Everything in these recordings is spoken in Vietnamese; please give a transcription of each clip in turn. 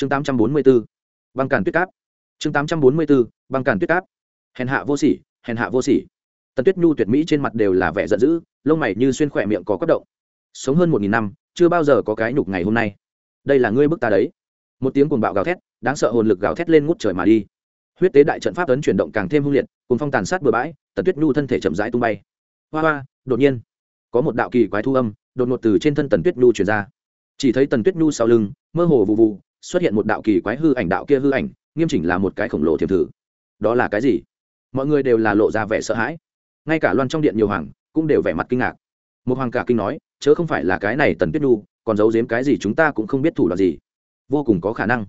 chương tám trăm bốn mươi b ố băng cản tuyết cáp. Chương tám trăm bốn mươi b ố băng cản tuyết cáp. Hèn hạ vô sỉ, hèn hạ vô sỉ. Tần tuyết nhu tuyệt mỹ trên mặt đều là vẻ giận dữ, lông mày như xuyên khỏe miệng có cấp động. Sống hơn một nghìn năm, chưa bao giờ có cái nhục ngày hôm nay. Đây là ngươi bức ta đấy. Một tiếng cuồng bạo gào thét, đáng sợ hồn lực gào thét lên ngút trời mà đi. Huyết tế đại trận pháp tấn chuyển động càng thêm hung liệt cùng phong tàn sát bừa bãi, tần tuyết nhu thân thể chậm rãi tung bay. Hoa hoa, đột nhiên, có một đạo kỳ quái thu âm, đột ngột từ trên thân tần tuyết nhu chuyển ra. Chỉ thấy tần tuyết nhu sau lưng, mơ hồ vụ vụ xuất hiện một đạo kỳ quái hư ảnh, đạo kia hư ảnh, nghiêm chỉnh là một cái khổng lồ thiềm thử. Đó là cái gì? Mọi người đều là lộ ra vẻ sợ hãi. Ngay cả loan trong điện nhiều hoàng cũng đều vẻ mặt kinh ngạc. Một hoàng cả kinh nói, chớ không phải là cái này tần tuyết nhu, còn giấu giếm cái gì chúng ta cũng không biết thủ đoạn gì. Vô cùng có khả năng.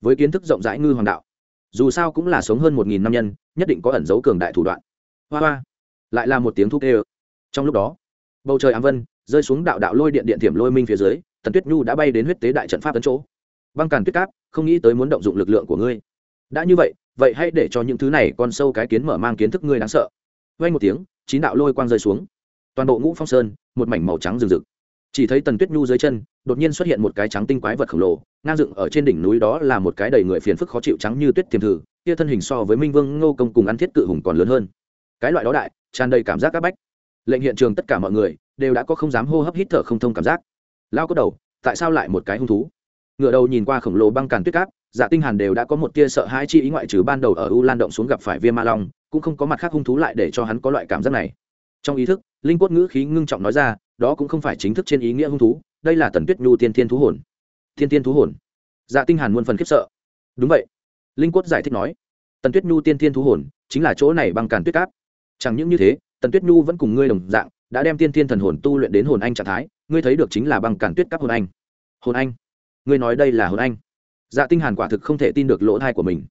Với kiến thức rộng rãi ngư hoàng đạo, dù sao cũng là sống hơn một nghìn năm nhân, nhất định có ẩn dấu cường đại thủ đoạn. Hoa hoa. Lại là một tiếng thúc ê trong lúc đó, bầu trời ám vân rơi xuống đạo đạo lôi điện điện thiểm lôi minh phía dưới, tần tuyết nhu đã bay đến huyết tế đại trận pháp tấn chỗ băng càn tuyết cáp, không nghĩ tới muốn động dụng lực lượng của ngươi. Đã như vậy vậy hãy để cho những thứ này con sâu cái kiến mở mang kiến thức ngươi đáng sợ. Vay một tiếng, chín đạo lôi quang rơi xuống. Toàn bộ ngũ phong sơn, một mảnh màu trắng rừng rực. Chỉ thấy tần tuyết nhu dưới chân, đột nhiên xuất hiện một cái trắng tinh quái vật khổng lồ, ngang dựng ở trên đỉnh núi đó là một cái đầy người phiền phức khó chịu trắng như tuyết tiềm thử, kia thân hình so với minh vương, ngô công cùng ăn thiết cự hùng còn lớn hơn. Cái loại đó đại, tràn đầy cảm giác áp bách. Lệnh hiện trường tất cả mọi người đều đã có không dám hô hấp hít thở không thông cảm giác. Lao có đầu, tại sao lại một cái hung thú? Ngựa đầu nhìn qua khổng lồ băng càn tuyết cáp dạ tinh hàn đều đã có một tia sợ hãi chi ý ngoại trừ ban đầu ở u lan động xuống gặp phải viêm ma long, cũng không có mặt khác hung thú lại để cho hắn có loại cảm giác này. Trong ý thức, linh quất ngữ khí ngưng trọng nói ra, đó cũng không phải chính thức trên ý nghĩa hung thú, đây là tần tuyết nhu tiên thiên thú hồn. Thiên thiên thú hồn. Dạ tinh hàn muôn phần khiếp sợ. Đúng vậy. Linh quất giải thích nói, tần tuyết nhu tiên thiên thú hồn chính là chỗ này băng càn tuyết cáp. Chẳng những như thế, tần tuyết nhu vẫn cùng ngươi đồng dạng, đã đem tiên thiên thần hồn tu luyện đến hồn anh trạng thái, ngươi thấy được chính là băng càn tuyết cáp hồn anh. Hồn anh ngươi nói đây là hồn anh. Dạ tinh hàn quả thực không thể tin được lỗ thai của mình.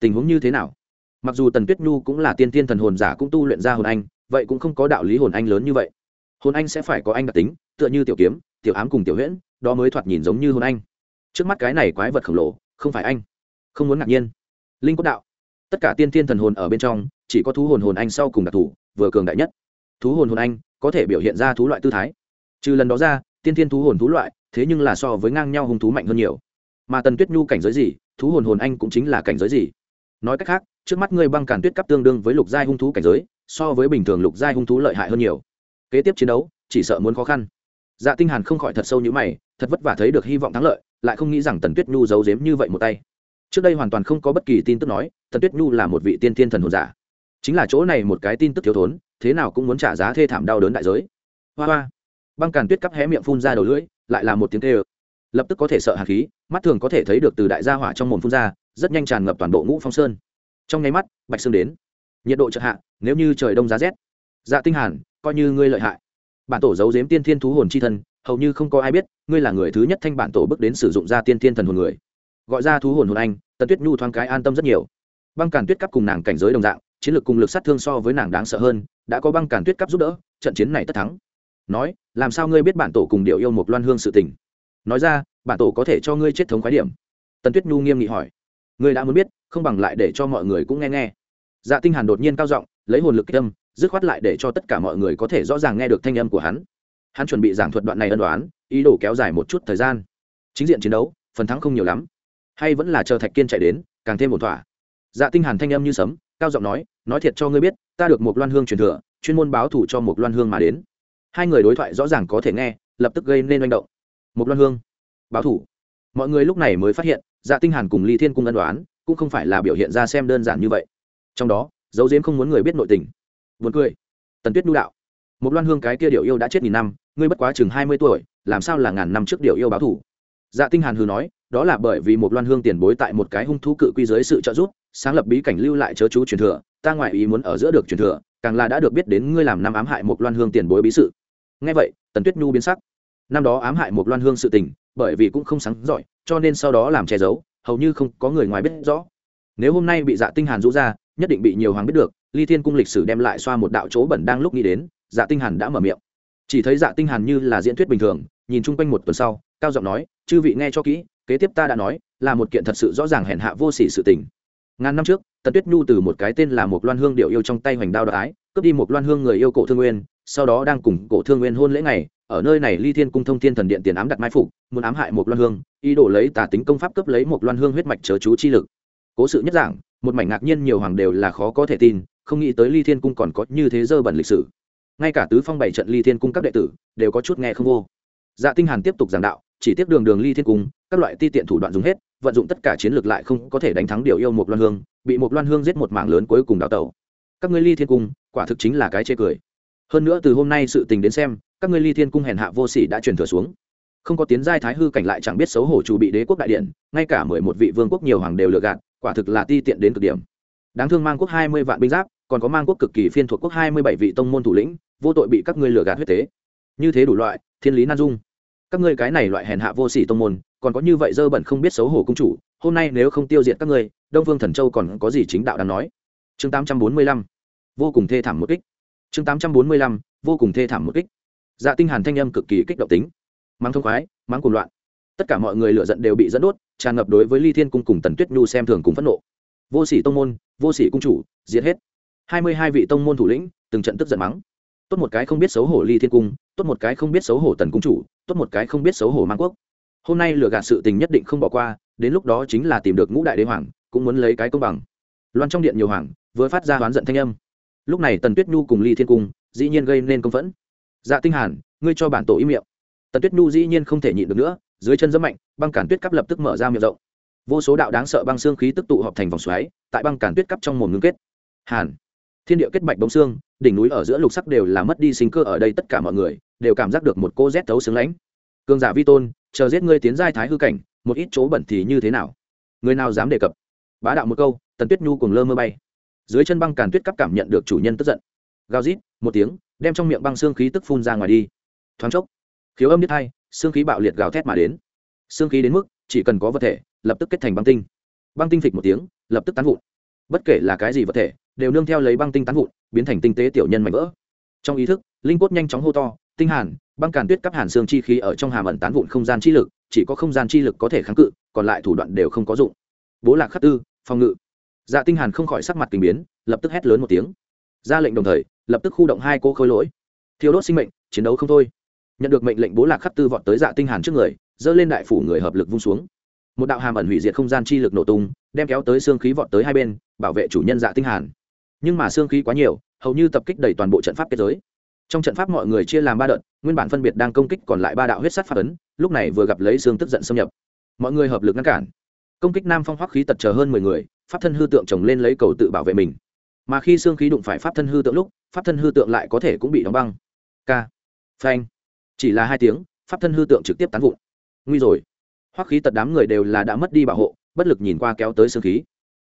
Tình huống như thế nào? Mặc dù tần tuyết nhu cũng là tiên thiên thần hồn giả cũng tu luyện ra hồn anh, vậy cũng không có đạo lý hồn anh lớn như vậy. Hồn anh sẽ phải có anh đặc tính, tựa như tiểu kiếm, tiểu ám cùng tiểu huyễn, đó mới thoạt nhìn giống như hồn anh. Trước mắt cái này quái vật khổng lồ, không phải anh. Không muốn ngạc nhiên. Linh quốc đạo. Tất cả tiên thiên thần hồn ở bên trong, chỉ có thú hồn hồn anh sau cùng đặc thù vừa cường đại nhất. Thú hồn hồn anh có thể biểu hiện ra thú loại tư thái. Trừ lần đó ra, tiên thiên thú hồn thú loại thế nhưng là so với ngang nhau hung thú mạnh hơn nhiều. Mà tần tuyết nhu cảnh giới gì, thú hồn hồn anh cũng chính là cảnh giới gì? Nói cách khác, trước mắt ngươi băng càn tuyết cấp tương đương với lục giai hung thú cảnh giới, so với bình thường lục giai hung thú lợi hại hơn nhiều. Kế tiếp chiến đấu, chỉ sợ muốn khó khăn. Dạ tinh hàn không khỏi thật sâu như mày, thật vất vả thấy được hy vọng thắng lợi, lại không nghĩ rằng tần tuyết nhu giấu giếm như vậy một tay. Trước đây hoàn toàn không có bất kỳ tin tức nói, tần tuyết nhu là một vị tiên thiên thần hồn giả. Chính là chỗ này một cái tin tức thiếu thốn, thế nào cũng muốn trả giá thê thảm đau đớn đại giới. Hoa hoa. Băng càn tuyết cắp hé miệng phun ra đầu lưỡi lại là một tiếng tê ơ lập tức có thể sợ hạt khí, mắt thường có thể thấy được từ đại gia hỏa trong mồm phun ra, rất nhanh tràn ngập toàn bộ ngũ phong sơn. Trong nháy mắt, bạch sương đến. Nhiệt độ chợt hạ, nếu như trời đông giá rét. Dạ tinh hàn, coi như ngươi lợi hại. Bản tổ giấu giếm tiên thiên thú hồn chi thân, hầu như không có ai biết, ngươi là người thứ nhất thanh bản tổ bước đến sử dụng ra tiên thiên thần hồn người. Gọi ra thú hồn hồn anh, tần tuyết nhu thoáng cái an tâm rất nhiều. Băng càn tuyết cấp cùng nàng cảnh giới đồng dạng, chiến lược cùng lực sát thương so với nàng đáng sợ hơn, đã có băng càn tuyết cấp giúp đỡ, trận chiến này tất thắng nói, làm sao ngươi biết bản tổ cùng điệu yêu một loan hương sự tình? Nói ra, bản tổ có thể cho ngươi chết thống khoái điểm. Tần tuyết nhu nghiêm nghị hỏi, ngươi đã muốn biết, không bằng lại để cho mọi người cũng nghe nghe. Dạ tinh hàn đột nhiên cao giọng, lấy hồn lực kích âm, dứt khoát lại để cho tất cả mọi người có thể rõ ràng nghe được thanh âm của hắn. Hắn chuẩn bị giảng thuật đoạn này ân đoán, ý đồ kéo dài một chút thời gian. Chính diện chiến đấu, phần thắng không nhiều lắm, hay vẫn là chờ thạch kiên chạy đến, càng thêm một thỏa. Dạ tinh hàn thanh âm như sấm, cao giọng nói nói thiệt cho ngươi biết, ta được một loan hương truyền thừa, chuyên môn báo thủ cho một loan hương mà đến hai người đối thoại rõ ràng có thể nghe, lập tức gây nên manh động. Một loan hương, báo thủ. Mọi người lúc này mới phát hiện dạ tinh hàn cùng ly thiên cung ân đoán cũng không phải là biểu hiện ra xem đơn giản như vậy. Trong đó dấu diếm không muốn người biết nội tình. Buồn cười. Tần tuyết nhu đạo. Một loan hương cái kia điệu yêu đã chết nghìn năm, ngươi bất quá chừng hai mươi tuổi, làm sao là ngàn năm trước điệu yêu báo thủ? Dạ tinh hàn hừ nói, đó là bởi vì một loan hương tiền bối tại một cái hung thú cự quy dưới sự trợ giúp, sáng lập bí cảnh lưu lại chớ chú truyền thừa, ta ngoại ý muốn ở giữa được truyền thừa, càng là đã được biết đến ngươi làm năm ám hại một loan hương tiền bối bí sự nghe vậy, tần tuyết nhu biến sắc. Năm đó ám hại một loan hương sự tình, bởi vì cũng không sáng giỏi, cho nên sau đó làm che giấu, hầu như không có người ngoài biết rõ. Nếu hôm nay bị dạ tinh hàn rũ ra, nhất định bị nhiều hoàng biết được, ly thiên cung lịch sử đem lại xoa một đạo chỗ bẩn đang lúc nghĩ đến dạ tinh hàn đã mở miệng. Chỉ thấy dạ tinh hàn như là diễn thuyết bình thường, nhìn chung quanh một tuần sau, cao giọng nói, chư vị nghe cho kỹ, kế tiếp ta đã nói, là một kiện thật sự rõ ràng hèn hạ vô sỉ sự tình. Ngàn năm trước, tần tuyết nhu từ một cái tên là một loan hương điệu yêu trong tay hoành đao đoái, cướp đi một loan hương người yêu cổ thương nguyên sau đó đang cùng cổ thương nguyên hôn lễ ngày, ở nơi này ly thiên cung thông thiên thần điện tiền ám đặt mai phục, muốn ám hại một loan hương, ý đồ lấy tà tính công pháp cấp lấy một loan hương huyết mạch chớ chú chi lực. Cố sự nhất giảng một mảnh ngạc nhiên nhiều hoàng đều là khó có thể tin, không nghĩ tới ly thiên cung còn có như thế dơ bẩn lịch sử. Ngay cả tứ phong bảy trận ly thiên cung các đệ tử đều có chút nghe không vô. Dạ tinh hàn tiếp tục giảng đạo, chỉ tiếp đường đường ly thiên cung, các loại ti tiện thủ đoạn dùng hết, vận dụng tất cả chiến lược lại không có thể đánh thắng điều yêu một loan hương, bị một loan hương giết một mảng lớn cuối cùng đào tẩu. Các ngươi ly thiên cung, quả thực chính là cái chê cười hơn nữa từ hôm nay sự tình đến xem, các ngươi ly thiên cung hèn hạ vô sỉ đã truyền thừa xuống. Không có tiến giai thái hư cảnh lại chẳng biết xấu hổ chủ bị đế quốc đại điện, ngay cả mười một vị vương quốc nhiều hoàng đều lừa gạt, quả thực là ti tiện đến cực điểm. Đáng thương mang quốc hai mươi vạn binh giáp, còn có mang quốc cực kỳ phiên thuộc quốc hai mươi bảy vị tông môn thủ lĩnh, vô tội bị các ngươi lừa gạt huyết tế. Như thế đủ loại, thiên lý nan dung. Các ngươi cái này loại hèn hạ vô sỉ tông môn, còn có như vậy dơ bẩn không biết xấu hổ công chủ, hôm nay nếu không tiêu diệt các ngươi, đông vương thần châu còn có gì chính đạo đang nói? Chương tám trăm bốn mươi lăm. Vô cùng thê thảm một kích chương tám trăm bốn mươi lăm, vô cùng thê thảm một kích. Dạ tinh hàn thanh âm cực kỳ kích động tính. Mang thông khoái mang cuồng loạn. Tất cả mọi người lựa giận đều bị dẫn đốt, tràn ngập đối với ly thiên cung cùng tần tuyết nhu xem thường cùng phẫn nộ. Vô sĩ tông môn, vô sĩ cung chủ, diệt hết. Hai mươi hai vị tông môn thủ lĩnh, từng trận tức giận mắng. Tốt một cái không biết xấu hổ ly thiên cung, tốt một cái không biết xấu hổ tần cung chủ, tốt một cái không biết xấu hổ mang quốc. Hôm nay lừa gạt sự tình nhất định không bỏ qua, đến lúc đó chính là tìm được ngũ đại đế hoàng, cũng muốn lấy cái công bằng. Loan trong điện nhiều hoàng, vừa phát ra oán giận thanh âm lúc này tần tuyết nhu cùng ly thiên cung dĩ nhiên gây nên công phẫn. Dạ tinh hàn, ngươi cho bản tổ im miệng. Tần tuyết nhu dĩ nhiên không thể nhịn được nữa, dưới chân dẫm mạnh, băng cản tuyết cắp lập tức mở ra miệng rộng. Vô số đạo đáng sợ băng xương khí tức tụ họp thành vòng xoáy, tại băng cản tuyết cắp trong mồm ngưng kết. Hàn. Thiên địa kết bạch bóng xương, đỉnh núi ở giữa lục sắc đều là mất đi sinh cơ ở đây tất cả mọi người đều cảm giác được một cô rét thấu sướng lãnh. Cường giả vi tôn, chờ giết ngươi tiến giai thái hư cảnh, một ít chỗ bẩn thì như thế nào? Người nào dám đề cập? Bá đạo một câu, tần tuyết nhu cùng lơ mơ bay dưới chân băng càn tuyết cắp cảm nhận được chủ nhân tức giận. Gào rít, một tiếng, đem trong miệng băng xương khí tức phun ra ngoài đi. Thoáng chốc, khiếu âm nhất hai, xương khí bạo liệt gào thét mà đến. Xương khí đến mức, chỉ cần có vật thể, lập tức kết thành băng tinh. Băng tinh phịch một tiếng, lập tức tán vụn. Bất kể là cái gì vật thể, đều nương theo lấy băng tinh tán vụn, biến thành tinh tế tiểu nhân mạnh vỡ. Trong ý thức, linh cốt nhanh chóng hô to, tinh hàn, băng càn tuyết cắp hàn xương chi khí ở trong hàm ẩn tán vụn không gian chi lực, chỉ có không gian chi lực có thể kháng cự, còn lại thủ đoạn đều không có dụng. Bố lạc khắc tư, phòng ngự dạ tinh hàn không khỏi sắc mặt kinh biến, lập tức hét lớn một tiếng. Ra lệnh đồng thời, lập tức khu động hai cô khôi lỗi. Thiêu đốt sinh mệnh, chiến đấu không thôi. Nhận được mệnh lệnh bố lạc khắc tư vọt tới dạ tinh hàn trước người dơ lên đại phủ người hợp lực vung xuống. Một đạo hàm ẩn hủy diệt không gian chi lực nổ tung, đem kéo tới xương khí vọt tới hai bên, bảo vệ chủ nhân dạ tinh hàn. Nhưng mà xương khí quá nhiều, hầu như tập kích đầy toàn bộ trận pháp kết giới. Trong trận pháp mọi người chia làm ba đợt, nguyên bản phân biệt đang công kích còn lại ba đạo huyết sát pháp ấn, lúc này vừa gặp lấy xương tức giận xâm nhập. Mọi người hợp lực ngăn cản. Công kích nam phong hoắc khí tật chờ hơn mười người pháp thân hư tượng trồng lên lấy cầu tự bảo vệ mình. Mà khi xương khí đụng phải pháp thân hư tượng lúc, pháp thân hư tượng lại có thể cũng bị đóng băng. K. Phanh. Chỉ là hai tiếng, pháp thân hư tượng trực tiếp tán vụn. Nguy rồi. Hoắc khí tật đám người đều là đã mất đi bảo hộ, bất lực nhìn qua kéo tới xương khí.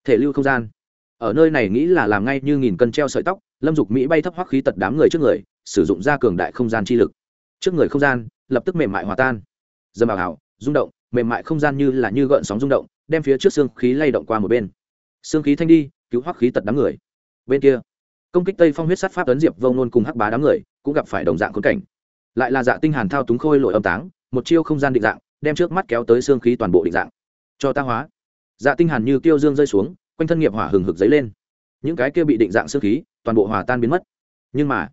Thể lưu không gian. Ở nơi này nghĩ là làm ngay như nghìn cân treo sợi tóc, lâm dục mỹ bay thấp hoắc khí tật đám người trước người, sử dụng ra cường đại không gian chi lực. Trước người không gian, lập tức mềm mại hòa tan. Dâm ảo ảo, rung động, mềm mại không gian như là như gợn sóng rung động, đem phía trước xương khí lay động qua một bên xương khí thanh đi, cứu hoắc khí tật đám người. Bên kia, công kích tây phong huyết sát pháp ấn diệp vông nôn cùng hắc bá đám người, cũng gặp phải đồng dạng khốn cảnh. Lại là dạ tinh hàn thao túng khôi lội âm táng, một chiêu không gian định dạng, đem trước mắt kéo tới xương khí toàn bộ định dạng. Cho ta hóa. Dạ tinh hàn như tiêu dương rơi xuống, quanh thân nghiệp hỏa hừng hực dấy lên. Những cái kia bị định dạng xương khí, toàn bộ hòa tan biến mất. Nhưng mà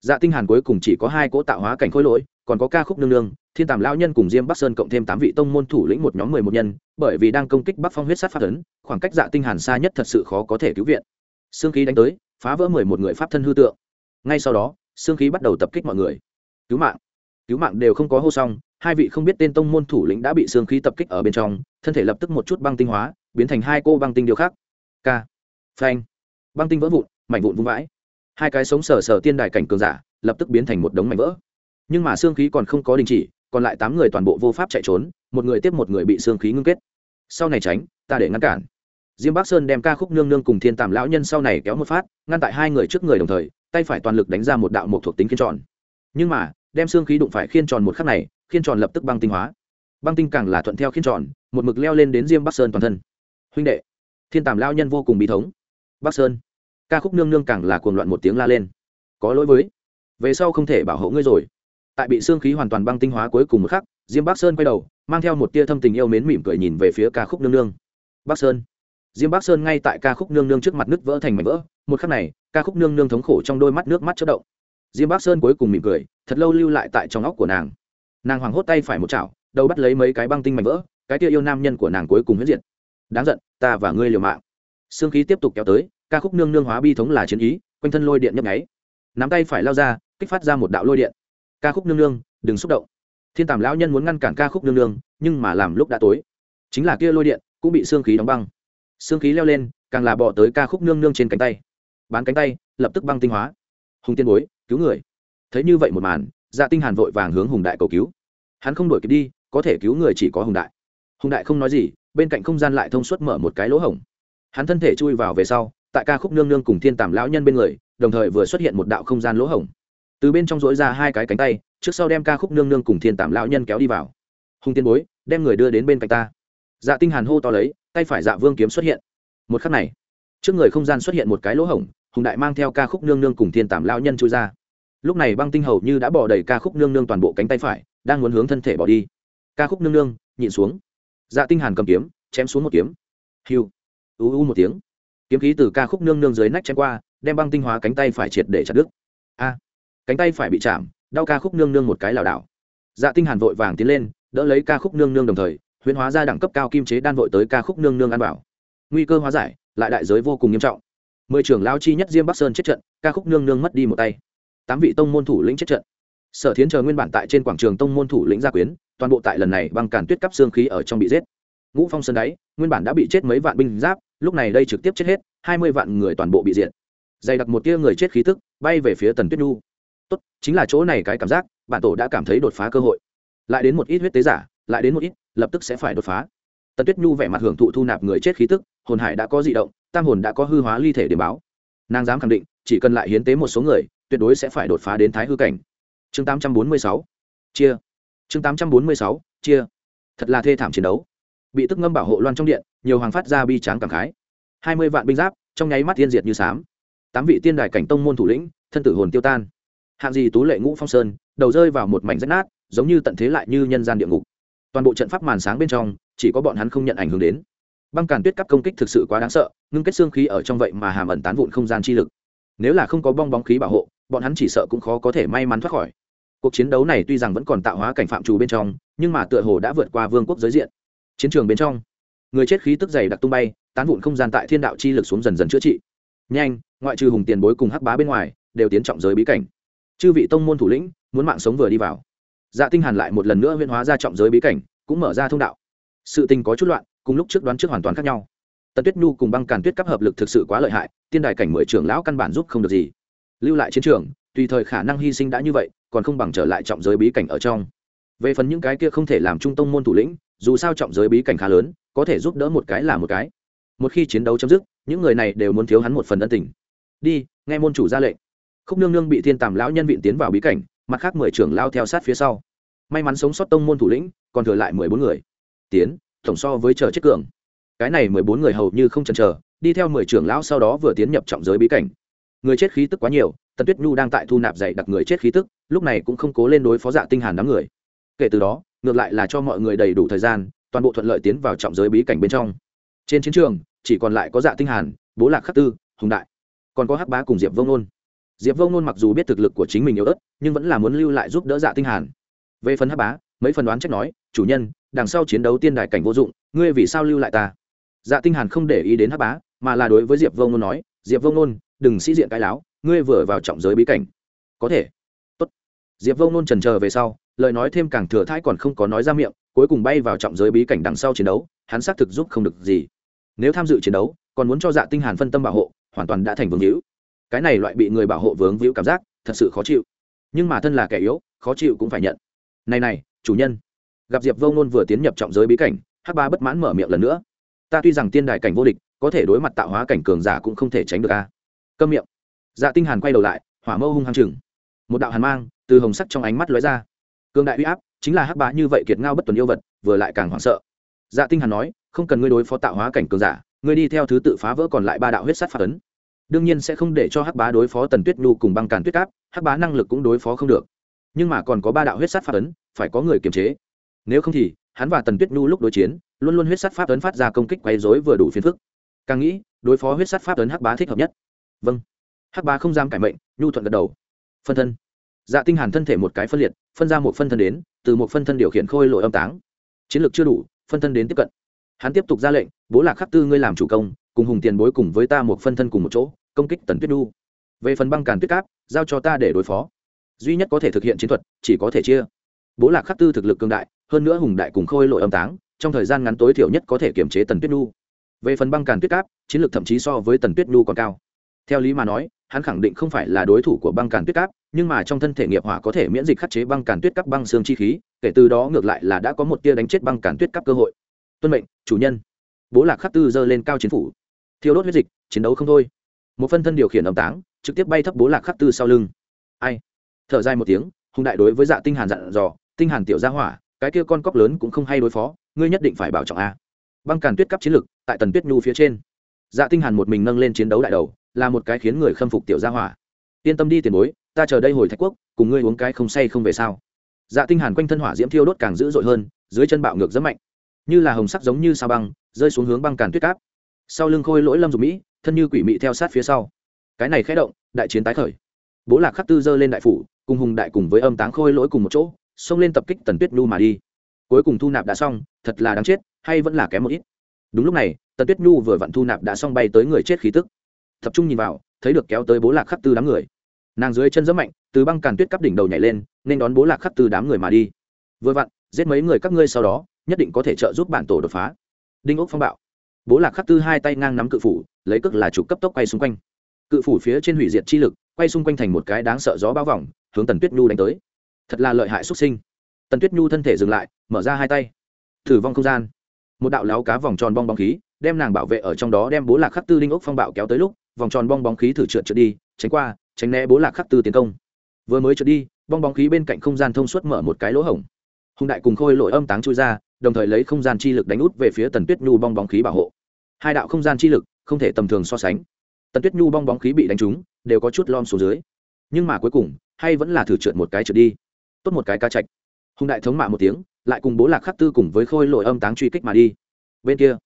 dạ tinh hàn cuối cùng chỉ có hai cỗ tạo hóa cảnh khôi lỗi, còn có ca khúc nương nương thiên tàm lão nhân cùng diêm bắc sơn cộng thêm tám vị tông môn thủ lĩnh một nhóm mười một nhân, bởi vì đang công kích bắc phong huyết sát pháp tấn khoảng cách dạ tinh hàn xa nhất thật sự khó có thể cứu viện. Xương khí đánh tới, phá vỡ mười một người pháp thân hư tượng. Ngay sau đó xương khí bắt đầu tập kích mọi người. Cứu mạng. Cứu mạng đều không có hô xong, hai vị không biết tên tông môn thủ lĩnh đã bị xương khí tập kích ở bên trong, thân thể lập tức một chút băng tinh hóa, biến thành hai cô băng tinh điều khác k phanh. Băng tinh vỡ vụn, mảnh vụn vung vãi. Hai cái sống sờ sờ tiên đài cảnh cường giả, lập tức biến thành một đống mảnh vỡ. Nhưng mà xương khí còn không có đình chỉ còn lại tám người toàn bộ vô pháp chạy trốn, một người tiếp một người bị xương khí ngưng kết. Sau này tránh, ta để ngăn cản. Diêm bắc sơn đem ca khúc nương nương cùng thiên tàm lão nhân sau này kéo một phát, ngăn tại hai người trước người đồng thời, tay phải toàn lực đánh ra một đạo một thuộc tính khiên tròn. Nhưng mà, đem xương khí đụng phải khiên tròn một khắc này, khiên tròn lập tức băng tinh hóa. Băng tinh càng là thuận theo khiên tròn, một mực leo lên đến diêm bắc sơn toàn thân. Huynh đệ, thiên tàm lão nhân vô cùng bí thống. Bắc sơn, ca khúc nương nương càng là cuồng loạn một tiếng la lên. Có lỗi với, về sau không thể bảo hộ ngươi rồi tại bị xương khí hoàn toàn băng tinh hóa cuối cùng một khắc, diêm bắc sơn quay đầu, mang theo một tia thâm tình yêu mến mỉm cười nhìn về phía ca khúc nương nương. Bắc sơn. Diêm bắc sơn ngay tại ca khúc nương nương trước mặt nước vỡ thành mảnh vỡ, một khắc này, ca khúc nương nương thống khổ trong đôi mắt nước mắt chất động. Diêm bắc sơn cuối cùng mỉm cười, thật lâu lưu lại tại trong óc của nàng. Nàng hoảng hốt tay phải một chảo, đầu bắt lấy mấy cái băng tinh mảnh vỡ, cái tia yêu nam nhân của nàng cuối cùng huyết diệt. Đáng giận, ta và ngươi liều mạng. Xương khí tiếp tục kéo tới, ca khúc nương nương hóa bi thống là chiến ý, quanh thân lôi điện nhấp nháy. Nắm tay phải lao ra, kích phát ra một đạo lôi điện ca khúc nương nương, đừng xúc động. Thiên tàm lão nhân muốn ngăn cản ca khúc nương nương, nhưng mà làm lúc đã tối. Chính là kia lôi điện, cũng bị xương khí đóng băng. Xương khí leo lên, càng là bỏ tới ca khúc nương nương trên cánh tay. Bán cánh tay, lập tức băng tinh hóa. Hùng tiên bối, cứu người. Thấy như vậy một màn dạ tinh hàn vội vàng hướng hùng đại cầu cứu. Hắn không đổi kịp đi, có thể cứu người chỉ có hùng đại. Hùng đại không nói gì, bên cạnh không gian lại thông suốt mở một cái lỗ hổng. Hắn thân thể chui vào về sau, tại ca khúc nương nương cùng thiên tàm lão nhân bên người, đồng thời vừa xuất hiện một đạo không gian lỗ hổng từ bên trong dối ra hai cái cánh tay, trước sau đem ca khúc nương nương cùng thiên tảm lão nhân kéo đi vào. Hùng tiên bối, đem người đưa đến bên cạnh ta. Dạ tinh hàn hô to lấy, tay phải dạ vương kiếm xuất hiện. Một khắc này, trước người không gian xuất hiện một cái lỗ hổng, hùng đại mang theo ca khúc nương nương cùng thiên tảm lão nhân chui ra. Lúc này băng tinh hầu như đã bỏ đầy ca khúc nương nương toàn bộ cánh tay phải, đang muốn hướng thân thể bỏ đi. Ca khúc nương nương, nhịn xuống. Dạ tinh hàn cầm kiếm, chém xuống một kiếm. Hiu u u một tiếng. Kiếm khí từ ca khúc nương nương dưới nách chém qua, đem băng tinh hóa cánh tay phải triệt để chặt đứt. A cánh tay phải bị chạm, đau ca khúc nương nương một cái lảo đảo. Dạ tinh hàn vội vàng tiến lên, đỡ lấy ca khúc nương nương đồng thời, huyễn hóa ra đẳng cấp cao kim chế đan vội tới ca khúc nương nương ăn bảo. Nguy cơ hóa giải, lại đại giới vô cùng nghiêm trọng. Mười trưởng lao chi nhất diêm bắc sơn chết trận, ca khúc nương nương mất đi một tay. Tám vị tông môn thủ lĩnh chết trận. Sở thiến chờ nguyên bản tại trên quảng trường tông môn thủ lĩnh gia quyến, toàn bộ tại lần này băng càn tuyết cắp xương khí ở trong bị giết. Ngũ phong sơn đáy, nguyên bản đã bị chết mấy vạn binh giáp, lúc này đây trực tiếp chết hết, hai mươi vạn người toàn bộ bị diệt. Dày đặc một tia người chết khí tức, bay về phía tần tuyết nhu tốt, chính là chỗ này cái cảm giác, bản tổ đã cảm thấy đột phá cơ hội. Lại đến một ít huyết tế giả, lại đến một ít, lập tức sẽ phải đột phá. Tần tuyết nhu vẻ mặt hưởng thụ thu nạp người chết khí tức, hồn hải đã có di động, tam hồn đã có hư hóa ly thể để báo. Nàng dám khẳng định, chỉ cần lại hiến tế một số người, tuyệt đối sẽ phải đột phá đến thái hư cảnh. Chương 846 chia. Chương 846 chia. Thật là thê thảm chiến đấu. Bị tức ngâm bảo hộ loan trong điện, nhiều hoàng phát ra bi tráng cảm khái. Hai mươi vạn binh giáp, trong nháy mắt tiên diệt như sám. Tám vị tiên đài cảnh tông môn thủ lĩnh, thân tử hồn tiêu tan hạng gì tú lệ ngũ phong sơn, đầu rơi vào một mảnh rách nát, giống như tận thế lại như nhân gian địa ngục. Toàn bộ trận pháp màn sáng bên trong, chỉ có bọn hắn không nhận ảnh hưởng đến. Băng càn tuyết cắp công kích thực sự quá đáng sợ, ngưng kết xương khí ở trong vậy mà hàm ẩn tán vụn không gian chi lực. Nếu là không có bong bóng khí bảo hộ, bọn hắn chỉ sợ cũng khó có thể may mắn thoát khỏi. Cuộc chiến đấu này tuy rằng vẫn còn tạo hóa cảnh phạm trù bên trong, nhưng mà tựa hồ đã vượt qua vương quốc giới diện. Chiến trường bên trong, người chết khí tức dày đặc tung bay, tán vụn không gian tại thiên đạo chi lực xuống dần dần chữa trị. Nhanh, ngoại trừ hùng tiền bối cùng hắc bá bên ngoài, đều tiến trọng giới bí cảnh chư vị tông môn thủ lĩnh, muốn mạng sống vừa đi vào. Dạ tinh hàn lại một lần nữa huyễn hóa ra trọng giới bí cảnh, cũng mở ra thông đạo. Sự tình có chút loạn, cùng lúc trước đoán trước hoàn toàn khác nhau. Tần tuyết nhu cùng băng càn tuyết cấp hợp lực thực sự quá lợi hại, tiên đài cảnh mười trưởng lão căn bản giúp không được gì. Lưu lại chiến trường, tùy thời khả năng hy sinh đã như vậy, còn không bằng trở lại trọng giới bí cảnh ở trong. Về phần những cái kia không thể làm trung tông môn thủ lĩnh, dù sao trọng giới bí cảnh khá lớn, có thể giúp đỡ một cái là một cái. Một khi chiến đấu chấm dứt, những người này đều muốn thiếu hắn một phần ân tình. Đi, nghe môn chủ ra lệnh khúc nương nương bị thiên tàm lão nhân Vịn tiến vào bí cảnh, mặt khác mười trưởng lao theo sát phía sau. May mắn sống sót tông môn thủ lĩnh, còn thừa lại mười bốn người. Tiến, tổng so với chờ chết cường. Cái này mười bốn người hầu như không chần chờ, đi theo mười trưởng lão sau đó vừa tiến nhập trọng giới bí cảnh. Người chết khí tức quá nhiều, tần tuyết nhu đang tại thu nạp dạy đặc người chết khí tức, lúc này cũng không cố lên đối phó dạ tinh hàn đám người. Kể từ đó, ngược lại là cho mọi người đầy đủ thời gian, toàn bộ thuận lợi tiến vào trọng giới bí cảnh bên trong. Trên chiến trường, chỉ còn lại có dạ tinh hàn, bố lạc khắc tư, hùng đại. Còn có hắc bá cùng diệp vông nôn diệp vông nôn mặc dù biết thực lực của chính mình yếu ớt, nhưng vẫn là muốn lưu lại giúp đỡ dạ tinh hàn. Về phần hắc bá, mấy phần đoán trách nói, chủ nhân, đằng sau chiến đấu tiên đài cảnh vô dụng, ngươi vì sao lưu lại ta? Dạ tinh hàn không để ý đến hắc bá, mà là đối với diệp vông nôn nói, diệp vông nôn đừng sĩ diện cái láo, ngươi vừa vào trọng giới bí cảnh. Có thể. Tốt. Diệp vông nôn trần chờ về sau, lời nói thêm càng thừa thãi còn không có nói ra miệng, cuối cùng bay vào trọng giới bí cảnh đằng sau chiến đấu, hắn xác thực giúp không được gì. Nếu tham dự chiến đấu, còn muốn cho dạ tinh hàn phân tâm bảo hộ, hoàn toàn đã thành vương hữu cái này loại bị người bảo hộ vướng víu cảm giác, thật sự khó chịu. Nhưng mà thân là kẻ yếu, khó chịu cũng phải nhận. Này này, chủ nhân. Gặp diệp vô ngôn vừa tiến nhập trọng giới bí cảnh, hắc ba bất mãn mở miệng lần nữa. Ta tuy rằng tiên đài cảnh vô địch, có thể đối mặt tạo hóa cảnh cường giả cũng không thể tránh được a. Câm miệng. Dạ tinh hàn quay đầu lại, hỏa mâu hung hăng chừng. Một đạo hàn mang, từ hồng sắc trong ánh mắt lóe ra. Cường đại uy áp, chính là hắc bá như vậy kiệt ngao bất tuần yêu vật, vừa lại càng hoảng sợ. Dạ tinh hàn nói, không cần ngươi đối phó tạo hóa cảnh cường giả, ngươi đi theo thứ tự phá vỡ còn lại ba đạo huyết sát phạt ấn đương nhiên sẽ không để cho hắc bá đối phó tần tuyết nhu cùng băng càn tuyết cáp, hắc bá năng lực cũng đối phó không được. Nhưng mà còn có ba đạo huyết sát pháp ấn, phải có người kiềm chế. Nếu không thì, hắn và tần tuyết nhu lúc đối chiến, luôn luôn huyết sát pháp ấn phát ra công kích quấy rối vừa đủ phiền phức. Càng nghĩ, đối phó huyết sát pháp ấn hắc bá thích hợp nhất. Vâng. Hắc bá không dám cải mệnh, nhu thuận gật đầu. Phân thân. Dạ tinh hàn thân thể một cái phân liệt, phân ra một phân thân đến, từ một phân thân điều khiển khôi lội âm táng. Chiến lược chưa đủ, phân thân đến tiếp cận. Hắn tiếp tục ra lệnh, bố lạc khắc tư ngươi làm chủ công cùng hùng tiền bối cùng với ta một phân thân cùng một chỗ, công kích tần tuyết đu. Về phần băng càn tuyết cáp, giao cho ta để đối phó. Duy nhất có thể thực hiện chiến thuật, chỉ có thể chia. Bố lạc khắc tư thực lực cường đại, hơn nữa hùng đại cùng khôi lội âm táng, trong thời gian ngắn tối thiểu nhất có thể kiểm chế tần tuyết đu. Về phần băng càn tuyết cáp, chiến lược thậm chí so với tần tuyết đu còn cao. Theo lý mà nói, hắn khẳng định không phải là đối thủ của băng càn tuyết cáp, nhưng mà trong thân thể nghiệp hỏa có thể miễn dịch khắc chế băng càn tuyết cáp băng xương chi khí, kể từ đó ngược lại là đã có một tia đánh chết băng càn tuyết cáp cơ hội. Tuân mệnh, chủ nhân. Bố lạc khắc tư dơ lên cao chiến phủ thiêu đốt huyết dịch, chiến đấu không thôi. Một phân thân điều khiển âm táng, trực tiếp bay thấp bố lạc khắc tư sau lưng. Ai? Thở dài một tiếng hùng đại đối với dạ tinh hàn dặn dò, tinh hàn tiểu gia hỏa, cái kia con cóc lớn cũng không hay đối phó, ngươi nhất định phải bảo trọng a. Băng càn tuyết cấp chiến lực, tại tần tuyết nhu phía trên. Dạ tinh hàn một mình nâng lên chiến đấu đại đầu, là một cái khiến người khâm phục tiểu gia hỏa. Yên tâm đi tiền bối, ta chờ đây hồi thạch quốc, cùng ngươi uống cái không say không về sao. Dạ tinh hàn quanh thân hỏa diễm thiêu đốt càng dữ dội hơn, dưới chân bạo ngược rất mạnh. Như là hồng sắc giống như sao băng, rơi xuống hướng băng càn tuyết cáp sau lưng khôi lỗi lâm dục mỹ, thân như quỷ mị theo sát phía sau. Cái này khẽ động, đại chiến tái khởi. Bố lạc khắc tư dơ lên đại phủ, cùng hùng đại cùng với âm táng khôi lỗi cùng một chỗ, xông lên tập kích tần tuyết nhu mà đi. Cuối cùng thu nạp đã xong, thật là đáng chết, hay vẫn là kém một ít. Đúng lúc này, tần tuyết nhu vừa vặn thu nạp đã xong bay tới người chết khí tức. Tập trung nhìn vào, thấy được kéo tới bố lạc khắc tư đám người. Nàng dưới chân rất mạnh, từ băng càn tuyết cắp đỉnh đầu nhảy lên, nên đón bố lạc khắc tư đám người mà đi. Vừa vặn, giết mấy người các ngươi sau đó, nhất định có thể trợ giúp bản tổ đột phá. Đinh ốc phong bạo bố lạc khắc tư hai tay ngang nắm cự phủ, lấy cước là trục cấp tốc quay xung quanh. Cự phủ phía trên hủy diệt chi lực, quay xung quanh thành một cái đáng sợ gió bao vòng, hướng tần tuyết nhu đánh tới. Thật là lợi hại xuất sinh. Tần tuyết nhu thân thể dừng lại, mở ra hai tay. Thử vong không gian. Một đạo láo cá vòng tròn bong bóng khí, đem nàng bảo vệ ở trong đó, đem bố lạc khắc tư linh ốc phong bạo kéo tới lúc, vòng tròn bong bóng khí thử trượt trượt đi, tránh qua, tránh né bố lạc khắc tư tiến công. Vừa mới trượt đi, bong bóng khí bên cạnh không gian thông suốt mở một cái lỗ hổng. Hùng đại cùng khôi lội âm táng chui ra, đồng thời lấy không gian chi lực đánh út về phía tần tuyết nhu bong bóng khí bảo hộ hai đạo không gian chi lực, không thể tầm thường so sánh. Tần tuyết nhu bong bóng khí bị đánh trúng, đều có chút lom xuống dưới. Nhưng mà cuối cùng, hay vẫn là thử trượt một cái trượt đi. Tốt một cái ca chạch. Hùng đại thống mạ một tiếng, lại cùng bố lạc khắc tư cùng với khôi lội âm táng truy kích mà đi. Bên kia,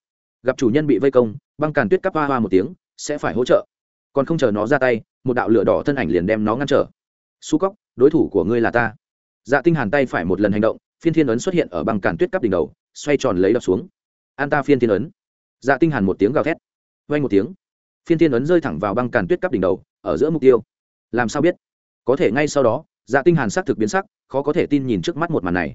gặp chủ nhân bị vây công, băng càn tuyết cắp hoa hoa một tiếng, sẽ phải hỗ trợ. Còn không chờ nó ra tay, một đạo lửa đỏ thân ảnh liền đem nó ngăn trở. Su cóc đối thủ của ngươi là ta. Dạ tinh hàn tay phải một lần hành động, phiên thiên ấn xuất hiện ở băng càn tuyết cắp đỉnh đầu, xoay tròn lấy đập xuống. An ta phiên thiên ấn dạ tinh hàn một tiếng gào thét. Vang một tiếng, phiên thiên ấn rơi thẳng vào băng càn tuyết cắp đỉnh đầu, ở giữa mục tiêu. Làm sao biết? Có thể ngay sau đó dạ tinh hàn sắc thực biến sắc, khó có thể tin nhìn trước mắt một màn này.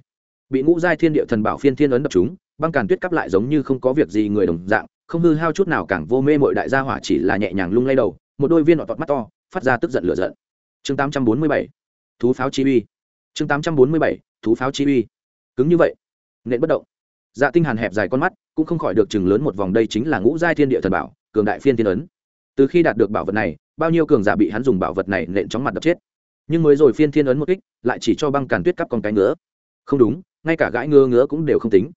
Bị ngũ giai thiên địa thần bảo phiên thiên ấn đập chúng băng càn tuyết cắp lại giống như không có việc gì người đồng dạng, không hư hao chút nào càng vô mê mội đại gia hỏa chỉ là nhẹ nhàng lung lay đầu, một đôi viên ọt tọt mắt to, phát ra tức giận lửa giận. Chương 847 thú pháo chi uy. Chương 847 thú pháo chi uy. Cứng như vậy, nện bất động. Dạ tinh hàn hẹp dài con mắt cũng không khỏi được chừng lớn một vòng đây chính là ngũ giai thiên địa thần bảo, cường đại phiên thiên ấn. Từ khi đạt được bảo vật này, bao nhiêu cường giả bị hắn dùng bảo vật này nện chóng mặt đập chết. Nhưng mới rồi phiên thiên ấn một kích, lại chỉ cho băng càn tuyết cắp con cái ngứa. Không đúng, ngay cả gãi ngứa ngứa cũng đều không tính.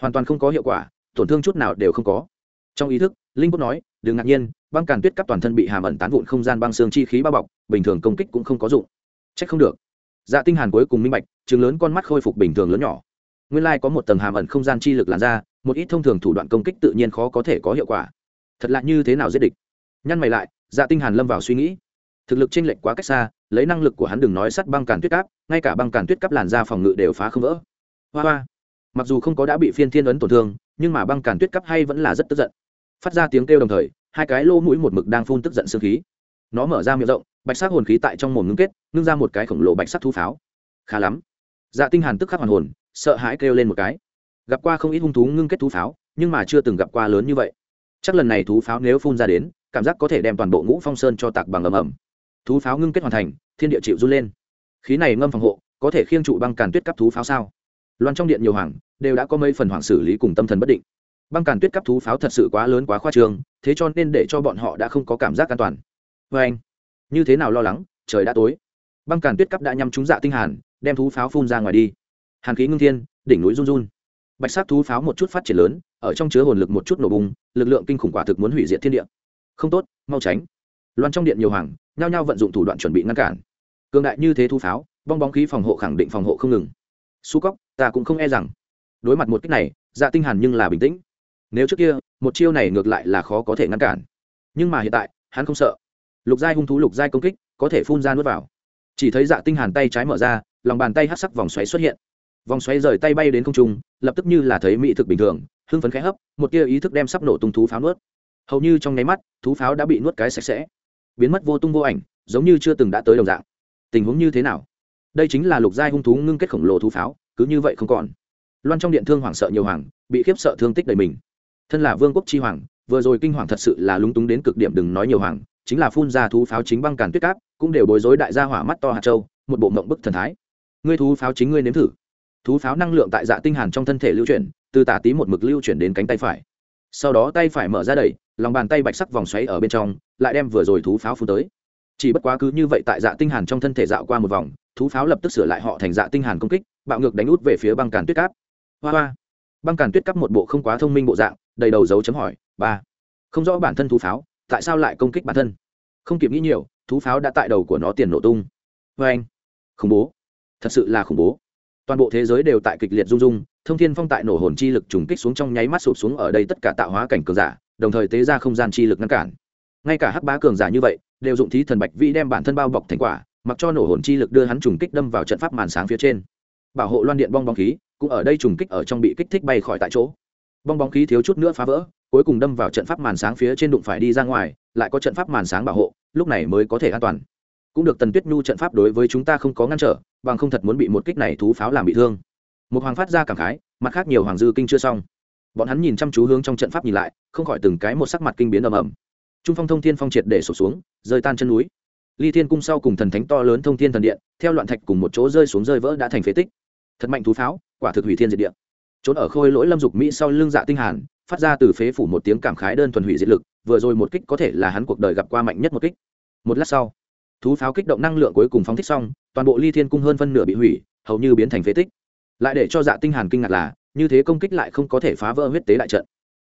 Hoàn toàn không có hiệu quả, tổn thương chút nào đều không có. Trong ý thức, linh quốc nói, đừng ngạc nhiên, băng càn tuyết cắp toàn thân bị hàm ẩn tán vụn không gian băng xương chi khí bao bọc, bình thường công kích cũng không có dụng. Trách không được. Dạ tinh hàn cuối cùng minh bạch, chừng lớn con mắt khôi phục bình thường lớn nhỏ nguyên lai có một tầng hàm ẩn không gian chi lực làn ra, một ít thông thường thủ đoạn công kích tự nhiên khó có thể có hiệu quả. Thật lạ như thế nào giết địch? Nhăn mày lại dạ tinh hàn lâm vào suy nghĩ. Thực lực trên lệnh quá cách xa, lấy năng lực của hắn đừng nói sắt băng càn tuyết cáp, ngay cả băng càn tuyết cáp làn ra phòng ngự đều phá không vỡ. Hoa hoa. Mặc dù không có đã bị phiên thiên ấn tổn thương, nhưng mà băng càn tuyết cáp hay vẫn là rất tức giận. Phát ra tiếng kêu đồng thời, hai cái lô mũi một mực đang phun tức giận sương khí. Nó mở ra miệng rộng, bạch sắc hồn khí tại trong mồm ngưng kết, ngưng ra một cái khổng lồ bạch sắc thu pháo. Khá lắm. Dạ tinh hàn tức khắc hoàn hồn sợ hãi kêu lên một cái. Gặp qua không ít hung thú ngưng kết thú pháo, nhưng mà chưa từng gặp qua lớn như vậy. Chắc lần này thú pháo nếu phun ra đến, cảm giác có thể đem toàn bộ ngũ phong sơn cho tạc bằng ầm ầm. Thú pháo ngưng kết hoàn thành, thiên địa chịu run lên. Khí này ngâm phòng hộ, có thể khiêng trụ băng càn tuyết cấp thú pháo sao? Loan trong điện nhiều hoàng đều đã có mấy phần hoàng xử lý cùng tâm thần bất định. Băng càn tuyết cấp thú pháo thật sự quá lớn quá khoa trương, thế cho nên để cho bọn họ đã không có cảm giác an toàn. Vê anh, như thế nào lo lắng, trời đã tối. Băng càn tuyết cấp đã nhắm trúng dạ tinh hàn, đem thú pháo phun ra ngoài đi hàn khí ngưng thiên, đỉnh núi run run. Bạch sắc thú pháo một chút phát triển lớn, ở trong chứa hồn lực một chút nổ bùng, lực lượng kinh khủng quả thực muốn hủy diệt thiên địa. Không tốt, mau tránh. Loan trong điện nhiều hoàng, nhao nhao vận dụng thủ đoạn chuẩn bị ngăn cản. Cường đại như thế thú pháo, bong bóng khí phòng hộ khẳng định phòng hộ không ngừng. Su cóc ta cũng không e rằng. Đối mặt một cách này dạ tinh hàn nhưng là bình tĩnh. Nếu trước kia, một chiêu này ngược lại là khó có thể ngăn cản. Nhưng mà hiện tại, hắn không sợ. Lục giai hung thú lục giai công kích, có thể phun ra nuốt vào. Chỉ thấy dạ tinh hàn tay trái mở ra, lòng bàn tay hắc sắc vòng xoáy xuất hiện vòng xoáy rời tay bay đến không trung, lập tức như là thấy mỹ thực bình thường, hưng phấn khẽ hấp, một tia ý thức đem sắp nổ tung thú pháo nuốt. Hầu như trong nháy mắt, thú pháo đã bị nuốt cái sạch sẽ. Biến mất vô tung vô ảnh, giống như chưa từng đã tới đồng dạng. Tình huống như thế nào? Đây chính là lục giai hung thú ngưng kết khổng lồ thú pháo, cứ như vậy không còn. Loan trong điện thương hoảng sợ nhiều hoàng bị khiếp sợ thương tích đầy mình. Thân là vương quốc chi hoàng, vừa rồi kinh hoàng thật sự là lúng túng đến cực điểm đừng nói nhiều hoàng chính là phun ra thú pháo chính băng càn tuyết cáp, cũng đều bối rối đại gia hỏa mắt to hạt châu, một bộ mộng bức thần thái. Ngươi thú pháo chính ngươi nếm thử thú pháo năng lượng tại dạ tinh hàn trong thân thể lưu chuyển, từ tả tí một mực lưu chuyển đến cánh tay phải. Sau đó tay phải mở ra đẩy, lòng bàn tay bạch sắc vòng xoáy ở bên trong, lại đem vừa rồi thú pháo phun tới. Chỉ bất quá cứ như vậy tại dạ tinh hàn trong thân thể dạo qua một vòng, thú pháo lập tức sửa lại họ thành dạ tinh hàn công kích, bạo ngược đánh út về phía băng càn tuyết cáp. Hoa hoa. Băng càn tuyết cáp một bộ không quá thông minh bộ dạng, đầy đầu dấu chấm hỏi, ba, không rõ bản thân thú pháo, tại sao lại công kích bản thân? Không kịp nghĩ nhiều, thú pháo đã tại đầu của nó tiền nổ tung. Vê anh khủng bố. Thật sự là khủng bố toàn bộ thế giới đều tại kịch liệt rung rung, thông thiên phong tại nổ hồn chi lực trùng kích xuống trong nháy mắt sụp xuống ở đây tất cả tạo hóa cảnh cường giả, đồng thời tế ra không gian chi lực ngăn cản. Ngay cả hắc bá cường giả như vậy, đều dụng thí thần bạch vĩ đem bản thân bao bọc thành quả, mặc cho nổ hồn chi lực đưa hắn trùng kích đâm vào trận pháp màn sáng phía trên. Bảo hộ loan điện bong bóng khí, cũng ở đây trùng kích ở trong bị kích thích bay khỏi tại chỗ. Bong bóng khí thiếu chút nữa phá vỡ, cuối cùng đâm vào trận pháp màn sáng phía trên đụng phải đi ra ngoài, lại có trận pháp màn sáng bảo hộ, lúc này mới có thể an toàn cũng được tần tuyết nhu trận pháp đối với chúng ta không có ngăn trở, bằng không thật muốn bị một kích này thú pháo làm bị thương. Một hoàng phát ra cảm khái, mặt khác nhiều hoàng dư kinh chưa xong. Bọn hắn nhìn chăm chú hướng trong trận pháp nhìn lại, không khỏi từng cái một sắc mặt kinh biến ầm ầm. Trung phong thông thiên phong triệt để sổ xuống, rơi tan chân núi. Ly thiên cung sau cùng thần thánh to lớn thông thiên thần điện, theo loạn thạch cùng một chỗ rơi xuống rơi vỡ đã thành phế tích. Thật mạnh thú pháo, quả thực hủy thiên diệt điện trốn ở khôi lỗi lâm dục mỹ sau lưng dạ tinh hàn, phát ra từ phế phủ một tiếng cảm khái đơn thuần hủy diệt lực, vừa rồi một kích có thể là hắn cuộc đời gặp qua mạnh nhất một kích. Một lát sau thú pháo kích động năng lượng cuối cùng phóng thích xong, toàn bộ ly thiên cung hơn phân nửa bị hủy, hầu như biến thành phế tích. Lại để cho dạ tinh hàn kinh ngạc là, như thế công kích lại không có thể phá vỡ huyết tế đại trận.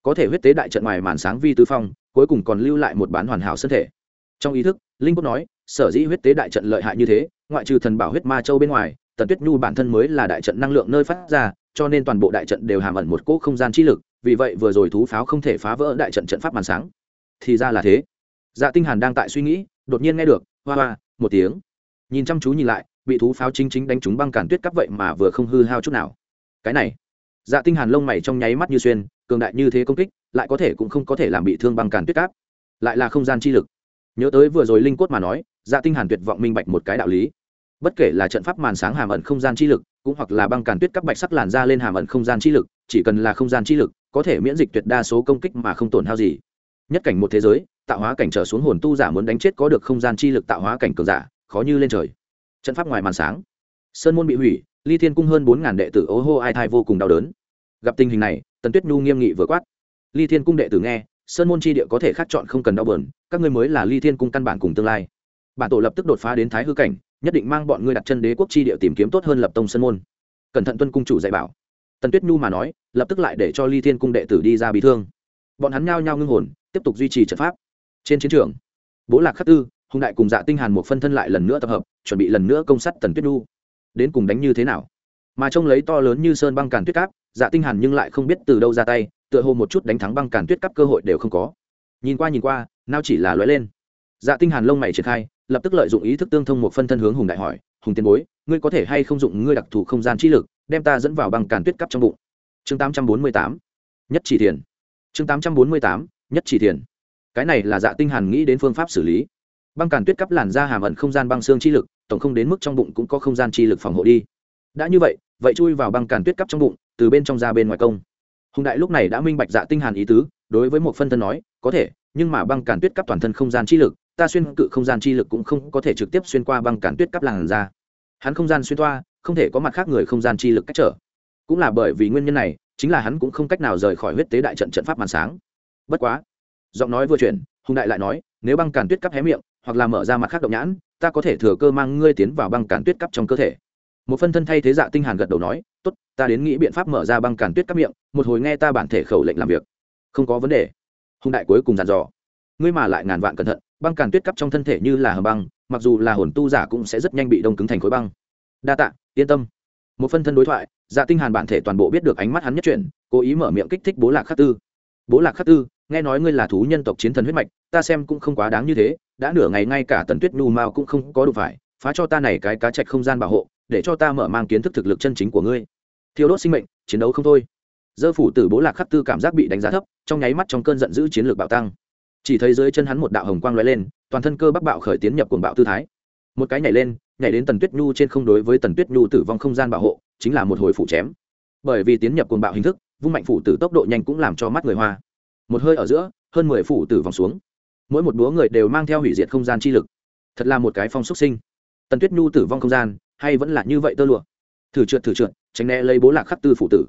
Có thể huyết tế đại trận ngoài màn sáng vi tứ phong, cuối cùng còn lưu lại một bán hoàn hảo thân thể. Trong ý thức, linh quốc nói, sở dĩ huyết tế đại trận lợi hại như thế, ngoại trừ thần bảo huyết ma châu bên ngoài tần tuyết nhu bản thân mới là đại trận năng lượng nơi phát ra, cho nên toàn bộ đại trận đều hàm ẩn một cỗ không gian chi lực, vì vậy vừa rồi thú pháo không thể phá vỡ đại trận trận pháp màn sáng. Thì ra là thế. Dạ tinh hàn đang tại suy nghĩ, đột nhiên nghe được hoa hoa, một tiếng. Nhìn chăm chú nhìn lại, bị thú pháo chính chính đánh trúng băng cản tuyết cắp vậy mà vừa không hư hao chút nào. Cái này dạ tinh hàn lông mày trong nháy mắt như xuyên, cường đại như thế công kích, lại có thể cũng không có thể làm bị thương băng cản tuyết cáp lại là không gian chi lực. Nhớ tới vừa rồi linh cốt mà nói dạ tinh hàn tuyệt vọng minh bạch một cái đạo lý. Bất kể là trận pháp màn sáng hàm ẩn không gian chi lực, cũng hoặc là băng cản tuyết các bạch sắc làn ra lên hàm ẩn không gian chi lực, chỉ cần là không gian chi lực, có thể miễn dịch tuyệt đa số công kích mà không tổn hao gì. Nhất cảnh một thế giới tạo hóa cảnh trở xuống hồn tu giả muốn đánh chết có được không gian chi lực tạo hóa cảnh cường giả, khó như lên trời. Trận pháp ngoài màn sáng. Sơn môn bị hủy, ly thiên cung hơn bốn ngàn đệ tử ố hô ai thai vô cùng đau đớn. Gặp tình hình này, tần tuyết nhu nghiêm nghị vừa quát. Ly thiên cung đệ tử nghe, sơn môn chi địa có thể khác chọn không cần đau bờn các ngươi mới là ly thiên cung căn bản cùng tương lai. Bản tổ lập tức đột phá đến thái hư cảnh, nhất định mang bọn ngươi đặt chân đế quốc chi địa tìm kiếm tốt hơn lập tông sơn môn. Cẩn thận tuân cung chủ dạy bảo. Tần tuyết nhu mà nói, lập tức lại để cho ly thiên cung đệ tử đi ra bị thương. Bọn hắn nhao nhao ngưng hồn, tiếp tục duy trì trận pháp trên chiến trường. Bố lạc khắc tư, hùng đại cùng dạ tinh hàn một phân thân lại lần nữa tập hợp, chuẩn bị lần nữa công sát tần tuyết nhu. Đến cùng đánh như thế nào? Mà trông lấy to lớn như sơn băng càn tuyết cáp dạ tinh hàn nhưng lại không biết từ đâu ra tay, tựa hồ một chút đánh thắng băng càn tuyết cáp cơ hội đều không có. Nhìn qua nhìn qua, nào chỉ là lóe lên. Dạ tinh hàn lông mày triển khai, lập tức lợi dụng ý thức tương thông một phân thân hướng hùng đại hỏi, hùng tiên bối, ngươi có thể hay không dụng ngươi đặc thù không gian chi lực, đem ta dẫn vào băng càn tuyết cáp trong bụng? Chương 848 nhất chỉ thiền. Chương 848 nhất chỉ thiền cái này là dạ tinh hàn nghĩ đến phương pháp xử lý. Băng càn tuyết cắp làn ra hàm ẩn không gian băng xương chi lực, tổng không đến mức trong bụng cũng có không gian chi lực phòng hộ đi. Đã như vậy vậy chui vào băng càn tuyết cắp trong bụng, từ bên trong ra bên ngoài công. Hùng đại lúc này đã minh bạch dạ tinh hàn ý tứ, đối với một phân thân nói, có thể, nhưng mà băng càn tuyết cắp toàn thân không gian chi lực, ta xuyên cự không gian chi lực cũng không có thể trực tiếp xuyên qua băng càn tuyết cắp làn ra hắn không gian xuyên toa, không thể có mặt khác người không gian chi lực cách trở. Cũng là bởi vì nguyên nhân này, chính là hắn cũng không cách nào rời khỏi huyết tế đại trận trận pháp màn sáng. Bất quá giọng nói vừa chuyển, hùng đại lại nói, nếu băng càn tuyết cắp hé miệng, hoặc là mở ra mặt khác động nhãn, ta có thể thừa cơ mang ngươi tiến vào băng càn tuyết cắp trong cơ thể. Một phân thân thay thế dạ tinh hàn gật đầu nói, tốt, ta đến nghĩ biện pháp mở ra băng càn tuyết cắp miệng, một hồi nghe ta bản thể khẩu lệnh làm việc. Không có vấn đề. Hùng đại cuối cùng dặn dò. Ngươi mà lại ngàn vạn cẩn thận, băng càn tuyết cắp trong thân thể như là hầm băng, mặc dù là hồn tu giả cũng sẽ rất nhanh bị đông cứng thành khối băng. Đa tạ, yên tâm. Một phân thân đối thoại dạ tinh hàn bản thể toàn bộ biết được ánh mắt hắn nhất chuyển, cố ý mở miệng kích thích bố lạc khắc tư. Bố lạc khắc tư nghe nói ngươi là thú nhân tộc chiến thần huyết mạch, ta xem cũng không quá đáng như thế, đã nửa ngày ngay cả tần tuyết nhu mao cũng không có đủ phải, phá cho ta này cái cá trạch không gian bảo hộ, để cho ta mở mang kiến thức thực lực chân chính của ngươi. Thiêu đốt sinh mệnh, chiến đấu không thôi. Dơ phủ tử bố lạc khắc tư cảm giác bị đánh giá thấp, trong nháy mắt trong cơn giận dữ chiến lược bạo tăng. Chỉ thấy dưới chân hắn một đạo hồng quang l lên, toàn thân cơ bắc bạo khởi tiến nhập cuồng bạo tư thái. Một cái nhảy lên, nhảy đến tần tuyết nhu trên không đối với tần tuyết nhu tử vong không gian bảo hộ, chính là một hồi phủ chém. Bởi vì tiến nhập cuồng bạo hình thức, vung mạnh phủ tử tốc độ nhanh cũng làm cho mắt người hoa một hơi ở giữa, hơn mười phủ tử vòng xuống. Mỗi một búa người đều mang theo hủy diệt không gian chi lực. Thật là một cái phong xúc sinh. Tần tuyết nhu tử vong không gian, hay vẫn là như vậy tơ lụa? Thử trượt thử trượt, tránh né lấy bố lạc khắc tư phủ tử.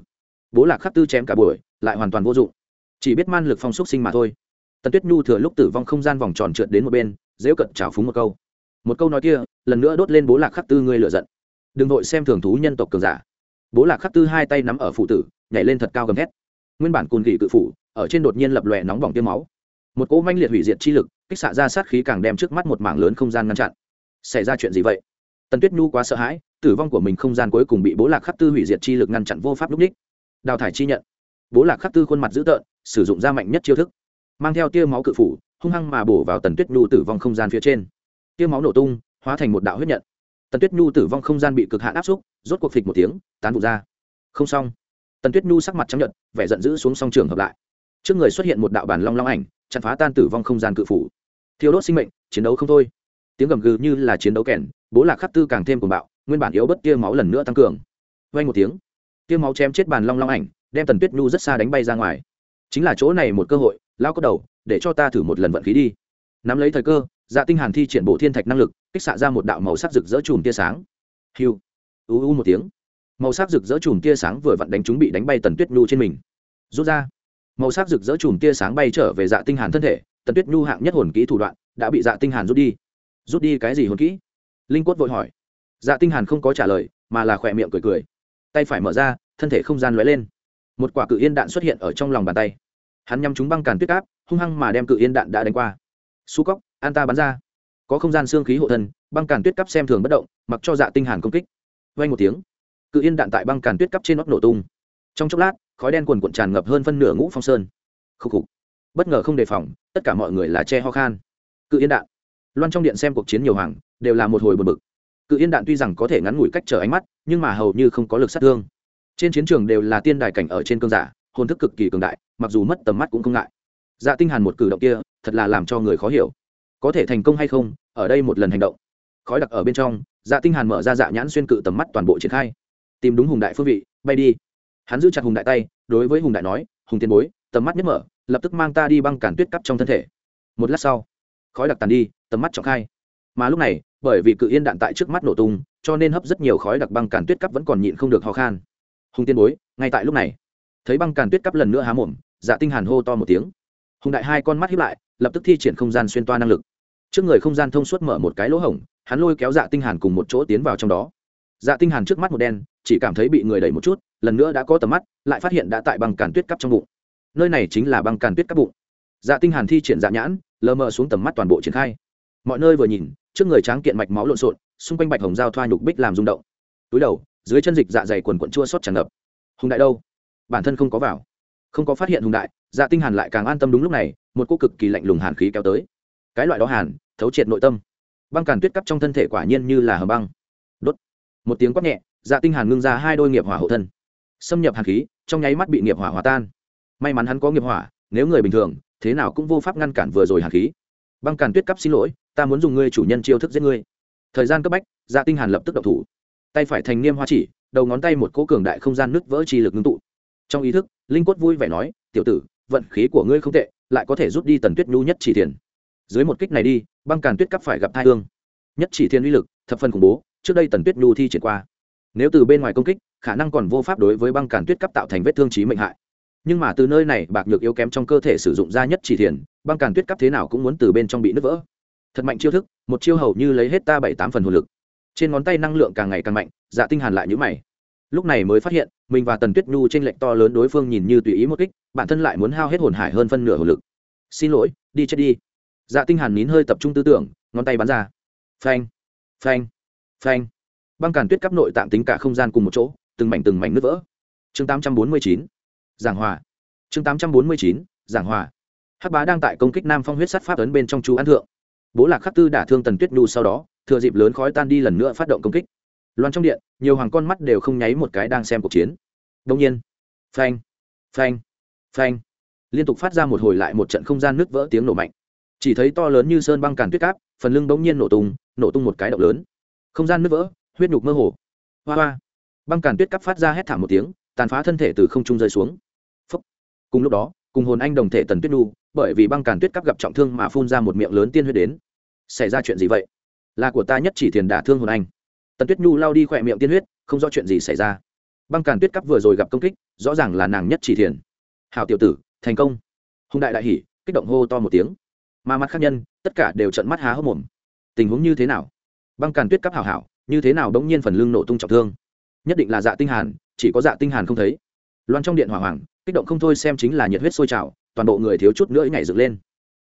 Bố lạc khắc tư chém cả buổi, lại hoàn toàn vô dụng. Chỉ biết man lực phong xúc sinh mà thôi. Tần tuyết nhu thừa lúc tử vong không gian vòng tròn trượt đến một bên dễu cận trào phúng một câu. Một câu nói kia, lần nữa đốt lên bố lạc khắc tư ngươi lựa giận. Đừng vội xem thường thú nhân tộc cường giả. Bố lạc khắc tư hai tay nắm ở phụ tử, nhảy lên thật cao gầm thét. Nguyên bản cùn gỉ cự phủ ở trên đột nhiên lập lòe nóng bỏng tiêm máu. Một cỗ manh liệt hủy diệt chi lực, kích xạ ra sát khí càng đem trước mắt một mảng lớn không gian ngăn chặn. Xảy ra chuyện gì vậy? Tần tuyết nhu quá sợ hãi, tử vong của mình không gian cuối cùng bị bố lạc khắc tư hủy diệt chi lực ngăn chặn vô pháp lúc ních đào thải chi nhận. Bố lạc khắc tư khuôn mặt dữ tợn, sử dụng da mạnh nhất chiêu thức. Mang theo tia máu cự phủ, hung hăng mà bổ vào tần tuyết nhu tử vong không gian phía trên. Tia máu nổ tung, hóa thành một đạo huyết nhận. Tần tuyết nhu tử vong không gian bị cực hạn áp xúc, rốt cuộc phịch một tiếng, tán vụ ra. Không xong. Tần tuyết nhu sắc mặt trắng nhận vẻ giận dữ xuống song trường hợp lại trước người xuất hiện một đạo bản long long ảnh, chặn phá tan tử vong không gian cự phủ. Thiêu đốt sinh mệnh, chiến đấu không thôi. Tiếng gầm gừ như là chiến đấu kèn, bố lạc khắc tư càng thêm cuồng bạo, nguyên bản yếu bất tia máu lần nữa tăng cường. Vay một tiếng, tia máu chém chết bàn long long ảnh, đem tần tuyết nhu rất xa đánh bay ra ngoài. Chính là chỗ này một cơ hội, lao có đầu, để cho ta thử một lần vận khí đi. Nắm lấy thời cơ dạ tinh hàn thi triển bộ thiên thạch năng lực, kích xạ ra một đạo màu sắc rực rỡ chùm tia sáng. Hiu u u một tiếng. Màu sắc rực rỡ chùm tia sáng vừa vặn đánh chúng bị đánh bay tần tuyết nhu trên mình. Rút ra màu sắc rực rỡ chùm tia sáng bay trở về dạ tinh hàn thân thể, tần tuyết nhu hạng nhất hồn kỹ thủ đoạn đã bị dạ tinh hàn rút đi. Rút đi cái gì hồn kỹ? Linh quất vội hỏi. Dạ tinh hàn không có trả lời, mà là khỏe miệng cười cười. Tay phải mở ra, thân thể không gian lóe lên. Một quả cự yên đạn xuất hiện ở trong lòng bàn tay. Hắn nhắm chúng băng càn tuyết áp, hung hăng mà đem cự yên đạn đã đánh qua. Su cóc an ta bắn ra. Có không gian xương khí hộ thân, băng càn tuyết cắp xem thường bất động, mặc cho dạ tinh hàn công kích. Vang một tiếng, cự yên đạn tại băng càn tuyết cắp trên nóc nổ tung. Trong chốc lát khói đen cuồn cuộn tràn ngập hơn phân nửa ngũ phong sơn. Khúc khục. Bất ngờ không đề phòng, tất cả mọi người là che ho khan. Cự yên đạn. Loan trong điện xem cuộc chiến nhiều hoàng, đều là một hồi buồn bực. Cự yên đạn tuy rằng có thể ngắn ngủi cách trở ánh mắt, nhưng mà hầu như không có lực sát thương. Trên chiến trường đều là tiên đài cảnh ở trên cơn giả, hồn thức cực kỳ cường đại, mặc dù mất tầm mắt cũng không ngại. Dạ tinh hàn một cử động kia, thật là làm cho người khó hiểu. Có thể thành công hay không, ở đây một lần hành động. Khói đặc ở bên trong dạ tinh hàn mở ra dạ nhãn xuyên cự tầm mắt toàn bộ triển khai. Tìm đúng hùng đại phương vị, bay đi hắn giữ chặt hùng đại tay, đối với hùng đại nói, hùng tiền bối, tầm mắt nhất mở, lập tức mang ta đi băng cản tuyết cắp trong thân thể. Một lát sau, khói đặc tàn đi, tầm mắt trọng khai. Mà lúc này, bởi vì cự yên đạn tại trước mắt nổ tung, cho nên hấp rất nhiều khói đặc băng cản tuyết cắp vẫn còn nhịn không được ho khan. Hùng tiên bối, ngay tại lúc này. Thấy băng cản tuyết cắp lần nữa há mồm dạ tinh hàn hô to một tiếng. Hùng đại hai con mắt hiếp lại, lập tức thi triển không gian xuyên toa năng lực. Trước người không gian thông suốt mở một cái lỗ hổng, hắn lôi kéo dạ tinh hàn cùng một chỗ tiến vào trong đó. Dạ tinh hàn trước mắt một đen, chỉ cảm thấy bị người đẩy một chút lần nữa đã có tầm mắt, lại phát hiện đã tại băng càn tuyết cắp trong bụng. Nơi này chính là băng càn tuyết cắp bụng. Dạ tinh hàn thi triển dạ nhãn, lờ mờ xuống tầm mắt toàn bộ triển khai. Mọi nơi vừa nhìn, trước người tráng kiện mạch máu lộn xộn, xung quanh bạch hồng giao thoa nhục bích làm rung động. Túi đầu, dưới chân dịch dạ dày quần quận chua xót tràn ngập. Hùng đại đâu? Bản thân không có vào. Không có phát hiện hùng đại dạ tinh hàn lại càng an tâm đúng lúc này, một cô cực kỳ lạnh lùng hàn khí kéo tới. Cái loại đó hàn, thấu triệt nội tâm. Băng càn tuyết cắp trong thân thể quả nhiên như là hầm băng. Đốt. Một tiếng quát nhẹ dạ tinh hàn ngưng ra hai đôi nghiệp hỏa hộ thân xâm nhập hàn khí, trong nháy mắt bị nghiệp hỏa hòa tan. May mắn hắn có nghiệp hỏa, nếu người bình thường, thế nào cũng vô pháp ngăn cản vừa rồi hàn khí. Băng càn tuyết cắp xin lỗi, ta muốn dùng ngươi chủ nhân chiêu thức giết ngươi. Thời gian cấp bách dạ tinh hàn lập tức động thủ. Tay phải thành niêm hoa chỉ, đầu ngón tay một cỗ cường đại không gian nứt vỡ chi lực ngưng tụ. Trong ý thức, linh quất vui vẻ nói, tiểu tử, vận khí của ngươi không tệ, lại có thể rút đi tần tuyết nhu nhất chỉ thiền dưới một kích này đi, băng càn tuyết cắp phải gặp thai hương. Nhất chỉ thiên uy lực, thập phần khủng bố, trước đây tần tuyết nhu thi triển qua. Nếu từ bên ngoài công kích khả năng còn vô pháp đối với băng càn tuyết cấp tạo thành vết thương trí mệnh hại. Nhưng mà từ nơi này, bạc nhược yếu kém trong cơ thể sử dụng ra nhất chỉ thiền, băng càn tuyết cấp thế nào cũng muốn từ bên trong bị nứt vỡ. Thật mạnh chiêu thức, một chiêu hầu như lấy hết ta bảy tám phần hồn lực. Trên ngón tay năng lượng càng ngày càng mạnh dạ tinh hàn lại nhíu mày. Lúc này mới phát hiện, mình và tần tuyết nhu trên lệnh to lớn đối phương nhìn như tùy ý một kích, bản thân lại muốn hao hết hồn hải hơn phân nửa hồn lực. Xin lỗi, đi chết đi. Dạ tinh hàn nín hơi tập trung tư tưởng, ngón tay bắn ra. Phanh phanh phanh. Băng càn tuyết cắp nội tạm tính cả không gian cùng một chỗ từng mảnh từng mảnh nứt vỡ. Chương 849 giảng hòa. Chương 849 giảng hòa. Hắc bá đang tại công kích nam phong huyết sát pháp ấn bên trong chú ăn thượng. Bố lạc khắc tư đả thương tần tuyết nhu sau đó, thừa dịp lớn khói tan đi lần nữa phát động công kích. Loan trong điện, nhiều hoàng con mắt đều không nháy một cái đang xem cuộc chiến. Đông nhiên, phanh phanh phanh, liên tục phát ra một hồi lại một trận không gian nứt vỡ tiếng nổ mạnh. Chỉ thấy to lớn như sơn băng càn tuyết cáp, phần lưng bỗng nhiên nổ tung nổ tung một cái động lớn. Không gian nứt vỡ, huyết nhục mơ hồ. Hoa hoa băng càn tuyết cắp phát ra hét thảm một tiếng, tàn phá thân thể từ không trung rơi xuống. Phúc. cùng lúc đó, cùng hồn anh đồng thể tần tuyết nu bởi vì băng càn tuyết cắp gặp trọng thương mà phun ra một miệng lớn tiên huyết đến. Xảy ra chuyện gì vậy? Là của ta nhất chỉ thiền đả thương hồn anh. Tần tuyết nhu lao đi khỏe miệng tiên huyết, không rõ chuyện gì xảy ra. Băng càn tuyết cắp vừa rồi gặp công kích, rõ ràng là nàng nhất chỉ thiền. Hào tiểu tử, thành công. Hùng đại đại hỉ, kích động hô to một tiếng. Mà mặt khác nhân, tất cả đều trận mắt há hốc mồm. Tình huống như thế nào? Băng càn tuyết cắp hảo hảo, như thế nào đống nhiên phần lưng nổ tung trọng thương? Nhất định là dạ tinh hàn, chỉ có dạ tinh hàn không thấy. Loan trong điện hỏa hoàng kích động không thôi xem chính là nhiệt huyết sôi trào, toàn bộ người thiếu chút nữa nhảy dựng lên.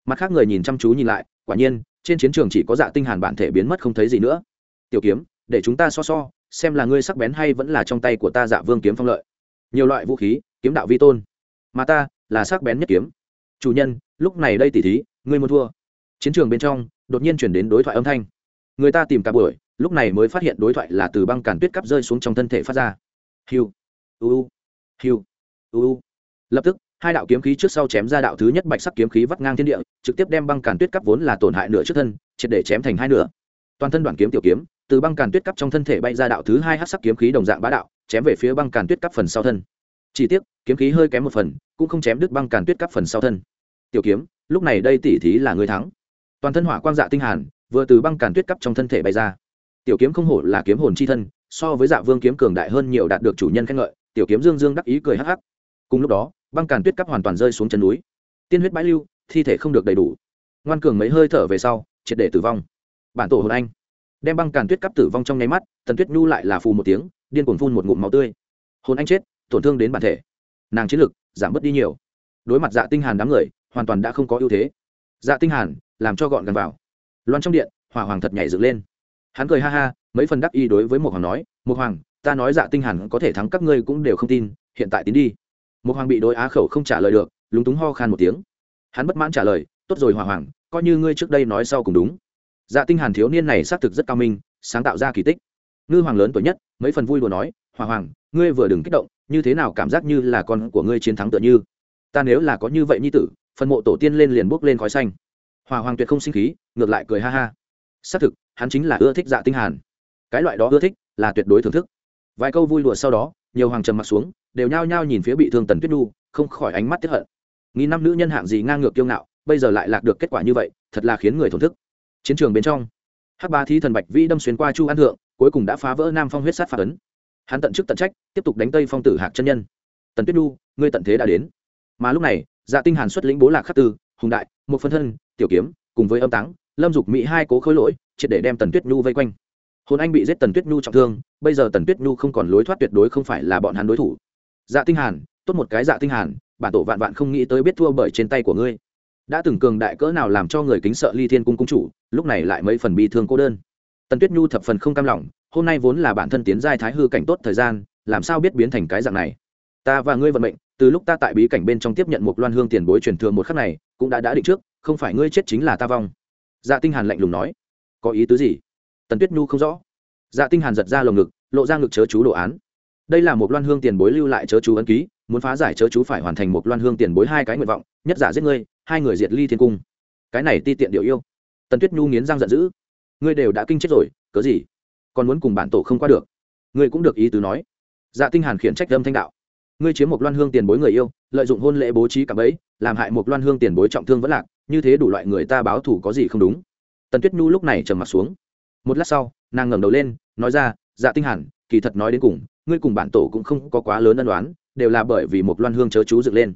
Mặt khác người nhìn chăm chú nhìn lại, quả nhiên, trên chiến trường chỉ có dạ tinh hàn bản thể biến mất không thấy gì nữa. Tiểu kiếm, để chúng ta so so, xem là ngươi sắc bén hay vẫn là trong tay của ta dạ vương kiếm phong lợi. Nhiều loại vũ khí, kiếm đạo vi tôn. Mà ta, là sắc bén nhất kiếm. Chủ nhân, lúc này đây tỉ thí, ngươi muốn thua. Chiến trường bên trong, đột nhiên chuyển đến đối thoại âm thanh. Người ta tìm cả buổi lúc này mới phát hiện đối thoại là từ băng càn tuyết cắp rơi xuống trong thân thể phát ra. Hiu uu hiu uu lập tức, hai đạo kiếm khí trước sau chém ra đạo thứ nhất bạch sắc kiếm khí vắt ngang thiên địa, trực tiếp đem băng càn tuyết cắp vốn là tổn hại nửa trước thân, triệt để chém thành hai nửa. Toàn thân đoàn kiếm tiểu kiếm, từ băng càn tuyết cắp trong thân thể bay ra đạo thứ hai hát sắc kiếm khí đồng dạng bá đạo, chém về phía băng càn tuyết cắp phần sau thân. Chỉ tiếc, kiếm khí hơi kém một phần, cũng không chém đứt băng càn tuyết cắp phần sau thân. Tiểu kiếm, lúc này đây tỉ thí là người thắng. Toàn thân hỏa quang dạ tinh hàn, vừa từ băng càn tuyết cắp trong thân thể bay ra tiểu kiếm không hổ là kiếm hồn chi thân, so với dạ vương kiếm cường đại hơn nhiều đạt được chủ nhân khen ngợi, tiểu kiếm dương dương đắc ý cười hắc hắc. Cùng lúc đó, băng càn tuyết cắp hoàn toàn rơi xuống chân núi. Tiên huyết bãi lưu, thi thể không được đầy đủ. Ngoan cường mấy hơi thở về sau, triệt để tử vong. Bản tổ hồn anh đem băng càn tuyết cắp tử vong trong nháy mắt, tần tuyết nhu lại là phù một tiếng, điên cuồng phun một ngụm máu tươi. Hồn anh chết, tổn thương đến bản thể. Nàng chiến lực giảm bớt đi nhiều. Đối mặt dạ tinh hàn đám người, hoàn toàn đã không có ưu thế. Dạ tinh hàn, làm cho gọn gần vào. Loan trong điện, hỏa hoàng thật nhảy dựng lên hắn cười ha ha, mấy phần đắc ý đối với một hoàng nói một hoàng, ta nói dạ tinh hàn có thể thắng các ngươi cũng đều không tin, hiện tại tín đi. Một hoàng bị đối á khẩu không trả lời được, lúng túng ho khan một tiếng. Hắn bất mãn trả lời, tốt rồi hòa hoàng, coi như ngươi trước đây nói sau cùng đúng. Dạ tinh hàn thiếu niên này xác thực rất cao minh, sáng tạo ra kỳ tích. Ngư hoàng lớn tuổi nhất, mấy phần vui đùa nói, hòa hoàng, ngươi vừa đừng kích động, như thế nào cảm giác như là con của ngươi chiến thắng tựa như? Ta nếu là có như vậy nhi tử, phần mộ tổ tiên lên liền bước lên khói xanh. Hòa hoàng tuyệt không sinh khí, ngược lại cười ha ha. Xác thực hắn chính là ưa thích dạ tinh hàn. Cái loại đó ưa thích là tuyệt đối thưởng thức. Vài câu vui đùa sau đó, nhiều hoàng trầm mặt xuống, đều nhao nhao nhìn phía bị thương tần tuyết nhu, không khỏi ánh mắt tiếc hận. Nghìn năm nữ nhân hạng gì ngang ngược kiêu ngạo, bây giờ lại lạc được kết quả như vậy, thật là khiến người thổn thức. Chiến trường bên trong, hắc ba thí thần bạch vĩ đâm xuyên qua chu an thượng, cuối cùng đã phá vỡ nam phong huyết sát phạt ấn. Hắn tận chức tận trách, tiếp tục đánh tây phong tử hạc chân nhân. Tần tuyết nhu, ngươi tận thế đã đến. Mà lúc này dạ tinh hàn xuất lĩnh bố lạc khắc tư, hùng đại, một phân thân, tiểu kiếm, cùng với âm táng, lâm dục mỹ hai cố khối lỗi triệt để đem tần tuyết nhu vây quanh. Hồn anh bị giết tần tuyết nhu trọng thương, bây giờ tần tuyết nhu không còn lối thoát tuyệt đối không phải là bọn hắn đối thủ. Dạ tinh hàn, tốt một cái dạ tinh hàn, bản tổ vạn vạn không nghĩ tới biết thua bởi trên tay của ngươi. Đã từng cường đại cỡ nào làm cho người kính sợ ly thiên cung cung chủ, lúc này lại mấy phần bi thương cô đơn. Tần tuyết nhu thập phần không cam lòng, hôm nay vốn là bản thân tiến giai thái hư cảnh tốt thời gian, làm sao biết biến thành cái dạng này? Ta và ngươi vận mệnh, từ lúc ta tại bí cảnh bên trong tiếp nhận một loan hương tiền bối truyền thừa một khắc này, cũng đã đã định trước, không phải ngươi chết chính là ta vong. Dạ tinh hàn lạnh lùng nói có ý tứ gì? Tần tuyết nhu không rõ. Dạ tinh hàn giật ra lồng ngực, lộ ra ngực chớ chú đồ án. Đây là một loan hương tiền bối lưu lại chớ chú ấn ký, muốn phá giải chớ chú phải hoàn thành một loan hương tiền bối hai cái nguyện vọng, nhất giả giết ngươi, hai người diệt ly thiên cung. Cái này ti tiện điệu yêu. Tần tuyết nhu nghiến răng giận dữ. Ngươi đều đã kinh chết rồi, cớ gì? Còn muốn cùng bản tổ không qua được. Ngươi cũng được ý tứ nói. Dạ tinh hàn khiển trách âm thanh đạo. Ngươi chiếm một loan hương tiền bối người yêu, lợi dụng hôn lễ bố trí cả bấy làm hại một loan hương tiền bối trọng thương vẫn lạc, như thế đủ loại người ta báo thủ có gì không đúng? Tần tuyết nhu lúc này trầm mặt xuống. Một lát sau, nàng ngẩng đầu lên, nói ra dạ tinh hàn, kỳ thật nói đến cùng, ngươi cùng bản tổ cũng không có quá lớn ân đoán đều là bởi vì một loan hương chớ chú dựng lên.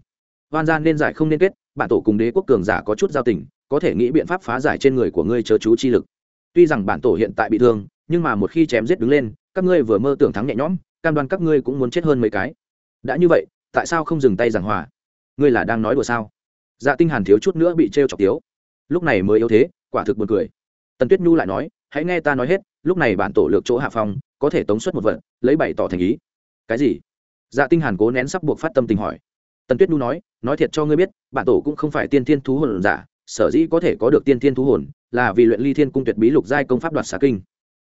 Hoan gian nên giải không nên kết, bản tổ cùng đế quốc cường giả có chút giao tình, có thể nghĩ biện pháp phá giải trên người của ngươi chớ chú chi lực. Tuy rằng bản tổ hiện tại bị thương, nhưng mà một khi chém giết đứng lên, các ngươi vừa mơ tưởng thắng nhẹ nhõm, cam đoan các ngươi cũng muốn chết hơn mấy cái. Đã như vậy, tại sao không dừng tay giảng hòa? Ngươi là đang nói đùa sao? Dạ tinh hàn thiếu chút nữa bị treo chọc tiếu. Lúc này mới yếu thế quả thực buồn cười. Tần tuyết nhu lại nói, hãy nghe ta nói hết, lúc này bản tổ lược chỗ hạ phong, có thể tống xuất một vận lấy bảy tỏ thành ý. Cái gì? Dạ tinh hàn cố nén sắp buộc phát tâm tình hỏi. Tần tuyết nhu nói nói thiệt cho ngươi biết, bản tổ cũng không phải tiên thiên thú hồn giả, sở dĩ có thể có được tiên thiên thú hồn, là vì luyện ly thiên cung tuyệt bí lục giai công pháp đoạt xá kinh.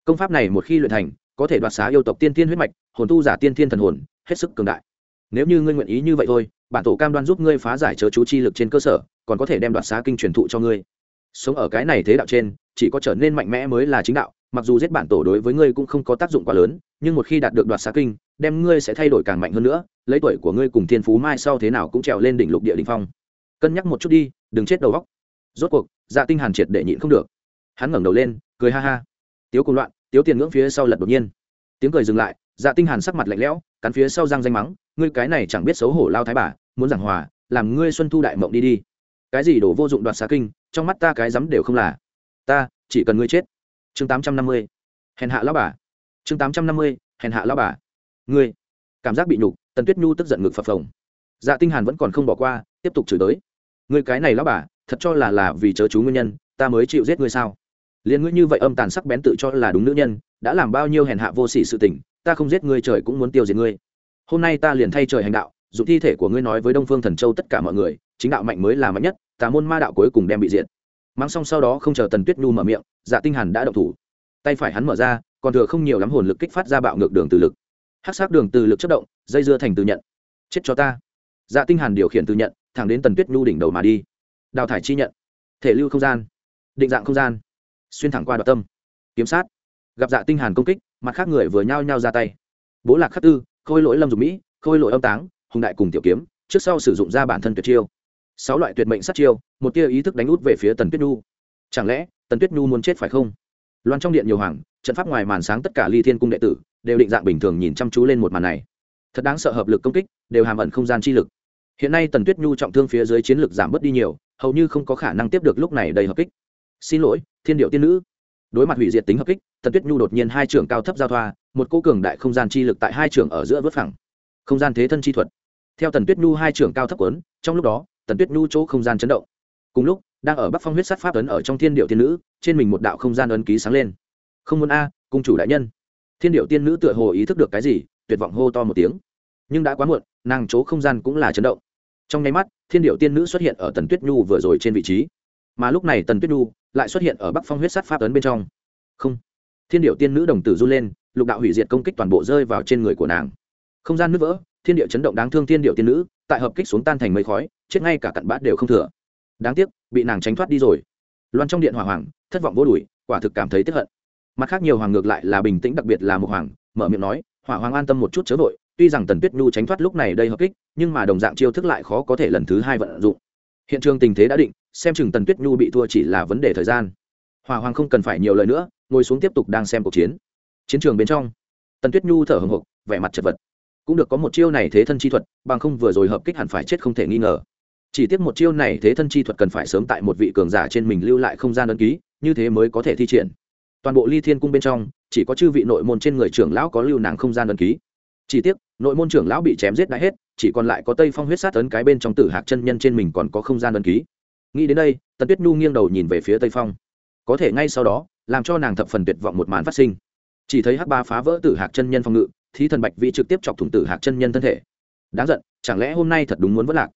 Công pháp này một khi luyện thành, có thể đoạt xá yêu tộc tiên thiên huyết mạch, hồn tu giả tiên thiên thần hồn, hết sức cường đại. Nếu như ngươi nguyện ý như vậy thôi, bản tổ cam đoan giúp ngươi phá giải chớ chú chi lực trên cơ sở, còn có thể đem đoạt xá kinh truyền thụ cho ngươi sống ở cái này thế đạo trên, chỉ có trở nên mạnh mẽ mới là chính đạo, mặc dù giết bản tổ đối với ngươi cũng không có tác dụng quá lớn, nhưng một khi đạt được đoạt xá kinh, đem ngươi sẽ thay đổi càng mạnh hơn nữa, lấy tuổi của ngươi cùng thiên phú mai sau thế nào cũng trèo lên đỉnh lục địa đình phong. Cân nhắc một chút đi, đừng chết đầu góc rốt cuộc dạ tinh hàn triệt để nhịn không được. Hắn ngẩng đầu lên, cười ha ha. Tiếu cùng loạn, tiếu tiền ngưỡng phía sau lật đột nhiên. Tiếng cười dừng lại dạ tinh hàn sắc mặt lạnh lẽo, cắn phía sau răng danh mắng, ngươi cái này chẳng biết xấu hổ lao thái bà, muốn giảng hòa, làm ngươi xuân thu đại mộng đi đi cái gì đổ vô dụng đoạt xá kinh, trong mắt ta cái dám đều không là. Ta, chỉ cần ngươi chết. Chương tám trăm năm mươi, hèn hạ lão bà. Chương tám trăm năm mươi, hèn hạ lão bà. Ngươi, cảm giác bị nhục, tần tuyết nhu tức giận ngực phập phồng. Dạ tinh hàn vẫn còn không bỏ qua, tiếp tục chửi tới. Ngươi cái này lão bà, thật cho là là vì chớ chú nguyên nhân, ta mới chịu giết ngươi sao? Liền ngươi như vậy âm tàn sắc bén tự cho là đúng nữ nhân, đã làm bao nhiêu hèn hạ vô sỉ sự tình, ta không giết ngươi trời cũng muốn tiêu diệt ngươi. Hôm nay ta liền thay trời hành đạo, dùng thi thể của ngươi nói với đông phương thần châu tất cả mọi người chính đạo mạnh mới là mạnh nhất, tà môn ma đạo cuối cùng đem bị diệt. Mang xong sau đó không chờ tần tuyết nhu mở miệng dạ tinh hàn đã động thủ. Tay phải hắn mở ra, còn thừa không nhiều lắm hồn lực kích phát ra bạo ngược đường từ lực. Hắc sắc đường từ lực chất động, dây dưa thành từ nhận. Chết cho ta. Dạ tinh hàn điều khiển từ nhận, thẳng đến tần tuyết nhu đỉnh đầu mà đi. Đào thải chi nhận. Thể lưu không gian. Định dạng không gian. Xuyên thẳng qua đoạn tâm. Kiếm sát. Gặp dạ tinh hàn công kích, mặt khác người vừa nhao nhao ra tay. Bố lạc khắc tư, khôi lỗi lâm dục mỹ, khôi lỗi âm táng, hùng đại cùng tiểu kiếm, trước sau sử dụng ra bản thân tuyệt chiêu sáu loại tuyệt mệnh sát chiêu, một tia ý thức đánh út về phía tần tuyết nhu. Chẳng lẽ, tần tuyết nhu muốn chết phải không? Loan trong điện nhiều hoàng, trận pháp ngoài màn sáng tất cả ly thiên cung đệ tử đều định dạng bình thường nhìn chăm chú lên một màn này. Thật đáng sợ hợp lực công kích, đều hàm ẩn không gian chi lực. Hiện nay tần tuyết nhu trọng thương phía dưới chiến lực giảm bớt đi nhiều, hầu như không có khả năng tiếp được lúc này đầy hợp kích. Xin lỗi, thiên điệu tiên nữ. Đối mặt hủy diệt tính hợp kích, tần tuyết nhu đột nhiên hai trường cao thấp giao thoa, một cô cường đại không gian chi lực tại hai trường ở giữa vớt phẳng. Không gian thế thân chi thuật. Theo tần tuyết nhu hai trường cao thấp quấn trong lúc đó tần tuyết nhu chỗ không gian chấn động. Cùng lúc, đang ở bắc phong huyết sát pháp ấn ở trong thiên điệu tiên nữ, trên mình một đạo không gian ấn ký sáng lên. Không muốn a, cung chủ đại nhân. Thiên điệu tiên nữ tựa hồ ý thức được cái gì, tuyệt vọng hô to một tiếng. Nhưng đã quá muộn, nàng chỗ không gian cũng là chấn động. Trong nháy mắt, thiên điệu tiên nữ xuất hiện ở tần tuyết nhu vừa rồi trên vị trí. Mà lúc này tần tuyết nhu lại xuất hiện ở bắc phong huyết sát pháp ấn bên trong. Không. Thiên điệu tiên nữ đồng tử run lên, lục đạo hủy diệt công kích toàn bộ rơi vào trên người của nàng. Không gian nứt vỡ, thiên điệu chấn động đáng thương thiên điệu tiên nữ tại hợp kích xuống tan thành mây khói, chết ngay cả cặn bát đều không thừa. Đáng tiếc, bị nàng tránh thoát đi rồi. Loan trong điện hỏa hoàng, thất vọng vô đùi quả thực cảm thấy tiếp hận. Mặt khác nhiều hoàng ngược lại là bình tĩnh đặc biệt là một hoàng, mở miệng nói, hỏa hoàng an tâm một chút chớ vội, tuy rằng tần tuyết nhu tránh thoát lúc này đây hợp kích, nhưng mà đồng dạng chiêu thức lại khó có thể lần thứ hai vận dụng. Hiện trường tình thế đã định, xem chừng tần tuyết nhu bị thua chỉ là vấn đề thời gian. Hỏa hoàng không cần phải nhiều lời nữa, ngồi xuống tiếp tục đang xem cuộc chiến. Chiến trường bên trong, tần tuyết nhu thở hồng hộc, vẻ mặt chật vật cũng được có một chiêu này thế thân chi thuật, bằng không vừa rồi hợp kích hẳn phải chết không thể nghi ngờ. Chỉ tiếc một chiêu này thế thân chi thuật cần phải sớm tại một vị cường giả trên mình lưu lại không gian đơn ký, như thế mới có thể thi triển. Toàn bộ ly thiên cung bên trong, chỉ có chư vị nội môn trên người trưởng lão có lưu nàng không gian đơn ký. Chỉ tiếc, nội môn trưởng lão bị chém giết đã hết, chỉ còn lại có tây phong huyết sát ấn cái bên trong tử hạc chân nhân trên mình còn có không gian đơn ký. Nghĩ đến đây, tần tuyết nhu nghiêng đầu nhìn về phía tây phong. Có thể ngay sau đó, làm cho nàng thập phần tuyệt vọng một màn phát sinh. Chỉ thấy hắc ba phá vỡ tử hạc chân nhân phòng ngự thí thần bạch vị trực tiếp chọc thủng tử hạc chân nhân thân thể. Đáng giận, chẳng lẽ hôm nay thật đúng muốn vất lạc?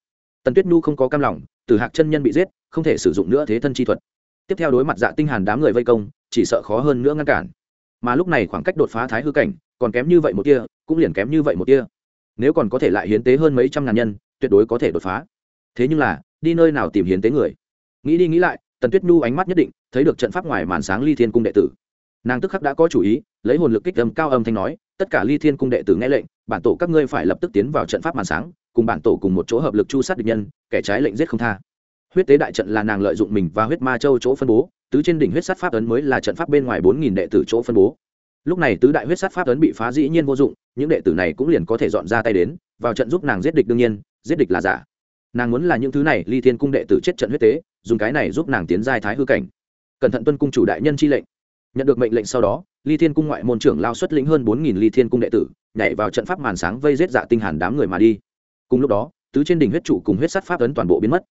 Tần tuyết nhu không có cam lòng, tử hạc chân nhân bị giết, không thể sử dụng nữa thế thân chi thuật. Tiếp theo đối mặt dạ tinh hàn đám người vây công, chỉ sợ khó hơn nữa ngăn cản. Mà lúc này khoảng cách đột phá thái hư cảnh, còn kém như vậy một tia, cũng liền kém như vậy một tia. Nếu còn có thể lại hiến tế hơn mấy trăm ngàn nhân, tuyệt đối có thể đột phá. Thế nhưng là, đi nơi nào tìm hiến tế người? Nghĩ đi nghĩ lại, tần tuyết nhu ánh mắt nhất định, thấy được trận pháp ngoài màn sáng ly thiên cung đệ tử. Nàng tức khắc đã có chủ ý, lấy hồn lực kích âm cao âm thanh nói tất cả ly thiên cung đệ tử nghe lệnh, bản tổ các ngươi phải lập tức tiến vào trận pháp màn sáng, cùng bản tổ cùng một chỗ hợp lực chu sát địch nhân, kẻ trái lệnh giết không tha. Huyết tế đại trận là nàng lợi dụng mình và huyết ma châu chỗ phân bố, tứ trên đỉnh huyết sát pháp ấn mới là trận pháp bên ngoài bốn nghìn đệ tử chỗ phân bố. Lúc này tứ đại huyết sát pháp ấn bị phá dĩ nhiên vô dụng, những đệ tử này cũng liền có thể dọn ra tay đến, vào trận giúp nàng giết địch đương nhiên, giết địch là giả. Nàng muốn là những thứ này, ly thiên cung đệ tử chết trận huyết tế, dùng cái này giúp nàng tiến giai thái hư cảnh. Cẩn thận tuân cung chủ đại nhân chi lệnh nhận được mệnh lệnh sau đó, ly thiên cung ngoại môn trưởng lao xuất lĩnh hơn bốn nghìn ly thiên cung đệ tử, nhảy vào trận pháp màn sáng vây giết dạ tinh hàn đám người mà đi. Cùng lúc đó, tứ trên đỉnh huyết trụ cùng huyết sát pháp ấn toàn bộ biến mất.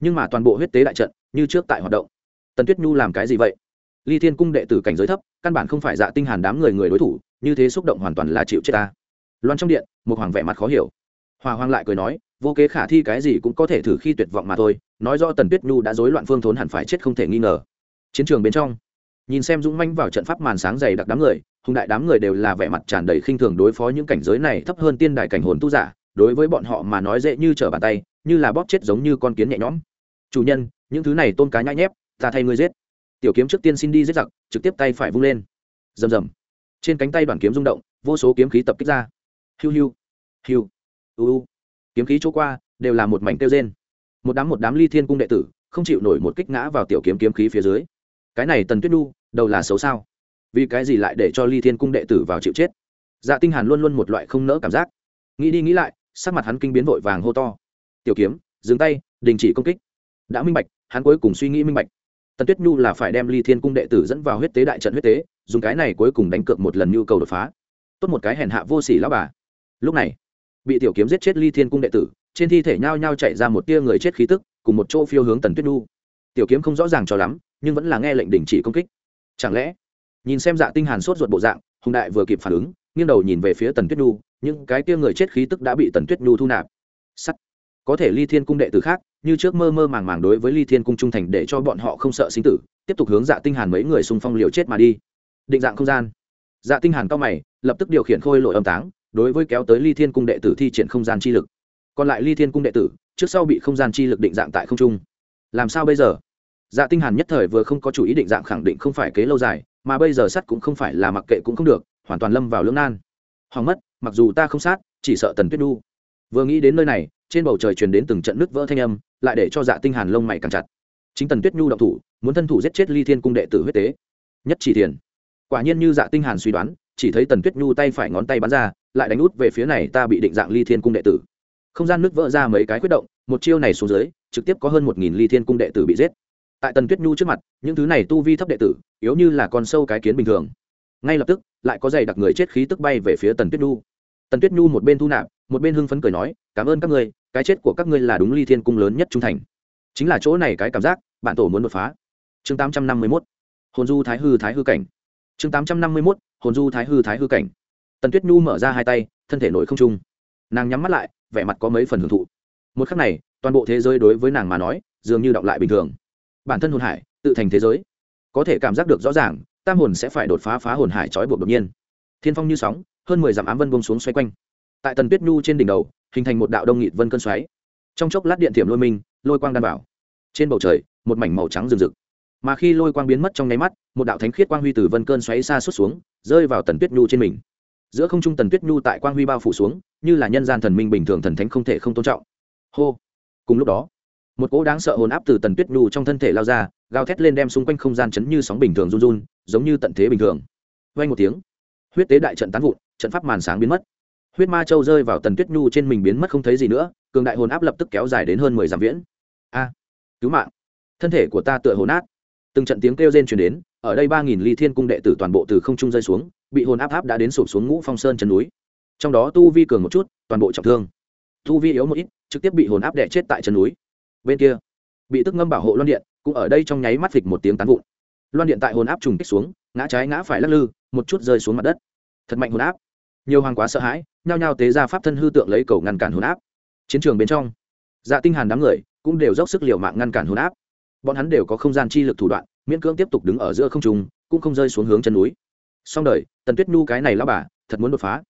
Nhưng mà toàn bộ huyết tế đại trận, như trước tại hoạt động. Tần tuyết nhu làm cái gì vậy? Ly thiên cung đệ tử cảnh giới thấp, căn bản không phải dạ tinh hàn đám người người đối thủ, như thế xúc động hoàn toàn là chịu chết ta. Loan trong điện, một hoàng vẻ mặt khó hiểu. Hòa hoàng lại cười nói, vô kế khả thi cái gì cũng có thể thử khi tuyệt vọng mà thôi, nói rõ tần tuyết nhu đã rối loạn phương thốn hẳn phải chết không thể nghi ngờ. Chiến trường bên trong nhìn xem dũng manh vào trận pháp màn sáng dày đặc đám người, hùng đại đám người đều là vẻ mặt tràn đầy khinh thường đối phó những cảnh giới này thấp hơn tiên đài cảnh hồn tu giả, đối với bọn họ mà nói dễ như trở bàn tay, như là bóp chết giống như con kiến nhẹ nhõm. Chủ nhân, những thứ này tôn cá nhãi nhép, ta thay ngươi giết. Tiểu kiếm trước tiên xin đi giết giặc, trực tiếp tay phải vung lên. Rầm rầm. Trên cánh tay đoàn kiếm rung động, vô số kiếm khí tập kích ra. Hiu hiu. Hiu. Uu kiếm khí chỗ qua, đều là một mảnh tiêu rên. Một đám một đám ly thiên cung đệ tử, không chịu nổi một kích ngã vào tiểu kiếm kiếm khí phía dưới cái này tần tuyết nhu đầu là xấu sao? Vì cái gì lại để cho ly thiên cung đệ tử vào chịu chết? Dạ tinh hàn luôn luôn một loại không nỡ cảm giác. Nghĩ đi nghĩ lại, sắc mặt hắn kinh biến vội vàng hô to. Tiểu kiếm, dừng tay, đình chỉ công kích. Đã minh bạch, hắn cuối cùng suy nghĩ minh bạch. Tần tuyết nhu là phải đem ly thiên cung đệ tử dẫn vào huyết tế đại trận huyết tế, dùng cái này cuối cùng đánh cược một lần nhu cầu đột phá. Tốt một cái hèn hạ vô sỉ lão bà. Lúc này, bị tiểu kiếm giết chết ly thiên cung đệ tử, trên thi thể nhao nhao chạy ra một tia người chết khí tức, cùng một chỗ phiêu hướng tần tuyết nhu tiểu kiếm không rõ ràng cho lắm nhưng vẫn là nghe lệnh đình chỉ công kích. Chẳng lẽ, nhìn xem dạ tinh hàn sốt ruột bộ dạng, hùng đại vừa kịp phản ứng, nghiêng đầu nhìn về phía tần tuyết nhu, những cái kia người chết khí tức đã bị tần tuyết nhu thu nạp. Sắt. Có thể ly thiên cung đệ tử khác, như trước mơ mơ màng màng đối với ly thiên cung trung thành để cho bọn họ không sợ sinh tử, tiếp tục hướng dạ tinh hàn mấy người xung phong liều chết mà đi. Định dạng không gian. Dạ tinh hàn cao mày, lập tức điều khiển khôi lội âm táng, đối với kéo tới ly thiên cung đệ tử thi triển không gian chi lực. Còn lại ly thiên cung đệ tử, trước sau bị không gian chi lực định dạng tại không trung. Làm sao bây giờ? Dạ tinh hàn nhất thời vừa không có chủ ý định dạng khẳng định không phải kế lâu dài, mà bây giờ sát cũng không phải là mặc kệ cũng không được, hoàn toàn lâm vào lưỡng nan. Hoàng mất, mặc dù ta không sát, chỉ sợ tần tuyết đu vừa nghĩ đến nơi này, trên bầu trời truyền đến từng trận nước vỡ thanh âm, lại để cho dạ tinh hàn lông mày càng chặt. Chính tần tuyết nhu động thủ, muốn thân thủ giết chết ly thiên cung đệ tử huyết tế. Nhất chỉ thiền. Quả nhiên như dạ tinh hàn suy đoán, chỉ thấy tần tuyết nhu tay phải ngón tay bắn ra, lại đánh út về phía này ta bị định dạng ly thiên cung đệ tử. Không gian nước vỡ ra mấy cái quyết động, một chiêu này xuống dưới, trực tiếp có hơn một nghìn ly thiên cung đệ tử bị giết tại tần tuyết nhu trước mặt, những thứ này tu vi thấp đệ tử, yếu như là con sâu cái kiến bình thường. Ngay lập tức, lại có giày đặc người chết khí tức bay về phía tần tuyết nhu. Tần tuyết nhu một bên thu nạp, một bên hưng phấn cười nói, cảm ơn các ngươi, cái chết của các ngươi là đúng ly thiên cung lớn nhất trung thành. Chính là chỗ này cái cảm giác, bạn tổ muốn đột phá. Chương tám trăm năm mươi mốt, hồn du thái hư thái hư cảnh. Chương tám trăm năm mươi mốt, hồn du thái hư thái hư cảnh. Tần tuyết nhu mở ra hai tay, thân thể nổi không trung. Nàng nhắm mắt lại, vẻ mặt có mấy phần hưởng thụ. Một khắc này, toàn bộ thế giới đối với nàng mà nói, dường như đọng lại bình thường bản thân hồn hải tự thành thế giới. Có thể cảm giác được rõ ràng, tam hồn sẽ phải đột phá phá hồn hải trói buộc đột nhiên. Thiên phong như sóng, hơn mười dặm ám vân bông xuống xoay quanh. Tại tần tuyết nhu trên đỉnh đầu, hình thành một đạo đông nghịt vân cơn xoáy. Trong chốc lát điện thiểm lôi minh, lôi quang đan bảo. Trên bầu trời, một mảnh màu trắng rừng rực. Mà khi lôi quang biến mất trong nháy mắt, một đạo thánh khiết quang huy từ vân cơn xoáy xa suốt xuống, rơi vào tần tuyết nhu trên mình. Giữa không trung tần tuyết nhu tại quang huy bao phủ xuống, như là nhân gian thần minh bình thường thần thánh không thể không tôn trọng. Hô! Cùng lúc đó một cỗ đáng sợ hồn áp từ tần tuyết nhu trong thân thể lao ra, gào thét lên đem xung quanh không gian chấn như sóng bình thường run run, giống như tận thế bình thường. Vay một tiếng, huyết tế đại trận tán vụn, trận pháp màn sáng biến mất. Huyết ma châu rơi vào tần tuyết nhu trên mình biến mất không thấy gì nữa, cường đại hồn áp lập tức kéo dài đến hơn mười dặm viễn. A, cứu mạng. Thân thể của ta tựa hồn át từng trận tiếng kêu rên truyền đến, ở đây ba nghìn ly thiên cung đệ tử toàn bộ từ không trung rơi xuống, bị hồn áp áp đã đến sụp xuống ngũ phong sơn chân núi. Trong đó tu vi cường một chút, toàn bộ trọng thương. Tu vi yếu một ít, trực tiếp bị hồn áp đẻ chết tại chân núi bên kia. Bị tức ngâm bảo hộ loan điện, cũng ở đây trong nháy mắt phịch một tiếng tán vụn. Loan điện tại hồn áp trùng kích xuống, ngã trái ngã phải lắc lư, một chút rơi xuống mặt đất. Thật mạnh hồn áp. Nhiều hoàng quá sợ hãi, nhao nhao tế ra pháp thân hư tượng lấy cầu ngăn cản hồn áp. Chiến trường bên trong dạ tinh hàn đám người cũng đều dốc sức liều mạng ngăn cản hồn áp. Bọn hắn đều có không gian chi lực thủ đoạn, miễn cưỡng tiếp tục đứng ở giữa không trung, cũng không rơi xuống hướng chân núi. Xong đời, tần tuyết nhu cái này lão bà, thật muốn đột phá.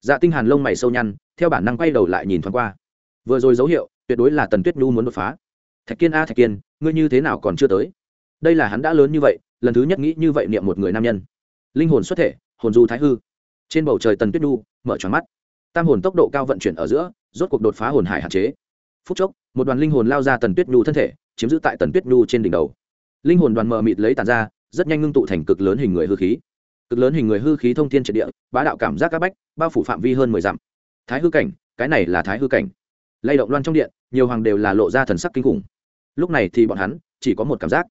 Dạ tinh hàn lông mày sâu nhăn, theo bản năng quay đầu lại nhìn thoáng qua. Vừa rồi dấu hiệu tuyệt đối là tần tuyết nhu muốn đột phá. Thạch kiên a, thạch kiên, ngươi như thế nào còn chưa tới? Đây là hắn đã lớn như vậy, lần thứ nhất nghĩ như vậy niệm một người nam nhân. Linh hồn xuất thể, hồn du thái hư. Trên bầu trời tần tuyết nhu mở tròn mắt. Tam hồn tốc độ cao vận chuyển ở giữa, rốt cuộc đột phá hồn hải hạn chế. Phút chốc, một đoàn linh hồn lao ra tần tuyết nhu thân thể, chiếm giữ tại tần tuyết nhu trên đỉnh đầu. Linh hồn đoàn mờ mịt lấy tàn ra, rất nhanh ngưng tụ thành cực lớn hình người hư khí. Cực lớn hình người hư khí thông thiên triệt địa, bá đạo cảm giác các bách, bao phủ phạm vi hơn mười dặm. Thái hư cảnh, cái này là thái hư cảnh lay động loan trong điện, nhiều hoàng đều là lộ ra thần sắc kinh khủng. Lúc này thì bọn hắn chỉ có một cảm giác,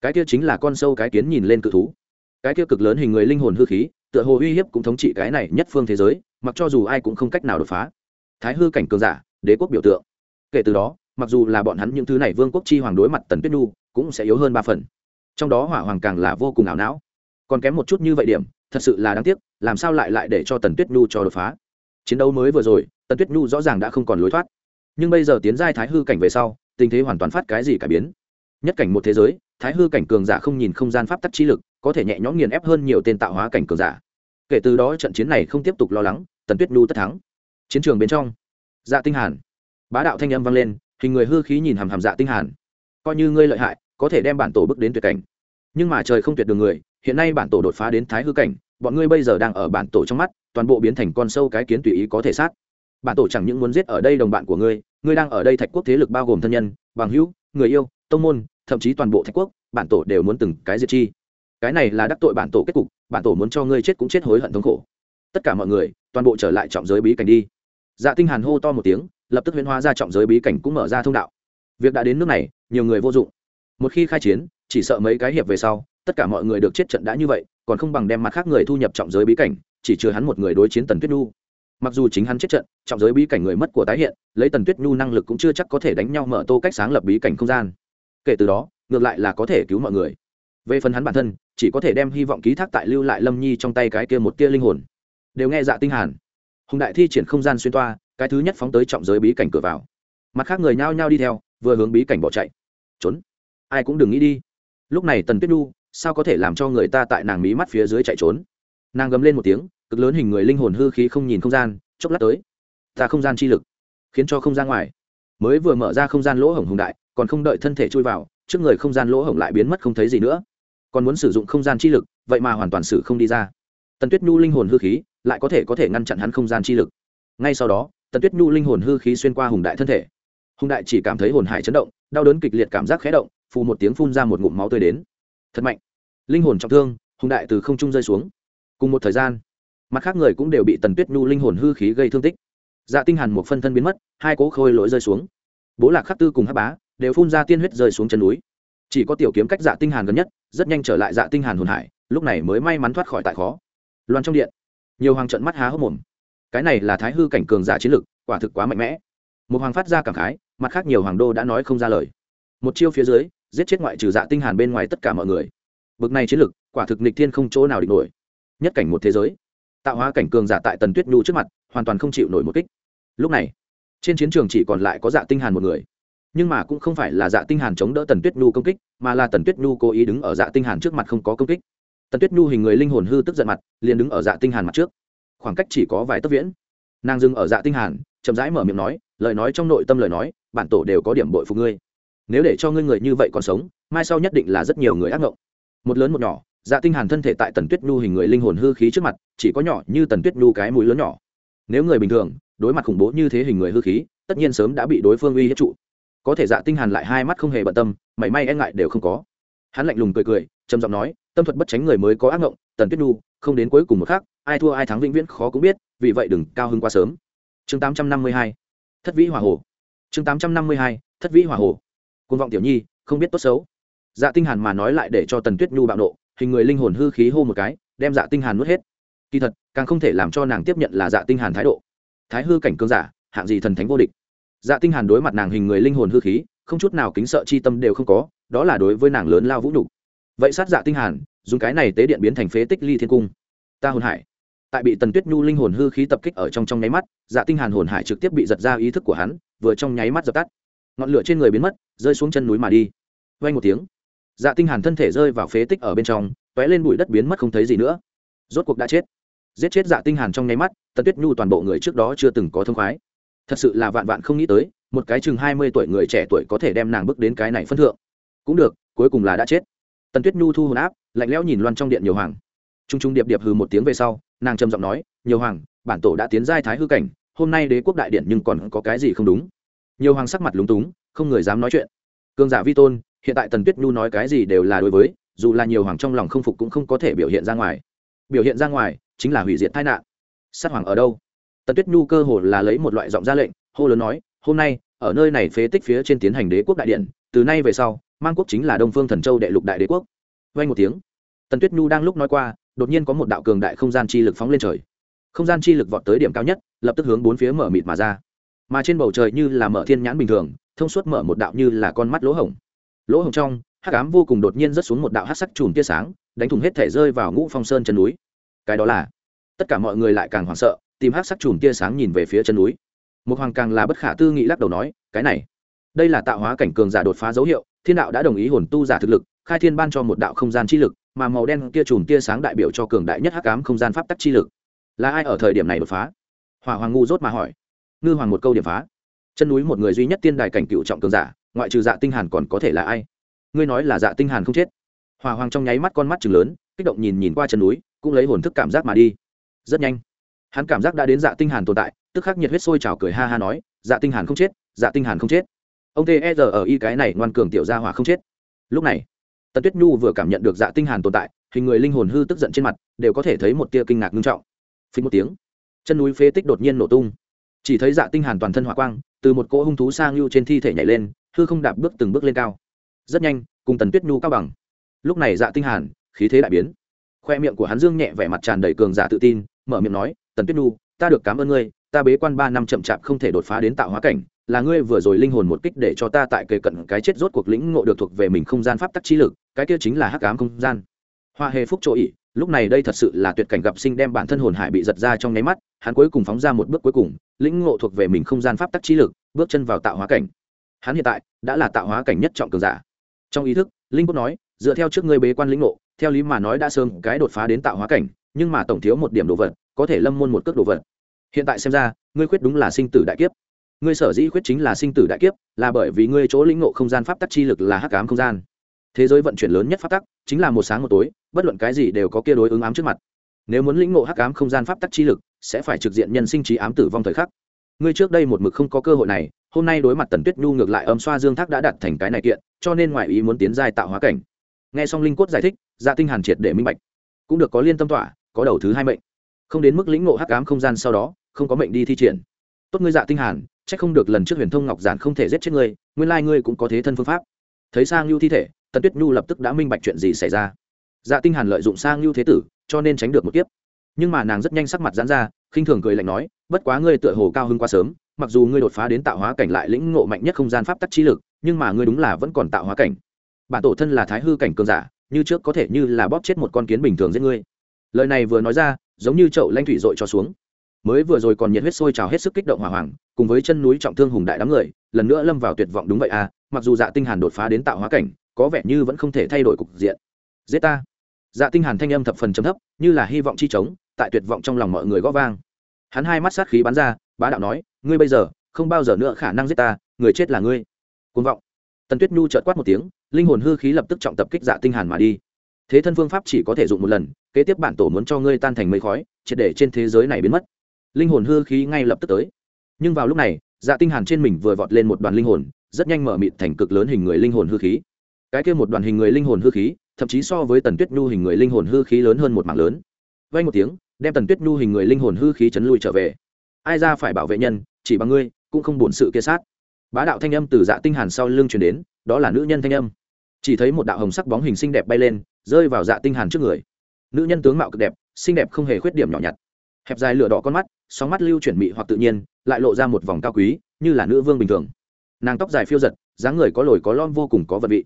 cái kia chính là con sâu cái kiến nhìn lên cự thú. Cái kia cực lớn hình người linh hồn hư khí, tựa hồ uy hiếp cũng thống trị cái này nhất phương thế giới, mặc cho dù ai cũng không cách nào đột phá. Thái hư cảnh cường giả, đế quốc biểu tượng. Kể từ đó, mặc dù là bọn hắn những thứ này vương quốc chi hoàng đối mặt tần tuyết nhu, cũng sẽ yếu hơn ba phần. Trong đó hỏa hoàng càng là vô cùng ảo não. Còn kém một chút như vậy điểm, thật sự là đáng tiếc, làm sao lại lại để cho tần tuyết nhu cho đột phá? Chiến đấu mới vừa rồi, tần tuyết nhu rõ ràng đã không còn lối thoát nhưng bây giờ tiến giai thái hư cảnh về sau, tình thế hoàn toàn phát cái gì cả biến. Nhất cảnh một thế giới, thái hư cảnh cường giả không nhìn không gian pháp tắc chi lực, có thể nhẹ nhõm nghiền ép hơn nhiều tên tạo hóa cảnh cường giả. Kể từ đó trận chiến này không tiếp tục lo lắng, tần tuyết nhu tất thắng. Chiến trường bên trong dạ tinh hàn. Bá đạo thanh âm vang lên, hình người hư khí nhìn hàm hàm dạ tinh hàn. Coi như ngươi lợi hại, có thể đem bản tổ bước đến tuyệt cảnh. Nhưng mà trời không tuyệt đường người, hiện nay bản tổ đột phá đến thái hư cảnh, bọn ngươi bây giờ đang ở bản tổ trong mắt, toàn bộ biến thành con sâu cái kiến tùy ý có thể sát bản tổ chẳng những muốn giết ở đây đồng bạn của ngươi ngươi đang ở đây thạch quốc thế lực bao gồm thân nhân, bằng hữu, người yêu, tông môn, thậm chí toàn bộ thạch quốc, bản tổ đều muốn từng cái diệt chi. Cái này là đắc tội bản tổ kết cục, bản tổ muốn cho ngươi chết cũng chết hối hận thống khổ. Tất cả mọi người, toàn bộ trở lại trọng giới bí cảnh đi. Dạ tinh hàn hô to một tiếng, lập tức huyễn hóa ra trọng giới bí cảnh cũng mở ra thông đạo. Việc đã đến nước này, nhiều người vô dụng. Một khi khai chiến, chỉ sợ mấy cái hiệp về sau, tất cả mọi người được chết trận đã như vậy, còn không bằng đem mặt khác người thu nhập trọng giới bí cảnh, chỉ chừa hắn một người đối chiến tần tuyết nhu mặc dù chính hắn chết trận, trọng giới bí cảnh người mất của tái hiện, lấy tần tuyết nhu năng lực cũng chưa chắc có thể đánh nhau mở tô cách sáng lập bí cảnh không gian. Kể từ đó, ngược lại là có thể cứu mọi người. Về phần hắn bản thân, chỉ có thể đem hy vọng ký thác tại lưu lại lâm nhi trong tay cái kia một tia linh hồn. Đều nghe dạ tinh hàn. Hùng đại thi triển không gian xuyên toa, cái thứ nhất phóng tới trọng giới bí cảnh cửa vào. Mặt khác người nhao nhao đi theo, vừa hướng bí cảnh bỏ chạy. Trốn. Ai cũng đừng nghĩ đi. Lúc này tần tuyết nhu, sao có thể làm cho người ta tại nàng mí mắt phía dưới chạy trốn? Nàng gầm lên một tiếng, cực lớn hình người linh hồn hư khí không nhìn không gian, chốc lát tới. Ta không gian chi lực, khiến cho không ra ngoài. Mới vừa mở ra không gian lỗ hổng hùng đại, còn không đợi thân thể chui vào, trước người không gian lỗ hổng lại biến mất không thấy gì nữa. Còn muốn sử dụng không gian chi lực, vậy mà hoàn toàn sử không đi ra. Tần tuyết nhu linh hồn hư khí, lại có thể có thể ngăn chặn hắn không gian chi lực. Ngay sau đó, tần tuyết nhu linh hồn hư khí xuyên qua hùng đại thân thể. Hùng đại chỉ cảm thấy hồn hải chấn động, đau đớn kịch liệt cảm giác khé động, phù một tiếng phun ra một ngụm máu tươi đến. Thật mạnh. Linh hồn trọng thương, hùng đại từ không trung rơi xuống cùng một thời gian. Mặt khác người cũng đều bị tần tuyết nhu linh hồn hư khí gây thương tích. Dạ tinh hàn một phân thân biến mất, hai cố khôi lỗi rơi xuống. Bố lạc khắc tư cùng hắc bá đều phun ra tiên huyết rơi xuống chân núi. Chỉ có tiểu kiếm cách dạ tinh hàn gần nhất, rất nhanh trở lại dạ tinh hàn hồn hải, lúc này mới may mắn thoát khỏi tại khó. Loan trong điện, nhiều hoàng trận mắt há hốc mồm. Cái này là thái hư cảnh cường giả chiến lực, quả thực quá mạnh mẽ. Một hoàng phát ra cảm khái, mặt khác nhiều hoàng đô đã nói không ra lời. Một chiêu phía dưới, giết chết ngoại trừ dạ tinh hàn bên ngoài tất cả mọi người. Bực này chiến lực, quả thực nghịch thiên không chỗ nào địch nổi nhất cảnh một thế giới. Tạo hóa cảnh cường giả tại tần tuyết nhu trước mặt, hoàn toàn không chịu nổi một kích. Lúc này, trên chiến trường chỉ còn lại có dạ tinh hàn một người. Nhưng mà cũng không phải là dạ tinh hàn chống đỡ tần tuyết nhu công kích, mà là tần tuyết nhu cố ý đứng ở dạ tinh hàn trước mặt không có công kích. Tần tuyết nhu hình người linh hồn hư tức giận mặt, liền đứng ở dạ tinh hàn mặt trước. Khoảng cách chỉ có vài tấc viễn. Nàng dừng ở dạ tinh hàn, chậm rãi mở miệng nói, lời nói trong nội tâm lời nói, bản tổ đều có điểm bội phục ngươi. Nếu để cho ngươi người như vậy còn sống, mai sau nhất định là rất nhiều người ác ngộng. Một lớn một nhỏ dạ tinh hàn thân thể tại tần tuyết nhu hình người linh hồn hư khí trước mặt, chỉ có nhỏ như tần tuyết nhu cái mũi lớn nhỏ. Nếu người bình thường, đối mặt khủng bố như thế hình người hư khí, tất nhiên sớm đã bị đối phương uy hiếp trụ. Có thể dạ tinh hàn lại hai mắt không hề bận tâm, mảy may e ngại đều không có. Hắn lạnh lùng cười cười, trầm giọng nói, tâm thuật bất tránh người mới có ác ngộng, tần tuyết nhu, không đến cuối cùng một khắc, ai thua ai thắng vĩnh viễn khó cũng biết, vì vậy đừng cao hứng quá sớm. Chương 852 thất vĩ hỏa hồ. Chương 852 thất vĩ hỏa hồ. Côn vọng tiểu nhi, không biết tốt xấu. Dạ tinh hàn mà nói lại để cho tần tuyết nhu bạo nộ hình người linh hồn hư khí hô một cái, đem dạ tinh hàn nuốt hết. Kỳ thật, càng không thể làm cho nàng tiếp nhận là dạ tinh hàn thái độ. Thái hư cảnh cương giả, hạng gì thần thánh vô địch. Dạ tinh hàn đối mặt nàng hình người linh hồn hư khí, không chút nào kính sợ chi tâm đều không có, đó là đối với nàng lớn lao vũ nhục. Vậy sát dạ tinh hàn, dùng cái này tế điện biến thành phế tích ly thiên cung. Ta hồn hải. Tại bị tần tuyết nhu linh hồn hư khí tập kích ở trong trong nháy mắt dạ tinh hàn hồn hải trực tiếp bị giật ra ý thức của hắn, vừa trong nháy mắt dập tắt. Ngọn lửa trên người biến mất, rơi xuống chân núi mà đi. Vang một tiếng dạ tinh hàn thân thể rơi vào phế tích ở bên trong, tóe lên bụi đất biến mất không thấy gì nữa. Rốt cuộc đã chết. Giết chết dạ tinh hàn trong nháy mắt, tần tuyết nhu toàn bộ người trước đó chưa từng có thông khoái. Thật sự là vạn vạn không nghĩ tới, một cái chừng hai mươi tuổi người trẻ tuổi có thể đem nàng bước đến cái này phân thượng. Cũng được, cuối cùng là đã chết. Tần tuyết nhu thu hồn áp, lạnh lẽo nhìn loan trong điện nhiều hoàng. Trung trung điệp điệp hừ một tiếng về sau, nàng trầm giọng nói, nhiều hoàng, bản tổ đã tiến giai thái hư cảnh, hôm nay đế quốc đại điện nhưng còn có cái gì không đúng? Nhiều hoàng sắc mặt lúng túng, không người dám nói chuyện. Cương giả vi tôn hiện tại tần tuyết nhu nói cái gì đều là đối với, dù là nhiều hoàng trong lòng không phục cũng không có thể biểu hiện ra ngoài. Biểu hiện ra ngoài chính là hủy diệt tai nạn. Sát hoàng ở đâu? Tần tuyết nhu cơ hồ là lấy một loại giọng ra lệnh, hô lớn nói, hôm nay, ở nơi này phế tích phía trên tiến hành đế quốc đại điện, từ nay về sau, mang quốc chính là đông phương thần châu đệ lục đại đế quốc. Vay một tiếng, tần tuyết nhu đang lúc nói qua, đột nhiên có một đạo cường đại không gian chi lực phóng lên trời. Không gian chi lực vọt tới điểm cao nhất, lập tức hướng bốn phía mở mịt mà ra. Mà trên bầu trời như là mở thiên nhãn bình thường, thông suốt mở một đạo như là con mắt lỗ hổng lỗ hổng trong, hắc ám vô cùng đột nhiên rớt xuống một đạo hắc sắc chùm tia sáng, đánh thùng hết thể rơi vào ngũ phong sơn chân núi. Cái đó là, tất cả mọi người lại càng hoảng sợ, tìm hắc sắc chùm tia sáng nhìn về phía chân núi. Một hoàng càng là bất khả tư nghị lắc đầu nói, cái này, đây là tạo hóa cảnh cường giả đột phá dấu hiệu, thiên đạo đã đồng ý hồn tu giả thực lực, khai thiên ban cho một đạo không gian chi lực, mà màu đen kia chùm tia sáng đại biểu cho cường đại nhất hắc ám không gian pháp tắc chi lực. Là ai ở thời điểm này đột phá? Hỏa hoàng ngu dốt mà hỏi. Ngư hoàng một câu điểm phá. Chân núi một người duy nhất tiên đài cảnh cựu trọng cường giả ngoại trừ dạ tinh hàn còn có thể là ai? Ngươi nói là dạ tinh hàn không chết. Hòa hoàng trong nháy mắt con mắt trừng lớn, kích động nhìn nhìn qua chân núi, cũng lấy hồn thức cảm giác mà đi. Rất nhanh, hắn cảm giác đã đến dạ tinh hàn tồn tại, tức khắc nhiệt huyết sôi trào cười ha ha nói dạ tinh hàn không chết dạ tinh hàn không chết. Ông tê e ở y cái này ngoan cường tiểu gia hỏa không chết. Lúc này, tần tuyết nhu vừa cảm nhận được dạ tinh hàn tồn tại, hình người linh hồn hư tức giận trên mặt, đều có thể thấy một tia kinh ngạc nghiêm trọng. Phình một tiếng, chân núi phế tích đột nhiên nổ tung. Chỉ thấy dạ tinh hàn toàn thân hỏa quang, từ một cỗ hung thú sang lưu trên thi thể nhảy lên hư không đạp bước từng bước lên cao. Rất nhanh, cùng tần tuyết nhu cao bằng. Lúc này dạ tinh hàn, khí thế đại biến. Khoe miệng của hắn dương nhẹ vẻ mặt tràn đầy cường giả tự tin, mở miệng nói, tần tuyết nhu, ta được cảm ơn ngươi, ta bế quan ba năm chậm chạp không thể đột phá đến tạo hóa cảnh, là ngươi vừa rồi linh hồn một kích để cho ta tại kề cận cái chết rốt cuộc lĩnh ngộ được thuộc về mình không gian pháp tắc trí lực, cái kia chính là hắc ám không gian. Hoa hề phúc chỗ ỉ lúc này đây thật sự là tuyệt cảnh gặp sinh đem bản thân hồn hải bị giật ra trong nháy mắt, hắn cuối cùng phóng ra một bước cuối cùng, lĩnh ngộ thuộc về mình không gian pháp tắc trí lực, bước chân vào tạo hóa cảnh hắn hiện tại đã là tạo hóa cảnh nhất trọng cường giả. Trong ý thức, linh quốc nói, dựa theo trước ngươi bế quan lĩnh ngộ, theo lý mà nói đã sớm cái đột phá đến tạo hóa cảnh, nhưng mà tổng thiếu một điểm đồ vật, có thể lâm môn một cước đồ vật. Hiện tại xem ra, ngươi khuyết đúng là sinh tử đại kiếp. Ngươi sở dĩ khuyết chính là sinh tử đại kiếp, là bởi vì ngươi chỗ lĩnh ngộ không gian pháp tắc chi lực là hắc ám không gian. Thế giới vận chuyển lớn nhất pháp tắc, chính là một sáng một tối, bất luận cái gì đều có kia đối ứng ám trước mặt. Nếu muốn lĩnh ngộ hắc ám không gian pháp tắc chi lực, sẽ phải trực diện nhân sinh trí ám tử vong thời khắc ngươi trước đây một mực không có cơ hội này, hôm nay đối mặt tần tuyết nhu ngược lại âm xoa dương thác đã đặt thành cái này kiện, cho nên ngoại ý muốn tiến giai tạo hóa cảnh. Nghe xong linh cốt giải thích dạ tinh hàn triệt để minh bạch. Cũng được có liên tâm tỏa, có đầu thứ hai mệnh. Không đến mức lĩnh ngộ hắc ám không gian sau đó, không có mệnh đi thi triển. Tốt ngươi dạ tinh hàn, chắc không được lần trước huyền thông ngọc giản không thể giết chết ngươi, nguyên lai ngươi cũng có thế thân phương pháp. Thấy sang lưu thi thể, tần tuyết nhu lập tức đã minh bạch chuyện gì xảy ra. Dạ tinh hàn lợi dụng sang lưu thế tử, cho nên tránh được một kiếp. Nhưng mà nàng rất nhanh sắc mặt giãn ra khinh thường cười lạnh nói, bất quá ngươi tựa hồ cao hơn quá sớm, mặc dù ngươi đột phá đến tạo hóa cảnh lại lĩnh ngộ mạnh nhất không gian pháp tắc trí lực, nhưng mà ngươi đúng là vẫn còn tạo hóa cảnh. Bản tổ thân là thái hư cảnh cường giả, như trước có thể như là bóp chết một con kiến bình thường giết ngươi. Lời này vừa nói ra, giống như chậu lanh thủy dội cho xuống. Mới vừa rồi còn nhiệt huyết sôi trào hết sức kích động hỏa hoàng cùng với chân núi trọng thương hùng đại đám người, lần nữa lâm vào tuyệt vọng đúng vậy à mặc dù dạ tinh hàn đột phá đến tạo hóa cảnh, có vẻ như vẫn không thể thay đổi cục diện. Giết ta. Dạ tinh hàn thanh âm thập phần trầm thấp, như là hy vọng chi trống, tại tuyệt vọng trong lòng mọi người gõ vang hắn hai mắt sát khí bắn ra, bá đạo nói, ngươi bây giờ không bao giờ nữa khả năng giết ta, người chết là ngươi. Côn vọng. Tần tuyết nhu chợt quát một tiếng, linh hồn hư khí lập tức trọng tập kích dạ tinh hàn mà đi. Thế thân phương pháp chỉ có thể dụng một lần, kế tiếp bản tổ muốn cho ngươi tan thành mây khói, triệt để trên thế giới này biến mất. Linh hồn hư khí ngay lập tức tới. Nhưng vào lúc này dạ tinh hàn trên mình vừa vọt lên một đoàn linh hồn, rất nhanh mở mịt thành cực lớn hình người linh hồn hư khí. Cái kia một đoàn hình người linh hồn hư khí, thậm chí so với tần tuyết nhu hình người linh hồn hư khí lớn hơn một mảng lớn. Vang một tiếng đem tần tuyết nhu hình người linh hồn hư khí chấn lui trở về. Ai ra phải bảo vệ nhân, chỉ bằng ngươi, cũng không buồn sự kia sát. Bá đạo thanh âm từ dạ tinh hàn sau lưng truyền đến, đó là nữ nhân thanh âm. Chỉ thấy một đạo hồng sắc bóng hình xinh đẹp bay lên, rơi vào dạ tinh hàn trước người. Nữ nhân tướng mạo cực đẹp, xinh đẹp không hề khuyết điểm nhỏ nhặt. Hẹp dài lửa đỏ con mắt, sóng mắt lưu chuyển mị hoặc tự nhiên, lại lộ ra một vòng cao quý, như là nữ vương bình thường. Nàng tóc dài phiêu giật, dáng người có lồi có lõm vô cùng có vật vị.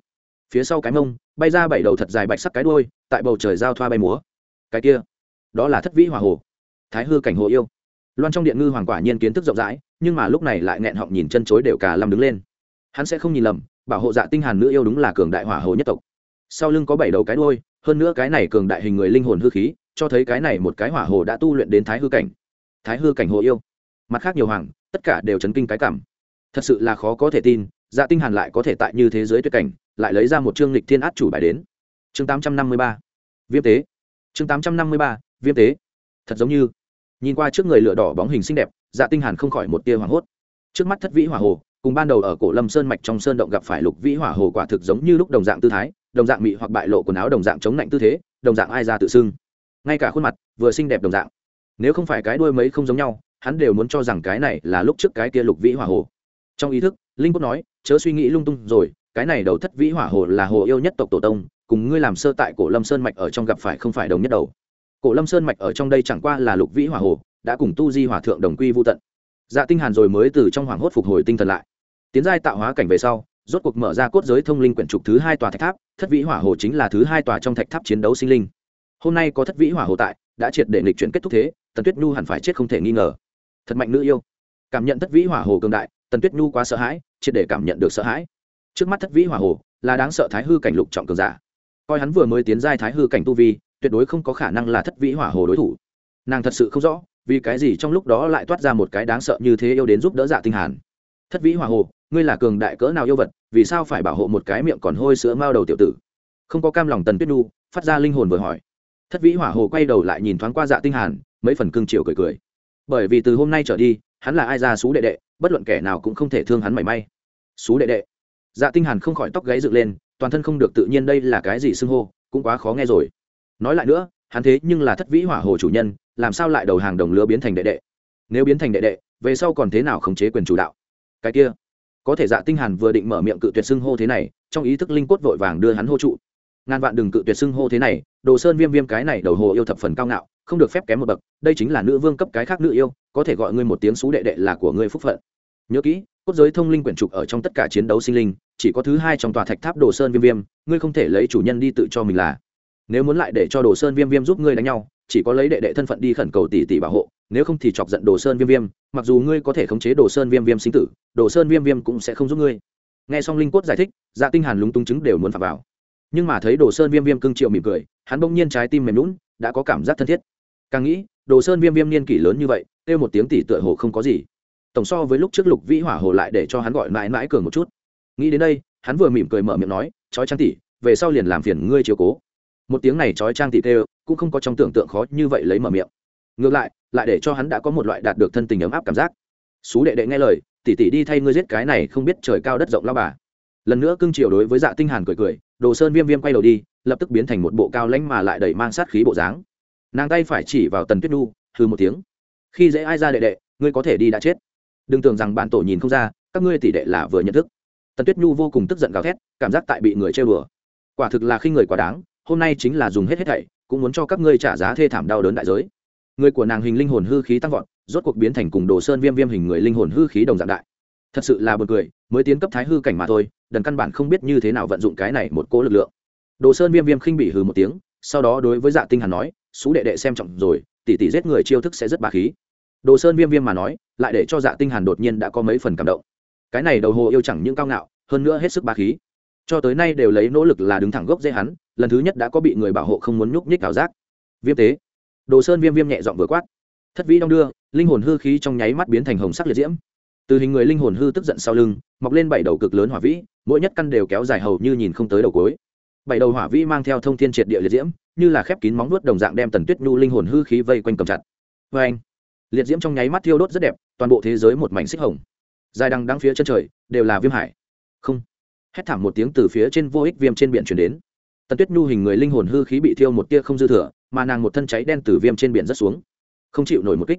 Phía sau cái mông, bay ra bảy đầu thật dài bạch sắc cái đuôi, tại bầu trời giao thoa bay múa. Cái kia đó là thất vĩ hòa hồ. Thái hư cảnh hồ yêu. Loan trong điện ngư hoàng quả nhiên kiến thức rộng rãi, nhưng mà lúc này lại nghẹn họng nhìn chân chối đều cả lâm đứng lên. Hắn sẽ không nhìn lầm, bảo hộ dạ tinh hàn nữ yêu đúng là cường đại hỏa hồ nhất tộc. Sau lưng có bảy đầu cái đuôi, hơn nữa cái này cường đại hình người linh hồn hư khí, cho thấy cái này một cái hỏa hồ đã tu luyện đến thái hư cảnh. Thái hư cảnh hồ yêu. Mặt khác nhiều hoàng, tất cả đều chấn kinh cái cảm. Thật sự là khó có thể tin dạ tinh hàn lại có thể tại như thế giới tuyệt cảnh, lại lấy ra một chương lịch thiên át chủ bài đến. Chương 853 viêm tế. Chương 853 viêm tế. Thật giống như, nhìn qua trước người lửa đỏ bóng hình xinh đẹp dạ tinh hàn không khỏi một tia hoảng hốt. Trước mắt thất vĩ hỏa hồ, cùng ban đầu ở cổ lâm sơn mạch trong sơn động gặp phải lục vĩ hỏa hồ quả thực giống như lúc đồng dạng tư thái, đồng dạng mị hoặc bại lộ quần áo đồng dạng chống lạnh tư thế, đồng dạng ai ra tự xưng. Ngay cả khuôn mặt, vừa xinh đẹp đồng dạng. Nếu không phải cái đuôi mấy không giống nhau, hắn đều muốn cho rằng cái này là lúc trước cái kia lục vĩ hỏa hồ. Trong ý thức, linh quốc nói, chớ suy nghĩ lung tung rồi, cái này đầu thất vĩ hỏa hồ là hồ yêu nhất tộc tổ tông, cùng ngươi làm sơ tại cổ lâm sơn mạch ở trong gặp phải không phải đồng nhất đầu cổ lâm sơn mạch ở trong đây chẳng qua là lục vĩ hỏa hồ, đã cùng tu di hỏa thượng đồng quy vô tận. Dạ tinh hàn rồi mới từ trong hoàng hốt phục hồi tinh thần lại. Tiến giai tạo hóa cảnh về sau, rốt cuộc mở ra cốt giới thông linh quyển trục thứ hai tòa thạch tháp, thất vĩ hỏa hồ chính là thứ hai tòa trong thạch tháp chiến đấu sinh linh. Hôm nay có thất vĩ hỏa hồ tại, đã triệt để lịch chuyển kết thúc thế, tần tuyết nhu hẳn phải chết không thể nghi ngờ. Thật mạnh nữ yêu. Cảm nhận thất vĩ hỏa hồ cường đại, tần tuyết nhu quá sợ hãi, triệt để cảm nhận được sợ hãi. Trước mắt thất vĩ hỏa hồ là đáng sợ thái hư cảnh lục trọng cường giả. Coi hắn vừa mới tiến giai thái hư cảnh tu vi tuyệt đối không có khả năng là thất vĩ hỏa hồ đối thủ. Nàng thật sự không rõ, vì cái gì trong lúc đó lại toát ra một cái đáng sợ như thế yêu đến giúp đỡ dạ tinh hàn. Thất vĩ hỏa hồ, ngươi là cường đại cỡ nào yêu vật, vì sao phải bảo hộ một cái miệng còn hôi sữa mao đầu tiểu tử? Không có cam lòng tần tuyết nu phát ra linh hồn vừa hỏi. Thất vĩ hỏa hồ quay đầu lại nhìn thoáng qua dạ tinh hàn, mấy phần cương chiều cười cười. Bởi vì từ hôm nay trở đi, hắn là ai ra xú đệ đệ, bất luận kẻ nào cũng không thể thương hắn mảy may. Xú đệ đệ. Dạ tinh hàn không khỏi tóc gáy dựng lên, toàn thân không được tự nhiên đây là cái gì xưng hô, cũng quá khó nghe rồi nói lại nữa, hắn thế nhưng là thất vĩ hỏa hồ chủ nhân, làm sao lại đầu hàng đồng lứa biến thành đệ đệ? Nếu biến thành đệ đệ, về sau còn thế nào khống chế quyền chủ đạo? Cái kia, có thể dạ tinh hàn vừa định mở miệng cự tuyệt xưng hô thế này, trong ý thức linh cốt vội vàng đưa hắn hô trụ. Ngàn vạn đừng cự tuyệt xưng hô thế này, đồ sơn viêm viêm cái này đầu hồ yêu thập phần cao ngạo, không được phép kém một bậc, đây chính là nữ vương cấp cái khác nữ yêu, có thể gọi ngươi một tiếng xú đệ đệ là của ngươi phúc phận. Nhớ kỹ, cốt giới thông linh quyển trục ở trong tất cả chiến đấu sinh linh, chỉ có thứ hai trong tòa thạch tháp đồ sơn viêm viêm, ngươi không thể lấy chủ nhân đi tự cho mình là nếu muốn lại để cho đồ sơn viêm viêm giúp ngươi đánh nhau, chỉ có lấy đệ đệ thân phận đi khẩn cầu tỷ tỷ bảo hộ, nếu không thì chọc giận đồ sơn viêm viêm, mặc dù ngươi có thể khống chế đồ sơn viêm viêm sinh tử, đồ sơn viêm viêm cũng sẽ không giúp ngươi. Nghe xong linh cốt giải thích dạ tinh hàn lúng túng chứng đều muốn phạm vào. Nhưng mà thấy đồ sơn viêm viêm cưng triệu mỉm cười, hắn bỗng nhiên trái tim mềm lún đã có cảm giác thân thiết. Càng nghĩ, đồ sơn viêm viêm niên kỷ lớn như vậy, kêu một tiếng tỷ tựa hồ không có gì. Tổng so với lúc trước lục vĩ hỏa hồ lại để cho hắn gọi mãi mãi cường một chút. Nghĩ đến đây, hắn vừa mỉm cười mở miệng nói, chói trang tỷ, về sau liền làm phiền ngươi chiếu cố một tiếng này trói trang tỷ kêu cũng không có trong tưởng tượng khó như vậy lấy mở miệng. Ngược lại lại để cho hắn đã có một loại đạt được thân tình ấm áp cảm giác. Xú đệ đệ nghe lời tỷ tỷ đi thay ngươi giết cái này không biết trời cao đất rộng lao bà. Lần nữa cưng chiều đối với dạ tinh hàn cười cười, đồ sơn viêm viêm quay đầu đi, lập tức biến thành một bộ cao lãnh mà lại đầy mang sát khí bộ dáng. Nàng tay phải chỉ vào tần tuyết nhu hư một tiếng. Khi dễ ai ra đệ đệ, ngươi có thể đi đã chết. Đừng tưởng rằng bạn tổ nhìn không ra, các ngươi tỷ đệ là vừa nhận thức. Tần tuyết nhu vô cùng tức giận gào thét, cảm giác tại bị người chơi bừa quả thực là khi người quá đáng hôm nay chính là dùng hết hết thảy, cũng muốn cho các ngươi trả giá thê thảm đau đớn đại giới. Người của nàng hình linh hồn hư khí tăng vọt, rốt cuộc biến thành cùng đồ sơn viêm viêm hình người linh hồn hư khí đồng dạng đại. Thật sự là b u ồ n cười, mới tiến cấp thái hư cảnh mà thôi, đần căn bản không biết như thế nào vận dụng cái này một cỗ lực lượng. Đồ sơn viêm viêm khinh bị hừ một tiếng, sau đó đối với dạ tinh hàn nói xú đệ đệ xem trọng rồi, tỷ tỷ giết người chiêu thức sẽ rất bà khí. Đồ sơn viêm viêm mà nói, lại để cho dạ tinh hàn đột nhiên đã có mấy phần cảm động. Cái này đầu hồ yêu chẳng những cao ngạo, hơn nữa hết sức bà khí cho tới nay đều lấy nỗ lực là đứng thẳng gốc dễ hắn, lần thứ nhất đã có bị người bảo hộ không muốn nhúc nhích ảo giác. Viêm tế. Đồ sơn viêm viêm nhẹ dọn vừa quát. Thất vĩ đong đưa, linh hồn hư khí trong nháy mắt biến thành hồng sắc liệt diễm. Từ hình người linh hồn hư tức giận sau lưng, mọc lên bảy đầu cực lớn hỏa vĩ, mỗi nhất căn đều kéo dài hầu như nhìn không tới đầu cối bảy đầu hỏa vĩ mang theo thông thiên triệt địa liệt diễm, như là khép kín móng nuốt đồng dạng đem tần tuyết nhu linh hồn hư khí vây quanh cầm chặt. Vê anh, liệt diễm trong nháy mắt thiêu đốt rất đẹp, toàn bộ thế giới một mảnh xích hồng. Dài đằng đăng phía chân trời, đều là viêm hải. Không hét thảm một tiếng từ phía trên vô ích viêm trên biển chuyển đến. Tần tuyết nhu hình người linh hồn hư khí bị thiêu một tia không dư thừa, mà nàng một thân cháy đen từ viêm trên biển rất xuống. Không chịu nổi một kích.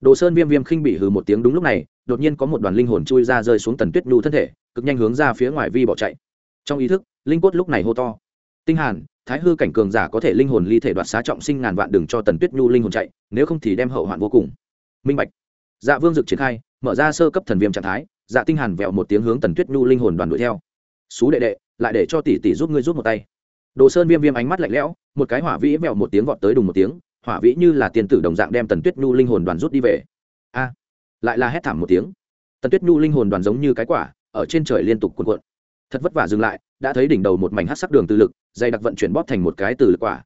Đồ sơn viêm viêm khinh bị hừ một tiếng đúng lúc này, đột nhiên có một đoàn linh hồn chui ra rơi xuống tần tuyết nhu thân thể, cực nhanh hướng ra phía ngoài vi bỏ chạy. Trong ý thức, linh cốt lúc này hô to. Tinh hàn, thái hư cảnh cường giả có thể linh hồn ly thể đoạt xá trọng sinh ngàn vạn đừng cho tần tuyết nhu linh hồn chạy, nếu không thì đem hậu hoạn vô cùng. Minh bạch. Dạ vương dực triển khai, mở ra sơ cấp thần viêm trạng thái dạ tinh hàn vẹo một tiếng hướng tần tuyết nhu linh hồn đoàn đuổi theo xú đệ đệ, lại để cho tỷ tỷ giúp ngươi giúp một tay. Đồ sơn viêm viêm ánh mắt lạnh lẽo, một cái hỏa vĩ vẹo một tiếng vọt tới đùng một tiếng, hỏa vĩ như là tiền tử đồng dạng đem tần tuyết nhu linh hồn đoàn rút đi về. A, lại là hét thảm một tiếng. Tần tuyết nhu linh hồn đoàn giống như cái quả, ở trên trời liên tục cuộn cuộn. Thật vất vả dừng lại, đã thấy đỉnh đầu một mảnh hát sắc đường từ lực dày đặc vận chuyển bóp thành một cái từ lực quả.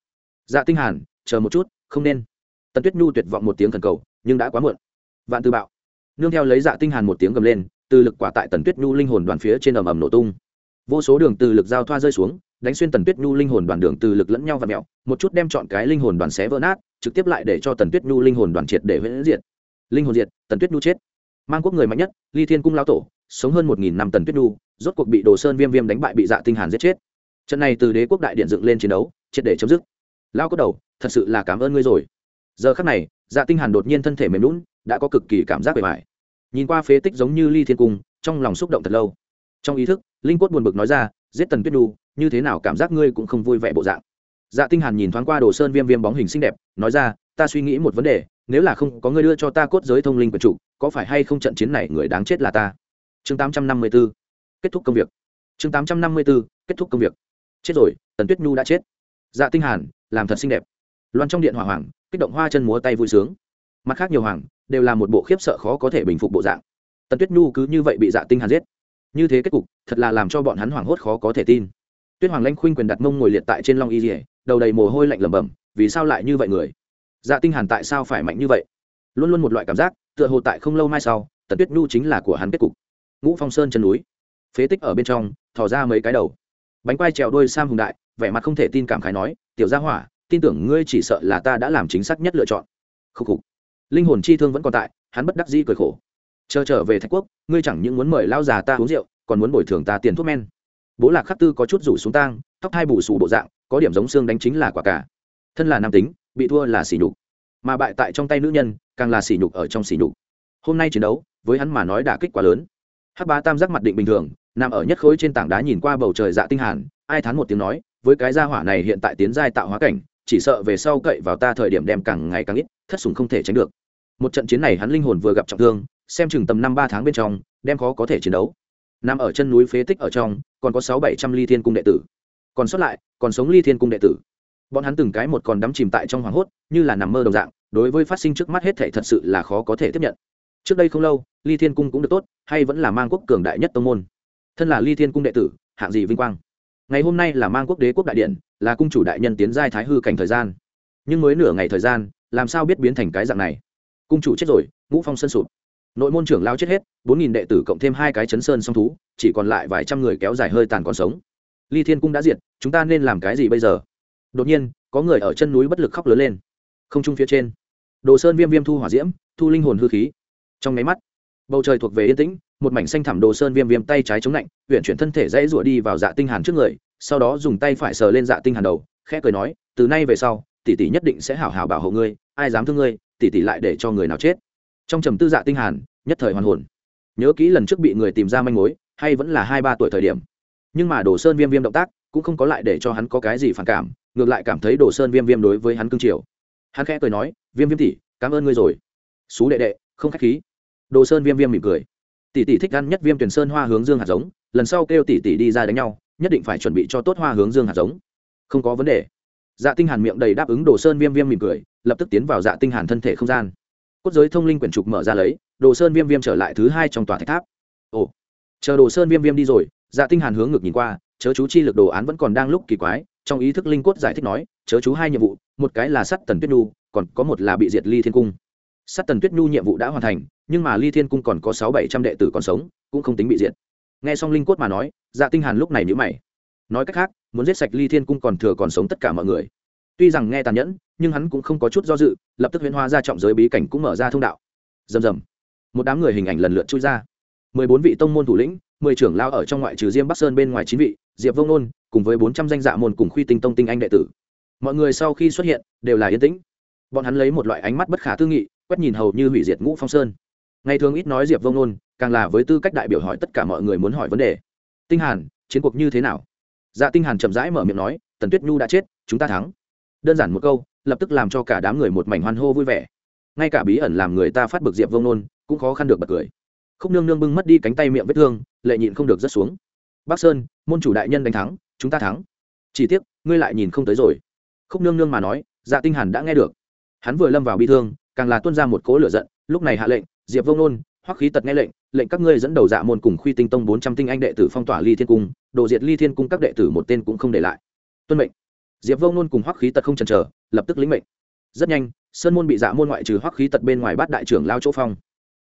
Dạ tinh hàn, chờ một chút, không nên. Tần tuyết nhu tuyệt vọng một tiếng thần cầu, nhưng đã quá muộn. Vạn tư bạo. Nương theo lấy dạ tinh hàn một tiếng gầm lên, từ lực quả tại tần tuyết nhu linh hồn đoàn phía trên ầm ầm nổ tung vô số đường từ lực giao thoa rơi xuống, đánh xuyên tần tuyết nhu linh hồn đoàn đường từ lực lẫn nhau và mẹo, một chút đem chọn cái linh hồn đoàn xé vỡ nát, trực tiếp lại để cho tần tuyết nhu linh hồn đoàn triệt để huyễn diệt. Linh hồn diệt, tần tuyết nhu chết. Mang quốc người mạnh nhất, ly thiên cung lão tổ, sống hơn một nghìn năm tần tuyết nhu, rốt cuộc bị đồ sơn viêm viêm đánh bại bị dạ tinh hàn giết chết. Trận này từ đế quốc đại điện dựng lên chiến đấu, triệt để chấm dứt. Lao có đầu, thật sự là cảm ơn ngươi rồi. Giờ khắc này dạ tinh hàn đột nhiên thân thể mềm lún đã có cực kỳ cảm giác bề bài nhìn qua phế tích giống như ly thiên cung, trong lòng xúc động thật lâu trong ý thức, linh quất buồn bực nói ra, giết tần tuyết nhu, như thế nào cảm giác ngươi cũng không vui vẻ bộ dạng? Dạ tinh hàn nhìn thoáng qua đồ sơn viêm viêm bóng hình xinh đẹp, nói ra, ta suy nghĩ một vấn đề, nếu là không có ngươi đưa cho ta cốt giới thông linh của chủ, có phải hay không trận chiến này người đáng chết là ta? Chương 854 kết thúc công việc. Chương 854 kết thúc công việc. Chết rồi, tần tuyết nhu đã chết. Dạ tinh hàn, làm thật xinh đẹp. Loan trong điện hỏa hoàng kích động hoa chân múa tay vui sướng. Mặt khác nhiều hoàng đều là một bộ khiếp sợ khó có thể bình phục bộ dạng. Tần tuyết nhu cứ như vậy bị dạ tinh hàn giết như thế kết cục, thật là làm cho bọn hắn hoảng hốt khó có thể tin. Tuyết hoàng lanh khuynh quyền đặt mông ngồi liệt tại trên long y dỉa đầu đầy mồ hôi lạnh lẩm bẩm, vì sao lại như vậy người? Dạ tinh hàn tại sao phải mạnh như vậy? Luôn luôn một loại cảm giác, tựa hồ tại không lâu mai sau, tần tuyết nhu chính là của hắn kết cục. Ngũ phong sơn chân núi. Phế tích ở bên trong, thò ra mấy cái đầu. Bánh quai trèo đôi sam hùng đại, vẻ mặt không thể tin cảm khái nói, tiểu gia hỏa, tin tưởng ngươi chỉ sợ là ta đã làm chính xác nhất lựa chọn. Khúc khục. Linh hồn chi thương vẫn còn tại, hắn bất đắc dĩ cười khổ chờ trở về thạch quốc, ngươi chẳng những muốn mời lao già ta uống rượu, còn muốn bồi thường ta tiền thuốc men. Bố lạc khắc tư có chút rủ xuống tang, tóc hai bù sù bộ dạng, có điểm giống xương đánh chính là quả cả. Thân là nam tính, bị thua là sỉ nhục. Mà bại tại trong tay nữ nhân, càng là sỉ nhục ở trong sỉ nhục. Hôm nay chiến đấu, với hắn mà nói đả kích quá lớn. Hắc bá tam giác mặt định bình thường, nằm ở nhất khối trên tảng đá nhìn qua bầu trời dạ tinh hàn, ai thán một tiếng nói, với cái gia hỏa này hiện tại tiến giai tạo hóa cảnh, chỉ sợ về sau cậy vào ta thời điểm đem càng ngày càng ít, thất sủng không thể tránh được. Một trận chiến này hắn linh hồn vừa gặp trọng thương xem chừng tầm năm ba tháng bên trong, đem khó có thể chiến đấu. Nằm ở chân núi phế tích ở trong, còn có sáu bảy trăm ly thiên cung đệ tử. Còn sót lại, còn sống ly thiên cung đệ tử. Bọn hắn từng cái một còn đắm chìm tại trong hoàng hốt, như là nằm mơ đồng dạng, đối với phát sinh trước mắt hết thể thật sự là khó có thể tiếp nhận. Trước đây không lâu, ly thiên cung cũng được tốt, hay vẫn là mang quốc cường đại nhất tông môn. Thân là ly thiên cung đệ tử, hạng gì vinh quang. Ngày hôm nay là mang quốc đế quốc đại điện, là cung chủ đại nhân tiến giai thái hư cảnh thời gian. Nhưng mới nửa ngày thời gian, làm sao biết biến thành cái dạng này? Cung chủ chết rồi, ngũ phong sân sụp nội môn trưởng lao chết hết, bốn nghìn đệ tử cộng thêm hai cái chấn sơn song thú, chỉ còn lại vài trăm người kéo dài hơi tàn còn sống. Ly thiên cung đã diệt, chúng ta nên làm cái gì bây giờ? Đột nhiên, có người ở chân núi bất lực khóc lớn lên. Không trung phía trên, đồ sơn viêm viêm thu hỏa diễm, thu linh hồn hư khí. Trong máy mắt, bầu trời thuộc về yên tĩnh, một mảnh xanh thẳm đồ sơn viêm viêm tay trái chống lạnh huyện chuyển thân thể dãy rụa đi vào dạ tinh hàn trước người, sau đó dùng tay phải sờ lên dạ tinh hàn đầu, khẽ cười nói, từ nay về sau, tỷ tỷ nhất định sẽ hảo hảo bảo hộ ngươi, ai dám thương ngươi, tỷ tỷ lại để cho người nào chết trong trầm tư dạ tinh hàn, nhất thời hoàn hồn. Nhớ kỹ lần trước bị người tìm ra manh mối, hay vẫn là hai ba tuổi thời điểm. Nhưng mà đồ sơn viêm viêm động tác cũng không có lại để cho hắn có cái gì phản cảm, ngược lại cảm thấy đồ sơn viêm viêm đối với hắn cương triều hắn khẽ cười nói, viêm viêm tỷ, cảm ơn ngươi rồi. Xú đệ đệ, không khách khí. Đồ sơn viêm viêm mỉm cười. Tỷ tỷ thích ăn nhất viêm tuyển sơn hoa hướng dương hạt giống, lần sau kêu tỷ tỷ đi ra đánh nhau, nhất định phải chuẩn bị cho tốt hoa hướng dương hạt giống. Không có vấn đề. Dạ tinh hàn miệng đầy đáp ứng đồ sơn viêm viêm mỉm cười, lập tức tiến vào dạ tinh hàn thân thể không gian cốt giới thông linh quyển trục mở ra lấy, đồ sơn viêm viêm trở lại thứ hai trong tòa thạch tháp. Ồ, chờ đồ sơn viêm viêm đi rồi dạ tinh hàn hướng ngược nhìn qua, chớ chú chi lực đồ án vẫn còn đang lúc kỳ quái, trong ý thức linh cốt giải thích nói, chớ chú hai nhiệm vụ, một cái là sắt tần tuyết nhu, còn có một là bị diệt ly thiên cung. Sắt tần tuyết nhu nhiệm vụ đã hoàn thành, nhưng mà ly thiên cung còn có sáu bảy trăm đệ tử còn sống, cũng không tính bị diệt. Nghe xong linh cốt mà nói dạ tinh hàn lúc này nhíu mày. Nói cách khác, muốn giết sạch ly thiên cung còn thừa còn sống tất cả mọi người tuy rằng nghe tàn nhẫn, nhưng hắn cũng không có chút do dự, lập tức huyễn hóa ra trọng giới bí cảnh cũng mở ra thông đạo. Rầm rầm. Một đám người hình ảnh lần lượt chui ra. Mười bốn vị tông môn thủ lĩnh, mười trưởng lao ở trong ngoại trừ diêm bắc sơn bên ngoài chín vị, diệp vông nôn, cùng với bốn trăm danh dạ môn cùng khuy tinh tông tinh anh đệ tử. Mọi người sau khi xuất hiện, đều là yên tĩnh. Bọn hắn lấy một loại ánh mắt bất khả tư nghị, quét nhìn hầu như hủy diệt ngũ phong sơn. Ngày thường ít nói diệp vông nôn, càng là với tư cách đại biểu hỏi tất cả mọi người muốn hỏi vấn đề. Tinh hàn, chiến cuộc như thế nào? Dạ tinh hàn chậm rãi mở miệng nói, tần tuyết nhu đã chết, chúng ta thắng đơn giản một câu, lập tức làm cho cả đám người một mảnh hoan hô vui vẻ. Ngay cả bí ẩn làm người ta phát bực diệp vông nôn cũng khó khăn được bật cười. Khúc nương nương bưng mất đi cánh tay miệng vết thương, lệ nhịn không được rớt xuống. Bắc sơn, môn chủ đại nhân đánh thắng, chúng ta thắng. Chỉ tiếc, ngươi lại nhìn không tới rồi. Khúc nương nương mà nói dạ tinh hàn đã nghe được. Hắn vừa lâm vào bi thương, càng là tuôn ra một cỗ lửa giận, lúc này hạ lệnh, diệp vông nôn hoắc khí tật nghe lệnh lệnh các ngươi dẫn đầu dạ môn cùng khuy tinh tông bốn trăm tinh anh đệ tử phong tỏa ly thiên cung, đồ diệt ly thiên cung các đệ tử một tên cũng không để lại. Tuân mệnh diệp vông nôn cùng hoắc khí tật không chần chờ, lập tức lĩnh mệnh. Rất nhanh, sơn môn bị dạ môn ngoại trừ hoắc khí tật bên ngoài bát đại trưởng lao chỗ phong.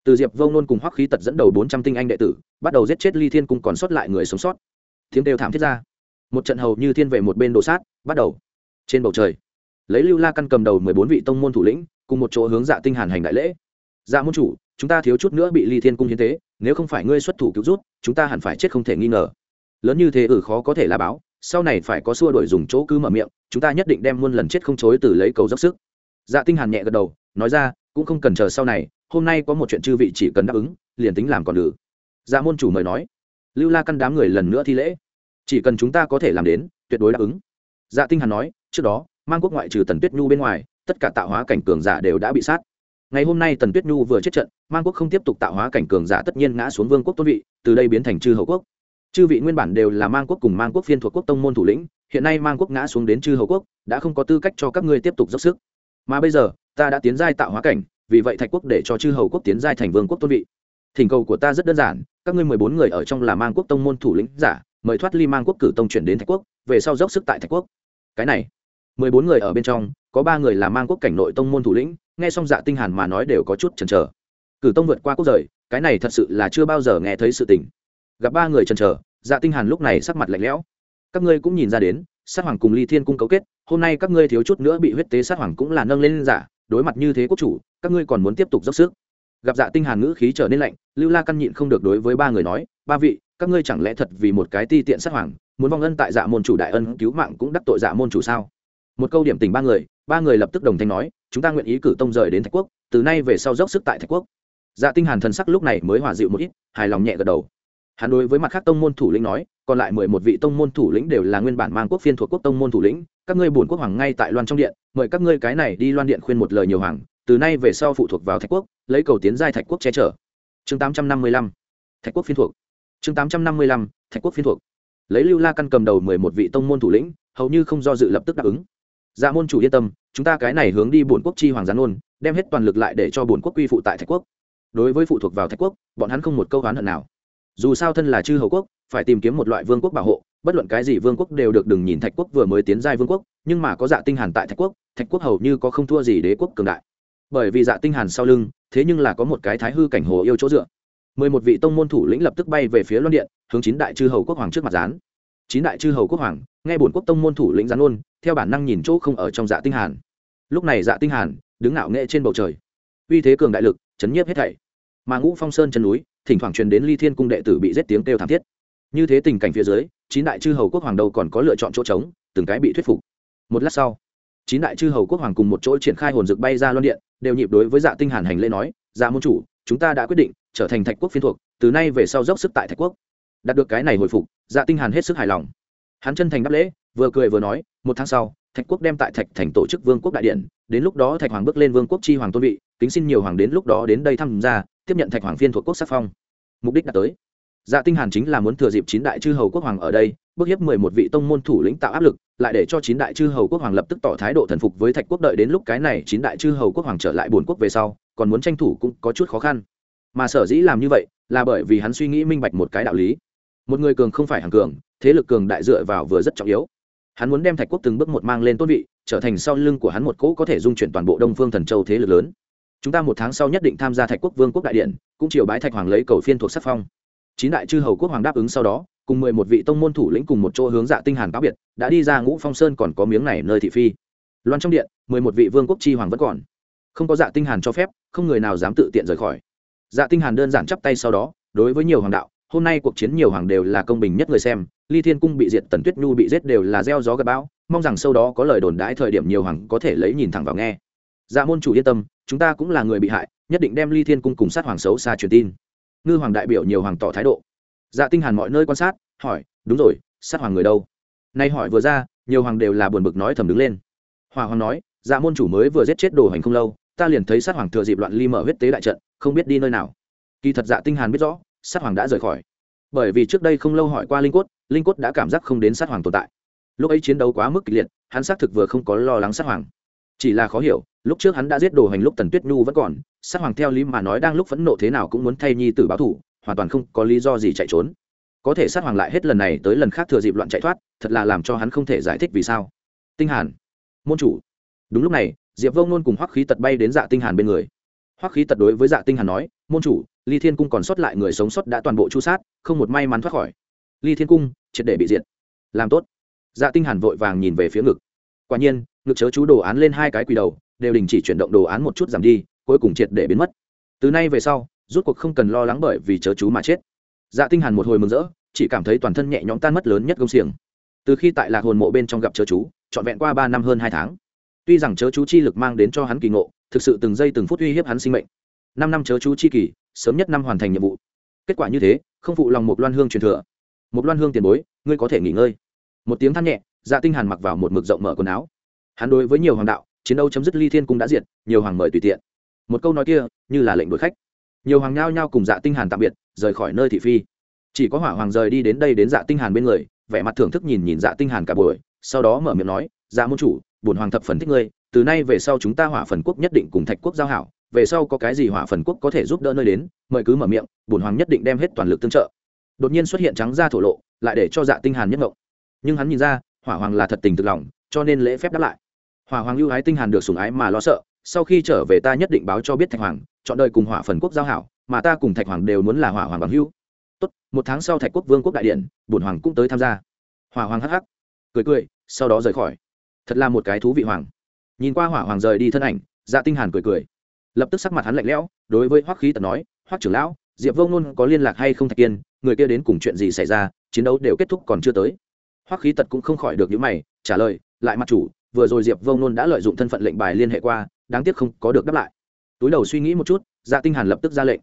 Từ diệp vông nôn cùng hoắc khí tật dẫn đầu bốn trăm tinh anh đệ tử, bắt đầu giết chết ly thiên cung còn sót lại người sống sót. Tiếng đều thảm thiết ra. Một trận hầu như thiên về một bên đồ sát, bắt đầu. Trên bầu trời, lấy lưu la căn cầm đầu mười bốn vị tông môn thủ lĩnh, cùng một chỗ hướng dạ tinh hàn hành đại lễ. Dạ môn chủ, chúng ta thiếu chút nữa bị ly thiên cung hiến tế, nếu không phải ngươi xuất thủ cứu rút chúng ta hẳn phải chết không thể nghi ngờ. Lớn như thế ử khó có thể là báo sau này phải có xua đổi dùng chỗ cứ mở miệng, chúng ta nhất định đem muôn lần chết không chối từ lấy cầu dốc sức. Dạ tinh hàn nhẹ gật đầu, nói ra, cũng không cần chờ sau này, hôm nay có một chuyện chư vị chỉ cần đáp ứng, liền tính làm còn được. Dạ môn chủ mời nói, lưu la căn đám người lần nữa thi lễ. Chỉ cần chúng ta có thể làm đến, tuyệt đối đáp ứng. Dạ tinh hàn nói, trước đó, mang quốc ngoại trừ tần tuyết nhu bên ngoài, tất cả tạo hóa cảnh cường giả đều đã bị sát. Ngày hôm nay tần tuyết nhu vừa chết trận, mang quốc không tiếp tục tạo hóa cảnh cường giả tất nhiên ngã xuống vương quốc tôn vị, từ đây biến thành chư hầu quốc chư vị nguyên bản đều là mang quốc cùng mang quốc phiên thuộc quốc tông môn thủ lĩnh, hiện nay mang quốc ngã xuống đến chư hầu quốc, đã không có tư cách cho các ngươi tiếp tục dốc sức. Mà bây giờ, ta đã tiến giai tạo hóa cảnh, vì vậy thạch quốc để cho chư hầu quốc tiến giai thành vương quốc tôn vị. Thỉnh cầu của ta rất đơn giản, các ngươi mười bốn người ở trong là mang quốc tông môn thủ lĩnh giả, mời thoát ly mang quốc cử tông chuyển đến thạch quốc, về sau dốc sức tại thạch quốc. Cái này, mười bốn người ở bên trong, có ba người là mang quốc cảnh nội tông môn thủ lĩnh, nghe xong dạ tinh hàn mà nói đều có chút chần chờ. Cử tông vượt qua quốc rời, cái này thật sự là chưa bao giờ nghe thấy sự tình gặp ba người chần chờ dạ tinh hàn lúc này sắc mặt lạnh lẽo. Các ngươi cũng nhìn ra đến, sát hoàng cùng ly thiên cung cấu kết, hôm nay các ngươi thiếu chút nữa bị huyết tế sát hoàng cũng là nâng lên giả, đối mặt như thế quốc chủ, các ngươi còn muốn tiếp tục dốc sức. Gặp dạ tinh hàn ngữ khí trở nên lạnh, lưu la căn nhịn không được đối với ba người nói, ba vị, các ngươi chẳng lẽ thật vì một cái ti tiện sát hoàng, muốn vong ân tại dạ môn chủ đại ân cứu mạng cũng đắc tội dạ môn chủ sao? Một câu điểm tình ba người ba người lập tức đồng thanh nói, chúng ta nguyện ý cử tông rời đến thạch quốc, từ nay về sau dốc sức tại thạch quốc. Dạ tinh hàn thần sắc lúc này mới hòa dịu một ít, hài lòng nhẹ gật đầu hắn đối với mặt khác tông môn thủ lĩnh nói, còn lại mười một vị tông môn thủ lĩnh đều là nguyên bản mang quốc phiên thuộc quốc tông môn thủ lĩnh, các ngươi bổn quốc hoàng ngay tại loan trong điện, mời các ngươi cái này đi loan điện khuyên một lời nhiều hoàng, từ nay về sau phụ thuộc vào thạch quốc, lấy cầu tiến giai thạch quốc che chở. Chương tám trăm năm mươi lăm, thạch quốc phiên thuộc. Chương tám trăm năm mươi lăm, thạch quốc phiên thuộc. Lấy lưu la căn cầm đầu mười một vị tông môn thủ lĩnh, hầu như không do dự lập tức đáp ứng. Dạ môn chủ yên tâm, chúng ta cái này hướng đi bổn quốc chi hoàng gián ôn, đem hết toàn lực lại để cho bổn quốc quy phụ tại thạch quốc. Đối với phụ thuộc vào thạch quốc, bọn hắn không một câu oán hận nào dù sao thân là chư hầu quốc, phải tìm kiếm một loại vương quốc bảo hộ, bất luận cái gì vương quốc đều được đừng nhìn thạch quốc vừa mới tiến giai vương quốc, nhưng mà có dạ tinh hàn tại thạch quốc thạch quốc hầu như có không thua gì đế quốc cường đại. Bởi vì dạ tinh hàn sau lưng, thế nhưng là có một cái thái hư cảnh hồ yêu chỗ dựa. Mười một vị tông môn thủ lĩnh lập tức bay về phía loan điện, hướng chín đại chư hầu quốc hoàng trước mặt dán. chín đại chư hầu quốc hoàng, nghe bổn quốc tông môn thủ lĩnh gián ôn theo bản năng nhìn chỗ không ở trong dạ tinh hàn. Lúc này dạ tinh hàn, đứng ngạo nghệ trên bầu trời. Uy thế cường đại lực, chấn nhiếp hết thảy. Mà ngũ phong sơn chân núi thỉnh thoảng truyền đến ly thiên cung đệ tử bị giết tiếng kêu thảm thiết. Như thế tình cảnh phía dưới, chín đại chư hầu quốc hoàng đầu còn có lựa chọn chỗ trống, từng cái bị thuyết phục. Một lát sau, chín đại chư hầu quốc hoàng cùng một chỗ triển khai hồn dực bay ra loan điện, đều nhịp đối với dạ tinh hàn hành lễ nói dạ môn chủ, chúng ta đã quyết định trở thành thạch quốc phiên thuộc, từ nay về sau dốc sức tại thạch quốc. Đạt được cái này hồi phục dạ tinh hàn hết sức hài lòng. Hắn chân thành đáp lễ, vừa cười vừa nói, một tháng sau, thạch quốc đem tại thạch thành tổ chức vương quốc đại điện, đến lúc đó thạch hoàng bước lên vương quốc chi hoàng tôn vị, kính xin nhiều hoàng đến lúc đó đến đây tham gia, tiếp nhận thạch hoàng phiên thuộc quốc sắc phong mục đích đã tới. Dạ tinh hàn chính là muốn thừa dịp chín đại chư hầu quốc hoàng ở đây bước hiếp mười một vị tông môn thủ lĩnh tạo áp lực, lại để cho chín đại chư hầu quốc hoàng lập tức tỏ thái độ thần phục với thạch quốc đợi đến lúc cái này chín đại chư hầu quốc hoàng trở lại buồn quốc về sau, còn muốn tranh thủ cũng có chút khó khăn. Mà sở dĩ làm như vậy, là bởi vì hắn suy nghĩ minh bạch một cái đạo lý. Một người cường không phải hàng cường, thế lực cường đại dựa vào vừa rất trọng yếu. Hắn muốn đem thạch quốc từng bước một mang lên tôn vị, trở thành sau lưng của hắn một cỗ có thể dung chuyển toàn bộ đông phương thần châu thế lực lớn chúng ta một tháng sau nhất định tham gia thạch quốc vương quốc đại điện, cũng chiều bái thạch hoàng lấy cầu phiên thuộc sắc phong. Chín đại chư hầu quốc hoàng đáp ứng sau đó, cùng mười một vị tông môn thủ lĩnh cùng một chỗ hướng dạ tinh hàn cáo biệt, đã đi ra ngũ phong sơn còn có miếng này nơi thị phi. Loan trong điện, mười một vị vương quốc chi hoàng vẫn còn. Không có dạ tinh hàn cho phép, không người nào dám tự tiện rời khỏi. Dạ tinh hàn đơn giản chắp tay sau đó, đối với nhiều hoàng đạo, hôm nay cuộc chiến nhiều hoàng đều là công bình nhất người xem, ly thiên cung bị diệt, tần tuyết nhu bị giết đều là gieo gió gặp bão, mong rằng sau đó có lời đồn đãi thời điểm nhiều hoàng có thể lấy nhìn thẳng vào nghe. Dạ môn chủ yên tâm chúng ta cũng là người bị hại, nhất định đem ly thiên cung cùng sát hoàng xấu xa truyền tin. Ngư hoàng đại biểu nhiều hoàng tỏ thái độ. Dạ tinh hàn mọi nơi quan sát, hỏi, đúng rồi, sát hoàng người đâu? Nay hỏi vừa ra, nhiều hoàng đều là buồn bực nói thầm đứng lên. Hòa hoàng nói dạ môn chủ mới vừa giết chết đồ hành không lâu, ta liền thấy sát hoàng thừa dịp loạn ly mở huyết tế đại trận, không biết đi nơi nào. Kỳ thật dạ tinh hàn biết rõ, sát hoàng đã rời khỏi. Bởi vì trước đây không lâu hỏi qua linh cốt linh cốt đã cảm giác không đến sát hoàng tồn tại. Lúc ấy chiến đấu quá mức kịch liệt, hắn xác thực vừa không có lo lắng sát hoàng. Chỉ là khó hiểu lúc trước hắn đã giết đồ hành lúc tần tuyết nhu vẫn còn, sát hoàng theo lý mà nói đang lúc phẫn nộ thế nào cũng muốn thay nhi tử báo thủ hoàn toàn không có lý do gì chạy trốn. Có thể sát hoàng lại hết lần này tới lần khác thừa dịp loạn chạy thoát, thật là làm cho hắn không thể giải thích vì sao. Tinh hàn, môn chủ. Đúng lúc này, diệp vông nôn cùng hoắc khí tật bay đến dạ tinh hàn bên người. Hoắc khí tật đối với dạ tinh hàn nói, môn chủ, ly thiên cung còn sót lại người sống sót đã toàn bộ chu sát, không một may mắn thoát khỏi. Ly thiên cung, triệt để bị diệt. Làm tốt. Dạ tinh hàn vội vàng nhìn về phía ngực. Quả nhiên, ngực chớ chú đồ án lên hai cái quỳ đầu đều đình chỉ chuyển động đồ án một chút giảm đi, cuối cùng triệt để biến mất. Từ nay về sau, rút cuộc không cần lo lắng bởi vì chớ chú mà chết. Dạ tinh hàn một hồi mừng rỡ, chỉ cảm thấy toàn thân nhẹ nhõm tan mất lớn nhất công xiềng. Từ khi tại lạc hồn mộ bên trong gặp chớ chú, trọn vẹn qua ba năm hơn hai tháng. Tuy rằng chớ chú chi lực mang đến cho hắn kỳ ngộ, thực sự từng giây từng phút uy hiếp hắn sinh mệnh. Năm năm chớ chú chi kỳ, sớm nhất năm hoàn thành nhiệm vụ. Kết quả như thế, không phụ lòng một loan hương truyền thừa. Một loan hương tiền bối, ngươi có thể nghỉ ngơi. Một tiếng than nhẹ dạ tinh hàn mặc vào một mực rộng mở quần áo. Hắn đối với nhiều hoàng đạo chiến đấu chấm dứt ly thiên cung đã diệt, nhiều hoàng mời tùy tiện. Một câu nói kia, như là lệnh đuổi khách. Nhiều hoàng nhao nhao cùng dạ tinh hàn tạm biệt, rời khỏi nơi thị phi. Chỉ có hỏa hoàng rời đi đến đây đến dạ tinh hàn bên người, vẻ mặt thưởng thức nhìn nhìn dạ tinh hàn cả buổi, sau đó mở miệng nói dạ môn chủ, bổn hoàng thập phần thích ngươi, từ nay về sau chúng ta hỏa phần quốc nhất định cùng thạch quốc giao hảo, về sau có cái gì hỏa phần quốc có thể giúp đỡ nơi đến, mời cứ mở miệng, bổn hoàng nhất định đem hết toàn lực tương trợ. Đột nhiên xuất hiện trắng ra thổ lộ, lại để cho dạ tinh hàn nhất ngộng. Nhưng hắn nhìn ra, hỏa hoàng là thật tình thực lòng, cho nên lễ phép đáp lại hỏa hoàng lưu ái tinh hàn được sủng ái mà lo sợ, sau khi trở về ta nhất định báo cho biết thạch hoàng, chọn đời cùng hỏa phần quốc giao hảo, mà ta cùng thạch hoàng đều muốn là hỏa hoàng bằng hưu. tốt, một tháng sau thạch quốc vương quốc đại điện, bổn hoàng cũng tới tham gia. Hỏa hoàng hắc hắc, cười cười, sau đó rời khỏi. Thật là một cái thú vị hoàng. Nhìn qua hỏa hoàng rời đi thân ảnh dạ tinh hàn cười cười. Lập tức sắc mặt hắn lạnh lẽo, đối với hoắc khí tật nói, hoắc trưởng lão, diệp vô ngôn có liên lạc hay không thạch kiên? Người kia đến cùng chuyện gì xảy ra? Chiến đấu đều kết thúc còn chưa tới. Hoắc khí tật cũng không khỏi được những mày, trả lời, lại mặt chủ vừa rồi diệp vô nôn đã lợi dụng thân phận lệnh bài liên hệ qua, đáng tiếc không có được đáp lại. Túi đầu suy nghĩ một chút dạ tinh hàn lập tức ra lệnh.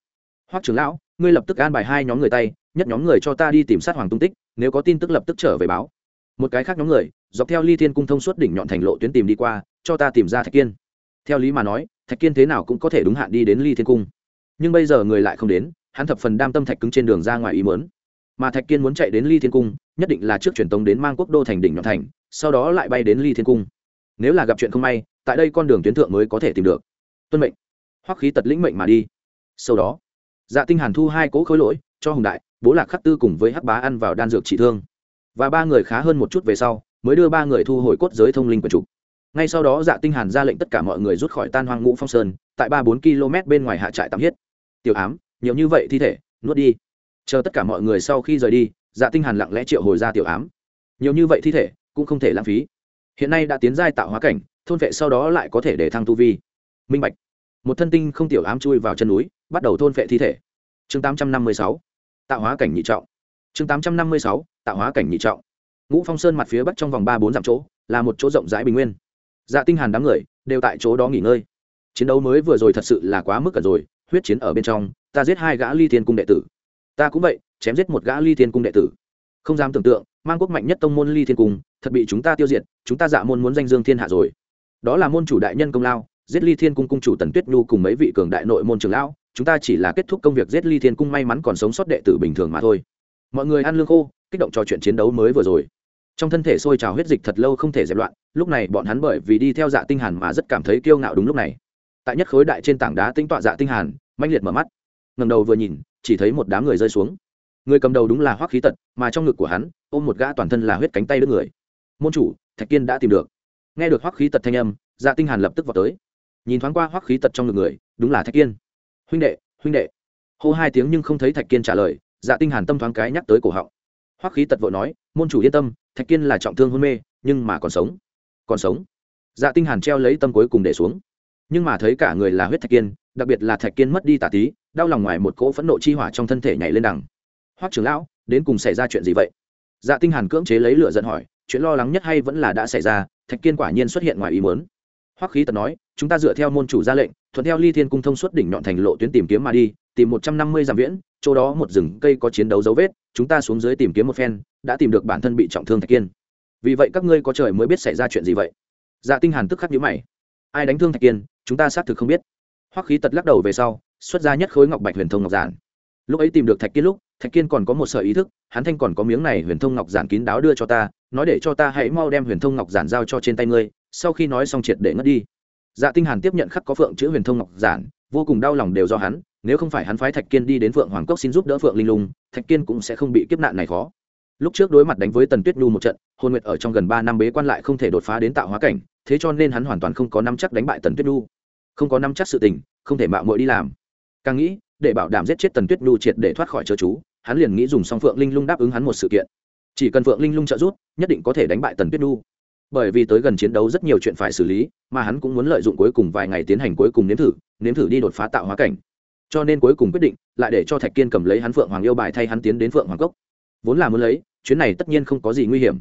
Hoắc trưởng lão, ngươi lập tức an bài hai nhóm người tay, nhất nhóm người cho ta đi tìm sát hoàng tung tích, nếu có tin tức lập tức trở về báo. Một cái khác nhóm người, dọc theo ly thiên cung thông suốt đỉnh nhọn thành lộ tuyến tìm đi qua, cho ta tìm ra thạch kiên. Theo lý mà nói, thạch kiên thế nào cũng có thể đúng hạn đi đến ly thiên cung. Nhưng bây giờ người lại không đến, hắn thập phần đam tâm thạch cứng trên đường ra ngoài ý mớn mà thạch kiên muốn chạy đến ly thiên cung, nhất định là trước truyền tống đến mang quốc đô thành đỉnh nhọn thành, sau đó lại bay đến ly thiên cung nếu là gặp chuyện không may, tại đây con đường tuyến thượng mới có thể tìm được. Tuân mệnh. Hoắc khí tật lĩnh mệnh mà đi. Sau đó dạ tinh hàn thu hai cỗ khối lỗi, cho hùng đại, bố lạc khắc tư cùng với hắc bá ăn vào đan dược trị thương. Và ba người khá hơn một chút về sau, mới đưa ba người thu hồi cốt giới thông linh của trục ngay sau đó dạ tinh hàn ra lệnh tất cả mọi người rút khỏi tan hoang ngũ phong sơn, tại ba bốn km bên ngoài hạ trại tạm hiết tiểu ám, nhiều như vậy thi thể, nuốt đi. Chờ tất cả mọi người sau khi rời đi dạ tinh hàn lặng lẽ triệu hồi ra tiểu ám. Nhiều như vậy thi thể, cũng không thể lãng phí hiện nay đã tiến giai tạo hóa cảnh, thôn vệ sau đó lại có thể để thăng tu vi. Minh bạch. Một thân tinh không tiểu ám chui vào chân núi, bắt đầu thôn vệ thi thể. Chương 856 tạo hóa cảnh nhị trọng. Chương 856 tạo hóa cảnh nhị trọng. Ngũ phong sơn mặt phía bắc trong vòng ba bốn dặm chỗ, là một chỗ rộng rãi bình nguyên. Dạ tinh hàn đám người đều tại chỗ đó nghỉ ngơi. Chiến đấu mới vừa rồi thật sự là quá mức cả rồi, huyết chiến ở bên trong, ta giết hai gã ly thiên cung đệ tử. Ta cũng vậy, chém giết một gã ly thiên cung đệ tử. Không dám tưởng tượng mang quốc mạnh nhất tông môn ly thiên cung, thật bị chúng ta tiêu diệt, chúng ta dạ môn muốn danh dương thiên hạ rồi. Đó là môn chủ đại nhân công lao, giết ly thiên cung cung chủ tần tuyết nhu cùng mấy vị cường đại nội môn trưởng lão, chúng ta chỉ là kết thúc công việc giết ly thiên cung may mắn còn sống sót đệ tử bình thường mà thôi. Mọi người ăn lương khô, kích động trò chuyện chiến đấu mới vừa rồi. Trong thân thể sôi trào huyết dịch thật lâu không thể dẹp loạn, lúc này bọn hắn bởi vì đi theo dạ tinh hàn mà rất cảm thấy kiêu ngạo đúng lúc này. Tại nhất khối đại trên tảng đá tinh tọa dạ tinh hàn manh liệt mở mắt. Ngẩng đầu vừa nhìn, chỉ thấy một đám người rơi xuống. Người cầm đầu đúng là hoắc khí tật, mà trong ngực của hắn ôm một gã toàn thân là huyết cánh tay đứt người. Môn chủ, thạch kiên đã tìm được. Nghe được hoắc khí tật thanh âm dạ tinh hàn lập tức vào tới. Nhìn thoáng qua hoắc khí tật trong ngực người, đúng là thạch kiên. Huynh đệ huynh đệ. Hô hai tiếng nhưng không thấy thạch kiên trả lời dạ tinh hàn tâm thoáng cái nhắc tới cổ họng. Hoắc khí tật vội nói, môn chủ yên tâm, thạch kiên là trọng thương hôn mê, nhưng mà còn sống. Còn sống? Dạ tinh hàn treo lấy tâm cuối cùng để xuống. Nhưng mà thấy cả người là huyết thạch kiên, đặc biệt là thạch kiên mất đi tả tí, đau lòng ngoài một cỗ phẫn nộ chi hỏa trong thân thể nhảy lên đằng. Hoắc trưởng lão, đến cùng xảy ra chuyện gì vậy? Dạ tinh hàn cưỡng chế lấy lửa giận hỏi, chuyện lo lắng nhất hay vẫn là đã xảy ra? Thạch kiên quả nhiên xuất hiện ngoài ý muốn. Hoắc khí tật nói, chúng ta dựa theo môn chủ ra lệnh, thuận theo ly thiên cung thông suốt đỉnh nhọn thành lộ tuyến tìm kiếm mà đi, tìm một trăm năm mươi dặm viễn, chỗ đó một rừng cây có chiến đấu dấu vết, chúng ta xuống dưới tìm kiếm một phen, đã tìm được bản thân bị trọng thương thạch kiên. Vì vậy các ngươi có trời mới biết xảy ra chuyện gì vậy? Dạ tinh hàn tức khắc nhíu mày. Ai đánh thương thạch kiên, chúng ta xác thực không biết. Hoắc khí tật lắc đầu về sau, xuất ra nhất khối ngọc bạch huyền thông ngọc giản. Lúc ấy tìm được thạch kiên lúc thạch kiên còn có một sở ý thức, hắn thanh còn có miếng này huyền thông ngọc giản kín đáo đưa cho ta, nói để cho ta hãy mau đem huyền thông ngọc giản giao cho trên tay ngươi, sau khi nói xong triệt để ngất đi. Dạ tinh hàn tiếp nhận khắc có phượng chữ huyền thông ngọc giản, vô cùng đau lòng đều do hắn, nếu không phải hắn phái thạch kiên đi đến phượng hoàng cốc xin giúp đỡ phượng linh lung, thạch kiên cũng sẽ không bị kiếp nạn này khó. Lúc trước đối mặt đánh với tần tuyết nhu một trận hôn nguyệt ở trong gần ba năm bế quan lại không thể đột phá đến tạo hóa cảnh, thế cho nên hắn hoàn toàn không có nắm chắc đánh bại tần tuyết nhu. Không có nắm chắc sự tình, không thể mạo muội đi làm. Càng nghĩ để bảo đảm giết chết tần tuyết nhu triệt để thoát khỏi chớ chú, hắn liền nghĩ dùng song phượng linh lung đáp ứng hắn một sự kiện. Chỉ cần phượng linh lung trợ giúp, nhất định có thể đánh bại tần tuyết nhu. Bởi vì tới gần chiến đấu rất nhiều chuyện phải xử lý, mà hắn cũng muốn lợi dụng cuối cùng vài ngày tiến hành cuối cùng nếm thử nếm thử đi đột phá tạo hóa cảnh. Cho nên cuối cùng quyết định, lại để cho thạch kiên cầm lấy hắn phượng hoàng yêu bài thay hắn tiến đến phượng hoàng cốc. Vốn là muốn lấy, chuyến này tất nhiên không có gì nguy hiểm.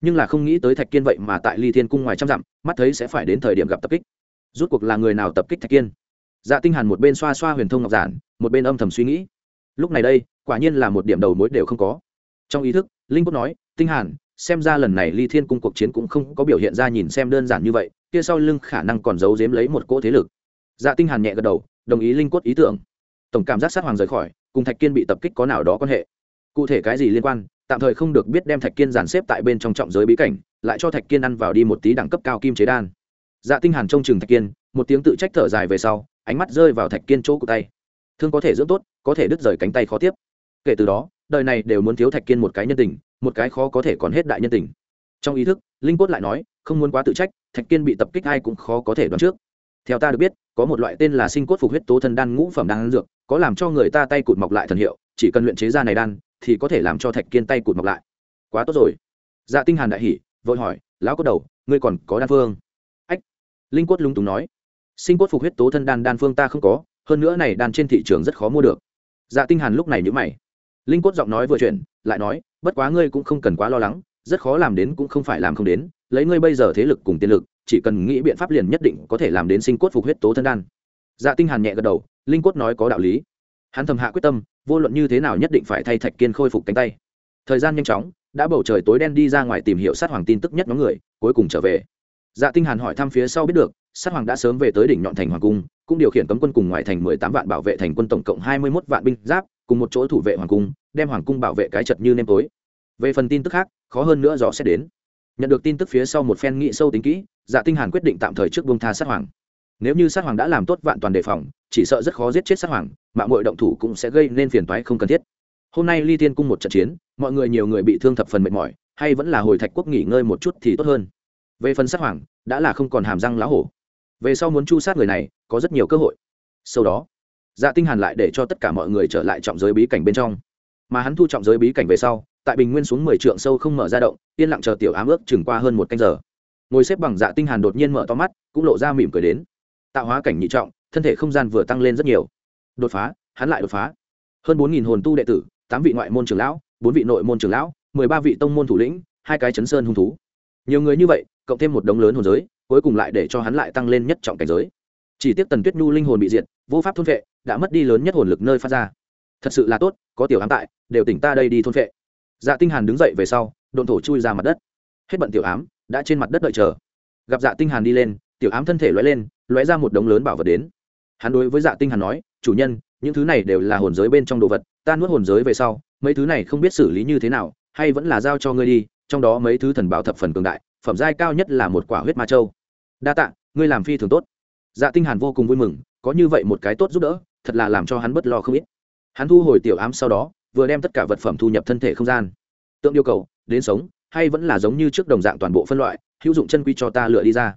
Nhưng là không nghĩ tới thạch kiên vậy mà tại ly thiên cung ngoài trăm dặm, mắt thấy sẽ phải đến thời điểm gặp tập kích. Rút cuộc là người nào tập kích thạch kiên? Dạ tinh hàn một bên xoa xoa huyền thông ngọc giản, một bên âm thầm suy nghĩ. Lúc này đây, quả nhiên là một điểm đầu mối đều không có. Trong ý thức, linh cốt nói, tinh hàn, xem ra lần này ly thiên cung cuộc chiến cũng không có biểu hiện ra nhìn xem đơn giản như vậy, kia sau lưng khả năng còn giấu giếm lấy một cỗ thế lực. Dạ tinh hàn nhẹ gật đầu, đồng ý linh cốt ý tưởng. Tổng cảm giác sát hoàng rời khỏi, cùng thạch kiên bị tập kích có nào đó quan hệ. Cụ thể cái gì liên quan, tạm thời không được biết đem thạch kiên dàn xếp tại bên trong trọng giới bí cảnh, lại cho thạch kiên ăn vào đi một tí đẳng cấp cao kim chế đan. Dạ tinh hàn trông chừng thạch kiên, một tiếng tự trách thở dài về sau ánh mắt rơi vào thạch kiên chỗ của tay. Thương có thể dưỡng tốt, có thể đứt rời cánh tay khó tiếp. Kể từ đó, đời này đều muốn thiếu thạch kiên một cái nhân tình, một cái khó có thể còn hết đại nhân tình. Trong ý thức, linh cốt lại nói, không muốn quá tự trách, thạch kiên bị tập kích ai cũng khó có thể đoán trước. Theo ta được biết, có một loại tên là sinh cốt phục huyết tố thân đan ngũ phẩm đan dược, có làm cho người ta tay cụt mọc lại thần hiệu, chỉ cần luyện chế ra này đan, thì có thể làm cho thạch kiên tay cụt mọc lại. Quá tốt rồi. Dạ tinh hàn đại hỉ, vội hỏi, lão cốt đầu, ngươi còn có đan phương? Ách. Linh cốt lúng túng nói sinh cốt phục huyết tố thân đan đan phương ta không có, hơn nữa này đan trên thị trường rất khó mua được. Dạ tinh hàn lúc này nhíu mày. Linh cốt giọng nói vừa chuyển, lại nói, bất quá ngươi cũng không cần quá lo lắng, rất khó làm đến cũng không phải làm không đến, lấy ngươi bây giờ thế lực cùng tiền lực, chỉ cần nghĩ biện pháp liền nhất định có thể làm đến sinh cốt phục huyết tố thân đan. Dạ tinh hàn nhẹ gật đầu, linh cốt nói có đạo lý. Hắn thầm hạ quyết tâm, vô luận như thế nào nhất định phải thay thạch kiên khôi phục cánh tay. Thời gian nhanh chóng, đã bầu trời tối đen đi ra ngoài tìm hiểu sát hoàng tin tức nhất nhóm người, cuối cùng trở về. Dạ tinh hàn hỏi thăm phía sau biết được sát hoàng đã sớm về tới đỉnh nhọn thành hoàng cung, cũng điều khiển cấm quân cùng ngoại thành 18 vạn bảo vệ thành quân tổng cộng 21 vạn binh giáp, cùng một chỗ thủ vệ hoàng cung, đem hoàng cung bảo vệ cái chật như nêm tối. Về phần tin tức khác, khó hơn nữa rõ sẽ đến. Nhận được tin tức phía sau một phen nghị sâu tính kỹ dạ tinh hàn quyết định tạm thời trước buông tha sát hoàng. Nếu như sát hoàng đã làm tốt vạn toàn đề phòng, chỉ sợ rất khó giết chết sát hoàng, mạng muội động thủ cũng sẽ gây nên phiền toái không cần thiết. Hôm nay ly thiên cung một trận chiến, mọi người nhiều người bị thương thập phần mệt mỏi, hay vẫn là hồi thạch quốc nghỉ ngơi một chút thì tốt hơn. Về phần sát hoàng, đã là không còn hàm răng lá hổ về sau muốn chu sát người này, có rất nhiều cơ hội. Sau đó dạ tinh hàn lại để cho tất cả mọi người trở lại trọng giới bí cảnh bên trong. Mà hắn thu trọng giới bí cảnh về sau, tại bình nguyên xuống mười trượng sâu không mở ra động, yên lặng chờ tiểu ám ước chừng qua hơn một canh giờ. Ngồi xếp bằng dạ tinh hàn đột nhiên mở to mắt, cũng lộ ra mỉm cười đến. Tạo hóa cảnh nhị trọng, thân thể không gian vừa tăng lên rất nhiều. Đột phá, hắn lại đột phá. Hơn bốn nghìn hồn tu đệ tử, tám vị ngoại môn trưởng lão, bốn vị nội môn trưởng lão, mười ba vị tông môn thủ lĩnh, hai cái chấn sơn hung thú. Nhiều người như vậy, cộng thêm một đống lớn hồn giới cuối cùng lại để cho hắn lại tăng lên nhất trọng cảnh giới. Chỉ tiếc tần tuyết nhu linh hồn bị diệt, vô pháp thôn vệ, đã mất đi lớn nhất hồn lực nơi phát ra. Thật sự là tốt, có tiểu ám tại, đều tỉnh ta đây đi thôn vệ. Dạ tinh hàn đứng dậy về sau, độn thổ chui ra mặt đất. Hết bận tiểu ám, đã trên mặt đất đợi chờ. Gặp dạ tinh hàn đi lên, tiểu ám thân thể lóe lên, lóe ra một đống lớn bảo vật đến. Hắn đối với dạ tinh hàn nói, chủ nhân, những thứ này đều là hồn giới bên trong đồ vật, ta nuốt hồn giới về sau, mấy thứ này không biết xử lý như thế nào, hay vẫn là giao cho ngươi đi, trong đó mấy thứ thần bảo thập phần cường đại phẩm giai cao nhất là một quả huyết ma châu. Đa tạ, ngươi làm phi thường tốt. Dạ tinh hàn vô cùng vui mừng, có như vậy một cái tốt giúp đỡ, thật là làm cho hắn bất lo không ít. Hắn thu hồi tiểu ám sau đó, vừa đem tất cả vật phẩm thu nhập thân thể không gian. Tượng yêu cầu, đến sống, hay vẫn là giống như trước đồng dạng toàn bộ phân loại, hữu dụng chân quy cho ta lựa đi ra.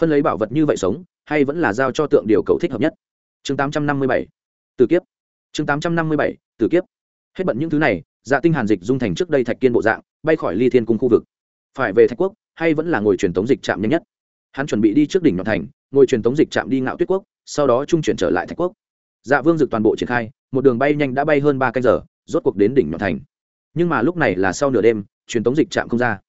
Phân lấy bảo vật như vậy sống, hay vẫn là giao cho tượng điều cầu thích hợp nhất. Chương 857 từ kiếp. Chương 857 từ kiếp. Hết bận những thứ này dạ tinh hàn dịch dung thành trước đây thạch kiên bộ dạng, bay khỏi ly thiên cung khu vực. Phải về thạch quốc hay vẫn là ngồi truyền tống dịch chạm nhanh nhất? Hắn chuẩn bị đi trước đỉnh nhọn thành, ngồi truyền tống dịch chạm đi ngạo tuyết quốc, sau đó trung chuyển trở lại thạch quốc. Dạ vương dực toàn bộ triển khai, một đường bay nhanh đã bay hơn ba canh giờ, rốt cuộc đến đỉnh nhọn thành. Nhưng mà lúc này là sau nửa đêm, truyền tống dịch chạm không ra.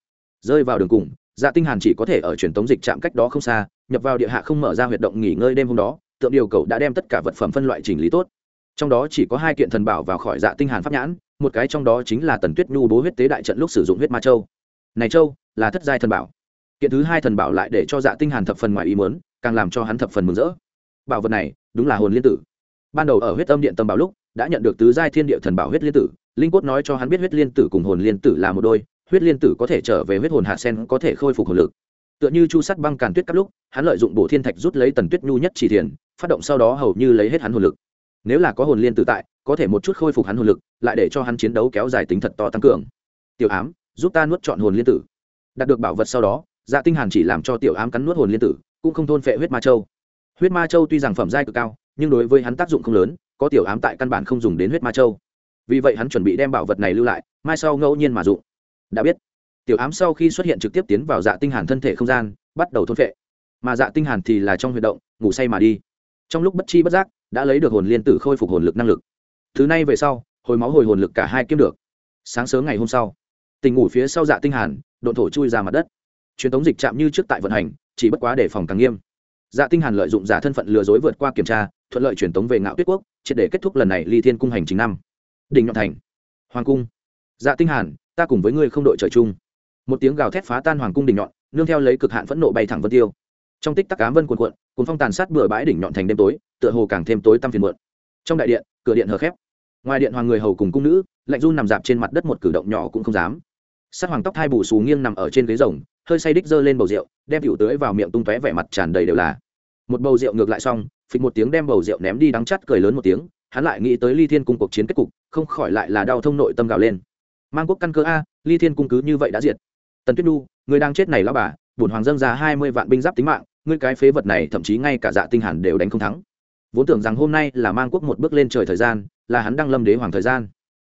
Rơi vào đường cùng dạ tinh hàn chỉ có thể ở truyền tống dịch chạm cách đó không xa, nhập vào địa hạ không mở ra huyệt động nghỉ ngơi đêm hôm đó tượng điều cầu đã đem tất cả vật phẩm phân loại chỉnh lý tốt. Trong đó chỉ có hai kiện thần bảo vào khỏi dạ tinh hàn pháp nhãn, một cái trong đó chính là tần tuyết nhu bố huyết tế đại trận lúc sử dụng huyết ma châu. Này châu là thất giai thần bảo. Kiện thứ hai thần bảo lại để cho dạ tinh hàn thập phần ngoài ý muốn, càng làm cho hắn thập phần mừng rỡ. Bảo vật này, đúng là hồn liên tử. Ban đầu ở huyết âm điện tâm bảo lúc, đã nhận được tứ giai thiên địa thần bảo huyết liên tử. Linh cốt nói cho hắn biết huyết liên tử cùng hồn liên tử là một đôi, huyết liên tử có thể trở về huyết hồn hạ sen, có thể khôi phục hồn lực. Tựa như chu sắt băng càn tuyết các lúc, hắn lợi dụng bổ thiên thạch rút lấy tần tuyết nhu nhất chỉ thiền, phát động sau đó hầu như lấy hết hắn hồn lực. Nếu là có hồn liên tử tại, có thể một chút khôi phục hắn hồn lực, lại để cho hắn chiến đấu kéo dài tính thật to tăng cường. Tiểu ám, giúp ta nuốt chọn hồn liên tử đạt được bảo vật sau đó dạ tinh hàn chỉ làm cho tiểu ám cắn nuốt hồn liên tử, cũng không thôn phệ huyết ma châu. Huyết ma châu tuy rằng phẩm giai cực cao, nhưng đối với hắn tác dụng không lớn, có tiểu ám tại căn bản không dùng đến huyết ma châu. Vì vậy hắn chuẩn bị đem bảo vật này lưu lại, mai sau ngẫu nhiên mà dụng. Đã biết, tiểu ám sau khi xuất hiện trực tiếp tiến vào dạ tinh hàn thân thể không gian, bắt đầu thôn phệ. Mà dạ tinh hàn thì là trong huy động, ngủ say mà đi. Trong lúc bất chi bất giác, đã lấy được hồn liên tử khôi phục hồn lực năng lực. Thứ này về sau, hồi máu hồi hồn lực cả hai kiếm được. Sáng sớm ngày hôm sau tình ngủ phía sau dạ tinh hàn, độn thổ chui ra mặt đất. Truyền tống dịch chạm như trước tại vận hành, chỉ bất quá để phòng càng nghiêm. Dạ tinh hàn lợi dụng giả thân phận lừa dối vượt qua kiểm tra, thuận lợi truyền tống về ngạo tuyết quốc, triệt để kết thúc lần này ly thiên cung hành trình năm. Đỉnh nhọn thành. Hoàng cung. Dạ tinh hàn, ta cùng với ngươi không đội trời chung. Một tiếng gào thét phá tan hoàng cung đỉnh nhọn, nương theo lấy cực hạn phẫn nộ bay thẳng vân tiêu. Trong tích tắc cám vân cuồn cuộn, cuốn phong tàn sát bừa bãi đỉnh nhọn thành đêm tối, tựa hồ càng thêm tối tăm phiền muộn. Trong đại điện, cửa điện hờ khép. Ngoài điện hoàng người hầu cùng cung nữ, lạnh run nằm dạp trên mặt đất một cử động nhỏ cũng không dám sát hoàng tóc hai bù xù nghiêng nằm ở trên ghế rồng, hơi say đích giơ lên bầu rượu, đem rượu tưới vào miệng tung tóe vẻ mặt tràn đầy đều là. Một bầu rượu ngược lại xong, phịch một tiếng đem bầu rượu ném đi đắng chắt cười lớn một tiếng, hắn lại nghĩ tới ly thiên cung cuộc chiến kết cục, không khỏi lại là đau thông nội tâm gào lên. Mang quốc căn cơ a, ly thiên cung cứ như vậy đã diệt. Tần tuyết nhu, người đang chết này lão bà, bổn hoàng dâng ra hai mươi vạn binh giáp tính mạng, ngươi cái phế vật này thậm chí ngay cả dạ tinh hàn đều đánh không thắng. Vốn tưởng rằng hôm nay là mang quốc một bước lên trời thời gian, là hắn đang lâm đế hoàng thời gian.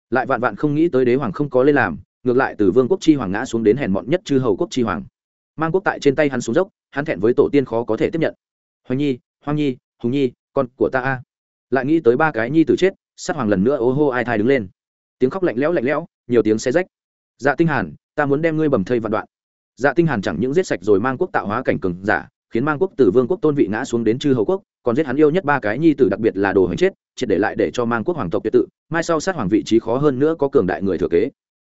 Lại vạn vạn không nghĩ tới đế hoàng không có lên làm ngược lại từ vương quốc chi hoàng ngã xuống đến hèn mọn nhất chư hầu quốc chi hoàng. Mang quốc tại trên tay hắn xuống dốc, hắn thẹn với tổ tiên khó có thể tiếp nhận. Hoành nhi, hoang nhi, hùng nhi, con của ta a. Lại nghĩ tới ba cái nhi tử chết, sát hoàng lần nữa ô hô ai thai đứng lên. Tiếng khóc lạnh lẽo lạnh lẽo, nhiều tiếng xe rách. Dạ tinh hàn, ta muốn đem ngươi bầm thây vạn đoạn. Dạ tinh hàn chẳng những giết sạch rồi mang quốc tạo hóa cảnh cường giả, khiến mang quốc từ vương quốc tôn vị ngã xuống đến chư hầu quốc, còn giết hắn yêu nhất ba cái nhi tử đặc biệt là đồ hành chết, triệt để lại để cho mang quốc hoàng tộc tuyệt tự, mai sau sát hoàng vị trí khó hơn nữa có cường đại người thừa kế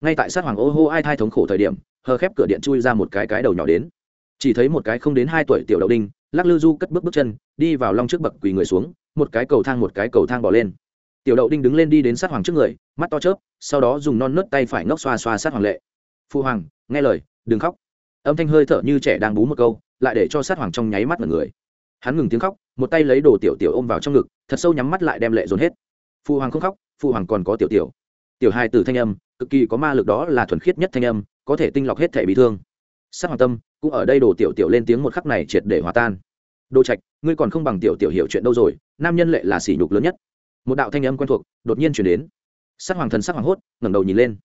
ngay tại sát hoàng ô hô ai thai thống khổ thời điểm, hờ khép cửa điện chui ra một cái cái đầu nhỏ đến. Chỉ thấy một cái không đến hai tuổi tiểu đậu đinh, lắc lư du cất bước bước chân, đi vào long trước bậc quỳ người xuống, một cái cầu thang một cái cầu thang bỏ lên. Tiểu đậu đinh đứng lên đi đến sát hoàng trước người, mắt to chớp, sau đó dùng non nớt tay phải ngóc xoa xoa sát hoàng lệ. Phu hoàng, nghe lời, đừng khóc. Âm thanh hơi thở như trẻ đang bú một câu, lại để cho sát hoàng trong nháy mắt mọi người. Hắn ngừng tiếng khóc, một tay lấy đồ tiểu tiểu ôm vào trong ngực, thật sâu nhắm mắt lại đem lệ dồn hết. Phu hoàng không khóc, phu hoàng còn có tiểu tiểu. Tiểu hai từ thanh âm cực kỳ có ma lực đó là thuần khiết nhất thanh âm, có thể tinh lọc hết thể bị thương. Sắc hoàng tâm cũng ở đây đồ tiểu tiểu lên tiếng một khắc này triệt để hòa tan. Đồ trạch, ngươi còn không bằng tiểu tiểu hiểu chuyện đâu rồi, nam nhân lệ là sỉ nhục lớn nhất. Một đạo thanh âm quen thuộc đột nhiên chuyển đến. Sắc hoàng thần sắc hoàng hốt, ngẩng đầu nhìn lên.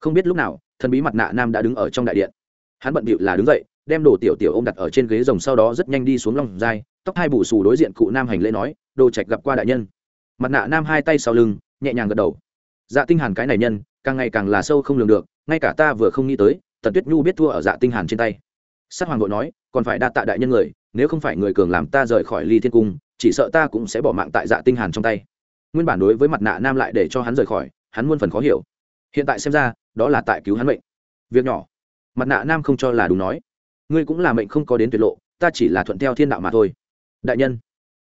Không biết lúc nào, thần bí mặt nạ nam đã đứng ở trong đại điện. Hắn bận bịu là đứng dậy, đem đồ tiểu tiểu ôm đặt ở trên ghế rồng sau đó rất nhanh đi xuống lòng dai tóc hai bù xù đối diện cụ nam hành lễ nói đồ trạch gặp qua đại nhân. Mặt nạ nam hai tay sau lưng, nhẹ nhàng gật đầu. Dạ tinh hàn cái này nhân càng ngày càng là sâu không lường được, ngay cả ta vừa không nghĩ tới, tần tuyết nhu biết thua ở dạ tinh hàn trên tay. Sát hoàng vội nói, còn phải đa tạ đại nhân người, nếu không phải người cường làm ta rời khỏi ly thiên cung, chỉ sợ ta cũng sẽ bỏ mạng tại dạ tinh hàn trong tay. Nguyên bản đối với mặt nạ nam lại để cho hắn rời khỏi, hắn muôn phần khó hiểu. Hiện tại xem ra, đó là tại cứu hắn mệnh. Việc nhỏ. Mặt nạ nam không cho là đúng nói. Ngươi cũng là mệnh không có đến tuyệt lộ, ta chỉ là thuận theo thiên đạo mà thôi. Đại nhân.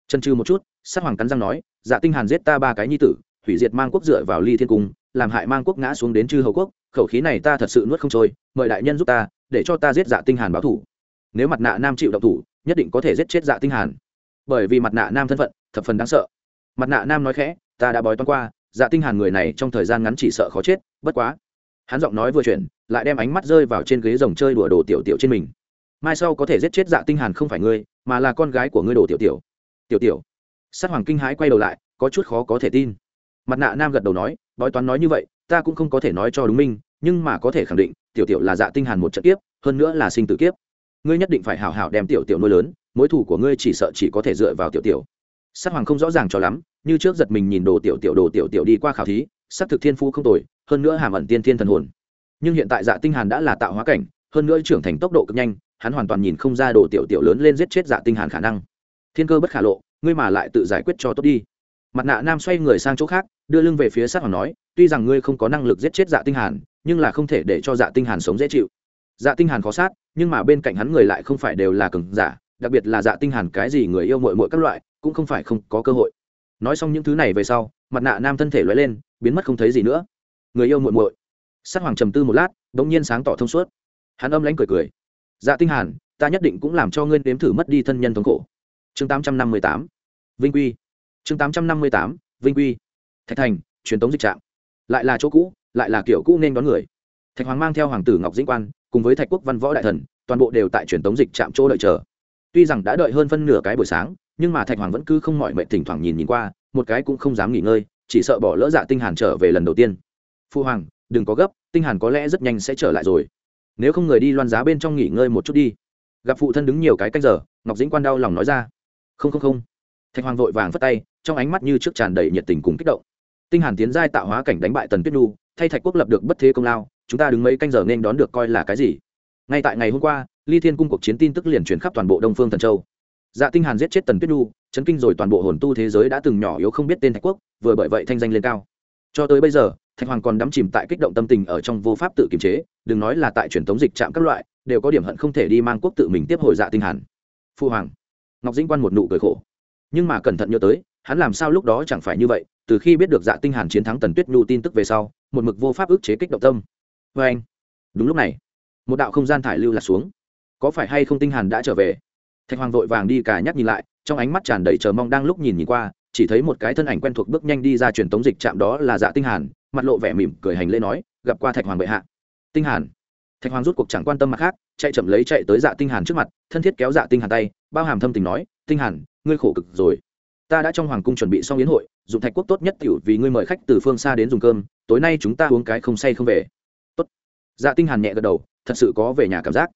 Chân trừ một chút, sát hoàng cắn răng nói dạ tinh hàn giết ta ba cái nhi tử, hủy diệt mang quốc dựa vào ly thiên cung làm hại mang quốc ngã xuống đến chư hầu quốc, khẩu khí này ta thật sự nuốt không trôi, mời đại nhân giúp ta, để cho ta giết dạ tinh hàn báo thủ. Nếu mặt nạ nam chịu động thủ, nhất định có thể giết chết dạ tinh hàn. Bởi vì mặt nạ nam thân phận, thập phần đáng sợ. Mặt nạ nam nói khẽ, ta đã bói toán qua dạ tinh hàn người này trong thời gian ngắn chỉ sợ khó chết, bất quá. Hắn giọng nói vừa chuyển, lại đem ánh mắt rơi vào trên ghế rồng chơi đùa đồ tiểu tiểu trên mình. Mai sau có thể giết chết dạ tinh hàn không phải ngươi, mà là con gái của ngươi đồ tiểu tiểu. Tiểu tiểu. Sát hoàng kinh hãi quay đầu lại, có chút khó có thể tin. Mặt nạ nam gật đầu nói bói toán nói như vậy, ta cũng không có thể nói cho đúng minh, nhưng mà có thể khẳng định, tiểu tiểu là dạ tinh hàn một trận kiếp, hơn nữa là sinh tử kiếp. Ngươi nhất định phải hảo hảo đem tiểu tiểu nuôi lớn, mối thủ của ngươi chỉ sợ chỉ có thể dựa vào tiểu tiểu. Sát hoàng không rõ ràng cho lắm, như trước giật mình nhìn đồ tiểu tiểu, đồ tiểu tiểu đi qua khảo thí, sát thực thiên phú không tồi, hơn nữa hàm ẩn tiên thiên thần hồn. Nhưng hiện tại dạ tinh hàn đã là tạo hóa cảnh, hơn nữa trưởng thành tốc độ cực nhanh, hắn hoàn toàn nhìn không ra đồ tiểu tiểu lớn lên giết chết dạ tinh hàn khả năng. Thiên cơ bất khả lộ, ngươi mà lại tự giải quyết cho tốt đi. Mặt nạ nam xoay người sang chỗ khác đưa lưng về phía sát hoàng nói, tuy rằng ngươi không có năng lực giết chết dạ tinh hàn, nhưng là không thể để cho dạ tinh hàn sống dễ chịu. Dạ tinh hàn khó sát, nhưng mà bên cạnh hắn người lại không phải đều là cường giả, đặc biệt là dạ tinh hàn cái gì người yêu muội muội các loại, cũng không phải không có cơ hội. Nói xong những thứ này về sau, mặt nạ nam thân thể lóe lên, biến mất không thấy gì nữa. Người yêu muội muội. Sát hoàng trầm tư một lát đống nhiên sáng tỏ thông suốt. Hắn âm lãnh cười cười. Dạ tinh hàn, ta nhất định cũng làm cho ngươi nếm thử mất đi thân nhân thống khổ. Chương 858 vinh quy. Chương 858 vinh quy thạch thành, truyền tống dịch trạng lại là chỗ cũ, lại là kiểu cũ nên đón người. Thạch hoàng mang theo hoàng tử ngọc dĩnh quan, cùng với thạch quốc văn võ đại thần, toàn bộ đều tại truyền tống dịch trạm chỗ đợi chờ. Tuy rằng đã đợi hơn phân nửa cái buổi sáng, nhưng mà thạch hoàng vẫn cứ không mỏi mệt thỉnh thoảng nhìn nhìn qua, một cái cũng không dám nghỉ ngơi, chỉ sợ bỏ lỡ dạ tinh hàn trở về lần đầu tiên. Phu hoàng, đừng có gấp, tinh hàn có lẽ rất nhanh sẽ trở lại rồi. Nếu không người đi loan giá bên trong nghỉ ngơi một chút đi. Gặp phụ thân đứng nhiều cái cách giờ, ngọc dĩnh quan đau lòng nói ra. Không không không. Thạch hoàng vội vàng phất tay, trong ánh mắt như trước tràn đầy nhiệt tình cùng kích động tinh hàn tiến giai tạo hóa cảnh đánh bại tần tuyết nhu, thay thạch quốc lập được bất thế công lao, chúng ta đứng mấy canh giờ nên đón được coi là cái gì? Ngay tại ngày hôm qua, ly thiên cung cuộc chiến tin tức liền truyền khắp toàn bộ đông phương thần châu. Dạ tinh hàn giết chết tần tuyết nhu, chấn kinh rồi toàn bộ hồn tu thế giới đã từng nhỏ yếu không biết tên thạch quốc, vừa bởi vậy thanh danh lên cao. Cho tới bây giờ, thạch hoàng còn đắm chìm tại kích động tâm tình ở trong vô pháp tự kiềm chế, đừng nói là tại truyền thống dịch trạm các loại, đều có điểm hận không thể đi mang quốc tự mình tiếp hồi dạ tinh hàn. Phu hoàng. Ngọc dĩnh quan một nụ cười khổ. Nhưng mà cẩn thận nhớ tới hắn làm sao lúc đó chẳng phải như vậy, từ khi biết được dạ tinh hàn chiến thắng tần tuyết nhu tin tức về sau, một mực vô pháp ức chế kích động tâm. Với anh, đúng lúc này, một đạo không gian thải lưu là xuống. Có phải hay không tinh hàn đã trở về? Thạch hoàng vội vàng đi cả nhắc nhìn lại, trong ánh mắt tràn đầy chờ mong đang lúc nhìn nhìn qua, chỉ thấy một cái thân ảnh quen thuộc bước nhanh đi ra truyền tống dịch chạm đó là dạ tinh hàn, mặt lộ vẻ mỉm cười hành lễ nói, gặp qua thạch hoàng bệ hạ. Tinh hàn. Thạch hoàng rút cuộc chẳng quan tâm mặt khác, chạy chậm lấy chạy tới dạ tinh hàn trước mặt, thân thiết kéo dạ tinh hàn tay, bao hàm thâm tình nói, tinh hàn, ngươi khổ cực rồi ta đã trong hoàng cung chuẩn bị xong yến hội dùng thạch quốc tốt nhất tiểu vì ngươi mời khách từ phương xa đến dùng cơm, tối nay chúng ta uống cái không say không về. Tốt. Dạ tinh hàn nhẹ gật đầu, thật sự có về nhà cảm giác.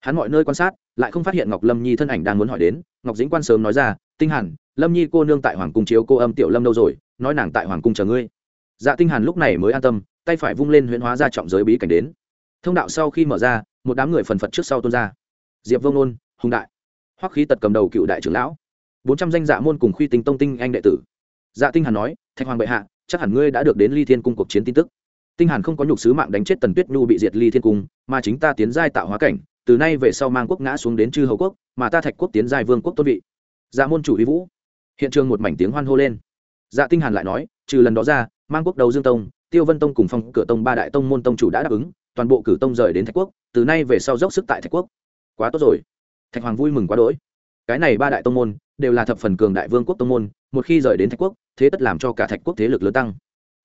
Hắn mọi nơi quan sát, lại không phát hiện ngọc lâm nhi thân ảnh đang muốn hỏi đến, ngọc dĩnh quan sớm nói ra, tinh hàn, lâm nhi cô nương tại hoàng cung chiếu cô âm tiểu lâm đâu rồi, nói nàng tại hoàng cung chờ ngươi. Dạ tinh hàn lúc này mới an tâm, tay phải vung lên huyễn hóa ra trọng giới bí cảnh đến. Thông đạo sau khi mở ra, một đám người phần phật trước sau tuôn ra. Diệp vông nôn, hùng đại. Hoắc khí tật cầm đầu cựu đại trưởng lão bốn trăm danh dạ môn cùng khuy tinh tông tinh anh đệ tử. Dạ tinh hàn nói, thạch hoàng bệ hạ, chắc hẳn ngươi đã được đến ly thiên cung cuộc chiến tin tức. Tinh hàn không có nhục sứ mạng đánh chết tần tuyết nhu bị diệt ly thiên cung, mà chính ta tiến giai tạo hóa cảnh, từ nay về sau mang quốc ngã xuống đến chư hầu quốc, mà ta thạch quốc tiến giai vương quốc tôn vị. Dạ môn chủ uy vũ. Hiện trường một mảnh tiếng hoan hô lên. Dạ tinh hàn lại nói, trừ lần đó ra, mang quốc đầu dương tông, tiêu vân tông cùng phong cửa tông ba đại tông môn tông chủ đã đáp ứng, toàn bộ cử tông rời đến thạch quốc, từ nay về sau dốc sức tại thạch quốc. Quá tốt rồi. Thạch hoàng vui mừng quá đỗi cái này ba đại tông môn đều là thập phần cường đại vương quốc tông môn, một khi rời đến thạch quốc, thế tất làm cho cả thạch quốc thế lực lớn tăng.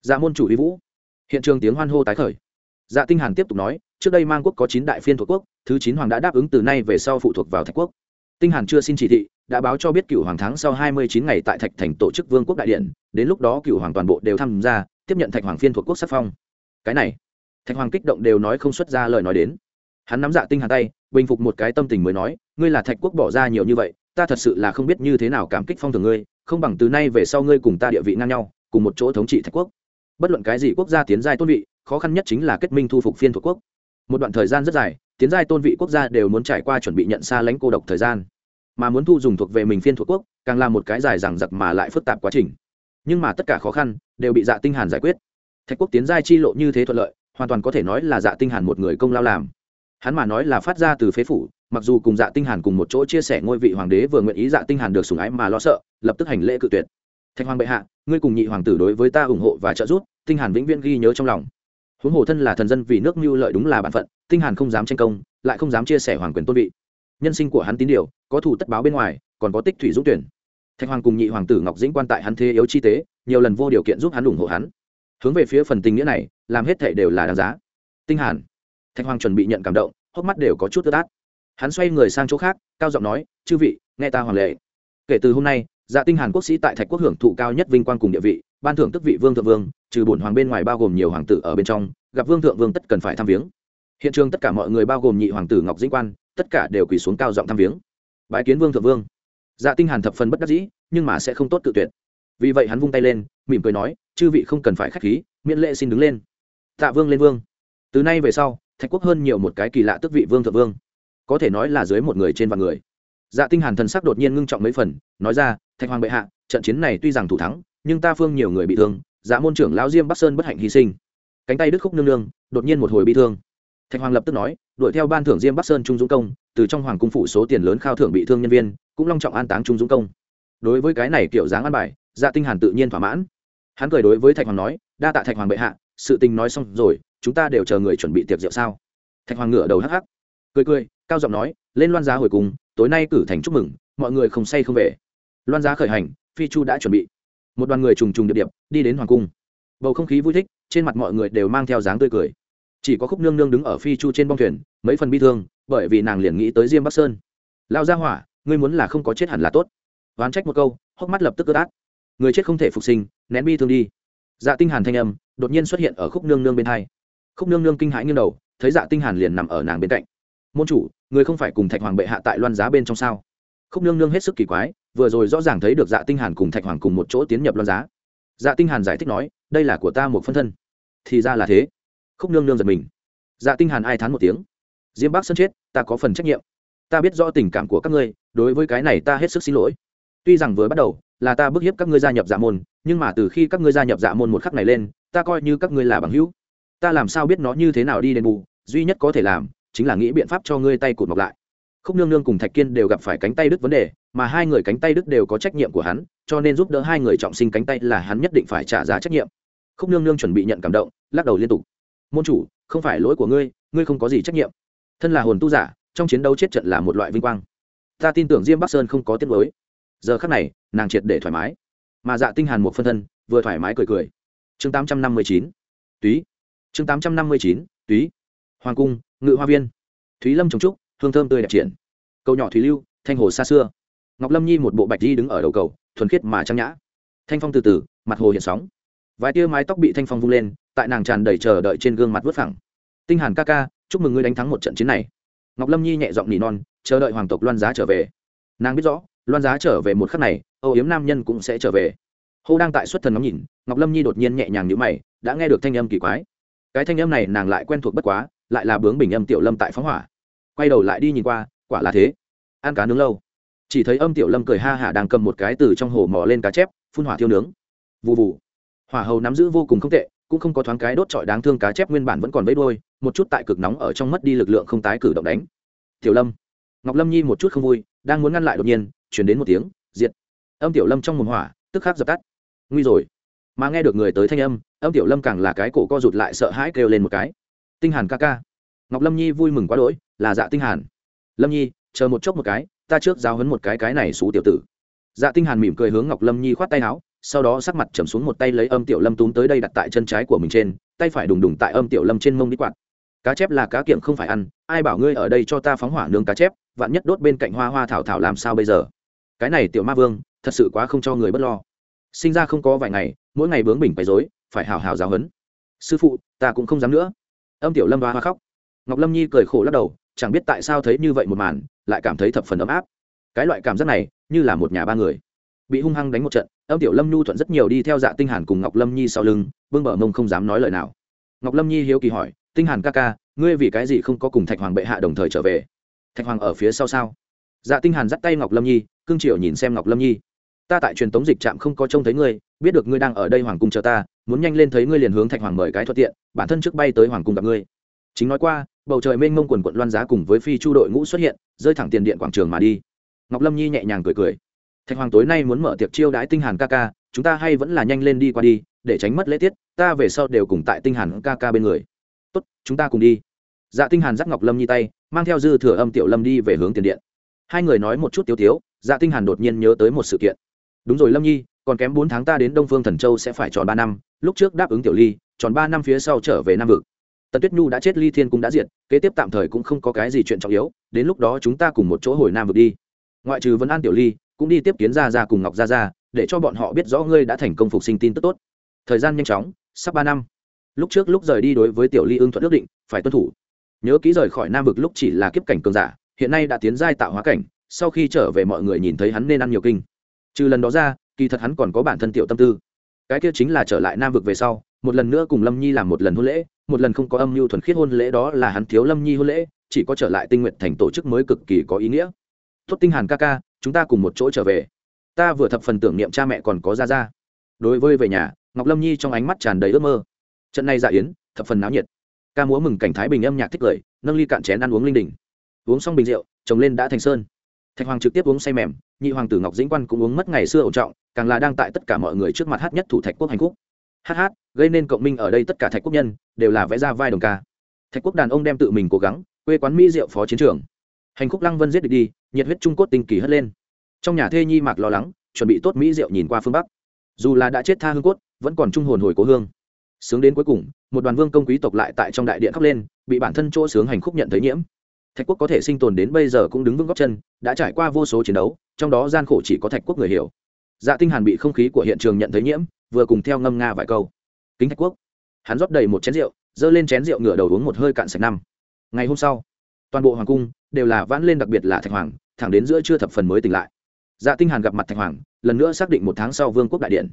Dạ môn chủ y vũ, hiện trường tiếng hoan hô tái khởi. Dạ tinh hàn tiếp tục nói, trước đây mang quốc có chín đại phiên thuộc quốc, thứ chín hoàng đã đáp ứng từ nay về sau phụ thuộc vào thạch quốc. Tinh hàn chưa xin chỉ thị, đã báo cho biết cựu hoàng tháng sau 29 ngày tại thạch thành tổ chức vương quốc đại điện, đến lúc đó cựu hoàng toàn bộ đều tham gia, tiếp nhận thạch hoàng phiên thuộc quốc sắc phong. Cái này, thạch hoàng kích động đều nói không xuất ra lời nói đến. Hắn nắm dạ tinh hàn tay, bình phục một cái tâm tình mới nói ngươi là thạch quốc bỏ ra nhiều như vậy, ta thật sự là không biết như thế nào cảm kích phong thường ngươi, không bằng từ nay về sau ngươi cùng ta địa vị ngang nhau, cùng một chỗ thống trị thạch quốc. Bất luận cái gì quốc gia tiến giai tôn vị, khó khăn nhất chính là kết minh thu phục phiên thuộc quốc. Một đoạn thời gian rất dài, tiến giai tôn vị quốc gia đều muốn trải qua chuẩn bị nhận xa lãnh cô độc thời gian. Mà muốn thu dùng thuộc về mình phiên thuộc quốc, càng là một cái dài dằng dặc mà lại phức tạp quá trình. Nhưng mà tất cả khó khăn đều bị dạ tinh hàn giải quyết. Thạch quốc tiến giai chi lộ như thế thuận lợi, hoàn toàn có thể nói là dạ tinh hàn một người công lao làm. Hắn mà nói là phát ra từ phế phủ mặc dù cùng dạ tinh hàn cùng một chỗ chia sẻ ngôi vị hoàng đế vừa nguyện ý dạ tinh hàn được sủng ái mà lo sợ, lập tức hành lễ cự tuyệt. Thạch hoàng bệ hạ, ngươi cùng nhị hoàng tử đối với ta ủng hộ và trợ giúp, tinh hàn vĩnh viễn ghi nhớ trong lòng. Huống hồ thân là thần dân vì nước mưu lợi đúng là bản phận, tinh hàn không dám tranh công, lại không dám chia sẻ hoàng quyền tôn vị. Nhân sinh của hắn tín điều, có thủ tất báo bên ngoài, còn có tích thủy dũng tuyển. Thạch hoàng cùng nhị hoàng tử ngọc dĩnh quan tại hắn thế yếu chi tế, nhiều lần vô điều kiện giúp hắn ủng hộ hắn. Hướng về phía phần tình nghĩa này, làm hết thể đều là đáng giá. Tinh hàn. Thạch hoàng chuẩn bị nhận cảm động, hốc mắt đều có chút tơ tát hắn xoay người sang chỗ khác, cao giọng nói, chư vị, nghe ta hoàng lệ. Kể từ hôm nay dạ tinh hàn quốc sĩ tại thạch quốc hưởng thụ cao nhất vinh quang cùng địa vị, ban thưởng tức vị vương thượng vương, trừ bổn hoàng bên ngoài bao gồm nhiều hoàng tử ở bên trong, gặp vương thượng vương tất cần phải thăm viếng. Hiện trường tất cả mọi người bao gồm nhị hoàng tử ngọc dĩnh quan, tất cả đều quỳ xuống cao giọng thăm viếng. Bái kiến vương thượng vương. Dạ tinh hàn thập phần bất đắc dĩ, nhưng mà sẽ không tốt tự tuyệt. Vì vậy hắn vung tay lên, mỉm cười nói, chư vị không cần phải khách khí, miễn lễ xin đứng lên. Tạ vương lên vương. Từ nay về sau, thạch quốc hơn nhiều một cái kỳ lạ tức vị vương thượng vương có thể nói là dưới một người trên vạn người. Dạ tinh hàn thần sắc đột nhiên ngưng trọng mấy phần, nói ra, thạch hoàng bệ hạ, trận chiến này tuy rằng thủ thắng, nhưng ta phương nhiều người bị thương dạ môn trưởng lão diêm bắc sơn bất hạnh hy sinh. Cánh tay đứt khúc nương nương, đột nhiên một hồi bị thương. Thạch hoàng lập tức nói, đuổi theo ban thưởng diêm bắc sơn trung dũng công, từ trong hoàng cung phủ số tiền lớn khao thưởng bị thương nhân viên, cũng long trọng an táng trung dũng công. Đối với cái này kiểu dáng an bài dạ tinh hàn tự nhiên thỏa mãn. Hắn cười đối với thạch hoàng nói, đa tạ thạch hoàng bệ hạ, sự tình nói xong rồi, chúng ta đều chờ người chuẩn bị tiệc rượu sao. Thạch hoàng ngửa đầu hắc hắc cười cười, cao giọng nói, lên loan giá hồi cùng, tối nay cử thành chúc mừng, mọi người không say không về. Loan giá khởi hành, phi chu đã chuẩn bị. Một đoàn người trùng trùng điệp điệp, đi đến hoàng cung. Bầu không khí vui thích, trên mặt mọi người đều mang theo dáng tươi cười. Chỉ có khúc nương nương đứng ở phi chu trên bong thuyền, mấy phần bi thương, bởi vì nàng liền nghĩ tới diêm bắc sơn. Lao ra hỏa, ngươi muốn là không có chết hẳn là tốt. Oán trách một câu, hốc mắt lập tức ướt át. Người chết không thể phục sinh, nén bi thương đi. Dạ tinh hàn thanh âm đột nhiên xuất hiện ở khúc nương nương bên hai. Khúc nương nương kinh hãi nghiêng đầu, thấy dạ tinh hàn liền nằm ở nàng bên cạnh môn chủ, người không phải cùng thạch hoàng bệ hạ tại loan giá bên trong sao? Khúc nương nương hết sức kỳ quái, vừa rồi rõ ràng thấy được dạ tinh hàn cùng thạch hoàng cùng một chỗ tiến nhập loan giá. Dạ tinh hàn giải thích nói, đây là của ta một phân thân. Thì ra là thế. Khúc nương nương giật mình. Dạ tinh hàn ai thán một tiếng, diêm Bác sơn chết, ta có phần trách nhiệm. Ta biết rõ tình cảm của các ngươi, đối với cái này ta hết sức xin lỗi. Tuy rằng vừa bắt đầu là ta bức hiếp các ngươi gia nhập dạ môn, nhưng mà từ khi các ngươi gia nhập dạ môn một khắc này lên, ta coi như các ngươi là bằng hữu. Ta làm sao biết nó như thế nào đi đền bù, duy nhất có thể làm chính là nghĩ biện pháp cho ngươi tay cụt mọc lại. Khúc nương nương cùng thạch kiên đều gặp phải cánh tay đứt vấn đề, mà hai người cánh tay đứt đều có trách nhiệm của hắn, cho nên giúp đỡ hai người trọng sinh cánh tay là hắn nhất định phải trả giá trách nhiệm. Khúc nương nương chuẩn bị nhận cảm động, lắc đầu liên tục. Môn chủ, không phải lỗi của ngươi ngươi không có gì trách nhiệm. Thân là hồn tu giả, trong chiến đấu chết trận là một loại vinh quang. Ta tin tưởng diêm bắc sơn không có tiết lối giờ khắc này, nàng triệt để thoải mái. Mà dạ tinh hàn một phân thân, vừa thoải mái cười cười. Chương 859 túy. Chương 859 túy hoàng cung, ngự hoa viên. Thúy lâm trồng trúc, hương thơm tươi đẹp triển. Cầu nhỏ thúy lưu, thanh hồ xa xưa. Ngọc lâm nhi một bộ bạch di đứng ở đầu cầu, thuần khiết mà trang nhã. Thanh phong từ từ, mặt hồ hiện sóng. Vài tia mái tóc bị thanh phong vung lên, tại nàng tràn đầy chờ đợi trên gương mặt vớt phẳng. Tinh hàn ca ca, chúc mừng ngươi đánh thắng một trận chiến này. Ngọc lâm nhi nhẹ giọng nỉ non, chờ đợi hoàng tộc loan giá trở về. Nàng biết rõ, loan giá trở về một khắc này, âu yếm nam nhân cũng sẽ trở về. Hô đang tại xuất thần ngắm nhìn, ngọc lâm nhi đột nhiên nhẹ nhàng nhíu mày, đã nghe được thanh âm kỳ quái. Cái thanh âm này nàng lại quen thuộc bất quá lại là bướng bình âm tiểu lâm tại phóng hỏa. Quay đầu lại đi nhìn qua, quả là thế. Ăn cá nướng lâu. Chỉ thấy âm tiểu lâm cười ha hả đang cầm một cái từ trong hồ mò lên cá chép, phun hỏa thiêu nướng. Vụ vụ hỏa hầu nắm giữ vô cùng không tệ, cũng không có thoáng cái đốt trọi đáng thương cá chép nguyên bản vẫn còn vẫy đôi một chút tại cực nóng ở trong mất đi lực lượng không tái cử động đánh. Tiểu lâm. Ngọc lâm nhi một chút không vui, đang muốn ngăn lại đột nhiên chuyển đến một tiếng, diệt. Âm tiểu lâm trong mồm hỏa, tức khắc dập tắt. Nguy rồi. Mà nghe được người tới thanh âm âm tiểu lâm càng là cái cổ co rụt lại sợ hãi kêu lên một cái tinh hàn ca ca. Ngọc lâm nhi vui mừng quá đỗi, là dạ tinh hàn. Lâm nhi, chờ một chốc một cái, ta trước giao hấn một cái cái này xú tiểu tử. Dạ tinh hàn mỉm cười hướng ngọc lâm nhi khoát tay áo, sau đó sắc mặt trầm xuống một tay lấy âm tiểu lâm túm tới đây đặt tại chân trái của mình trên, tay phải đùng đùng tại âm tiểu lâm trên mông đi quạt. Cá chép là cá kiệm không phải ăn, ai bảo ngươi ở đây cho ta phóng hỏa nướng cá chép, vạn nhất đốt bên cạnh hoa hoa thảo thảo làm sao bây giờ? Cái này tiểu ma vương, thật sự quá không cho người bất lo. Sinh ra không có vài ngày, mỗi ngày bướng bỉnh bày dối phải hào hào giáo hấn sư phụ, ta cũng không dám nữa âm tiểu lâm hoa hoa khóc. Ngọc lâm nhi cười khổ lắc đầu, chẳng biết tại sao thấy như vậy một màn, lại cảm thấy thập phần ấm áp. Cái loại cảm giác này, như là một nhà ba người. Bị hung hăng đánh một trận, âm tiểu lâm nhu thuận rất nhiều đi theo dạ tinh hàn cùng ngọc lâm nhi sau lưng, vương bờ mông không dám nói lời nào. Ngọc lâm nhi hiếu kỳ hỏi, tinh hàn ca ca, ngươi vì cái gì không có cùng thạch hoàng bệ hạ đồng thời trở về? Thạch hoàng ở phía sau sao? Dạ tinh hàn dắt tay ngọc lâm nhi, cương triều nhìn xem ngọc lâm nhi. Ta tại truyền tống dịch trạm không có trông thấy ngươi, biết được ngươi đang ở đây hoàng cung chờ ta muốn nhanh lên thấy ngươi liền hướng thạch hoàng mời cái thuận tiện, bản thân trước bay tới hoàng cung gặp ngươi. Chính nói qua, bầu trời mênh mông quần quận loan giá cùng với phi chu đội ngũ xuất hiện, rơi thẳng tiền điện quảng trường mà đi. Ngọc lâm nhi nhẹ nhàng cười cười. Thạch hoàng tối nay muốn mở tiệc chiêu đãi tinh hàn ca ca, chúng ta hay vẫn là nhanh lên đi qua đi, để tránh mất lễ tiết, ta về sau đều cùng tại tinh hàn ca ca bên người. Tốt, chúng ta cùng đi. Dạ tinh hàn dắt ngọc lâm nhi tay, mang theo dư thừa âm tiểu lâm đi về hướng tiền điện. Hai người nói một chút tiếu tiếu dạ tinh hàn đột nhiên nhớ tới một sự kiện. Đúng rồi lâm nhi còn kém bốn tháng ta đến đông phương thần châu sẽ phải tròn ba năm, lúc trước đáp ứng tiểu ly, tròn ba năm phía sau trở về nam vực. Tần tuyết nhu đã chết, ly thiên cũng đã diệt, kế tiếp tạm thời cũng không có cái gì chuyện trọng yếu, đến lúc đó chúng ta cùng một chỗ hồi nam vực đi. Ngoại trừ vấn an tiểu ly, cũng đi tiếp kiến ra ra cùng ngọc ra ra để cho bọn họ biết rõ ngươi đã thành công phục sinh tin tức tốt. Thời gian nhanh chóng, sắp ba năm. Lúc trước lúc rời đi đối với tiểu ly ưng thuận ước định, phải tuân thủ. Nhớ ký rời khỏi nam vực lúc chỉ là kiếp cảnh cường giả, hiện nay đã tiến giai tạo hóa cảnh, sau khi trở về mọi người nhìn thấy hắn nên ăn nhiều kinh. Trừ lần đó ra kỳ thật hắn còn có bản thân tiểu tâm tư. Cái kia chính là trở lại nam vực về sau, một lần nữa cùng lâm nhi làm một lần hôn lễ, một lần không có âm mưu thuần khiết hôn lễ đó là hắn thiếu lâm nhi hôn lễ, chỉ có trở lại tinh nguyện thành tổ chức mới cực kỳ có ý nghĩa. Tốt tinh hàn ca ca, chúng ta cùng một chỗ trở về. Ta vừa thập phần tưởng niệm cha mẹ còn có ra ra đối với về nhà, ngọc lâm nhi trong ánh mắt tràn đầy ước mơ. Trận này dạ yến, thập phần náo nhiệt. Ca múa mừng cảnh thái bình âm nhạc thích cười nâng ly cạn chén ăn uống linh đình. Uống xong bình rượu trồng lên đã thành sơn thạch hoàng trực tiếp uống say mềm, nhị hoàng tử ngọc dĩnh quan cũng uống mất ngày xưa ổn trọng, càng là đang tại tất cả mọi người trước mặt hát nhất thủ thạch quốc hành khúc. Hát hát, gây nên cộng minh ở đây tất cả thạch quốc nhân, đều là vẽ ra vai đồng ca. Thạch quốc đàn ông đem tự mình cố gắng, quê quán mỹ diệu phó chiến trường. Hành khúc lăng vân giết địch đi, nhiệt huyết trung cốt tinh kỳ hất lên. Trong nhà thê nhi mạc lo lắng, chuẩn bị tốt mỹ diệu nhìn qua phương bắc. Dù là đã chết tha hương cốt, vẫn còn trung hồn hồi cố hương. Sướng đến cuối cùng, một đoàn vương công quý tộc lại tại trong đại điện khóc lên, bị bản thân chỗ sướng hành khúc nhận thấy nhiễm thạch quốc có thể sinh tồn đến bây giờ cũng đứng vững góc chân, đã trải qua vô số chiến đấu, trong đó gian khổ chỉ có thạch quốc người hiểu. Dạ tinh hàn bị không khí của hiện trường nhận thấy nhiễm, vừa cùng theo ngâm nga vài câu. Kính thạch quốc. Hắn rót đầy một chén rượu dơ lên chén rượu ngửa đầu uống một hơi cạn sạch năm. Ngày hôm sau, toàn bộ hoàng cung đều là vãn lên đặc biệt là thạch hoàng, thẳng đến giữa trưa thập phần mới tỉnh lại. Dạ tinh hàn gặp mặt thạch hoàng, lần nữa xác định một tháng sau vương quốc đại điện.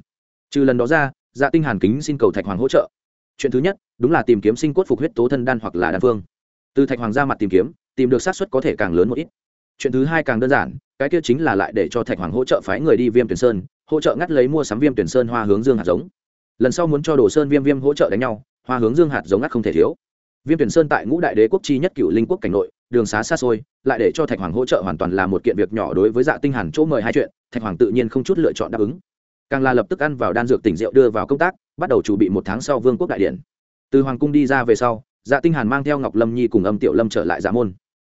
Trừ lần đó ra dạ tinh hàn kính xin cầu thạch hoàng hỗ trợ. Chuyện thứ nhất, đúng là tìm kiếm sinh cốt phục huyết tố thân đan hoặc là đan phương. Từ thạch hoàng ra mặt tìm kiếm tìm được xác suất có thể càng lớn một ít. Chuyện thứ hai càng đơn giản, cái kia chính là lại để cho thạch hoàng hỗ trợ phái người đi viêm tuyển sơn, hỗ trợ ngắt lấy mua sắm viêm tuyển sơn hoa hướng dương hạt giống. Lần sau muốn cho đồ sơn viêm viêm hỗ trợ đánh nhau, hoa hướng dương hạt giống ngắt không thể thiếu. Viêm tuyển sơn tại ngũ đại đế quốc chi nhất cựu linh quốc cảnh nội, đường xá xa xôi, lại để cho thạch hoàng hỗ trợ hoàn toàn là một kiện việc nhỏ đối với dạ tinh hàn chỗ mời hai chuyện, thạch hoàng tự nhiên không chút lựa chọn đáp ứng. Càng là lập tức ăn vào đan dược tỉnh rượu đưa vào công tác, bắt đầu chuẩn bị một tháng sau vương quốc đại điển. từ hoàng cung đi ra về sau dạ tinh hàn mang theo ngọc lâm nhi cùng âm tiểu lâm trở lại dạ môn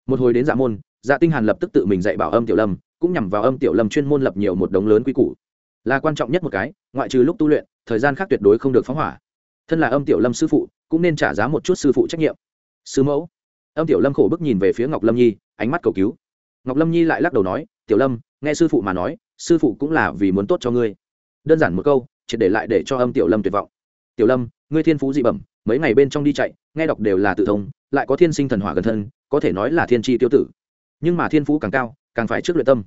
một hồi đến dạ môn dạ tinh hàn lập tức tự mình dạy bảo âm tiểu lâm, cũng nhằm vào âm tiểu lâm chuyên môn lập nhiều một đống lớn quy củ. Là quan trọng nhất một cái, ngoại trừ lúc tu luyện, thời gian khác tuyệt đối không được phóng hỏa. Thân là âm tiểu lâm sư phụ, cũng nên trả giá một chút sư phụ trách nhiệm. Sư mẫu. Âm tiểu lâm khổ bức nhìn về phía ngọc lâm nhi, ánh mắt cầu cứu. Ngọc lâm nhi lại lắc đầu nói, tiểu lâm, nghe sư phụ mà nói, sư phụ cũng là vì muốn tốt cho ngươi. Đơn giản một câu, triệt để lại để cho âm tiểu lâm tuyệt vọng. Tiểu lâm, ngươi thiên phú dị bẩm, mấy ngày bên trong đi chạy, nghe đọc đều là tự thông, lại có thiên sinh thần hỏa gần thân có thể nói là thiên tri tiêu tử. Nhưng mà thiên phú càng cao, càng phải trước luyện tâm.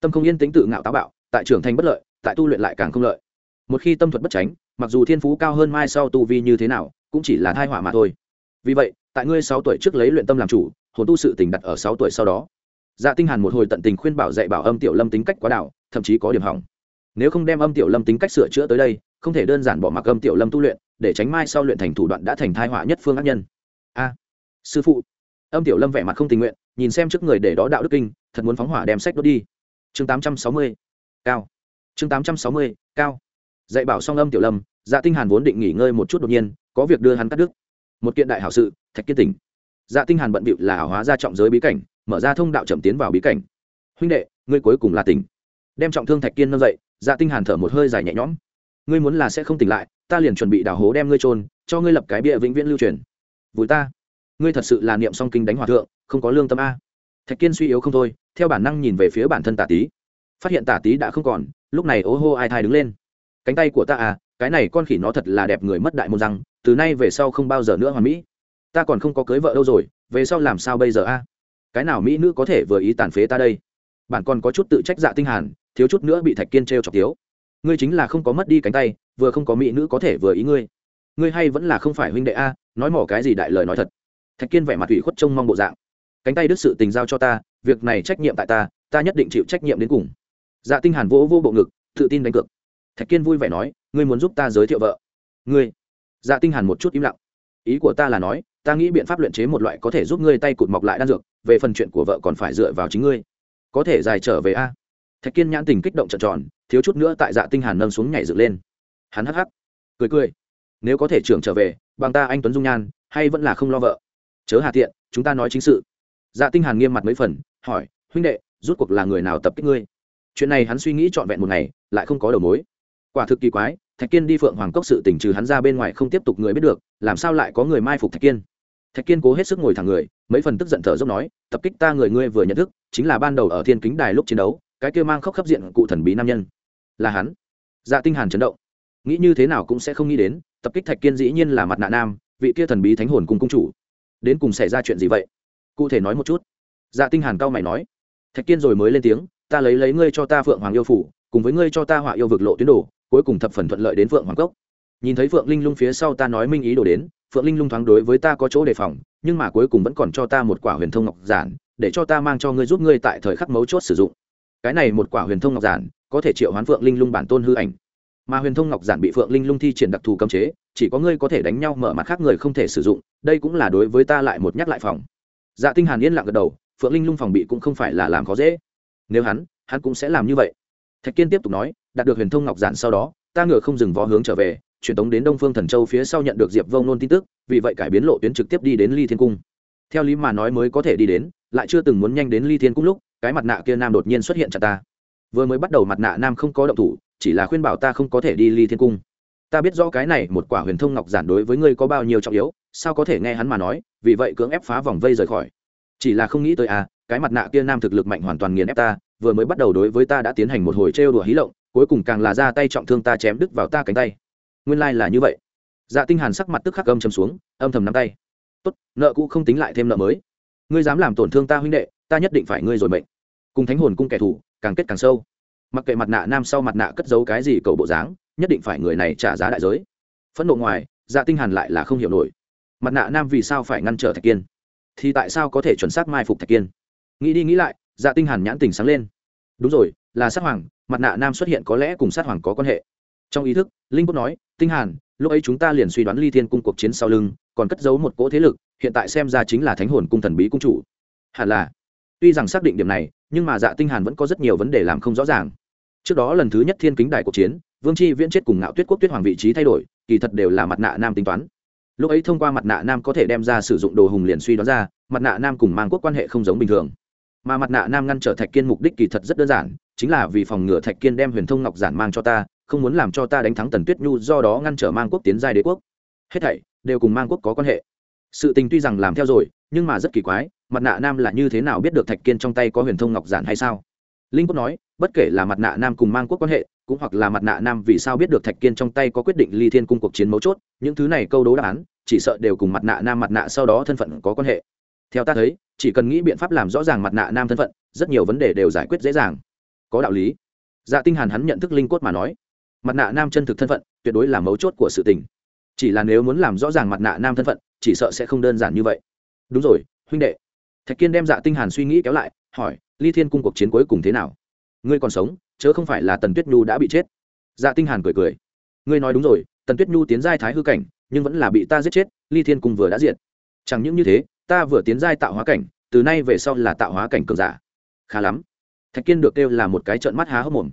Tâm không yên tính tự ngạo táo bạo, tại trưởng thành bất lợi, tại tu luyện lại càng không lợi. Một khi tâm thuật bất tránh, mặc dù thiên phú cao hơn mai sau tu vi như thế nào, cũng chỉ là thai họa mà thôi. Vì vậy, tại ngươi sáu tuổi trước lấy luyện tâm làm chủ, hồn tu sự tình đặt ở sáu tuổi sau đó. Dạ tinh hàn một hồi tận tình khuyên bảo dạy bảo âm tiểu lâm tính cách quá đảo, thậm chí có điểm hỏng. Nếu không đem âm tiểu lâm tính cách sửa chữa tới đây, không thể đơn giản bỏ mặc âm tiểu lâm tu luyện, để tránh mai sau luyện thành thủ đoạn đã thành thai họa nhất phương ác nhân. A. Sư phụ âm tiểu lâm vẻ mặt không tình nguyện, nhìn xem trước người để đó đạo đức kinh, thật muốn phóng hỏa đem sách đốt đi. Chương 860 cao. Chương 860 cao. Dạy bảo xong âm tiểu lâm dạ tinh hàn vốn định nghỉ ngơi một chút đột nhiên, có việc đưa hắn cắt đứt. Một kiện đại hảo sự, thạch kiên tỉnh. Dạ tinh hàn bận bịu là hảo hóa ra trọng giới bí cảnh, mở ra thông đạo chậm tiến vào bí cảnh. Huynh đệ, ngươi cuối cùng là tỉnh. Đem trọng thương thạch kiên nâng dậy dạ tinh hàn thở một hơi dài nhẹ nhõm. Ngươi muốn là sẽ không tỉnh lại, ta liền chuẩn bị đào hố đem ngươi trôn cho ngươi lập cái bia vĩnh viễn lưu truyền. Vui ta ngươi thật sự là niệm song kinh đánh hòa thượng, không có lương tâm a. Thạch kiên suy yếu không thôi, theo bản năng nhìn về phía bản thân tả tý. Phát hiện tả tý đã không còn, lúc này ố hô ai thai đứng lên. Cánh tay của ta à cái này con khỉ nó thật là đẹp người mất đại môn răng, từ nay về sau không bao giờ nữa hoàn mỹ. Ta còn không có cưới vợ đâu rồi, về sau làm sao bây giờ a? Cái nào mỹ nữ có thể vừa ý tàn phế ta đây? Bạn còn có chút tự trách dạ tinh hàn, thiếu chút nữa bị thạch kiên treo chọc thiếu. Ngươi chính là không có mất đi cánh tay, vừa không có mỹ nữ có thể vừa ý ngươi. Ngươi hay vẫn là không phải huynh đệ a, nói mỏ cái gì đại lời nói thật thạch kiên vẻ mặt ủy khuất trông mong bộ dạng. Cánh tay đứt sự tình giao cho ta, việc này trách nhiệm tại ta ta nhất định chịu trách nhiệm đến cùng. Dạ tinh hàn vỗ vô bộ ngực, tự tin đánh cược. Thạch kiên vui vẻ nói, ngươi muốn giúp ta giới thiệu vợ. Ngươi. Dạ tinh hàn một chút im lặng. Ý của ta là nói, ta nghĩ biện pháp luyện chế một loại có thể giúp ngươi tay cụt mọc lại đan dược, về phần chuyện của vợ còn phải dựa vào chính ngươi. Có thể dài trở về a? Thạch kiên nhãn tình kích động trợn tròn, thiếu chút nữa tại dạ tinh hàn nâng xuống nhảy dựng lên. Hắn hắc hắc. Cười cười. Nếu có thể trưởng trở về, bằng ta anh tuấn dung nhan, hay vẫn là không lo vợ chớ hà tiện, chúng ta nói chính sự. Dạ tinh hàn nghiêm mặt mấy phần, hỏi, huynh đệ rút cuộc là người nào tập kích ngươi? Chuyện này hắn suy nghĩ trọn vẹn một ngày, lại không có đầu mối. Quả thực kỳ quái, thạch kiên đi phượng hoàng cốc sự tỉnh trừ hắn ra bên ngoài không tiếp tục người biết được, làm sao lại có người mai phục thạch kiên? Thạch kiên cố hết sức ngồi thẳng người, mấy phần tức giận thở dốc nói, tập kích ta người ngươi vừa nhận thức, chính là ban đầu ở thiên kính đài lúc chiến đấu, cái kia mang khóc khắp diện cụ thần bí nam nhân. Là hắn? Dạ tinh hàn chấn động. Nghĩ như thế nào cũng sẽ không nghĩ đến, tập kích thạch kiên dĩ nhiên là mặt nạ nam, vị kia thần bí thánh hồn cung cung chủ đến cùng xảy ra chuyện gì vậy? Cụ thể nói một chút. Dạ tinh hàn cao mày nói. Thạch kiên rồi mới lên tiếng, ta lấy lấy ngươi cho ta phượng hoàng yêu phủ, cùng với ngươi cho ta họa yêu vực lộ tuyến đồ, cuối cùng thập phần thuận lợi đến phượng hoàng cốc. Nhìn thấy phượng linh lung phía sau ta nói minh ý đồ đến, phượng linh lung thoáng đối với ta có chỗ đề phòng, nhưng mà cuối cùng vẫn còn cho ta một quả huyền thông ngọc giản, để cho ta mang cho ngươi giúp ngươi tại thời khắc mấu chốt sử dụng. Cái này một quả huyền thông ngọc giản, có thể triệu hoán phượng linh lung bản tôn hư ảnh. Mà huyền thông ngọc giản bị phượng linh lung thi triển đặc thù cấm chế chỉ có ngươi có thể đánh nhau mở mặt khác người không thể sử dụng, đây cũng là đối với ta lại một nhắc lại phòng. Dạ tinh hàn yên lặng gật đầu, phượng linh lung phòng bị cũng không phải là làm khó dễ. Nếu hắn hắn cũng sẽ làm như vậy. Thạch kiên tiếp tục nói, đạt được huyền thông ngọc giản sau đó, ta ngựa không dừng vó hướng trở về truyền tống đến đông phương thần châu phía sau nhận được diệp vông nôn tin tức, vì vậy cải biến lộ tuyến trực tiếp đi đến ly thiên cung. Theo lý mà nói mới có thể đi đến, lại chưa từng muốn nhanh đến ly thiên cung lúc, cái mặt nạ kia nam đột nhiên xuất hiện chặt ta. Vừa mới bắt đầu mặt nạ nam không có động thủ, chỉ là khuyên bảo ta không có thể đi ly thiên cung ta biết rõ cái này một quả huyền thông ngọc giản đối với ngươi có bao nhiêu trọng yếu, sao có thể nghe hắn mà nói, vì vậy cưỡng ép phá vòng vây rời khỏi. Chỉ là không nghĩ tới à cái mặt nạ kia nam thực lực mạnh hoàn toàn nghiền ép ta, vừa mới bắt đầu đối với ta đã tiến hành một hồi trêu đùa hí lộng, cuối cùng càng là ra tay trọng thương ta chém đứt vào ta cánh tay. Nguyên lai là như vậy. Dạ tinh hàn sắc mặt tức khắc âm chầm xuống, âm thầm nắm tay. Tốt, nợ cũ không tính lại thêm nợ mới. Ngươi dám làm tổn thương ta huynh đệ, ta nhất định phải ngươi rồi mệnh. Cùng thánh hồn cung kẻ thù, càng kết càng sâu. Mặc kệ mặt nạ nam sau mặt nạ cất giấu cái gì cầu bộ dáng nhất định phải người này trả giá đại giới. Phẫn nộ ngoài dạ tinh hàn lại là không hiểu nổi. Mặt nạ nam vì sao phải ngăn trở thạch kiên? Thì tại sao có thể chuẩn xác mai phục thạch kiên? Nghĩ đi nghĩ lại dạ tinh hàn nhãn tình sáng lên. Đúng rồi, là sát hoàng, mặt nạ nam xuất hiện có lẽ cùng sát hoàng có quan hệ. Trong ý thức, linh quốc nói, tinh hàn, lúc ấy chúng ta liền suy đoán ly thiên cung cuộc chiến sau lưng, còn cất giấu một cỗ thế lực, hiện tại xem ra chính là thánh hồn cung thần bí cung chủ. Hẳn là. Tuy rằng xác định điểm này, nhưng mà dạ tinh hàn vẫn có rất nhiều vấn đề làm không rõ ràng. Trước đó lần thứ nhất thiên kính đại cuộc chiến vương chi viễn chết cùng ngạo tuyết quốc tuyết hoàng vị trí thay đổi, kỳ thật đều là mặt nạ nam tính toán. Lúc ấy thông qua mặt nạ nam có thể đem ra sử dụng đồ hùng liền suy đoán ra, mặt nạ nam cùng mang quốc quan hệ không giống bình thường. Mà mặt nạ nam ngăn trở thạch kiên mục đích kỳ thật rất đơn giản, chính là vì phòng ngừa thạch kiên đem huyền thông ngọc giản mang cho ta, không muốn làm cho ta đánh thắng tần tuyết nhu, do đó ngăn trở mang quốc tiến giai đế quốc. Hết thảy đều cùng mang quốc có quan hệ. Sự tình tuy rằng làm theo rồi, nhưng mà rất kỳ quái, mặt nạ nam là như thế nào biết được thạch kiên trong tay có huyền thông ngọc giản hay sao? Linh quốc nói, bất kể là mặt nạ nam cùng mang quốc quan hệ cũng hoặc là mặt nạ nam vì sao biết được thạch kiên trong tay có quyết định ly thiên cung cuộc chiến mấu chốt, những thứ này câu đố đáp án, chỉ sợ đều cùng mặt nạ nam mặt nạ sau đó thân phận có quan hệ. Theo ta thấy, chỉ cần nghĩ biện pháp làm rõ ràng mặt nạ nam thân phận, rất nhiều vấn đề đều giải quyết dễ dàng. Có đạo lý. Dạ tinh hàn hắn nhận thức linh cốt mà nói, mặt nạ nam chân thực thân phận tuyệt đối là mấu chốt của sự tình. Chỉ là nếu muốn làm rõ ràng mặt nạ nam thân phận, chỉ sợ sẽ không đơn giản như vậy. Đúng rồi, huynh đệ. Thạch kiên đem dạ tinh hàn suy nghĩ kéo lại, hỏi, ly thiên cung cuộc chiến cuối cùng thế nào? Ngươi còn sống? Chớ không phải là tần tuyết nhu đã bị chết dạ tinh hàn cười cười ngươi nói đúng rồi tần tuyết nhu tiến giai thái hư cảnh nhưng vẫn là bị ta giết chết ly thiên cung vừa đã diệt chẳng những như thế ta vừa tiến giai tạo hóa cảnh từ nay về sau là tạo hóa cảnh cường giả khá lắm thạch kiên được kêu là một cái trợn mắt há hốc mồm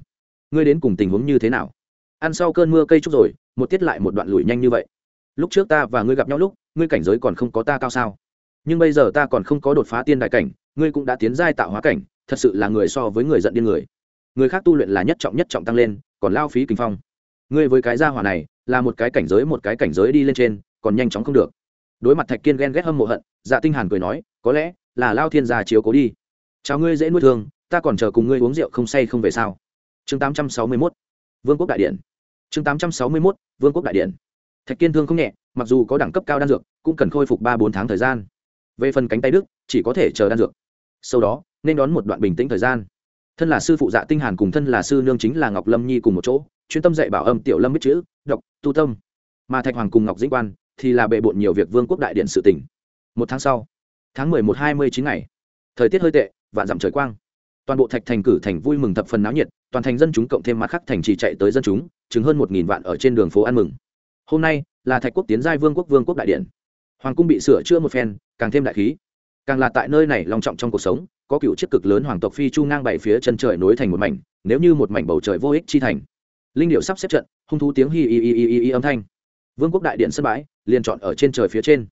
ngươi đến cùng tình huống như thế nào ăn sau cơn mưa cây trúc rồi một tiết lại một đoạn lùi nhanh như vậy lúc trước ta và ngươi gặp nhau lúc ngươi cảnh giới còn không có ta cao sao nhưng bây giờ ta còn không có đột phá tiên đại cảnh ngươi cũng đã tiến giai tạo hóa cảnh thật sự là người so với người giận điên người người khác tu luyện là nhất trọng nhất trọng tăng lên, còn lao phí kinh phong. Ngươi với cái gia hỏa này, là một cái cảnh giới, một cái cảnh giới đi lên trên, còn nhanh chóng không được. Đối mặt thạch kiên ghen ghét hâm mộ hận dạ tinh hàn cười nói, có lẽ là lao thiên gia chiếu cố đi. Chào ngươi dễ nuôi thương, ta còn chờ cùng ngươi uống rượu không say không về sao. Chương 861 vương quốc đại điện. Chương 861 vương quốc đại điện. Thạch kiên thương không nhẹ, mặc dù có đẳng cấp cao đan dược, cũng cần khôi phục ba bốn tháng thời gian. Về phần cánh tay đức, chỉ có thể chờ đan dược. Sau đó, nên đón một đoạn bình tĩnh thời gian thân là sư phụ dạ tinh hàn cùng thân là sư nương chính là ngọc lâm nhi cùng một chỗ, chuyên tâm dạy bảo âm tiểu lâm biết chữ đọc tu tâm. Mà thạch hoàng cùng ngọc dĩnh quan thì là bệ bộn nhiều việc vương quốc đại điện sự tỉnh. Một tháng sau, tháng mười một hai mươi chín ngày, thời tiết hơi tệ, vạn dặm trời quang. Toàn bộ thạch thành cử thành vui mừng thập phần náo nhiệt, toàn thành dân chúng cộng thêm mặt khắc thành trì chạy tới dân chúng chứng hơn một nghìn vạn ở trên đường phố ăn mừng. Hôm nay là thạch quốc tiến giai vương quốc vương quốc đại điện. Hoàng cung bị sửa chữa một phen, càng thêm đại khí. Càng là tại nơi này long trọng trong cuộc sống có cựu chiếc cực lớn hoàng tộc phi chu ngang bảy phía chân trời nối thành một mảnh, nếu như một mảnh bầu trời vô ích chi thành. Linh điệu sắp xếp trận, hung thú tiếng hi y y y y y âm thanh. Vương quốc đại điện sân bãi, liền chọn ở trên trời phía trên.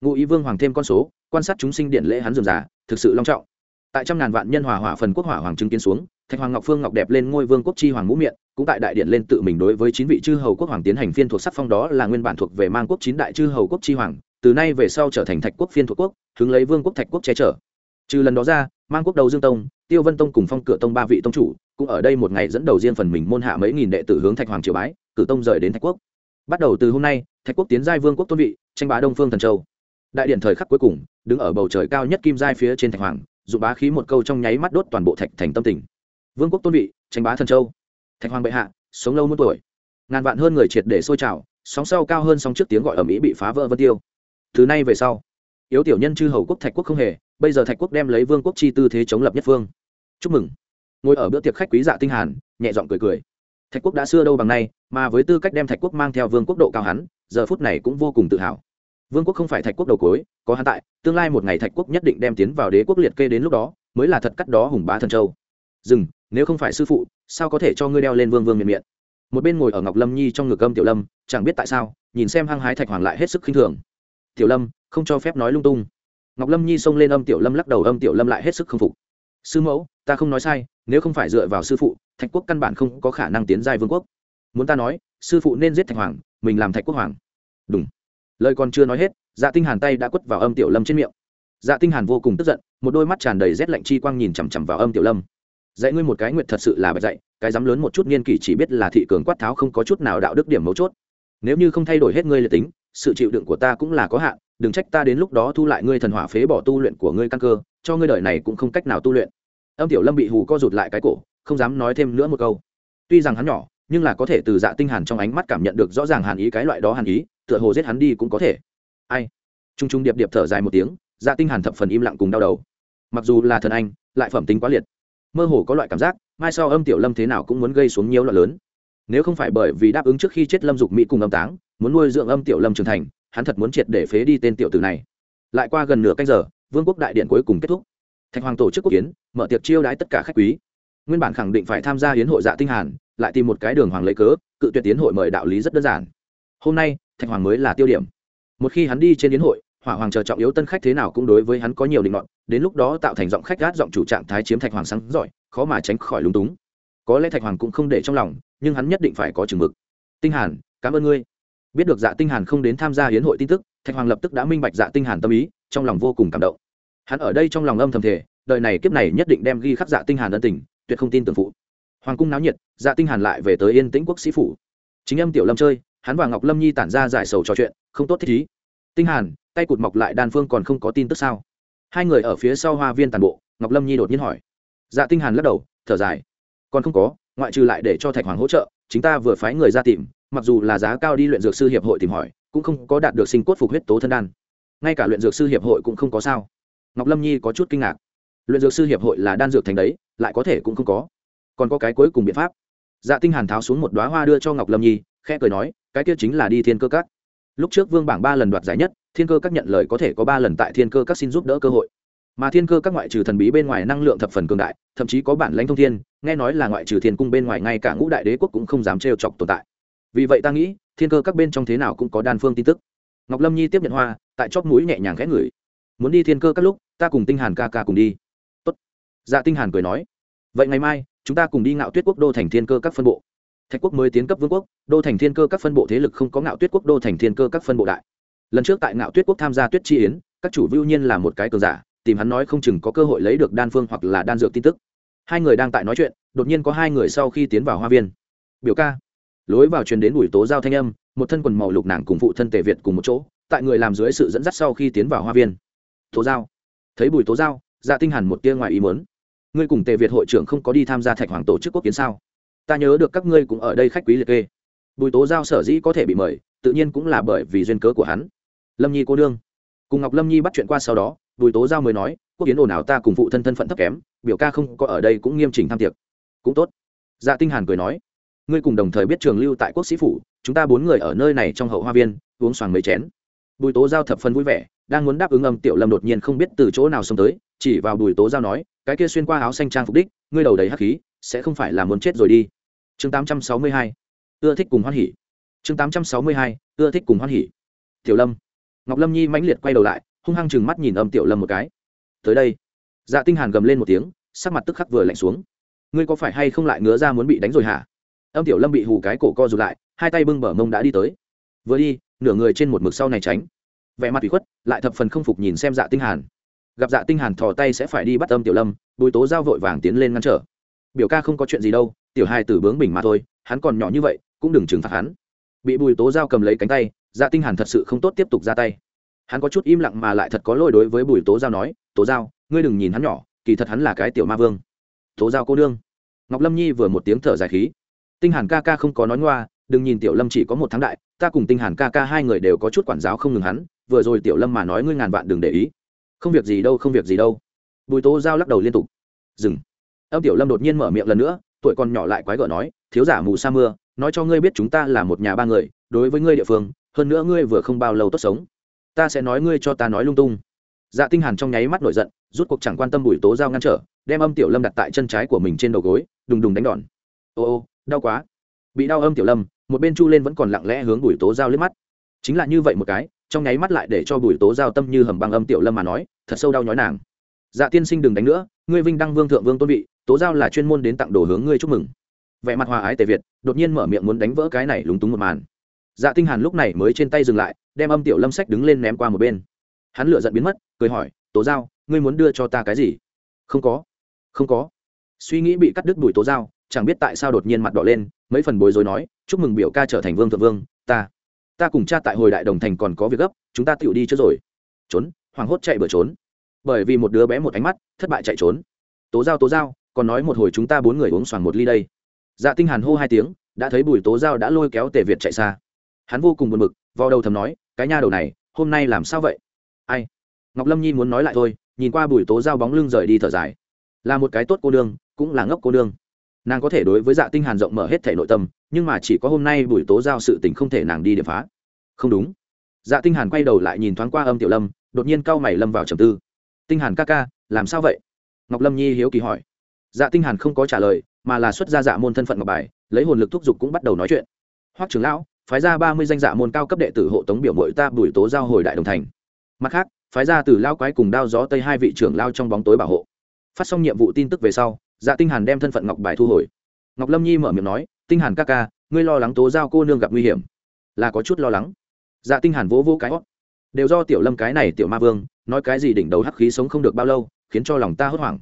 Ngụ ý vương hoàng thêm con số, quan sát chúng sinh điện lễ hắn dườm giả thực sự long trọng. Tại trăm ngàn vạn nhân hòa hỏa phần quốc hỏa hoàng chứng kiến xuống, thạch hoàng ngọc phương ngọc đẹp lên ngôi vương quốc chi hoàng ngũ miệng cũng tại đại điện lên tự mình đối với chín vị chư hầu quốc hoàng tiến hành phiên thuộc sắc phong đó là nguyên bản thuộc về mang quốc chín đại chư hầu quốc chi hoàng, từ nay về sau trở thành thạch quốc phiên thuộc quốc, hướng lấy vương quốc thạch quốc che chở trừ lần đó ra, mang quốc đầu dương tông, tiêu vân tông cùng phong cửa tông ba vị tông chủ cũng ở đây một ngày dẫn đầu riêng phần mình môn hạ mấy nghìn đệ tử hướng thạch hoàng triều bái, cử tông rời đến thạch quốc. Bắt đầu từ hôm nay, thạch quốc tiến giai vương quốc tôn vị, tranh bá đông phương thần châu. Đại điện thời khắc cuối cùng, đứng ở bầu trời cao nhất kim giai phía trên thạch hoàng dụ bá khí một câu trong nháy mắt đốt toàn bộ thạch thành tâm tình. Vương quốc tôn vị, tranh bá thần châu. Thạch hoàng bệ hạ, sống lâu muôn tuổi. Ngàn vạn hơn người triệt để sôi trào, sóng sau cao hơn sóng trước tiếng gọi ở mỹ bị phá vỡ vân tiêu. Thứ nay về sau, yếu tiểu nhân chư hầu quốc thạch quốc không hề bây giờ thạch quốc đem lấy vương quốc chi tư thế chống lập nhất phương. Chúc mừng. Ngồi ở bữa tiệc khách quý dạ tinh hàn, nhẹ giọng cười cười. Thạch quốc đã xưa đâu bằng nay, mà với tư cách đem thạch quốc mang theo vương quốc độ cao hắn, giờ phút này cũng vô cùng tự hào. Vương quốc không phải thạch quốc đầu cối có hắn tại, tương lai một ngày thạch quốc nhất định đem tiến vào đế quốc liệt kê đến lúc đó, mới là thật cắt đó hùng bá thần châu. Dừng, nếu không phải sư phụ, sao có thể cho ngươi đeo lên vương vương miệng miệng? Một bên ngồi ở ngọc lâm nhi trong ngực âm tiểu lâm, chẳng biết tại sao, nhìn xem hăng hái thạch hoàng lại hết sức khinh thường. Tiểu lâm, không cho phép nói lung tung ngọc lâm nhi xông lên âm tiểu lâm lắc đầu, âm tiểu lâm lại hết sức k phục. Sư mẫu, ta không nói sai, nếu không phải dựa vào sư phụ, thạch quốc căn bản không có khả năng tiến giai vương quốc. Muốn ta nói, sư phụ nên giết thạch hoàng, mình làm thạch quốc hoàng. Đúng lời còn chưa nói hết dạ tinh hàn tay đã quất vào âm tiểu lâm trên miệng. Dạ tinh hàn vô cùng tức giận, một đôi mắt tràn đầy rét lạnh chi quang nhìn chằm chằm vào âm tiểu lâm. Dạy ngươi một cái nguyện thật sự là bạch dạy, cái dám lớn một chút niên kỷ chỉ biết là thị cường quát tháo không có chút nào đạo đức điểm mấu chốt. Nếu như không thay đổi hết ngươi liệt tính sự chịu đựng của ta cũng là có hạn, đừng trách ta đến lúc đó thu lại ngươi thần hỏa phế bỏ tu luyện của ngươi căn cơ, cho ngươi đời này cũng không cách nào tu luyện. Âm tiểu lâm bị hù co rụt lại cái cổ, không dám nói thêm nữa một câu. Tuy rằng hắn nhỏ, nhưng là có thể từ dạ tinh hàn trong ánh mắt cảm nhận được rõ ràng hàn ý cái loại đó hàn ý, tựa hồ giết hắn đi cũng có thể. Ai? Trung trung điệp điệp thở dài một tiếng dạ tinh hàn thập phần im lặng cùng đau đầu. Mặc dù là thần anh, lại phẩm tính quá liệt. Mơ hồ có loại cảm giác, mai sau âm tiểu lâm thế nào cũng muốn gây xuống nhiều loạn lớn nếu không phải bởi vì đáp ứng trước khi chết lâm dục mỹ cùng âm táng, muốn nuôi dưỡng âm tiểu lâm trưởng thành, hắn thật muốn triệt để phế đi tên tiểu tử này. Lại qua gần nửa canh giờ, vương quốc đại điện cuối cùng kết thúc. Thạch hoàng tổ chức quốc kiến, mở tiệc chiêu đãi tất cả khách quý. Nguyên bản khẳng định phải tham gia hiến hội dạ tinh hàn, lại tìm một cái đường hoàng lấy cớ, cự tuyệt tiến hội mời đạo lý rất đơn giản. Hôm nay, thạch hoàng mới là tiêu điểm. Một khi hắn đi trên hiến hội, hỏa hoàng chờ trọng yếu tân khách thế nào cũng đối với hắn có nhiều định luận đến lúc đó tạo thành giọng khách gát giọng chủ trạng thái chiếm thạch hoàng sáng giỏi, khó mà tránh khỏi lúng túng có lẽ thạch hoàng cũng không để trong lòng, nhưng hắn nhất định phải có chừng mực. Tinh hàn, cảm ơn ngươi. Biết được dạ tinh hàn không đến tham gia hiến hội tin tức, thạch hoàng lập tức đã minh bạch dạ tinh hàn tâm ý, trong lòng vô cùng cảm động. Hắn ở đây trong lòng âm thầm thể đời này kiếp này nhất định đem ghi khắc dạ tinh hàn ân tình, tuyệt không tin tưởng phụ. Hoàng cung náo nhiệt dạ tinh hàn lại về tới yên tĩnh quốc sĩ phủ. Chính âm tiểu lâm chơi, hắn và ngọc lâm nhi tản ra giải sầu trò chuyện, không tốt thích ý. Tinh hàn, tay cụt mọc lại đan phương còn không có tin tức sao? Hai người ở phía sau hoa viên tàn bộ, ngọc lâm nhi đột nhiên hỏi. Dạ tinh hàn lắc đầu, thở dài còn không có, ngoại trừ lại để cho thạch hoàng hỗ trợ chúng ta vừa phái người ra tìm, mặc dù là giá cao đi luyện dược sư hiệp hội tìm hỏi, cũng không có đạt được sinh cốt phục huyết tố thân đan. Ngay cả luyện dược sư hiệp hội cũng không có sao. Ngọc lâm nhi có chút kinh ngạc. Luyện dược sư hiệp hội là đan dược thành đấy, lại có thể cũng không có. Còn có cái cuối cùng biện pháp. Dạ tinh hàn tháo xuống một đóa hoa đưa cho ngọc lâm nhi, khẽ cười nói, cái kia chính là đi thiên cơ các. Lúc trước vương bảng ba lần đoạt giải nhất, thiên cơ các nhận lời có thể có ba lần tại thiên cơ các xin giúp đỡ cơ hội mà thiên cơ các ngoại trừ thần bí bên ngoài năng lượng thập phần cường đại, thậm chí có bản lãnh thông thiên, nghe nói là ngoại trừ thiên cung bên ngoài ngay cả ngũ đại đế quốc cũng không dám trêu chọc tồn tại. Vì vậy ta nghĩ, thiên cơ các bên trong thế nào cũng có đan phương tin tức. Ngọc lâm nhi tiếp nhận hoa, tại chóp mũi nhẹ nhàng khẽ ngửi. Muốn đi thiên cơ các lúc, ta cùng tinh hàn ca ca cùng đi. Tốt. Dạ tinh hàn cười nói. Vậy ngày mai, chúng ta cùng đi ngạo tuyết quốc đô thành thiên cơ các phân bộ. Thạch quốc mới tiến cấp vương quốc, đô thành thiên cơ các phân bộ thế lực không có ngạo tuyết quốc đô thành thiên cơ các phân bộ đại. Lần trước tại ngạo tuyết quốc tham gia tuyết chi yến, các chủ vưu nhiên là một cái cường giả tìm hắn nói không chừng có cơ hội lấy được đan phương hoặc là đan dược tin tức. Hai người đang tại nói chuyện, đột nhiên có hai người sau khi tiến vào hoa viên. Biểu ca. Lối vào truyền đến buổi tố giao thanh âm, một thân quần màu lục nàng cùng phụ thân tề việt cùng một chỗ, tại người làm dưới sự dẫn dắt sau khi tiến vào hoa viên. Tố giao. Thấy bùi tố giao dạ tinh hẳn một tia ngoài ý muốn. Ngươi cùng tề việt hội trưởng không có đi tham gia thạch hoàng tổ chức quốc kiến sao? Ta nhớ được các ngươi cũng ở đây khách quý liệt kê. Bùi tố giao sở dĩ có thể bị mời, tự nhiên cũng là bởi vì duyên cớ của hắn. Lâm nhi cô đương cùng ngọc lâm nhi bắt chuyện qua sau đó, bùi tố giao mới nói, quốc kiến ồn ào ta cùng phụ thân thân phận thấp kém, biểu ca không có ở đây cũng nghiêm chỉnh tham tiệc. Cũng tốt. Dạ tinh hàn cười nói, ngươi cùng đồng thời biết trường lưu tại quốc sĩ phủ, chúng ta bốn người ở nơi này trong hậu hoa viên, uống xoàng mấy chén. Bùi tố giao thập phân vui vẻ, đang muốn đáp ứng âm tiểu lâm đột nhiên không biết từ chỗ nào xông tới, chỉ vào bùi tố giao nói, cái kia xuyên qua áo xanh trang phục đích, ngươi đầu đầy hắc khí, sẽ không phải là muốn chết rồi đi. Chương 862 ưa thích cùng hoan hỉ. Chương 862 ưa thích cùng hoan hỉ. Tiểu lâm ngọc lâm nhi mãnh liệt quay đầu lại, hung hăng chừng mắt nhìn âm tiểu lâm một cái. Tới đây. Dạ tinh hàn gầm lên một tiếng, sắc mặt tức khắc vừa lạnh xuống. Ngươi có phải hay không lại ngứa ra muốn bị đánh rồi hả? Âm tiểu lâm bị hù cái cổ co rụt lại, hai tay bưng bờ mông đã đi tới. Vừa đi, nửa người trên một mực sau này tránh. Vẻ mặt ủy khuất, lại thập phần không phục nhìn xem dạ tinh hàn. Gặp dạ tinh hàn thò tay sẽ phải đi bắt âm tiểu lâm, bùi tố giao vội vàng tiến lên ngăn trở. Biểu ca không có chuyện gì đâu, tiểu hai tử bướng bình mà thôi, hắn còn nhỏ như vậy, cũng đừng trừng phạt hắn. Bị bùi tố giao cầm lấy cánh tay dạ tinh hàn thật sự không tốt tiếp tục ra tay. Hắn có chút im lặng mà lại thật có lỗi đối với bùi tố giao nói, tố giao, ngươi đừng nhìn hắn nhỏ, kỳ thật hắn là cái tiểu ma vương. Tố giao cô đương ngọc lâm nhi vừa một tiếng thở dài khí. Tinh hàn ca ca không có nói ngoa, đừng nhìn tiểu lâm chỉ có một tháng đại, ta cùng tinh hàn ca ca hai người đều có chút quản giáo không ngừng hắn, vừa rồi tiểu lâm mà nói ngươi ngàn vạn đừng để ý. Không việc gì đâu, không việc gì đâu. Bùi tố giao lắc đầu liên tục. Dừng. Âm tiểu lâm đột nhiên mở miệng lần nữa, tuổi còn nhỏ lại quái gở nói, thiếu giả mù sa mưa, nói cho ngươi biết chúng ta là một nhà ba người, đối với ngươi địa phương hơn nữa ngươi vừa không bao lâu tốt sống. Ta sẽ nói ngươi cho ta nói lung tung. Dạ tinh hàn trong nháy mắt nổi giận, rút cuộc chẳng quan tâm bùi tố giao ngăn trở, đem âm tiểu lâm đặt tại chân trái của mình trên đầu gối, đùng đùng đánh đòn. Ô ô, đau quá. Bị đau âm tiểu lâm, một bên chu lên vẫn còn lặng lẽ hướng bùi tố giao liếc mắt. Chính là như vậy một cái, trong nháy mắt lại để cho bùi tố giao tâm như hầm băng âm tiểu lâm mà nói, thật sâu đau nhói nàng. Dạ tiên sinh đừng đánh nữa, ngươi vinh đăng vương thượng vương tôn vị, tố giao là chuyên môn đến tặng đồ hướng ngươi chúc mừng. Vẻ mặt hòa ái tề việt, đột nhiên mở miệng muốn đánh vỡ cái này lúng túng một màn dạ tinh hàn lúc này mới trên tay dừng lại, đem âm tiểu lâm sách đứng lên ném qua một bên. Hắn lửa giận biến mất, cười hỏi, tố giao, ngươi muốn đưa cho ta cái gì? Không có không có. Suy nghĩ bị cắt đứt đuổi tố giao, chẳng biết tại sao đột nhiên mặt đỏ lên, mấy phần bối rối nói, chúc mừng biểu ca trở thành vương thượng vương, ta ta cùng cha tại hồi đại đồng thành còn có việc gấp, chúng ta tiểu đi trước rồi. Trốn hoảng hốt chạy bừa trốn. Bởi vì một đứa bé một ánh mắt, thất bại chạy trốn. Tố giao tố giao, còn nói một hồi chúng ta bốn người uống xoàng một ly đây. Dạ tinh hàn hô hai tiếng, đã thấy bùi tố giao đã lôi kéo tề việt chạy xa hắn vô cùng buồn bực vào đầu thầm nói, cái nha đầu này, hôm nay làm sao vậy? Ai? Ngọc lâm nhi muốn nói lại thôi, nhìn qua bùi tố giao bóng lưng rời đi thở dài. Là một cái tốt cô đương cũng là ngốc cô đương nàng có thể đối với dạ tinh hàn rộng mở hết thể nội tâm, nhưng mà chỉ có hôm nay bùi tố giao sự tình không thể nàng đi điểm phá. Không đúng. Dạ tinh hàn quay đầu lại nhìn thoáng qua âm tiểu lâm, đột nhiên cao mày lâm vào trầm tư. Tinh hàn ca ca, làm sao vậy? Ngọc lâm nhi hiếu kỳ hỏi. Dạ tinh hàn không có trả lời, mà là xuất ra dạ môn thân phận ngọc bài, lấy hồn lực thúc giục cũng bắt đầu nói chuyện. Hoắc trưởng lão phái ra ba mươi danh dạ môn cao cấp đệ tử hộ tống biểu mội ta bùi tố giao hồi đại đồng thành. Mặt khác, phái ra từ lao quái cùng đao gió tây hai vị trưởng lao trong bóng tối bảo hộ. Phát xong nhiệm vụ tin tức về sau dạ tinh hàn đem thân phận ngọc bài thu hồi. Ngọc lâm nhi mở miệng nói, tinh hàn ca ca, ngươi lo lắng tố giao cô nương gặp nguy hiểm. Là có chút lo lắng. Dạ tinh hàn vỗ vỗ cái hót. Đều do tiểu lâm cái này tiểu ma vương, nói cái gì đỉnh đầu hắc khí sống không được bao lâu, khiến cho lòng ta hốt hoảng.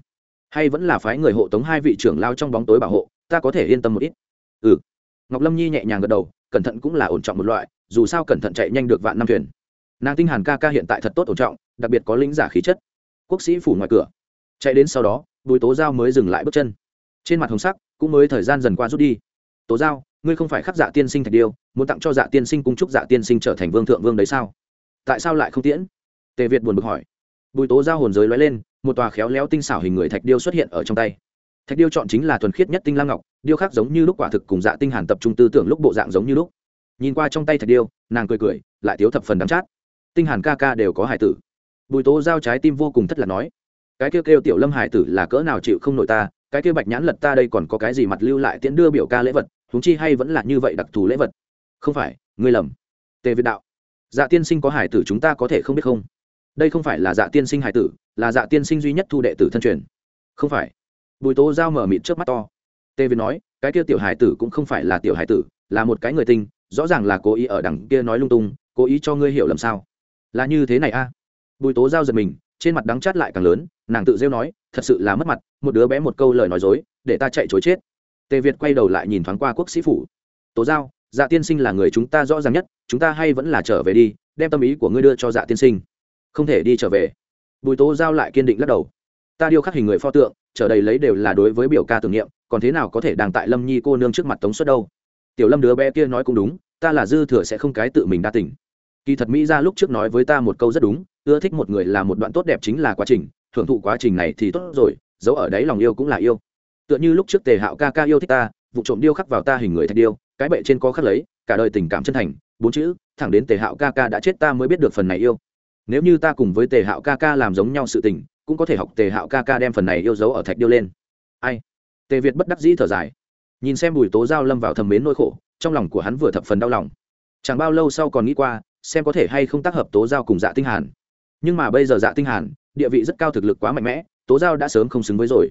Hay vẫn là phái người hộ tống hai vị trưởng lao trong bóng tối bảo hộ, ta có thể yên tâm một ít. Ừ. Ngọc lâm nhi nhẹ nhàng gật đầu cẩn thận cũng là ổn trọng một loại, dù sao cẩn thận chạy nhanh được vạn năm thuyền. Nàng tinh hàn ca ca hiện tại thật tốt ổn trọng, đặc biệt có lính giả khí chất. Quốc sĩ phủ ngoài cửa. Chạy đến sau đó, bùi tố giao mới dừng lại bước chân. Trên mặt hồng sắc, cũng mới thời gian dần qua rút đi. Tố giao, ngươi không phải khắc dạ tiên sinh thạch điêu, muốn tặng cho dạ tiên sinh cung trúc dạ tiên sinh trở thành vương thượng vương đấy sao? Tại sao lại không tiễn? Tề việt buồn bực hỏi. Bùi tố giao hồn giới lóe lên, một tòa khéo léo tinh xảo hình người thạch điêu xuất hiện ở trong tay thạch điêu chọn chính là thuần khiết nhất tinh lam ngọc, điêu khác giống như lúc quả thực cùng dạ tinh hàn tập trung tư tưởng lúc bộ dạng giống như lúc. Nhìn qua trong tay thạch điêu, nàng cười cười, lại thiếu thập phần đắm chát. Tinh hàn ca ca đều có hải tử. Bùi tố giao trái tim vô cùng thất là nói, cái kêu kêu tiểu lâm hải tử là cỡ nào chịu không nổi ta, cái kêu bạch nhãn lật ta đây còn có cái gì mặt lưu lại tiễn đưa biểu ca lễ vật, huống chi hay vẫn là như vậy đặc thù lễ vật. Không phải, ngươi lầm. Tề việt đạo dạ tiên sinh có hải tử chúng ta có thể không biết không? Đây không phải là dạ tiên sinh hải tử, là dạ tiên sinh duy nhất thu đệ tử thân truyền. Không phải bùi tố giao mở mịt trước mắt to. Tề việt nói, cái kia tiểu hải tử cũng không phải là tiểu hải tử, là một cái người tinh, rõ ràng là cố ý ở đằng kia nói lung tung, cố ý cho ngươi hiểu lầm sao? Là như thế này a. Bùi tố giao giật mình, trên mặt đắng chát lại càng lớn, nàng tự rêu nói, thật sự là mất mặt, một đứa bé một câu lời nói dối, để ta chạy chối chết. Tề việt quay đầu lại nhìn thoáng qua quốc sĩ phủ. Tố giao dạ tiên sinh là người chúng ta rõ ràng nhất, chúng ta hay vẫn là trở về đi, đem tâm ý của ngươi đưa cho dạ tiên sinh. Không thể đi trở về. Bùi tố giao lại kiên định lắc đầu ta điêu khắc hình người pho tượng, trở đầy lấy đều là đối với biểu ca tưởng niệm, còn thế nào có thể đang tại lâm nhi cô nương trước mặt tống suất đâu? Tiểu lâm đứa bé kia nói cũng đúng, ta là dư thừa sẽ không cái tự mình đa tỉnh kỳ thật mỹ ra lúc trước nói với ta một câu rất đúng, ưa thích một người là một đoạn tốt đẹp chính là quá trình, thưởng thụ quá trình này thì tốt rồi, giấu ở đấy lòng yêu cũng là yêu. Tựa như lúc trước tề hạo ca ca yêu thích ta, vụ trộm điêu khắc vào ta hình người thạch điêu, cái bệ trên có khắc lấy, cả đời tình cảm chân thành, bốn chữ, thẳng đến tề hạo ca ca đã chết ta mới biết được phần này yêu. Nếu như ta cùng với tề hạo ca ca làm giống nhau sự tình cũng có thể học tề hạo ca ca đem phần này yêu dấu ở thạch điêu lên. Ai? Tề việt bất đắc dĩ thở dài. Nhìn xem bùi tố giao lâm vào thầm mến nỗi khổ, trong lòng của hắn vừa thập phần đau lòng. Chẳng bao lâu sau còn nghĩ qua, xem có thể hay không tác hợp tố giao cùng dạ tinh hàn. Nhưng mà bây giờ dạ tinh hàn, địa vị rất cao thực lực quá mạnh mẽ, tố giao đã sớm không xứng với rồi.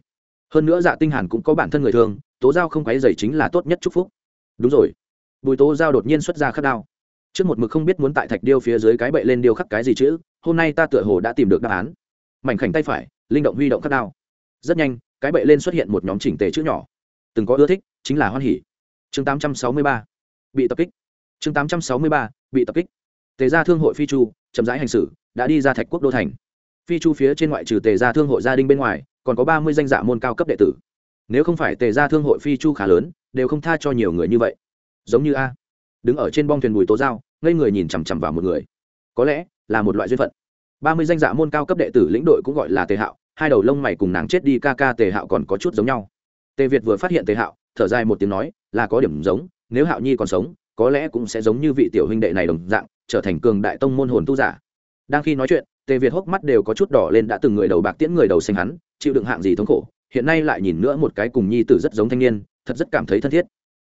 Hơn nữa dạ tinh hàn cũng có bản thân người thường, tố giao không quấy giày chính là tốt nhất chúc phúc. Đúng rồi. Bùi tố giao đột nhiên xuất ra khắc đao. Trước một mực không biết muốn tại thạch điêu phía dưới cái bậy lên điêu khắc cái gì chữ hôm nay ta tựa hồ đã tìm được đáp án mảnh khảnh tay phải, linh động huy động cắt đao. Rất nhanh, cái bậy lên xuất hiện một nhóm chỉnh tề chữ nhỏ. Từng có ưa thích, chính là hoan hỉ. Chương 863 bị tập kích. Chương 863 bị tập kích. Tề gia thương hội phi chu, chậm rãi hành xử, đã đi ra thạch quốc đô thành. Phi chu phía trên ngoại trừ tề gia thương hội gia đình bên ngoài, còn có ba mươi danh dạ môn cao cấp đệ tử. Nếu không phải tề gia thương hội phi chu khá lớn, đều không tha cho nhiều người như vậy. Giống như a. Đứng ở trên bong thuyền bùi tố giao, ngây người nhìn chằm chằm vào một người. Có lẽ là một loại duyên phận ba mươi danh dạ môn cao cấp đệ tử lĩnh đội cũng gọi là tề hạo, hai đầu lông mày cùng nàng chết đi ca ca tề hạo còn có chút giống nhau. Tề việt vừa phát hiện tề hạo, thở dài một tiếng nói, là có điểm giống, nếu hạo nhi còn sống, có lẽ cũng sẽ giống như vị tiểu huynh đệ này đồng dạng, trở thành cường đại tông môn hồn tu giả. Đang khi nói chuyện, tề việt hốc mắt đều có chút đỏ lên đã từng người đầu bạc tiễn người đầu xanh hắn, chịu đựng hạng gì thống khổ, hiện nay lại nhìn nữa một cái cùng nhi tử rất giống thanh niên, thật rất cảm thấy thân thiết.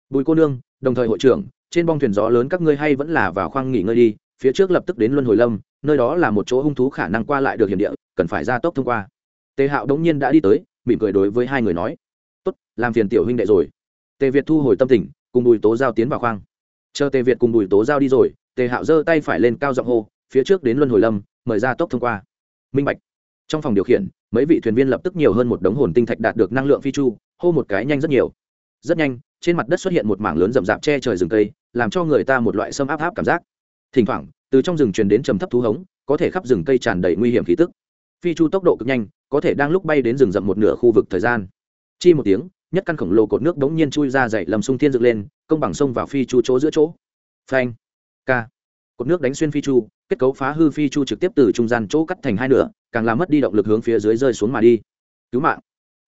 Bùi cô nương, đồng thời hội trưởng, trên bong thuyền gió lớn các ngươi hay vẫn là vào khoang nghỉ ngơi đi, phía trước lập tức đến luân hồi lâm nơi đó là một chỗ hung thú khả năng qua lại được hiểm địa, cần phải ra tốc thông qua. Tề hạo đống nhiên đã đi tới, mỉm cười đối với hai người nói, tốt, làm phiền tiểu huynh đệ rồi. Tề việt thu hồi tâm tình, cùng bùi tố giao tiến vào khoang. Chờ tề việt cùng bùi tố giao đi rồi, tề hạo giơ tay phải lên cao giọng hô, phía trước đến luân hồi lâm, mời ra tốc thông qua. Minh bạch. Trong phòng điều khiển, mấy vị thuyền viên lập tức nhiều hơn một đống hồn tinh thạch đạt được năng lượng phi chu, hô một cái nhanh rất nhiều. Rất nhanh, trên mặt đất xuất hiện một mảng lớn rậm rạp che trời rừng cây, làm cho người ta một loại sâm áp áp cảm giác. Thỉnh thoảng từ trong rừng truyền đến trầm thấp thú hống, có thể khắp rừng cây tràn đầy nguy hiểm khí tức. Phi chu tốc độ cực nhanh, có thể đang lúc bay đến rừng rậm một nửa khu vực thời gian. Chi một tiếng, nhất căn khổng lồ cột nước bỗng nhiên chui ra dậy lầm sung thiên dựng lên, công bằng sông vào phi chu chỗ giữa chỗ. Phanh k cột nước đánh xuyên phi chu, kết cấu phá hư phi chu trực tiếp từ trung gian chỗ cắt thành hai nửa, càng làm mất đi động lực hướng phía dưới rơi xuống mà đi. Cứu mạng.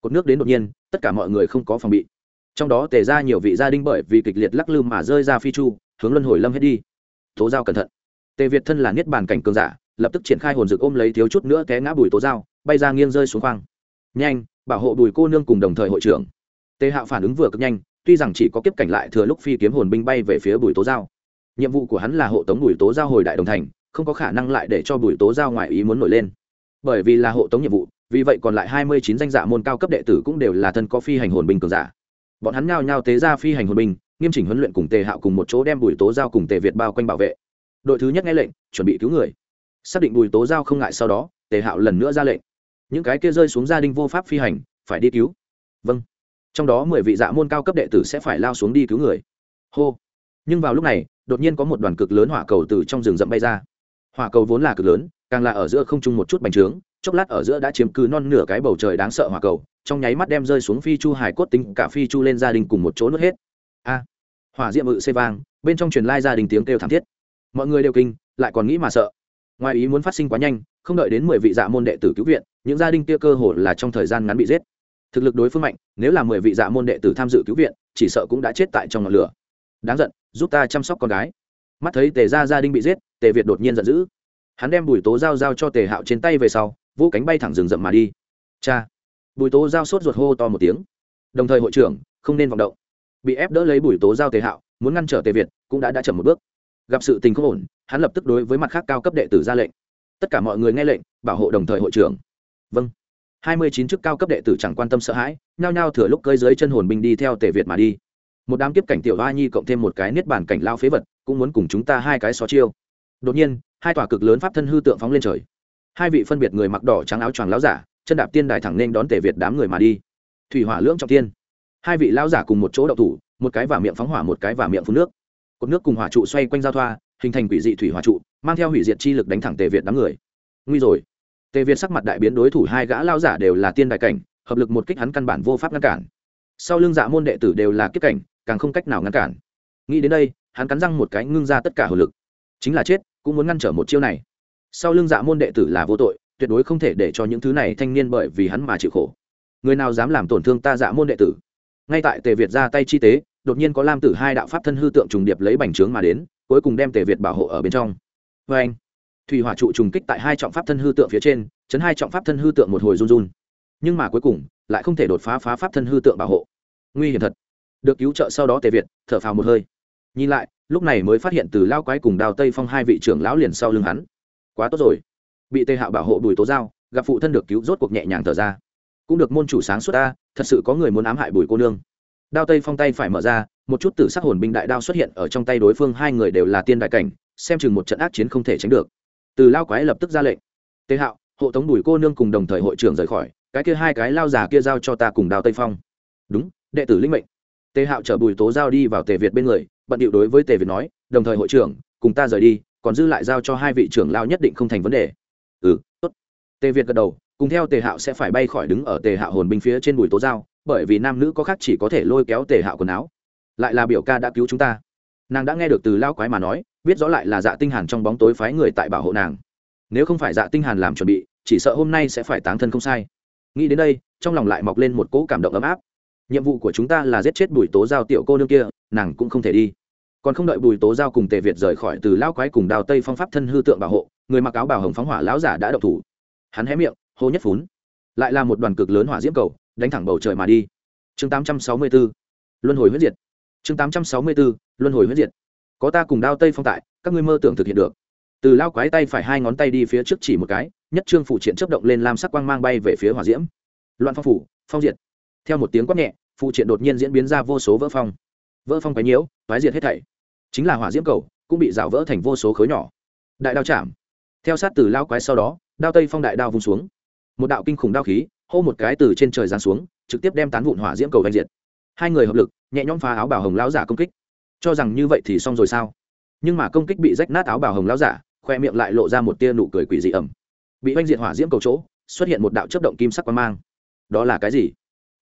Cột nước đến đột nhiên, tất cả mọi người không có phòng bị. Trong đó tề ra nhiều vị gia đình bởi vì kịch liệt lắc lư mà rơi ra phi chu, hướng luân hồi lâm hết đi. Tố giao cẩn thận tề việt thân là niết bàn cảnh cường giả lập tức triển khai hồn dược ôm lấy thiếu chút nữa té ngã bùi tố dao, bay ra nghiêng rơi xuống khoang. Nhanh bảo hộ bùi cô nương cùng đồng thời hội trưởng. Tề hạo phản ứng vừa cực nhanh tuy rằng chỉ có kiếp cảnh lại thừa lúc phi kiếm hồn binh bay về phía bùi tố giao nhiệm vụ của hắn là hộ tống bùi tố giao hồi đại đồng thành không có khả năng lại để cho bùi tố giao ngoại ý muốn nổi lên. Bởi vì là hộ tống nhiệm vụ vì vậy còn lại hai mươi chín danh giả môn cao cấp đệ tử cũng đều là thân có phi hành hồn binh cường giả. Bọn hắn nhao nhao tế ra phi hành hồn binh nghiêm chỉnh huấn luyện cùng tề hạo cùng một chỗ đem bùi tố giao cùng tề việt bao quanh bảo vệ đội thứ nhất nghe lệnh, chuẩn bị cứu người. Xác định bùi tố giao không ngại sau đó, tề hạo lần nữa ra lệnh. Những cái kia rơi xuống gia đình vô pháp phi hành, phải đi cứu. Vâng. Trong đó mười vị dạ môn cao cấp đệ tử sẽ phải lao xuống đi cứu người. Hô. Nhưng vào lúc này, đột nhiên có một đoàn cực lớn hỏa cầu từ trong rừng rậm bay ra. Hỏa cầu vốn là cực lớn, càng là ở giữa không trung một chút bành trướng, chốc lát ở giữa đã chiếm cứ non nửa cái bầu trời đáng sợ hỏa cầu, trong nháy mắt đem rơi xuống phi chu hải cốt tính cả phi chu lên gia đình cùng một chỗ nuốt hết. A. Hỏa diệm ự xê vang, bên trong truyền lai gia đình tiếng kêu thảm thiết mọi người đều kinh, lại còn nghĩ mà sợ. Ngoài ý muốn phát sinh quá nhanh, không đợi đến mười vị dạ môn đệ tử cứu viện, những gia đình kia cơ hồ là trong thời gian ngắn bị giết. Thực lực đối phương mạnh, nếu là mười vị dạ môn đệ tử tham dự cứu viện, chỉ sợ cũng đã chết tại trong ngọn lửa. Đáng giận, giúp ta chăm sóc con gái. Mắt thấy tề gia gia đình bị giết, tề việt đột nhiên giận dữ. Hắn đem bùi tố giao giao cho tề hạo trên tay về sau vũ cánh bay thẳng rừng rậm mà đi. Cha! Bùi tố giao sốt ruột hô to một tiếng. Đồng thời hội trưởng, không nên vọng động. Bị ép đỡ lấy bùi tố giao tề hạo, muốn ngăn trở tề việt, cũng đã đã chậm một bước gặp sự tình không ổn, hắn lập tức đối với mặt khác cao cấp đệ tử ra lệnh. Tất cả mọi người nghe lệnh, bảo hộ đồng thời hội trưởng. Vâng. Hai mươi chín chức cao cấp đệ tử chẳng quan tâm sợ hãi, nhao nhao thừa lúc cơi dưới chân hồn binh đi theo tề việt mà đi. Một đám kiếp cảnh tiểu hoa nhi cộng thêm một cái niết bàn cảnh lao phế vật, cũng muốn cùng chúng ta hai cái xó chiêu. Đột nhiên, hai tòa cực lớn pháp thân hư tượng phóng lên trời. Hai vị phân biệt người mặc đỏ trắng áo choàng láo giả, chân đạp tiên đài thẳng nên đón tề việt đám người mà đi. Thủy hỏa lưỡng trọng tiên hai vị lão giả cùng một chỗ đậu thủ, một cái và miệng phóng hỏa, một cái và miệng phun nước cột nước cùng hỏa trụ xoay quanh giao thoa, hình thành quỷ dị thủy hỏa trụ, mang theo hủy diệt chi lực đánh thẳng tề việt đám người. Nguy rồi. Tề việt sắc mặt đại biến đối thủ hai gã lao giả đều là tiên đại cảnh, hợp lực một kích hắn căn bản vô pháp ngăn cản. Sau lưng dạ môn đệ tử đều là kiếp cảnh, càng không cách nào ngăn cản. Nghĩ đến đây, hắn cắn răng một cái ngưng ra tất cả hồn lực. Chính là chết, cũng muốn ngăn trở một chiêu này. Sau lưng dạ môn đệ tử là vô tội, tuyệt đối không thể để cho những thứ này thanh niên bởi vì hắn mà chịu khổ. Người nào dám làm tổn thương ta dạ môn đệ tử? Ngay tại tề việt ra tay chi tế đột nhiên có lam tử hai đạo pháp thân hư tượng trùng điệp lấy bành trướng mà đến, cuối cùng đem tề việt bảo hộ ở bên trong. Vê anh, thủy hỏa trụ trùng kích tại hai trọng pháp thân hư tượng phía trên, chấn hai trọng pháp thân hư tượng một hồi run run. Nhưng mà cuối cùng, lại không thể đột phá phá pháp thân hư tượng bảo hộ. Nguy hiểm thật. Được cứu trợ sau đó tề việt thở phào một hơi. Nhìn lại, lúc này mới phát hiện từ lao quái cùng đào tây phong hai vị trưởng lão liền sau lưng hắn. Quá tốt rồi. Bị tề hạo bảo hộ bùi tố giao, gặp phụ thân được cứu rốt cuộc nhẹ nhàng thở ra. Cũng được môn chủ sáng suốt ta, thật sự có người muốn ám hại bùi cô nương đao tây phong tay phải mở ra, một chút tử sắc hồn binh đại đao xuất hiện ở trong tay đối phương, hai người đều là tiên đại cảnh, xem chừng một trận ác chiến không thể tránh được. Từ lao quái lập tức ra lệnh. Tề hạo, hộ tống bùi cô nương cùng đồng thời hội trưởng rời khỏi, cái kia hai cái lao già kia giao cho ta cùng đao tây phong. Đúng, đệ tử linh mệnh. Tề hạo chở bùi tố giao đi vào tề việt bên người, bận điệu đối với tề việt nói, đồng thời hội trưởng, cùng ta rời đi, còn dư lại giao cho hai vị trưởng lao nhất định không thành vấn đề. Ừ tốt. Tề việt gật đầu, cùng theo tề hạo sẽ phải bay khỏi đứng ở tề hạo hồn binh phía trên bùi tố giao bởi vì nam nữ có khác chỉ có thể lôi kéo tề hạo quần áo. Lại là biểu ca đã cứu chúng ta. Nàng đã nghe được từ lao quái mà nói, biết rõ lại là dạ tinh hàn trong bóng tối phái người tại bảo hộ nàng. Nếu không phải dạ tinh hàn làm chuẩn bị, chỉ sợ hôm nay sẽ phải táng thân không sai. Nghĩ đến đây, trong lòng lại mọc lên một cỗ cảm động ấm áp. Nhiệm vụ của chúng ta là giết chết bùi tố giao tiểu cô nương kia, nàng cũng không thể đi. Còn không đợi bùi tố giao cùng tề việt rời khỏi từ lao quái cùng đào tây phong pháp thân hư tượng bảo hộ, người mặc áo bào hồng phóng hỏa lão giả đã độc thủ. Hắn hé miệng, hô nhất phún. Lại là một đoàn cực lớn hỏa diễm cầu đánh thẳng bầu trời mà đi. Chương 864 luân hồi huyết diệt. Chương 864 luân hồi huyết diệt. Có ta cùng đao tây phong tại, các ngươi mơ tưởng thực hiện được. Từ lao quái tay phải hai ngón tay đi phía trước chỉ một cái, nhất trương phụ triện chấp động lên làm sắc quang mang bay về phía hỏa diễm. Loạn phong phủ, phong diệt. Theo một tiếng quát nhẹ phụ triện đột nhiên diễn biến ra vô số vỡ phong. Vỡ phong quái nhiễu, quái diệt hết thảy. Chính là hỏa diễm cầu, cũng bị rào vỡ thành vô số khối nhỏ. Đại đao chạm. Theo sát từ lao quái sau đó, đao tây phong đại đao vung xuống. Một đạo kinh khủng đao khí hô một cái từ trên trời giáng xuống, trực tiếp đem tán vụn hỏa diễm cầu vanh diệt. Hai người hợp lực, nhẹ nhõm phá áo bảo hồng lão giả công kích. Cho rằng như vậy thì xong rồi sao? Nhưng mà công kích bị rách nát áo bảo hồng lão giả, khoe miệng lại lộ ra một tia nụ cười quỷ dị ẩm. Bị oanh diệt hỏa diễm cầu chỗ, xuất hiện một đạo chấp động kim sắc quang mang. Đó là cái gì?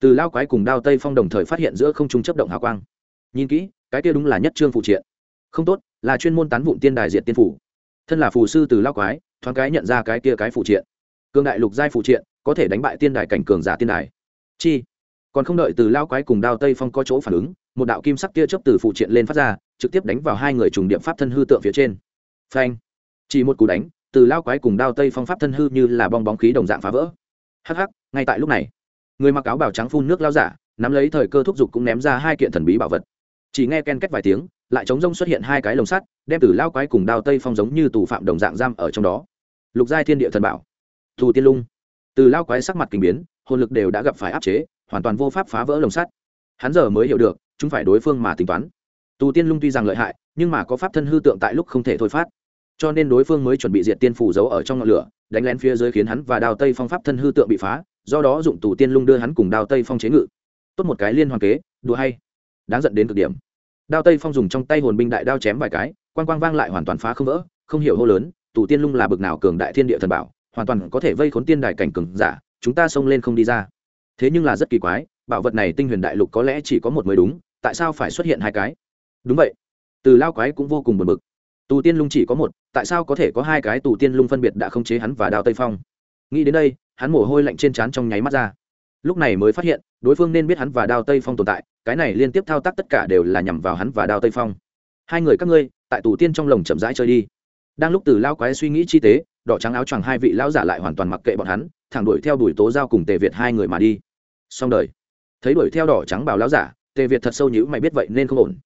Từ lao quái cùng đao tây phong đồng thời phát hiện giữa không trung chấp động hào quang. Nhìn kỹ, cái kia đúng là nhất trương phụ triện. Không tốt, là chuyên môn tán vụn tiên đài diệt tiên phủ. Thân là phù sư từ lao quái, thoáng cái nhận ra cái kia cái phụ triện. Cương đại lục giai phụ triện có thể đánh bại tiên đài cảnh cường giả tiên đài. Chi? Còn không đợi từ lao quái cùng đao tây phong có chỗ phản ứng, một đạo kim sắc tia chớp từ phụ triện lên phát ra, trực tiếp đánh vào hai người trùng điểm pháp thân hư tượng phía trên. Phanh! Chỉ một cú đánh, từ lao quái cùng đao tây phong pháp thân hư như là bong bóng khí đồng dạng phá vỡ. Hắc hắc, ngay tại lúc này, người mặc áo bào trắng phun nước lao giả, nắm lấy thời cơ thúc giục cũng ném ra hai kiện thần bí bảo vật. Chỉ nghe ken két vài tiếng, lại chống rông xuất hiện hai cái lồng sắt, đem từ lao quái cùng đao tây phong giống như tù phạm đồng dạng giam ở trong đó. Lục giai thiên địa thần bảo. Thù tiên lung từ lao quái sắc mặt kinh biến, hồn lực đều đã gặp phải áp chế, hoàn toàn vô pháp phá vỡ lồng sắt. Hắn giờ mới hiểu được, chúng phải đối phương mà tính toán. Tù tiên lung tuy rằng lợi hại, nhưng mà có pháp thân hư tượng tại lúc không thể thôi phát. Cho nên đối phương mới chuẩn bị diệt tiên phủ giấu ở trong ngọn lửa, đánh lén phía dưới khiến hắn và đào tây phong pháp thân hư tượng bị phá, do đó dụng tù tiên lung đưa hắn cùng đào tây phong chế ngự. Tốt một cái liên hoàn kế, đùa hay. Đáng dẫn đến cực điểm. Đao tây phong dùng trong tay hồn binh đại đao chém vài cái, quang quang vang lại hoàn toàn phá không vỡ, không hiểu hô lớn, tù tiên lung là bực nào cường đại thiên địa thần bảo hoàn toàn có thể vây khốn tiên đại cảnh cường giả, chúng ta xông lên không đi ra. Thế nhưng là rất kỳ quái, bảo vật này tinh huyền đại lục có lẽ chỉ có một mới đúng, tại sao phải xuất hiện hai cái? Đúng vậy. Từ lao quái cũng vô cùng buồn bực. Tù tiên lung chỉ có một, tại sao có thể có hai cái tù tiên lung phân biệt đã không chế hắn và đào tây phong? Nghĩ đến đây, hắn mồ hôi lạnh trên trán trong nháy mắt ra. Lúc này mới phát hiện, đối phương nên biết hắn và đao tây phong tồn tại, cái này liên tiếp thao tác tất cả đều là nhằm vào hắn và đao tây phong. Hai người các ngươi, tại tù tiên trong lồng chậm rãi chơi đi. Đang lúc từ lao quái suy nghĩ chi tế đỏ trắng áo choàng hai vị lão giả lại hoàn toàn mặc kệ bọn hắn, thẳng đuổi theo đuổi tố giao cùng tề việt hai người mà đi. Xong đời. Thấy đuổi theo đỏ trắng bảo lão giả, tề việt thật sâu nhữ mày biết vậy nên không ổn.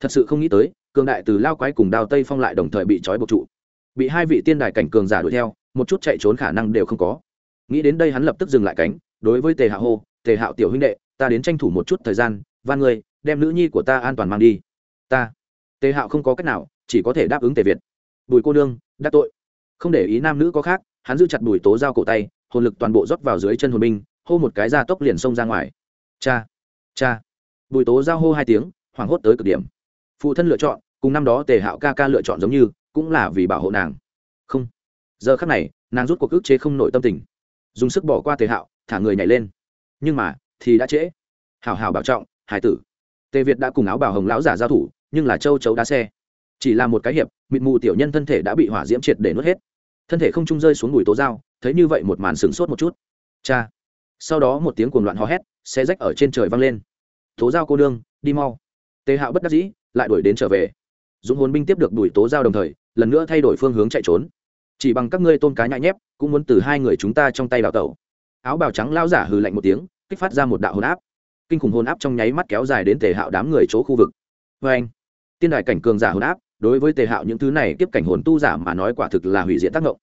Thật sự không nghĩ tới, cường đại từ lao quái cùng đào tây phong lại đồng thời bị trói buộc trụ. Bị hai vị tiên đài cảnh cường giả đuổi theo, một chút chạy trốn khả năng đều không có. Nghĩ đến đây hắn lập tức dừng lại cánh, đối với tề hạ hô, tề hạo tiểu huynh đệ, ta đến tranh thủ một chút thời gian, van người đem nữ nhi của ta an toàn mang đi. Ta. Tề hạo không có cách nào, chỉ có thể đáp ứng tề việt. Bùi cô đương đắc tội không để ý nam nữ có khác, hắn giữ chặt bùi tố dao cổ tay, hồn lực toàn bộ rót vào dưới chân hồn binh, hô một cái ra tốc liền xông ra ngoài. Cha cha. Bùi tố giao hô hai tiếng, hoảng hốt tới cực điểm. Phụ thân lựa chọn, cùng năm đó tề hạo ca ca lựa chọn giống như, cũng là vì bảo hộ nàng. Không. Giờ khắc này, nàng rút cuộc ức chế không nội tâm tình. Dùng sức bỏ qua tề hạo, thả người nhảy lên. Nhưng mà, thì đã trễ. Hảo hảo bảo trọng hải tử. Tề việt đã cùng áo bảo hồng lão giả giao thủ, nhưng là châu chấu đá xe. Chỉ là một cái hiệp, mịt mù tiểu nhân thân thể đã bị hỏa diễm triệt để nuốt hết thân thể không trung rơi xuống bùi tố dao, thấy như vậy một màn sửng sốt một chút. Cha. Sau đó một tiếng cuồng loạn hò hét, xe rách ở trên trời vang lên. Tố giao cô đương đi mau. Tề hạo bất đắc dĩ, lại đuổi đến trở về. Dũng hồn binh tiếp được đuổi tố giao đồng thời, lần nữa thay đổi phương hướng chạy trốn. Chỉ bằng các ngươi tôn cá nhại nhép, cũng muốn từ hai người chúng ta trong tay đào tẩu. Áo bào trắng lao giả hừ lạnh một tiếng, kích phát ra một đạo hồn áp. Kinh khủng hồn áp trong nháy mắt kéo dài đến tề hạo đám người chỗ khu vực. Vê anh tiên đài cảnh cường giả hồn áp đối với tề hạo những thứ này tiếp cảnh hồn tu giả mà nói quả thực là hủy diện tác động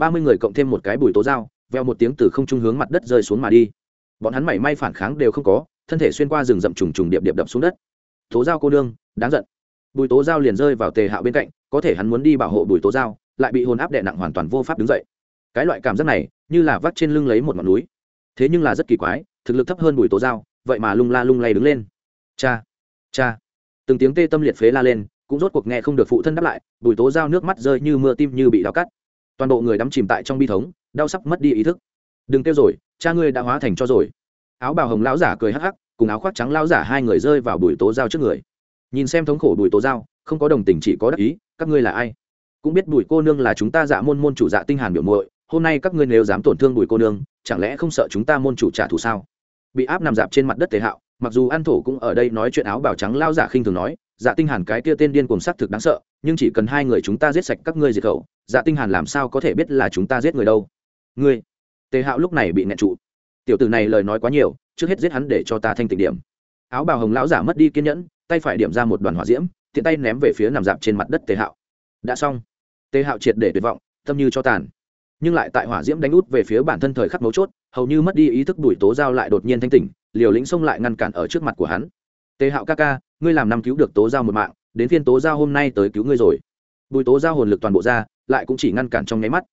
ba mươi người cộng thêm một cái bùi tố dao, veo một tiếng từ không trung hướng mặt đất rơi xuống mà đi. Bọn hắn mảy may phản kháng đều không có, thân thể xuyên qua rừng rậm trùng trùng điệp điệp đập xuống đất. Tố dao cô nương, đáng giận. Bùi tố dao liền rơi vào tề hạo bên cạnh, có thể hắn muốn đi bảo hộ bùi tố dao, lại bị hồn áp đệ nặng hoàn toàn vô pháp đứng dậy. Cái loại cảm giác này, như là vắt trên lưng lấy một ngọn núi. Thế nhưng là rất kỳ quái, thực lực thấp hơn bùi tố dao, vậy mà lung la lung lay đứng lên. Cha cha. Từng tiếng tê tâm liệt phế la lên cũng rốt cuộc nghe không được phụ thân đáp lại, bùi tố giao nước mắt rơi như mưa tim như bị đau cắt. Toàn bộ người đắm chìm tại trong bi thống, đau sắp mất đi ý thức. Đừng kêu rồi, cha ngươi đã hóa thành cho rồi. Áo bào hồng lão giả cười hắc hắc, cùng áo khoác trắng lão giả hai người rơi vào bùi tố giao trước người. Nhìn xem thống khổ bùi tố giao, không có đồng tình chỉ có đắc ý, các ngươi là ai? Cũng biết bùi cô nương là chúng ta dạ môn môn chủ dạ tinh hàn biểu muội, hôm nay các ngươi nếu dám tổn thương bùi cô nương, chẳng lẽ không sợ chúng ta môn chủ trả thù sao? Bị áp nằm dạp trên mặt đất tề hạo, mặc dù an thổ cũng ở đây nói chuyện áo bào trắng lao giả khinh thường nói dạ tinh hàn cái kia tên điên cuồng sắc thực đáng sợ, nhưng chỉ cần hai người chúng ta giết sạch các ngươi diệt khẩu dạ tinh hàn làm sao có thể biết là chúng ta giết người đâu? Ngươi, tề hạo lúc này bị nẹn trụ. Tiểu tử này lời nói quá nhiều, trước hết giết hắn để cho ta thanh tịnh điểm. Áo bào hồng lão giả mất đi kiên nhẫn, tay phải điểm ra một đoàn hỏa diễm, tiện tay ném về phía nằm dạp trên mặt đất tề hạo. Đã xong. Tề hạo triệt để tuyệt vọng, tâm như cho tàn. Nhưng lại tại hỏa diễm đánh út về phía bản thân thời khắc mấu chốt, hầu như mất đi ý thức đuổi tố giao lại đột nhiên thanh tỉnh, liều lĩnh xông lại ngăn cản ở trước mặt của hắn. Tề hạo ca ca ngươi làm năm cứu được tố giao một mạng, đến phiên tố giao hôm nay tới cứu ngươi rồi. Bùi tố giao hồn lực toàn bộ ra, lại cũng chỉ ngăn cản trong nháy mắt.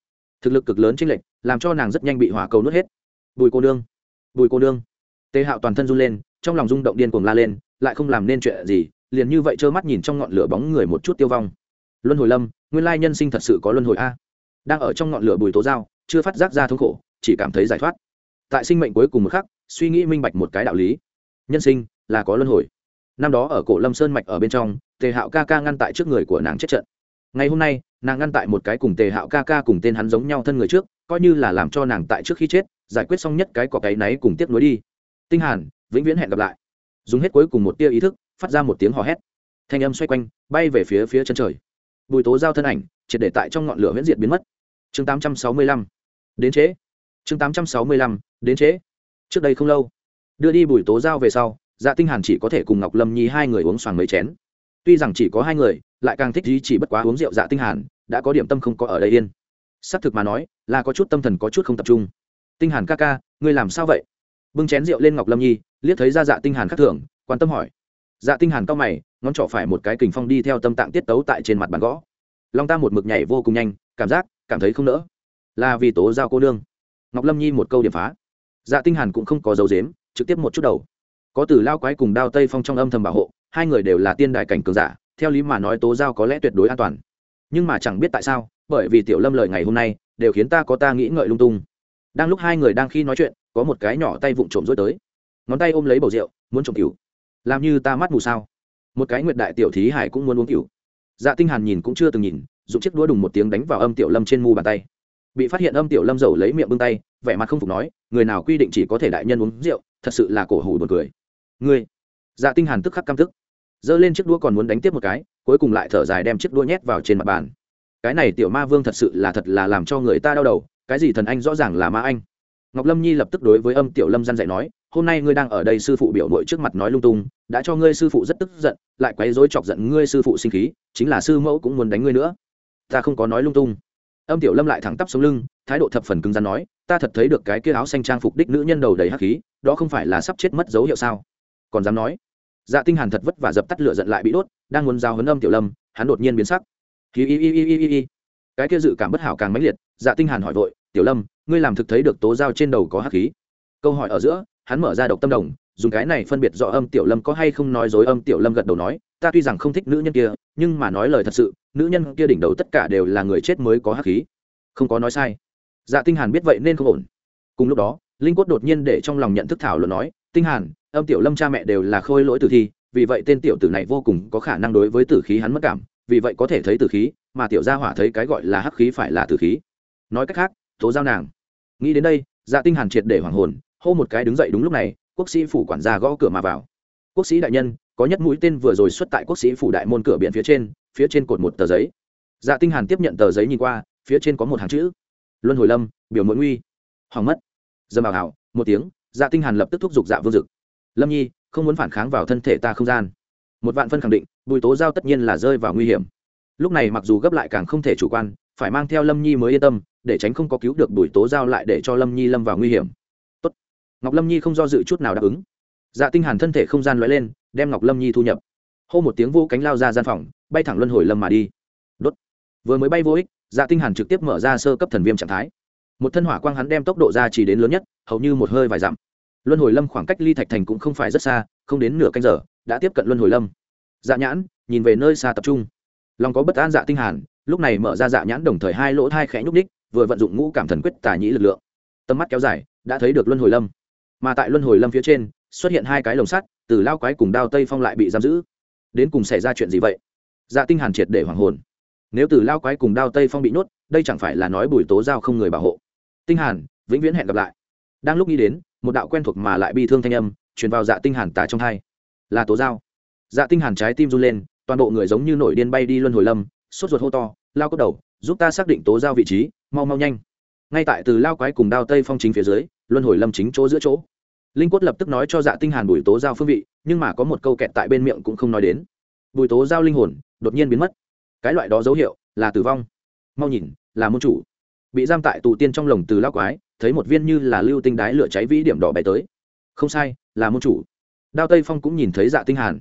Thực lực cực lớn chênh lệch, làm cho nàng rất nhanh bị hỏa cầu nuốt hết. Bùi cô nương, bùi cô nương. Tề hạo toàn thân run lên, trong lòng rung động điên cuồng la lên, lại không làm nên chuyện gì, liền như vậy trơ mắt nhìn trong ngọn lửa bóng người một chút tiêu vong. Luân hồi lâm, nguyên lai nhân sinh thật sự có luân hồi a. Đang ở trong ngọn lửa bùi tố dao chưa phát giác ra thống khổ, chỉ cảm thấy giải thoát. Tại sinh mệnh cuối cùng một khắc, suy nghĩ minh bạch một cái đạo lý. Nhân sinh là có luân hồi năm đó ở cổ lâm sơn mạch ở bên trong, tề hạo ca ca ngăn tại trước người của nàng chết trận. Ngày hôm nay, nàng ngăn tại một cái cùng tề hạo ca ca cùng tên hắn giống nhau thân người trước, coi như là làm cho nàng tại trước khi chết, giải quyết xong nhất cái cọc cái náy cùng tiếp nối đi. Tinh hàn, vĩnh viễn hẹn gặp lại. Dùng hết cuối cùng một tia ý thức, phát ra một tiếng hò hét. Thanh âm xoay quanh, bay về phía phía chân trời. Bùi tố giao thân ảnh, triệt để tại trong ngọn lửa huyễn diệt biến mất. Chương 865 đến chế chương 865 đến chế trước đây không lâu, đưa đi bùi tố giao về sau dạ tinh hàn chỉ có thể cùng ngọc lâm nhi hai người uống xoàng mấy chén. Tuy rằng chỉ có hai người, lại càng thích gì chỉ bất quá uống rượu dạ tinh hàn, đã có điểm tâm không có ở đây yên. Xác thực mà nói, là có chút tâm thần có chút không tập trung. Tinh hàn ca ca, ngươi làm sao vậy? Bưng chén rượu lên ngọc lâm nhi, liếc thấy ra dạ tinh hàn khắc thường, quan tâm hỏi. Dạ tinh hàn cao mày, ngón trỏ phải một cái kình phong đi theo tâm tạng tiết tấu tại trên mặt bàn gõ. Long ta một mực nhảy vô cùng nhanh, cảm giác, cảm thấy không nỡ. Là vì tố giao cô đương. ngọc lâm nhi một câu điểm phá. Dạ tinh hàn cũng không có dấu dếm, trực tiếp một chút đầu có từ lao quái cùng đao tây phong trong âm thầm bảo hộ, hai người đều là tiên đài cảnh cường giả, theo lý mà nói tố giao có lẽ tuyệt đối an toàn. Nhưng mà chẳng biết tại sao, bởi vì tiểu lâm lời ngày hôm nay, đều khiến ta có ta nghĩ ngợi lung tung. Đang lúc hai người đang khi nói chuyện, có một cái nhỏ tay vụng trộm rối tới. Ngón tay ôm lấy bầu rượu, muốn trộm cửu làm như ta mắt mù sao? Một cái nguyệt đại tiểu thí hải cũng muốn uống cửu dạ tinh hàn nhìn cũng chưa từng nhìn, dùng chiếc đũa đùng một tiếng đánh vào âm tiểu lâm trên mu bàn tay. Bị phát hiện âm tiểu lâm dầu lấy miệng bưng tay, vẻ mặt không phục nói, người nào quy định chỉ có thể đại nhân uống rượu, thật sự là cổ hủ buồn cười ngươi. Dạ tinh hàn tức khắc căm tức. Giơ lên chiếc đũa còn muốn đánh tiếp một cái, cuối cùng lại thở dài đem chiếc đũa nhét vào trên mặt bàn. Cái này tiểu ma vương thật sự là thật là làm cho người ta đau đầu, cái gì thần anh rõ ràng là ma anh. Ngọc lâm nhi lập tức đối với âm tiểu lâm gian dạy nói, hôm nay ngươi đang ở đây sư phụ biểu mội trước mặt nói lung tung, đã cho ngươi sư phụ rất tức giận, lại quấy rối chọc giận ngươi sư phụ sinh khí, chính là sư mẫu cũng muốn đánh ngươi nữa. Ta không có nói lung tung. Âm tiểu lâm lại thẳng tắp sống lưng, thái độ thập phần cứng rắn nói, ta thật thấy được cái kia áo xanh trang phục đích nữ nhân đầu đầy hắc khí, đó không phải là sắp chết mất dấu hiệu sao? Còn dám nói. Dạ tinh hàn thật vất vả dập tắt lửa giận lại bị đốt, đang muốn giao hấn âm tiểu lâm, hắn đột nhiên biến sắc. Y y y y y y cái kia dự cảm bất hảo càng mãnh liệt dạ tinh hàn hỏi vội, tiểu lâm, ngươi làm thực thấy được tố giao trên đầu có hắc khí? Câu hỏi ở giữa, hắn mở ra độc tâm đồng, dùng cái này phân biệt rõ âm tiểu lâm có hay không nói dối âm tiểu lâm gật đầu nói, ta tuy rằng không thích nữ nhân kia, nhưng mà nói lời thật sự, nữ nhân kia đỉnh đầu tất cả đều là người chết mới có hắc khí. Không có nói sai. Dạ tinh hàn biết vậy nên không ổn. Cùng lúc đó, linh quất đột nhiên để trong lòng nhận thức thảo luận nói, tinh hàn âm tiểu lâm cha mẹ đều là khôi lỗi tử thi, vì vậy tên tiểu tử này vô cùng có khả năng đối với tử khí hắn mất cảm, vì vậy có thể thấy tử khí, mà tiểu gia hỏa thấy cái gọi là hắc khí phải là tử khí. Nói cách khác, tố giao nàng. Nghĩ đến đây dạ tinh hàn triệt để hoàng hồn, hô một cái đứng dậy đúng lúc này, quốc sĩ phủ quản gia gõ cửa mà vào. Quốc sĩ đại nhân, có nhất mũi tên vừa rồi xuất tại quốc sĩ phủ đại môn cửa biển phía trên phía trên cột một tờ giấy. Dạ tinh hàn tiếp nhận tờ giấy nhìn qua, phía trên có một hàng chữ. Luân hồi lâm, biểu mũi nguy. Hoàng mất. Dâm bảo hảo một tiếng dạ tinh hàn lập tức thúc giục dạ vương dực lâm nhi, không muốn phản kháng vào thân thể ta không gian. Một vạn phân khẳng định, bùi tố giao tất nhiên là rơi vào nguy hiểm. Lúc này mặc dù gấp lại càng không thể chủ quan, phải mang theo lâm nhi mới yên tâm, để tránh không có cứu được bùi tố giao lại để cho lâm nhi lâm vào nguy hiểm. Tốt. ngọc lâm nhi không do dự chút nào đáp ứng. Dạ tinh hàn thân thể không gian lóe lên, đem ngọc lâm nhi thu nhập. Hô một tiếng vô cánh lao ra gian phòng, bay thẳng luân hồi lâm mà đi. Đốt. Vừa mới bay vô ích dạ tinh hàn trực tiếp mở ra sơ cấp thần viêm trạng thái. Một thân hỏa quang hắn đem tốc độ ra chỉ đến lớn nhất, hầu như một hơi vài dặm luân hồi lâm khoảng cách ly thạch thành cũng không phải rất xa, không đến nửa canh giờ, đã tiếp cận luân hồi lâm. Dạ nhãn, nhìn về nơi xa tập trung. Lòng có bất an dạ tinh hàn, lúc này mở ra dạ nhãn đồng thời hai lỗ thai khẽ nhúc ních vừa vận dụng ngũ cảm thần quyết tà nhĩ lực lượng. Tầm mắt kéo dài, đã thấy được luân hồi lâm. Mà tại luân hồi lâm phía trên, xuất hiện hai cái lồng sắt, từ lao quái cùng đao tây phong lại bị giam giữ. Đến cùng xảy ra chuyện gì vậy? Dạ tinh hàn triệt để hoàng hồn. Nếu từ lao quái cùng đao tây phong bị nhốt, đây chẳng phải là nói bùi tố giao không người bảo hộ. Tinh hàn, vĩnh viễn hẹn gặp lại. Đang lúc nghĩ đến một đạo quen thuộc mà lại bi thương thanh âm, truyền vào dạ tinh hàn tả trong hai. Là tố giao dạ tinh hàn trái tim run lên, toàn bộ người giống như nổi điên bay đi luân hồi lâm, sốt ruột hô to, lao cốt đầu, giúp ta xác định tố giao vị trí, mau mau nhanh. Ngay tại từ lao quái cùng đao tây phong chính phía dưới, luân hồi lâm chính chỗ giữa chỗ. Linh quất lập tức nói cho dạ tinh hàn bùi tố giao phương vị, nhưng mà có một câu kẹt tại bên miệng cũng không nói đến. Bùi tố giao linh hồn, đột nhiên biến mất. Cái loại đó dấu hiệu là tử vong. Mau nhìn, là môn chủ. Bị giam tại tù tiên trong lồng từ lao quái thấy một viên như là lưu tinh đái lửa cháy vĩ điểm đỏ bay tới. Không sai, là môn chủ. Đao tây phong cũng nhìn thấy dạ tinh hàn.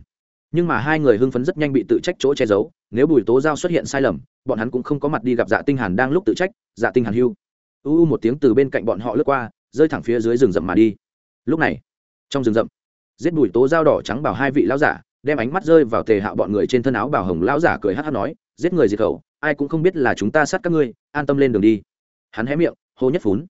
Nhưng mà hai người hưng phấn rất nhanh bị tự trách chỗ che giấu, nếu bùi tố giao xuất hiện sai lầm, bọn hắn cũng không có mặt đi gặp dạ tinh hàn đang lúc tự trách dạ tinh hàn hưu. U u một tiếng từ bên cạnh bọn họ lướt qua, rơi thẳng phía dưới rừng rậm mà đi. Lúc này, trong rừng rậm, giết bùi tố giao đỏ trắng bảo hai vị lão giả, đem ánh mắt rơi vào tề hạo bọn người trên thân áo bảo hồng lão giả cười hát hát nói, giết người diệt khẩu, ai cũng không biết là chúng ta sát các ngươi, an tâm lên đường đi. Hắn hé miệng, hô nhất phún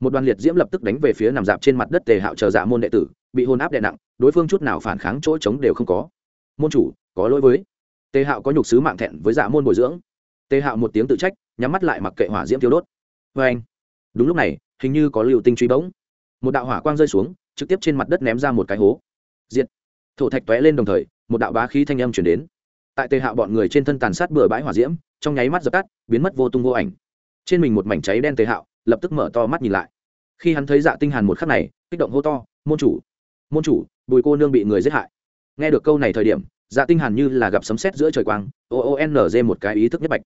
một đoàn liệt diễm lập tức đánh về phía nằm dạp trên mặt đất tề hạo chờ dạ môn đệ tử, bị hôn áp đè nặng, đối phương chút nào phản kháng chỗ trống đều không có. Môn chủ, có lỗi với. Tề hạo có nhục sứ mạng thẹn với dạ môn bồi dưỡng. Tề hạo một tiếng tự trách, nhắm mắt lại mặc kệ hỏa diễm thiếu đốt. Vê anh. Đúng lúc này, hình như có liều tinh truy bỗng. Một đạo hỏa quang rơi xuống, trực tiếp trên mặt đất ném ra một cái hố. Diệt. Thổ thạch tóe lên đồng thời, một đạo bá khí thanh âm chuyển đến. Tại tề hạo bọn người trên thân tàn sát bừa bãi hỏa diễm, trong nháy mắt dập tắt, biến mất vô tung vô ảnh trên mình một mảnh cháy đen tề hạo, lập tức mở to mắt nhìn lại. Khi hắn thấy dạ tinh hàn một khắc này, kích động hô to, môn chủ! Môn chủ, bùi cô nương bị người giết hại. Nghe được câu này thời điểm dạ tinh hàn như là gặp sấm sét giữa trời quang, o o n g một cái ý thức nhất bạch.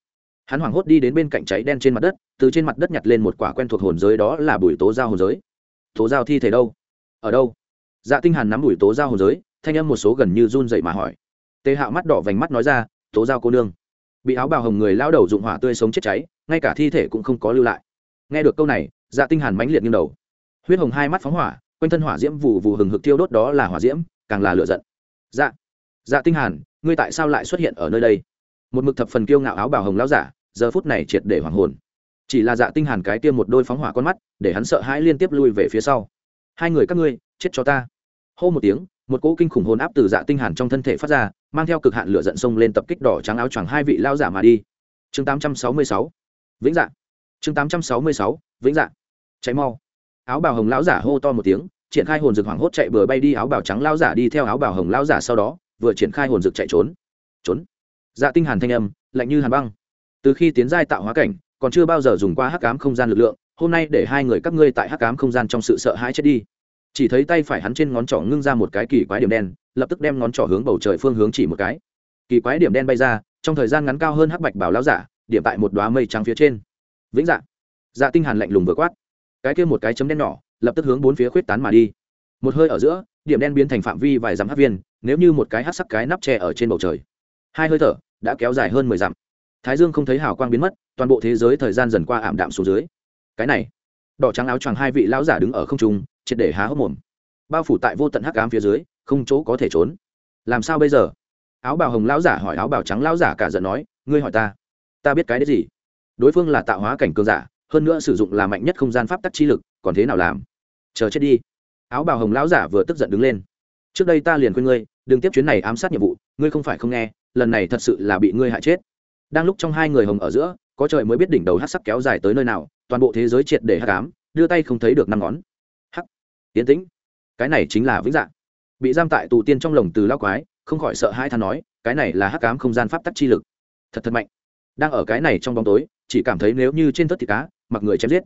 Hắn hoảng hốt đi đến bên cạnh cháy đen trên mặt đất, từ trên mặt đất nhặt lên một quả quen thuộc hồn giới đó là bùi tố giao hồn giới. Tố giao thi thể đâu? Ở đâu? Dạ tinh hàn nắm bùi tố giao hồn giới, thanh âm một số gần như run rẩy mà hỏi. Tề hạo mắt đỏ vành mắt nói ra, tố giao cô nương. Bị áo bào hồng người lao đầu dụng hỏa tươi sống chết cháy ngay cả thi thể cũng không có lưu lại. Nghe được câu này dạ tinh hàn mãnh liệt nghiêng đầu. Huyết hồng hai mắt phóng hỏa, quanh thân hỏa diễm vù vù hừng hực thiêu đốt đó là hỏa diễm, càng là lửa giận. Dạ dạ tinh hàn, ngươi tại sao lại xuất hiện ở nơi đây? Một mực thập phần kiêu ngạo áo bào hồng lão giả, giờ phút này triệt để hoàng hồn. Chỉ là dạ tinh hàn cái kia một đôi phóng hỏa con mắt, để hắn sợ hãi liên tiếp lui về phía sau. Hai người các ngươi, chết cho ta. Hô một tiếng, một cỗ kinh khủng hồn áp từ dạ tinh hàn trong thân thể phát ra, mang theo cực hạn lửa giận sông lên tập kích đỏ trắng áo choàng hai vị lao giả mà đi. Chương 866 vĩnh dạ. Chương 866 vĩnh dạ. Cháy mau. Áo bào hồng lão giả hô to một tiếng, triển khai hồn rực hoảng hốt chạy bừa bay đi, áo bào trắng lão giả đi theo áo bào hồng lão giả sau đó, vừa triển khai hồn rực chạy trốn. Trốn. Dạ tinh hàn thanh âm, lạnh như hàn băng. Từ khi tiến giai tạo hóa cảnh, còn chưa bao giờ dùng qua hắc ám không gian lực lượng, hôm nay để hai người các ngươi tại hắc ám không gian trong sự sợ hãi chết đi. Chỉ thấy tay phải hắn trên ngón trỏ ngưng ra một cái kỳ quái điểm đen, lập tức đem ngón trỏ hướng bầu trời phương hướng chỉ một cái. Kỳ quái điểm đen bay ra, trong thời gian ngắn cao hơn hắc bạch bảo lão giả điểm tại một đóa mây trắng phía trên. Vĩnh dạ. Dạ tinh hàn lạnh lùng vừa quát. Cái kia một cái chấm đen nhỏ, lập tức hướng bốn phía khuyết tán mà đi. Một hơi ở giữa, điểm đen biến thành phạm vi vài dặm hắc viên, nếu như một cái hắc sắc cái nắp tre ở trên bầu trời. Hai hơi thở, đã kéo dài hơn mười dặm. Thái dương không thấy hào quang biến mất, toàn bộ thế giới thời gian dần qua ảm đạm xuống dưới. Cái này, đỏ trắng áo choàng hai vị lão giả đứng ở không trung, triệt để há hốc mồm. Bao phủ tại vô tận hắc ám phía dưới, không chỗ có thể trốn. Làm sao bây giờ? Áo bào hồng lão giả hỏi, áo bào trắng lão giả cả giận nói, ngươi hỏi ta ta biết cái đấy gì? Đối phương là tạo hóa cảnh cường giả, hơn nữa sử dụng là mạnh nhất không gian pháp tắc chi lực, còn thế nào làm? Chờ chết đi. Áo bào hồng lão giả vừa tức giận đứng lên. Trước đây ta liền khuyên ngươi, đừng tiếp chuyến này ám sát nhiệm vụ, ngươi không phải không nghe, lần này thật sự là bị ngươi hại chết. Đang lúc trong hai người hồng ở giữa, có trời mới biết đỉnh đầu hát sắc kéo dài tới nơi nào, toàn bộ thế giới triệt để hát cám đưa tay không thấy được năm ngón. Hắc. Tiến tĩnh. Cái này chính là vĩnh dạng. Bị giam tại tù tiên trong lồng từ lao quái, không khỏi sợ hai than nói, cái này là hắc cám không gian pháp tắc chi lực. Thật thật mạnh đang ở cái này trong bóng tối, chỉ cảm thấy nếu như trên thất thịt cá, mặc người chém giết.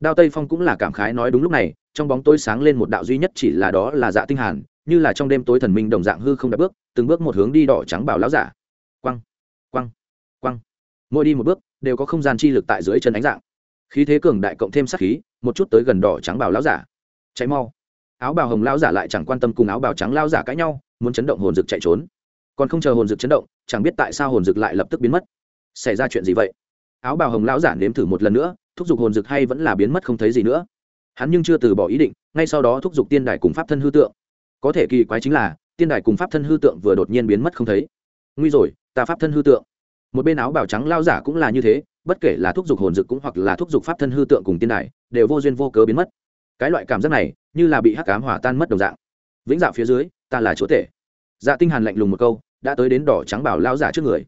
Đao tây phong cũng là cảm khái nói đúng lúc này, trong bóng tối sáng lên một đạo duy nhất chỉ là đó là dạ tinh hàn, như là trong đêm tối thần minh đồng dạng hư không đặt bước, từng bước một hướng đi đỏ trắng bảo lão giả. Quăng quăng quăng. Mỗi đi một bước, đều có không gian chi lực tại dưới chân ánh dạng. Khí thế cường đại cộng thêm sát khí, một chút tới gần đỏ trắng bảo lão giả. Cháy mau. Áo bào hồng lão giả lại chẳng quan tâm cùng áo bào trắng lão giả cãi nhau, muốn chấn động hồn dực chạy trốn. Còn không chờ hồn dực chấn động, chẳng biết tại sao hồn dực lại lập tức biến mất xảy ra chuyện gì vậy? Áo bào hồng lão giả nếm thử một lần nữa, thúc giục hồn dực hay vẫn là biến mất không thấy gì nữa? Hắn nhưng chưa từ bỏ ý định, ngay sau đó thúc giục tiên đài cùng pháp thân hư tượng. Có thể kỳ quái chính là, tiên đài cùng pháp thân hư tượng vừa đột nhiên biến mất không thấy. Nguy rồi, ta pháp thân hư tượng. Một bên áo bào trắng lao giả cũng là như thế, bất kể là thúc giục hồn dực cũng hoặc là thúc giục pháp thân hư tượng cùng tiên đài, đều vô duyên vô cớ biến mất. Cái loại cảm giác này, như là bị hắc cám hỏa tan mất đồng dạng. Vĩnh dạo phía dưới, ta là chúa tể. Dạ tinh hàn lạnh lùng một câu, đã tới đến đỏ trắng bảo lao giả trước người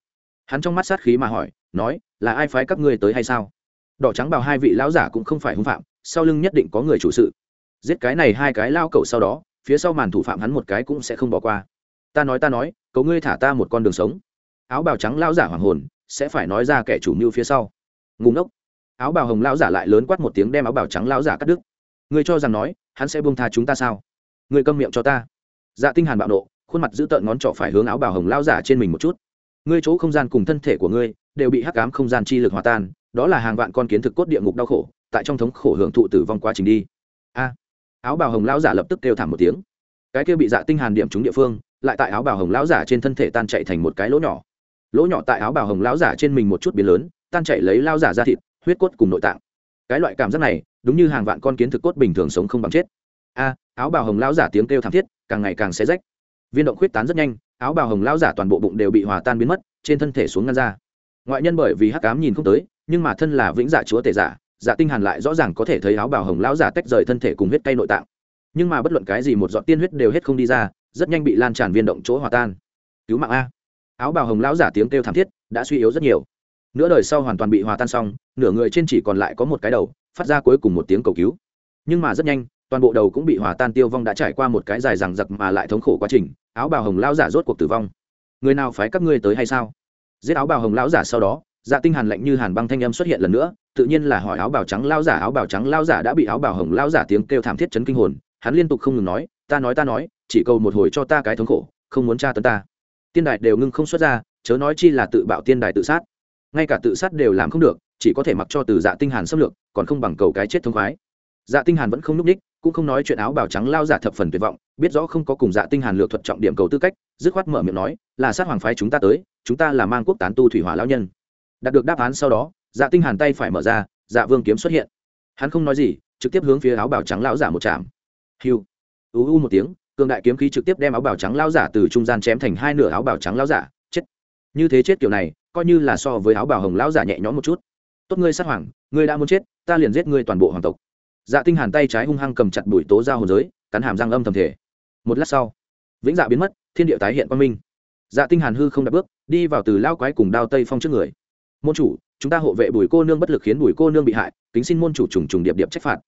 hắn trong mắt sát khí mà hỏi, nói, là ai phái các ngươi tới hay sao? Đỏ trắng bảo hai vị lão giả cũng không phải hung phạm, sau lưng nhất định có người chủ sự. Giết cái này hai cái lao cậu sau đó, phía sau màn thủ phạm hắn một cái cũng sẽ không bỏ qua. Ta nói ta nói cậu ngươi thả ta một con đường sống. Áo bào trắng lao giả hoàng hồn, sẽ phải nói ra kẻ chủ mưu phía sau. Ngủ ngốc. Áo bào hồng lao giả lại lớn quát một tiếng đem áo bào trắng lao giả cắt đứt. Ngươi cho rằng nói, hắn sẽ buông tha chúng ta sao? Ngươi câm miệng cho ta. Dạ tinh hàn bạo nộ, khuôn mặt giữ tợn ngón trỏ phải hướng áo bào hồng lao giả trên mình một chút ngươi chỗ không gian cùng thân thể của ngươi đều bị hắc ám không gian chi lực hòa tan, đó là hàng vạn con kiến thực cốt địa ngục đau khổ, tại trong thống khổ hưởng thụ tử vong quá trình đi. A. Áo bào hồng lão giả lập tức kêu thảm một tiếng. Cái kia bị dạ tinh hàn điểm trúng địa phương, lại tại áo bào hồng lão giả trên thân thể tan chạy thành một cái lỗ nhỏ. Lỗ nhỏ tại áo bào hồng lão giả trên mình một chút biến lớn, tan chạy lấy lão giả ra thịt, huyết cốt cùng nội tạng. Cái loại cảm giác này, đúng như hàng vạn con kiến thực cốt bình thường sống không bằng chết. A, áo bào hồng lão giả tiếng kêu thảm thiết, càng ngày càng xé rách. Viên động khuyết tán rất nhanh áo bào hồng lão giả toàn bộ bụng đều bị hòa tan biến mất, trên thân thể xuống ngăn ra. Ngoại nhân bởi vì hắc ám nhìn không tới, nhưng mà thân là vĩnh dạ chúa tể giả dạ tinh hàn lại rõ ràng có thể thấy áo bào hồng lão giả tách rời thân thể cùng huyết cay nội tạng. Nhưng mà bất luận cái gì một giọt tiên huyết đều hết không đi ra, rất nhanh bị lan tràn viên động chỗ hòa tan. Cứu mạng a. Áo bào hồng lão giả tiếng kêu thảm thiết đã suy yếu rất nhiều. Nửa đời sau hoàn toàn bị hòa tan xong, nửa người trên chỉ còn lại có một cái đầu, phát ra cuối cùng một tiếng cầu cứu. Nhưng mà rất nhanh toàn bộ đầu cũng bị hòa tan tiêu vong đã trải qua một cái dài dằng dặc mà lại thống khổ quá trình, áo bào hồng lão giả rốt cuộc tử vong. Người nào phái các ngươi tới hay sao? Giết áo bào hồng lão giả sau đó dạ tinh hàn lạnh như hàn băng thanh âm xuất hiện lần nữa, tự nhiên là hỏi áo bào trắng lão giả, áo bào trắng lão giả đã bị áo bào hồng lão giả tiếng kêu thảm thiết chấn kinh hồn, hắn liên tục không ngừng nói, ta nói ta nói, chỉ cầu một hồi cho ta cái thống khổ, không muốn tra tấn ta. Tiên đại đều ngưng không xuất ra, chớ nói chi là tự bạo tiên đại tự sát. Ngay cả tự sát đều làm không được, chỉ có thể mặc cho từ dạ tinh hàn xâm lược, còn không bằng cầu cái chết thông khoái dạ tinh hàn vẫn không núp ních, cũng không nói chuyện áo bào trắng lao giả thập phần tuyệt vọng, biết rõ không có cùng dạ tinh hàn lược thuật trọng điểm cầu tư cách, dứt khoát mở miệng nói, là sát hoàng phái chúng ta tới, chúng ta là mang quốc tán tu thủy hỏa lão nhân. Đạt được đáp án sau đó dạ tinh hàn tay phải mở ra dạ vương kiếm xuất hiện. Hắn không nói gì, trực tiếp hướng phía áo bào trắng lão giả một chạm. Hiu. U u một tiếng, cường đại kiếm khí trực tiếp đem áo bào trắng lão giả từ trung gian chém thành hai nửa áo bào trắng lão giả. Chết. Như thế chết kiểu này, coi như là so với áo bào hồng lão giả nhẹ nhõm một chút. Tốt ngươi sát hoàng, ngươi đã muốn chết, ta liền giết ngươi toàn bộ hoàng tộc dạ tinh hàn tay trái hung hăng cầm chặt bụi tố giao hồn giới, cắn hàm răng âm thầm thể một lát sau, vĩnh dạ biến mất, thiên địa tái hiện quang minh. Dạ tinh hàn hư không đặt bước, đi vào từ lao quái cùng đao tây phong trước người. Môn chủ, chúng ta hộ vệ bùi cô nương bất lực khiến bùi cô nương bị hại, kính xin môn chủ trùng trùng điệp điệp trách phạt.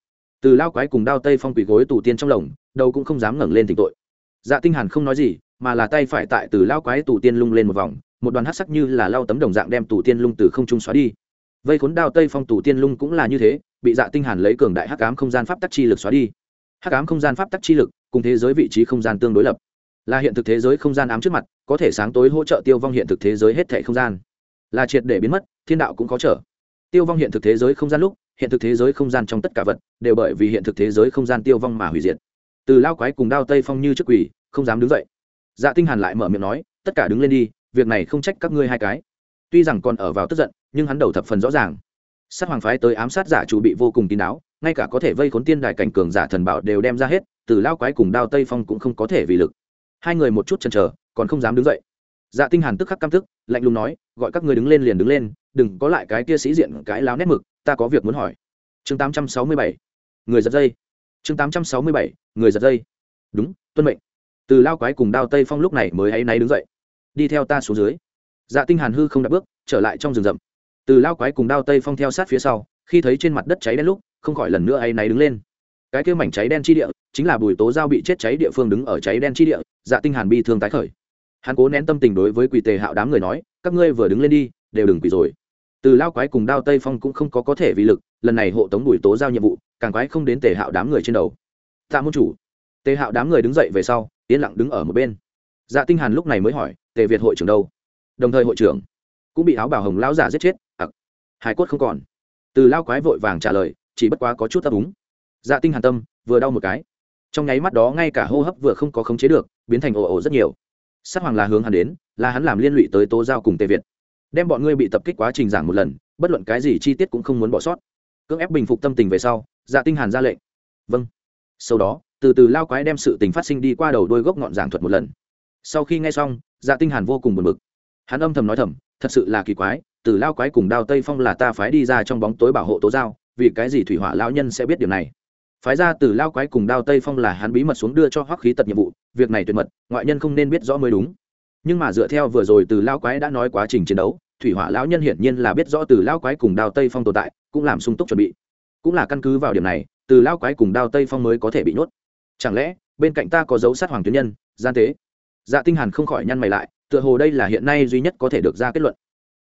Từ lao quái cùng đao tây phong quỳ gối tù tiên trong lồng, đầu cũng không dám ngẩng lên thỉnh tội. Dạ tinh hàn không nói gì, mà là tay phải tại từ lao quái tù tiên lung lên một vòng, một đoàn hắc sắc như là lao tấm đồng dạng đem tù tiên lung từ không trung xóa đi. Vây khốn đao tây phong tù tiên lung cũng là như thế bị dạ tinh hàn lấy cường đại hắc ám không gian pháp tắc chi lực xóa đi. Hắc ám không gian pháp tắc chi lực cùng thế giới vị trí không gian tương đối lập. Là hiện thực thế giới không gian ám trước mặt, có thể sáng tối hỗ trợ tiêu vong hiện thực thế giới hết thảy không gian. Là triệt để biến mất, thiên đạo cũng có trở. Tiêu vong hiện thực thế giới không gian lúc, hiện thực thế giới không gian trong tất cả vật đều bởi vì hiện thực thế giới không gian tiêu vong mà hủy diệt. Từ lao quái cùng đao tây phong như trước quỷ, không dám đứng dậy. Dạ tinh hàn lại mở miệng nói, tất cả đứng lên đi, việc này không trách các ngươi hai cái. Tuy rằng còn ở vào tức giận, nhưng hắn đầu thập phần rõ ràng sát hoàng phái tới ám sát giả chủ bị vô cùng kín đáo, ngay cả có thể vây khốn tiên đài cảnh cường giả thần bảo đều đem ra hết, từ lao quái cùng đao tây phong cũng không có thể vì lực. Hai người một chút chần chờ, còn không dám đứng dậy. Dạ tinh hàn tức khắc căm tức, lạnh lùng nói, gọi các ngươi đứng lên liền đứng lên, đừng có lại cái kia sĩ diện cái láo nét mực, ta có việc muốn hỏi. Chương 867 người giật dây. Chương 867 người giật dây. Đúng, tuân mệnh. Từ lao quái cùng đao tây phong lúc này mới ấy náy đứng dậy. Đi theo ta xuống dưới. Dạ tinh hàn hư không đặt bước, trở lại trong rừng rậm từ lao quái cùng đao tây phong theo sát phía sau, khi thấy trên mặt đất cháy đen lúc, không khỏi lần nữa ấy náy đứng lên. Cái kia mảnh cháy đen chi địa, chính là bùi tố giao bị chết cháy địa phương đứng ở cháy đen chi địa dạ tinh hàn bi thương tái khởi. Hắn cố nén tâm tình đối với quỷ tề hạo đám người nói, các ngươi vừa đứng lên đi, đều đừng quỷ rồi. Từ lao quái cùng đao tây phong cũng không có có thể vì lực, lần này hộ tống bùi tố giao nhiệm vụ, càng quái không đến tề hạo đám người trên đầu. Tạ môn chủ. Tề hạo đám người đứng dậy về sau, yên lặng đứng ở một bên. Dạ tinh hàn lúc này mới hỏi, tề việt hội trưởng đâu? Đồng thời hội trưởng. Cũng bị áo bảo hồng lão giả giết chết hải cốt không còn. Từ lao quái vội vàng trả lời, chỉ bất quá có chút ấp úng. Dạ tinh hàn tâm, vừa đau một cái. Trong nháy mắt đó ngay cả hô hấp vừa không có khống chế được, biến thành ồ ồ rất nhiều. Sát hoàng là hướng hắn đến, là hắn làm liên lụy tới tố giao cùng tề việt. Đem bọn ngươi bị tập kích quá trình giảng một lần, bất luận cái gì chi tiết cũng không muốn bỏ sót. Cưỡng ép bình phục tâm tình về sau dạ tinh hàn ra lệnh. Vâng. Sau đó, từ từ lao quái đem sự tình phát sinh đi qua đầu đôi gốc ngọn giảng thuật một lần. Sau khi nghe xong dạ tinh hàn vô cùng buồn bực. Hắn âm thầm nói thầm, thật sự là kỳ quái từ lao quái cùng đao tây phong là ta phái đi ra trong bóng tối bảo hộ tố giao, vì cái gì thủy hỏa lao nhân sẽ biết điều này? Phái ra từ lao quái cùng đao tây phong là hắn bí mật xuống đưa cho hoắc khí tật nhiệm vụ, việc này tuyệt mật, ngoại nhân không nên biết rõ mới đúng. Nhưng mà dựa theo vừa rồi từ lao quái đã nói quá trình chiến đấu, thủy hỏa lão nhân hiển nhiên là biết rõ từ lao quái cùng đao tây phong tồn tại, cũng làm sung túc chuẩn bị. Cũng là căn cứ vào điểm này, từ lao quái cùng đao tây phong mới có thể bị nhốt. Chẳng lẽ, bên cạnh ta có dấu sát hoàng tuyến nhân, gian tế? Dạ tinh hàn không khỏi nhăn mày lại, tựa hồ đây là hiện nay duy nhất có thể được ra kết luận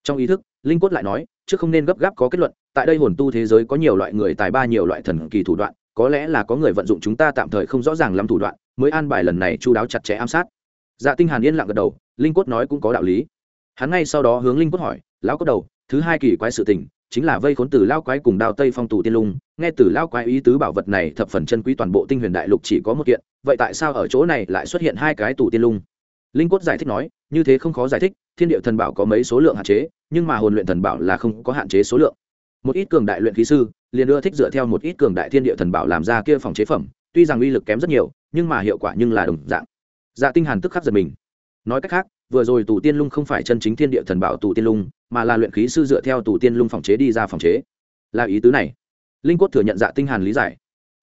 trong ý thức, linh quất lại nói chứ không nên gấp gáp có kết luận, tại đây hồn tu thế giới có nhiều loại người tài ba nhiều loại thần kỳ thủ đoạn, có lẽ là có người vận dụng chúng ta tạm thời không rõ ràng lắm thủ đoạn, mới an bài lần này chu đáo chặt chẽ ám sát. Dạ tinh hàn yên lặng gật đầu, linh quất nói cũng có đạo lý. Hắn ngay sau đó hướng linh quất hỏi, lão cốt đầu, thứ hai kỳ quái sự tình chính là vây khốn từ lao quái cùng đao tây phong tù tiên lung. Nghe từ lao quái ý tứ bảo vật này thập phần chân quý toàn bộ tinh huyền đại lục chỉ có một kiện, vậy tại sao ở chỗ này lại xuất hiện hai cái tù tiên lung? Linh quất giải thích nói, như thế không khó giải thích thiên địa thần bảo có mấy số lượng hạn chế, nhưng mà hồn luyện thần bảo là không có hạn chế số lượng. Một ít cường đại luyện khí sư, liền ưa thích dựa theo một ít cường đại thiên địa thần bảo làm ra kia phòng chế phẩm, tuy rằng uy lực kém rất nhiều, nhưng mà hiệu quả nhưng là đồng dạng. Dạ tinh hàn tức khắc giật mình. Nói cách khác, vừa rồi tù tiên lung không phải chân chính thiên địa thần bảo tù tiên lung, mà là luyện khí sư dựa theo tù tiên lung phòng chế đi ra phòng chế. Là ý tứ này. Linh quốc thừa nhận dạ tinh hàn lý giải.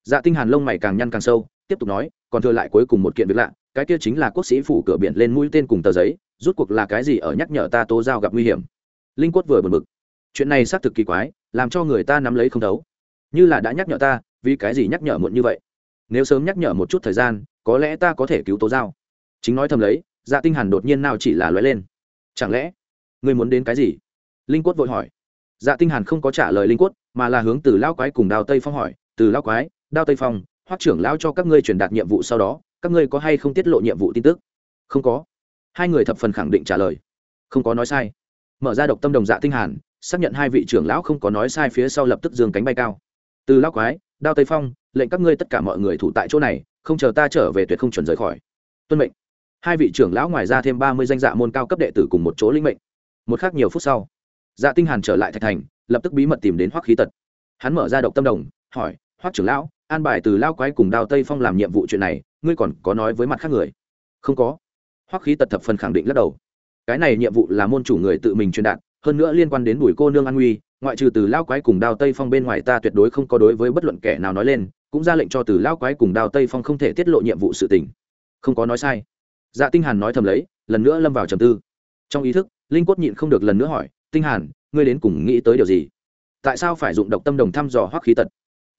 Dạ tinh hàn lông mày càng nhăn càng sâu, tiếp tục nói, còn thừa lại cuối cùng một kiện việc lạ, cái kia chính là quốc sĩ phủ cửa biển lên mũi tên cùng tờ giấy rút cuộc là cái gì ở nhắc nhở ta tố giao gặp nguy hiểm? Linh quất vừa bực bực. Chuyện này xác thực kỳ quái, làm cho người ta nắm lấy không thấu. Như là đã nhắc nhở ta, vì cái gì nhắc nhở muộn như vậy? Nếu sớm nhắc nhở một chút thời gian, có lẽ ta có thể cứu tố giao. Chính nói thầm lấy dạ tinh hàn đột nhiên nào chỉ là lóe lên. Chẳng lẽ, ngươi muốn đến cái gì? Linh quất vội hỏi. Dạ tinh hàn không có trả lời linh quất mà là hướng từ lao quái cùng đao tây phong hỏi. Từ lao quái đao tây phong, hoắc trưởng lao cho các ngươi truyền đạt nhiệm vụ sau đó, các ngươi có hay không tiết lộ nhiệm vụ tin tức? Không có hai người thập phần khẳng định trả lời. Không có nói sai. Mở ra độc tâm đồng dạ tinh hàn, xác nhận hai vị trưởng lão không có nói sai phía sau lập tức dương cánh bay cao. Từ lão quái, đao tây phong, lệnh các ngươi tất cả mọi người thủ tại chỗ này, không chờ ta trở về tuyệt không chuẩn rời khỏi. Tuân mệnh. Hai vị trưởng lão ngoài ra thêm ba mươi danh dạ môn cao cấp đệ tử cùng một chỗ linh mệnh. Một khắc nhiều phút sau dạ tinh hàn trở lại thạch thành, lập tức bí mật tìm đến hoắc khí tật. Hắn mở ra độc tâm đồng, hỏi, hoắc trưởng lão, an bài từ lao quái cùng đao tây phong làm nhiệm vụ chuyện này, ngươi còn có nói với mặt khác người? Không có hoắc khí tật thập phần khẳng định lắc đầu. Cái này nhiệm vụ là môn chủ người tự mình truyền đạt, hơn nữa liên quan đến bùi cô nương an nguy, ngoại trừ từ lao quái cùng đao tây phong bên ngoài ta tuyệt đối không có đối với bất luận kẻ nào nói lên, cũng ra lệnh cho từ lao quái cùng đao tây phong không thể tiết lộ nhiệm vụ sự tình. Không có nói sai. Dạ tinh hàn nói thầm lấy, lần nữa lâm vào trầm tư. Trong ý thức, linh quất nhịn không được lần nữa hỏi, tinh hàn, ngươi đến cùng nghĩ tới điều gì? Tại sao phải dụng độc tâm đồng thăm dò hoắc khí tật?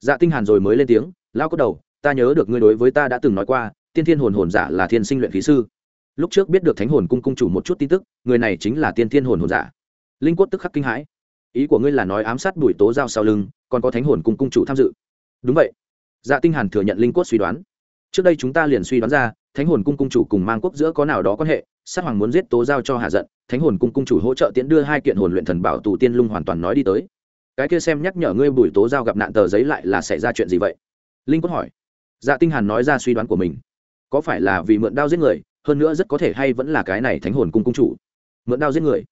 Dạ tinh hàn rồi mới lên tiếng lao cốt đầu, ta nhớ được ngươi đối với ta đã từng nói qua, tiên thiên hồn hồn giả là thiên sinh luyện khí sư lúc trước biết được thánh hồn cung cung chủ một chút tin tức, người này chính là tiên thiên hồn hồn giả. Linh quất tức khắc kinh hãi. Ý của ngươi là nói ám sát bùi tố giao sau lưng, còn có thánh hồn cung cung chủ tham dự. Đúng vậy. Dạ tinh hàn thừa nhận linh quất suy đoán. Trước đây chúng ta liền suy đoán ra, thánh hồn cung cung chủ cùng mang quốc giữa có nào đó quan hệ, sát hoàng muốn giết tố giao cho hạ giận, thánh hồn cung cung chủ hỗ trợ tiễn đưa hai kiện hồn luyện thần bảo tù tiên lung hoàn toàn nói đi tới. Cái kia xem nhắc nhở ngươi bùi tố giao gặp nạn tờ giấy lại là xảy ra chuyện gì vậy? Linh quất hỏi. Dạ tinh hàn nói ra suy đoán của mình. Có phải là vì mượn đao giết người hơn nữa rất có thể hay vẫn là cái này thánh hồn cung cung chủ. Mượn đao giết người.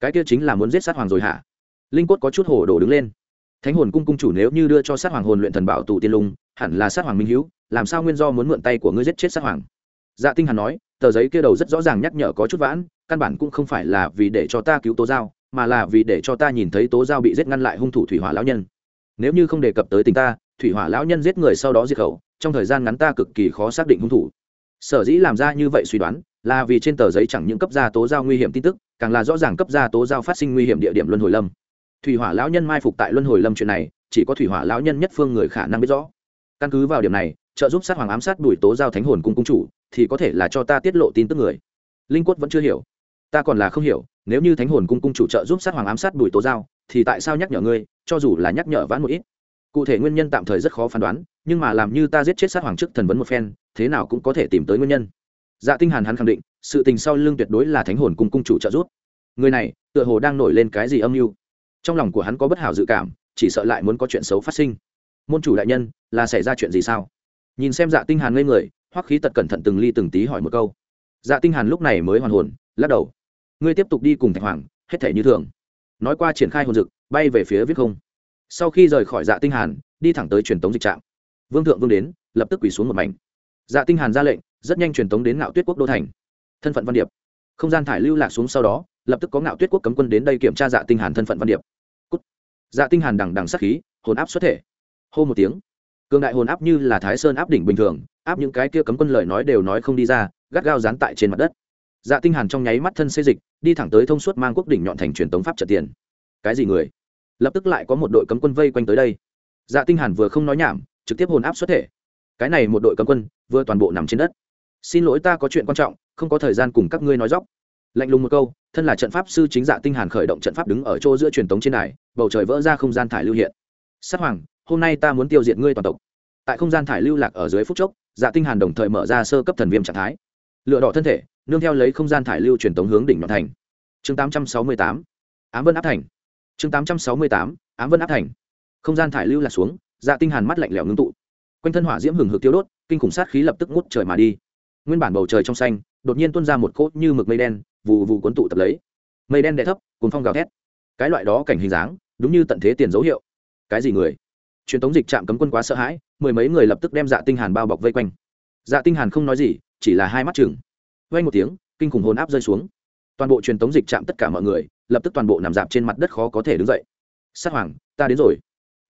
Cái kia chính là muốn giết sát hoàng rồi hả? Linh cốt có chút hồ đồ đứng lên. Thánh hồn cung cung chủ nếu như đưa cho sát hoàng hồn luyện thần bảo tù tiên lung, hẳn là sát hoàng minh hữu làm sao nguyên do muốn mượn tay của ngươi giết chết sát hoàng? Dạ tinh hàn nói, tờ giấy kia đầu rất rõ ràng nhắc nhở có chút vãn, căn bản cũng không phải là vì để cho ta cứu tố giao, mà là vì để cho ta nhìn thấy tố giao bị giết ngăn lại hung thủ thủy hỏa lão nhân. Nếu như không đề cập tới tình ta, thủy hỏa lão nhân giết người sau đó diệt khẩu, trong thời gian ngắn ta cực kỳ khó xác định hung thủ sở dĩ làm ra như vậy suy đoán là vì trên tờ giấy chẳng những cấp gia tố giao nguy hiểm tin tức, càng là rõ ràng cấp gia tố giao phát sinh nguy hiểm địa điểm luân hồi lâm. Thủy hỏa lão nhân mai phục tại luân hồi lâm chuyện này, chỉ có thủy hỏa lão nhân nhất phương người khả năng biết rõ. Căn cứ vào điểm này, trợ giúp sát hoàng ám sát đuổi tố giao thánh hồn cung cung chủ, thì có thể là cho ta tiết lộ tin tức người. Linh quất vẫn chưa hiểu. Ta còn là không hiểu, nếu như thánh hồn cung cung chủ trợ giúp sát hoàng ám sát đuổi tố giao, thì tại sao nhắc nhở ngươi, cho dù là nhắc nhở vãn một ít. Cụ thể nguyên nhân tạm thời rất khó phán đoán nhưng mà làm như ta giết chết sát hoàng trước thần vấn một phen, thế nào cũng có thể tìm tới nguyên nhân. Dạ tinh hàn hắn khẳng định, sự tình sau lưng tuyệt đối là thánh hồn cung cung chủ trợ giúp. Người này, tựa hồ đang nổi lên cái gì âm mưu. Trong lòng của hắn có bất hảo dự cảm, chỉ sợ lại muốn có chuyện xấu phát sinh. Môn chủ đại nhân, là xảy ra chuyện gì sao? Nhìn xem dạ tinh hàn ngây người, hoắc khí tật cẩn thận từng ly từng tí hỏi một câu. Dạ tinh hàn lúc này mới hoàn hồn, lắc đầu. Ngươi tiếp tục đi cùng thạch hoàng, hết thể như thường. Nói qua triển khai hồn dực, bay về phía viết không. Sau khi rời khỏi dạ tinh hàn, đi thẳng tới truyền tống dịch trạm vương thượng vương đến, lập tức quỳ xuống một mảnh. Dạ tinh hàn ra lệnh, rất nhanh truyền tống đến ngạo tuyết quốc đô thành. Thân phận văn điệp. Không gian thải lưu lạc xuống sau đó, lập tức có ngạo tuyết quốc cấm quân đến đây kiểm tra dạ tinh hàn thân phận văn điệp. Cút. dạ tinh hàn đằng đằng sát khí, hồn áp xuất thể. Hô một tiếng. Cường đại hồn áp như là thái sơn áp đỉnh bình thường, áp những cái kia cấm quân lời nói đều nói không đi ra, gắt gao dán tại trên mặt đất. Dạ tinh hàn trong nháy mắt thân xê dịch, đi thẳng tới thông suốt mang quốc đỉnh nhọn thành truyền tống pháp trận tiền. Cái gì người? Lập tức lại có một đội cấm quân vây quanh tới đây. Dạ tinh hàn vừa không nói nhảm trực tiếp hồn áp xuất thể. Cái này một đội cấm quân vừa toàn bộ nằm trên đất. Xin lỗi ta có chuyện quan trọng, không có thời gian cùng các ngươi nói dóc lạnh lùng một câu, thân là trận pháp sư chính dạ tinh hàn khởi động trận pháp đứng ở chỗ giữa truyền tống trên đài, bầu trời vỡ ra không gian thải lưu hiện. Sát hoàng, hôm nay ta muốn tiêu diệt ngươi toàn tộc. Tại không gian thải lưu lạc ở dưới phút chốc dạ tinh hàn đồng thời mở ra sơ cấp thần viêm trạng thái. Lựa đỏ thân thể, nương theo lấy không gian thải lưu truyền tống hướng đỉnh nhọn thành. Chương 868 ám vân áp thành. Chương 868 ám vân áp thành. Không gian thải lưu lạc xuống dạ tinh hàn mắt lạnh lẽo ngưng tụ. Quanh thân hỏa diễm hừng hực tiêu đốt, kinh khủng sát khí lập tức ngút trời mà đi. Nguyên bản bầu trời trong xanh, đột nhiên tuôn ra một cốt như mực mây đen vụ vụ cuốn tụ tập lấy. Mây đen đè thấp cuốn phong gào thét. Cái loại đó cảnh hình dáng, đúng như tận thế tiền dấu hiệu. Cái gì người? Truyền tống dịch trạm cấm quân quá sợ hãi, mười mấy người lập tức đem dạ tinh hàn bao bọc vây quanh. Dạ tinh hàn không nói gì, chỉ là hai mắt chừng vang một tiếng, kinh khủng hồn áp rơi xuống. Toàn bộ truyền tống dịch trạm tất cả mọi người, lập tức toàn bộ nằm dạp trên mặt đất khó có thể đứng dậy. Sát hoàng, ta đến rồi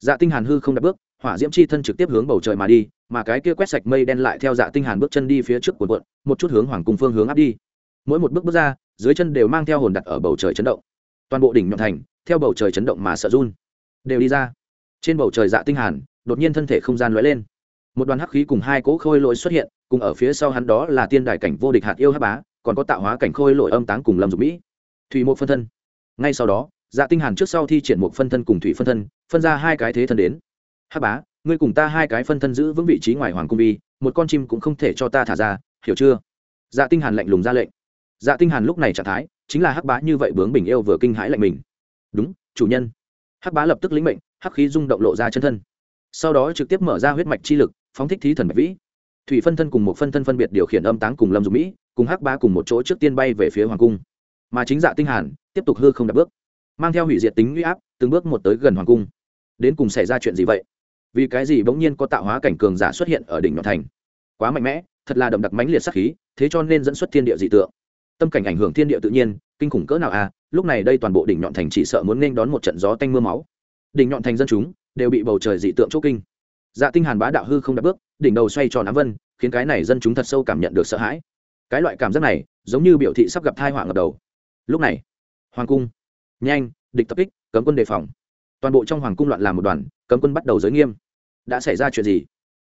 dạ tinh hàn hư không đặt bước, hỏa diễm chi thân trực tiếp hướng bầu trời mà đi, mà cái kia quét sạch mây đen lại theo dạ tinh hàn bước chân đi phía trước cuộn cuộn, một chút hướng hoàng cung phương hướng áp đi. Mỗi một bước bước ra, dưới chân đều mang theo hồn đặt ở bầu trời chấn động. Toàn bộ đỉnh nhọn thành, theo bầu trời chấn động mà sợ run, đều đi ra. Trên bầu trời dạ tinh hàn, đột nhiên thân thể không gian lóe lên. Một đoàn hắc khí cùng hai cỗ khôi lỗi xuất hiện, cùng ở phía sau hắn đó là tiên đài cảnh vô địch hạt yêu hắc bá, còn có tạo hóa cảnh khôi lỗi âm táng cùng lâm dục mỹ. Thủy một phân thân. Ngay sau đó dạ tinh hàn trước sau thi triển một phân thân cùng thủy phân thân, phân ra hai cái thế thân đến. Hắc bá, ngươi cùng ta hai cái phân thân giữ vững vị trí ngoài hoàng cung vi, một con chim cũng không thể cho ta thả ra, hiểu chưa? Dạ tinh hàn lạnh lùng ra lệnh. Dạ tinh hàn lúc này trạng thái, chính là hắc bá như vậy bướng bình yêu vừa kinh hãi lạnh mình. Đúng, chủ nhân. Hắc bá lập tức lĩnh mệnh, hắc khí rung động lộ ra chân thân. Sau đó trực tiếp mở ra huyết mạch chi lực, phóng thích thí thần bạch vĩ. Thủy phân thân cùng một phân thân phân biệt điều khiển âm táng cùng lâm dục mỹ, cùng hắc bá cùng một chỗ trước tiên bay về phía hoàng cung. Mà chính dạ tinh hàn tiếp tục hư không đạp bước mang theo hủy diệt tính uy áp, từng bước một tới gần hoàng cung. Đến cùng xảy ra chuyện gì vậy? Vì cái gì bỗng nhiên có tạo hóa cảnh cường giả xuất hiện ở đỉnh nhọn thành? Quá mạnh mẽ, thật là đậm đặc mãnh liệt sát khí, thế cho nên dẫn xuất thiên địa dị tượng. Tâm cảnh ảnh hưởng thiên địa tự nhiên, kinh khủng cỡ nào à? Lúc này đây toàn bộ đỉnh nhọn thành chỉ sợ muốn nên đón một trận gió tanh mưa máu. Đỉnh nhọn thành dân chúng đều bị bầu trời dị tượng chốt kinh. Dạ tinh hàn bá đạo hư không đặt bước, đỉnh đầu xoay tròn ám vân, khiến cái này dân chúng thật sâu cảm nhận được sợ hãi. Cái loại cảm giác này, giống như biểu thị sắp gặp tai họa ngập đầu. Lúc này, hoàng cung nhanh, địch tập kích, cấm quân đề phòng. Toàn bộ trong hoàng cung loạn làm một đoàn, cấm quân bắt đầu giới nghiêm. Đã xảy ra chuyện gì?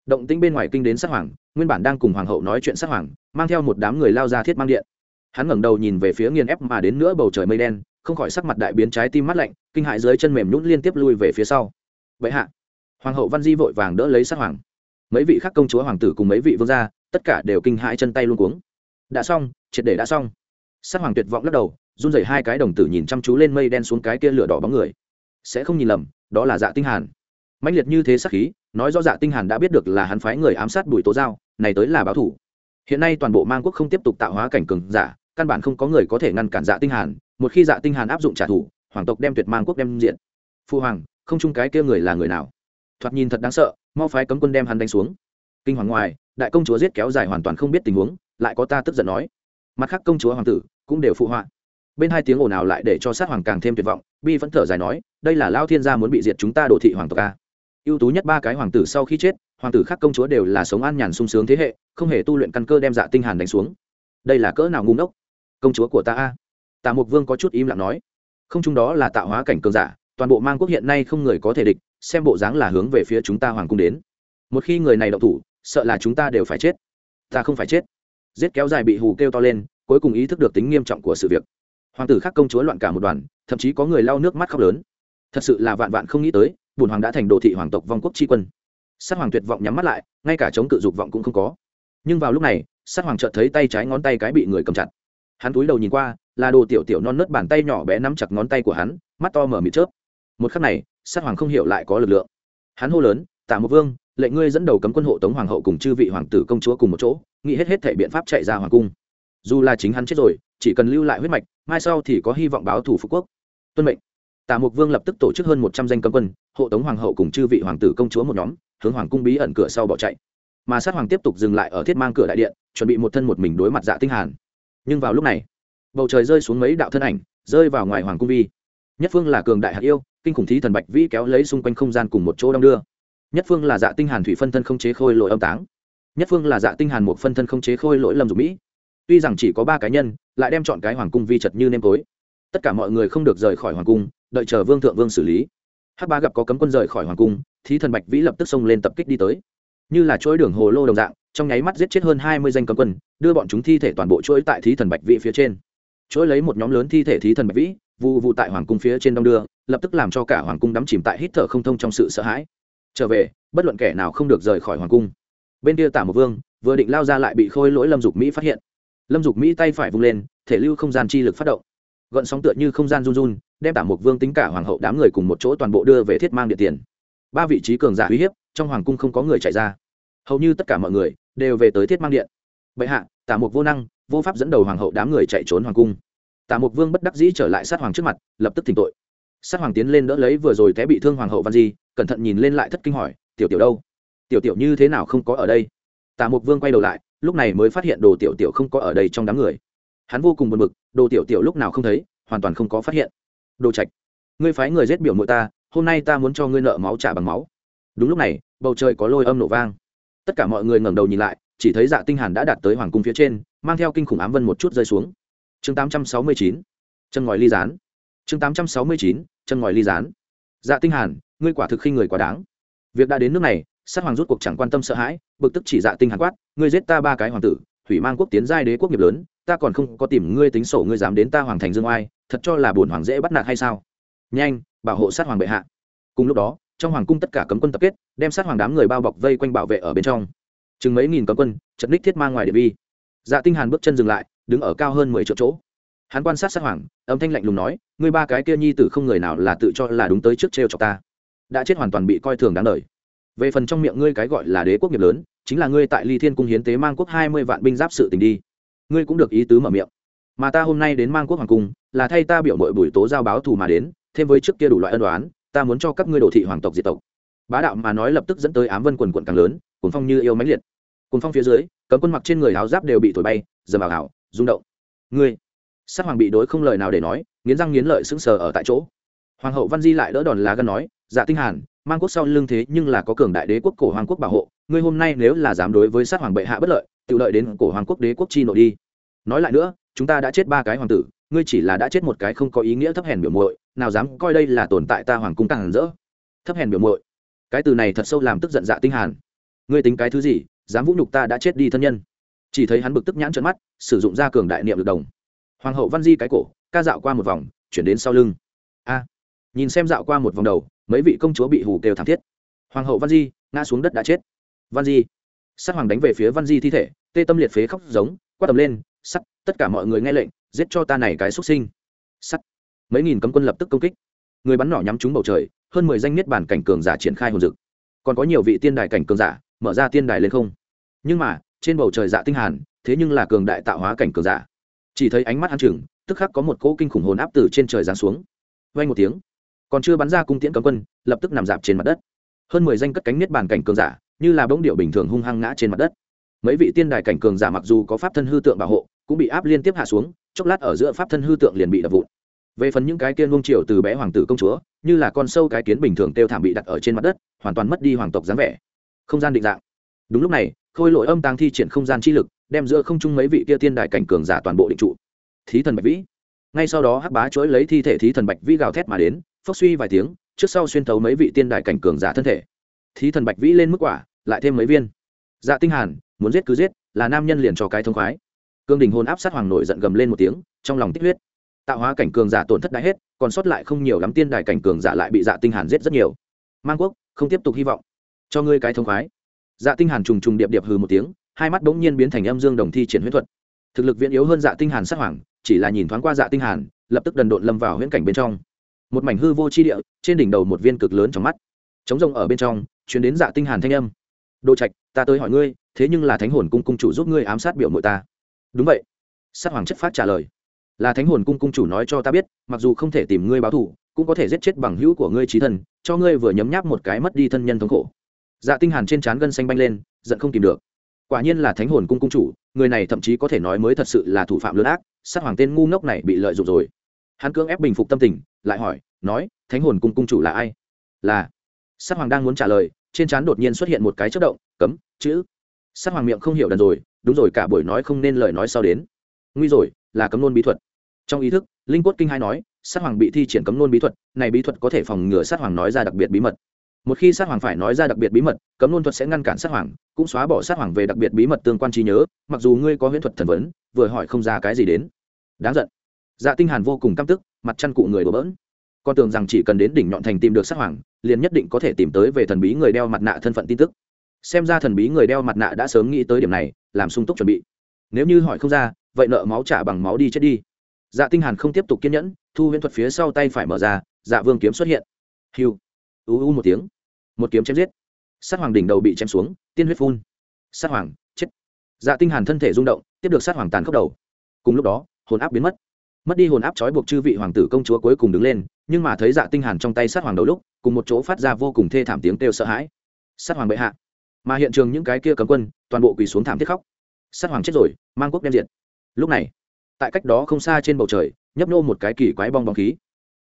Động tĩnh bên ngoài kinh đến sát hoàng, nguyên bản đang cùng hoàng hậu nói chuyện sát hoàng, mang theo một đám người lao ra thiết mang điện. Hắn ngẩng đầu nhìn về phía nghiền ép mà đến nữa bầu trời mây đen, không khỏi sắc mặt đại biến trái tim mắt lạnh, kinh hại dưới chân mềm nhún liên tiếp lui về phía sau. Vậy hạ, hoàng hậu văn di vội vàng đỡ lấy sát hoàng. Mấy vị khác công chúa hoàng tử cùng mấy vị vương gia, tất cả đều kinh hãi chân tay luôn cuống. Đã xong, triệt để đã xong. Sát hoàng tuyệt vọng lắc đầu run rẩy hai cái đồng tử nhìn chăm chú lên mây đen xuống cái kia lửa đỏ bóng người. Sẽ không nhìn lầm, đó là dạ tinh hàn. Mãnh liệt như thế sắc khí, nói rõ dạ tinh hàn đã biết được là hắn phái người ám sát bùi tố giao, này tới là báo thủ. Hiện nay toàn bộ mang quốc không tiếp tục tạo hóa cảnh cường giả, căn bản không có người có thể ngăn cản dạ tinh hàn, một khi dạ tinh hàn áp dụng trả thù, hoàng tộc đem tuyệt mang quốc đem diện. Phu hoàng, không chung cái kia người là người nào? Thoạt nhìn thật đáng sợ, mau phái cấm quân đem hắn đánh xuống. Kinh hoàng ngoài, đại công chúa giết kéo dài hoàn toàn không biết tình huống, lại có ta tức giận nói. Mặt khác công chúa hoàng tử cũng đều phụ họa bên hai tiếng ồn ào lại để cho sát hoàng càng thêm tuyệt vọng, bi vẫn thở dài nói, đây là lao thiên gia muốn bị diệt chúng ta đồ thị hoàng tộc a ưu tú nhất ba cái hoàng tử sau khi chết, hoàng tử khác công chúa đều là sống an nhàn sung sướng thế hệ, không hề tu luyện căn cơ đem dạ tinh hàn đánh xuống. Đây là cỡ nào ngu ngốc? Công chúa của ta a? Tạ mục vương có chút im lặng nói. Không chung đó là tạo hóa cảnh cường giả, toàn bộ mang quốc hiện nay không người có thể địch, xem bộ dáng là hướng về phía chúng ta hoàng cung đến. Một khi người này động thủ, sợ là chúng ta đều phải chết. Ta không phải chết. Giết kéo dài bị hù kêu to lên, cuối cùng ý thức được tính nghiêm trọng của sự việc hoàng tử khác công chúa loạn cả một đoàn, thậm chí có người lau nước mắt khóc lớn. Thật sự là vạn vạn không nghĩ tới bùn hoàng đã thành đồ thị hoàng tộc vong quốc tri quân. Sát hoàng tuyệt vọng nhắm mắt lại, ngay cả chống cự dục vọng cũng không có. Nhưng vào lúc này, sát hoàng chợt thấy tay trái ngón tay cái bị người cầm chặt. Hắn túi đầu nhìn qua, là đồ tiểu tiểu non nớt bàn tay nhỏ bé nắm chặt ngón tay của hắn, mắt to mở mịt chớp. Một khắc này, sát hoàng không hiểu lại có lực lượng. Hắn hô lớn, tả một vương, lệnh ngươi dẫn đầu cấm quân hộ tống hoàng hậu cùng chư vị hoàng tử công chúa cùng một chỗ, nghĩ hết hết thể biện pháp chạy ra hoàng cung. Dù là chính hắn chết rồi chỉ cần lưu lại huyết mạch, mai sau thì có hy vọng báo thủ phú quốc. Tuân mệnh. Tả mục vương lập tức tổ chức hơn một trăm danh cấm quân, hộ tống hoàng hậu cùng chư vị hoàng tử công chúa một nhóm, hướng hoàng cung bí ẩn cửa sau bỏ chạy. Mà sát hoàng tiếp tục dừng lại ở thiết mang cửa đại điện, chuẩn bị một thân một mình đối mặt dạ tinh hàn. Nhưng vào lúc này, bầu trời rơi xuống mấy đạo thân ảnh, rơi vào ngoài hoàng cung vi. Nhất phương là cường đại hạt yêu, kinh khủng thí thần bạch vĩ kéo lấy xung quanh không gian cùng một chỗ đông đưa. Nhất phương là dạ tinh hàn thủy phân thân không chế khôi lỗi âm táng. Nhất phương là dạ tinh hàn một phân thân không chế khôi lỗi lâm dục mỹ. Tuy rằng chỉ có ba cá nhân lại đem chọn cái hoàng cung vi chật như nêm tối. Tất cả mọi người không được rời khỏi hoàng cung, đợi chờ vương thượng vương xử lý. Hắc ba gặp có cấm quân rời khỏi hoàng cung, thí thần bạch vĩ lập tức xông lên tập kích đi tới. Như là chuỗi đường hồ lô đồng dạng, trong nháy mắt giết chết hơn hai mươi danh cấm quân, đưa bọn chúng thi thể toàn bộ chuỗi tại thí thần bạch vĩ phía trên. Chuỗi lấy một nhóm lớn thi thể thí thần bạch vĩ vụ vụ tại hoàng cung phía trên đông đưa, lập tức làm cho cả hoàng cung đắm chìm tại hít thở không thông trong sự sợ hãi. Trở về, bất luận kẻ nào không được rời khỏi hoàng cung. Bên kia tả một vương, vừa định lao ra lại bị khôi lỗi lâm dục mỹ phát hiện lâm dục mỹ tay phải vung lên, thể lưu không gian chi lực phát động. Gợn sóng tựa như không gian run run, đem tả một vương tính cả hoàng hậu đám người cùng một chỗ toàn bộ đưa về thiết mang địa tiền. Ba vị trí cường giả uy hiếp, trong hoàng cung không có người chạy ra. Hầu như tất cả mọi người đều về tới thiết mang điện. Bệ hạ, tả một vô năng, vô pháp dẫn đầu hoàng hậu đám người chạy trốn hoàng cung. Tả một vương bất đắc dĩ trở lại sát hoàng trước mặt, lập tức thỉnh tội. Sát hoàng tiến lên đỡ lấy vừa rồi té bị thương hoàng hậu văn di, cẩn thận nhìn lên lại thất kinh hỏi, tiểu tiểu đâu? Tiểu tiểu như thế nào không có ở đây? Tả một vương quay đầu lại lúc này mới phát hiện đồ tiểu tiểu không có ở đây trong đám người. Hắn vô cùng buồn bực, đồ tiểu tiểu lúc nào không thấy, hoàn toàn không có phát hiện. Đồ trạch, ngươi phái người giết biểu mội ta, hôm nay ta muốn cho ngươi nợ máu trả bằng máu. Đúng lúc này, bầu trời có lôi âm nổ vang. Tất cả mọi người ngẩng đầu nhìn lại, chỉ thấy dạ tinh hàn đã đạt tới hoàng cung phía trên, mang theo kinh khủng ám vân một chút rơi xuống. Chương 869 chân ngòi ly rán chương 869 chân ngòi ly rán dạ tinh hàn, ngươi quả thực khi người quá đáng. Việc đã đến nước này sát hoàng rút cuộc chẳng quan tâm sợ hãi, bực tức chỉ dạ tinh hàn quát, ngươi giết ta ba cái hoàng tử Thủy mang quốc tiến giai đế quốc nghiệp lớn, ta còn không có tìm ngươi tính sổ, ngươi dám đến ta hoàng thành dương oai, thật cho là bổn hoàng dễ bắt nạt hay sao? Nhanh, bảo hộ sát hoàng bệ hạ. Cùng lúc đó, trong hoàng cung tất cả cấm quân tập kết, đem sát hoàng đám người bao bọc vây quanh bảo vệ ở bên trong. Chừng mấy nghìn cấm quân, chật ních thiết mang ngoài địa vi. Dạ tinh hàn bước chân dừng lại, đứng ở cao hơn mười triệu chỗ. Hắn quan sát sát hoàng, âm thanh lạnh lùng nói, ngươi ba cái kia nhi tử không người nào là tự cho là đúng tới trước treo chọc ta. Đã chết hoàn toàn bị coi thường đáng đời về phần trong miệng ngươi cái gọi là đế quốc nghiệp lớn, chính là ngươi tại ly thiên cung hiến tế mang quốc hai mươi vạn binh giáp sự tình đi. Ngươi cũng được ý tứ mở miệng. Mà ta hôm nay đến mang quốc hoàng cung, là thay ta biểu mội buổi tố giao báo thù mà đến, thêm với trước kia đủ loại ân đoán ta muốn cho các ngươi đồ thị hoàng tộc diệt tộc. Bá đạo mà nói lập tức dẫn tới ám vân quần quận càng lớn cuốn phong như yêu mãnh liệt. Cuốn phong phía dưới, cấm quân mặc trên người áo giáp đều bị thổi bay, dầm vào ảo, rung động. Ngươi, sát hoàng bị đối không lời nào để nói, nghiến răng nghiến lợi sững sờ ở tại chỗ. Hoàng hậu văn di lại đỡ đòn lá gân nói dạ tinh hàn, mang quốc sau lưng thế nhưng là có cường đại đế quốc cổ hoàng quốc bảo hộ, ngươi hôm nay nếu là dám đối với sát hoàng bệ hạ bất lợi, tự lợi đến cổ hoàng quốc đế quốc chi nội đi. Nói lại nữa, chúng ta đã chết ba cái hoàng tử, ngươi chỉ là đã chết một cái không có ý nghĩa thấp hèn biểu muội, nào dám coi đây là tồn tại ta hoàng cung càng rỡ. Thấp hèn biểu muội. Cái từ này thật sâu làm tức giận dạ tinh hàn. Ngươi tính cái thứ gì, dám vũ nhục ta đã chết đi thân nhân. Chỉ thấy hắn bực tức nhãn trợn mắt, sử dụng ra cường đại niệm lực đồng. Hoàng hậu văn di cái cổ, ca dạo qua một vòng, chuyển đến sau lưng. A. Nhìn xem dạo qua một vòng đầu mấy vị công chúa bị hù kêu thảm thiết. Hoàng hậu văn di ngã xuống đất đã chết. Văn di. Sát hoàng đánh về phía văn di thi thể, tê tâm liệt phế khóc giống, quát tầm lên, sắt, tất cả mọi người nghe lệnh, giết cho ta này cái xuất sinh. Sắt. Mấy nghìn cấm quân lập tức công kích. Người bắn nỏ nhắm trúng bầu trời, hơn mười danh niết bản cảnh cường giả triển khai hồn dực. Còn có nhiều vị tiên đài cảnh cường giả mở ra tiên đài lên không. Nhưng mà, trên bầu trời dạ tinh hàn, thế nhưng là cường đại tạo hóa cảnh cường giả. Chỉ thấy ánh mắt hắn chừng, tức khắc có một cỗ kinh khủng hồn áp từ trên trời giáng xuống. Vang một tiếng còn chưa bắn ra cung tiễn cấm quân, lập tức nằm dạp trên mặt đất. Hơn mười danh cất cánh niết bàn cảnh cường giả, như là bỗng điệu bình thường hung hăng ngã trên mặt đất. Mấy vị tiên đài cảnh cường giả mặc dù có pháp thân hư tượng bảo hộ, cũng bị áp liên tiếp hạ xuống, chốc lát ở giữa pháp thân hư tượng liền bị đập vụn. Về phần những cái kia luông triều từ bé hoàng tử công chúa, như là con sâu cái kiến bình thường tiêu thảm bị đặt ở trên mặt đất, hoàn toàn mất đi hoàng tộc dáng vẻ. Không gian định dạng. Đúng lúc này, khôi lội âm tăng thi triển không gian chi lực, đem giữa không trung mấy vị kia tiên đài cảnh cường giả toàn bộ định trụ. Thí thần bạch vĩ. Ngay sau đó hắc bá chối lấy thi thể thí thần bạch vĩ gào thét mà đến phốc suy vài tiếng, trước sau xuyên thấu mấy vị tiên đại cảnh cường giả thân thể. Thí thần bạch vĩ lên mức quả, lại thêm mấy viên. Dạ tinh hàn, muốn giết cứ giết, là nam nhân liền cho cái thông khoái. Cương đình hồn áp sát hoàng nổi giận gầm lên một tiếng, trong lòng tích huyết. Tạo hóa cảnh cường giả tổn thất đã hết, còn sót lại không nhiều lắm tiên đài cảnh cường giả lại bị dạ tinh hàn giết rất nhiều. Mang quốc, không tiếp tục hy vọng. Cho ngươi cái thông khoái. Dạ tinh hàn trùng trùng điệp điệp hừ một tiếng, hai mắt bỗng nhiên biến thành âm dương đồng thi triển huyết thuật. Thực lực viễn yếu hơn dạ tinh hàn sát hoàng, chỉ là nhìn thoáng qua dạ tinh hàn, lập tức đần độn lâm vào huyễn cảnh bên trong một mảnh hư vô chi địa trên đỉnh đầu một viên cực lớn trong mắt. Chống rồng ở bên trong truyền đến dạ tinh hàn thanh âm. Đồ trạch ta tới hỏi ngươi thế nhưng là thánh hồn cung cung chủ giúp ngươi ám sát biểu mũi ta. Đúng vậy. Sát hoàng chất phát trả lời. Là thánh hồn cung cung chủ nói cho ta biết mặc dù không thể tìm ngươi báo thù cũng có thể giết chết bằng hữu của ngươi trí thần, cho ngươi vừa nhấm nháp một cái mất đi thân nhân thống khổ. Dạ tinh hàn trên trán gân xanh banh lên giận không tìm được. Quả nhiên là thánh hồn cung cung chủ người này thậm chí có thể nói mới thật sự là thủ phạm lớn ác sát hoàng tên ngu ngốc này bị lợi dụng rồi hắn cưỡng ép bình phục tâm tình, lại hỏi, nói, thánh hồn cung cung chủ là ai? Là. Sát hoàng đang muốn trả lời, trên trán đột nhiên xuất hiện một cái chất động, cấm, chữ. Sát hoàng miệng không hiểu đần rồi, đúng rồi, cả buổi nói không nên lời nói sau đến. Nguy rồi, là cấm nôn bí thuật. Trong ý thức, linh quất kinh hai nói, sát hoàng bị thi triển cấm nôn bí thuật, này bí thuật có thể phòng ngừa sát hoàng nói ra đặc biệt bí mật. Một khi sát hoàng phải nói ra đặc biệt bí mật, cấm nôn thuật sẽ ngăn cản sát hoàng, cũng xóa bỏ sát hoàng về đặc biệt bí mật tương quan trí nhớ, mặc dù ngươi có huyễn thuật thần vấn, vừa hỏi không ra cái gì đến. Đáng giận dạ tinh hàn vô cùng căm tức, mặt chăn cụ người đổ bỡn. Con tưởng rằng chỉ cần đến đỉnh nhọn thành tìm được sát hoàng, liền nhất định có thể tìm tới về thần bí người đeo mặt nạ thân phận tin tức. Xem ra thần bí người đeo mặt nạ đã sớm nghĩ tới điểm này, làm sung túc chuẩn bị. Nếu như hỏi không ra, vậy nợ máu trả bằng máu đi chết đi. Dạ tinh hàn không tiếp tục kiên nhẫn, thu huyễn thuật phía sau tay phải mở ra dạ vương kiếm xuất hiện. Hiu. U u một tiếng. Một kiếm chém giết. Sát hoàng đỉnh đầu bị chém xuống, tiên huyết phun. Sát hoàng, chết. Dạ tinh hàn thân thể rung động, tiếp được sát hoàng tàn khốc đầu. Cùng lúc đó, hồn áp biến mất mất đi hồn áp trói buộc chư vị hoàng tử công chúa cuối cùng đứng lên, nhưng mà thấy dạ tinh hàn trong tay sát hoàng đầu lúc, cùng một chỗ phát ra vô cùng thê thảm tiếng kêu sợ hãi. Sát hoàng bệ hạ, mà hiện trường những cái kia cấm quân, toàn bộ quỳ xuống thảm thiết khóc. Sát hoàng chết rồi, mang quốc đem diệt. Lúc này, tại cách đó không xa trên bầu trời, nhấp nô một cái kỳ quái bong bóng khí.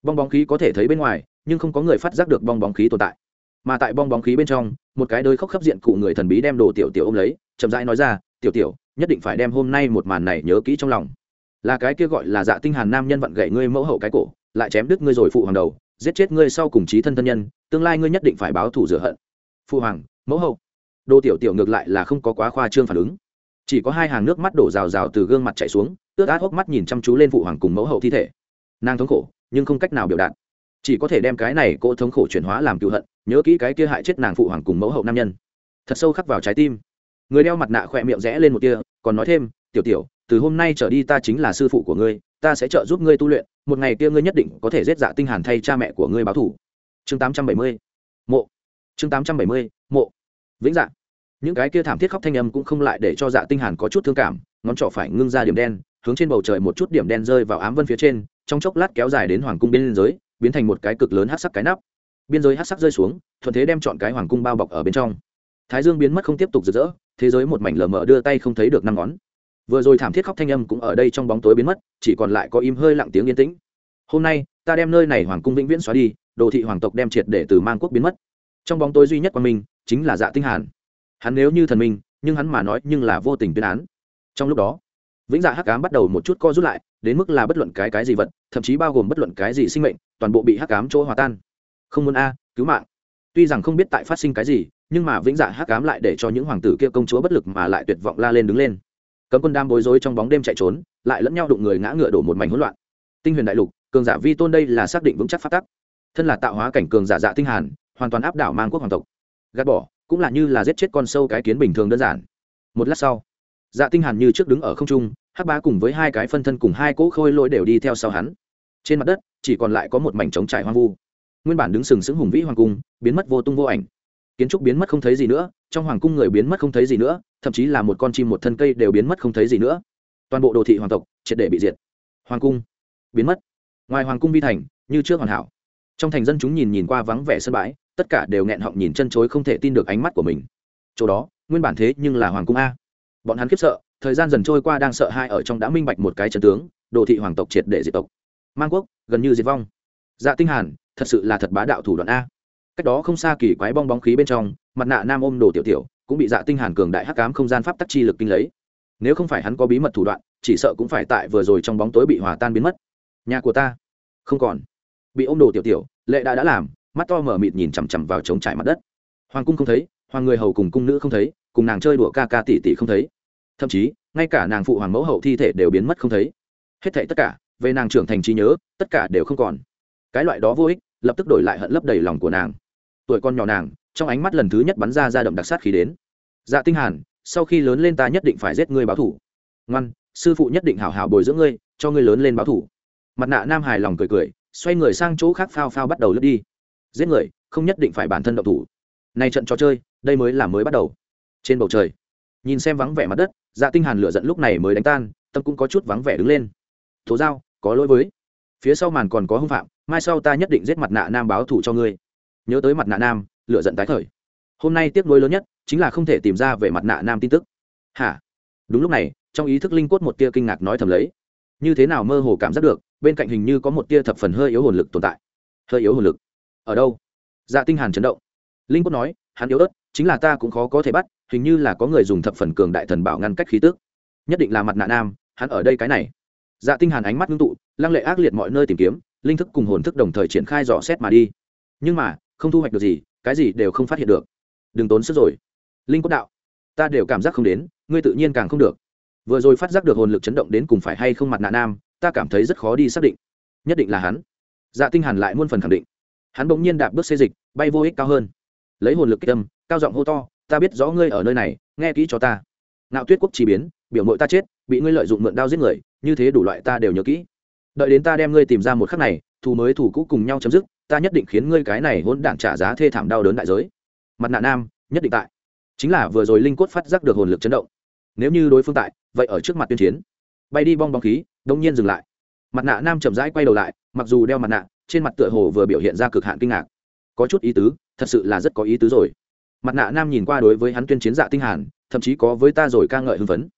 Bong bóng khí có thể thấy bên ngoài, nhưng không có người phát giác được bong bóng khí tồn tại. Mà tại bong bóng khí bên trong, một cái đôi khóc khắp diện cụ người thần bí đem đồ tiểu tiểu ôm lấy, chậm rãi nói ra, tiểu tiểu, nhất định phải đem hôm nay một màn này nhớ kỹ trong lòng là cái kia gọi là dạ tinh hàn nam nhân vặn gậy ngươi mẫu hậu cái cổ, lại chém đứt ngươi rồi phụ hoàng đầu, giết chết ngươi sau cùng trí thân thân nhân, tương lai ngươi nhất định phải báo thù rửa hận. Phụ hoàng, mẫu hậu. Đô tiểu tiểu ngược lại là không có quá khoa trương phản ứng. Chỉ có hai hàng nước mắt đổ rào rào từ gương mặt chảy xuống ướt át hốc mắt nhìn chăm chú lên phụ hoàng cùng mẫu hậu thi thể. Nàng thống khổ, nhưng không cách nào biểu đạt. Chỉ có thể đem cái này cô thống khổ chuyển hóa làm cựu hận, nhớ kỹ cái kia hại chết nàng phụ hoàng cùng mẫu hậu nam nhân. Thật sâu khắc vào trái tim. Người đeo mặt nạ khỏe miệng rẽ lên một tia, còn nói thêm, tiểu tiểu từ hôm nay trở đi ta chính là sư phụ của ngươi, ta sẽ trợ giúp ngươi tu luyện, một ngày kia ngươi nhất định có thể giết dạ tinh hàn thay cha mẹ của ngươi báo thù. Chương 870 mộ. Chương 870 mộ. Vĩnh dạ. Những cái kia thảm thiết khóc thanh âm cũng không lại để cho dạ tinh hàn có chút thương cảm, ngón trỏ phải ngưng ra điểm đen, hướng trên bầu trời một chút điểm đen rơi vào ám vân phía trên, trong chốc lát kéo dài đến hoàng cung biên giới, biến thành một cái cực lớn hắc sắc cái nắp. Biên giới hắc sắc rơi xuống, thuận thế đem chọn cái hoàng cung bao bọc ở bên trong. Thái dương biến mất không tiếp tục rực rỡ, thế giới một mảnh lờ mờ đưa tay không thấy được năm ngón vừa rồi thảm thiết khóc thanh âm cũng ở đây trong bóng tối biến mất, chỉ còn lại có im hơi lặng tiếng yên tĩnh. Hôm nay, ta đem nơi này hoàng cung vĩnh viễn xóa đi, đồ thị hoàng tộc đem triệt để từ mang quốc biến mất. Trong bóng tối duy nhất của mình, chính là dạ tinh hàn. Hắn nếu như thần minh, nhưng hắn mà nói nhưng là vô tình tuyên án. Trong lúc đó, vĩnh dạ hắc ám bắt đầu một chút co rút lại, đến mức là bất luận cái cái gì vật, thậm chí bao gồm bất luận cái gì sinh mệnh, toàn bộ bị hắc ám chỗ hòa tan. Không muốn a, cứu mạng. Tuy rằng không biết tại phát sinh cái gì, nhưng mà vĩnh dạ hắc ám lại để cho những hoàng tử kia công chúa bất lực mà lại tuyệt vọng la lên đứng lên cấm quân đam bối rối trong bóng đêm chạy trốn, lại lẫn nhau đụng người ngã ngựa đổ một mảnh hỗn loạn. Tinh huyền đại lục, cường giả vi tôn đây là xác định vững chắc phát tắc. Thân là tạo hóa cảnh cường giả dạ tinh hàn, hoàn toàn áp đảo mang quốc hoàng tộc. Gạt bỏ, cũng là như là giết chết con sâu cái kiến bình thường đơn giản. Một lát sau dạ tinh hàn như trước đứng ở không trung, hắc bá cùng với hai cái phân thân cùng hai cỗ khôi lỗi đều đi theo sau hắn. Trên mặt đất, chỉ còn lại có một mảnh trống trải hoang vu. Nguyên bản đứng sừng sững hùng vĩ hoàng cung, biến mất vô tung vô ảnh kiến trúc biến mất không thấy gì nữa, trong hoàng cung người biến mất không thấy gì nữa, thậm chí là một con chim một thân cây đều biến mất không thấy gì nữa. Toàn bộ đồ thị hoàng tộc triệt để bị diệt. Hoàng cung biến mất. Ngoài hoàng cung vi thành, như trước hoàn hảo. Trong thành dân chúng nhìn nhìn qua vắng vẻ sân bãi, tất cả đều nghẹn họng nhìn chân chối không thể tin được ánh mắt của mình. Chỗ đó, nguyên bản thế nhưng là hoàng cung a. Bọn hắn khiếp sợ, thời gian dần trôi qua đang sợ hai ở trong đã minh bạch một cái chân tướng, đồ thị hoàng tộc triệt để diệt tộc. Mang quốc, gần như diệt vong. Dạ tinh hàn, thật sự là thật bá đạo thủ đoạn a cách đó không xa kỳ quái bong bóng khí bên trong, mặt nạ nam ôm đồ tiểu tiểu, cũng bị dạ tinh hàn cường đại hắc ám không gian pháp tắc chi lực kinh lấy. Nếu không phải hắn có bí mật thủ đoạn, chỉ sợ cũng phải tại vừa rồi trong bóng tối bị hòa tan biến mất. Nhà của ta? Không còn. Bị ôm đồ tiểu tiểu, lệ đã đã làm, mắt to mở mịt nhìn chằm chằm vào trống trải mặt đất. Hoàng cung không thấy, hoàng người hầu cùng cung nữ không thấy, cùng nàng chơi đùa ca ca tỷ tỷ không thấy. Thậm chí, ngay cả nàng phụ hoàng mẫu hậu thi thể đều biến mất không thấy. Hết thảy tất cả, về nàng trưởng thành trí nhớ, tất cả đều không còn. Cái loại đó vô ích, lập tức đổi lại hận lấp đầy lòng của nàng tuổi con nhỏ nàng, trong ánh mắt lần thứ nhất bắn ra ra động đặc sát khí đến. Dạ tinh hàn, sau khi lớn lên ta nhất định phải giết ngươi báo thủ. Ngoan, sư phụ nhất định hảo hảo bồi dưỡng ngươi, cho ngươi lớn lên báo thủ. Mặt nạ nam hài lòng cười cười, xoay người sang chỗ khác phao phao bắt đầu lướt đi. Giết người, không nhất định phải bản thân động thủ. Nay trận trò chơi, đây mới là mới bắt đầu. Trên bầu trời, nhìn xem vắng vẻ mặt đất dạ tinh hàn lửa giận lúc này mới đánh tan, tâm cũng có chút vắng vẻ đứng lên. Tố giao, có lỗi với. Phía sau màn còn có hung phạm, mai sau ta nhất định giết mặt nạ nam báo thủ cho ngươi nhớ tới mặt nạ nam, lửa giận tái khởi. Hôm nay tiếc nuối lớn nhất chính là không thể tìm ra về mặt nạ nam tin tức. Hả? Đúng lúc này, trong ý thức linh cốt một tia kinh ngạc nói thầm lấy. Như thế nào mơ hồ cảm giác được, bên cạnh hình như có một tia thập phần hơi yếu hồn lực tồn tại. Hơi yếu hồn lực? Ở đâu? Dạ tinh hàn chấn động. Linh cốt nói, hắn yếu ớt, chính là ta cũng khó có thể bắt, hình như là có người dùng thập phần cường đại thần bảo ngăn cách khí tức. Nhất định là mặt nạ nam, hắn ở đây cái này. Dạ tinh hàn ánh mắt ngưng tụ, lăng lệ ác liệt mọi nơi tìm kiếm, linh thức cùng hồn thức đồng thời triển khai dò xét mà đi. Nhưng mà không thu hoạch được gì, cái gì đều không phát hiện được. Đừng tốn sức rồi. Linh quốc đạo, ta đều cảm giác không đến, ngươi tự nhiên càng không được. Vừa rồi phát giác được hồn lực chấn động đến cùng phải hay không mặt nạ nam, ta cảm thấy rất khó đi xác định. Nhất định là hắn. Dạ tinh hàn lại muôn phần khẳng định. Hắn bỗng nhiên đạp bước xê dịch, bay vô ích cao hơn. Lấy hồn lực kích tâm cao giọng hô to, ta biết rõ ngươi ở nơi này, nghe kỹ cho ta. Ngạo tuyết quốc chỉ biến, biểu mội ta chết, bị ngươi lợi dụng mượn đao giết người, như thế đủ loại ta đều nhớ kỹ. Đợi đến ta đem ngươi tìm ra một khắc này, thù mới thù cũ cùng nhau chấm dứt ta nhất định khiến ngươi cái này hỗn đản trả giá thê thảm đau đớn đại giới. Mặt nạ nam, nhất định tại. Chính là vừa rồi linh cốt phát giác được hồn lực chấn động. Nếu như đối phương tại, vậy ở trước mặt tuyên chiến. Bay đi bong bóng khí, đông nhiên dừng lại. Mặt nạ nam chậm rãi quay đầu lại, mặc dù đeo mặt nạ, trên mặt tựa hồ vừa biểu hiện ra cực hạn kinh ngạc. Có chút ý tứ, thật sự là rất có ý tứ rồi. Mặt nạ nam nhìn qua đối với hắn tuyên chiến dạ tinh hàn, thậm chí có với ta rồi ca ngợi hưng phấn.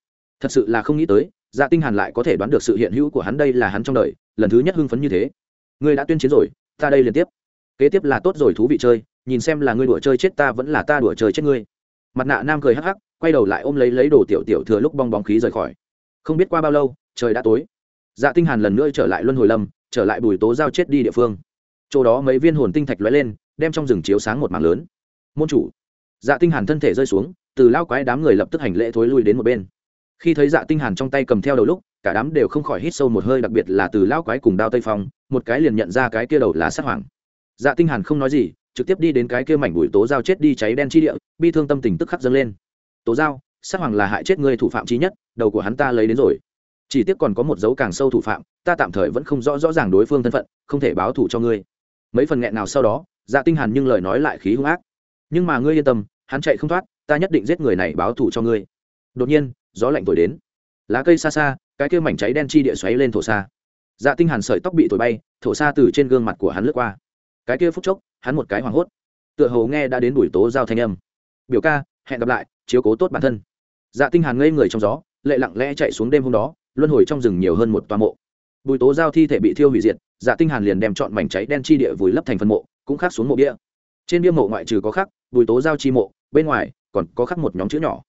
Thật sự là không nghĩ tới dạ tinh hàn lại có thể đoán được sự hiện hữu của hắn đây là hắn trong đời, lần thứ nhất hưng phấn như thế. Ngươi đã tuyên chiến rồi ta đây liên tiếp. Kế tiếp là tốt rồi thú vị chơi, nhìn xem là ngươi đùa chơi chết ta vẫn là ta đùa chơi chết ngươi. Mặt nạ nam cười hắc hắc, quay đầu lại ôm lấy lấy đồ tiểu tiểu thừa lúc bong bóng khí rời khỏi. Không biết qua bao lâu, trời đã tối. Dạ tinh hàn lần nữa trở lại luân hồi lâm, trở lại bùi tố giao chết đi địa phương. Chỗ đó mấy viên hồn tinh thạch lóe lên, đem trong rừng chiếu sáng một mảng lớn. Môn chủ. Dạ tinh hàn thân thể rơi xuống, từ lao quái đám người lập tức hành lễ thối lui đến một bên. Khi thấy dạ tinh hàn trong tay cầm theo đầu lúc cả đám đều không khỏi hít sâu một hơi, đặc biệt là từ lao quái cùng đao tây phong, một cái liền nhận ra cái kia đầu là sát hoàng dạ tinh hàn không nói gì, trực tiếp đi đến cái kia mảnh bụi tố giao chết đi cháy đen chi địa, bi thương tâm tình tức khắc dâng lên. Tố giao sát hoàng là hại chết người thủ phạm chí nhất, đầu của hắn ta lấy đến rồi. Chỉ tiếc còn có một dấu càng sâu thủ phạm, ta tạm thời vẫn không rõ rõ ràng đối phương thân phận, không thể báo thù cho ngươi. Mấy phần nghẹn nào sau đó dạ tinh hàn nhưng lời nói lại khí hung ác. Nhưng mà ngươi yên tâm, hắn chạy không thoát, ta nhất định giết người này báo thù cho ngươi. Đột nhiên, gió lạnh thổi đến lá cây xa xa, cái kia mảnh cháy đen chi địa xoáy lên thổ xa. Dạ tinh hàn sợi tóc bị thổi bay, thổ xa từ trên gương mặt của hắn lướt qua. Cái kia phút chốc, hắn một cái hoảng hốt. Tựa hồ nghe đã đến buổi tố giao thanh âm. Biểu ca, hẹn gặp lại, chiếu cố tốt bản thân. Dạ tinh hàn ngây người trong gió, lệ lặng lẽ chạy xuống đêm hôm đó, luân hồi trong rừng nhiều hơn một toa mộ. Bùi tố giao thi thể bị thiêu hủy diệt dạ tinh hàn liền đem chọn mảnh cháy đen chi địa vùi lấp thành phân mộ, cũng khắc xuống mộ bia. Trên bia mộ ngoại trừ có khắc, bùi tố giao chi mộ, bên ngoài còn có khắc một nhóm chữ nhỏ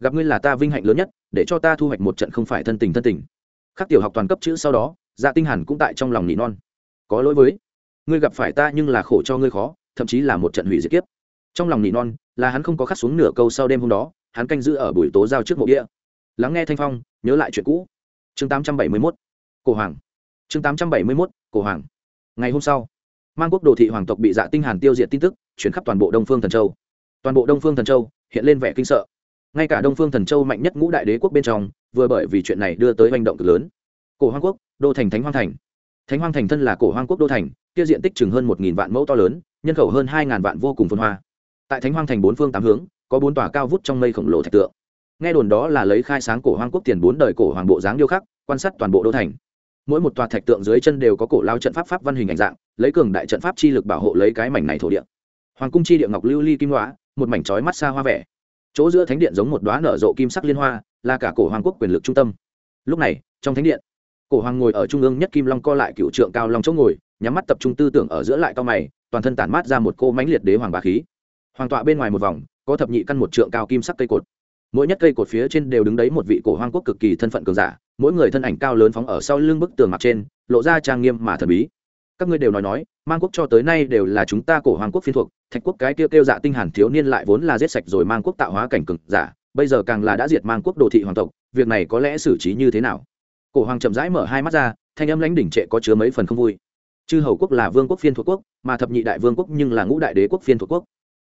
gặp ngươi là ta vinh hạnh lớn nhất, để cho ta thu hoạch một trận không phải thân tình thân tình. Khắc tiểu học toàn cấp chữ sau đó dạ tinh hàn cũng tại trong lòng nỉ non. Có lỗi với, ngươi gặp phải ta nhưng là khổ cho ngươi khó, thậm chí là một trận hủy diệt kiếp. Trong lòng nỉ non, là hắn không có khắc xuống nửa câu sau đêm hôm đó, hắn canh giữ ở buổi tố giao trước mộ địa. Lắng nghe thanh phong, nhớ lại chuyện cũ. Chương 871 cổ hoàng. Chương 871 cổ hoàng. Ngày hôm sau, mang quốc đồ thị hoàng tộc bị dạ tinh hàn tiêu diệt tin tức, chuyển khắp toàn bộ đông phương thần châu. Toàn bộ đông phương thần châu hiện lên vẻ kinh sợ ngay cả đông phương thần châu mạnh nhất ngũ đại đế quốc bên trong, vừa bởi vì chuyện này đưa tới hành động cực lớn. Cổ hoang quốc, đô thành thánh hoang thành. Thánh hoang thành thân là cổ hoang quốc đô thành, kia diện tích chừng hơn một nghìn vạn mẫu to lớn, nhân khẩu hơn hai vạn vô cùng phân hoa. Tại thánh hoang thành bốn phương tám hướng, có bốn tòa cao vút trong mây khổng lồ thạch tượng. Nghe đồn đó là lấy khai sáng cổ hoang quốc tiền bốn đời cổ hoàng bộ dáng điêu khắc, quan sát toàn bộ đô thành. Mỗi một tòa thạch tượng dưới chân đều có cổ lao trận pháp pháp văn hình ảnh dạng, lấy cường đại trận pháp chi lực bảo hộ lấy cái mảnh này thổ địa. Hoàng cung chi địa ngọc lưu ly kim đoá một mảnh trói mắt xa hoa vẻ chỗ giữa thánh điện giống một đoá nở rộ kim sắc liên hoa, là cả cổ hoàng quốc quyền lực trung tâm. Lúc này, trong thánh điện, cổ hoàng ngồi ở trung ương nhất kim long co lại cựu trượng cao long chỗ ngồi, nhắm mắt tập trung tư tưởng ở giữa lại cao mày, toàn thân tản mát ra một cô mánh liệt đế hoàng bà khí. Hoàng tọa bên ngoài một vòng, có thập nhị căn một trượng cao kim sắc cây cột. Mỗi nhất cây cột phía trên đều đứng đấy một vị cổ hoàng quốc cực kỳ thân phận cường giả, mỗi người thân ảnh cao lớn phóng ở sau lưng bức tường mặt trên, lộ ra trang nghiêm mà thần bí. Các ngươi đều nói nói mang quốc cho tới nay đều là chúng ta cổ hoàng quốc phiên thuộc, thạch quốc cái kêu kêu dạ tinh hàn thiếu niên lại vốn là giết sạch rồi mang quốc tạo hóa cảnh cực giả, bây giờ càng là đã diệt mang quốc đồ thị hoàng tộc, việc này có lẽ xử trí như thế nào? Cổ hoàng chậm rãi mở hai mắt ra, thanh âm lãnh đỉnh trệ có chứa mấy phần không vui. Chư hầu quốc là vương quốc phiên thuộc quốc, mà thập nhị đại vương quốc nhưng là ngũ đại đế quốc phiên thuộc quốc.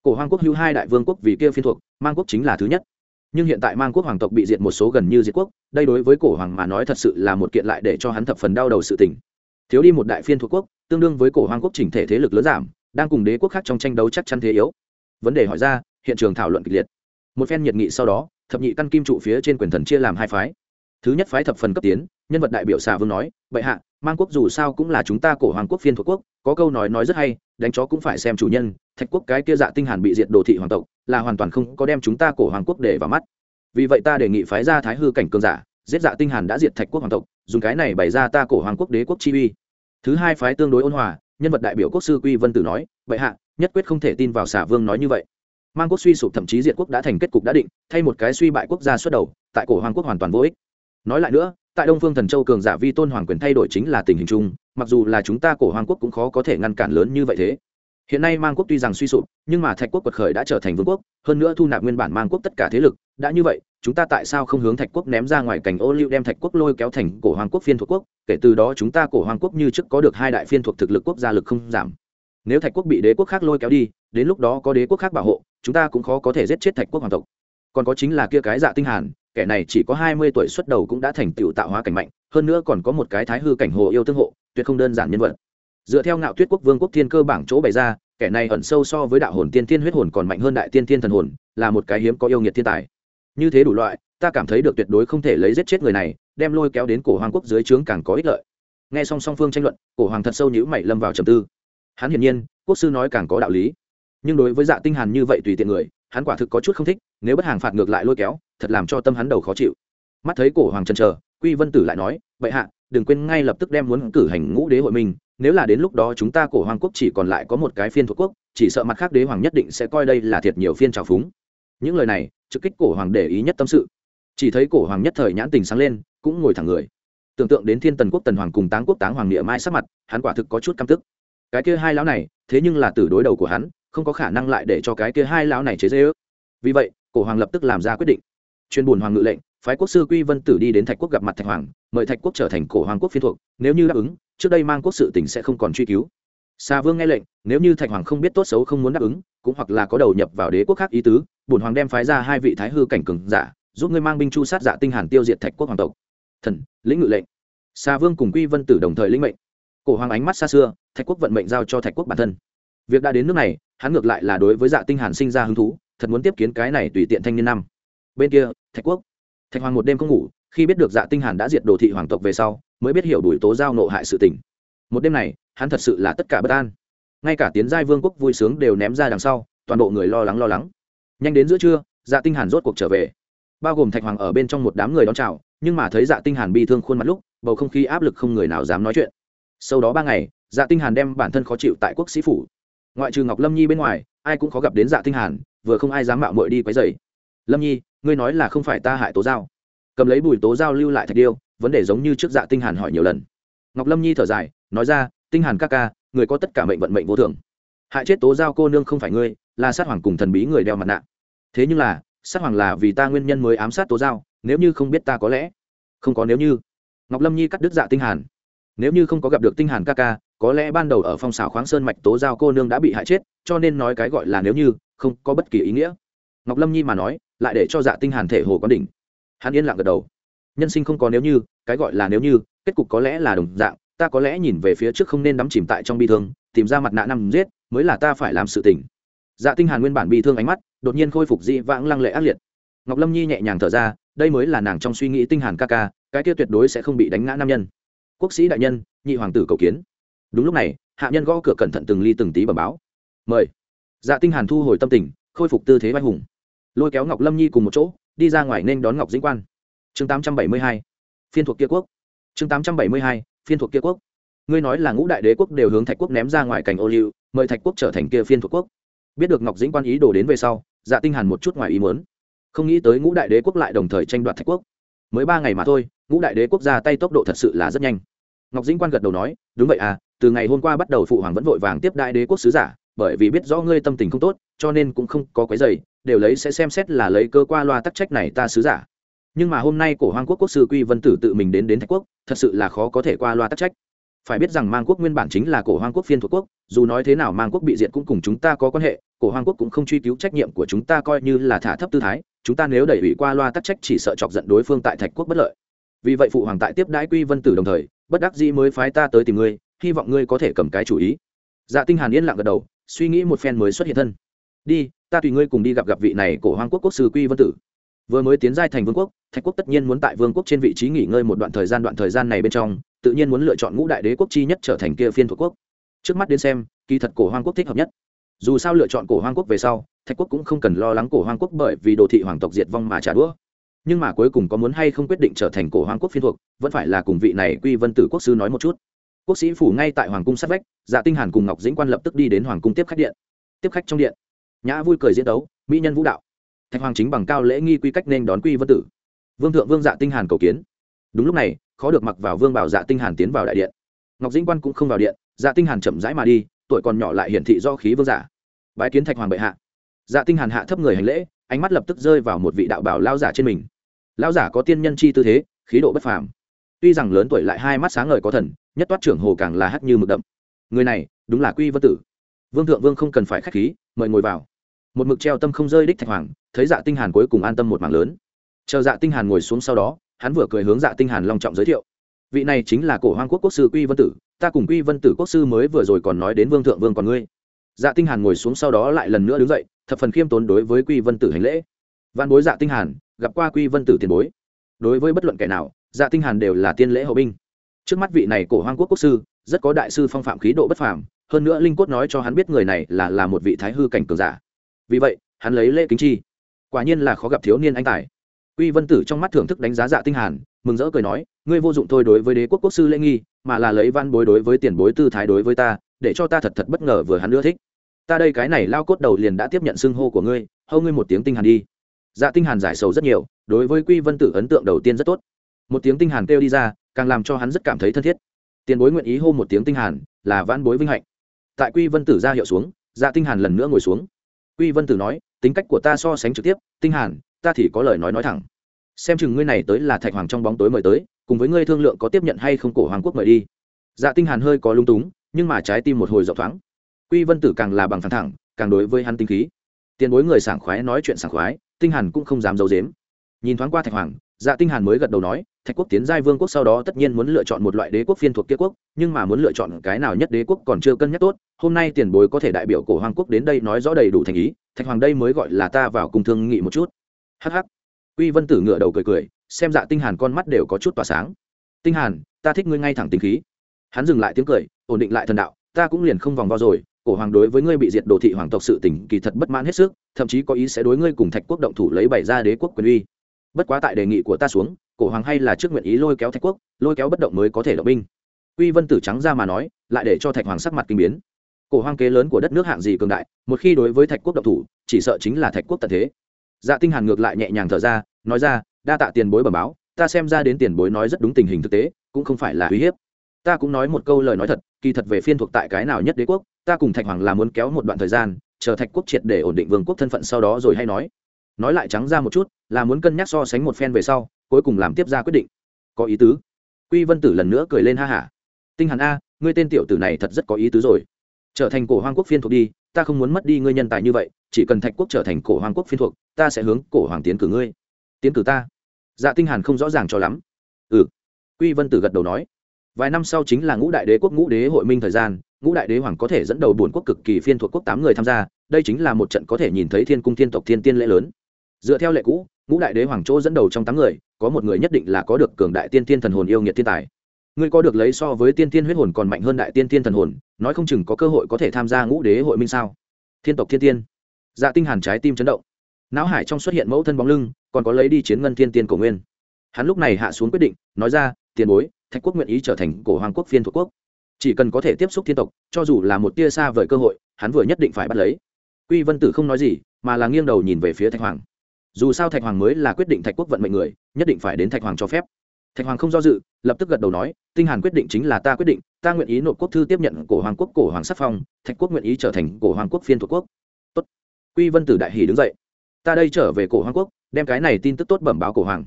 Cổ hoàng quốc hữu hai đại vương quốc vì kia phiên thuộc, mang quốc chính là thứ nhất. Nhưng hiện tại mang quốc hoàng tộc bị diệt một số gần như diệt quốc, đây đối với cổ hoàng mà nói thật sự là một kiện lại để cho hắn thập phần đau đầu sự tình thiếu đi một đại phiên thuộc quốc, tương đương với cổ hoàng quốc chỉnh thể thế lực lớn giảm, đang cùng đế quốc khác trong tranh đấu chắc chắn thế yếu. Vấn đề hỏi ra, hiện trường thảo luận kịch liệt. Một phen nhiệt nghị sau đó, thập nhị căn kim trụ phía trên quyền thần chia làm hai phái. Thứ nhất phái thập phần cấp tiến, nhân vật đại biểu xà vương nói, bệ hạ, mang quốc dù sao cũng là chúng ta cổ hoàng quốc phiên thuộc quốc, có câu nói nói rất hay, đánh chó cũng phải xem chủ nhân, thạch quốc cái kia dạ tinh hàn bị diệt đồ thị hoàng tộc, là hoàn toàn không có đem chúng ta cổ hoàng quốc để vào mắt. Vì vậy ta đề nghị phái ra thái hư cảnh cường giả, giết dạ tinh hàn đã diệt thạch quốc hoàng tộc dùng cái này bày ra ta cổ hoàng quốc đế quốc chi uy. Thứ hai phái tương đối ôn hòa, nhân vật đại biểu quốc sư quy vân tử nói vậy hạ, nhất quyết không thể tin vào xả vương nói như vậy. Mang quốc suy sụp thậm chí diệt quốc đã thành kết cục đã định, thay một cái suy bại quốc gia xuất đầu, tại cổ hoàng quốc hoàn toàn vô ích. Nói lại nữa, tại đông phương thần châu cường giả vi tôn hoàng quyền thay đổi chính là tình hình chung, mặc dù là chúng ta cổ hoàng quốc cũng khó có thể ngăn cản lớn như vậy thế hiện nay mang quốc tuy rằng suy sụp, nhưng mà thạch quốc quật khởi đã trở thành vương quốc, hơn nữa thu nạp nguyên bản mang quốc tất cả thế lực, đã như vậy, chúng ta tại sao không hướng thạch quốc ném ra ngoài cảnh ô liu đem thạch quốc lôi kéo thành cổ hoàng quốc phiên thuộc quốc, kể từ đó chúng ta cổ hoàng quốc như trước có được hai đại phiên thuộc thực lực quốc gia lực không giảm. Nếu thạch quốc bị đế quốc khác lôi kéo đi, đến lúc đó có đế quốc khác bảo hộ, chúng ta cũng khó có thể giết chết thạch quốc hoàng tộc. Còn có chính là kia cái dạ tinh hàn, kẻ này chỉ có hai mươi tuổi xuất đầu cũng đã thành tựu tạo hóa cảnh mạnh, hơn nữa còn có một cái thái hư cảnh hồ yêu tương hộ, tuyệt không đơn giản nhân vật dựa theo ngạo tuyết quốc vương quốc thiên cơ bảng chỗ bày ra, kẻ này ẩn sâu so với đạo hồn tiên thiên huyết hồn còn mạnh hơn đại tiên thiên thần hồn, là một cái hiếm có yêu nghiệt thiên tài. Như thế đủ loại, ta cảm thấy được tuyệt đối không thể lấy giết chết người này, đem lôi kéo đến cổ hoàng quốc dưới trướng càng có ích lợi. Nghe song song phương tranh luận, cổ hoàng thật sâu nhữ mày lâm vào trầm tư. Hắn hiển nhiên, quốc sư nói càng có đạo lý. Nhưng đối với dạ tinh hàn như vậy tùy tiện người, hắn quả thực có chút không thích, nếu bất hàng phạt ngược lại lôi kéo, thật làm cho tâm hắn đầu khó chịu. Mắt thấy cổ hoàng chần chờ, quy vân tử lại nói vậy hạ, đừng quên ngay lập tức đem muốn cử hành ngũ đế hội mình nếu là đến lúc đó chúng ta cổ hoàng quốc chỉ còn lại có một cái phiên thuộc quốc, chỉ sợ mặt khác đế hoàng nhất định sẽ coi đây là thiệt nhiều phiên trào phúng. Những lời này, trực kích cổ hoàng để ý nhất tâm sự. Chỉ thấy cổ hoàng nhất thời nhãn tình sáng lên, cũng ngồi thẳng người. Tưởng tượng đến thiên tần quốc tần hoàng cùng táng quốc táng hoàng địa mai sắc mặt, hắn quả thực có chút căm tức. Cái kia hai lão này, thế nhưng là từ đối đầu của hắn, không có khả năng lại để cho cái kia hai lão này chế dễ ước. Vì vậy, cổ hoàng lập tức làm ra quyết định. Chuyên buồn hoàng ngự lệnh, phái quốc sư quy vân tử đi đến thạch quốc gặp mặt thạch hoàng, mời thạch quốc trở thành cổ hoàng quốc phiên thuộc, nếu như đáp ứng trước đây mang quốc sự tỉnh sẽ không còn truy cứu. Sa Vương nghe lệnh, nếu như Thạch Hoàng không biết tốt xấu không muốn đáp ứng, cũng hoặc là có đầu nhập vào đế quốc khác ý tứ, bổn hoàng đem phái ra hai vị thái hư cảnh cường giả, giúp ngươi mang binh chu sát giả Tinh Hàn tiêu diệt Thạch quốc hoàng tộc. thần lĩnh ngự lệnh. Xa vương cùng quy vân tử đồng thời lĩnh mệnh. Cổ hoàng ánh mắt xa xưa thạch quốc vận mệnh giao cho thạch quốc bản thân. Việc đã đến nước này hắn ngược lại là đối với dạ tinh hàn sinh ra hứng thú thật muốn tiếp kiến cái này tùy tiện thanh niên năm. Bên kia thạch quốc. Thạch hoàng một đêm không ngủ khi biết được dạ tinh hàn đã diệt đồ thị hoàng tộc về sau mới biết hiểu đuổi tố giao nộ hại sự tình. Một đêm này, hắn thật sự là tất cả bất an. Ngay cả tiến giai vương quốc vui sướng đều ném ra đằng sau, toàn bộ người lo lắng lo lắng. Nhanh đến giữa trưa dạ tinh hàn rốt cuộc trở về. Bao gồm thạch hoàng ở bên trong một đám người đón chào, nhưng mà thấy dạ tinh hàn bi thương khuôn mặt lúc, bầu không khí áp lực không người nào dám nói chuyện. Sau đó ba ngày dạ tinh hàn đem bản thân khó chịu tại quốc sĩ phủ. Ngoại trừ ngọc lâm nhi bên ngoài, ai cũng khó gặp đến dạ tinh hàn, vừa không ai dám mạo muội đi quấy rầy. Lâm nhi, ngươi nói là không phải ta hại tố giao. Cầm lấy bùi tố giao lưu lại thạch điêu vấn đề giống như trước dạ tinh hàn hỏi nhiều lần. Ngọc lâm nhi thở dài, nói ra, tinh hàn ca ca, người có tất cả mệnh vận mệnh vô thường hại chết tố giao cô nương không phải ngươi, là sát hoàng cùng thần bí người đeo mặt nạ. Thế nhưng là, sát hoàng là vì ta nguyên nhân mới ám sát tố giao, nếu như không biết ta có lẽ không có nếu như. Ngọc lâm nhi cắt đứt dạ tinh hàn. Nếu như không có gặp được tinh hàn ca ca, có lẽ ban đầu ở phong xảo khoáng sơn mạch tố giao cô nương đã bị hại chết, cho nên nói cái gọi là nếu như, không có bất kỳ ý nghĩa. Ngọc lâm nhi mà nói, lại để cho dạ tinh hàn thể hồ quan đỉnh. Hắn yên lặng gật đầu nhân sinh không có nếu như, cái gọi là nếu như, kết cục có lẽ là đồng dạng, ta có lẽ nhìn về phía trước không nên đắm chìm tại trong bi thương, tìm ra mặt nạ năm giết, mới là ta phải làm sự tình. Dạ tinh hàn nguyên bản bi thương ánh mắt, đột nhiên khôi phục dị vãng lăng lệ ác liệt. Ngọc lâm nhi nhẹ nhàng thở ra, đây mới là nàng trong suy nghĩ tinh hàn ca ca, cái kia tuyệt đối sẽ không bị đánh ngã nam nhân. Quốc sĩ đại nhân, nhị hoàng tử cầu kiến. Đúng lúc này, hạ nhân gõ cửa cẩn thận từng ly từng tí bẩm báo. Mời. Dạ tinh hàn thu hồi tâm tình, khôi phục tư thế vai hùng. Lôi kéo ngọc lâm nhi cùng một chỗ, đi ra ngoài nên đón ngọc dĩnh quan chương 872 phiên thuộc kia quốc. chương 872 phiên thuộc kia quốc. ngươi nói là ngũ đại đế quốc đều hướng thạch quốc ném ra ngoài cảnh ô liu, mời thạch quốc trở thành kia phiên thuộc quốc. biết được ngọc dĩnh quan ý đồ đến về sau dạ tinh hàn một chút ngoài ý muốn. không nghĩ tới ngũ đại đế quốc lại đồng thời tranh đoạt thạch quốc. mới ba ngày mà thôi, ngũ đại đế quốc ra tay tốc độ thật sự là rất nhanh. ngọc dĩnh quan gật đầu nói, đúng vậy à từ ngày hôm qua bắt đầu phụ hoàng vẫn vội vàng tiếp đại đế quốc sứ giả, bởi vì biết rõ ngươi tâm tình không tốt, cho nên cũng không có quấy giày đều lấy sẽ xem xét là lấy cơ qua loa tắc trách này ta sứ giả nhưng mà hôm nay cổ hoàng quốc quốc sư quy vân tử tự mình đến đến thạch quốc, thật sự là khó có thể qua loa tắc trách. Phải biết rằng mang quốc nguyên bản chính là cổ hoàng quốc phiên thuộc quốc, dù nói thế nào mang quốc bị diệt cũng cùng chúng ta có quan hệ, cổ hoàng quốc cũng không truy cứu trách nhiệm của chúng ta coi như là thả thấp tư thái, chúng ta nếu đẩy ủy qua loa tắc trách chỉ sợ chọc giận đối phương tại thạch quốc bất lợi. Vì vậy phụ hoàng tại tiếp đãi quy vân tử đồng thời, bất đắc dĩ mới phái ta tới tìm ngươi, hy vọng ngươi có thể cầm cái chủ ý. Dạ tinh hàn yên lặng gật đầu, suy nghĩ một phen mới xuất hiện thân. Đi, ta tùy ngươi cùng đi gặp gặp vị này cổ hoàng quốc quốc sư quy vân tử vừa mới tiến giai thành vương quốc, thạch quốc tất nhiên muốn tại vương quốc trên vị trí nghỉ ngơi một đoạn thời gian, đoạn thời gian này bên trong, tự nhiên muốn lựa chọn ngũ đại đế quốc chi nhất trở thành kia phiên thuộc quốc. Trước mắt đến xem, kỳ thật cổ hoang quốc thích hợp nhất. Dù sao lựa chọn cổ hoang quốc về sau, thạch quốc cũng không cần lo lắng cổ hoang quốc bởi vì đồ thị hoàng tộc diệt vong mà trả đũa. Nhưng mà cuối cùng có muốn hay không quyết định trở thành cổ hoang quốc phiên thuộc, vẫn phải là cùng vị này quy vân tử quốc sư nói một chút. Quốc sĩ phủ ngay tại hoàng cung sát vách dạ tinh hàn cùng ngọc dĩnh quan lập tức đi đến hoàng cung tiếp khách điện. Tiếp khách trong điện, nhã vui cười diễn đấu mỹ nhân vũ đạo thạch hoàng chính bằng cao lễ nghi quy cách nên đón quy vân tử. Vương thượng vương dạ tinh hàn cầu kiến. Đúng lúc này, khó được mặc vào vương bảo dạ tinh hàn tiến vào đại điện. Ngọc dĩnh quan cũng không vào điện dạ tinh hàn chậm rãi mà đi, tuổi còn nhỏ lại hiển thị do khí vương giả. Bái kiến thạch hoàng bệ hạ. Dạ tinh hàn hạ thấp người hành lễ, ánh mắt lập tức rơi vào một vị đạo bảo lao giả trên mình. Lao giả có tiên nhân chi tư thế, khí độ bất phàm. Tuy rằng lớn tuổi lại hai mắt sáng ngời có thần, nhất toát trưởng hồ càng là hắt như mực đậm. Người này, đúng là quy vân tử. Vương thượng vương không cần phải khách khí, mời ngồi vào. Một mực treo tâm không rơi đích thạch hoàng thấy dạ tinh hàn cuối cùng an tâm một mảng lớn. Chờ dạ tinh hàn ngồi xuống sau đó, hắn vừa cười hướng dạ tinh hàn long trọng giới thiệu. Vị này chính là cổ hoang quốc quốc sư quy vân tử, ta cùng quy vân tử quốc sư mới vừa rồi còn nói đến vương thượng vương còn ngươi. Dạ tinh hàn ngồi xuống sau đó lại lần nữa đứng dậy, thập phần khiêm tốn đối với quy vân tử hành lễ. Văn bối dạ tinh hàn, gặp qua quy vân tử tiền bối. Đối với bất luận kẻ nào dạ tinh hàn đều là tiên lễ hậu binh. Trước mắt vị này cổ hoang quốc quốc sư, rất có đại sư phong phạm khí độ bất phàm, hơn nữa linh cốt nói cho hắn biết người này là là một vị thái hư cảnh cường giả. Vì vậy, hắn lấy lễ kính chi quả nhiên là khó gặp thiếu niên anh tài. Quy vân tử trong mắt thưởng thức đánh giá dạ tinh hàn, mừng rỡ cười nói, ngươi vô dụng thôi đối với đế quốc quốc sư lễ nghi, mà là lấy văn bối đối với tiền bối tư thái đối với ta, để cho ta thật thật bất ngờ vừa hắn ưa thích. Ta đây cái này lao cốt đầu liền đã tiếp nhận xưng hô của ngươi, hâu ngươi một tiếng tinh hàn đi. Dạ tinh hàn giải sầu rất nhiều, đối với quy vân tử ấn tượng đầu tiên rất tốt. Một tiếng tinh hàn kêu đi ra, càng làm cho hắn rất cảm thấy thân thiết. Tiền bối nguyện ý hô một tiếng tinh hàn, là vãn bối vinh hạnh. Tại quy vân tử ra hiệu xuống dạ tinh hàn lần nữa ngồi xuống. Quy vân tử nói tính cách của ta so sánh trực tiếp, tinh hàn, ta thì có lời nói nói thẳng. Xem chừng ngươi này tới là thạch hoàng trong bóng tối mời tới, cùng với ngươi thương lượng có tiếp nhận hay không cổ hoàng quốc mời đi. Dạ tinh hàn hơi có lung túng, nhưng mà trái tim một hồi rộng thoáng. Quy vân tử càng là bằng thẳng thẳng, càng đối với hắn tinh khí. Tiền bối người sảng khoái nói chuyện sảng khoái, tinh hàn cũng không dám giấu giếm. Nhìn thoáng qua thạch hoàng dạ tinh hàn mới gật đầu nói, thạch quốc tiến giai vương quốc sau đó tất nhiên muốn lựa chọn một loại đế quốc phiên thuộc kia quốc, nhưng mà muốn lựa chọn cái nào nhất đế quốc còn chưa cân nhắc tốt. Hôm nay tiền bối có thể đại biểu cổ hoàng quốc đến đây nói rõ đầy đủ thành ý thạch hoàng đây mới gọi là ta vào cùng thương nghị một chút. Hh uy vân tử ngựa đầu cười cười, xem dạ tinh hàn con mắt đều có chút tỏa sáng. Tinh hàn, ta thích ngươi ngay thẳng tính khí. Hắn dừng lại tiếng cười, ổn định lại thần đạo, ta cũng liền không vòng vo rồi, cổ hoàng đối với ngươi bị diệt đồ thị hoàng tộc sự tình kỳ thật bất mãn hết sức, thậm chí có ý sẽ đối ngươi cùng thạch quốc động thủ lấy bảy ra đế quốc quyền uy. Bất quá tại đề nghị của ta xuống, cổ hoàng hay là trước nguyện ý lôi kéo thạch quốc, lôi kéo bất động mới có thể động binh. Uy vân tử trắng ra mà nói, lại để cho thạch hoàng sắc mặt kinh biến cổ hoang kế lớn của đất nước hạng gì cường đại, một khi đối với thạch quốc động thủ, chỉ sợ chính là thạch quốc tận thế. Dạ tinh hàn ngược lại nhẹ nhàng thở ra, nói ra, đa tạ tiền bối bẩm báo, ta xem ra đến tiền bối nói rất đúng tình hình thực tế, cũng không phải là uy hiếp. Ta cũng nói một câu lời nói thật, kỳ thật về phiên thuộc tại cái nào nhất đế quốc, ta cùng thạch hoàng là muốn kéo một đoạn thời gian, chờ thạch quốc triệt để ổn định vương quốc thân phận sau đó rồi hay nói. Nói lại trắng ra một chút, là muốn cân nhắc so sánh một phen về sau, cuối cùng làm tiếp ra quyết định. Có ý tứ. Quy vân tử lần nữa cười lên ha hả. Tinh hàn a, ngươi tên tiểu tử này thật rất có ý tứ rồi trở thành cổ hoang quốc phiên thuộc đi, ta không muốn mất đi ngươi nhân tài như vậy, chỉ cần thạch quốc trở thành cổ hoàng quốc phiên thuộc, ta sẽ hướng cổ hoàng tiến cử ngươi. Tiến cử ta? Dạ tinh hàn không rõ ràng cho lắm. Ừ. Quy vân tử gật đầu nói. Vài năm sau chính là ngũ đại đế quốc ngũ đế hội minh thời gian, ngũ đại đế hoàng có thể dẫn đầu buồn quốc cực kỳ phiên thuộc quốc tám người tham gia, đây chính là một trận có thể nhìn thấy thiên cung thiên tộc thiên tiên lễ lớn. Dựa theo lệ cũ, ngũ đại đế hoàng chỗ dẫn đầu trong tám người, có một người nhất định là có được cường đại tiên tiên thần hồn yêu nghiệt thiên tài ngươi có được lấy so với tiên tiên huyết hồn còn mạnh hơn đại tiên tiên thần hồn, nói không chừng có cơ hội có thể tham gia ngũ đế hội minh sao? Thiên tộc thiên tiên. Dạ tinh hàn trái tim chấn động. Não hải trong xuất hiện mẫu thân bóng lưng, còn có lấy đi chiến ngân thiên tiên cổ nguyên. Hắn lúc này hạ xuống quyết định, nói ra, tiền bối, thạch quốc nguyện ý trở thành cổ hoàng quốc phiên thuộc quốc. Chỉ cần có thể tiếp xúc thiên tộc, cho dù là một tia xa vời cơ hội, hắn vừa nhất định phải bắt lấy. Quy vân tử không nói gì, mà là nghiêng đầu nhìn về phía thạch hoàng. Dù sao thạch hoàng mới là quyết định thạch quốc vận mệnh người, nhất định phải đến thạch hoàng cho phép thạch hoàng không do dự, lập tức gật đầu nói, tinh hàn quyết định chính là ta quyết định, ta nguyện ý nộp quốc thư tiếp nhận cổ hoàng quốc, cổ hoàng sắc phong, thạch quốc nguyện ý trở thành cổ hoàng quốc phiên thuộc quốc. Tốt. Quy vân tử đại hỉ đứng dậy. Ta đây trở về cổ hoàng quốc, đem cái này tin tức tốt bẩm báo cổ hoàng.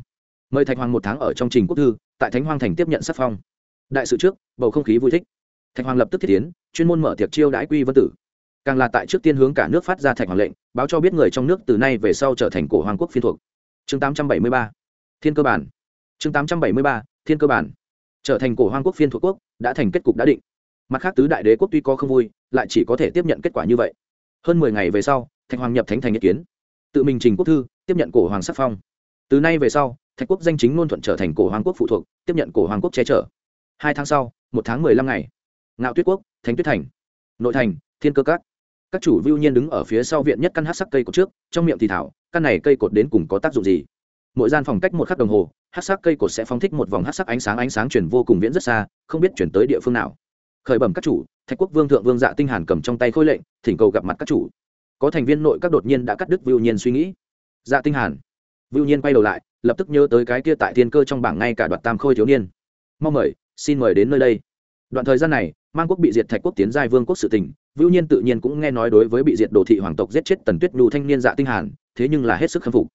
Mời thạch hoàng một tháng ở trong trình quốc thư, tại thánh hoàng thành tiếp nhận sắc phong. Đại sự trước, bầu không khí vui thích. Thạch hoàng lập tức thiết tiến, chuyên môn mở tiệc chiêu đãi quy vân tử. Càng là tại trước tiên hướng cả nước phát ra thạch hoàng lệnh, báo cho biết người trong nước từ nay về sau trở thành cổ hoàng quốc phiên thuộc. Chương 873 thiên cơ bản chương 873 thiên cơ bản. Trở thành cổ Hoang quốc phiên thuộc quốc, đã thành kết cục đã định. Mặt khác tứ đại đế quốc tuy có không vui, lại chỉ có thể tiếp nhận kết quả như vậy. Hơn mười ngày về sau, thạch hoàng nhập thánh thành ý kiến. Tự mình trình quốc thư, tiếp nhận cổ hoàng sắc phong. Từ nay về sau, thạch quốc danh chính ngôn thuận trở thành cổ hoàng quốc phụ thuộc, tiếp nhận cổ hoàng quốc che chở. Hai tháng sau, một tháng mười lăm ngày. Ngạo tuyết quốc, thánh tuyết thành. Nội thành, thiên cơ các. Các chủ vưu nhiên đứng ở phía sau viện nhất căn hát sắc cây cột trước, trong miệng thì thảo, căn này cây cột đến cùng có tác dụng gì? Mỗi gian phòng cách một khắc đồng hồ, hát sắc cây cột sẽ phóng thích một vòng hát sắc ánh sáng ánh sáng chuyển vô cùng viễn rất xa, không biết chuyển tới địa phương nào. Khởi bẩm các chủ, thạch quốc vương thượng vương dạ tinh hàn cầm trong tay khôi lệnh, thỉnh cầu gặp mặt các chủ. Có thành viên nội các đột nhiên đã cắt đứt vưu nhiên suy nghĩ. Dạ tinh hàn. Vưu nhiên quay đầu lại, lập tức nhớ tới cái kia tại thiên cơ trong bảng ngay cả đoạt tam khôi thiếu niên. Mong mời, xin mời đến nơi đây. Đoạn thời gian này, mang quốc bị diệt thạch quốc tiến giai vương quốc sự tình, vưu nhiên tự nhiên cũng nghe nói đối với bị diệt đồ thị hoàng tộc giết chết tần tuyết nhu thanh niên dạ tinh hàn, thế nhưng là hết sức khâm phục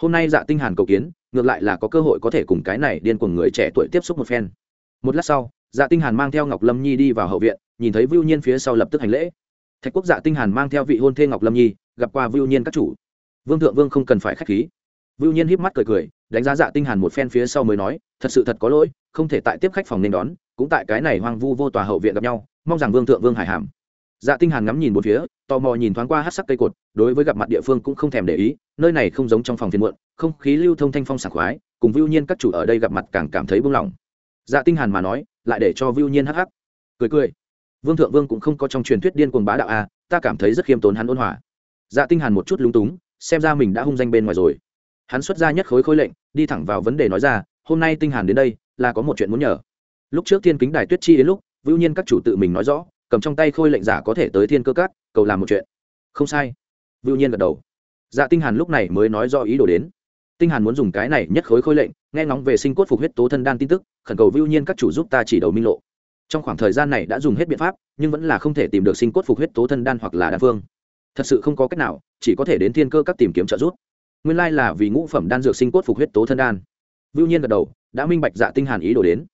hôm nay dạ tinh hàn cầu kiến, ngược lại là có cơ hội có thể cùng cái này điên cuồng người trẻ tuổi tiếp xúc một phen. Một lát sau dạ tinh hàn mang theo ngọc lâm nhi đi vào hậu viện, nhìn thấy vưu nhiên phía sau lập tức hành lễ. Thạch quốc dạ tinh hàn mang theo vị hôn thê ngọc lâm nhi, gặp qua vưu nhiên các chủ. Vương thượng vương không cần phải khách khí. Vưu nhiên híp mắt cười cười, đánh giá dạ tinh hàn một phen phía sau mới nói, thật sự thật có lỗi, không thể tại tiếp khách phòng nên đón, cũng tại cái này hoang vu vô tòa hậu viện gặp nhau, mong rằng vương thượng vương hải hàm dạ tinh hàn ngắm nhìn bốn phía tò mò nhìn thoáng qua hắc sắc cây cột đối với gặp mặt địa phương cũng không thèm để ý nơi này không giống trong phòng phiền muộn không khí lưu thông thanh phong sảng khoái cùng vưu nhiên các chủ ở đây gặp mặt càng cảm thấy buông lỏng dạ tinh hàn mà nói lại để cho vưu nhiên hắc hắc. Cười cười. Vương thượng vương cũng không có trong truyền thuyết điên cuồng bá đạo a à, ta cảm thấy rất khiêm tốn hắn ôn hòa. Dạ tinh hàn một chút lúng túng xem ra mình đã hung danh bên ngoài rồi. Hắn xuất ra nhất khối khối lệnh đi thẳng vào vấn đề nói ra hôm nay tinh hàn đến đây là có một chuyện muốn nhờ. Lúc trước thiên kính đài tuyết chi đến lúc vưu nhiên các chủ tự mình nói rõ cầm trong tay khôi lệnh giả có thể tới thiên cơ cát cầu làm một chuyện. Không sai. Vưu nhiên gật đầu. Dạ tinh hàn lúc này mới nói rõ ý đồ đến. Tinh hàn muốn dùng cái này nhất khối khôi lệnh, nghe ngóng về sinh cốt phục huyết tố thân đan tin tức, khẩn cầu vưu nhiên các chủ giúp ta chỉ đầu minh lộ. Trong khoảng thời gian này đã dùng hết biện pháp, nhưng vẫn là không thể tìm được sinh cốt phục huyết tố thân đan hoặc là đan phương. Thật sự không có cách nào, chỉ có thể đến thiên cơ các tìm kiếm trợ giúp. Nguyên lai là vì ngũ phẩm đan dược sinh cốt phục huyết tố thân đan. Vưu nhiên gật đầu, đã minh bạch dạ tinh hàn ý đồ đến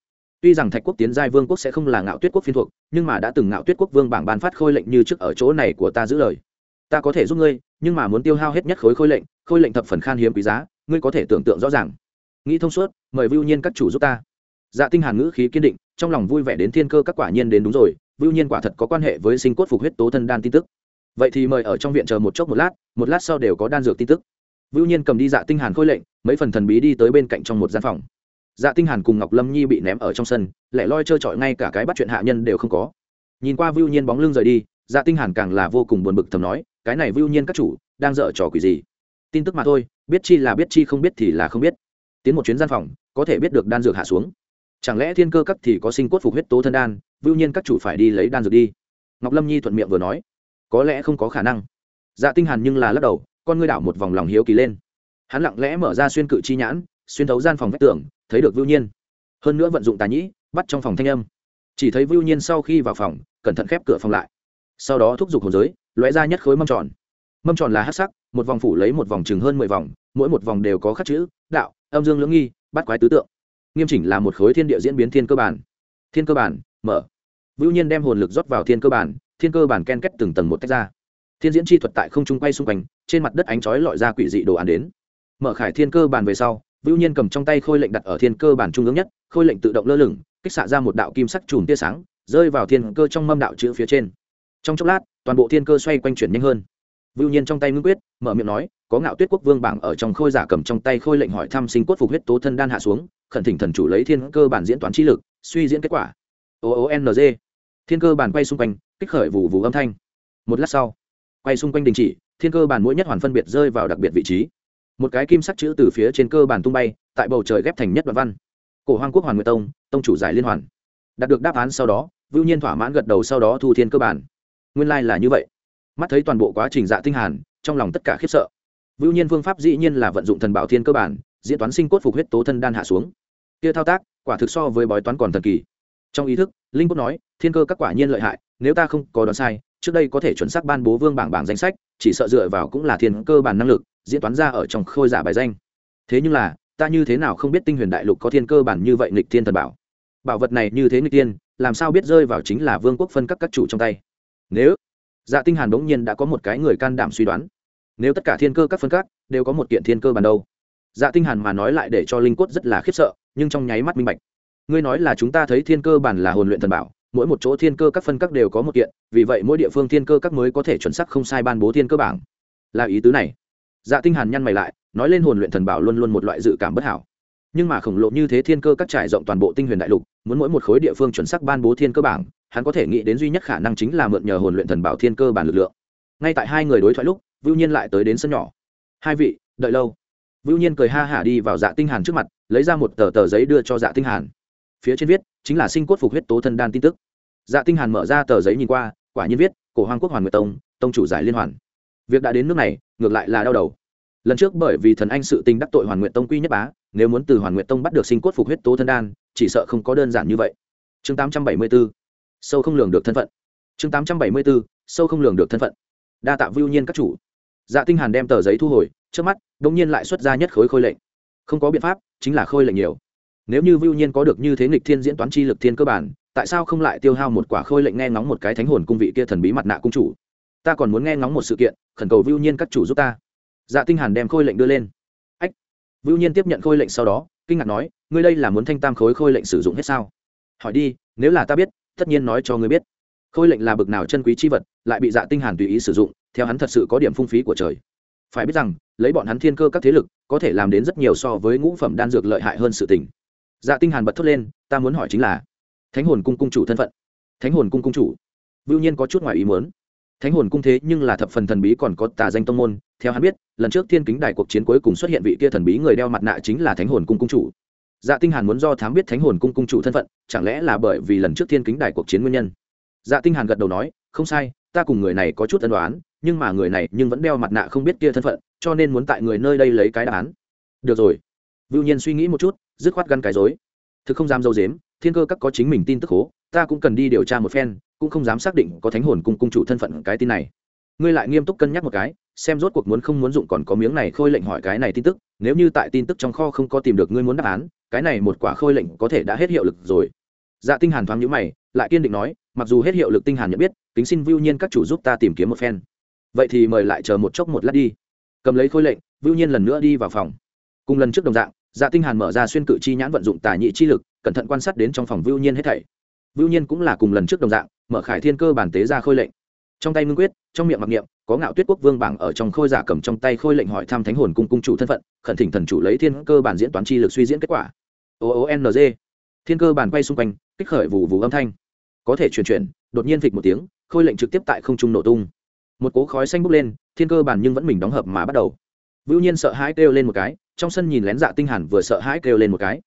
tuy rằng thạch quốc tiến giai vương quốc sẽ không là ngạo tuyết quốc phiên thuộc, nhưng mà đã từng ngạo tuyết quốc vương bảng ban phát khôi lệnh như trước ở chỗ này của ta giữ lời. Ta có thể giúp ngươi, nhưng mà muốn tiêu hao hết nhất khối khôi lệnh khôi lệnh thập phần khan hiếm quý giá, ngươi có thể tưởng tượng rõ ràng. Nghĩ thông suốt, mời vưu nhiên các chủ giúp ta. Dạ tinh hàn ngữ khí kiên định, trong lòng vui vẻ đến thiên cơ các quả nhiên đến đúng rồi, vưu nhiên quả thật có quan hệ với sinh cốt phục huyết tố thân đan tin tức. Vậy thì mời ở trong viện chờ một chốc một lát một lát sau đều có đan dược tin tức. Vưu nhiên cầm đi dạ tinh hàn khôi lệnh, mấy phần thần bí đi tới bên cạnh trong một gian phòng dạ tinh hàn cùng ngọc lâm nhi bị ném ở trong sân, lẻ loi chơi chọi ngay cả cái bắt chuyện hạ nhân đều không có. Nhìn qua vưu nhiên bóng lưng rời đi dạ tinh hàn càng là vô cùng buồn bực thầm nói, cái này vưu nhiên các chủ, đang dở trò quỷ gì? Tin tức mà thôi, biết chi là biết chi, không biết thì là không biết. Tiến một chuyến gian phòng, có thể biết được đan dược hạ xuống. Chẳng lẽ thiên cơ cấp thì có sinh cốt phục huyết tố thân đan, vưu nhiên các chủ phải đi lấy đan dược đi? Ngọc lâm nhi thuận miệng vừa nói, có lẽ không có khả năng. Dạ tinh hàn nhưng là lắc đầu, con ngươi đảo một vòng lòng hiếu kỳ lên. Hắn lặng lẽ mở ra xuyên cự chi nhãn xuyên thấu gian phòng vách tường, thấy được vưu nhiên. Hơn nữa vận dụng tà nhĩ, bắt trong phòng thanh âm. Chỉ thấy vưu nhiên sau khi vào phòng, cẩn thận khép cửa phòng lại. Sau đó thúc giục hồn giới, lóe ra nhất khối mâm tròn. Mâm tròn là hát sắc, một vòng phủ lấy một vòng chừng hơn mười vòng, mỗi một vòng đều có khắc chữ, đạo, âm dương lưỡng nghi, bắt quái tứ tượng. Nghiêm chỉnh là một khối thiên địa diễn biến thiên cơ bản. Thiên cơ bản, mở. Vưu nhiên đem hồn lực rót vào thiên cơ bản, thiên cơ bản ken kết từng tầng một tách ra. Thiên diễn chi thuật tại không trung quay xung quanh, trên mặt đất ánh chói lọi ra quỷ dị đồ án đến. Mở khải thiên cơ bản về sau vưu nhiên cầm trong tay khôi lệnh đặt ở thiên cơ bản trung ương nhất, khôi lệnh tự động lơ lửng, kích xạ ra một đạo kim sắc chùm tia sáng, rơi vào thiên cơ trong mâm đạo chữ phía trên. Trong chốc lát, toàn bộ thiên cơ xoay quanh chuyển nhanh hơn. Vưu nhiên trong tay ngưng quyết, mở miệng nói, có ngạo tuyết quốc vương bảng ở trong khôi giả cầm trong tay khôi lệnh hỏi thăm sinh cốt phục huyết tố thân đan hạ xuống, khẩn thỉnh thần chủ lấy thiên cơ bản diễn toán trí lực, suy diễn kết quả. O o n g. Thiên cơ bản quay xung quanh, kích khởi vụ vụ âm thanh. Một lát sau, quay xung quanh đình chỉ, thiên cơ bản mỗi nhất hoàn phân biệt rơi vào đặc biệt vị trí một cái kim sắc chữ từ phía trên cơ bản tung bay, tại bầu trời ghép thành nhất đoạn văn. Cổ hoàng quốc hoàn nguyệt tông tông chủ giải liên hoàn. Đạt được đáp án sau đó, vưu nhiên thỏa mãn gật đầu sau đó thu thiên cơ bản. Nguyên lai là như vậy. Mắt thấy toàn bộ quá trình dạ tinh hàn, trong lòng tất cả khiếp sợ. Vưu nhiên phương pháp dĩ nhiên là vận dụng thần bảo thiên cơ bản, diễn toán sinh cốt phục huyết tố thân đan hạ xuống. Kia thao tác, quả thực so với bói toán còn thần kỳ. Trong ý thức, linh cốt nói, thiên cơ các quả nhiên lợi hại, nếu ta không có đoán sai, trước đây có thể chuẩn xác ban bố vương bảng bảng danh sách, chỉ sợ dựa vào cũng là thiên cơ bản năng lực diễn toán ra ở trong khôi giả bài danh. Thế nhưng là, ta như thế nào không biết tinh huyền đại lục có thiên cơ bản như vậy nghịch thiên thần bảo? Bảo vật này như thế nghịch tiên làm sao biết rơi vào chính là vương quốc phân các các chủ trong tay? Nếu dạ tinh hàn đống nhiên đã có một cái người can đảm suy đoán. Nếu tất cả thiên cơ các phân các đều có một kiện thiên cơ bản đâu? Dạ tinh hàn mà nói lại để cho linh quất rất là khiếp sợ, nhưng trong nháy mắt minh bạch. Ngươi nói là chúng ta thấy thiên cơ bản là hồn luyện thần bảo, mỗi một chỗ thiên cơ các phân các đều có một kiện, vì vậy mỗi địa phương thiên cơ các mới có thể chuẩn xác không sai ban bố thiên cơ bảng. Là ý tứ này dạ tinh hàn nhăn mày lại, nói lên hồn luyện thần bảo luôn luôn một loại dự cảm bất hảo. Nhưng mà khổng lồ như thế thiên cơ các trải rộng toàn bộ tinh huyền đại lục, muốn mỗi một khối địa phương chuẩn xác ban bố thiên cơ bảng, hắn có thể nghĩ đến duy nhất khả năng chính là mượn nhờ hồn luyện thần bảo thiên cơ bản lực lượng. Ngay tại hai người đối thoại lúc, vưu nhiên lại tới đến sân nhỏ. Hai vị, đợi lâu. Vưu nhiên cười ha hả đi vào dạ tinh hàn trước mặt, lấy ra một tờ tờ giấy đưa cho dạ tinh hàn. Phía trên viết, chính là sinh cốt phục huyết tố thân đan tin tức. Dạ tinh hàn mở ra tờ giấy nhìn qua, quả nhiên viết, cổ hoàng quốc hoàn nguyệt tông tông chủ giải liên hoàn việc đã đến nước này, ngược lại là đau đầu. Lần trước bởi vì thần anh sự tình đắc tội hoàn nguyện tông quy nhất bá, nếu muốn từ hoàn nguyện tông bắt được sinh cốt phục huyết tố thân đan, chỉ sợ không có đơn giản như vậy. Chương 874 sâu không lường được thân phận. Chương 874 sâu không lường được thân phận. Đa tạ vưu nhiên các chủ. Dạ tinh hàn đem tờ giấy thu hồi, trước mắt đống nhiên lại xuất ra nhất khối khôi lệnh. Không có biện pháp, chính là khôi lệnh nhiều. Nếu như vưu nhiên có được như thế nghịch thiên diễn toán chi lực thiên cơ bản, tại sao không lại tiêu hao một quả khôi lệnh nghe ngóng một cái thánh hồn cung vị kia thần bí mặt nạ cung chủ? Ta còn muốn nghe ngóng một sự kiện, khẩn cầu vưu nhiên các chủ giúp ta. Dạ tinh hàn đem khôi lệnh đưa lên. Ách. Vưu nhiên tiếp nhận khôi lệnh sau đó, kinh ngạc nói, ngươi đây là muốn thanh tam khối khôi lệnh sử dụng hết sao? Hỏi đi, nếu là ta biết, tất nhiên nói cho ngươi biết. Khôi lệnh là bực nào chân quý chi vật, lại bị dạ tinh hàn tùy ý sử dụng, theo hắn thật sự có điểm phung phí của trời. Phải biết rằng, lấy bọn hắn thiên cơ các thế lực, có thể làm đến rất nhiều so với ngũ phẩm đan dược lợi hại hơn sự tình. Dạ tinh hàn bật thốt lên, ta muốn hỏi chính là, thánh hồn cung cung chủ thân phận. Thánh hồn cung cung chủ. Vưu nhiên có chút ngoài ý muốn thánh hồn cung thế nhưng là thập phần thần bí còn có tà danh tông môn, theo hắn biết, lần trước thiên kính đài cuộc chiến cuối cùng xuất hiện vị kia thần bí người đeo mặt nạ chính là thánh hồn cung cung chủ. Dạ tinh hàn muốn do thám biết thánh hồn cung cung chủ thân phận, chẳng lẽ là bởi vì lần trước thiên kính đài cuộc chiến nguyên nhân? Dạ tinh hàn gật đầu nói, không sai, ta cùng người này có chút ân đoán nhưng mà người này nhưng vẫn đeo mặt nạ không biết kia thân phận, cho nên muốn tại người nơi đây lấy cái đáp án. Được rồi. Vưu nhiên suy nghĩ một chút, dứt khoát gắn cái dối thực không dám dâu dếm, thiên cơ các có chính mình tin tức hố ta cũng cần đi điều tra một phen, cũng không dám xác định có thánh hồn cung cung chủ thân phận cái tin này. Ngươi lại nghiêm túc cân nhắc một cái, xem rốt cuộc muốn không muốn dụng còn có miếng này khôi lệnh hỏi cái này tin tức, nếu như tại tin tức trong kho không có tìm được ngươi muốn đáp án, cái này một quả khôi lệnh có thể đã hết hiệu lực rồi. Dạ tinh hàn thoáng nhíu mày, lại kiên định nói, mặc dù hết hiệu lực tinh hàn nhận biết, kính xin vưu nhiên các chủ giúp ta tìm kiếm một phen. Vậy thì mời lại chờ một chốc một lát đi. Cầm lấy khôi lệnh, vưu nhiên lần nữa đi vào phòng. Cùng lần trước đồng dạng dạ tinh hàn mở ra xuyên cự chi nhãn vận dụng tà nhị chi lực, cẩn thận quan sát đến trong phòng vưu nhiên hết thảy vưu nhiên cũng là cùng lần trước đồng dạng, mở khải thiên cơ bản tế ra khôi lệnh. Trong tay ngưng quyết, trong miệng mặc niệm, có ngạo tuyết quốc vương bảng ở trong khôi giả cầm trong tay khôi lệnh hỏi thăm thánh hồn cung cung chủ thân phận, khẩn thỉnh thần chủ lấy thiên cơ bản diễn toán chi lực suy diễn kết quả. O o n g. Thiên cơ bản quay xung quanh, kích khởi vụ vụ âm thanh. Có thể chuyển chuyển, đột nhiên phịch một tiếng, khôi lệnh trực tiếp tại không trung nổ tung. Một cỗ khói xanh bốc lên, thiên cơ bản nhưng vẫn mình đóng hợp mà bắt đầu. Vưu nhiên sợ hãi kêu lên một cái, trong sân nhìn lén dạ tinh hàn vừa sợ hãi kêu lên một cái.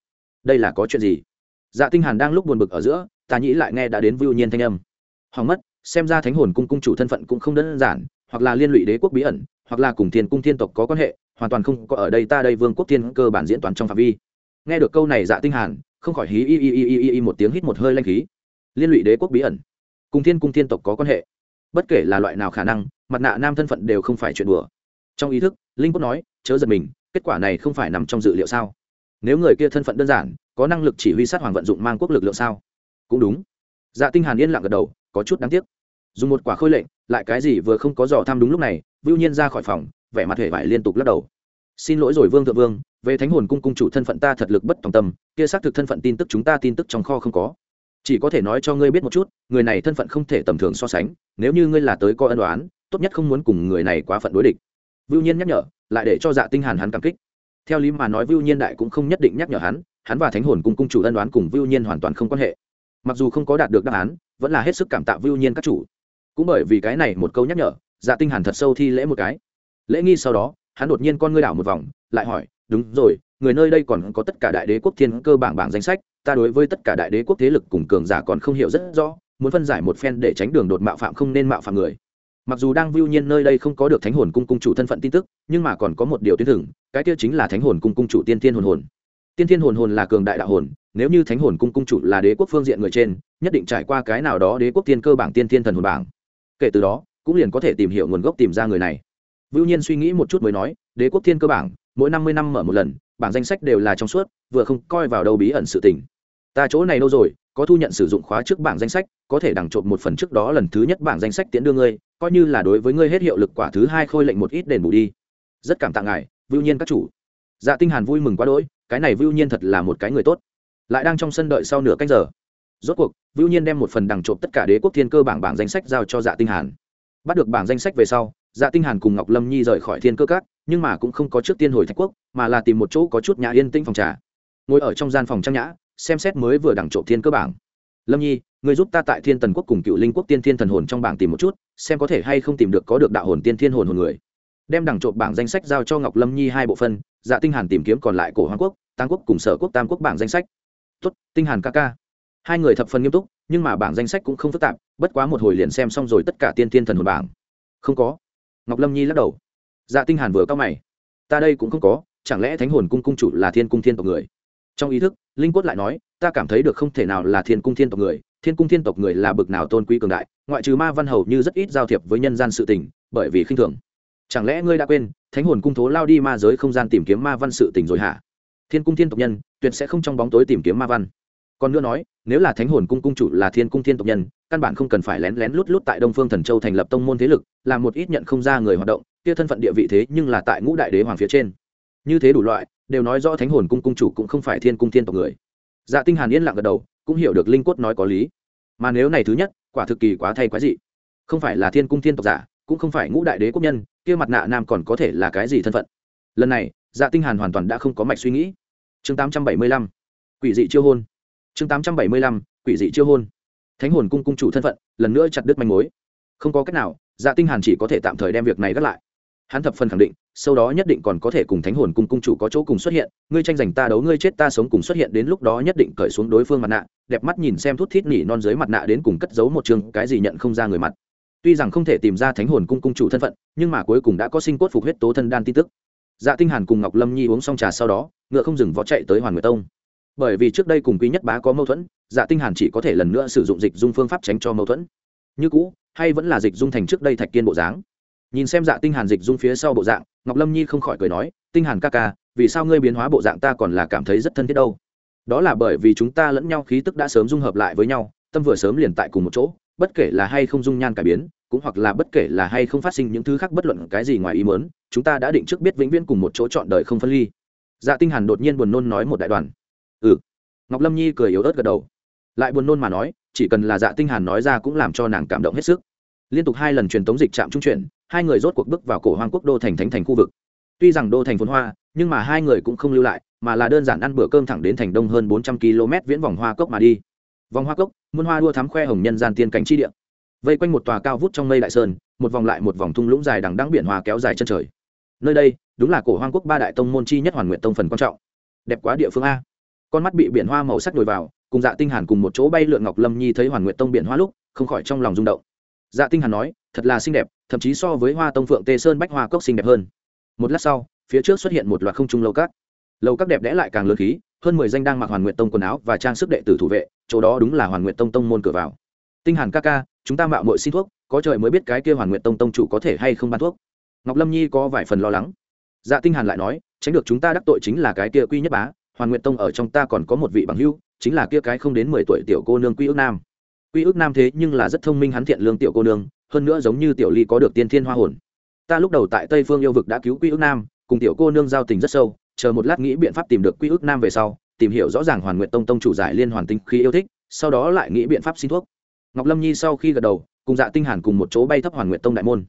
Đây là có chuyện gì? Dạ tinh hàn đang lúc buồn bực ở giữa tà nhĩ lại nghe đã đến vưu nhiên thanh âm. Hoàng mất, xem ra thánh hồn cung cung chủ thân phận cũng không đơn giản, hoặc là liên lụy đế quốc bí ẩn, hoặc là cùng thiên cung thiên tộc có quan hệ, hoàn toàn không có ở đây ta đây vương quốc thiên cơ bản diễn toán trong phạm vi. Nghe được câu này dạ tinh hàn, không khỏi hí y y y y y một tiếng hít một hơi lanh khí. Liên lụy đế quốc bí ẩn, cùng thiên cung thiên tộc có quan hệ. Bất kể là loại nào khả năng, mặt nạ nam thân phận đều không phải chuyện đùa. Trong ý thức, linh quốc nói, chớ giật mình, kết quả này không phải nằm trong dự liệu sao? Nếu người kia thân phận đơn giản, có năng lực chỉ huy sát hoàng vận dụng mang quốc lực lượng sao? Cũng đúng. Dạ tinh hàn yên lặng gật đầu, có chút đáng tiếc. Dùng một quả khôi lệnh, lại cái gì vừa không có dò thăm đúng lúc này, vưu nhiên ra khỏi phòng, vẻ mặt hề vải liên tục lắc đầu. Xin lỗi rồi vương thượng vương, về thánh hồn cung cung chủ thân phận ta thật lực bất tòng tâm, kia xác thực thân phận tin tức chúng ta tin tức trong kho không có. Chỉ có thể nói cho ngươi biết một chút, người này thân phận không thể tầm thường so sánh, nếu như ngươi là tới coi ân đoán tốt nhất không muốn cùng người này quá phận đối địch. Vưu nhiên nhắc nhở, lại để cho dạ tinh hàn hắn cảm kích. Theo lý mà nói vưu nhiên đại cũng không nhất định nhắc nhở hắn hắn và thánh hồn cung cung chủ ân đoán cùng vưu nhiên hoàn toàn không quan hệ mặc dù không có đạt được đáp án, vẫn là hết sức cảm tạ vưu nhiên các chủ. Cũng bởi vì cái này một câu nhắc nhở dạ tinh hàn thật sâu thi lễ một cái. Lễ nghi sau đó, hắn đột nhiên con ngươi đảo một vòng, lại hỏi, đúng rồi, người nơi đây còn có tất cả đại đế quốc thiên cơ bảng bảng danh sách, ta đối với tất cả đại đế quốc thế lực cùng cường giả còn không hiểu rất rõ, muốn phân giải một phen để tránh đường đột mạo phạm không nên mạo phạm người. Mặc dù đang vưu nhiên nơi đây không có được thánh hồn cung cung chủ thân phận tin tức, nhưng mà còn có một điều tuyến thừng, cái kia chính là thánh hồn cung cung chủ tiên thiên hồn hồn tiên thiên hồn hồn là cường đại đạo hồn, nếu như thánh hồn cung cung chủ là đế quốc phương diện người trên, nhất định trải qua cái nào đó đế quốc tiên cơ bảng tiên thiên thần hồn bảng. Kể từ đó, cũng liền có thể tìm hiểu nguồn gốc tìm ra người này. Vưu nhiên suy nghĩ một chút mới nói, đế quốc thiên cơ bảng, mỗi năm mươi năm mở một lần, bảng danh sách đều là trong suốt, vừa không coi vào đâu bí ẩn sự tình. Ta chỗ này đâu rồi, có thu nhận sử dụng khóa trước bảng danh sách, có thể đằng trộm một phần trước đó lần thứ nhất bảng danh sách tiến đưa ngươi, coi như là đối với ngươi hết hiệu lực quả thứ hai khôi lệnh một ít đền bù đi. Rất cảm tạ ngài vưu nhiên các chủ. Dạ tinh hàn vui mừng quá đỗi cái này vưu nhiên thật là một cái người tốt. Lại đang trong sân đợi sau nửa canh giờ. Rốt cuộc, vưu nhiên đem một phần đằng trộm tất cả đế quốc thiên cơ bảng bảng danh sách giao cho dạ tinh hàn. Bắt được bảng danh sách về sau dạ tinh hàn cùng ngọc lâm nhi rời khỏi thiên cơ các, nhưng mà cũng không có trước tiên hồi thạch quốc, mà là tìm một chỗ có chút nhà yên tĩnh phòng trà. Ngồi ở trong gian phòng trang nhã, xem xét mới vừa đằng trộm thiên cơ bảng. Lâm nhi, người giúp ta tại thiên tần quốc cùng cựu linh quốc tiên thiên thần hồn trong bảng tìm một chút, xem có thể hay không tìm được có được đạo hồn tiên thiên hồn hồn người. Đem đằng trộm bảng danh sách giao cho ngọc lâm nhi hai bộ phân dạ tinh hàn tìm kiếm còn lại cổ hoàng quốc tam quốc cùng sở quốc tam quốc bảng danh sách. Tốt, tinh hàn ca ca. Hai người thập phần nghiêm túc, nhưng mà bảng danh sách cũng không phức tạp, bất quá một hồi liền xem xong rồi tất cả tiên thiên thần hồn bảng. Không có. Ngọc lâm nhi lắc đầu. Dạ tinh hàn vừa cao mày. Ta đây cũng không có, chẳng lẽ thánh hồn cung cung chủ là thiên cung thiên tộc người? Trong ý thức, linh quất lại nói, ta cảm thấy được không thể nào là thiên cung thiên tộc người, thiên cung thiên tộc người là bực nào tôn quý cường đại, ngoại trừ ma văn hầu như rất ít giao thiệp với nhân gian sự tình, bởi vì khinh thường chẳng lẽ ngươi đã quên, thánh hồn cung thố lao đi ma giới không gian tìm kiếm ma văn sự tình rồi hả? Thiên cung thiên tộc nhân, tuyệt sẽ không trong bóng tối tìm kiếm ma văn. Còn nữa nói, nếu là thánh hồn cung cung chủ là thiên cung thiên tộc nhân, căn bản không cần phải lén lén lút lút tại đông phương thần châu thành lập tông môn thế lực, là một ít nhận không ra người hoạt động, kia thân phận địa vị thế nhưng là tại ngũ đại đế hoàng phía trên. Như thế đủ loại, đều nói rõ thánh hồn cung cung chủ cũng không phải thiên cung thiên tộc người. Dạ tinh hàn yên lặng gật đầu, cũng hiểu được linh quất nói có lý. Mà nếu này thứ nhất, quả thực kỳ quá thay quá dị. Không phải là thiên cung thiên tộc giả cũng không phải ngũ đại đế quốc nhân kia mặt nạ nam còn có thể là cái gì thân phận? Lần này dạ tinh hàn hoàn toàn đã không có mạch suy nghĩ. Chương 875 quỷ dị chiêu hôn. Chương 875 quỷ dị chiêu hôn. Thánh hồn cung cung chủ thân phận lần nữa chặt đứt manh mối. Không có cách nào dạ tinh hàn chỉ có thể tạm thời đem việc này gác lại. Hắn thập phần khẳng định sau đó nhất định còn có thể cùng thánh hồn cung cung chủ có chỗ cùng xuất hiện ngươi tranh giành ta đấu ngươi chết ta sống cùng xuất hiện đến lúc đó nhất định cởi xuống đối phương mặt nạ đẹp mắt nhìn xem thút thít nỉ non dưới mặt nạ đến cùng cất giấu một trường, cái gì nhận không ra người mặt tuy rằng không thể tìm ra thánh hồn cung cung chủ thân phận, nhưng mà cuối cùng đã có sinh cốt phục huyết tố thân đan tin tức. Dạ tinh hàn cùng ngọc lâm nhi uống xong trà sau đó, ngựa không dừng vó chạy tới hoàn nguyệt tông. Bởi vì trước đây cùng quý nhất bá có mâu thuẫn dạ tinh hàn chỉ có thể lần nữa sử dụng dịch dung phương pháp tránh cho mâu thuẫn. Như cũ, hay vẫn là dịch dung thành trước đây thạch kiên bộ dáng. Nhìn xem dạ tinh hàn dịch dung phía sau bộ dạng, ngọc lâm nhi không khỏi cười nói, tinh hàn ca ca, vì sao ngươi biến hóa bộ dạng ta còn là cảm thấy rất thân thiết đâu? Đó là bởi vì chúng ta lẫn nhau khí tức đã sớm dung hợp lại với nhau, tâm vừa sớm liền tại cùng một chỗ bất kể là hay không dung nhan cải biến, cũng hoặc là bất kể là hay không phát sinh những thứ khác bất luận cái gì ngoài ý muốn, chúng ta đã định trước biết vĩnh viễn cùng một chỗ chọn đời không phân ly. Dạ tinh hàn đột nhiên buồn nôn nói một đại đoàn ừ. Ngọc lâm nhi cười yếu ớt gật đầu. Lại buồn nôn mà nói, chỉ cần là dạ tinh hàn nói ra cũng làm cho nàng cảm động hết sức. Liên tục hai lần truyền tống dịch chạm trung chuyển, hai người rốt cuộc bước vào cổ hoang quốc đô thành thánh thành khu vực. Tuy rằng đô thành phồn hoa, nhưng mà hai người cũng không lưu lại, mà là đơn giản ăn bữa cơm thẳng đến thành đông hơn 400 km viễn vòng hoa cốc mà đi vòng hoa cốc muôn hoa đua thắm khoe hồng nhân gian tiên cảnh chi địa. Vây quanh một tòa cao vút trong mây đại sơn một vòng lại một vòng thung lũng dài đằng đăng biển hoa kéo dài chân trời. Nơi đây đúng là cổ hoang quốc ba đại tông môn chi nhất hoàn nguyện tông phần quan trọng. Đẹp quá địa phương a. Con mắt bị biển hoa màu sắc đổi vào cùng dạ tinh hàn cùng một chỗ bay lượn ngọc lâm nhi thấy hoàn nguyện tông biển hoa lúc không khỏi trong lòng rung động. Dạ tinh hàn nói thật là xinh đẹp thậm chí so với hoa tông phượng tê sơn bách hoa cốc xinh đẹp hơn. Một lát sau phía trước xuất hiện một loạt không trung lâu cát, lâu các đẹp đẽ lại càng lớn khí hơn mười danh đang mặc hoàn nguyện tông quần áo và trang sức đệ tử thủ vệ, chỗ đó đúng là hoàn nguyện tông tông môn cửa vào. Tinh hàn ca ca, chúng ta mạo muội xin thuốc, có trời mới biết cái kia hoàn nguyện tông tông chủ có thể hay không ban thuốc. Ngọc lâm nhi có vài phần lo lắng. Dạ tinh hàn lại nói, tránh được chúng ta đắc tội chính là cái kia quy nhất bá, hoàn nguyện tông ở trong ta còn có một vị bằng hữu, chính là kia cái không đến mười tuổi tiểu cô nương quy ước nam. Quy ước nam thế nhưng là rất thông minh hắn thiện lương tiểu cô nương, hơn nữa giống như tiểu ly có được tiên thiên hoa hồn. Ta lúc đầu tại tây phương yêu vực đã cứu quy ước nam, cùng tiểu cô nương giao tình rất sâu chờ một lát nghĩ biện pháp tìm được quy ước nam về sau, tìm hiểu rõ ràng hoàn nguyện tông tông chủ giải liên hoàn tinh khi yêu thích, sau đó lại nghĩ biện pháp xin thuốc. Ngọc lâm nhi sau khi gật đầu, cùng dạ tinh hàn cùng một chỗ bay thấp hoàn nguyện tông đại môn.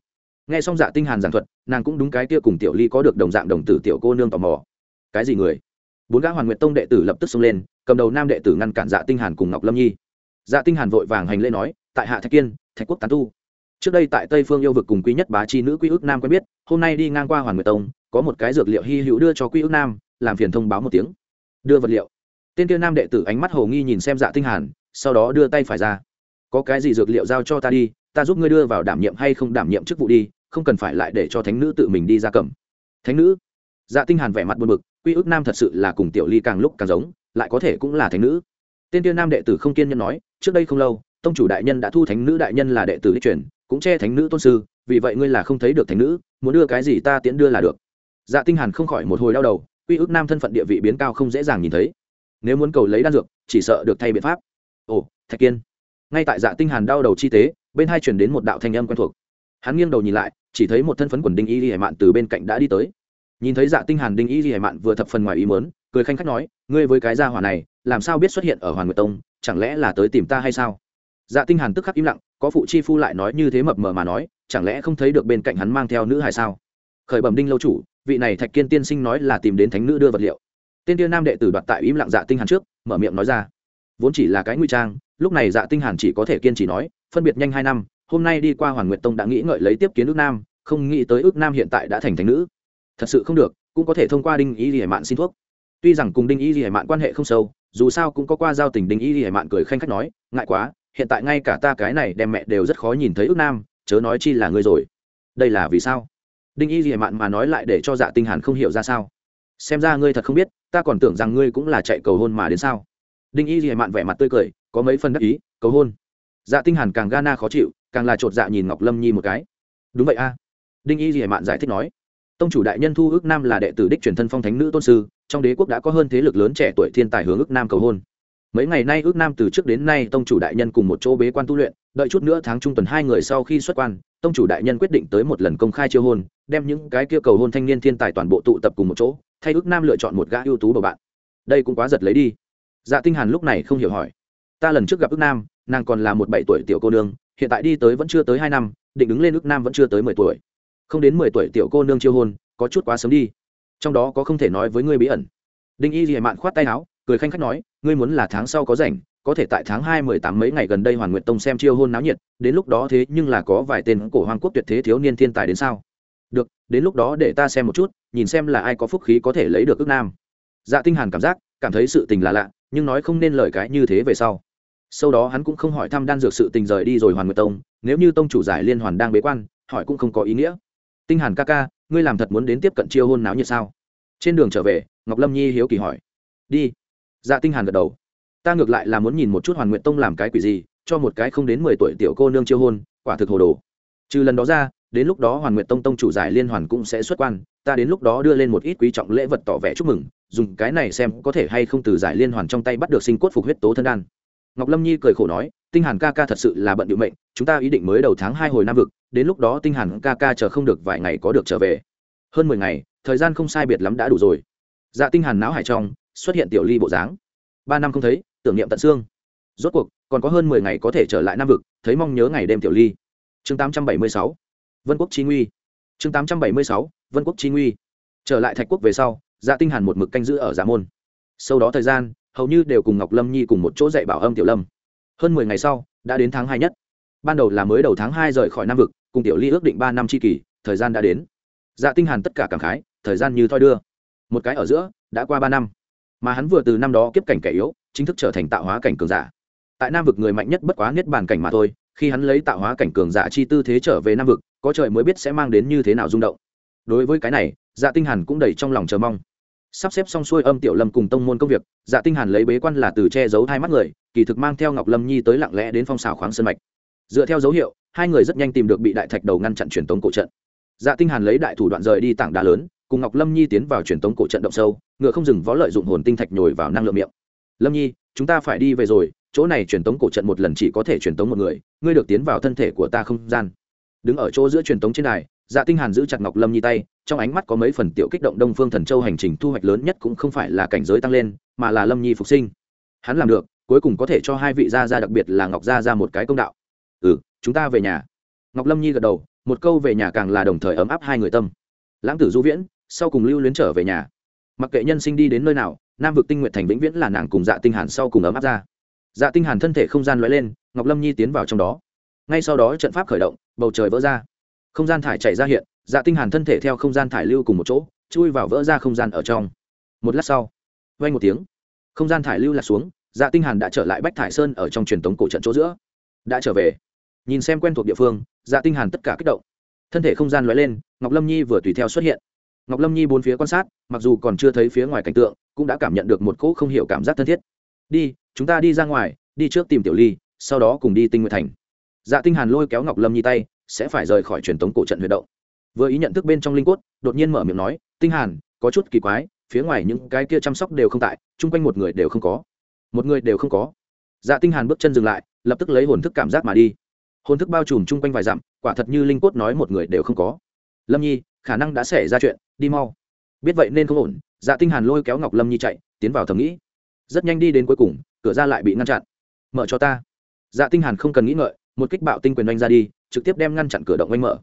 Nghe xong dạ tinh hàn giảng thuật, nàng cũng đúng cái kia cùng tiểu ly có được đồng dạng đồng tử tiểu cô nương tò mò. Cái gì người? Bốn gã hoàn nguyện tông đệ tử lập tức xông lên, cầm đầu nam đệ tử ngăn cản dạ tinh hàn cùng ngọc lâm nhi. Dạ tinh hàn vội vàng hành lễ nói, tại hạ thạch kiên, thạch quốc tán tu trước đây tại tây phương yêu vực cùng quý nhất bá chi nữ quý ước nam quen biết, hôm nay đi ngang qua hoàn nguyệt tông, có một cái dược liệu hy hữu đưa cho quý ước nam, làm phiền thông báo một tiếng. Đưa vật liệu. Tên kia nam đệ tử ánh mắt hồ nghi nhìn xem dạ tinh hàn, sau đó đưa tay phải ra. Có cái gì dược liệu giao cho ta đi, ta giúp ngươi đưa vào đảm nhiệm hay không đảm nhiệm chức vụ đi, không cần phải lại để cho thánh nữ tự mình đi ra cầm. Thánh nữ? Dạ tinh hàn vẻ mặt buồn bực, quy ước nam thật sự là cùng tiểu ly càng lúc càng giống, lại có thể cũng là thánh nữ. Tên tiên nam đệ tử không kiên nhẫn nói, trước đây không lâu, tông chủ đại nhân đã thu thánh nữ đại nhân là đệ tử đi truyền cũng che thánh nữ tôn sư, vì vậy ngươi là không thấy được thánh nữ, muốn đưa cái gì ta tiễn đưa là được. Dạ tinh hàn không khỏi một hồi đau đầu, quy ước nam thân phận địa vị biến cao không dễ dàng nhìn thấy. Nếu muốn cầu lấy đan dược, chỉ sợ được thay biện pháp. Ồ, thạch kiên. Ngay tại dạ tinh hàn đau đầu chi tế, bên hai truyền đến một đạo thanh âm quen thuộc. Hắn nghiêng đầu nhìn lại, chỉ thấy một thân phấn quần đinh y hải mạn từ bên cạnh đã đi tới. Nhìn thấy dạ tinh hàn đinh y hải mạn vừa thập phần ngoài ý muốn, cười khanh khách nói, ngươi với cái gia hỏa này, làm sao biết xuất hiện ở hoàn nguyệt tông, chẳng lẽ là tới tìm ta hay sao? Dạ tinh hàn tức khắc im lặng có phụ chi phu lại nói như thế mập mờ mà nói, chẳng lẽ không thấy được bên cạnh hắn mang theo nữ hài sao? Khởi bẩm đinh lâu chủ, vị này thạch kiên tiên sinh nói là tìm đến thánh nữ đưa vật liệu. Tên tiên nam đệ tử đoạt tại im lặng dạ tinh hàn trước, mở miệng nói ra. Vốn chỉ là cái nguy trang, lúc này dạ tinh hàn chỉ có thể kiên trì nói, phân biệt nhanh hai năm, hôm nay đi qua hoàn nguyệt tông đã nghĩ ngợi lấy tiếp kiến ước nam, không nghĩ tới ước nam hiện tại đã thành thánh nữ. Thật sự không được, cũng có thể thông qua đinh y lìa mạn xin thuốc. Tuy rằng cùng đinh y lìa mạn quan hệ không sâu, dù sao cũng có qua giao tình đinh y lìa mạn cười khanh khách nói, ngại quá hiện tại ngay cả ta cái này đem mẹ đều rất khó nhìn thấy ước nam, chớ nói chi là ngươi rồi. Đây là vì sao? Đinh y lìa mạn mà nói lại để cho dạ tinh hàn không hiểu ra sao. Xem ra ngươi thật không biết, ta còn tưởng rằng ngươi cũng là chạy cầu hôn mà đến sao? Đinh y lìa mạn vẻ mặt tươi cười, có mấy phần đắc ý, cầu hôn. Dạ tinh hàn càng gana khó chịu, càng là trột dạ nhìn ngọc lâm nhi một cái. Đúng vậy a. Đinh y lìa mạn giải thích nói. Tông chủ đại nhân thu ước nam là đệ tử đích truyền thân phong thánh nữ tôn sư, trong đế quốc đã có hơn thế lực lớn trẻ tuổi thiên tài hướng ước nam cầu hôn mấy ngày nay ước nam từ trước đến nay tông chủ đại nhân cùng một chỗ bế quan tu luyện, đợi chút nữa tháng trung tuần hai người sau khi xuất quan, tông chủ đại nhân quyết định tới một lần công khai chiêu hôn, đem những cái kia cầu hôn thanh niên thiên tài toàn bộ tụ tập cùng một chỗ, thay ước nam lựa chọn một gã ưu tú bầu bạn. Đây cũng quá giật lấy đi. Dạ tinh hàn lúc này không hiểu hỏi. Ta lần trước gặp ước nam, nàng còn là một bảy tuổi tiểu cô nương, hiện tại đi tới vẫn chưa tới hai năm, định đứng lên ước nam vẫn chưa tới mười tuổi. Không đến mười tuổi tiểu cô nương chiêu hôn, có chút quá sớm đi. Trong đó có không thể nói với ngươi bí ẩn. Đinh y dị mạn khoát tay áo cười khanh khách nói, ngươi muốn là tháng sau có rảnh, có thể tại tháng hai mười tám mấy ngày gần đây hoàn nguyện tông xem chiêu hôn náo nhiệt, đến lúc đó thế nhưng là có vài tên cổ hoàng quốc tuyệt thế thiếu niên thiên tài đến sao? Được, đến lúc đó để ta xem một chút, nhìn xem là ai có phúc khí có thể lấy được ước nam. Dạ tinh hàn cảm giác, cảm thấy sự tình là lạ, nhưng nói không nên lời cái như thế về sau. Sau đó hắn cũng không hỏi thăm đan dược sự tình rời đi rồi hoàn nguyệt tông, nếu như tông chủ giải liên hoàn đang bế quan, hỏi cũng không có ý nghĩa. Tinh hàn ca ca, ngươi làm thật muốn đến tiếp cận chiêu hôn náo nhiệt sao? Trên đường trở về, ngọc lâm nhi hiếu kỳ hỏi. Đi dạ tinh hàn gật đầu. Ta ngược lại là muốn nhìn một chút hoàn nguyện tông làm cái quỷ gì, cho một cái không đến mười tuổi tiểu cô nương chiêu hôn, quả thực hồ đồ. Trừ lần đó ra, đến lúc đó hoàn nguyện tông tông chủ giải liên hoàn cũng sẽ xuất quan, ta đến lúc đó đưa lên một ít quý trọng lễ vật tỏ vẻ chúc mừng, dùng cái này xem có thể hay không từ giải liên hoàn trong tay bắt được sinh cốt phục huyết tố thân đan. Ngọc lâm nhi cười khổ nói, tinh hàn ca ca thật sự là bận điệu mệnh, chúng ta ý định mới đầu tháng hai hồi Nam vực, đến lúc đó tinh hàn ca ca chờ không được vài ngày có được trở về. Hơn mười ngày, thời gian không sai biệt lắm đã đủ rồi. Dạ tinh hàn não hải trong xuất hiện tiểu ly bộ dáng. Ba năm không thấy, tưởng niệm tận xương. Rốt cuộc, còn có hơn mười ngày có thể trở lại nam vực, thấy mong nhớ ngày đêm tiểu ly. Chương tám trăm bảy mươi sáu. Vân quốc chi nguy. Chương tám trăm bảy mươi sáu, vân quốc chi nguy. Trở lại thạch quốc về sau dạ tinh hàn một mực canh giữ ở dạ môn. Sau đó thời gian, hầu như đều cùng ngọc lâm nhi cùng một chỗ dạy bảo âm tiểu lâm. Hơn mười ngày sau, đã đến tháng hai nhất. Ban đầu là mới đầu tháng hai rời khỏi nam vực, cùng tiểu ly ước định ba năm chi kỳ thời gian đã đến. Dạ tinh hàn tất cả cảm khái, thời gian như thoi đưa. Một cái ở giữa, đã qua ba năm mà hắn vừa từ năm đó kiếp cảnh kẻ yếu, chính thức trở thành tạo hóa cảnh cường giả. Tại nam vực người mạnh nhất bất quá niết bàn cảnh mà thôi, khi hắn lấy tạo hóa cảnh cường giả chi tư thế trở về nam vực, có trời mới biết sẽ mang đến như thế nào rung động. Đối với cái này dạ tinh hàn cũng đầy trong lòng chờ mong. Sắp xếp xong xuôi âm tiểu lâm cùng tông môn công việc dạ tinh hàn lấy bế quan là từ che giấu hai mắt người, kỳ thực mang theo ngọc lâm nhi tới lặng lẽ đến phong xào khoáng sơn mạch. Dựa theo dấu hiệu, hai người rất nhanh tìm được bị đại thạch đầu ngăn chặn truyền tống cổ trận. Dạ tinh hàn lấy đại thủ đoạn rời đi tảng đá lớn cùng ngọc lâm nhi tiến vào truyền tống cổ trận động sâu, ngựa không dừng vó lợi dụng hồn tinh thạch nhồi vào năng lượng miệng. Lâm nhi, chúng ta phải đi về rồi, chỗ này truyền tống cổ trận một lần chỉ có thể truyền tống một người, ngươi được tiến vào thân thể của ta không gian. Đứng ở chỗ giữa truyền tống trên đài dạ tinh hàn giữ chặt ngọc lâm nhi tay, trong ánh mắt có mấy phần tiểu kích động đông phương thần châu hành trình thu hoạch lớn nhất cũng không phải là cảnh giới tăng lên, mà là lâm nhi phục sinh. Hắn làm được, cuối cùng có thể cho hai vị gia gia đặc biệt là ngọc gia ra một cái công đạo. Ừ chúng ta về nhà. Ngọc lâm nhi gật đầu, một câu về nhà càng là đồng thời ấm áp hai người tâm. Lãng tử du viễn sau cùng lưu luyến trở về nhà. Mặc kệ nhân sinh đi đến nơi nào, nam vực tinh nguyện thành vĩnh viễn là nàng cùng dạ tinh hàn sau cùng ấm áp ra. Dạ tinh hàn thân thể không gian lóe lên, ngọc lâm nhi tiến vào trong đó. Ngay sau đó trận pháp khởi động, bầu trời vỡ ra. Không gian thải chạy ra hiện dạ tinh hàn thân thể theo không gian thải lưu cùng một chỗ, chui vào vỡ ra không gian ở trong. Một lát sau, vang một tiếng. Không gian thải lưu là xuống dạ tinh hàn đã trở lại bách thải sơn ở trong truyền thống cổ trận chỗ giữa. Đã trở về. Nhìn xem quen thuộc địa phương dạ tinh hàn tất cả kích động. Thân thể không gian lóe lên, ngọc lâm nhi vừa tùy theo xuất hiện ngọc lâm nhi bốn phía quan sát, mặc dù còn chưa thấy phía ngoài cảnh tượng, cũng đã cảm nhận được một cỗ không hiểu cảm giác thân thiết. Đi, chúng ta đi ra ngoài, đi trước tìm tiểu ly, sau đó cùng đi tinh nguyện thành. Dạ tinh hàn lôi kéo ngọc lâm nhi tay, sẽ phải rời khỏi truyền thống cổ trận huyệt động. Vừa ý nhận thức bên trong linh cốt, đột nhiên mở miệng nói, tinh hàn, có chút kỳ quái, phía ngoài những cái kia chăm sóc đều không tại, chung quanh một người đều không có. Một người đều không có. Dạ tinh hàn bước chân dừng lại, lập tức lấy hồn thức cảm giác mà đi. Hồn thức bao trùm chung quanh vài dặm, quả thật như linh cốt nói một người đều không có. Lâm nhi khả năng đã xảy ra chuyện, đi mau. Biết vậy nên không ổn dạ tinh hàn lôi kéo ngọc lâm nhi chạy, tiến vào thầm nghĩ. Rất nhanh đi đến cuối cùng, cửa ra lại bị ngăn chặn. Mở cho ta. Dạ tinh hàn không cần nghĩ ngợi, một kích bạo tinh quyền oanh ra đi, trực tiếp đem ngăn chặn cửa động oanh mở.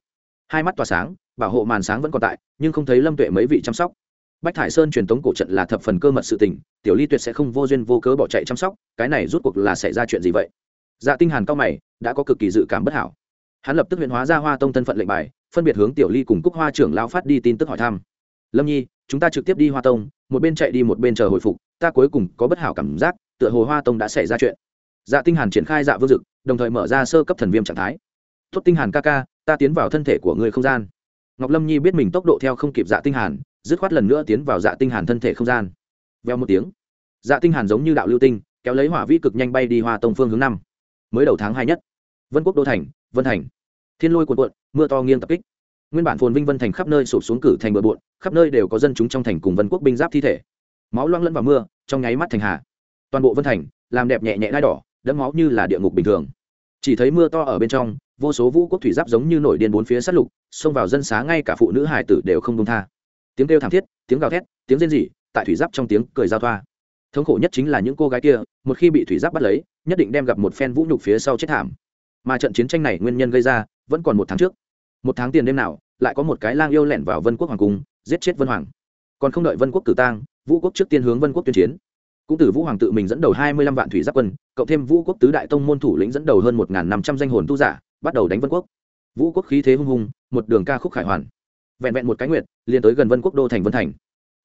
Hai mắt tỏa sáng, bảo hộ màn sáng vẫn còn tại, nhưng không thấy lâm tuệ mấy vị chăm sóc. Bách thải sơn truyền tống cổ trận là thập phần cơ mật sự tình, tiểu ly tuyệt sẽ không vô duyên vô cớ bỏ chạy chăm sóc, cái này rút cuộc là xảy ra chuyện gì vậy? Dạ tinh hàn cao mày, đã có cực kỳ dự cảm bất hảo. Hắn lập tức huyện hóa ra hoa tông thân phận lệnh bài phân biệt hướng tiểu ly cùng cúc hoa trưởng lao phát đi tin tức hỏi thăm. Lâm nhi, chúng ta trực tiếp đi hoa tông, một bên chạy đi một bên chờ hồi phục, ta cuối cùng có bất hảo cảm giác, tựa hồ hoa tông đã xảy ra chuyện. Dạ tinh hàn triển khai dạ vương dực, đồng thời mở ra sơ cấp thần viêm trạng thái. Thốt tinh hàn ca ca, ta tiến vào thân thể của người không gian. Ngọc lâm nhi biết mình tốc độ theo không kịp dạ tinh hàn, dứt khoát lần nữa tiến vào dạ tinh hàn thân thể không gian. Veo một tiếng dạ tinh hàn giống như đạo lưu tinh, kéo lấy hỏa vĩ cực nhanh bay đi hoa tông phương hướng năm. Mới đầu tháng hai nhất. Vân quốc đô thành, vân thành thiên lôi cuộn cuộn, mưa to nghiêng tập kích. Nguyên bản phồn vinh vân thành khắp nơi sụp xuống cử thành bờ bộn, khắp nơi đều có dân chúng trong thành cùng vân quốc binh giáp thi thể. Máu loang lẫn vào mưa, trong nháy mắt thành hà. Toàn bộ vân thành, làm đẹp nhẹ nhẹ đai đỏ, đẫm máu như là địa ngục bình thường. Chỉ thấy mưa to ở bên trong, vô số vũ quốc thủy giáp giống như nổi điên bốn phía sát lục, xông vào dân xá ngay cả phụ nữ hải tử đều không đông tha. Tiếng kêu thảm thiết, tiếng gào thét, tiếng rên rỉ, tại thủy giáp trong tiếng cười giao thoa. Thống khổ nhất chính là những cô gái kia, một khi bị thủy giáp bắt lấy, nhất định đem gặp một phen vũ nhục phía sau chết thảm. Mà trận chiến tranh này nguyên nhân gây ra vẫn còn một tháng trước. Một tháng tiền đêm nào, lại có một cái lang yêu lẻn vào vân quốc hoàng cung, giết chết vân hoàng. Còn không đợi vân quốc cử tang, vũ quốc trước tiên hướng vân quốc tuyên chiến. Cũng từ vũ hoàng tự mình dẫn đầu hai mươi lăm vạn thủy giáp quân, cộng thêm vũ quốc tứ đại tông môn thủ lĩnh dẫn đầu hơn một năm trăm danh hồn tu giả, bắt đầu đánh vân quốc. Vũ quốc khí thế hung hùng một đường ca khúc khải hoàn. Vẹn vẹn một cái nguyệt, liền tới gần vân quốc đô thành vân thành.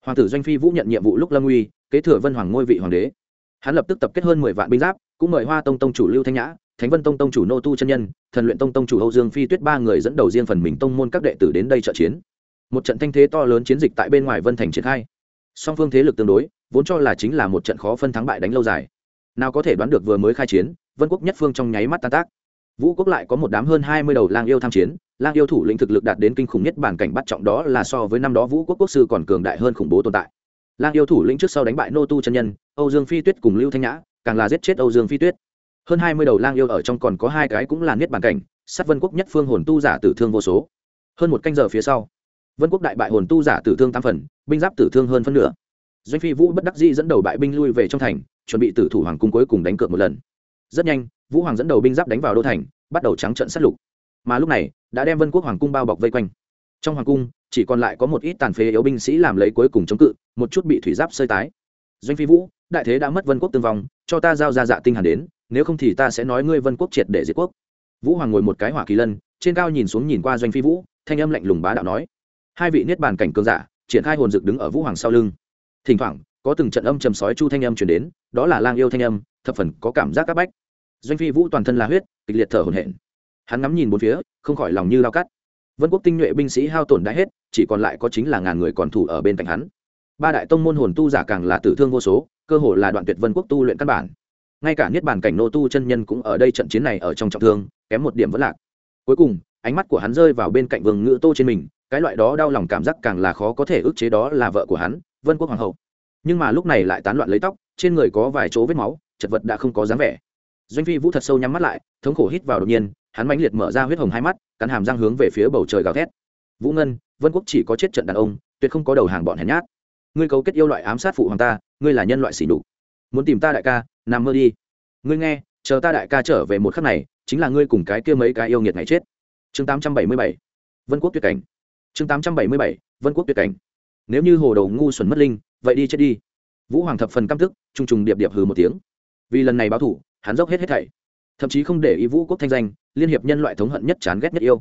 Hoàng tử doanh phi vũ nhận nhiệm vụ lúc lâm uy kế thừa vân hoàng ngôi vị hoàng đế. Hắn lập tức tập kết hơn mười vạn binh giáp, cũng mời hoa tông tông chủ lưu thanh nhã thánh vân tông tông chủ nô tu chân nhân, thần luyện tông tông chủ âu dương phi tuyết ba người dẫn đầu riêng phần mình tông môn các đệ tử đến đây trợ chiến. Một trận thanh thế to lớn chiến dịch tại bên ngoài vân thành triển khai. Song phương thế lực tương đối, vốn cho là chính là một trận khó phân thắng bại đánh lâu dài. Nào có thể đoán được vừa mới khai chiến, vân quốc nhất phương trong nháy mắt tan tác. Vũ quốc lại có một đám hơn hai mươi đầu lang yêu tham chiến, lang yêu thủ lĩnh thực lực đạt đến kinh khủng nhất bản cảnh bắt trọng đó là so với năm đó vũ quốc quốc sư còn cường đại hơn khủng bố tồn tại. Lang yêu thủ lĩnh trước sau đánh bại nô tu chân nhân, âu dương phi tuyết cùng lưu thanh nhã, càng là giết chết âu dương phi tuyết hơn hai mươi đầu lang yêu ở trong còn có hai cái cũng là niết bàn cảnh, sát vân quốc nhất phương hồn tu giả tử thương vô số. Hơn một canh giờ phía sau, vân quốc đại bại hồn tu giả tử thương tam phần, binh giáp tử thương hơn phân nửa. Doanh phi vũ bất đắc dĩ dẫn đầu bại binh lui về trong thành, chuẩn bị tử thủ hoàng cung cuối cùng đánh cược một lần. Rất nhanh, vũ hoàng dẫn đầu binh giáp đánh vào đô thành, bắt đầu trắng trận sát lục. Mà lúc này, đã đem vân quốc hoàng cung bao bọc vây quanh. Trong hoàng cung, chỉ còn lại có một ít tàn phế yếu binh sĩ làm lấy cuối cùng chống cự, một chút bị thủy giáp sơi tái. Doanh phi vũ, đại thế đã mất vân quốc tương vong, cho ta giao ra dạ tinh hàn đến nếu không thì ta sẽ nói ngươi vân quốc triệt để diệt quốc. Vũ hoàng ngồi một cái hỏa kỳ lân, trên cao nhìn xuống nhìn qua doanh phi vũ, thanh âm lạnh lùng bá đạo nói. Hai vị niết bàn cảnh cường giả, triển khai hồn dực đứng ở vũ hoàng sau lưng. Thỉnh thoảng, có từng trận âm trầm sói chu thanh âm truyền đến, đó là lang yêu thanh âm, thập phần có cảm giác các bách. Doanh phi vũ toàn thân là huyết, kịch liệt thở hổn hển. Hắn ngắm nhìn bốn phía, không khỏi lòng như lao cắt. Vân quốc tinh nhuệ binh sĩ hao tổn đã hết, chỉ còn lại có chính là ngàn người còn thủ ở bên cạnh hắn. Ba đại tông môn hồn tu giả càng là tử thương vô số, cơ hồ là đoạn tuyệt vân quốc tu luyện căn bản ngay cả niết bàn cảnh nô tu chân nhân cũng ở đây trận chiến này ở trong trọng thương, kém một điểm vẫn lạc. Cuối cùng, ánh mắt của hắn rơi vào bên cạnh vương ngữ tô trên mình, cái loại đó đau lòng cảm giác càng là khó có thể ức chế đó là vợ của hắn, vân quốc hoàng hậu. Nhưng mà lúc này lại tán loạn lấy tóc, trên người có vài chỗ vết máu, chật vật đã không có dáng vẻ. Doanh phi vũ thật sâu nhắm mắt lại, thống khổ hít vào đột nhiên, hắn mãnh liệt mở ra huyết hồng hai mắt, cắn hàm răng hướng về phía bầu trời gào thét. Vũ ngân, vân quốc chỉ có chết trận đàn ông, tuyệt không có đầu hàng bọn hèn nhát. Ngươi cấu kết yêu loại ám sát phụ hoàng ta, ngươi là nhân loại xỉ đục muốn tìm ta đại ca, nằm mơ đi. Ngươi nghe, chờ ta đại ca trở về một khắc này, chính là ngươi cùng cái kia mấy cái yêu nghiệt ngày chết. Chương tám trăm bảy mươi bảy, vân quốc tuyệt cảnh. Chương tám trăm bảy mươi bảy, vân quốc tuyệt cảnh. Nếu như hồ đầu ngu xuẩn mất linh, vậy đi chết đi. Vũ hoàng thập phần căm tức t r u n g t r u n g điệp điệp hừ một tiếng. Vì lần này báo thủ, hắn dốc hết hết thảy. Thậm chí không để ý vũ quốc thanh danh, liên hiệp nhân loại thống hận nhất chán ghét nhất yêu.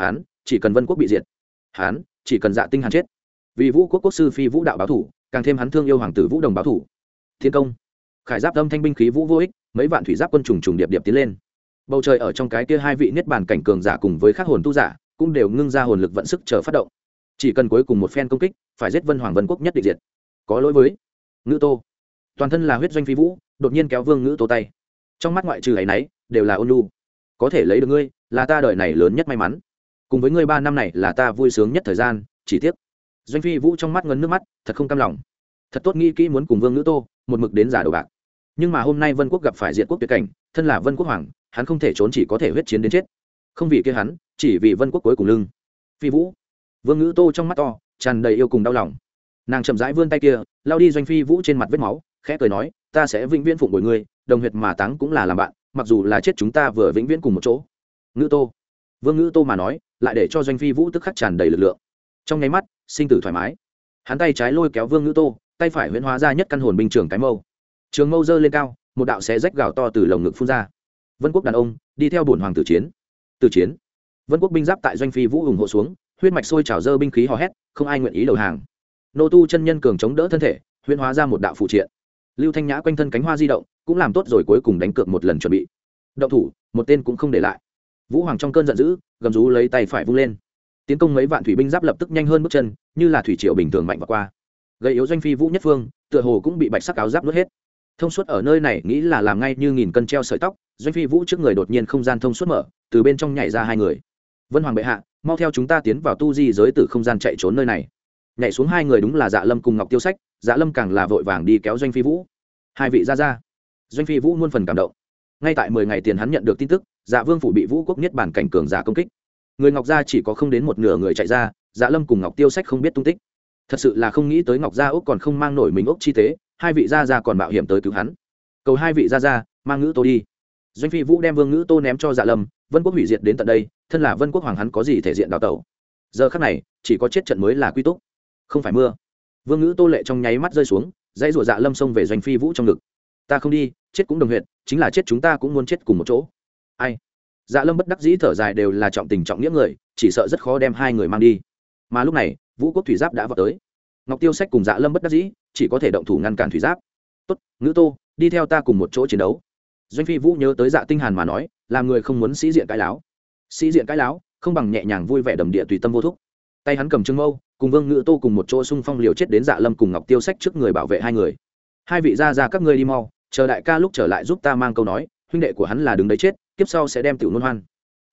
Hắn chỉ cần vân quốc bị diệt. Hắn chỉ cần dạ tinh hắn chết. Vì vũ quốc quốc sư phi vũ đạo báo thủ, càng thêm hắn thương yêu hoàng tử vũ đồng báo thủ. Thiên công khải giáp âm thanh binh khí vũ vô ích, mấy vạn thủy giáp quân trùng trùng điệp điệp tiến lên. Bầu trời ở trong cái kia hai vị niết bàn cảnh cường giả cùng với các hồn tu giả, cũng đều ngưng ra hồn lực vận sức chờ phát động. Chỉ cần cuối cùng một phen công kích, phải giết vân hoàng vân quốc nhất định diệt. Có lỗi với ngữ tô. Toàn thân là huyết doanh phi vũ, đột nhiên kéo vương ngữ tô tay. Trong mắt ngoại trừ ấ y náy đều là ôn lu có thể lấy được ngươi, là ta đời này lớn nhất may mắn. Cùng với ngươi ba năm này là ta vui sướng nhất thời gian, chỉ tiếc. Doanh phi vũ trong mắt ngấn nước mắt, thật không cam lòng. Thật tốt nghĩ kỹ muốn cùng vương ngữ tô, một mực đến giả đồ bạc nhưng mà hôm nay vân quốc gặp phải diện quốc tuyệt cảnh, thân là vân quốc hoàng, hắn không thể trốn chỉ có thể huyết chiến đến chết. Không vì kia hắn, chỉ vì vân quốc cuối cùng lưng. Phi vũ, vương ngữ tô trong mắt to, tràn đầy yêu cùng đau lòng. Nàng chậm rãi vươn tay kia, lao đi doanh phi vũ trên mặt vết máu, khẽ cười nói, ta sẽ vĩnh viễn phụng bồi ngươi, đồng huyệt mà táng cũng là làm bạn, mặc dù là chết chúng ta vừa vĩnh viễn cùng một chỗ. Ngữ tô, vương ngữ tô mà nói, lại để cho doanh phi vũ tức khắc tràn đầy lực lượng. Trong nháy mắt, sinh tử thoải mái. Hắn tay trái lôi kéo vương ngữ tô, tay phải huyễn hóa ra nhất căn hồn binh trường cái mâu trường mâu dơ lên cao, một đạo xé rách gào to từ lồng ngực phun ra. Vân quốc đàn ông, đi theo bổn hoàng tử chiến. Từ chiến. Vân quốc binh giáp tại doanh phi vũ ủng hộ xuống, huyết mạch sôi trào dơ binh khí hò hét, không ai nguyện ý đầu hàng. Nô tu chân nhân cường chống đỡ thân thể, huyễn hóa ra một đạo phụ triện. Lưu thanh nhã quanh thân cánh hoa di động, cũng làm tốt rồi cuối cùng đánh cược một lần chuẩn bị. Động thủ, một tên cũng không để lại. Vũ hoàng trong cơn giận dữ, gầm rú lấy tay phải vung lên. Tiến công mấy vạn thủy binh giáp lập tức nhanh hơn bước chân, như là thủy triệu bình thường mạnh và qua. Gây yếu doanh phi vũ nhất phương, tựa hồ cũng bị bạch sắc áo giáp nuốt hết thông suốt ở nơi này nghĩ là làm ngay như nghìn cân treo sợi tóc, doanh phi vũ trước người đột nhiên không gian thông suốt mở, từ bên trong nhảy ra hai người. Vân hoàng bệ hạ, mau theo chúng ta tiến vào tu di giới từ không gian chạy trốn nơi này. Nhảy xuống hai người đúng là dạ lâm cùng ngọc tiêu sách dạ lâm càng là vội vàng đi kéo doanh phi vũ. Hai vị ra ra. Doanh phi vũ muôn phần cảm động. Ngay tại mười ngày tiền hắn nhận được tin tức dạ vương phủ bị vũ quốc nhất bản cảnh cường giả công kích. Người ngọc gia chỉ có không đến một nửa người chạy ra dạ lâm cùng ngọc tiêu sách không biết tung tích. Thật sự là không nghĩ tới ngọc gia úc còn không mang nổi mình úc chi tế hai vị gia gia còn mạo hiểm tới cứu hắn. Cầu hai vị gia gia, mang ngữ tô đi. Doanh phi vũ đem vương ngữ tô ném cho dạ lâm, vân quốc hủy diệt đến tận đây, thân là vân quốc hoàng hắn có gì thể diện đào tẩu? Giờ khắc này, chỉ có chết trận mới là quy túc. Không phải mưa. Vương ngữ tô lệ trong nháy mắt rơi xuống, dãy rủa dạ lâm xông về doanh phi vũ trong ngực. Ta không đi, chết cũng đồng huyện chính là chết chúng ta cũng muốn chết cùng một chỗ. Ai? Dạ lâm bất đắc dĩ thở dài đều là trọng tình trọng nghĩa người, chỉ sợ rất khó đem hai người mang đi. Mà lúc này, vũ quốc thủy giáp đã vào tới. Ngọc tiêu sách cùng dạ lâm bất đắc dĩ chỉ có thể động thủ ngăn cản thủy giáp. Tốt, ngữ tô, đi theo ta cùng một chỗ chiến đấu. Doanh phi vũ nhớ tới dạ tinh hàn mà nói là người không muốn sĩ diện cái láo. Sĩ diện cái láo, không bằng nhẹ nhàng vui vẻ đầm địa tùy tâm vô thúc. Tay hắn cầm trương mâu, cùng vương ngữ tô cùng một chỗ xung phong liều chết đến dạ lâm cùng ngọc tiêu sách trước người bảo vệ hai người. Hai vị gia gia các ngươi đi mau, chờ đại ca lúc trở lại giúp ta mang câu nói, huynh đệ của hắn là đứng đấy chết tiếp sau sẽ đem tiểu nôn hoan.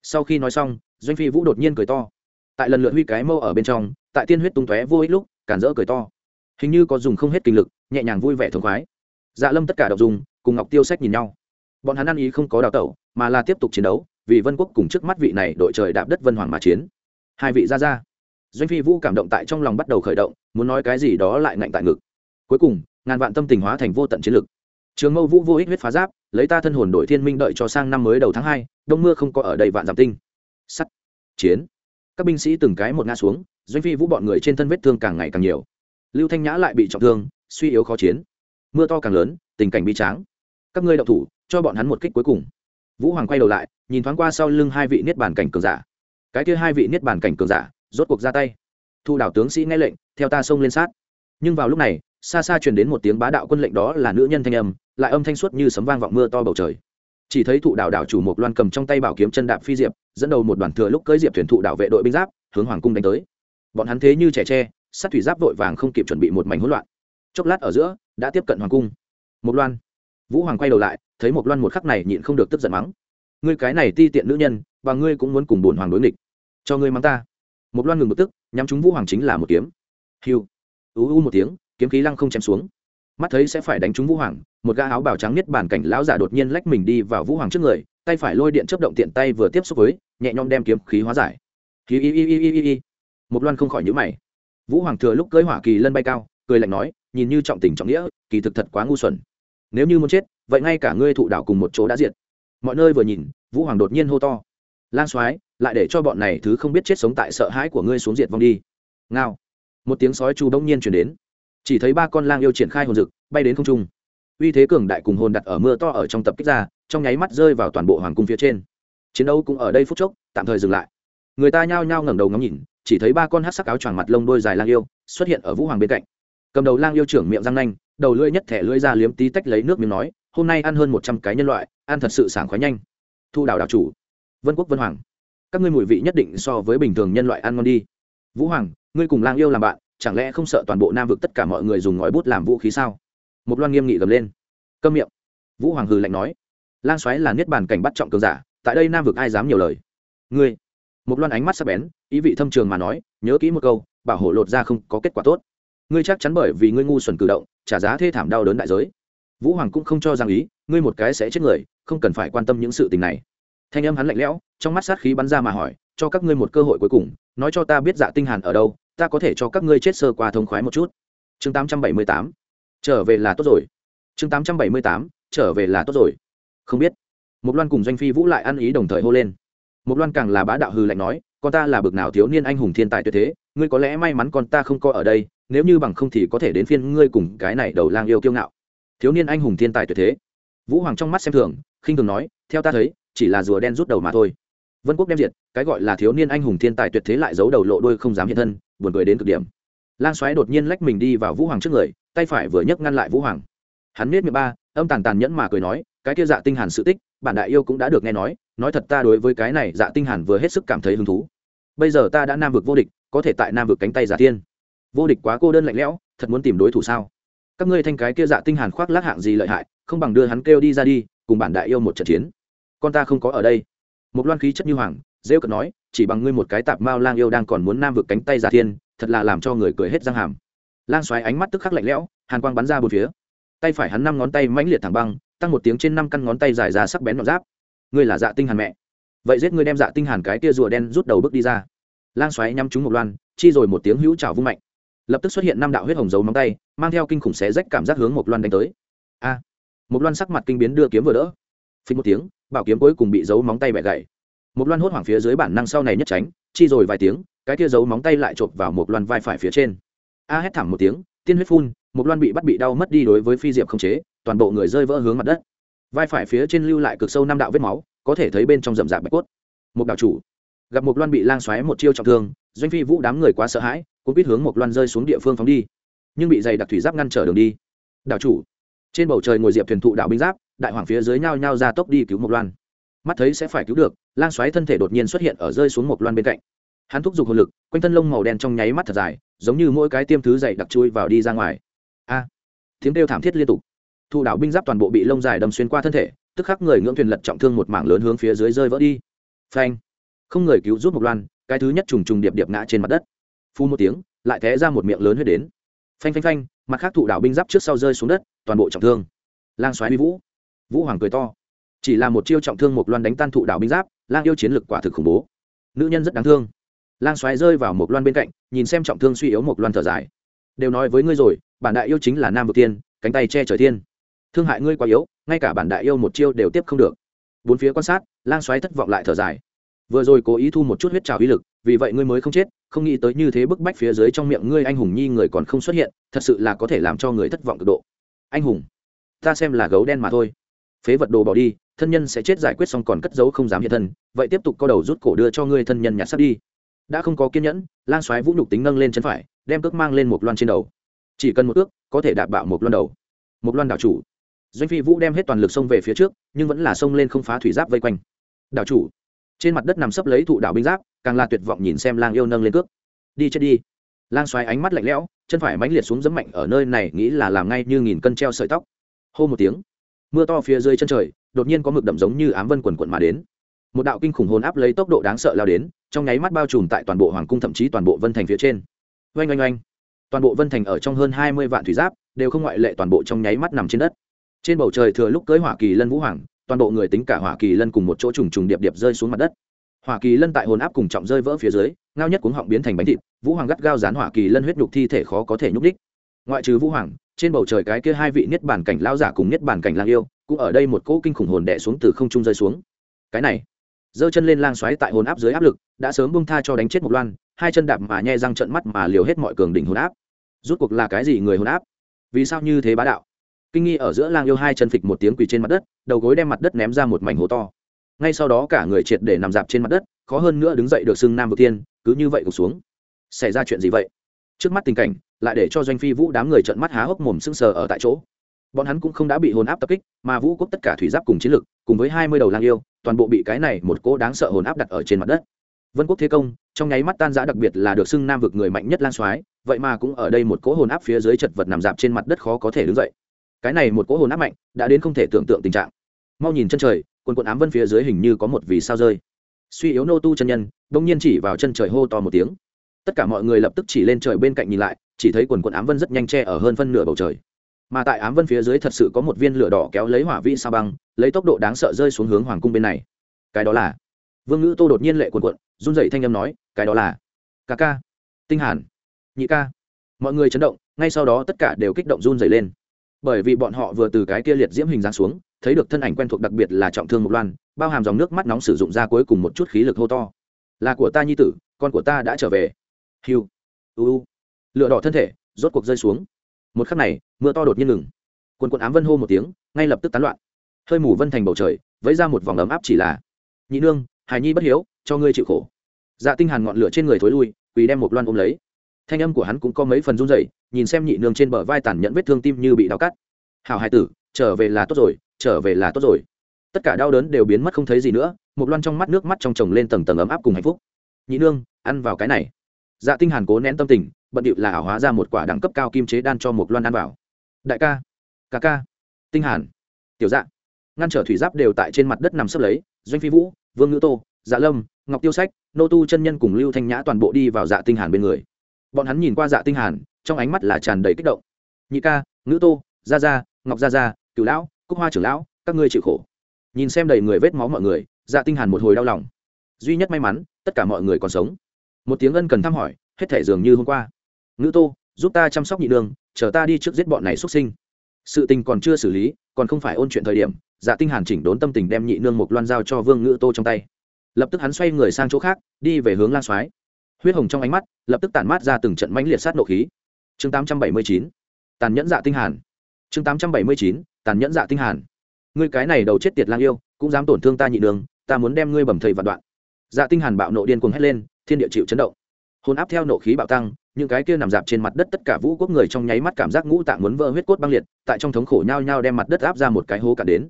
Sau khi nói xong, doanh phi vũ đột nhiên cười to. Tại lần lượt huy cái mâu ở bên trong, tại tiên huyết tung tóe vô ích lúc, cản rỡ cười to hình như có dùng không hết kinh lực, nhẹ nhàng vui vẻ thống khoái. Dạ lâm tất cả đọc dùng, cùng ngọc tiêu sách nhìn nhau. Bọn hắn ăn ý không có đào tẩu, mà là tiếp tục chiến đấu, vì vân quốc cùng trước mắt vị này đội trời đạp đất vân hoàng mà chiến. Hai vị ra ra. Doanh phi vũ cảm động tại trong lòng bắt đầu khởi động, muốn nói cái gì đó lại ngạnh tại ngực. Cuối cùng, ngàn vạn tâm tình hóa thành vô tận chiến lực. Trường mâu vũ vô ích huyết phá giáp, lấy ta thân hồn đội thiên minh đợi cho sang năm mới đầu tháng hai, đông mưa không có ở đây vạn giảm tinh. Sắt. Chiến. Các binh sĩ từng cái một ngã xuống, doanh phi vũ bọn người trên thân vết thương càng ngày càng nhiều lưu thanh nhã lại bị trọng thương, suy yếu khó chiến. Mưa to càng lớn, tình cảnh bi tráng. Các ngươi đậu thủ, cho bọn hắn một kích cuối cùng. Vũ hoàng quay đầu lại, nhìn thoáng qua sau lưng hai vị niết bàn cảnh cường giả. Cái kia hai vị niết bàn cảnh cường giả, rốt cuộc ra tay. Thu đảo tướng sĩ nghe lệnh, theo ta xông lên sát. Nhưng vào lúc này, xa xa truyền đến một tiếng bá đạo quân lệnh đó là nữ nhân thanh âm, lại âm thanh suốt như sấm vang vọng mưa to bầu trời. Chỉ thấy thụ đảo đảo chủ một loan cầm trong tay bảo kiếm chân đạp phi diệp, dẫn đầu một đoàn thừa lúc cưỡi diệp thuyền thụ đảo vệ đội binh giáp, hướng hoàng cung đánh tới. Bọn hắn thế như trẻ tre sát thủy giáp vội vàng không kịp chuẩn bị một mảnh hỗn loạn. Chốc lát ở giữa, đã tiếp cận hoàng cung. Một loan. Vũ hoàng quay đầu lại, thấy một loan một khắc này nhịn không được tức giận mắng. Ngươi cái này ti tiện nữ nhân, và ngươi cũng muốn cùng bổn hoàng đối nghịch. Cho ngươi mắng ta. Một loan ngừng một tức, nhắm chúng vũ hoàng chính là một kiếm. Hiu. Ú u một tiếng, kiếm khí lăng không chém xuống. Mắt thấy sẽ phải đánh trúng vũ hoàng, một gã áo bào trắng nhất bản cảnh lão giả đột nhiên lách mình đi vào vũ hoàng trước người, tay phải lôi điện chấp động tiện tay vừa tiếp xúc với, nhẹ nhõm đem kiếm khí hóa giải. Hi hi hi hi hi hi. Một loan không khỏi nhữ mày vũ hoàng thừa lúc cưới hỏa kỳ lân bay cao, cười lạnh nói, nhìn như trọng tình trọng nghĩa, kỳ thực thật quá ngu xuẩn. Nếu như muốn chết, vậy ngay cả ngươi thụ đảo cùng một chỗ đã diệt. Mọi nơi vừa nhìn, vũ hoàng đột nhiên hô to. Lan soái, lại để cho bọn này thứ không biết chết sống tại sợ hãi của ngươi xuống diệt vong đi. Ngao. Một tiếng sói chu đông nhiên chuyển đến. Chỉ thấy ba con lang yêu triển khai hồn rực bay đến không trung. Uy thế cường đại cùng hồn đặt ở mưa to ở trong tập kích ra, trong nháy mắt rơi vào toàn bộ hoàng cung phía trên. Chiến đấu cũng ở đây phút chốc, tạm thời dừng lại. Người ta nhao nhao ngẩng đầu ngắm nhìn chỉ thấy ba con hát sắc áo choàng mặt lông đôi dài lang yêu xuất hiện ở vũ hoàng bên cạnh cầm đầu lang yêu trưởng miệng răng nanh đầu lưỡi nhất thẻ lưỡi ra liếm tí tách lấy nước miếng nói hôm nay ăn hơn một trăm cái nhân loại ăn thật sự sảng khoái nhanh thu đảo đảo chủ vân quốc vân hoàng các ngươi mùi vị nhất định so với bình thường nhân loại ăn ngon đi vũ hoàng ngươi cùng lang yêu làm bạn chẳng lẽ không sợ toàn bộ nam vực tất cả mọi người dùng ngòi bút làm vũ khí sao một loan nghiêm nghị gầm lên câm miệng vũ hoàng hừ lạnh nói lang xoáy là niết bàn cảnh bắt trọng cường giả tại đây nam vực ai dám nhiều lời ngươi một loan ánh mắt sắc bén, ý vị thâm trường mà nói, nhớ kỹ một câu, bảo hộ lột ra không có kết quả tốt. Ngươi chắc chắn bởi vì ngươi ngu xuẩn cử động, trả giá thê thảm đau đớn đại giới. Vũ hoàng cũng không cho rằng ý, ngươi một cái sẽ chết người, không cần phải quan tâm những sự tình này. Thanh âm hắn lạnh lẽo, trong mắt sát khí bắn ra mà hỏi, cho các ngươi một cơ hội cuối cùng, nói cho ta biết dạ tinh hàn ở đâu, ta có thể cho các ngươi chết sơ qua thông khoái một chút. Chương 878 trở về là tốt rồi. Chương 878 trở về là tốt rồi. Không biết. Một loan cùng doanh phi vũ lại ăn ý đồng thời hô lên một loan càng là bá đạo hư lạnh nói, con ta là bực nào thiếu niên anh hùng thiên tài tuyệt thế, ngươi có lẽ may mắn con ta không có ở đây, nếu như bằng không thì có thể đến phiên ngươi cùng cái này đầu lang yêu kiêu ngạo. Thiếu niên anh hùng thiên tài tuyệt thế. Vũ hoàng trong mắt xem thường, khinh thường nói, theo ta thấy, chỉ là rùa đen rút đầu mà thôi. Vân quốc đem diệt, cái gọi là thiếu niên anh hùng thiên tài tuyệt thế lại giấu đầu lộ đôi không dám hiện thân, buồn cười đến cực điểm. Lan xoáy đột nhiên lách mình đi vào vũ hoàng trước người, tay phải vừa nhấc ngăn lại vũ hoàng. Hắn nết miệng ba, âm tàn tàn nhẫn mà cười nói cái kia dạ tinh hàn sự tích, bản đại yêu cũng đã được nghe nói nói thật ta đối với cái này dạ tinh hàn vừa hết sức cảm thấy hứng thú. Bây giờ ta đã nam vực vô địch, có thể tại nam vực cánh tay giả thiên. Vô địch quá cô đơn lạnh lẽo, thật muốn tìm đối thủ sao? Các ngươi thanh cái kia dạ tinh hàn khoác lác hạng gì lợi hại, không bằng đưa hắn kêu đi ra đi, cùng bản đại yêu một trận chiến. Con ta không có ở đây. Một loan khí chất như hoàng, rêu cợt nói, chỉ bằng ngươi một cái tạp mao lang yêu đang còn muốn nam vực cánh tay giả thiên, thật là làm cho người cười hết răng hàm. Lang xoáy ánh mắt tức khắc lạnh lẽo, hàn quang bắn ra bốn phía. Tay phải hắn năm ngón tay mãnh liệt thẳng băng tăng một tiếng trên năm căn ngón tay dài ra sắc bén nhọn giáp. Ngươi là dạ tinh hàn mẹ. Vậy giết ngươi đem dạ tinh hàn cái kia rùa đen rút đầu bước đi ra. Lang xoáy nhắm trúng một loan, chi rồi một tiếng hữu trào vung mạnh. Lập tức xuất hiện năm đạo huyết hồng dấu móng tay, mang theo kinh khủng xé rách cảm giác hướng một loan đánh tới. A! Một loan sắc mặt kinh biến đưa kiếm vừa đỡ. Phình một tiếng, bảo kiếm cuối cùng bị dấu móng tay bẻ gãy. Một loan hốt hoảng phía dưới bản năng sau này nhất tránh, chi rồi vài tiếng, cái kia dấu móng tay lại chộp vào một loan vai phải phía trên. A hét thảm một tiếng, tiên huyết phun, một loan bị bắt bị đau mất đi đối với phi diệp không chế toàn bộ người rơi vỡ hướng mặt đất. Vai phải phía trên lưu lại cực sâu năm đạo vết máu, có thể thấy bên trong rậm rạp bạch cốt. Một đạo chủ, gặp một loan bị lang xoáy một chiêu trọng thương, doanh phi vũ đám người quá sợ hãi cũng biết hướng một loan rơi xuống địa phương phóng đi. Nhưng bị dày đặc thủy giáp ngăn trở đường đi. Đạo chủ, trên bầu trời ngồi diệp thuyền thụ đạo binh giáp, đại hoàng phía dưới nhao nhao ra tốc đi cứu một loan. Mắt thấy sẽ phải cứu được, lang xoáy thân thể đột nhiên xuất hiện ở rơi xuống một loan bên cạnh. Hắn thúc giục hồn lực, quanh thân lông màu đen trong nháy mắt thật dài, giống như mỗi cái tiêm thứ dày đặc chui vào đi ra ngoài. A, tiếng kêu thảm thiết liên tục thụ đạo binh giáp toàn bộ bị lông dài đâm xuyên qua thân thể, tức khắc người ngưỡng thuyền lật trọng thương một mảng lớn hướng phía dưới rơi vỡ đi. Phanh. Không người cứu giúp một loan, cái thứ nhất trùng trùng điệp điệp ngã trên mặt đất. Phu một tiếng, lại té ra một miệng lớn huyết đến. Phanh phanh phanh, mặt khác thụ đạo binh giáp trước sau rơi xuống đất, toàn bộ trọng thương. Lang xoáy vi vũ. Vũ hoàng cười to. Chỉ là một chiêu trọng thương một loan đánh tan thụ đạo binh giáp, lang yêu chiến lực quả thực khủng bố. Nữ nhân rất đáng thương. Lang xoáy rơi vào một loan bên cạnh, nhìn xem trọng thương suy yếu một loan thở dài. Đều nói với ngươi rồi, bản đại yêu chính là nam vực tiên, cánh tay che trời thiên thương hại ngươi quá yếu, ngay cả bản đại yêu một chiêu đều tiếp không được. Bốn phía quan sát, lang xoáy thất vọng lại thở dài. Vừa rồi cố ý thu một chút huyết trào uy lực, vì vậy ngươi mới không chết, không nghĩ tới như thế bức bách phía dưới trong miệng ngươi anh hùng nhi người còn không xuất hiện, thật sự là có thể làm cho người thất vọng cực độ. Anh hùng, ta xem là gấu đen mà thôi. Phế vật đồ bỏ đi, thân nhân sẽ chết giải quyết xong còn cất giấu không dám hiện thân, vậy tiếp tục co đầu rút cổ đưa cho ngươi thân nhân nhặt sắp đi. Đã không có kiên nhẫn lan xoáy vũ nhục tính nâng lên chân phải, đem cước mang lên một loan trên đầu. Chỉ cần một ước có thể đạp bạo một loan đầu. Một loan đảo chủ doanh phi vũ đem hết toàn lực xông về phía trước, nhưng vẫn là xông lên không phá thủy giáp vây quanh. Đảo chủ, trên mặt đất nằm sấp lấy thụ đảo binh giáp, càng là tuyệt vọng nhìn xem lang yêu nâng lên cước. Đi chết đi. Lang xoáy ánh mắt lạnh lẽo, chân phải mãnh liệt xuống dẫm mạnh ở nơi này, nghĩ là làm ngay như nghìn cân treo sợi tóc. Hô một tiếng, mưa to phía dưới chân trời, đột nhiên có mực đậm giống như ám vân quần quận mà đến. Một đạo kinh khủng hồn áp lấy tốc độ đáng sợ lao đến, trong nháy mắt bao trùm tại toàn bộ hoàng cung thậm chí toàn bộ vân thành phía trên. Oanh oanh oanh. Toàn bộ vân thành ở trong hơn hai mươi vạn thủy giáp, đều không ngoại lệ toàn bộ trong nháy mắt nằm trên đất trên bầu trời thừa lúc cưới hỏa kỳ lân vũ hoàng, toàn bộ người tính cả hỏa kỳ lân cùng một chỗ trùng trùng điệp điệp rơi xuống mặt đất. Hỏa kỳ lân tại hồn áp cùng trọng rơi vỡ phía dưới, ngao nhất cuống họng biến thành bánh thịt, vũ hoàng gắt gao dán hỏa kỳ lân huyết nhục thi thể khó có thể nhúc đích ngoại trừ vũ hoàng, trên bầu trời cái kia hai vị niết bàn cảnh lao giả cùng niết bàn cảnh lang yêu, cũng ở đây một cỗ kinh khủng hồn đẻ xuống từ không trung rơi xuống. Cái này, giơ chân lên lang xoáy tại hồn áp dưới áp lực, đã sớm bung tha cho đánh chết một loan, hai chân đạp mà nhe răng trận mắt mà liều hết mọi cường đỉnh hồn áp. Rút cuộc là cái gì người hồn áp? Vì sao như thế bá đạo? Kinh nghi ở giữa lang yêu hai chân phịch một tiếng quỳ trên mặt đất, đầu gối đem mặt đất ném ra một mảnh hố to. Ngay sau đó cả người triệt để nằm dạp trên mặt đất, khó hơn nữa đứng dậy được xưng nam vực tiên cứ như vậy gục xuống. Xảy ra chuyện gì vậy? Trước mắt tình cảnh, lại để cho doanh phi vũ đám người trợn mắt há hốc mồm sưng sờ ở tại chỗ. Bọn hắn cũng không đã bị hồn áp tập kích, mà vũ quốc tất cả thủy giáp cùng chiến lực, cùng với hai mươi đầu lang yêu, toàn bộ bị cái này một cỗ đáng sợ hồn áp đặt ở trên mặt đất. Vân quốc thế công, trong nháy mắt tan giã đặc biệt là được xưng nam vực người mạnh nhất lan soái, vậy mà cũng ở đây một cỗ hồn áp phía dưới chật vật nằm dạp trên mặt đất khó có thể đứng dậy cái này một cỗ hồn áp mạnh, đã đến không thể tưởng tượng tình trạng. Mau nhìn chân trời, quần quần ám vân phía dưới hình như có một vì sao rơi. Suy yếu nô tu chân nhân đông nhiên chỉ vào chân trời hô to một tiếng. Tất cả mọi người lập tức chỉ lên trời bên cạnh nhìn lại, chỉ thấy quần quần ám vân rất nhanh che ở hơn phân nửa bầu trời. Mà tại ám vân phía dưới thật sự có một viên lửa đỏ kéo lấy hỏa vị sao băng, lấy tốc độ đáng sợ rơi xuống hướng hoàng cung bên này. Cái đó là? Vương ngữ tô đột nhiên lệ quần quận, run dậy thanh âm nói, cái đó là? Ca ca. Tinh hàn. Nhị ca. Mọi người chấn động, ngay sau đó tất cả đều kích động run dậy lên bởi vì bọn họ vừa từ cái kia liệt diễm hình dáng xuống, thấy được thân ảnh quen thuộc đặc biệt là trọng thương một loan, bao hàm dòng nước mắt nóng sử dụng ra cuối cùng một chút khí lực hô to. Là của ta nhi tử, con của ta đã trở về. Hiu. Uu lửa đỏ thân thể, rốt cuộc rơi xuống. Một khắc này, mưa to đột nhiên ngừng. Quần quần ám vân hô một tiếng, ngay lập tức tán loạn. Hơi mù vân thành bầu trời, vẫy ra một vòng ấm áp chỉ là, nhị nương, hài nhi bất hiếu, cho ngươi chịu khổ. Dạ tinh hàn ngọn lửa trên người thối lui, quỳ đem một loan ôm lấy thanh âm của hắn cũng có mấy phần run rẩy, nhìn xem nhị nương trên bờ vai tàn nhẫn vết thương tim như bị đau cắt. Hảo hai tử, trở về là tốt rồi, trở về là tốt rồi. Tất cả đau đớn đều biến mất không thấy gì nữa, một loan trong mắt nước mắt trong chồng lên tầng tầng ấm áp cùng hạnh phúc. Nhị nương, ăn vào cái này. Dạ tinh hàn cố nén tâm tình, bận điệu là ảo hóa ra một quả đẳng cấp cao kim chế đan cho một loan ăn vào. Đại ca ca ca. Tinh hàn, tiểu dạ. Ngăn trở thủy giáp đều tại trên mặt đất nằm sấp lấy, doanh phi vũ, vương ngữ tô dạ lâm, ngọc tiêu sách, nô tu chân nhân cùng lưu thanh nhã toàn bộ đi vào dạ tinh hàn bên người bọn hắn nhìn qua dạ tinh hàn, trong ánh mắt là tràn đầy kích động. Nhị ca, ngữ tô, gia gia, ngọc gia gia, cửu lão, cúc hoa trưởng lão, các ngươi chịu khổ. Nhìn xem đầy người vết máu mọi người dạ tinh hàn một hồi đau lòng. Duy nhất may mắn, tất cả mọi người còn sống. Một tiếng ân cần thăm hỏi, hết thể dường như hôm qua. Ngữ tô, giúp ta chăm sóc nhị đường, chờ ta đi trước giết bọn này xuất sinh. Sự tình còn chưa xử lý, còn không phải ôn chuyện thời điểm dạ tinh hàn chỉnh đốn tâm tình đem nhị nương một loan giao cho vương ngữ tô trong tay. Lập tức hắn xoay người sang chỗ khác, đi về hướng lan soái huyết hồng trong ánh mắt lập tức tản mát ra từng trận mãnh liệt sát nộ khí. Chương 879 tàn nhẫn dạ tinh hàn. Chương 879 tàn nhẫn dạ tinh hàn. Ngươi cái này đầu chết tiệt lang yêu, cũng dám tổn thương ta nhị đường, ta muốn đem ngươi bầm thầy vạn đoạn. Dạ tinh hàn bạo nộ điên cuồng hét lên, thiên địa chịu chấn động. Hồn áp theo nộ khí bạo tăng, những cái kia nằm dạp trên mặt đất tất cả vũ quốc người trong nháy mắt cảm giác ngũ tạng muốn vỡ huyết cốt băng liệt, tại trong thống khổ nhao nhao đem mặt đất áp ra một cái hố cả đến.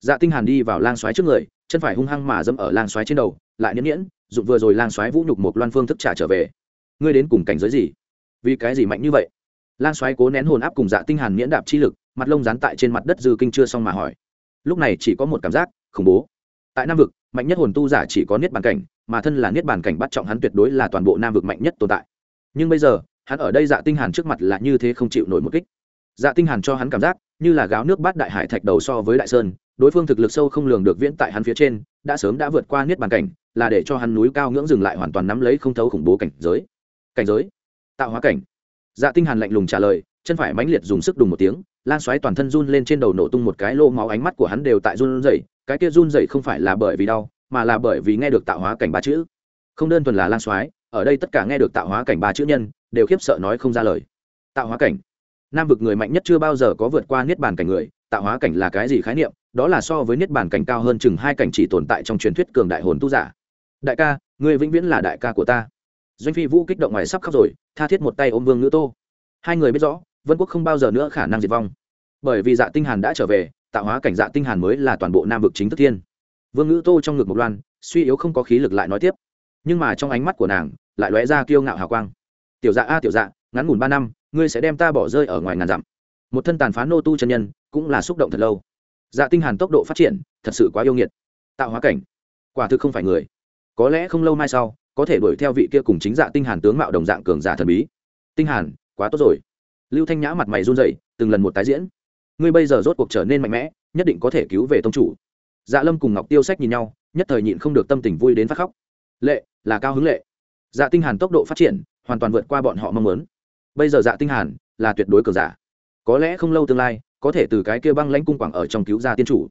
Dạ tinh hàn đi vào lang xoáy trước người, chân phải hung hăng mà dẫm ở lang xoáy trên đầu, lại nhẫn nhẫn dụng vừa rồi lang xoáy vũ nhục một loan phương thức trả trở về. Ngươi đến cùng cảnh giới gì? Vì cái gì mạnh như vậy? Lang xoáy cố nén hồn áp cùng dạ tinh hàn miễn đạp chi lực, mặt lông dán tại trên mặt đất dư kinh chưa xong mà hỏi. Lúc này chỉ có một cảm giác, khủng bố. Tại nam vực, mạnh nhất hồn tu giả chỉ có niết bàn cảnh, mà thân là niết bàn cảnh bắt trọng hắn tuyệt đối là toàn bộ nam vực mạnh nhất tồn tại. Nhưng bây giờ, hắn ở đây dạ tinh hàn trước mặt là như thế không chịu nổi một kích. Dạ tinh hàn cho hắn cảm giác, như là gáo nước bát đại hải thạch đầu so với đại sơn, đối phương thực lực sâu không lường được viễn tại hắn phía trên, đã sớm đã vượt qua niết bàn cảnh là để cho hắn núi cao ngưỡng dừng lại hoàn toàn nắm lấy không thấu khủng bố cảnh giới. Cảnh giới? Tạo hóa cảnh. Dạ tinh hàn lạnh lùng trả lời, chân phải mãnh liệt dùng sức đùng một tiếng, lan xoáy toàn thân run lên trên đầu nổ tung một cái lô máu ánh mắt của hắn đều tại run rẩy, cái kia run rẩy không phải là bởi vì đau, mà là bởi vì nghe được tạo hóa cảnh ba chữ. Không đơn thuần là lan xoáy, ở đây tất cả nghe được tạo hóa cảnh ba chữ nhân, đều khiếp sợ nói không ra lời. Tạo hóa cảnh. Nam vực người mạnh nhất chưa bao giờ có vượt qua niết bàn cảnh người, tạo hóa cảnh là cái gì khái niệm? Đó là so với niết bàn cảnh cao hơn chừng hai cảnh chỉ tồn tại trong truyền thuyết cường đại hồn tu giả đại ca người vĩnh viễn là đại ca của ta. Doanh phi vũ kích động ngoài sắp khóc rồi, tha thiết một tay ôm vương ngữ tô. Hai người biết rõ, vân quốc không bao giờ nữa khả năng diệt vong. Bởi vì dạ tinh hàn đã trở về, tạo hóa cảnh dạ tinh hàn mới là toàn bộ nam vực chính thức thiên. Vương ngữ tô trong ngực một loan, suy yếu không có khí lực lại nói tiếp. Nhưng mà trong ánh mắt của nàng, lại lóe ra kiêu ngạo hào quang. Tiểu dạ a, tiểu dạ ngắn ngủn ba năm, ngươi sẽ đem ta bỏ rơi ở ngoài ngàn dặm. Một thân tàn phá nô tu chân nhân, cũng là xúc động thật lâu. Dạ tinh hàn tốc độ phát triển, thật sự quá yêu nghiệt. Tạo hóa cảnh, quả thực không phải người có lẽ không lâu mai sau, có thể đuổi theo vị kia cùng chính dạ tinh hàn tướng mạo đồng dạng cường giả thần bí. Tinh hàn, quá tốt rồi. Lưu thanh nhã mặt mày run rẩy, từng lần một tái diễn. Ngươi bây giờ rốt cuộc trở nên mạnh mẽ, nhất định có thể cứu về tông chủ. Dạ lâm cùng ngọc tiêu sách nhìn nhau, nhất thời nhịn không được tâm tình vui đến phát khóc. Lệ, là cao hứng lệ. Dạ tinh hàn tốc độ phát triển, hoàn toàn vượt qua bọn họ mong muốn. Bây giờ dạ tinh hàn là tuyệt đối cường giả. Có lẽ không lâu tương lai, có thể từ cái kia băng lãnh cung quảng ở trong cứu ra tiên chủ.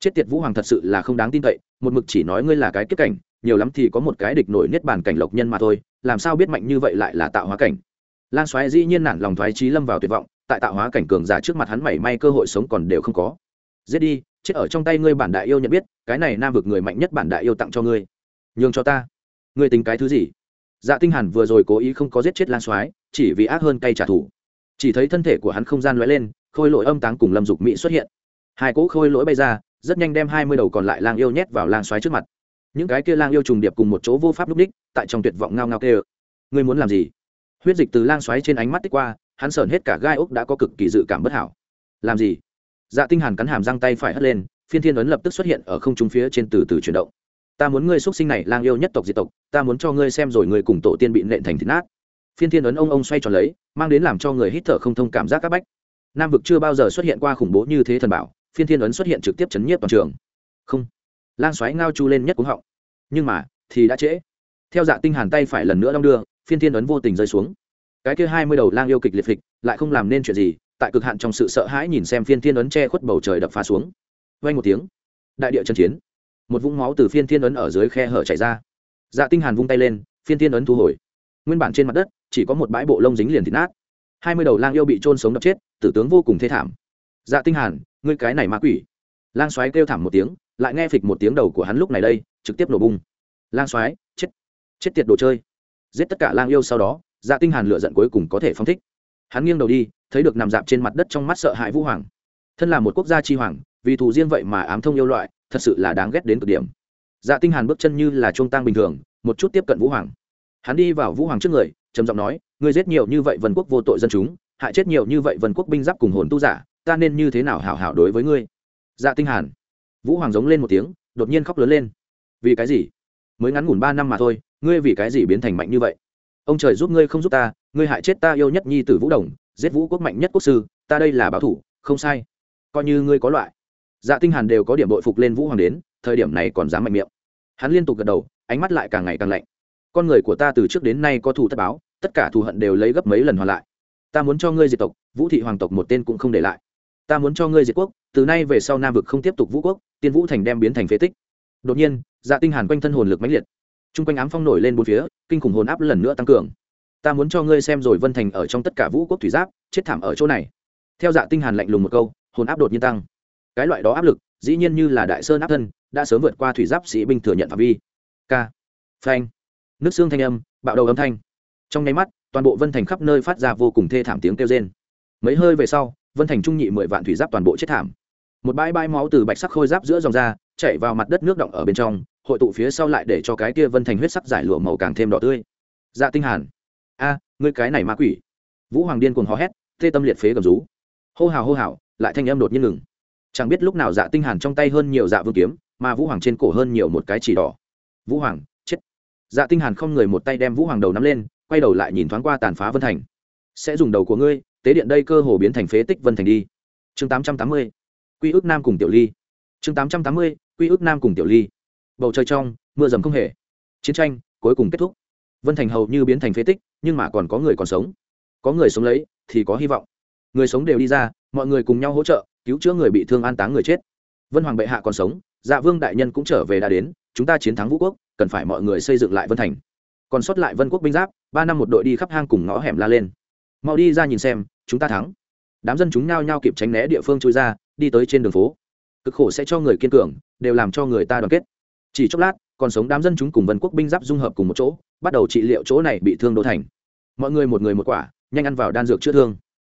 Chết tiệt vũ hoàng thật sự là không đáng tin cậy, một mực chỉ nói ngươi là cái kiếp cảnh nhiều lắm thì có một cái địch nổi niết bàn cảnh lộc nhân mà thôi, làm sao biết mạnh như vậy lại là tạo hóa cảnh? Lan xoáy dĩ nhiên nản lòng thoái trí lâm vào tuyệt vọng, tại tạo hóa cảnh cường giả trước mặt hắn mảy may cơ hội sống còn đều không có. Giết đi, chết ở trong tay ngươi bản đại yêu nhận biết, cái này nam vực người mạnh nhất bản đại yêu tặng cho ngươi. Nhường cho ta. Ngươi tính cái thứ gì? Dạ tinh hàn vừa rồi cố ý không có giết chết lan soái, chỉ vì ác hơn cay trả thù. Chỉ thấy thân thể của hắn không gian lóe lên, khôi lỗi âm táng cùng lâm dục mỹ xuất hiện. Hai cỗ khôi lỗi bay ra, rất nhanh đem hai mươi đầu còn lại lang yêu nhét vào lang xoáy trước mặt những cái kia lang yêu trùng điệp cùng một chỗ vô pháp lúc đích, tại trong tuyệt vọng ngao ngao kêu. Ngươi muốn làm gì? Huyết dịch từ lang xoáy trên ánh mắt tích qua, hắn sởn hết cả gai ốc đã có cực kỳ dự cảm bất hảo. Làm gì? Dạ tinh hàn cắn hàm răng tay phải hất lên, phiên thiên ấn lập tức xuất hiện ở không trung phía trên từ từ chuyển động. Ta muốn ngươi xuất sinh này, lang yêu nhất tộc diệt tộc, ta muốn cho ngươi xem rồi ngươi cùng tổ tiên bị nện thành thịt nát. Phiên thiên ấn ông ông xoay tròn lấy, mang đến làm cho người hít thở không thông cảm giác các bách. Nam vực chưa bao giờ xuất hiện qua khủng bố như thế thần bảo, phiên thiên ấn xuất hiện trực tiếp chấn nhiếp toàn trường. Không. Lang xoáy ngao chu lên nhất cúng họng nhưng mà, thì đã trễ. Theo dạ tinh hàn tay phải lần nữa đong đưa, phiên thiên ấn vô tình rơi xuống. Cái kia hai mươi đầu lang yêu kịch liệt phịch, lại không làm nên chuyện gì, tại cực hạn trong sự sợ hãi nhìn xem phiên thiên ấn che khuất bầu trời đập phá xuống. Vang một tiếng, đại địa chân chiến. Một vũng máu từ phiên thiên ấn ở dưới khe hở chảy ra. Dạ tinh hàn vung tay lên, phiên thiên ấn thu hồi. Nguyên bản trên mặt đất, chỉ có một bãi bộ lông dính liền thịt nát. Hai mươi đầu lang yêu bị trôn sống đập chết, tử tướng vô cùng thê thảm. Dạ tinh hàn, ngươi cái này ma quỷ. Lang xoáy kêu thảm một tiếng, lại nghe phịch một tiếng đầu của hắn lúc này đây trực tiếp nổ bung. Lang xoáy chết. Chết tiệt đồ chơi. Giết tất cả lang yêu sau đó dạ tinh hàn lựa giận cuối cùng có thể phong thích. Hắn nghiêng đầu đi, thấy được nằm dạp trên mặt đất trong mắt sợ hãi vũ hoàng. Thân là một quốc gia chi hoàng, vì thù riêng vậy mà ám thông yêu loại, thật sự là đáng ghét đến cực điểm. Dạ tinh hàn bước chân như là trung tăng bình thường, một chút tiếp cận vũ hoàng. Hắn đi vào vũ hoàng trước người, trầm giọng nói, ngươi giết nhiều như vậy vân quốc vô tội dân chúng, hại chết nhiều như vậy vân quốc binh giáp cùng hồn tu giả, ta nên như thế nào hảo hảo đối với ngươi? Dạ tinh hàn. Vũ hoàng giống lên một tiếng, đột nhiên khóc lớn lên vì cái gì? Mới ngắn ngủn ba năm mà thôi, ngươi vì cái gì biến thành mạnh như vậy? Ông trời giúp ngươi không giúp ta, ngươi hại chết ta yêu nhất nhi tử vũ đồng, giết vũ quốc mạnh nhất quốc sư, ta đây là báo thủ, không sai. Coi như ngươi có loại. Dạ tinh hàn đều có điểm đội phục lên vũ hoàng đến, thời điểm này còn dám mạnh miệng. Hắn liên tục gật đầu, ánh mắt lại càng ngày càng lạnh. Con người của ta từ trước đến nay có thù tất báo, tất cả thù hận đều lấy gấp mấy lần hoàn lại. Ta muốn cho ngươi diệt tộc, vũ thị hoàng tộc một tên cũng không để lại. Ta muốn cho ngươi diệt quốc, từ nay về sau nam vực không tiếp tục vũ quốc, tiên vũ thành đem biến thành phế tích. Đột nhiên dạ tinh hàn quanh thân hồn lực mãnh liệt. Trung quanh ám phong nổi lên bốn phía, kinh khủng hồn áp lần nữa tăng cường. Ta muốn cho ngươi xem rồi vân thành ở trong tất cả vũ quốc thủy giáp, chết thảm ở chỗ này. Theo dạ tinh hàn lạnh lùng một câu, hồn áp đột nhiên tăng. Cái loại đó áp lực, dĩ nhiên như là đại sơn áp thân, đã sớm vượt qua thủy giáp sĩ binh thừa nhận phạm vi. K. Phanh. Nước xương thanh âm, bạo đầu âm thanh. Trong nháy mắt, toàn bộ vân thành khắp nơi phát ra vô cùng thê thảm tiếng kêu rên. Mấy hơi về sau, vân thành trung nhị mười vạn thủy giáp toàn bộ chết thảm. Một bãi bãi máu từ bạch sắc khôi giáp giữa dòng ra, chảy vào mặt đất nước động ở bên trong hội tụ phía sau lại để cho cái kia vân thành huyết sắc giải lụa màu càng thêm đỏ tươi. Dạ tinh hàn. A, ngươi cái này ma quỷ. Vũ hoàng điên cuồng hò hét tê tâm liệt phế gầm rú. Hô hào hô hào, lại thanh âm đột nhiên ngừng. Chẳng biết lúc nào dạ tinh hàn trong tay hơn nhiều dạ vương kiếm, mà vũ hoàng trên cổ hơn nhiều một cái chỉ đỏ. Vũ hoàng, chết. Dạ tinh hàn không người một tay đem vũ hoàng đầu nắm lên, quay đầu lại nhìn thoáng qua tàn phá vân thành. Sẽ dùng đầu của ngươi, tế điện đây cơ hồ biến thành phế tích vân thành đi. Chương 880 quy ước nam cùng tiểu ly. Chương 880 quy ước nam cùng tiểu ly bầu trời trong, mưa dầm không hề. Chiến tranh cuối cùng kết thúc. Vân thành hầu như biến thành phế tích, nhưng mà còn có người còn sống. Có người sống lấy thì có hy vọng. Người sống đều đi ra, mọi người cùng nhau hỗ trợ, cứu chữa người bị thương an táng người chết. Vân hoàng bệ hạ còn sống dạ vương đại nhân cũng trở về đã đến, chúng ta chiến thắng vũ quốc, cần phải mọi người xây dựng lại vân thành. Còn sót lại vân quốc binh giáp, ba năm một đội đi khắp hang cùng ngõ hẻm la lên. Mau đi ra nhìn xem, chúng ta thắng. Đám dân chúng nhao nhao kịp tránh né địa phương trôi ra, đi tới trên đường phố. Cực khổ sẽ cho người kiên cường, đều làm cho người ta đoàn kết chỉ chốc lát, còn sống đám dân chúng cùng vân quốc binh giáp dung hợp cùng một chỗ, bắt đầu trị liệu chỗ này bị thương đô thành. Mọi người một người một quả, nhanh ăn vào đan dược chữa thương.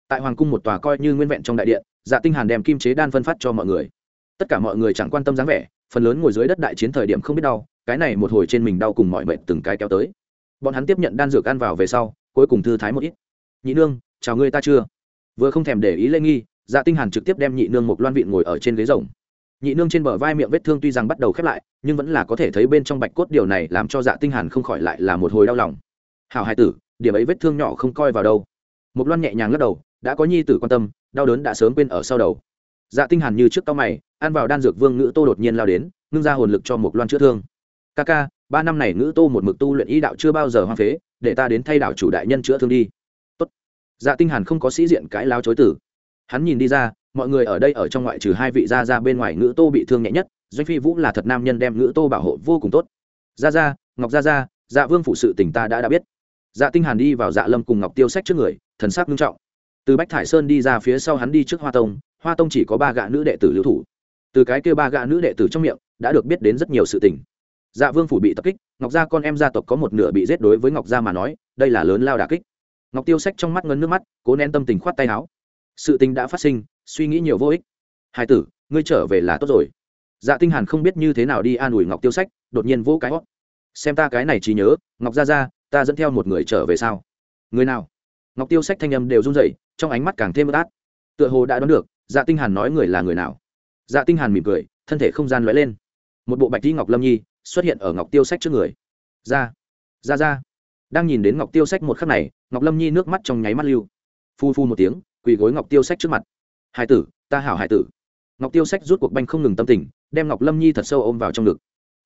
Tại hoàng cung một tòa coi như nguyên vẹn trong đại điện dạ tinh hàn đem kim chế đan phân phát cho mọi người. Tất cả mọi người chẳng quan tâm dáng vẻ, phần lớn ngồi dưới đất đại chiến thời điểm không biết đau, cái này một hồi trên mình đau cùng mọi mệt từng cái kéo tới. Bọn hắn tiếp nhận đan dược ăn vào về sau, cuối cùng thư thái một ít. Nhị nương, chào ngươi ta chưa? Vừa không thèm để ý lễ nghi dạ tinh hàn trực tiếp đem nhị nương một loan vịn ngồi ở trên ghế rồng nhị nương trên bờ vai miệng vết thương tuy rằng bắt đầu khép lại, nhưng vẫn là có thể thấy bên trong bạch cốt điều này làm cho dạ tinh hàn không khỏi lại là một hồi đau lòng. Hảo hai tử, điểm ấy vết thương nhỏ không coi vào đâu. Một loan nhẹ nhàng lắc đầu, đã có nhi tử quan tâm, đau đớn đã sớm quên ở sau đầu. Dạ tinh hàn như trước tao mày, ăn vào đan dược vương ngữ tô đột nhiên lao đến, ngưng ra hồn lực cho một loan chữa thương. Ca ca, ba năm này ngữ tô một mực tu luyện y đạo chưa bao giờ hoang phế, để ta đến thay đạo chủ đại nhân chữa thương đi. Tốt. dạ tinh hàn không có sĩ diện cãi láo chối tử. Hắn nhìn đi ra mọi người ở đây ở trong ngoại trừ hai vị gia gia bên ngoài ngữ tô bị thương nhẹ nhất, doanh phi vũ là thật nam nhân đem ngữ tô bảo hộ vô cùng tốt. Gia gia, ngọc gia gia dạ vương phụ sự tình ta đã đã biết. Dạ tinh hàn đi vào dạ lâm cùng ngọc tiêu sách trước người, thần sắc nghiêm trọng. Từ bách thải sơn đi ra phía sau hắn đi trước hoa tông hoa tông chỉ có ba gã nữ đệ tử lưu thủ. Từ cái kia ba gã nữ đệ tử trong miệng, đã được biết đến rất nhiều sự tình. Dạ vương phủ bị tập kích, ngọc gia con em gia tộc có một nửa bị giết đối với ngọc gia mà nói, đây là lớn lao đà kích. Ngọc tiêu sách trong mắt ngấn nước mắt, cố nén tâm tình khoát tay áo. Sự tình đã phát sinh suy nghĩ nhiều vô ích. Hai tử, ngươi trở về là tốt rồi. Dạ tinh hàn không biết như thế nào đi an ủi ngọc tiêu sách, đột nhiên vỗ cái hót. Xem ta cái này trí nhớ, ngọc gia gia, ta dẫn theo một người trở về sao? Người nào? Ngọc tiêu sách thanh âm đều run rẩy, trong ánh mắt càng thêm bất át. Tựa hồ đã đoán được dạ tinh hàn nói người là người nào. Dạ tinh hàn mỉm cười, thân thể không gian lóe lên. Một bộ bạch tí ngọc lâm nhi xuất hiện ở ngọc tiêu sách trước người. Ra ra ra đang nhìn đến ngọc tiêu sách một khắc này, ngọc lâm nhi nước mắt trong nháy mắt lưu. Phu phu một tiếng, quỳ gối ngọc tiêu sách trước mặt hải tử, ta hảo hải tử. Ngọc tiêu sách rút cuộc banh không ngừng tâm tình, đem ngọc lâm nhi thật sâu ôm vào trong ngực.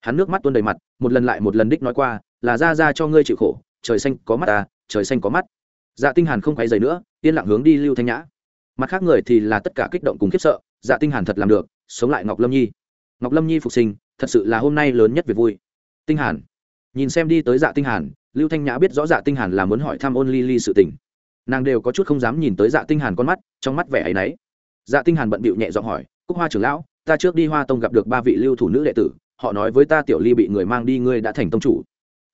Hắn nước mắt tuôn đầy mặt, một lần lại một lần đích nói qua, là ra ra cho ngươi chịu khổ, trời xanh có mắt ta, trời xanh có mắt. Dạ tinh hàn không quay dày nữa, yên lặng hướng đi lưu thanh nhã. Mặt khác người thì là tất cả kích động cùng khiếp sợ dạ tinh hàn thật làm được, sống lại ngọc lâm nhi. Ngọc lâm nhi phục sinh, thật sự là hôm nay lớn nhất việc vui. Tinh hàn. Nhìn xem đi tới dạ tinh hàn, lưu thanh nhã biết rõ dạ tinh hàn là muốn hỏi thăm ôn ly ly sự tình. Nàng đều có chút không dám nhìn tới dạ tinh hàn con mắt, trong mắt vẻ ấy nấy dạ tinh hàn bận bịu nhẹ giọng hỏi, cúc hoa trưởng lão, ta trước đi hoa tông gặp được ba vị lưu thủ nữ đệ tử, họ nói với ta tiểu ly bị người mang đi, ngươi đã thành tông chủ.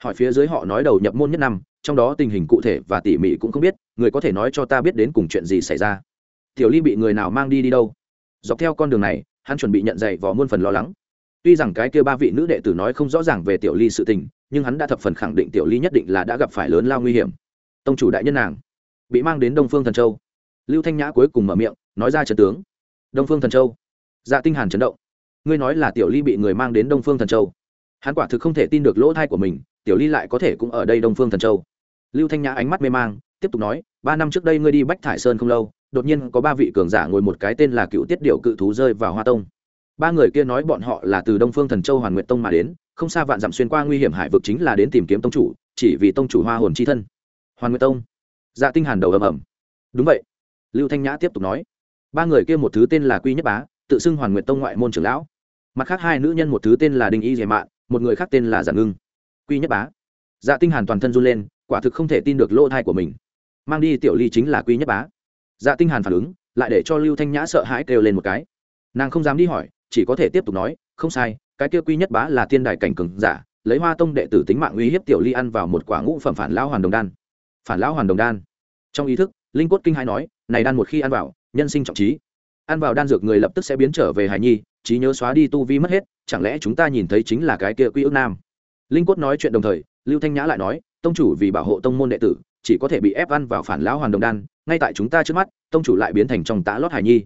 Hỏi phía dưới họ nói đầu nhập môn nhất năm, trong đó tình hình cụ thể và tỉ mỉ cũng không biết, người có thể nói cho ta biết đến cùng chuyện gì xảy ra. Tiểu ly bị người nào mang đi đi đâu? Dọc theo con đường này, hắn chuẩn bị nhận dạy vò muôn phần lo lắng. Tuy rằng cái kia ba vị nữ đệ tử nói không rõ ràng về tiểu ly sự tình, nhưng hắn đã thập phần khẳng định tiểu ly nhất định là đã gặp phải lớn lao nguy hiểm. Tông chủ đại nhân nàng, bị mang đến đông phương thần châu lưu thanh nhã cuối cùng mở miệng, nói ra trần tướng. Đông phương thần châu. Dạ tinh hàn chấn động. Ngươi nói là tiểu ly bị người mang đến đông phương thần châu. Hắn quả thực không thể tin được lỗ thai của mình, tiểu ly lại có thể cũng ở đây đông phương thần châu. Lưu thanh nhã ánh mắt mê mang, tiếp tục nói, ba năm trước đây ngươi đi bách thải sơn không lâu, đột nhiên có ba vị cường giả ngồi một cái tên là cựu tiết điệu cự thú rơi vào hoa tông. Ba người kia nói bọn họ là từ đông phương thần châu hoàn nguyện tông mà đến, không xa vạn dặm xuyên qua nguy hiểm hải vực chính là đến tìm kiếm tông chủ, chỉ vì tông chủ hoa hồn c h i thân. Hoàn nguyện tông. Dạ tinh hàn đầu ầm ầm. Đúng vậy lưu thanh nhã tiếp tục nói, ba người kia một thứ tên là quy nhất bá, tự xưng hoàn nguyện tông ngoại môn trưởng lão. Mặt khác hai nữ nhân một thứ tên là đinh y Dề mạn, một người khác tên là giản ngưng. Quy nhất bá. Dạ tinh hàn toàn thân run lên, quả thực không thể tin được lỗ thai của mình. Mang đi tiểu ly chính là quy nhất bá. Dạ tinh hàn phản ứng, lại để cho lưu thanh nhã sợ hãi kêu lên một cái. Nàng không dám đi hỏi, chỉ có thể tiếp tục nói, không sai, cái kia quy nhất bá là tiên đài cảnh cường giả, lấy hoa tông đệ tử tính mạng uy hiếp tiểu ly ăn vào một quả ngũ phẩm phản lão hoàn đồng đan. Phản lão hoàn đồng đan. Trong ý thức linh cốt kinh hai nói, này đan một khi ăn vào, nhân sinh trọng trí. Ăn vào đan dược người lập tức sẽ biến trở về hài nhi, trí nhớ xóa đi tu vi mất hết, chẳng lẽ chúng ta nhìn thấy chính là cái kia quy ước nam? Linh cốt nói chuyện đồng thời, lưu thanh nhã lại nói, tông chủ vì bảo hộ tông môn đệ tử, chỉ có thể bị ép ăn vào phản lão hoàn đồng đan, ngay tại chúng ta trước mắt, tông chủ lại biến thành trong tã lót hải nhi.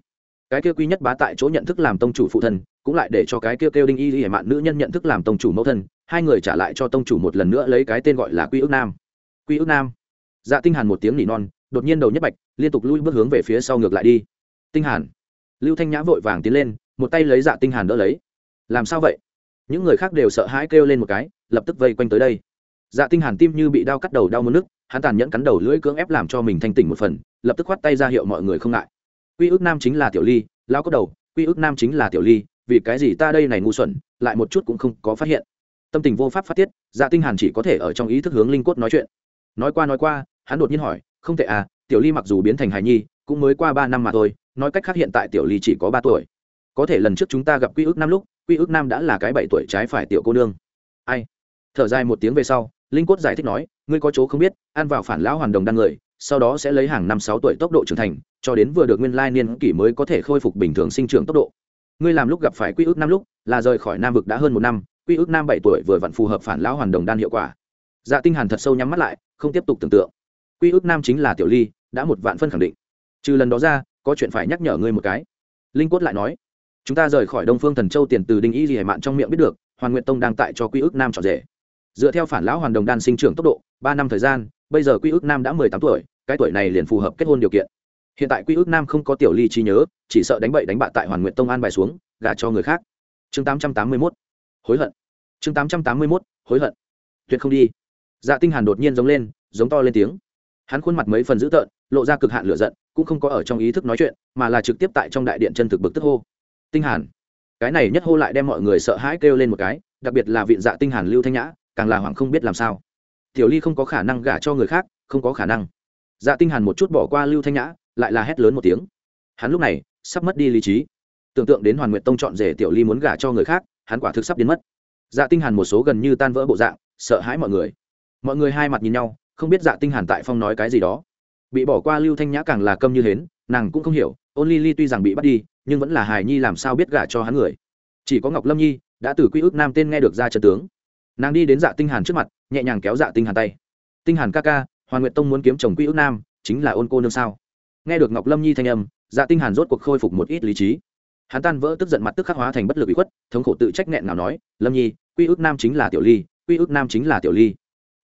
Cái kia quy nhất bá tại chỗ nhận thức làm tông chủ phụ thân, cũng lại để cho cái kia kêu đinh y hải mạn nữ nhân nhận thức làm tông chủ mẫu thân, hai người trả lại cho tông chủ một lần nữa lấy cái tên gọi là quy ước nam. Quy ước nam. Dạ tinh hàn một tiếng nỉ non đột nhiên đầu nhất bạch, liên tục lui bước hướng về phía sau ngược lại đi. Tinh hàn. Lưu thanh nhã vội vàng tiến lên, một tay lấy dạ tinh hàn đỡ lấy. Làm sao vậy? Những người khác đều sợ hãi kêu lên một cái, lập tức vây quanh tới đây. Dạ tinh hàn tim như bị đau cắt đầu đau muốn nức hắn tàn nhẫn cắn đầu lưỡi cưỡng ép làm cho mình thanh tỉnh một phần, lập tức khoát tay ra hiệu mọi người không ngại. Quy ước nam chính là tiểu ly, lão có đầu, quy ước nam chính là tiểu ly, vì cái gì ta đây này ngu xuẩn, lại một chút cũng không có phát hiện. Tâm tình vô pháp phát tiết dạ tinh hàn chỉ có thể ở trong ý thức hướng linh cốt nói chuyện. Nói qua nói qua, hắn đột nhiên hỏi không thể à tiểu ly mặc dù biến thành hài nhi, cũng mới qua ba năm mà thôi, nói cách khác hiện tại tiểu ly chỉ có ba tuổi. Có thể lần trước chúng ta gặp quy ước nam lúc, quy ước nam đã là cái bảy tuổi trái phải tiểu cô nương. Ai? Thở dài một tiếng về sau, linh cốt giải thích nói, ngươi có chỗ không biết, ăn vào phản lão hoàn đồng đan người, sau đó sẽ lấy hàng năm sáu tuổi tốc độ trưởng thành, cho đến vừa được nguyên lai niên kỷ mới có thể khôi phục bình thường sinh trưởng tốc độ. Ngươi làm lúc gặp phải quy ước năm lúc, là rời khỏi nam vực đã hơn một năm, quy ước nam bảy tuổi vừa vặn phù hợp phản lão hoàn đồng đan hiệu quả. Dạ tinh hàn thật sâu nhắm mắt lại, không tiếp tục tưởng tượng quy ước nam chính là tiểu ly, đã một vạn phân khẳng định. Trừ lần đó ra, có chuyện phải nhắc nhở ngươi một cái. Linh quất lại nói. Chúng ta rời khỏi đông phương thần châu tiền từ đinh y gì hải mạn trong miệng biết được, hoàn nguyện tông đang tại cho quy ước nam trọn rể. Dựa theo phản lão hoàn đồng đan sinh trưởng tốc độ, ba năm thời gian, bây giờ quy ước nam đã mười tám tuổi, cái tuổi này liền phù hợp kết hôn điều kiện. Hiện tại quy ước nam không có tiểu ly trí nhớ, chỉ sợ đánh bậy đánh bạ tại hoàn nguyện tông an bài xuống, gả cho người khác. Chương tám trăm tám mươi mốt. Hối hận. Chương tám trăm tám mươi mốt, hối hận. Tuyệt không đi. Dạ tinh hàn đột nhiên giống lên, giống to lên tiếng hắn khuôn mặt mấy phần dữ tợn, lộ ra cực hạn lửa giận, cũng không có ở trong ý thức nói chuyện, mà là trực tiếp tại trong đại điện chân thực bực tức hô. Tinh hàn. Cái này nhất hô lại đem mọi người sợ hãi kêu lên một cái, đặc biệt là viện dạ tinh hàn lưu thanh nhã, càng là hoảng không biết làm sao. Tiểu ly không có khả năng gả cho người khác, không có khả năng. Dạ tinh hàn một chút bỏ qua lưu thanh nhã, lại là hét lớn một tiếng. Hắn lúc này, sắp mất đi lý trí. Tưởng tượng đến hoàn nguyện tông chọn rể tiểu ly muốn gả cho người khác, hắn quả thực sắp biến mất. Dạ tinh hàn một số gần như tan vỡ bộ dạng, sợ hãi mọi người. Mọi người hai mặt nhìn nhau không biết dạ tinh hàn tại phong nói cái gì đó. Bị bỏ qua lưu thanh nhã càng là câm như hến, nàng cũng không hiểu, ôn ly ly tuy rằng bị bắt đi, nhưng vẫn là hài nhi làm sao biết gả cho hắn người. Chỉ có ngọc lâm nhi đã từ quy ước nam tên nghe được ra trận tướng. Nàng đi đến dạ tinh hàn trước mặt, nhẹ nhàng kéo dạ tinh hàn tay. Tinh hàn ca ca hoàn nguyệt tông muốn kiếm chồng quy ước nam, chính là ôn cô nương sao? Nghe được ngọc lâm nhi thanh âm dạ tinh hàn rốt cuộc khôi phục một ít lý trí. Hắn tan vỡ tức giận mặt tức khắc hóa thành bất lực ủy khuất, thống khổ tự trách nghẹn nào nói, lâm nhi, quy ước nam chính là tiểu ly, quy ước nam chính là tiểu ly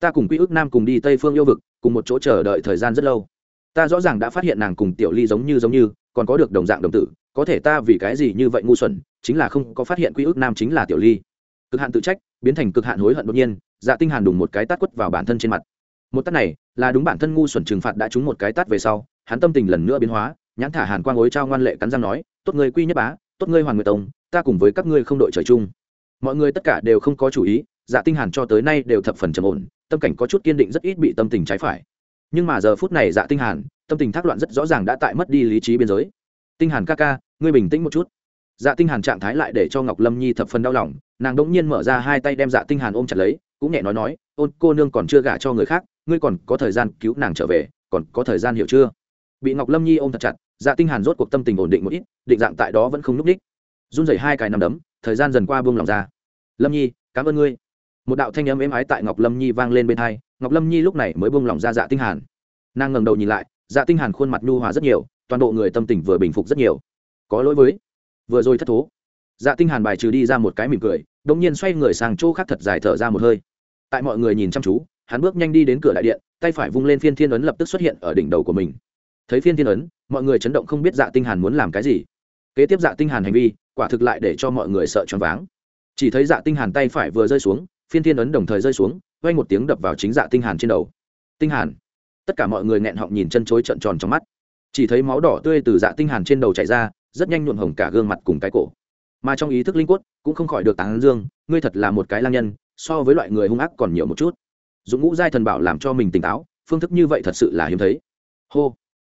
ta cùng quy ước nam cùng đi tây phương yêu vực, cùng một chỗ chờ đợi thời gian rất lâu. Ta rõ ràng đã phát hiện nàng cùng tiểu ly giống như giống như, còn có được đồng dạng đồng tử, có thể ta vì cái gì như vậy ngu xuẩn, chính là không có phát hiện quy ước nam chính là tiểu ly. Cực hạn tự trách, biến thành cực hạn hối hận đột nhiên dạ tinh hàn đùng một cái tát quất vào bản thân trên mặt. Một tát này, là đúng bản thân ngu xuẩn trừng phạt đã trúng một cái tát về sau, hắn tâm tình lần nữa biến hóa, nhãn thả hàn quang ối trao ngoan lệ cắn răng nói, tốt ngươi quy nhất bá, tốt ngươi hoàng nguyệt tông, ta cùng với các ngươi không đội trời chung. Mọi người tất cả đều không có chủ ý dạ tinh hàn cho tới nay đều thập phần trầm ổn, tâm cảnh có chút kiên định rất ít bị tâm tình trái phải. Nhưng mà giờ phút này dạ tinh hàn, tâm tình thác loạn rất rõ ràng đã tại mất đi lý trí biên giới. Tinh hàn ca ca, ngươi bình tĩnh một chút. Dạ tinh hàn trạng thái lại để cho ngọc lâm nhi thập phần đau lòng, nàng đống nhiên mở ra hai tay đem dạ tinh hàn ôm chặt lấy, cũng nhẹ nói nói, ôn, cô nương còn chưa gả cho người khác, ngươi còn có thời gian cứu nàng trở về, còn có thời gian hiểu chưa? Bị ngọc lâm nhi ôm thật chặt dạ tinh hàn rốt cuộc tâm tình ổn định một ít, định dạng tại đó vẫn không núp đích. Run rẩy hai cái nằm đấm, thời gian dần qua buông lòng ra. Lâm nhi, cảm ơn ngươi một đạo thanh âm êm ái tại ngọc lâm nhi vang lên bên hai, ngọc lâm nhi lúc này mới buông lỏng ra dạ tinh hàn. Nàng ngẩng đầu nhìn lại dạ tinh hàn khuôn mặt nhu hòa rất nhiều, toàn bộ người tâm tình vừa bình phục rất nhiều. Có lỗi với, vừa rồi thất thố. Dạ tinh hàn bài trừ đi ra một cái mỉm cười đống nhiên xoay người sang chỗ khác thật dài thở ra một hơi. Tại mọi người nhìn chăm chú, hắn bước nhanh đi đến cửa đại điện, tay phải vung lên phiên thiên ấn lập tức xuất hiện ở đỉnh đầu của mình. Thấy phiên thiên ấn, mọi người chấn động không biết dạ tinh hàn muốn làm cái gì. Kế tiếp dạ tinh hàn hành vi, quả thực lại để cho mọi người sợ choáng váng. Chỉ thấy dạ tinh hàn tay phải vừa rơi xuống phiên thiên ấn đồng thời rơi xuống, vang một tiếng đập vào chính dạ tinh hàn trên đầu. Tinh hàn. Tất cả mọi người nghẹn họng nhìn chân chối trợn tròn trong mắt. Chỉ thấy máu đỏ tươi từ dạ tinh hàn trên đầu chảy ra, rất nhanh nhuộm hồng cả gương mặt cùng cái cổ. Mà trong ý thức linh quất cũng không khỏi được tán dương, ngươi thật là một cái lang nhân, so với loại người hung ác còn nhiều một chút. Dụng ngũ giai thần bảo làm cho mình tỉnh táo, phương thức như vậy thật sự là hiếm thấy. Hô.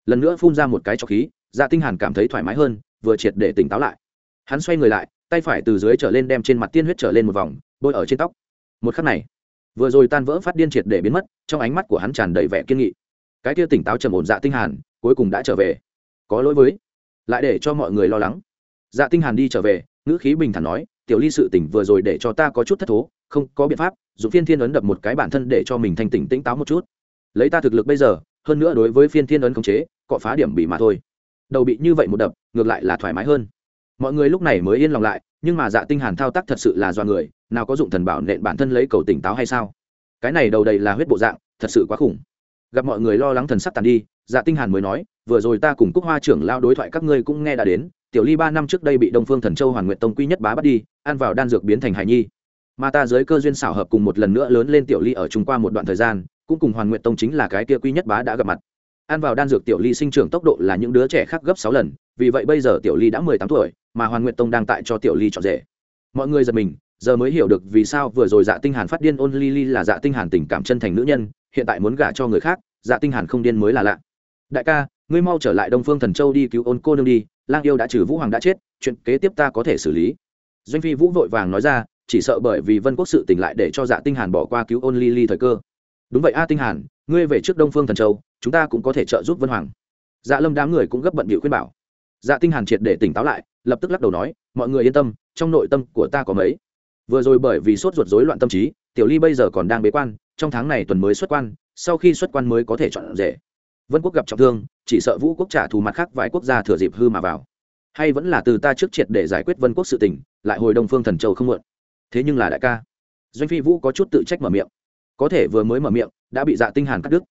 Lần nữa phun ra một cái cho khí dạ tinh hàn cảm thấy thoải mái hơn, vừa triệt để tỉnh táo lại. Hắn xoay người lại, tay phải từ dưới trở lên đem trên mặt tiên huyết trở lên một vòng, bôi ở trên tóc một khắc này, vừa rồi tan vỡ phát điên triệt để biến mất, trong ánh mắt của hắn tràn đầy vẻ kiên nghị. Cái kia tỉnh táo trầm ổn dạ tinh hàn, cuối cùng đã trở về. Có lỗi với, lại để cho mọi người lo lắng. Dạ tinh hàn đi trở về, ngữ khí bình thản nói, tiểu ly sự tỉnh vừa rồi để cho ta có chút thất thố, không có biện pháp dùng phiên thiên ấn đập một cái bản thân để cho mình thanh tỉnh tĩnh táo một chút. Lấy ta thực lực bây giờ, hơn nữa đối với phiên thiên ấn khống chế, cọ phá điểm bị mà thôi. Đầu bị như vậy một đập, ngược lại là thoải mái hơn. Mọi người lúc này mới yên lòng lại, nhưng mà dạ tinh hàn thao tác thật sự là do người nào có dụng thần bảo nện bản thân lấy cầu tỉnh táo hay sao? Cái này đầu đầy là huyết bộ dạng, thật sự quá khủng. Gặp mọi người lo lắng thần sắc tàn đi dạ tinh hàn mới nói, vừa rồi ta cùng cúc hoa trưởng lao đối thoại các ngươi cũng nghe đã đến, tiểu ly ba năm trước đây bị đông phương thần châu hoàn nguyện tông quy nhất bá bắt đi, ăn vào đan dược biến thành hải nhi. Mà ta dưới cơ duyên xảo hợp cùng một lần nữa lớn lên tiểu ly ở trung qua một đoạn thời gian, cũng cùng hoàn nguyện tông chính là cái kia quy nhất bá đã gặp mặt. Ăn vào đan dược tiểu ly sinh trưởng tốc độ là những đứa trẻ khác gấp sáu lần, vì vậy bây giờ tiểu ly đã mười tám tuổi, mà hoàn nguyện tông đang tại cho tiểu ly chọn rể. Mọi người giật mình giờ mới hiểu được vì sao vừa rồi dạ tinh hàn phát điên ôn ly ly là dạ tinh hàn tình cảm chân thành nữ nhân, hiện tại muốn gả cho người khác dạ tinh hàn không điên mới là lạ. Đại ca, ngươi mau trở lại đông phương thần châu đi cứu ôn cô nương đi, lang yêu đã trừ vũ hoàng đã chết, chuyện kế tiếp ta có thể xử lý. Doanh phi vũ vội vàng nói ra, chỉ sợ bởi vì vân quốc sự tỉnh lại để cho dạ tinh hàn bỏ qua cứu ôn ly ly thời cơ. Đúng vậy a tinh hàn, ngươi về trước đông phương thần châu, chúng ta cũng có thể trợ giúp vân hoàng. Dạ lâm đám người cũng gấp bận bịu khuyên bảo. Dạ tinh hàn triệt để tỉnh táo lại, lập tức lắc đầu nói, mọi người yên tâm, trong nội tâm của ta có mấy? Vừa rồi bởi vì sốt ruột rối loạn tâm trí, tiểu ly bây giờ còn đang bế quan, trong tháng này tuần mới xuất quan, sau khi xuất quan mới có thể chọn rể. Vân quốc gặp trọng thương, chỉ sợ vũ quốc trả thù mặt khác vài quốc gia thừa dịp hư mà vào. Hay vẫn là từ ta trước triệt để giải quyết vân quốc sự tình, lại hồi đông phương thần châu không muộn. Thế nhưng là đại ca, doanh phi vũ có chút tự trách mở miệng. Có thể vừa mới mở miệng, đã bị dạ tinh hàn cắt đứt.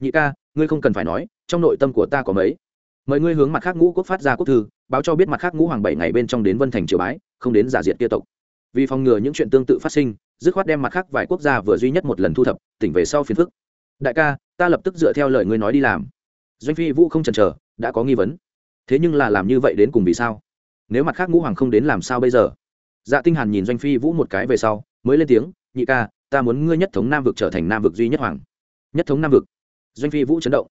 Nhị ca, ngươi không cần phải nói, trong nội tâm của ta có mấy. Mời ngươi hướng mặt khác ngũ quốc phát ra quốc thư, báo cho biết mặt khác ngũ hoàng bảy ngày bên trong đến vân thành triều bái, không đến giả diệt kia tộc vì phòng ngừa những chuyện tương tự phát sinh, dứt khoát đem mặt khác vài quốc gia vừa duy nhất một lần thu thập, tỉnh về sau phiền phức. Đại ca, ta lập tức dựa theo lời ngươi nói đi làm. Doanh phi vũ không chần chờ, đã có nghi vấn. Thế nhưng là làm như vậy đến cùng vì sao? Nếu mặt khác ngũ hoàng không đến làm sao bây giờ? Dạ tinh hàn nhìn doanh phi vũ một cái về sau, mới lên tiếng, nhị ca, ta muốn ngươi nhất thống nam vực trở thành nam vực duy nhất hoàng. Nhất thống nam vực? Doanh phi vũ chấn động.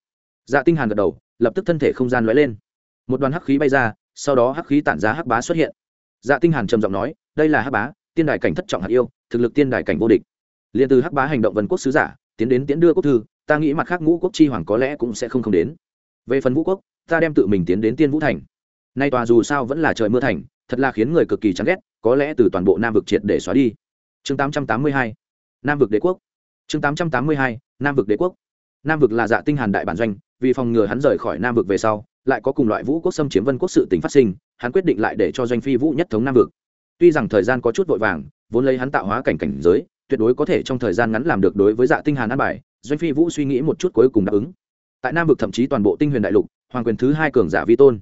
Dạ tinh hàn gật đầu, lập tức thân thể không gian lóe lên. Một đoàn hắc khí bay ra, sau đó hắc khí tản ra hắc bá xuất hiện. Dạ tinh hàn trầm giọng nói đây là hắc bá, tiên đài cảnh thất trọng hạt yêu, thực lực tiên đài cảnh vô địch. Liền từ hắc bá hành động vân quốc sứ giả, tiến đến tiến đưa quốc thư, ta nghĩ mặt khác ngũ quốc chi hoàng có lẽ cũng sẽ không không đến. Về phần vũ quốc, ta đem tự mình tiến đến tiên vũ thành. Nay tòa dù sao vẫn là trời mưa thành, thật là khiến người cực kỳ chán ghét, có lẽ từ toàn bộ nam vực triệt để xóa đi. Chương 882 nam vực đế quốc. Chương 882 nam vực đế quốc. Nam vực là dạ tinh hàn đại bản doanh, vì phòng ngừa hắn rời khỏi nam vực về sau, lại có cùng loại vũ quốc xâm chiếm vân quốc sự tình phát sinh, hắn quyết định lại để cho doanh phi vũ nhất thống nam vực tuy rằng thời gian có chút vội vàng, vốn lấy hắn tạo hóa cảnh cảnh giới, tuyệt đối có thể trong thời gian ngắn làm được đối với dạ tinh hàn an bài, doanh phi vũ suy nghĩ một chút cuối cùng đáp ứng. Tại nam vực thậm chí toàn bộ tinh huyền đại lục, hoàng quyền thứ hai cường giả vi tôn.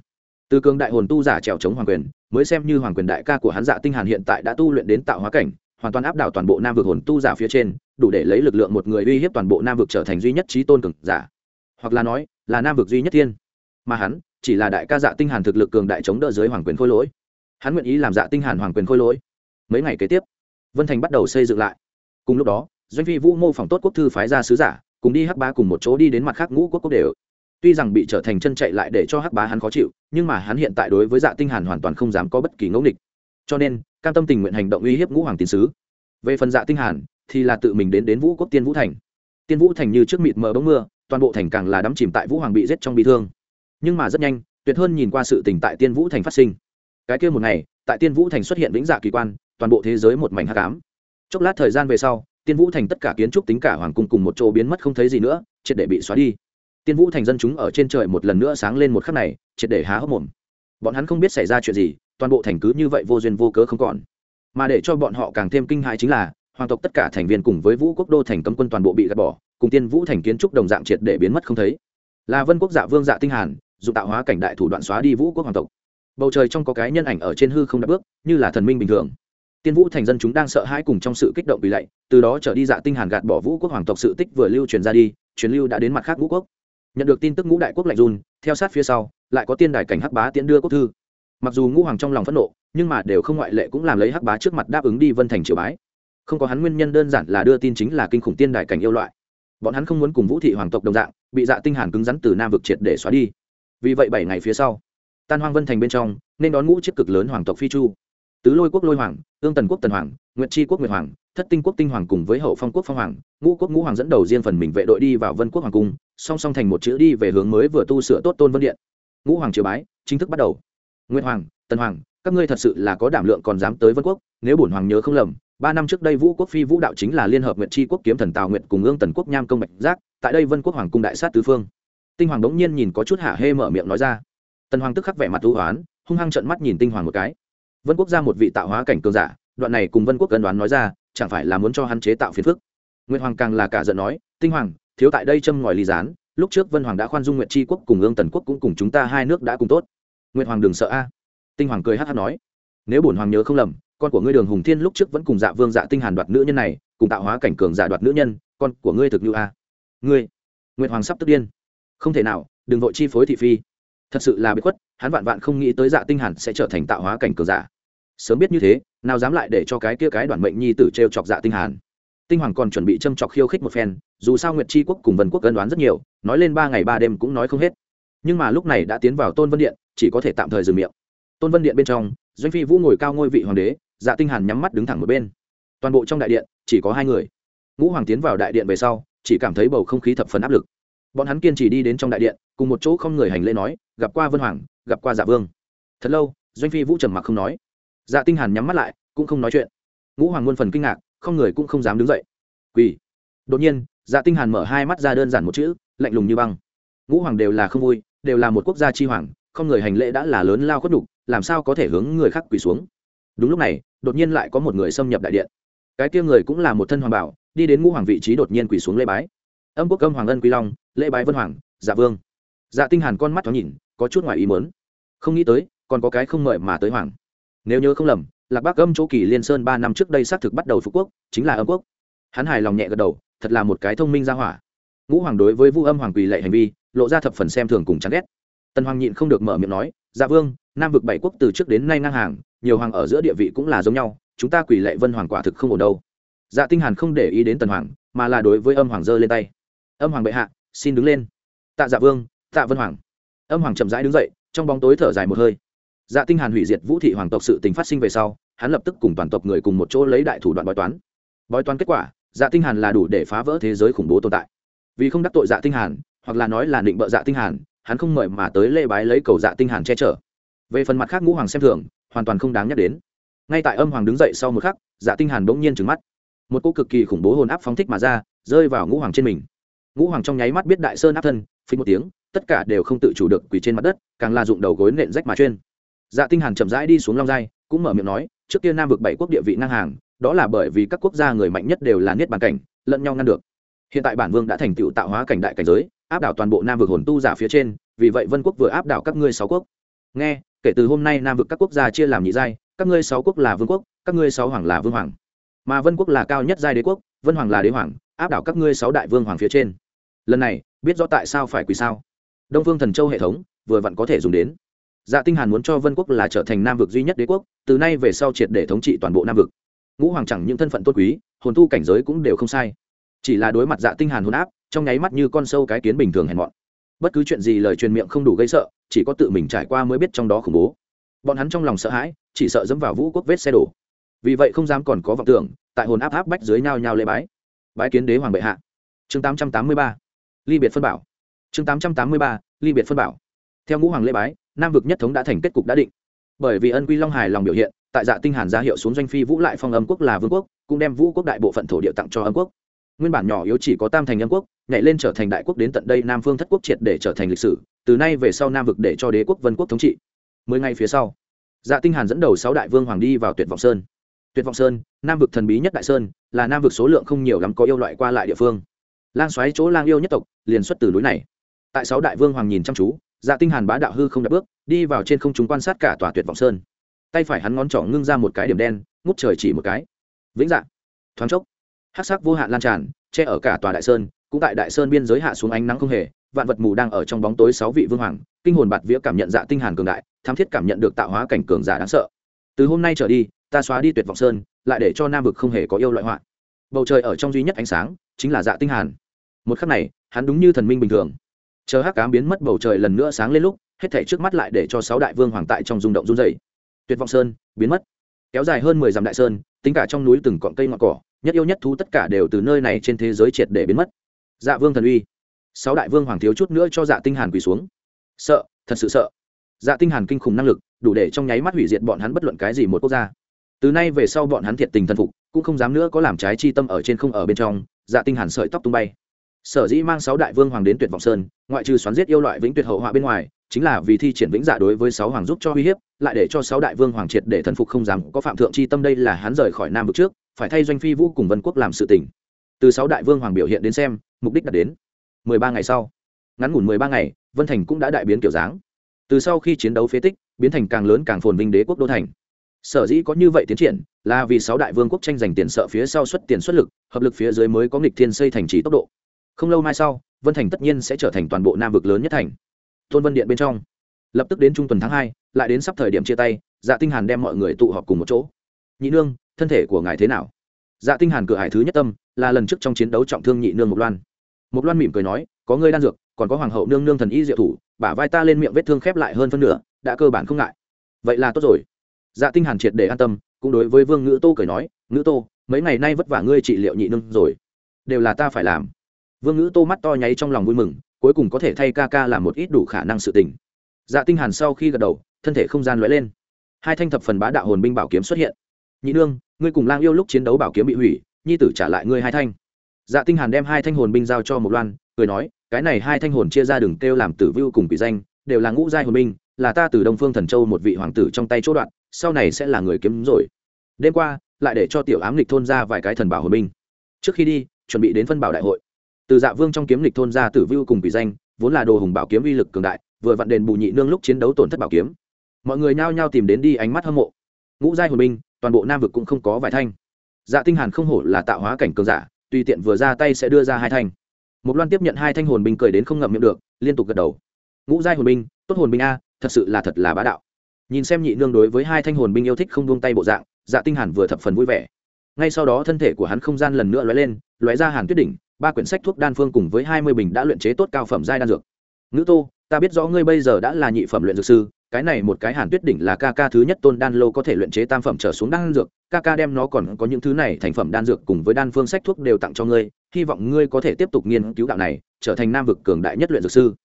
Từ cường đại hồn tu giả trèo chống hoàng quyền, mới xem như hoàng quyền đại ca của hắn dạ tinh hàn hiện tại đã tu luyện đến tạo hóa cảnh, hoàn toàn áp đảo toàn bộ nam vực hồn tu giả phía trên, đủ để lấy lực lượng một người uy hiếp toàn bộ nam vực trở thành duy nhất trí tôn cường giả. Hoặc là nói, là nam vực duy nhất thiên. Mà hắn, chỉ là đại ca dạ tinh hàn thực lực cường đại chống đỡ dưới hoàng quyền khôi lỗi hắn nguyện ý làm dạ tinh hàn hoàng quyền khôi lỗi. Mấy ngày kế tiếp, vân thành bắt đầu xây dựng lại. Cùng lúc đó, doanh phi vũ mô phỏng tốt quốc thư phái ra sứ giả, cùng đi hắc bá cùng một chỗ đi đến mặt khác ngũ quốc quốc đều. Tuy rằng bị trở thành chân chạy lại để cho hắc bá hắn khó chịu, nhưng mà hắn hiện tại đối với dạ tinh hàn hoàn toàn không dám có bất kỳ ngẫu nghịch. Cho nên, cam tâm tình nguyện hành động uy hiếp ngũ hoàng tín sứ. Về phần dạ tinh hàn, thì là tự mình đến đến vũ quốc tiên vũ thành. Tiên vũ thành như trước mịt mờ bóng mưa, toàn bộ thành càng là đắm chìm tại vũ hoàng bị giết trong bị thương. Nhưng mà rất nhanh, tuyệt hơn nhìn qua sự tình tại tiên vũ thành phát sinh cái kia một ngày, tại tiên vũ thành xuất hiện vĩnh dạ kỳ quan, toàn bộ thế giới một mảnh hắc ám. Chốc lát thời gian về sau, tiên vũ thành tất cả kiến trúc tính cả hoàng cung cùng một chỗ biến mất không thấy gì nữa, triệt để bị xóa đi. Tiên vũ thành dân chúng ở trên trời một lần nữa sáng lên một khắc này, triệt để há hốc mồm. Bọn hắn không biết xảy ra chuyện gì, toàn bộ thành cứ như vậy vô duyên vô cớ không còn. Mà để cho bọn họ càng thêm kinh hãi chính là, hoàng tộc tất cả thành viên cùng với vũ quốc đô thành cấm quân toàn bộ bị gạt bỏ, cùng tiên vũ thành kiến trúc đồng dạng triệt để biến mất không thấy. Là vân quốc dạ vương dạ tinh hàn dùng tạo hóa cảnh đại thủ đoạn xóa đi vũ quốc hoàng tộc bầu trời trong có cái nhân ảnh ở trên hư không đáp bước, như là thần minh bình thường. Tiên vũ thành dân chúng đang sợ hãi cùng trong sự kích động bị lạy, từ đó trở đi dạ tinh hàn gạt bỏ vũ quốc hoàng tộc sự tích vừa lưu truyền ra đi, truyền lưu đã đến mặt khác vũ quốc. Nhận được tin tức ngũ đại quốc lạnh run, theo sát phía sau, lại có tiên đài cảnh hắc bá tiến đưa quốc thư. Mặc dù ngũ hoàng trong lòng phẫn nộ, nhưng mà đều không ngoại lệ cũng làm lấy hắc bá trước mặt đáp ứng đi vân thành triều bái. Không có hắn nguyên nhân đơn giản là đưa tin chính là kinh khủng tiên đài cảnh yêu loại. Bọn hắn không muốn cùng vũ thị hoàng tộc đồng dạng, bị dạ tinh hàn cứng rắn từ nam vực triệt để xóa đi. Vì vậy bảy ngày phía sau tan hoang vân thành bên trong, nên đón ngũ chiếc cực lớn hoàng tộc phi chu. Tứ lôi quốc lôi hoàng ương tần quốc tần hoàng, nguyệt chi quốc nguyệt hoàng, thất tinh quốc tinh hoàng cùng với hậu phong quốc phong hoàng, ngũ quốc ngũ hoàng dẫn đầu riêng phần mình vệ đội đi vào vân quốc hoàng cung, song song thành một chữ đi về hướng mới vừa tu sửa tốt tôn vân điện. Ngũ hoàng triều bái, chính thức bắt đầu. Nguyệt hoàng, tần hoàng, các ngươi thật sự là có đảm lượng còn dám tới vân quốc, nếu bổn hoàng nhớ không lầm, ba năm trước đây vũ quốc phi vũ đạo chính là liên hợp nguyệt chi quốc kiếm thần tào nguyện cùng ương tần quốc nham công bạch giác, tại đây vân quốc hoàng cung đại sát tứ phương. Tinh hoàng đống nhiên nhìn có chút hạ hê mở miệng nói ra tần hoàng tức khắc vẻ mặt thú hoán, hung hăng trận mắt nhìn tinh hoàng một cái. Vân quốc ra một vị tạo hóa cảnh cường giả, đoạn này cùng vân quốc cân đoán nói ra, chẳng phải là muốn cho hắn chế tạo phiền phức. Nguyễn hoàng càng là cả giận nói, tinh hoàng, thiếu tại đây châm ngòi ly gián, lúc trước vân hoàng đã khoan dung nguyện tri quốc cùng ương tần quốc cũng cùng chúng ta hai nước đã cùng tốt. Nguyễn hoàng đừng sợ a. Tinh hoàng cười hát hát nói, nếu bổn hoàng nhớ không lầm, con của ngươi đường hùng thiên lúc trước vẫn cùng dạ vương dạ tinh hàn đoạt nữ nhân này, cùng tạo hóa cảnh cường giả đoạt nữ nhân, con của ngươi thực như a. Ngươi? Nguyệt hoàng sắp tức điên. Không thể nào, đừng vội chi phối thị phi thật sự là bị khuất, hắn vạn vạn không nghĩ tới dạ tinh hàn sẽ trở thành tạo hóa cảnh cường giả. Sớm biết như thế, nào dám lại để cho cái kia cái đoàn mệnh nhi tử treo chọc dạ tinh hàn. Tinh hoàng còn chuẩn bị châm chọc khiêu khích một phen, dù sao nguyệt chi quốc cùng vân quốc cân đoán rất nhiều, nói lên ba ngày ba đêm cũng nói không hết. Nhưng mà lúc này đã tiến vào tôn vân điện, chỉ có thể tạm thời dừng miệng. Tôn vân điện bên trong, doanh phi vũ ngồi cao ngôi vị hoàng đế dạ tinh hàn nhắm mắt đứng thẳng một bên. Toàn bộ trong đại điện, chỉ có hai người. Ngũ hoàng tiến vào đại điện về sau, chỉ cảm thấy bầu không khí thập phần áp lực bọn hắn kiên trì đi đến trong đại điện, cùng một chỗ không người hành lễ nói, gặp qua vân hoàng, gặp qua dạ vương. Thật lâu, doanh phi vũ trầm mặc không nói. Dạ tinh hàn nhắm mắt lại, cũng không nói chuyện. Ngũ hoàng muôn phần kinh ngạc, không người cũng không dám đứng dậy. Quỳ. Đột nhiên dạ tinh hàn mở hai mắt ra đơn giản một chữ, lạnh lùng như băng. Ngũ hoàng đều là không vui, đều là một quốc gia chi hoàng, không người hành lễ đã là lớn lao khuất đục làm sao có thể hướng người khác quỳ xuống? Đúng lúc này, đột nhiên lại có một người xâm nhập đại điện. Cái kia người cũng là một thân hoàng bảo, đi đến ngũ hoàng vị trí đột nhiên quỳ xuống lễ bái âm quốc âm hoàng ân quy long, lễ bái vân hoàng dạ vương. Dạ tinh hàn con mắt thoáng nhìn, có chút ngoài ý muốn. Không nghĩ tới, còn có cái không mời mà tới hoàng. Nếu nhớ không lầm, lạc bắc âm chỗ kỳ liên sơn ba năm trước đây xác thực bắt đầu phục quốc, chính là âm quốc. Hắn hài lòng nhẹ gật đầu, thật là một cái thông minh gia hỏa. Ngũ hoàng đối với vu âm hoàng quỳ lệ hành vi, lộ ra thập phần xem thường cùng chán ghét. Tần hoàng nhịn không được mở miệng nói dạ vương, nam vực bảy quốc từ trước đến nay ngang hàng, nhiều hoàng ở giữa địa vị cũng là giống nhau, chúng ta quỳ lệ vân hoàng quả thực không ổn đâu. Dạ tinh hàn không để ý đến tần hoàng, mà là đối với âm hoàng giơ lên tay âm hoàng bệ hạ, xin đứng lên. Tạ dạ vương, tạ vân hoàng. Âm hoàng chậm rãi đứng dậy, trong bóng tối thở dài một hơi. Dạ tinh hàn hủy diệt vũ thị hoàng tộc sự tình phát sinh về sau, hắn lập tức cùng toàn tộc người cùng một chỗ lấy đại thủ đoạn bói toán. Bói toán kết quả dạ tinh hàn là đủ để phá vỡ thế giới khủng bố tồn tại. Vì không đắc tội dạ tinh hàn, hoặc là nói là định bợ dạ tinh hàn, hắn không mời mà tới lê bái lấy cầu dạ tinh hàn che chở. Về phần mặt khác ngũ hoàng xem thường, hoàn toàn không đáng nhắc đến. Ngay tại âm hoàng đứng dậy sau một khắc dạ tinh hàn bỗng nhiên trừng mắt. Một cô cực kỳ khủng bố hồn áp phóng thích mà ra, rơi vào ngũ hoàng trên mình ngũ hoàng trong nháy mắt biết đại sơn áp thân, phình một tiếng, tất cả đều không tự chủ được quỳ trên mặt đất, càng là dụng đầu gối nện rách mà chuyên. Dạ tinh hàn chậm rãi đi xuống long giai, cũng mở miệng nói, trước kia nam vực bảy quốc địa vị ngang hàng, đó là bởi vì các quốc gia người mạnh nhất đều là niết bàn cảnh, lẫn nhau ngăn được. Hiện tại bản vương đã thành tựu tạo hóa cảnh đại cảnh giới, áp đảo toàn bộ nam vực hồn tu giả phía trên, vì vậy vân quốc vừa áp đảo các ngươi sáu quốc. Nghe, kể từ hôm nay nam vực các quốc gia chia làm nhị giai, các ngươi sáu quốc là vương quốc, các ngươi sáu hoàng là vương hoàng. Mà vân quốc là cao nhất giai đế quốc, vân hoàng là đế hoàng, áp đảo các ngươi sáu đại vương hoàng phía trên lần này, biết rõ tại sao phải quỳ sao? Đông phương thần châu hệ thống, vừa vặn có thể dùng đến. Dạ tinh hàn muốn cho vân quốc là trở thành nam vực duy nhất đế quốc, từ nay về sau triệt để thống trị toàn bộ nam vực. Ngũ hoàng chẳng những thân phận tốt quý, hồn tu cảnh giới cũng đều không sai. Chỉ là đối mặt dạ tinh hàn hồn áp, trong nháy mắt như con sâu cái kiến bình thường hèn mọn. Bất cứ chuyện gì lời truyền miệng không đủ gây sợ, chỉ có tự mình trải qua mới biết trong đó khủng bố. Bọn hắn trong lòng sợ hãi, chỉ sợ dẫm vào vũ quốc vết xe đổ. Vì vậy không dám còn có vọng tưởng, tại hồn áp áp bách dưới nhau nhau lễ bái. Bái kiến đế hoàng bệ hạ. Chương 883 ly biệt phân bảo. Chương 883 ly biệt phân bảo. Theo ngũ hoàng lễ bái, nam vực nhất thống đã thành kết cục đã định. Bởi vì ân quy long hài lòng biểu hiện, tại dạ tinh hàn ra hiệu xuống doanh phi vũ lại phong âm quốc là vương quốc, cũng đem vũ quốc đại bộ phận thổ địa tặng cho âm quốc. Nguyên bản nhỏ yếu chỉ có tam thành âm quốc, nhảy lên trở thành đại quốc đến tận đây nam phương thất quốc triệt để trở thành lịch sử, từ nay về sau nam vực để cho đế quốc vân quốc thống trị. Mười ngày phía sau dạ tinh hàn dẫn đầu sáu đại vương hoàng đi vào tuyệt vọng sơn. Tuyệt vọng sơn, nam vực thần bí nhất đại sơn, là nam vực số lượng không nhiều lắm có yêu loại qua lại địa phương lang xoáy chỗ lang yêu nhất tộc, liền xuất từ núi này. Tại sáu đại vương hoàng nhìn chăm chú dạ tinh hàn bá đạo hư không đặt bước, đi vào trên không trung quan sát cả tòa tuyệt vọng sơn. Tay phải hắn ngón trỏ ngưng ra một cái điểm đen, ngút trời chỉ một cái. Vĩnh dạ. Thoáng chốc, hắc sắc vô hạn lan tràn, che ở cả tòa đại sơn, cũng tại đại sơn biên giới hạ xuống ánh nắng không hề, vạn vật mù đang ở trong bóng tối sáu vị vương hoàng, kinh hồn bạt vía cảm nhận dạ tinh hàn cường đại tham thiết cảm nhận được tạo hóa cảnh cường giả đáng sợ. Từ hôm nay trở đi, ta xóa đi tuyệt vọng sơn, lại để cho nam vực không hề có yêu loại hoạn bầu trời ở trong duy nhất ánh sáng, chính là dạ tinh hàn một khắc này, hắn đúng như thần minh bình thường. Chờ hắc cám biến mất bầu trời lần nữa sáng lên lúc, hết thảy trước mắt lại để cho sáu đại vương hoàng tại trong rung động run dày tuyệt vọng sơn, biến mất. Kéo dài hơn mười dặm đại sơn, tính cả trong núi từng cọng cây ngọn cỏ, nhất yêu nhất thú tất cả đều từ nơi này trên thế giới triệt để biến mất. Dạ vương thần uy. Sáu đại vương hoàng thiếu chút nữa cho dạ tinh hàn quỳ xuống. Sợ, thật sự sợ. Dạ tinh hàn kinh khủng năng lực, đủ để trong nháy mắt hủy diệt bọn hắn bất luận cái gì một quốc gia. Từ nay về sau bọn hắn thiệt tình thần phục, cũng không dám nữa có làm trái chi tâm ở trên không ở bên trong dạ tinh hàn sợi tóc tung bay sở dĩ mang sáu đại vương hoàng đến tuyệt vọng sơn, ngoại trừ xoắn giết yêu loại vĩnh tuyệt hậu họa bên ngoài, chính là vì thi triển vĩnh giả đối với sáu hoàng giúp cho uy hiếp, lại để cho sáu đại vương hoàng triệt để thần phục không dám có phạm thượng chi tâm đây là hắn rời khỏi nam vực trước, phải thay doanh phi vũ cùng vân quốc làm sự tình. Từ sáu đại vương hoàng biểu hiện đến xem, mục đích đạt đến. Mười ba ngày sau, ngắn ngủn mười ba ngày, vân thành cũng đã đại biến kiểu dáng. Từ sau khi chiến đấu phế tích, biến thành càng lớn càng phồn vinh đế quốc đô thành. Sở dĩ có như vậy tiến triển, là vì sáu đại vương quốc tranh giành tiền sợ phía sau xuất tiền xuất lực, hợp lực phía dưới mới có nghịch thiên xây thành trì tốc độ không lâu mai sau, vân thành tất nhiên sẽ trở thành toàn bộ nam vực lớn nhất thành. Tôn vân điện bên trong. Lập tức đến trung tuần tháng hai, lại đến sắp thời điểm chia tay dạ tinh hàn đem mọi người tụ họp cùng một chỗ. Nhị nương, thân thể của ngài thế nào? Dạ tinh hàn cửa hải thứ nhất tâm là lần trước trong chiến đấu trọng thương nhị nương một loan. Một loan mỉm cười nói, có ngươi đan dược, còn có hoàng hậu nương nương thần y diệu thủ, bả vai ta lên miệng vết thương khép lại hơn phân nửa, đã cơ bản không ngại. Vậy là tốt rồi. Dạ tinh hàn triệt để an tâm, cũng đối với vương ngữ tô cười nói, ngữ tô, mấy ngày nay vất vả ngươi trị liệu nhị nương rồi. Đều là ta phải làm vương ngữ tô mắt to nháy trong lòng vui mừng, cuối cùng có thể thay ca ca làm một ít đủ khả năng sự tình. Dạ tinh hàn sau khi gật đầu, thân thể không gian lóe lên. Hai thanh thập phần bá đạo hồn binh bảo kiếm xuất hiện. Nhị nương, ngươi cùng lang yêu lúc chiến đấu bảo kiếm bị hủy, nhi tử trả lại ngươi hai thanh. Dạ tinh hàn đem hai thanh hồn binh giao cho một loan, cười nói, cái này hai thanh hồn chia ra đường kêu làm tử vưu cùng bị danh, đều là ngũ giai hồn binh, là ta từ đông phương thần châu một vị hoàng tử trong tay chỗ đoạn, sau này sẽ là người kiếm rồi. Đêm qua, lại để cho tiểu ám lịch thôn ra vài cái thần bảo hồn binh. Trước khi đi, chuẩn bị đến phân bảo đại hội từ dạ vương trong kiếm lịch thôn ra tử vưu cùng bị danh, vốn là đồ hùng bảo kiếm uy lực cường đại, vừa vặn đền bù nhị nương lúc chiến đấu tổn thất bảo kiếm. Mọi người nhao nhao tìm đến đi ánh mắt hâm mộ. Ngũ giai hồn binh, toàn bộ nam vực cũng không có vài thanh. Dạ tinh hàn không hổ là tạo hóa cảnh cường giả, tùy tiện vừa ra tay sẽ đưa ra hai thanh. Một loan tiếp nhận hai thanh hồn binh cười đến không ngậm miệng được, liên tục gật đầu. Ngũ giai hồn binh, tốt hồn binh a, thật sự là thật là bá đạo. Nhìn xem nhị nương đối với hai thanh hồn binh yêu thích không buông tay bộ dạng dạ tinh hàn vừa thập phần vui vẻ. Ngay sau đó thân thể của hắn không gian lần nữa lóe lên, lóe ra hàn tuyết đỉnh ba quyển sách thuốc đan phương cùng với hai mươi bình đã luyện chế tốt cao phẩm giai đan dược. Nữ tô, ta biết rõ ngươi bây giờ đã là nhị phẩm luyện dược sư, cái này một cái hàn tuyết đỉnh là ca ca thứ nhất tôn đan lô có thể luyện chế tam phẩm trở xuống đan dược, ca ca đem nó còn có những thứ này thành phẩm đan dược cùng với đan phương sách thuốc đều tặng cho ngươi, hy vọng ngươi có thể tiếp tục nghiên cứu đạo này, trở thành nam vực cường đại nhất luyện dược sư.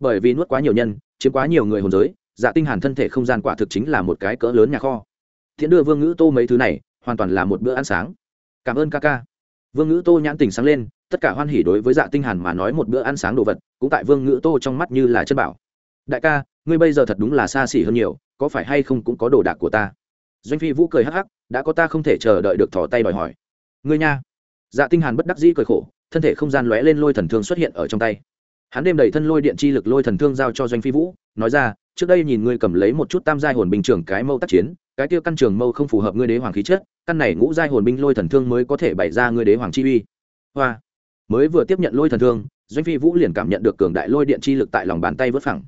Bởi vì nuốt quá nhiều nhân, chiếm quá nhiều người hồn giới dạ tinh hàn thân thể không gian quả thực chính là một cái cỡ lớn nhà kho. Thiện đưa vương ngữ tô mấy thứ này, hoàn toàn là một bữa ăn sáng. Cảm ơn ca ca. Vương ngữ tô nhãn tình sáng lên tất cả hoan hỉ đối với dạ tinh hàn mà nói một bữa ăn sáng đồ vật, cũng tại vương ngữ tô trong mắt như là chân bảo. Đại ca, ngươi bây giờ thật đúng là xa xỉ hơn nhiều, có phải hay không cũng có đồ đạc của ta? Doanh phi vũ cười hắc hắc, đã có ta không thể chờ đợi được thò tay đòi hỏi. Ngươi nha. Dạ tinh hàn bất đắc dĩ cười khổ, thân thể không gian lóe lên lôi thần thương xuất hiện ở trong tay. Hắn đem đầy thân lôi điện chi lực lôi thần thương giao cho doanh phi vũ, nói ra, trước đây nhìn ngươi cầm lấy một chút tam giai hồn bình trưởng cái mâu tác chiến, cái kia căn trường mâu không phù hợp ngươi đế hoàng khí chất, căn này ngũ giai hồn binh lôi thần thương mới có thể bày ra ngươi đế hoàng chi uy. Hoa mới vừa tiếp nhận lôi thần thương, doanh phi vũ liền cảm nhận được cường đại lôi điện chi lực tại lòng bàn tay vớt phẳng.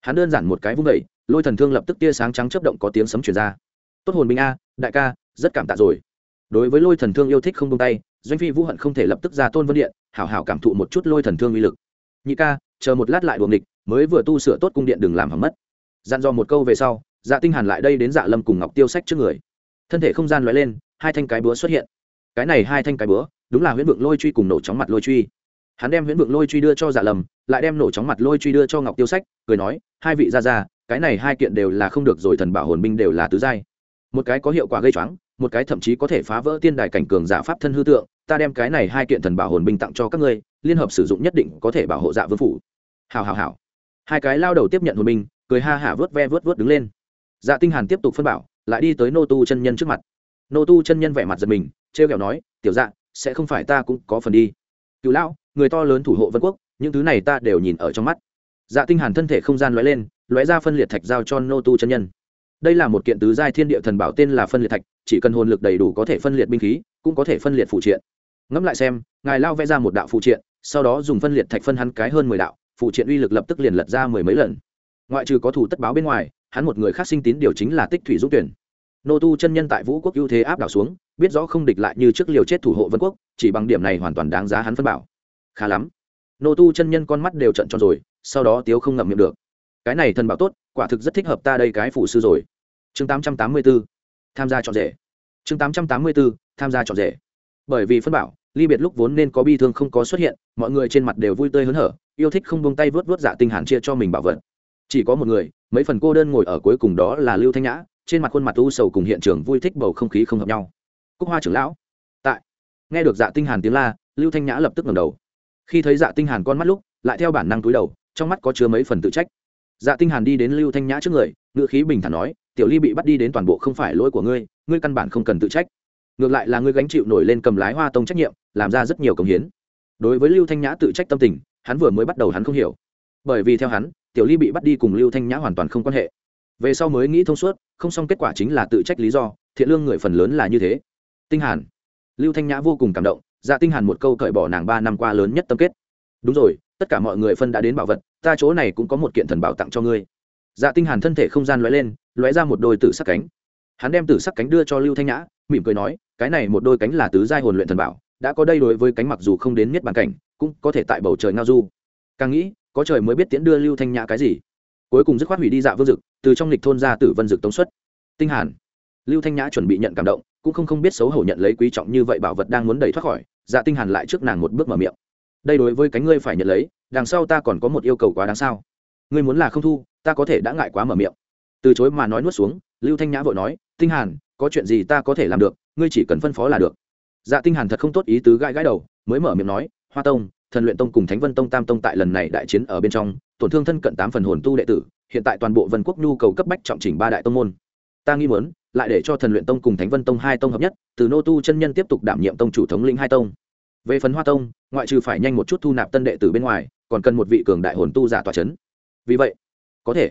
Hắn đơn giản một cái vung vẩy lôi thần thương lập tức tia sáng trắng chấp động có tiếng sấm chuyển ra. Tốt hồn binh a, đại ca, rất cảm tạ rồi. Đối với lôi thần thương yêu thích không tung tay, doanh phi vũ hận không thể lập tức ra tôn vân điện, hảo hảo cảm thụ một chút lôi thần thương uy lực. Nhị ca, chờ một lát lại buồng địch mới vừa tu sửa tốt cung điện đừng làm hỏng mất. Dặn dò một câu về sau dạ tinh hàn lại đây đến dạ lâm cùng ngọc tiêu sách trước người. Thân thể không gian lóe lên, hai thanh cái búa xuất hiện. Cái này hai thanh cái búa đúng là huyễn vượng lôi truy cùng nổ chóng mặt lôi truy. Hắn đem huyễn vượng lôi truy đưa cho dạ Lầm, lại đem nổ chóng mặt lôi truy đưa cho ngọc tiêu sách cười nói hai vị ra ra cái này hai kiện đều là không được rồi thần bảo hồn binh đều là tứ giai. Một cái có hiệu quả gây choáng một cái thậm chí có thể phá vỡ tiên đài cảnh cường giả pháp thân hư tượng ta đem cái này hai kiện thần bảo hồn binh tặng cho các ngươi liên hợp sử dụng nhất định có thể bảo hộ dạ vương phủ. Hào hào hào. Hai cái lao đầu tiếp nhận hồn binh cười ha hả vớt ve vớt vớt đứng lên. Dạ tinh hàn tiếp tục phân bảo lại đi tới nô tu chân nhân trước mặt. Nô tu chân nhân vẻ mặt giật mình treo kẹo nói tiểu dạ sẽ không phải ta cũng có phần đi. Cựu lão, người to lớn thủ hộ vân quốc, những thứ này ta đều nhìn ở trong mắt. Dạ tinh hàn thân thể không gian lóe lên, lóe ra phân liệt thạch giao cho nô tu chân nhân. Đây là một kiện tứ giai thiên địa thần bảo tên là phân liệt thạch, chỉ cần hồn lực đầy đủ có thể phân liệt binh khí, cũng có thể phân liệt phụ triện. Ngẫm lại xem, ngài lao vẽ ra một đạo phụ triện, sau đó dùng phân liệt thạch phân hắn cái hơn mười đạo, phụ triện uy lực lập tức liền lật ra mười mấy lần. Ngoại trừ có thủ tất báo bên ngoài, hắn một người khác sinh tín điều chính là tích thủy dũng tuyển nô tu chân nhân tại vũ quốc ưu thế áp đảo xuống, biết rõ không địch lại như trước liều chết thủ hộ vân quốc, chỉ bằng điểm này hoàn toàn đáng giá hắn phân bảo. Khá lắm. Nô tu chân nhân con mắt đều trận tròn rồi, sau đó tiếu không ngậm miệng được. Cái này thần bảo tốt, quả thực rất thích hợp ta đây cái phủ sư rồi. Chương tám trăm tám mươi b ố tham gia chọn rể. Chương tám trăm tám mươi b ố tham gia chọn rể. Bởi vì phân bảo, ly biệt lúc vốn nên có bi thương không có xuất hiện, mọi người trên mặt đều vui tươi hớn hở, yêu thích không buông tay vớt vớt dạ tinh hàn chia cho mình bảo vật. Chỉ có một người, mấy phần cô đơn ngồi ở cuối cùng đó là lưu thanh nhã trên mặt khuôn mặt u sầu cùng hiện trường vui thích bầu không khí không hợp nhau. Cúc hoa trưởng lão, tại. Nghe được dạ tinh hàn tiếng la, lưu thanh nhã lập tức ngẩng đầu. Khi thấy dạ tinh hàn con mắt lúc, lại theo bản năng túi đầu, trong mắt có chứa mấy phần tự trách. Dạ tinh hàn đi đến lưu thanh nhã trước người ngựa khí bình thản nói, tiểu ly bị bắt đi đến toàn bộ không phải lỗi của ngươi ngươi căn bản không cần tự trách. Ngược lại là ngươi gánh chịu nổi lên cầm lái hoa tông trách nhiệm, làm ra rất nhiều công hiến. Đối với lưu thanh nhã tự trách tâm tình, hắn vừa mới bắt đầu hắn không hiểu. Bởi vì theo hắn, tiểu ly bị bắt đi cùng lưu thanh nhã hoàn toàn không quan hệ về sau mới nghĩ thông suốt, không xong kết quả chính là tự trách lý do, thiện lương người phần lớn là như thế. Tinh hàn. Lưu thanh nhã vô cùng cảm động dạ tinh hàn một câu cởi bỏ nàng ba năm qua lớn nhất tâm kết. Đúng rồi, tất cả mọi người phân đã đến bảo vật, ta chỗ này cũng có một kiện thần bảo tặng cho ngươi. Dạ tinh hàn thân thể không gian lóe lên, lóe ra một đôi tử sắc cánh. Hắn đem tử sắc cánh đưa cho lưu thanh nhã, mỉm cười nói, cái này một đôi cánh là tứ giai hồn luyện thần bảo, đã có đây đối với cánh mặc dù không đến miết bàn cảnh, cũng có thể tại bầu trời ngao du. Càng nghĩ, có trời mới biết tiễn đưa lưu thanh nhã cái gì cuối cùng dứt khoát hủy đi dạ vương dực, từ trong lịch thôn ra tử vân dực tống xuất. Tinh hàn. Lưu thanh nhã chuẩn bị nhận cảm động, cũng không không biết xấu hổ nhận lấy quý trọng như vậy bảo vật đang muốn đẩy thoát khỏi dạ tinh hàn lại trước nàng một bước mở miệng. Đây đối với cánh ngươi phải nhận lấy, đằng sau ta còn có một yêu cầu quá đáng sao? Ngươi muốn là không thu, ta có thể đã ngại quá mở miệng. Từ chối mà nói nuốt xuống, lưu thanh nhã vội nói, tinh hàn, có chuyện gì ta có thể làm được, ngươi chỉ cần phân phó là được. Dạ tinh hàn thật không tốt ý tứ gãi gãi đầu, mới mở miệng nói, hoa tông, thần luyện tông cùng thánh vân tông tam tông tại lần này đại chiến ở bên trong tổn thương thân cận tám phần hồn tu đệ tử, hiện tại toàn bộ vân quốc nhu cầu cấp bách trọng chỉnh ba đại tông môn. Ta nghi muốn, lại để cho thần luyện tông cùng thánh vân tông hai tông hợp nhất, từ nô tu chân nhân tiếp tục đảm nhiệm tông chủ thống lĩnh hai tông. Về phần hoa tông, ngoại trừ phải nhanh một chút thu nạp tân đệ tử bên ngoài, còn cần một vị cường đại hồn tu giả tòa c h ấ n vì vậy, có thể.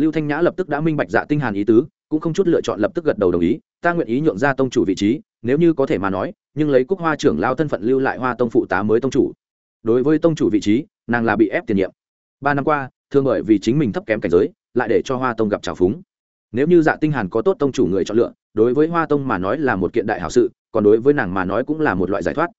Lưu thanh nhã lập tức đã minh bạch dạ tinh hàn ý tứ, cũng không chút lựa chọn lập tức gật đầu đồng ý, ta nguyện ý nhượng ra tông chủ vị trí, nếu như có thể mà nói, nhưng lấy cúc hoa trưởng lao thân phận lưu lại hoa tông phụ tá mới tông chủ. Đối với tông chủ vị trí, nàng là bị ép tiền nhiệm ba năm qua thường bởi vì chính mình thấp kém cảnh giới, lại để cho hoa tông gặp trào phúng. Nếu như dạ tinh hàn có tốt tông chủ người chọn lựa, đối với hoa tông mà nói là một kiện đại hảo sự, còn đối với nàng mà nói cũng là một loại giải thoát.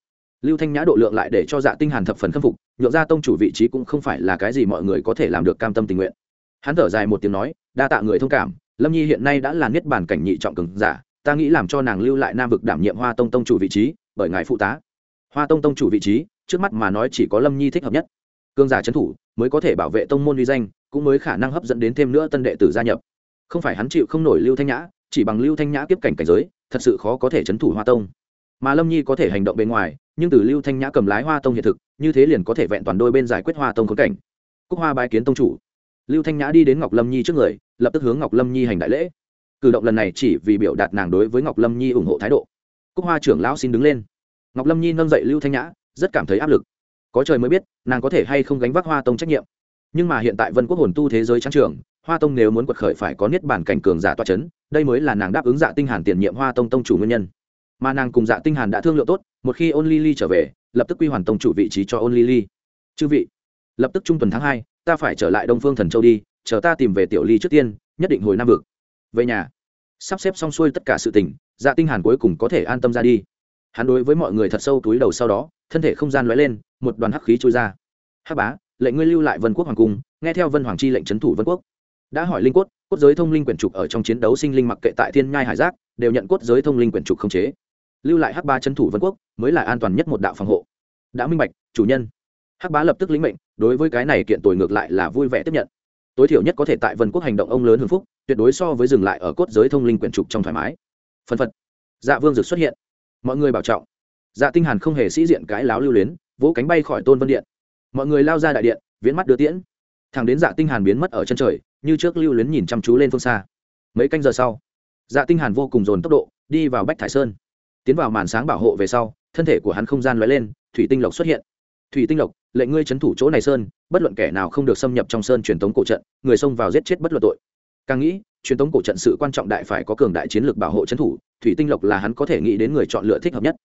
Lưu thanh nhã độ lượng lại để cho dạ tinh hàn thập phần khâm phục, nhượng ra tông chủ vị trí cũng không phải là cái gì mọi người có thể làm được cam tâm tình nguyện. Hắn thở dài một tiếng nói, đa tạ người thông cảm, lâm nhi hiện nay đã là niết bàn cảnh nhị trọng cường giả, ta nghĩ làm cho nàng lưu lại nam vực đảm nhiệm hoa tông tông chủ vị trí, bởi ngài phụ tá. Hoa tông tông chủ vị trí, trước mắt mà nói chỉ có lâm nhi thích hợp nhất cương giả trấn thủ mới có thể bảo vệ tông môn uy danh, cũng mới khả năng hấp dẫn đến thêm nữa tân đệ tử gia nhập. Không phải hắn chịu không nổi lưu thanh nhã, chỉ bằng lưu thanh nhã tiếp cảnh cảnh giới, thật sự khó có thể trấn thủ hoa tông. Mà lâm nhi có thể hành động bên ngoài, nhưng từ lưu thanh nhã cầm lái hoa tông hiện thực, như thế liền có thể vẹn toàn đôi bên giải quyết hoa tông khốn cảnh. Cúc hoa bái kiến tông chủ. Lưu thanh nhã đi đến ngọc lâm nhi trước người, lập tức hướng ngọc lâm nhi hành đại lễ. Cử động lần này chỉ vì biểu đạt nàng đối với ngọc lâm nhi ủng hộ thái độ. Cúc hoa trưởng lão xin đứng lên. Ngọc lâm nhi nâng dậy lưu thanh nhã, rất cảm thấy áp lực. Có trời mới biết nàng có thể hay không gánh vác hoa tông trách nhiệm. Nhưng mà hiện tại vân quốc hồn tu thế giới trang trường, hoa tông nếu muốn quật khởi phải có niết bản cảnh cường giả toa c h ấ n đây mới là nàng đáp ứng dạ tinh hàn tiền nhiệm hoa tông tông chủ nguyên nhân. Mà nàng cùng dạ tinh hàn đã thương lượng tốt, một khi ôn ly ly trở về, lập tức quy hoàn tông chủ vị trí cho ôn ly ly. Chư vị, lập tức trung tuần tháng hai, ta phải trở lại đông phương thần châu đi, chờ ta tìm về tiểu ly trước tiên, nhất định hồi nam vực. Về nhà. Sắp xếp xong xuôi tất cả sự tình dạ tinh hàn cuối cùng có thể an tâm ra đi. Hắn đối với mọi người thật sâu túi đầu sau đó, thân thể không gian lóe lên một đoàn hắc khí trôi ra. Hắc bá, lệnh ngươi lưu lại vân quốc hoàng cung, nghe theo vân hoàng chi lệnh chấn thủ vân quốc. Đã hỏi linh cốt cốt giới thông linh quyển trục ở trong chiến đấu sinh linh mặc kệ tại thiên nhai hải giác, đều nhận cốt giới thông linh quyển trục không chế. Lưu lại hắc ba trấn thủ vân quốc, mới là an toàn nhất một đạo phòng hộ. Đã minh bạch, chủ nhân. Hắc bá lập tức lĩnh mệnh, đối với cái này kiện tội ngược lại là vui vẻ tiếp nhận. Tối thiểu nhất có thể tại vân quốc hành động ông lớn hưng phúc, tuyệt đối so với dừng lại ở cốt giới thông linh quyển trục trong thoải mái. Phân phật. Dạ vương dược xuất hiện. Mọi người bảo trọng. Dạ tinh hàn không hề sĩ diện cái láo lưu luyến vỗ cánh bay khỏi tôn vân điện mọi người lao ra đại điện viễn mắt đưa tiễn thằng đến dạ tinh hàn biến mất ở chân trời như trước lưu luyến nhìn chăm chú lên phương xa mấy canh giờ sau dạ tinh hàn vô cùng dồn tốc độ đi vào bách thải sơn tiến vào màn sáng bảo hộ về sau thân thể của hắn không gian lóe lên thủy tinh lộc xuất hiện thủy tinh lộc lệnh ngươi chấn thủ chỗ này sơn bất luận kẻ nào không được xâm nhập trong sơn truyền thống cổ trận người xông vào giết chết bất luận tội càng nghĩ truyền thống cổ trận sự quan trọng đại phải có cường đại chiến lược bảo hộ chấn thủ thủy tinh lộc là hắn có thể nghĩ đến người chọn lựa thích hợp nhất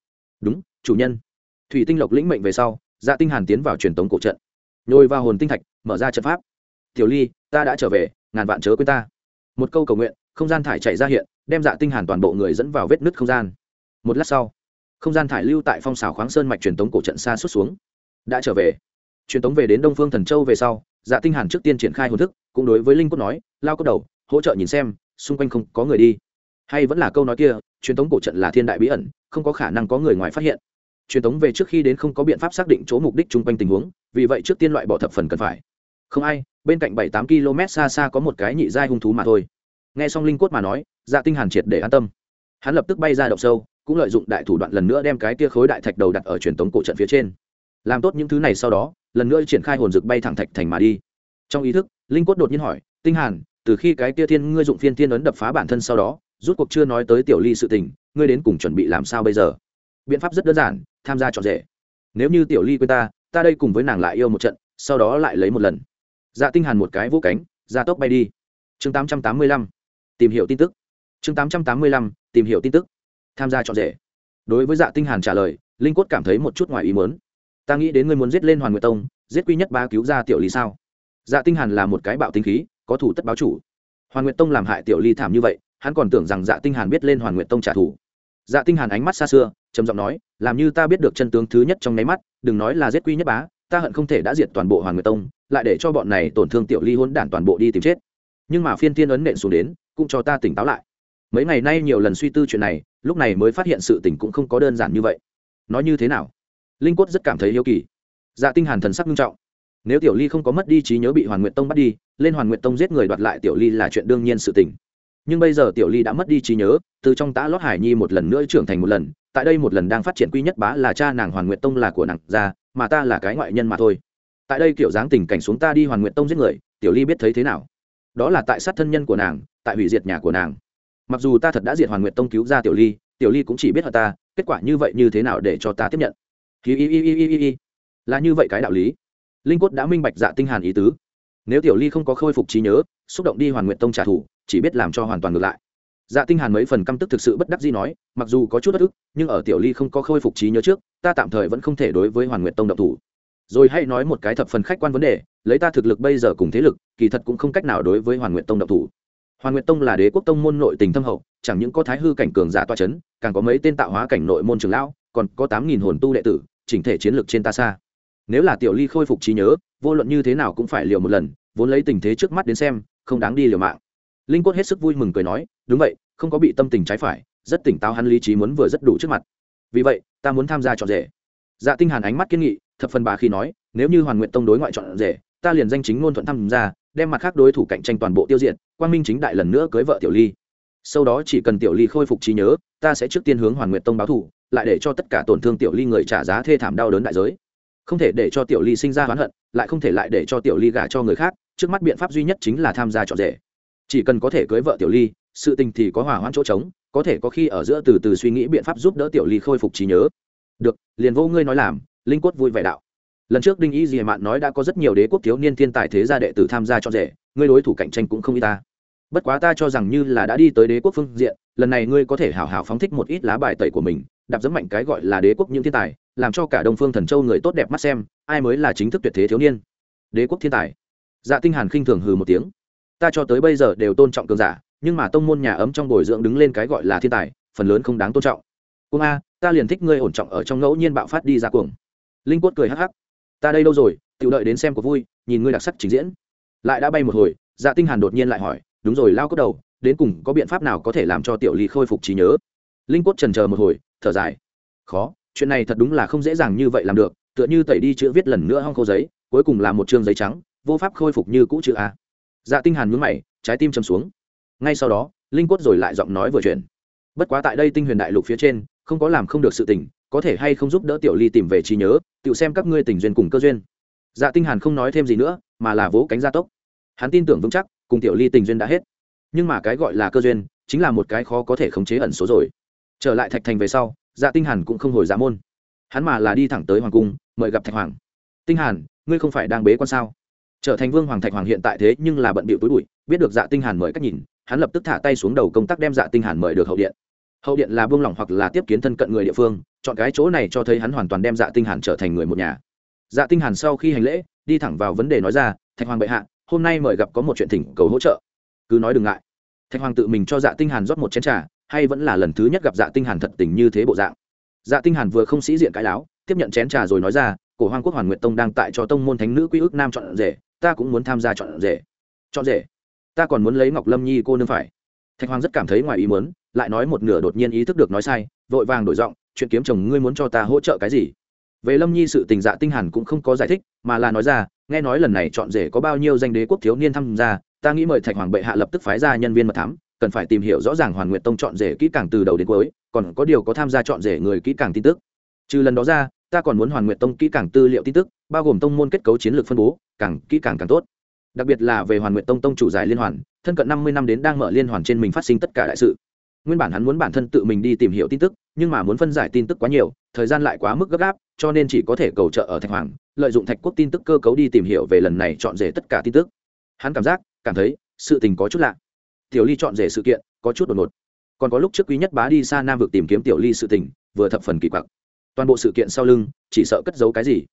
đúng chủ nhân thủy tinh lộc lĩnh mệnh về sau dạ tinh hàn tiến vào truyền tống cổ trận. Nhồi vào hồn tinh thạch, mở ra trận pháp. Tiểu ly, ta đã trở về, ngàn vạn chớ quên ta. Một câu cầu nguyện, không gian thải chạy ra hiện, đem dạ tinh hàn toàn bộ người dẫn vào vết nứt không gian. Một lát sau, không gian thải lưu tại phong xào khoáng sơn mạch truyền tống cổ trận xa suốt xuống. Đã trở về. Truyền tống về đến đông phương thần châu về sau dạ tinh hàn trước tiên triển khai hồn thức, cũng đối với linh cốt nói, lao cốt đầu, hỗ trợ nhìn xem, xung quanh không có người đi. Hay vẫn là câu nói kia, truyền tống cổ trận là thiên đại bí ẩn, không có khả năng có người ngoài phát hiện truyền tống về trước khi đến không có biện pháp xác định chỗ mục đích chung quanh tình huống, vì vậy trước tiên loại bỏ thập phần cần phải. Không ai, bên cạnh bảy tám km xa xa có một cái nhị giai hung thú mà thôi. Nghe xong linh cốt mà nói dạ tinh hàn triệt để an tâm. Hắn lập tức bay ra động sâu, cũng lợi dụng đại thủ đoạn lần nữa đem cái tia khối đại thạch đầu đặt ở truyền tống cổ trận phía trên. Làm tốt những thứ này sau đó, lần nữa triển khai hồn dược bay thẳng thạch thành mà đi. Trong ý thức, linh cốt đột nhiên hỏi, tinh hàn, từ khi cái tia thiên, ngươi dụng phiên thiên ấn đập phá bản thân sau đó, rút cuộc chưa nói tới tiểu ly sự tình, ngươi đến cùng chuẩn bị làm sao bây giờ? Biện pháp rất đơn giản tham gia trọn rể. Nếu như tiểu ly quên ta ta đây cùng với nàng lại yêu một trận, sau đó lại lấy một lần. Dạ tinh hàn một cái vỗ cánh, ra tốc bay đi. Chương 885 tìm hiểu tin tức. Chương 885 tìm hiểu tin tức. Tham gia chọn rể. Đối với dạ tinh hàn trả lời, linh Cốt cảm thấy một chút ngoài ý muốn. Ta nghĩ đến ngươi muốn giết lên hoàn nguyệt tông, giết quy nhất ba cứu ra tiểu ly sao? Dạ tinh hàn là một cái bạo tinh khí, có thủ tất báo chủ. Hoàn nguyệt tông làm hại tiểu ly thảm như vậy, hắn còn tưởng rằng dạ tinh hàn biết lên hoàn nguyệt tông trả thù dạ tinh hàn ánh mắt xa xưa, trầm giọng nói, làm như ta biết được chân tướng thứ nhất trong nháy mắt, đừng nói là giết quy nhất bá, ta hận không thể đã diệt toàn bộ Hoàng nguyệt tông, lại để cho bọn này tổn thương tiểu ly hỗn đản toàn bộ đi tìm chết. Nhưng mà phiên tiên ấn nện xuống đến, cũng cho ta tỉnh táo lại. Mấy ngày nay nhiều lần suy tư chuyện này, lúc này mới phát hiện sự tình cũng không có đơn giản như vậy. Nói như thế nào? Linh quất rất cảm thấy yêu kỳ. Dạ tinh hàn thần sắc nghiêm trọng. Nếu tiểu ly không có mất đi trí nhớ bị hoàn nguyện tông bắt đi, lên hoàn nguyện tông giết người đoạt lại tiểu ly là chuyện đương nhiên sự tình nhưng bây giờ tiểu ly đã mất đi trí nhớ, từ trong tã lót hải nhi một lần nữa trưởng thành một lần, tại đây một lần đang phát triển quy nhất bá là cha nàng hoàn nguyện tông là của nàng ra mà ta là cái ngoại nhân mà thôi. Tại đây kiểu dáng tình cảnh xuống ta đi hoàn nguyện tông giết người, tiểu ly biết thấy thế nào? Đó là tại sát thân nhân của nàng, tại hủy diệt nhà của nàng. Mặc dù ta thật đã diệt hoàn nguyện tông cứu ra tiểu ly tiểu ly cũng chỉ biết hơn ta, kết quả như vậy như thế nào để cho ta tiếp nhận? Hi hi hi hi hi hi là như vậy cái đạo lý. Linh quất đã minh bạch dạ tinh hàn ý tứ. Nếu tiểu ly không có khôi phục trí nhớ, xúc động đi hoàn nguyện tông trả thù chỉ biết làm cho hoàn toàn ngược lại. Dạ tinh hàn mấy phần căm tức thực sự bất đắc dĩ nói, mặc dù có chút bất ức, nhưng ở tiểu ly không có khôi phục trí nhớ trước, ta tạm thời vẫn không thể đối với hoàn nguyện tông động thủ. Rồi hãy nói một cái thập phần khách quan vấn đề, lấy ta thực lực bây giờ cùng thế lực, kỳ thật cũng không cách nào đối với hoàn nguyện tông động thủ. Hoàn nguyện tông là đế quốc tông môn nội tình thâm hậu, chẳng những có thái hư cảnh cường giả toa chấn, càng có mấy tên tạo hóa cảnh nội môn trường lão, còn có tám nghìn hồn tu đệ tử, chỉnh thể chiến lược trên ta xa. Nếu là tiểu ly khôi phục trí nhớ, vô luận như thế nào cũng phải liều một lần, vốn lấy tình thế trước mắt đến xem, không đáng đi liều mạng linh cốt hết sức vui mừng cười nói, đúng vậy, không có bị tâm tình trái phải, rất tỉnh táo hắn lý trí muốn vừa rất đủ trước mặt. Vì vậy, ta muốn tham gia chọn rể. Dạ tinh hàn ánh mắt kiên nghị, thập phần bà khi nói, nếu như hoàn nguyện tông đối ngoại chọn rể, ta liền danh chính ngôn thuận tham gia, đem mặt khác đối thủ cạnh tranh toàn bộ tiêu diệt, quang minh chính đại lần nữa cưới vợ tiểu ly. Sau đó chỉ cần tiểu ly khôi phục trí nhớ, ta sẽ trước tiên hướng hoàn nguyện tông báo thù, lại để cho tất cả tổn thương tiểu ly người trả giá thê thảm đau đớn đại giới. Không thể để cho tiểu ly sinh ra oán hận, lại không thể lại để cho tiểu ly gả cho người khác, trước mắt biện pháp duy nhất chính là tham gia chọn rể chỉ cần có thể cưới vợ tiểu ly, sự tình thì có hỏa hoãn chỗ trống, có thể có khi ở giữa từ từ suy nghĩ biện pháp giúp đỡ tiểu ly khôi phục trí nhớ. Được, liền vô ngươi nói làm, linh quất vui vẻ đạo. Lần trước đinh ý gì mạn nói đã có rất nhiều đế quốc thiếu niên thiên tài thế gia đệ tử tham gia cho rể, ngươi đối thủ cạnh tranh cũng không y ta. Bất quá ta cho rằng như là đã đi tới đế quốc phương diện, lần này ngươi có thể hào hào phóng thích một ít lá bài tẩy của mình, đạp dẫm mạnh cái gọi là đế quốc những thiên tài, làm cho cả đông phương thần châu người tốt đẹp mắt xem, ai mới là chính thức tuyệt thế thiếu niên. Đế quốc thiên tài. Dạ tinh hàn khinh thường hừ một tiếng ta cho tới bây giờ đều tôn trọng cường giả, nhưng mà tông môn nhà ấm trong bồi dưỡng đứng lên cái gọi là thiên tài, phần lớn không đáng tôn trọng. Cung a, ta liền thích ngươi ổn trọng ở trong ngẫu nhiên bạo phát đi ra cuồng. Linh quất cười hắc hắc. Ta đây đâu rồi tự đợi đến xem có vui, nhìn ngươi đặc sắc trình diễn. Lại đã bay một hồi dạ tinh hàn đột nhiên lại hỏi, đúng rồi, lao cốt đầu, đến cùng có biện pháp nào có thể làm cho tiểu ly khôi phục trí nhớ? Linh quất trần chờ một hồi, thở dài. Khó, chuyện này thật đúng là không dễ dàng như vậy làm được, tựa như tẩy đi chữ viết lần nữa hong khô giấy, cuối cùng là một chương giấy trắng, vô pháp khôi phục như cũ chữ a dạ tinh hàn nhướng mày, trái tim chầm xuống. Ngay sau đó, linh quất rồi lại giọng nói vừa chuyển. Bất quá tại đây tinh huyền đại lục phía trên, không có làm không được sự tình, có thể hay không giúp đỡ tiểu ly tìm về trí nhớ, tự xem các ngươi tình duyên cùng cơ duyên. Dạ tinh hàn không nói thêm gì nữa, mà là vỗ cánh gia tốc. Hắn tin tưởng vững chắc, cùng tiểu ly tình duyên đã hết. Nhưng mà cái gọi là cơ duyên, chính là một cái khó có thể khống chế ẩn số rồi. Trở lại thạch thành về sau dạ tinh hàn cũng không hồi dạ môn. Hắn mà là đi thẳng tới hoàng cung, mời gặp thạch hoàng. Tinh hàn, ngươi không phải đang bế quan sao? Trở thành vương hoàng thạch hoàng hiện tại thế nhưng là bận bịu túi bụi, biết được dạ tinh hàn mời cách nhìn, hắn lập tức thả tay xuống đầu công tác đem dạ tinh hàn mời được hậu điện. Hậu điện là buông lỏng hoặc là tiếp kiến thân cận người địa phương, chọn cái chỗ này cho thấy hắn hoàn toàn đem dạ tinh hàn trở thành người một nhà. Dạ tinh hàn sau khi hành lễ, đi thẳng vào vấn đề nói ra, thạch hoàng bệ hạ, hôm nay mời gặp có một chuyện thỉnh cầu hỗ trợ. Cứ nói đừng ngại. Thạch hoàng tự mình cho dạ tinh hàn rót một chén trà, hay vẫn là lần thứ nhất gặp dạ tinh hàn thật tình như thế bộ dạng. Dạ tinh hàn vừa không sĩ diện cãi láo, tiếp nhận chén trà rồi nói ra, cổ hoàng quốc hoàn nguyệt tông đang tại cho tông môn thánh nữ quy ước nam chọn rể ta cũng muốn tham gia chọn rể. Chọn rể? Ta còn muốn lấy ngọc lâm nhi cô nương phải. Thạch hoàng rất cảm thấy ngoài ý muốn, lại nói một nửa đột nhiên ý thức được nói sai, vội vàng đổi giọng, chuyện kiếm chồng ngươi muốn cho ta hỗ trợ cái gì? Về lâm nhi sự tình dạ tinh hàn cũng không có giải thích, mà là nói ra, nghe nói lần này chọn rể có bao nhiêu danh đế quốc thiếu niên tham gia, ta nghĩ mời thạch hoàng bệ hạ lập tức phái ra nhân viên mật thám, cần phải tìm hiểu rõ ràng hoàn nguyện tông chọn rể kỹ càng từ đầu đến cuối, còn có điều có tham gia chọn rể người kỹ càng tin tức. Trừ lần đó ra, ta còn muốn hoàn nguyện tông kỹ càng tư liệu tin tức, bao gồm tông môn kết cấu chiến lược phân bố càng kỹ càng càng tốt. Đặc biệt là về hoàn nguyện tông tông chủ giải liên hoàn, thân cận năm mươi năm đến đang mở liên hoàn trên mình phát sinh tất cả đại sự. Nguyên bản hắn muốn bản thân tự mình đi tìm hiểu tin tức, nhưng mà muốn phân giải tin tức quá nhiều, thời gian lại quá mức gấp gáp, cho nên chỉ có thể cầu trợ ở thạch hoàng, lợi dụng thạch quốc tin tức cơ cấu đi tìm hiểu về lần này chọn rể tất cả tin tức. Hắn cảm giác, cảm thấy, sự tình có chút lạ. Tiểu ly chọn rể sự kiện, có chút đột ngột. Còn có lúc trước quý nhất bá đi xa nam vực tìm kiếm tiểu ly sự tình, vừa thập phần kỳ quặc. Toàn bộ sự kiện sau lưng, chỉ sợ cất giấu cái gì?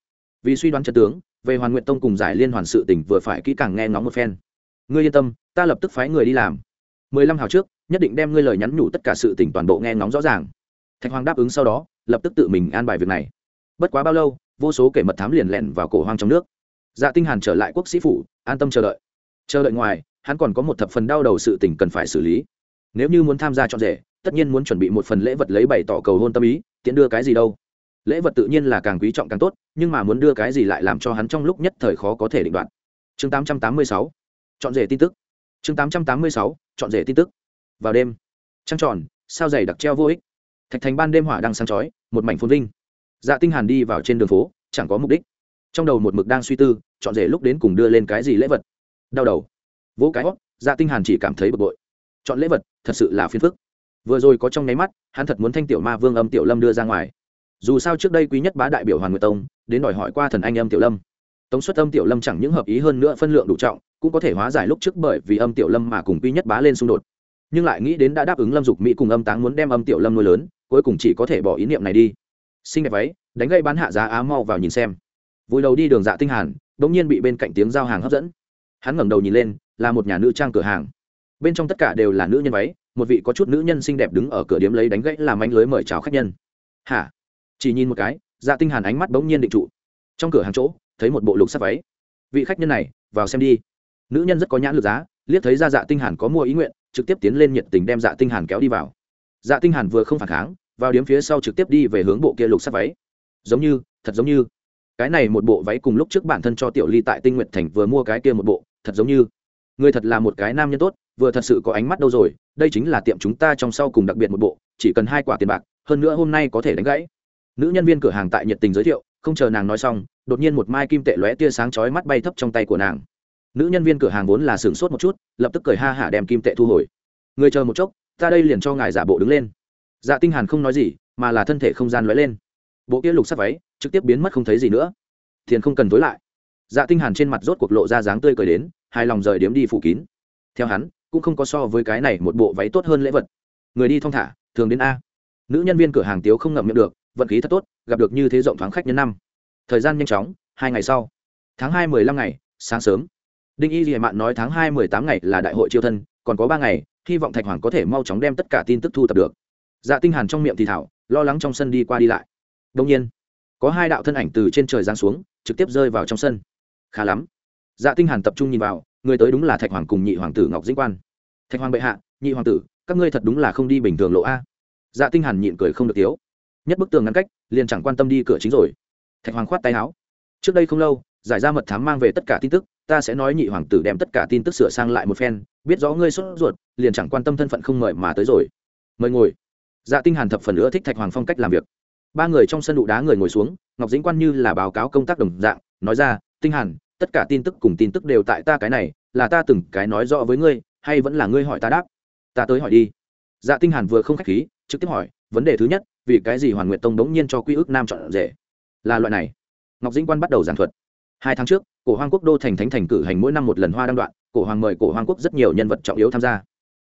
Vì suy đoán trận tướng, về hoàn nguyện tông cùng giải liên hoàn sự tỉnh vừa phải kỹ càng nghe ngóng một phen. Ngươi yên tâm, ta lập tức phái người đi làm. Mười lăm hào trước, nhất định đem ngươi lời nhắn nhủ tất cả sự tỉnh toàn bộ nghe ngóng rõ ràng. Thạch hoàng đáp ứng sau đó, lập tức tự mình an bài việc này. Bất quá bao lâu, vô số kẻ mật thám liền lẻn vào cổ hoang trong nước. Dạ tinh hàn trở lại quốc sĩ phủ, an tâm chờ đợi. Chờ đợi ngoài, hắn còn có một thập phần đau đầu sự tình cần phải xử lý. Nếu như muốn tham gia chọn rể, tất nhiên muốn chuẩn bị một phần lễ vật lấy bày tỏ cầu hôn tâm ý, tiện đưa cái gì đâu lễ vật tự nhiên là càng quý trọng càng tốt, nhưng mà muốn đưa cái gì lại làm cho hắn trong lúc nhất thời khó có thể định đoạt. Chương 886 chọn rể tin tức. Chương 886 chọn rể tin tức. Vào đêm, trăng tròn, sao dày đặc treo vô ích. Thạch thành ban đêm hỏa đang sáng chói, một mảnh phồn vinh. Dạ tinh hàn đi vào trên đường phố, chẳng có mục đích. Trong đầu một mực đang suy tư, chọn rể lúc đến cùng đưa lên cái gì lễ vật. Đau đầu. Vỗ cái hót dạ tinh hàn chỉ cảm thấy bực bội. Chọn lễ vật, thật sự là phiền phức. Vừa rồi có trong nháy mắt, hắn thật muốn thanh tiểu ma vương âm tiểu lâm đưa ra ngoài dù sao trước đây quý nhất bá đại biểu hoàn nguyệt tông, đến đòi hỏi qua thần anh âm tiểu lâm. Tống suất âm tiểu lâm chẳng những hợp ý hơn nữa phân lượng đủ trọng, cũng có thể hóa giải lúc trước bởi vì âm tiểu lâm mà cùng quý nhất bá lên xung đột. Nhưng lại nghĩ đến đã đáp ứng lâm dục mỹ cùng âm táng muốn đem âm tiểu lâm nuôi lớn, cuối cùng chỉ có thể bỏ ý niệm này đi. Xinh đẹp váy, đánh gây bán hạ giá á mau vào nhìn xem. Vui đầu đi đường dạ tinh hàn đống nhiên bị bên cạnh tiếng giao hàng hấp dẫn. Hắn ngẩng đầu nhìn lên, là một nhà nữ trang cửa hàng. Bên trong tất cả đều là nữ nhân váy, một vị có chút nữ nhân xinh đẹp đứng ở cửa điếm lấy đánh gãy làm ánh lưới mời chào khách nhân. Hả? Chỉ nhìn một cái dạ tinh hàn ánh mắt bỗng nhiên định trụ. Trong cửa hàng chỗ, thấy một bộ lục sắc váy. Vị khách nhân này, vào xem đi. Nữ nhân rất có nhãn lực giá, liếc thấy ra dạ tinh hàn có mua ý nguyện, trực tiếp tiến lên nhiệt tình đem dạ tinh hàn kéo đi vào. Dạ tinh hàn vừa không phản kháng, vào điếm phía sau trực tiếp đi về hướng bộ kia lục sắc váy. Giống như, thật giống như. Cái này một bộ váy cùng lúc trước bản thân cho tiểu ly tại tinh nguyện thành vừa mua cái kia một bộ, thật giống như. Người thật là một cái nam nhân tốt, vừa thật sự có ánh mắt đâu rồi, đây chính là tiệm chúng ta trong sau cùng đặc biệt một bộ, chỉ cần hai quả tiền bạc, hơn nữa hôm nay có thể đánh gãy nữ nhân viên cửa hàng tại nhiệt tình giới thiệu, không chờ nàng nói xong, đột nhiên một mai kim tệ lóe tia sáng chói mắt bay thấp trong tay của nàng. Nữ nhân viên cửa hàng vốn là sửng sốt một chút, lập tức cười ha hả đem kim tệ thu hồi. Người chờ một chốc, ta đây liền cho ngài giả bộ đứng lên. Dạ tinh hàn không nói gì, mà là thân thể không gian lóe lên. Bộ kia lục sắc váy trực tiếp biến mất không thấy gì nữa. Tiền không cần tối lại. Dạ tinh hàn trên mặt rốt cuộc lộ ra dáng tươi cười đến, hài lòng rời điếm đi phủ kín. Theo hắn, cũng không có so với cái này một bộ váy tốt hơn lễ vật. Người đi thong thả, thường đến a. Nữ nhân viên cửa hàng tiếu không ngậm miệng được vận khí thật tốt, gặp được như thế rộng thoáng khách nhân năm. Thời gian nhanh chóng, hai ngày sau. Tháng hai mười lăm ngày, sáng sớm. Đinh y dì mạn nói tháng hai mười tám ngày là đại hội chiêu thân, còn có ba ngày, hy vọng thạch hoàng có thể mau chóng đem tất cả tin tức thu thập được. Dạ tinh hàn trong miệng thì thảo, lo lắng trong sân đi qua đi lại. Đông nhiên, có hai đạo thân ảnh từ trên trời giáng xuống, trực tiếp rơi vào trong sân. Khá lắm. Dạ tinh hàn tập trung nhìn vào, người tới đúng là thạch hoàng cùng nhị hoàng tử ngọc dĩnh quan. Thạch hoàng bệ hạ, nhị hoàng tử, các ngươi thật đúng là không đi bình thường lộ a. Dạ tinh hàn nhịn cười không được tiếu nhất bức tường ngăn cách, liền chẳng quan tâm đi cửa chính rồi. Thạch hoàng khoát tay áo. Trước đây không lâu, giải ra mật thám mang về tất cả tin tức, ta sẽ nói nhị hoàng tử đem tất cả tin tức sửa sang lại một phen, biết rõ ngươi sốt ruột, liền chẳng quan tâm thân phận không mời mà tới rồi. Mời ngồi. Dạ tinh hàn thập phần nữa thích thạch hoàng phong cách làm việc. Ba người trong sân đụ đá người ngồi xuống, ngọc dĩnh quan như là báo cáo công tác đồng dạng, nói ra, tinh hàn, tất cả tin tức cùng tin tức đều tại ta cái này, là ta từng cái nói rõ với ngươi, hay vẫn là ngươi hỏi ta đáp? Ta tới hỏi đi. Dạ tinh hàn vừa không khách khí, trực tiếp hỏi, vấn đề thứ nhất vì cái gì hoàn nguyện tông đống nhiên cho quy ước nam chọn rể? Là loại này. Ngọc dĩnh quan bắt đầu giảng thuật. Hai tháng trước, cổ hoàng quốc đô thành thánh thành cử hành mỗi năm một lần hoa đăng đoạn, cổ hoàng mời cổ hoàng quốc rất nhiều nhân vật trọng yếu tham gia.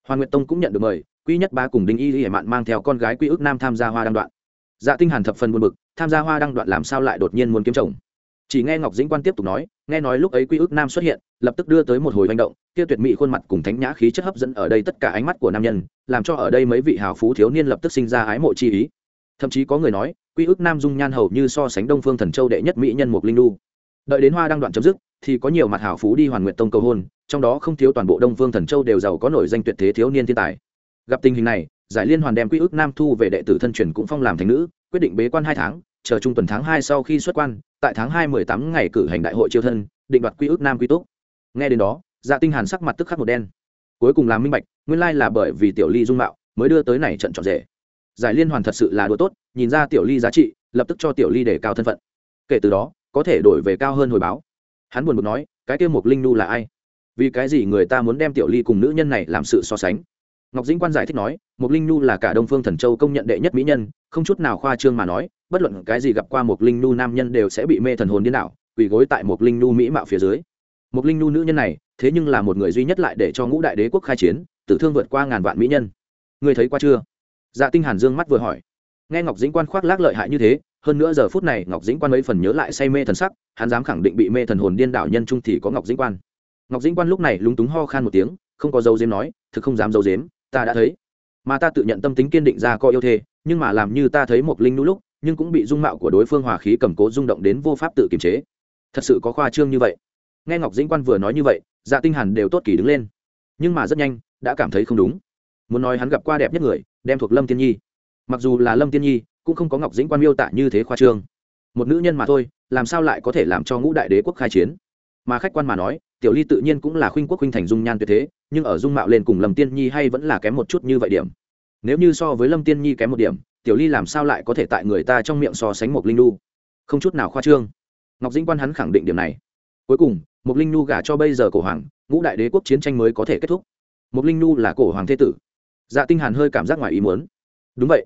Hoàng nguyện tông cũng nhận được mời, quy nhất ba cùng đinh y hiểm mạn mang theo con gái quy ước nam tham gia hoa đăng đoạn. Dạ tinh hàn thập phần buồn bực, tham gia hoa đăng đoạn làm sao lại đột nhiên muốn kiếm chồng? Chỉ nghe ngọc dĩnh quan tiếp tục nói, nghe nói lúc ấy quy ước nam xuất hiện, lập tức đưa tới một hồi hành động, kia tuyệt mỹ khuôn mặt cùng thánh nhã khí chất hấp dẫn ở đây tất cả ánh mắt của nam nhân, làm cho ở đây mấy vị hào phú thiếu niên lập tức sinh ra ái mộ chi ý thậm chí có người nói, quy ước nam dung nhan hầu như so sánh đông phương thần châu đệ nhất mỹ nhân mục linh nu đợi đến hoa đăng đoạn chấm dứt, thì có nhiều mặt hảo phú đi hoàn nguyện tông cầu hôn, trong đó không thiếu toàn bộ đông phương thần châu đều giàu có nổi danh tuyệt thế thiếu niên thiên tài. Gặp tình hình này, giải liên hoàn đem quy ước nam thu về đệ tử thân truyền cũng phong làm thành nữ, quyết định bế quan hai tháng, chờ trung tuần tháng hai sau khi xuất quan, tại tháng hai mười tám ngày cử hành đại hội chiêu thân, định đoạt quy ước nam quy túc. Nghe đến đó dạ tinh hàn sắc mặt tức khắc một đen. Cuối cùng làm minh bạch, nguyên lai là bởi vì tiểu ly dung mạo mới đưa tới này trận trọn rể giải liên hoàn thật sự là đùa tốt, nhìn ra tiểu ly giá trị, lập tức cho tiểu ly để cao thân phận. Kể từ đó, có thể đổi về cao hơn hồi báo. Hắn buồn bực nói, cái kia mục linh nu là ai? Vì cái gì người ta muốn đem tiểu ly cùng nữ nhân này làm sự so sánh? Ngọc dĩnh quan giải thích nói mục linh nu là cả đông phương thần châu công nhận đệ nhất mỹ nhân, không chút nào khoa trương mà nói, bất luận cái gì gặp qua Mục linh nu nam nhân đều sẽ bị mê thần hồn điên đảo, quỳ gối tại Mục linh nu mỹ mạo phía dưới. Mục linh nu nữ nhân này, thế nhưng là một người duy nhất lại để cho ngũ đại đế quốc khai chiến, tử thương vượt qua ngàn vạn mỹ nhân. Người thấy qua chưa? Dạ tinh hàn dương mắt vừa hỏi. Nghe ngọc dĩnh quan khoác lác lợi hại như thế, hơn nữa giờ phút này ngọc dĩnh quan mấy phần nhớ lại say mê thần sắc, hắn dám khẳng định bị mê thần hồn điên đảo nhân trung thì có ngọc dĩnh quan. Ngọc dĩnh quan lúc này lúng túng ho khan một tiếng, không có dấu dếm nói, thực không dám dấu dếm ta đã thấy. Mà ta tự nhận tâm tính kiên định ra coi yêu thê nhưng mà làm như ta thấy một linh nũ lúc, nhưng cũng bị dung mạo của đối phương hòa khí cầm cố rung động đến vô pháp tự kiềm chế. Thật sự có khoa trương như vậy. Nghe ngọc dĩnh quan vừa nói như vậy dạ tinh hàn đều tốt kỳ đứng lên. Nhưng mà rất nhanh, đã cảm thấy không đúng. Muốn nói hắn gặp qua đẹp nhất người đem thuộc lâm tiên nhi mặc dù là lâm tiên nhi cũng không có ngọc dĩnh quan miêu tả như thế khoa trương một nữ nhân mà thôi làm sao lại có thể làm cho ngũ đại đế quốc khai chiến mà khách quan mà nói tiểu ly tự nhiên cũng là khuynh quốc khuynh thành dung nhan tuyệt thế nhưng ở dung mạo lên cùng lâm tiên nhi hay vẫn là kém một chút như vậy điểm nếu như so với lâm tiên nhi kém một điểm tiểu ly làm sao lại có thể tại người ta trong miệng so sánh một linh nu không chút nào khoa trương ngọc dĩnh quan hắn khẳng định điểm này cuối cùng một linh nu gả cho bây giờ cổ hoàng ngũ đại đế quốc chiến tranh mới có thể kết thúc một linh nu là cổ hoàng thế tử dạ tinh hàn hơi cảm giác ngoài ý muốn. Đúng vậy.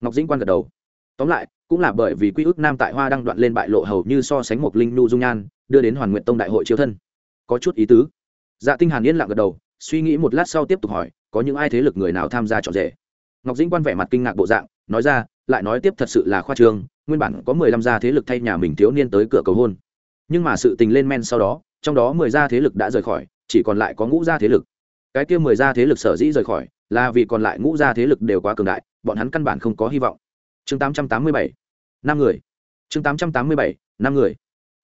Ngọc dĩnh quan gật đầu. Tóm lại, cũng là bởi vì quy ước nam tại hoa đang đoạn lên bại lộ hầu như so sánh một linh nu dung nhan, đưa đến hoàn nguyện tông đại hội chiếu thân. Có chút ý tứ. Dạ tinh hàn yên lặng gật đầu, suy nghĩ một lát sau tiếp tục hỏi, có những ai thế lực người nào tham gia trọn rể? Ngọc dĩnh quan vẻ mặt kinh ngạc bộ dạng, nói ra, lại nói tiếp thật sự là khoa trương, nguyên bản có mười lăm gia thế lực thay nhà mình thiếu niên tới cửa cầu hôn. Nhưng mà sự tình lên men sau đó, trong đó mười gia thế lực đã rời khỏi, chỉ còn lại có ngũ gia thế lực cái kia mười gia thế lực sở dĩ rời khỏi, là vì còn lại ngũ gia thế lực đều quá cường đại, bọn hắn căn bản không có hy vọng. Chương tám trăm tám mươi bảy, năm người. Chương tám trăm tám mươi bảy, năm người.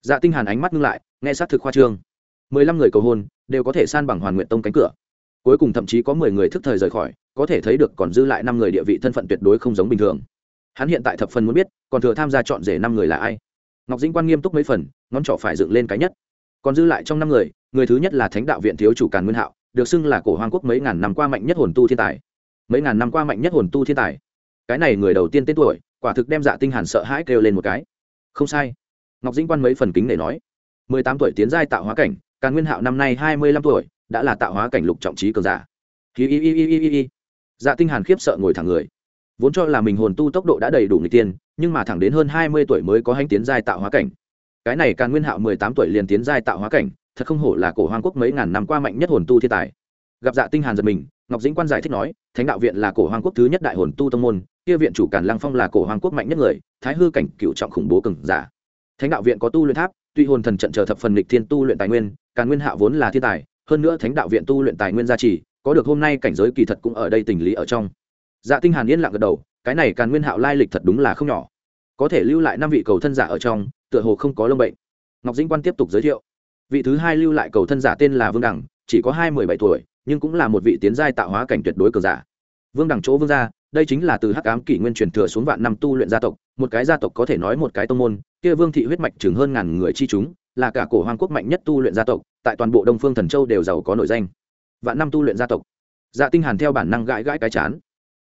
Dạ tinh hàn ánh mắt ngưng lại, nghe sát thực khoa trương. Mười lăm người cầu hôn, đều có thể san bằng hoàn nguyện tông cánh cửa. Cuối cùng thậm chí có mười người thức thời rời khỏi, có thể thấy được còn dư lại năm người địa vị thân phận tuyệt đối không giống bình thường. Hắn hiện tại thập phần muốn biết, còn thừa tham gia chọn rể năm người là ai. Ngọc dĩnh quan nghiêm túc mấy phần, ngón trỏ phải dựng lên cái nhất. Còn dư lại trong năm người người thứ nhất là thánh đạo viện thiếu chủ càn nguyên hạo được xưng là cổ hoàng quốc mấy ngàn năm qua mạnh nhất hồn tu thiên tài. Mấy ngàn năm qua mạnh nhất hồn tu thiên tài. Cái này người đầu tiên tên tuổi, quả thực đem dạ tinh hàn sợ hãi kêu lên một cái. Không sai. Ngọc dĩnh quan mấy phần kính để nói. Mười tám tuổi tiến giai tạo hóa cảnh, càn nguyên hạo năm nay hai mươi lăm tuổi, đã là tạo hóa cảnh lục trọng trí cường giả. Hi hi hi hi hi hi dạ tinh hàn khiếp sợ ngồi thẳng người. Vốn cho là mình hồn tu tốc độ đã đầy đủ người tiên, nhưng mà thẳng đến hơn hai mươi tuổi mới có hành tiến giai tạo hóa cảnh. Cái này càn nguyên hạo mười tám tuổi liền tiến giai tạo hóa cảnh thật không hổ là cổ hoàng quốc mấy ngàn năm qua mạnh nhất hồn tu thiên tài. Gặp dạ tinh hàn giật mình, ngọc dĩnh quan giải thích nói, thánh đạo viện là cổ hoàng quốc thứ nhất đại hồn tu tông môn, kia viện chủ càn lăng phong là cổ hoàng quốc mạnh nhất người, thái hư cảnh cựu trọng khủng bố cường giả. Thánh đạo viện có tu luyện tháp, tuy hồn thần trận chờ thập phần lịch thiên tu luyện tài nguyên, càn nguyên hạ vốn là thiên tài, hơn nữa thánh đạo viện tu luyện tài nguyên gia trì, có được hôm nay cảnh giới kỳ thật cũng ở đây tình lý ở trong. Dạ tinh hàn yên lặng gật đầu, cái này càn nguyên hạo lai lịch thật đúng là không nhỏ. Có thể lưu lại năm vị cầu thân giả ở trong, tựa hồ không có lông bệnh. Ngọc dĩnh quan tiếp tục giới thiệu vị thứ hai lưu lại cầu thân giả tên là vương đẳng chỉ có hai mười bảy tuổi, nhưng cũng là một vị tiến giai tạo hóa cảnh tuyệt đối cường giả. Vương đẳng chỗ vương gia, đây chính là từ hắc ám kỷ nguyên truyền thừa xuống vạn năm tu luyện gia tộc, một cái gia tộc có thể nói một cái tông môn, kia vương thị huyết mạch chừng hơn ngàn người chi chúng, là cả cổ hoàng quốc mạnh nhất tu luyện gia tộc, tại toàn bộ đông phương thần châu đều giàu có nội danh. Vạn năm tu luyện gia tộc. Dạ tinh hàn theo bản năng gãi gãi cái chán.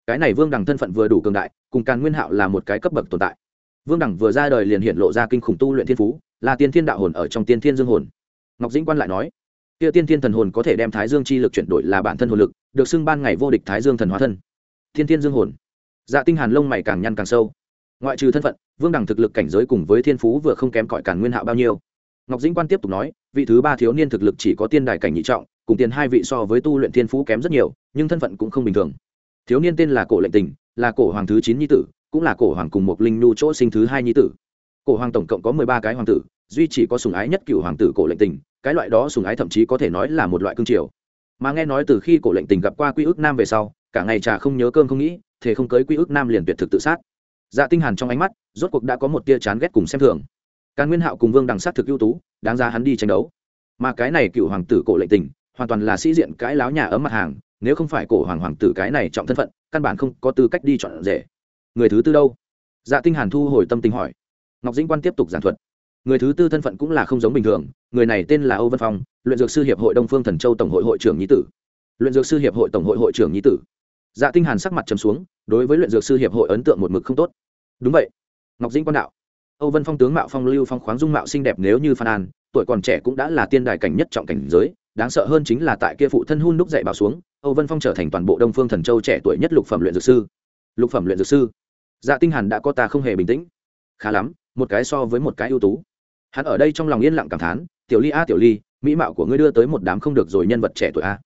Cái này vương đẳng thân phận vừa đủ cường đại, cùng càn nguyên hạo là một cái cấp bậc tồn tại. Vương đẳng vừa ra đời liền hiện lộ ra kinh khủng tu luyện thiên phú, là tiên thiên đạo hồn ở trong tiên thiên dương hồn ngọc dĩnh quan lại nói, kia tiên thiên thần hồn có thể đem thái dương chi lực chuyển đổi là bản thân hồn lực, được xưng ban ngày vô địch thái dương thần hóa thân. Thiên thiên dương hồn. Dạ tinh hàn lông mày càng nhăn càng sâu. Ngoại trừ thân phận, vương đẳng thực lực cảnh giới cùng với thiên phú vừa không kém cỏi càn nguyên hạo bao nhiêu. Ngọc dĩnh quan tiếp tục nói, vị thứ ba thiếu niên thực lực chỉ có tiên đài cảnh nhị trọng, cùng tiền hai vị so với tu luyện thiên phú kém rất nhiều, nhưng thân phận cũng không bình thường. Thiếu niên tên là cổ lệnh tình, là cổ hoàng thứ chín nhi tử, cũng là cổ hoàng cùng một linh nu chỗ sinh thứ hai nhi tử. Cổ hoàng tổng cộng có mười ba cái hoàng tử, duy chỉ có sùng ái nhất cựu hoàng tử cổ lệnh tình cái loại đó sùng ái thậm chí có thể nói là một loại cương triều. Mà nghe nói từ khi cổ lệnh tình gặp qua quy ước nam về sau, cả ngày trà không nhớ cơm không nghĩ thế không cưới quy ước nam liền tuyệt thực tự sát. Dạ tinh hàn trong ánh mắt, rốt cuộc đã có một tia chán ghét cùng xem thường. Càn nguyên hạo cùng vương đằng sát thực ưu tú, đáng ra hắn đi tranh đấu. Mà cái này cựu hoàng tử cổ lệnh tình, hoàn toàn là sĩ diện cãi láo nhà ấm mặt hàng, nếu không phải cổ hoàng hoàng tử cái này trọng thân phận, căn bản không có tư cách đi chọn rể. Người thứ tư đâu? Dạ tinh hàn thu hồi tâm tình hỏi. Ngọc dĩnh quan tiếp tục giảng thuật người thứ tư thân phận cũng là không giống bình thường, người này tên là âu văn phong, luyện dược sư hiệp hội đông phương thần châu tổng hội hội trưởng nhí tử. Luyện dược sư hiệp hội tổng hội hội trưởng nhí tử. Dạ tinh hàn sắc mặt trầm xuống, đối với luyện dược sư hiệp hội ấn tượng một mực không tốt. Đúng vậy. Ngọc dĩnh quan đạo. Âu vân phong tướng mạo phong lưu phong khoáng dung mạo xinh đẹp nếu như phan an, tuổi còn trẻ cũng đã là tiên đài cảnh nhất trọng cảnh giới, đáng sợ hơn chính là tại kia phụ thân hun đúc dậy bảo xuống, âu vân phong trở thành toàn bộ đông phương thần châu trẻ tuổi nhất lục phẩm luyện dược sư. Lục phẩm luyện dược sư. Dạ tinh hàn đã có ta không hề bình tĩnh. Khá lắm, một cái so với một cái ưu tú hắn ở đây trong lòng yên lặng cảm thán, tiểu ly a, tiểu ly, mỹ mạo của ngươi đưa tới một đám không được rồi nhân vật trẻ tuổi a.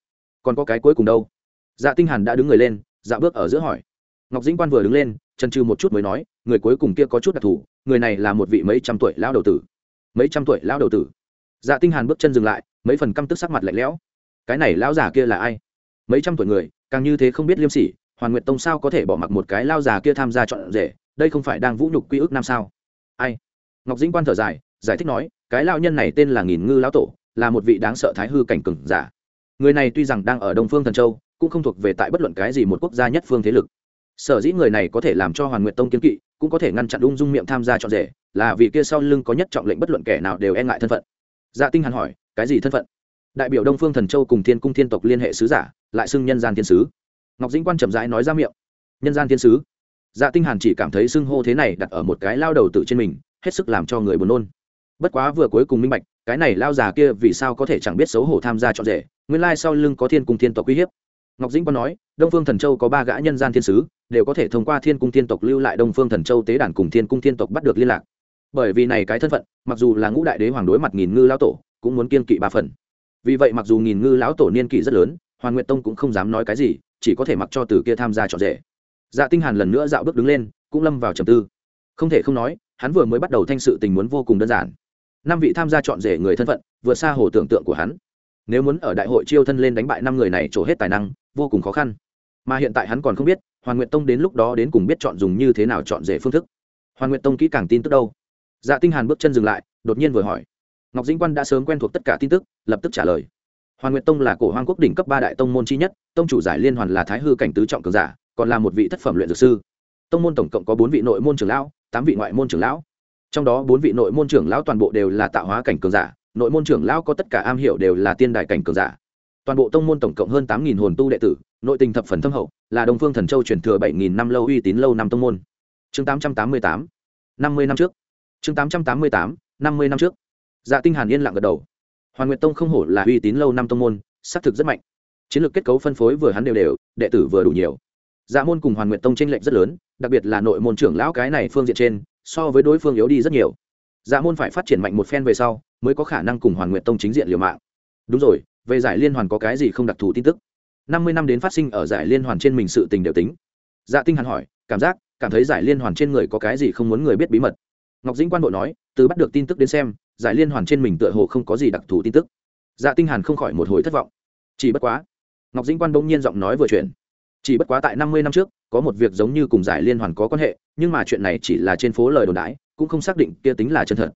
Còn có cái cuối cùng đâu? Dạ tinh hàn đã đứng người lên dạ bước ở giữa hỏi. Ngọc dĩnh quan vừa đứng lên chân trừ một chút mới nói, người cuối cùng kia có chút đặc thù, người này là một vị mấy trăm tuổi lão đầu tử. Mấy trăm tuổi lão đầu tử? Dạ tinh hàn bước chân dừng lại, mấy phần căm tức sắc mặt lạnh lẽo. Cái này lão già kia là ai? Mấy trăm tuổi người, càng như thế không biết liêm sỉ, hoàn nguyệt tông sao có thể bỏ mặc một cái lao già kia tham gia chọn rể, đây không phải đang vũ nhục quy ước năm sao? Ai? Ngọc dĩnh quan thở dài giải thích nói, cái lao nhân này tên là nghìn ngư lão tổ, là một vị đáng sợ thái hư cảnh cừng giả. Người này tuy rằng đang ở đông phương thần châu, cũng không thuộc về tại bất luận cái gì một quốc gia nhất phương thế lực. Sở dĩ người này có thể làm cho hoàn nguyệt tông kiến kỵ, cũng có thể ngăn chặn ung dung miệng tham gia chọn rể, là vì kia sau lưng có nhất trọng lệnh bất luận kẻ nào đều e ngại thân phận. Dạ tinh hàn hỏi, cái gì thân phận? Đại biểu đông phương thần châu cùng thiên cung thiên tộc liên hệ sứ giả, lại xưng nhân gian thiên sứ. Ngọc dĩnh quan chậm rãi nói ra miệng. Nhân gian thiên sứ. Dạ tinh hàn chỉ cảm thấy xưng hô thế này đặt ở một cái lao đầu tự trên mình, hết sức làm cho người buồn nôn bất quá vừa cuối cùng minh bạch, cái này lao già kia vì sao có thể chẳng biết xấu hổ tham gia chọn rể, nguyên lai sau lưng có thiên cung thiên tộc uy hiếp. Ngọc dĩnh còn nói, đông phương thần châu có ba gã nhân gian thiên sứ, đều có thể thông qua thiên cung thiên tộc lưu lại đông phương thần châu tế đàn cùng thiên cung thiên tộc bắt được liên lạc. Bởi vì này cái thân phận, mặc dù là ngũ đại đế hoàng đối mặt nghìn ngư lão tổ, cũng muốn kiên kỵ ba phần. Vì vậy mặc dù nghìn ngư lão tổ niên kỵ rất lớn hoàn nguyện tông cũng không dám nói cái gì, chỉ có thể mặc cho từ kia tham gia trọn rể. Dạ tinh hàn lần nữa dạo bước đứng lên, cũng lâm vào trầm tư. Không thể không nói, hắn vừa mới bắt đầu thanh sự tình muốn vô cùng đơn giản năm vị tham gia chọn rể người thân phận, vượt xa hồ tưởng tượng của hắn. Nếu muốn ở đại hội chiêu thân lên đánh bại năm người này trổ hết tài năng, vô cùng khó khăn. Mà hiện tại hắn còn không biết, hoàn nguyện tông đến lúc đó đến cùng biết chọn dùng như thế nào chọn rể phương thức. Hoàn nguyện tông kỹ càng tin tức đâu? Dạ tinh hàn bước chân dừng lại, đột nhiên vừa hỏi. Ngọc dĩnh quan đã sớm quen thuộc tất cả tin tức, lập tức trả lời. Hoàn nguyện tông là cổ hoang quốc đỉnh cấp ba đại tông môn chi nhất, tông chủ giải liên hoàn là thái hư cảnh tứ trọng cường giả, còn là một vị thất phẩm luyện dược sư. Tông môn tổng cộng có bốn vị nội môn trưởng lão, tám vị ngoại môn trưởng lão trong đó bốn vị nội môn trưởng lão toàn bộ đều là tạo hóa cảnh cường giả, nội môn trưởng lão có tất cả am hiểu đều là tiên đại cảnh cường giả. Toàn bộ tông môn tổng cộng hơn tám nghìn hồn tu đệ tử, nội tình thập phần thâm hậu, là đông phương thần châu truyền thừa bảy nghìn năm lâu uy tín lâu năm tông môn. Chương tám trăm tám mươi tám, năm mươi năm trước. Chương tám trăm tám mươi tám, năm mươi năm trước. Dạ tinh hàn yên lặng gật đầu. Hoàn nguyệt tông không hổ là uy tín lâu năm tông môn xác thực rất mạnh. Chiến lược kết cấu phân phối vừa hắn đều đều, đệ tử vừa đủ nhiều. Dạ môn cùng hoàn nguyệt tông tranh lệch rất lớn, đặc biệt là nội môn trưởng lão cái này phương diện trên so với đối phương yếu đi rất nhiều. Dạ môn phải phát triển mạnh một phen về sau, mới có khả năng cùng hoàn nguyện tông chính diện liều mạng. Đúng rồi, về giải liên hoàn có cái gì không đặc thù tin tức? Năm mươi năm đến phát sinh ở giải liên hoàn trên mình sự tình đều tính. Dạ tinh hàn hỏi, cảm giác, cảm thấy giải liên hoàn trên người có cái gì không muốn người biết bí mật? Ngọc dĩnh quan bộ nói, từ bắt được tin tức đến xem, giải liên hoàn trên mình tựa hồ không có gì đặc thù tin tức. Dạ tinh hàn không khỏi một hồi thất vọng. Chỉ bất quá, ngọc dĩnh quan bỗng nhiên giọng nói vừa chuyển chỉ bất quá tại năm mươi năm trước, có một việc giống như cùng giải liên hoàn có quan hệ, nhưng mà chuyện này chỉ là trên phố lời đồn đãi, cũng không xác định kia tính là chân thật.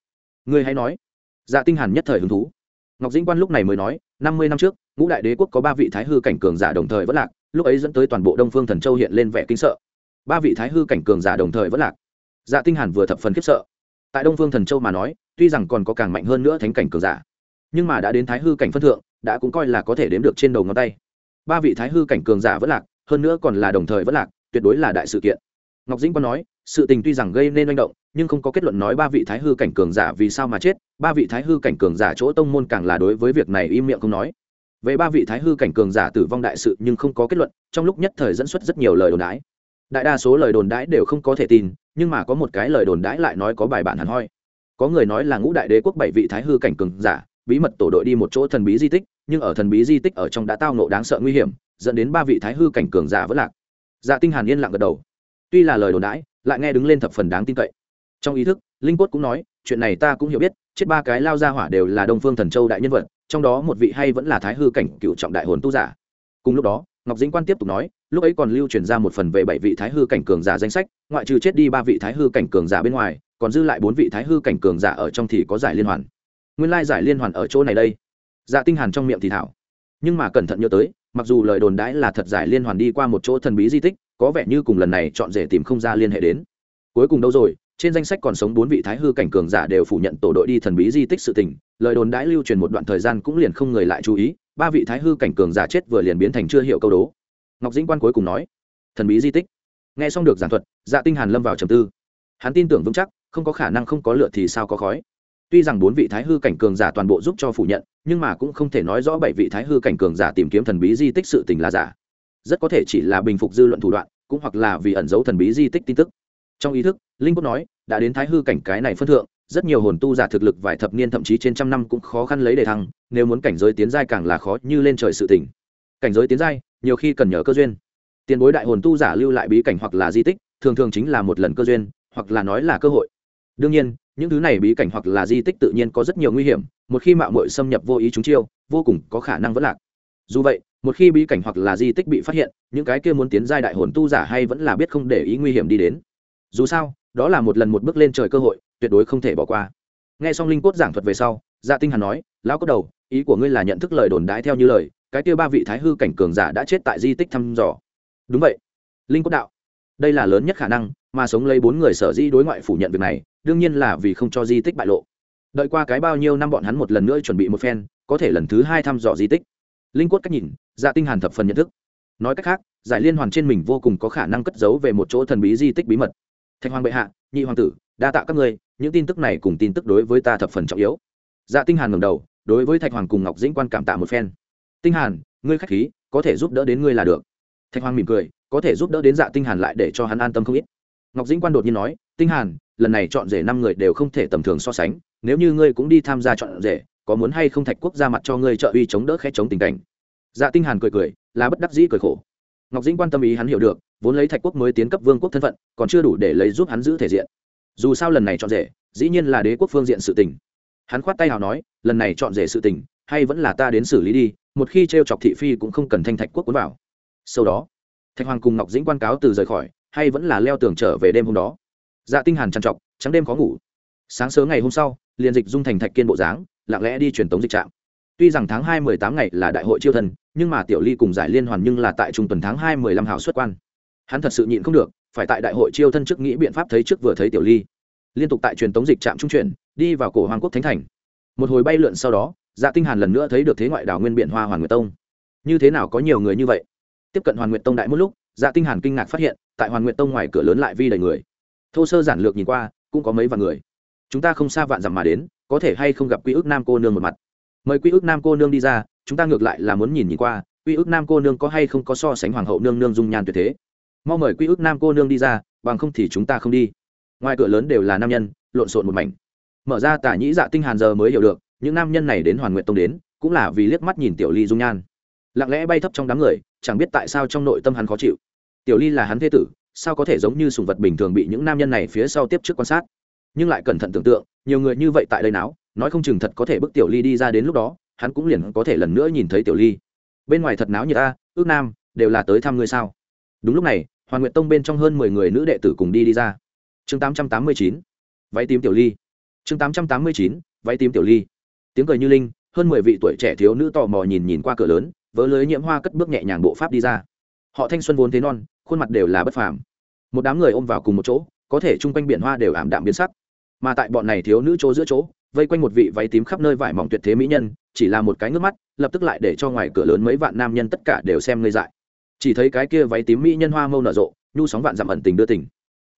Ngươi hãy nói. Dạ tinh hàn nhất thời hứng thú. Ngọc dĩnh quan lúc này mới nói, năm mươi năm trước, ngũ đại đế quốc có ba vị thái hư cảnh cường giả đồng thời vẫn lạc, lúc ấy dẫn tới toàn bộ đông phương thần châu hiện lên vẻ kinh sợ. Ba vị thái hư cảnh cường giả đồng thời vẫn lạc. Dạ tinh hàn vừa thập phần khiếp sợ. Tại đông phương thần châu mà nói, tuy rằng còn có càng mạnh hơn nữa thánh cảnh cường giả, nhưng mà đã đến thái hư cảnh phân thượng, đã cũng coi là có thể đếm được trên đầu ngón tay. Ba vị thái hư cảnh cường giả vẫn lạc hơn nữa còn là đồng thời vẫn lạc, tuyệt đối là đại sự kiện. Ngọc dĩnh quan nói, sự tình tuy rằng gây nên manh động, nhưng không có kết luận nói ba vị thái hư cảnh cường giả vì sao mà chết, ba vị thái hư cảnh cường giả chỗ tông môn càng là đối với việc này im miệng không nói. Về ba vị thái hư cảnh cường giả tử vong đại sự nhưng không có kết luận, trong lúc nhất thời dẫn xuất rất nhiều lời đồn đãi. Đại đa số lời đồn đãi đều không có thể tin, nhưng mà có một cái lời đồn đãi lại nói có bài bản hẳn hoi. Có người nói là ngũ đại đế quốc bảy vị thái hư cảnh cường giả bí mật tổ đội đi một chỗ thần bí di tích, nhưng ở thần bí di tích ở trong đã tao nộ đáng sợ nguy hiểm, dẫn đến ba vị thái hư cảnh cường giả vỡ lạc. Dạ tinh hàn yên lặng gật đầu. Tuy là lời đồn đãi, lại nghe đứng lên thập phần đáng tin cậy. Trong ý thức, linh cốt cũng nói, chuyện này ta cũng hiểu biết, chết ba cái lao ra hỏa đều là đông phương thần châu đại nhân vật, trong đó một vị hay vẫn là thái hư cảnh cựu trọng đại hồn tu giả. Cùng lúc đó, ngọc dĩnh quan tiếp tục nói, lúc ấy còn lưu truyền ra một phần về bảy vị thái hư cảnh cường giả danh sách, ngoại trừ chết đi ba vị thái hư cảnh cường giả bên ngoài, còn dư lại bốn vị thái hư cảnh cường giả ở trong thì có giải liên hoàn nguyên lai giải liên hoàn ở chỗ này đây. Dạ tinh hàn trong miệng thì thảo. Nhưng mà cẩn thận nhớ tới, mặc dù lời đồn đãi là thật giải liên hoàn đi qua một chỗ thần bí di tích, có vẻ như cùng lần này chọn rể tìm không ra liên hệ đến. Cuối cùng đâu rồi, trên danh sách còn sống bốn vị thái hư cảnh cường giả đều phủ nhận tổ đội đi thần bí di tích sự tình, lời đồn đãi lưu truyền một đoạn thời gian cũng liền không người lại chú ý, ba vị thái hư cảnh cường giả chết vừa liền biến thành chưa hiểu câu đố. Ngọc dĩnh quan cuối cùng nói, thần bí di tích. Nghe xong được giảng thuật dạ tinh hàn lâm vào trầm tư. Hắn tin tưởng vững chắc, không có khả năng không có lửa thì sao có khói tuy rằng bốn vị thái hư cảnh cường giả toàn bộ giúp cho phủ nhận, nhưng mà cũng không thể nói rõ bảy vị thái hư cảnh cường giả tìm kiếm thần bí di tích sự tình là giả. Rất có thể chỉ là bình phục dư luận thủ đoạn, cũng hoặc là vì ẩn giấu thần bí di tích tin tức. Trong ý thức, linh quốc nói, đã đến thái hư cảnh cái này phân thượng, rất nhiều hồn tu giả thực lực vài thập niên thậm chí trên trăm năm cũng khó khăn lấy đề thăng, nếu muốn cảnh giới tiến giai càng là khó như lên trời sự tỉnh cảnh giới tiến giai, nhiều khi cần nhờ cơ duyên. Tiền bối đại hồn tu giả lưu lại bí cảnh hoặc là di tích, thường thường chính là một lần cơ duyên, hoặc là nói là cơ hội. Đương nhiên những thứ này bí cảnh hoặc là di tích tự nhiên có rất nhiều nguy hiểm, một khi mạo muội xâm nhập vô ý chúng chiêu, vô cùng có khả năng vẫn lạc. Dù vậy, một khi bí cảnh hoặc là di tích bị phát hiện, những cái kia muốn tiến giai đại hồn tu giả hay vẫn là biết không để ý nguy hiểm đi đến. Dù sao, đó là một lần một bước lên trời cơ hội, tuyệt đối không thể bỏ qua. Nghe xong linh cốt giảng thuật về sau dạ tinh hàn nói, lão cốt đầu, ý của ngươi là nhận thức lời đồn đãi theo như lời, cái kia ba vị thái hư cảnh cường giả đã chết tại di tích thăm dò. Đúng vậy. Linh cốt đạo. Đây là lớn nhất khả năng, mà sống lấy bốn người sở di đối ngoại phủ nhận việc này đương nhiên là vì không cho di tích bại lộ. Đợi qua cái bao nhiêu năm bọn hắn một lần nữa chuẩn bị một phen, có thể lần thứ hai thăm dò di tích. Linh quất cách nhìn dạ tinh hàn thập phần nhận thức. Nói cách khác, giải liên hoàn trên mình vô cùng có khả năng cất giấu về một chỗ thần bí di tích bí mật. Thạch hoàng bệ hạ, nhị hoàng tử, đa tạ các ngươi, những tin tức này cùng tin tức đối với ta thập phần trọng yếu. Dạ tinh hàn ngẩng đầu, đối với thạch hoàng cùng ngọc dĩnh quan cảm tạ một phen. Tinh hàn, ngươi khách khí, có thể giúp đỡ đến ngươi là được. Thạch hoàng mỉm cười, có thể giúp đỡ đến dạ tinh hàn lại để cho hắn an tâm không ít. Ngọc dĩnh quan đột nhiên nói, tinh hàn lần này chọn rể năm người đều không thể tầm thường so sánh, nếu như ngươi cũng đi tham gia chọn rể, có muốn hay không thạch quốc ra mặt cho ngươi trợ uy chống đỡ khẽ chống tình cảnh? Dạ tinh hàn cười cười, là bất đắc dĩ cười khổ. Ngọc dĩnh quan tâm ý hắn hiểu được, vốn lấy thạch quốc mới tiến cấp vương quốc thân phận, còn chưa đủ để lấy giúp hắn giữ thể diện. Dù sao lần này chọn rể, dĩ nhiên là đế quốc phương diện sự tình. Hắn khoát tay hào nói, lần này chọn rể sự tình, hay vẫn là ta đến xử lý đi, một khi t chọc thị phi cũng không cần thanh thạch quốc cuốn vào. Sau đó, thạch hoàng cùng ngọc dĩnh quan cáo từ rời khỏi, hay vẫn là leo tường trở về đêm hôm đó dạ tinh hàn trằn trọc, trắng đêm khó ngủ. Sáng sớm ngày hôm sau, liền dịch dung thành thạch kiên bộ dáng, lặng lẽ đi truyền tống dịch trạm. Tuy rằng tháng hai mười tám ngày là đại hội chiêu thần, nhưng mà tiểu ly cùng giải liên hoàn nhưng là tại trung tuần tháng hai mười lăm hào xuất quan. Hắn thật sự nhịn không được, phải tại đại hội chiêu thân trước nghĩ biện pháp thấy trước vừa thấy tiểu ly. Liên tục tại truyền tống dịch trạm trung chuyển, đi vào cổ hoàng quốc thánh thành. Một hồi bay lượn sau đó dạ tinh hàn lần nữa thấy được thế ngoại đảo nguyên biển hoa hoàn nguyệt tông. Như thế nào có nhiều người như vậy? Tiếp cận hoàn nguyệt tông đại một lúc dạ tinh hàn kinh ngạc phát hiện, tại hoàn nguyệt tông ngoài cửa lớn lại vi đầy người thô sơ giản lược nhìn qua, cũng có mấy vạn người. Chúng ta không xa vạn dặm mà đến, có thể hay không gặp quy ước nam cô nương một mặt. Mời quy ước nam cô nương đi ra, chúng ta ngược lại là muốn nhìn nhìn qua, quy ước nam cô nương có hay không có so sánh hoàng hậu nương nương dung nhan tuyệt thế. Mau mời quy ước nam cô nương đi ra, bằng không thì chúng ta không đi. Ngoài cửa lớn đều là nam nhân, lộn xộn một mảnh. Mở ra tả nhĩ dạ tinh hàn giờ mới hiểu được, những nam nhân này đến hoàn nguyện tông đến, cũng là vì liếc mắt nhìn tiểu ly dung nhan. Lặng lẽ bay thấp trong đám người, chẳng biết tại sao trong nội tâm hắn khó chịu. Tiểu ly là hắn thế tử sao có thể giống như sùng vật bình thường bị những nam nhân này phía sau tiếp trước quan sát? Nhưng lại cẩn thận tưởng tượng, nhiều người như vậy tại đây nào nói không chừng thật có thể bức tiểu ly đi ra đến lúc đó, hắn cũng liền có thể lần nữa nhìn thấy tiểu ly. Bên ngoài thật náo như ta ước nam, đều là tới thăm ngươi sao? Đúng lúc này hoàn nguyện tông bên trong hơn mười người nữ đệ tử cùng đi đi ra. Chương tám trăm tám mươi chín, váy tím tiểu ly. Chương tám trăm tám mươi chín, váy tím tiểu ly. Tiếng cười như linh, hơn mười vị tuổi trẻ thiếu nữ tò mò nhìn nhìn qua cửa lớn vớ lưới nhiễm hoa cất bước nhẹ nhàng bộ pháp đi ra. Họ thanh xuân vốn thế non khuôn mặt đều là bất phàm. Một đám người ôm vào cùng một chỗ, có thể chung quanh biển hoa đều ảm đạm biến sắc. Mà tại bọn này thiếu nữ chỗ giữa chỗ, vây quanh một vị váy tím khắp nơi vải mỏng tuyệt thế mỹ nhân, chỉ là một cái ngước mắt, lập tức lại để cho ngoài cửa lớn mấy vạn nam nhân tất cả đều xem ngây dại. Chỉ thấy cái kia váy tím mỹ nhân hoa mâu nở rộ, nhu sóng vạn dặm ẩn tình đưa tình.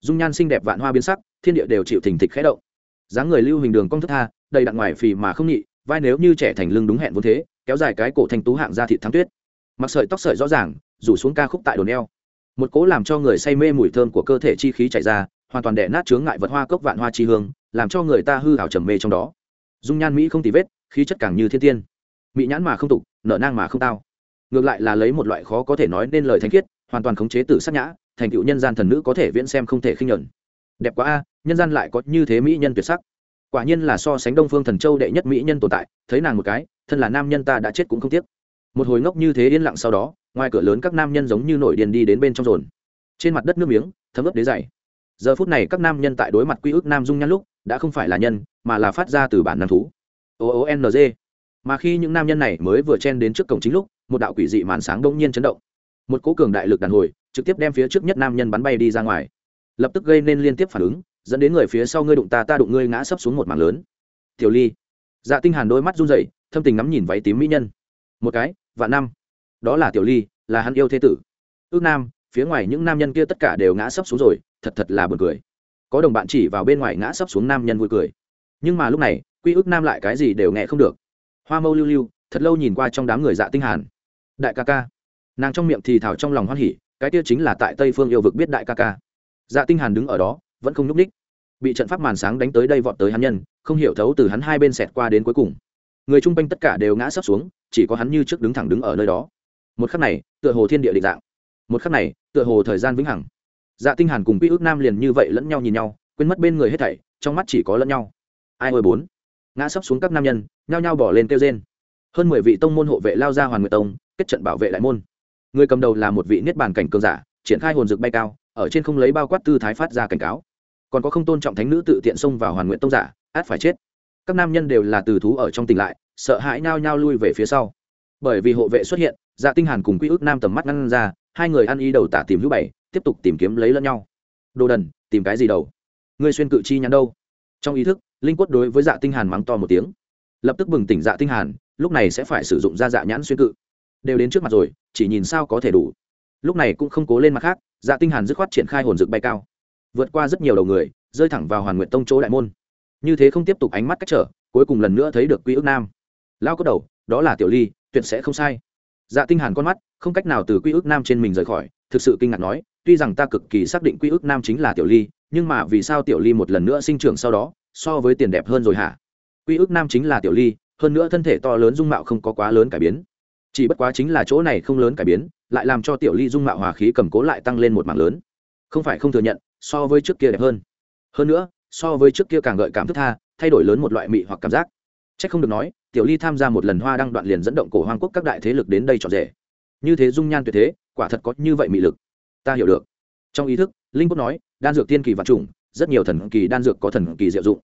Dung nhan xinh đẹp vạn hoa biến sắc, thiên địa đều chịu thình thịch khẽ động. Dáng người lưu hình đường cong thức tha, đầy đặn ngoài phì mà không nhị, vai nếu như trẻ thành lưng đúng hẹn vốn thế, kéo dài cái cổ thành tú hạng ra thịt thắng tuyết. Mặc sợi tóc sợi rõ ràng, rủ xuống ca khúc tại đồn eo một cố làm cho người say mê mùi thơm của cơ thể chi khí chảy ra, hoàn toàn đẻ nát chướng ngại vật hoa cốc vạn hoa chi hương, làm cho người ta hư hảo trầm mê trong đó. Dung nhan mỹ không tì vết, khí chất càng như thiên tiên. Mỹ nhãn mà không tục, nở nang mà không tao. Ngược lại là lấy một loại khó có thể nói nên lời thanh khiết, hoàn toàn khống chế tử sắc nhã, thành tựu nhân gian thần nữ có thể viễn xem không thể khinh nhẫn. Đẹp quá a, nhân gian lại có như thế mỹ nhân tuyệt sắc. Quả nhiên là so sánh đông phương thần châu đệ nhất mỹ nhân tồn tại, thấy nàng một cái, thân là nam nhân ta đã chết cũng không tiếc. Một hồi ngốc như thế yên lặng sau đó ngoài cửa lớn các nam nhân giống như nổi điền đi đến bên trong rồn. Trên mặt đất nước miếng, thấm ướp đế dày. Giờ phút này các nam nhân tại đối mặt quy ước nam dung nhan lúc, đã không phải là nhân, mà là phát ra từ bản năng thú. O o n g. Mà khi những nam nhân này mới vừa chen đến trước cổng chính lúc, một đạo quỷ dị màn sáng đông nhiên chấn động. Một cố cường đại lực đàn hồi, trực tiếp đem phía trước nhất nam nhân bắn bay đi ra ngoài. Lập tức gây nên liên tiếp phản ứng, dẫn đến người phía sau ngươi đụng ta ta đụng ngươi ngã sấp xuống một mảng lớn. Tiểu ly. Dạ tinh hàn đôi mắt run rẩy, thâm tình ngắm nhìn váy tím mỹ nhân. Một cái và năm đó là tiểu ly, là hắn yêu thế tử. Ước nam, phía ngoài những nam nhân kia tất cả đều ngã sấp xuống rồi, thật thật là buồn cười. Có đồng bạn chỉ vào bên ngoài ngã sấp xuống nam nhân vui cười. Nhưng mà lúc này, quy ước nam lại cái gì đều nghe không được. Hoa mâu lưu lưu, thật lâu nhìn qua trong đám người dạ tinh hàn. Đại ca ca. Nàng trong miệng thì thảo trong lòng hoan hỉ, cái kia chính là tại tây phương yêu vực biết đại ca ca. Dạ tinh hàn đứng ở đó, vẫn không nhúc ních bị trận pháp màn sáng đánh tới đây vọt tới hắn nhân, không hiểu thấu từ hắn hai bên xẹt qua đến cuối cùng. Người chung quanh tất cả đều ngã sấp xuống, chỉ có hắn như trước đứng thẳng đứng ở nơi đó một khắc này, tựa hồ thiên địa định dạng. Một khắc này, tựa hồ thời gian vĩnh hằng. Dạ tinh hàn cùng quy ước nam liền như vậy lẫn nhau nhìn nhau, quên mất bên người hết thảy, trong mắt chỉ có lẫn nhau. Ai ơi bốn. Ngã sấp xuống các nam nhân, nhao nhao bỏ lên kêu rên. Hơn mười vị tông môn hộ vệ lao ra hoàn nguyệt tông, kết trận bảo vệ đại môn. Người cầm đầu là một vị niết bàn cảnh cường giả, triển khai hồn dược bay cao, ở trên không lấy bao quát tư thái phát ra cảnh cáo. Còn có không tôn trọng thánh nữ tự tiện xông vào hoàn nguyện tông giả, át phải chết. Các nam nhân đều là từ thú ở trong tỉnh lại, sợ hãi nhao nhao lui về phía sau. Bởi vì hộ vệ xuất hiện dạ tinh hàn cùng quy ước nam tầm mắt ngăn ra, hai người ăn ý đầu tả tìm hữu bảy, tiếp tục tìm kiếm lấy lẫn nhau. Đồ đần, tìm cái gì đầu? Ngươi xuyên cự chi nhắn đâu? Trong ý thức, linh quất đối với dạ tinh hàn mắng to một tiếng. Lập tức bừng tỉnh dạ tinh hàn, lúc này sẽ phải sử dụng ra dạ nhãn xuyên cự. Đều đến trước mặt rồi, chỉ nhìn sao có thể đủ. Lúc này cũng không cố lên mặt khác dạ tinh hàn dứt khoát triển khai hồn dược bay cao. Vượt qua rất nhiều đầu người, rơi thẳng vào hoàn nguyện tông chỗ đại môn. Như thế không tiếp tục ánh mắt cách trở, cuối cùng lần nữa thấy được quy ước nam. Lao có đầu, đó là tiểu ly, tuyệt sẽ không sai dạ tinh hàn con mắt, không cách nào từ quy ước nam trên mình rời khỏi, thực sự kinh ngạc nói, tuy rằng ta cực kỳ xác định quy ước nam chính là tiểu ly, nhưng mà vì sao tiểu ly một lần nữa sinh trưởng sau đó, so với tiền đẹp hơn rồi hả? Quy ước nam chính là tiểu ly, hơn nữa thân thể to lớn dung mạo không có quá lớn cải biến. Chỉ bất quá chính là chỗ này không lớn cải biến, lại làm cho tiểu ly dung mạo hòa khí cầm cố lại tăng lên một mảng lớn. Không phải không thừa nhận, so với trước kia đẹp hơn. Hơn nữa, so với trước kia càng gợi cảm thức tha, thay đổi lớn một loại mị hoặc cảm giác chắc không được nói tiểu ly tham gia một lần hoa đăng đoạn liền dẫn động cổ hoang quốc các đại thế lực đến đây chọn rể. Như thế dung nhan tuyệt thế quả thật có như vậy mị lực. Ta hiểu được. Trong ý thức linh quốc nói đan dược tiên kỳ vạn trùng rất nhiều thần kỳ đan dược có thần kỳ diệu dụng.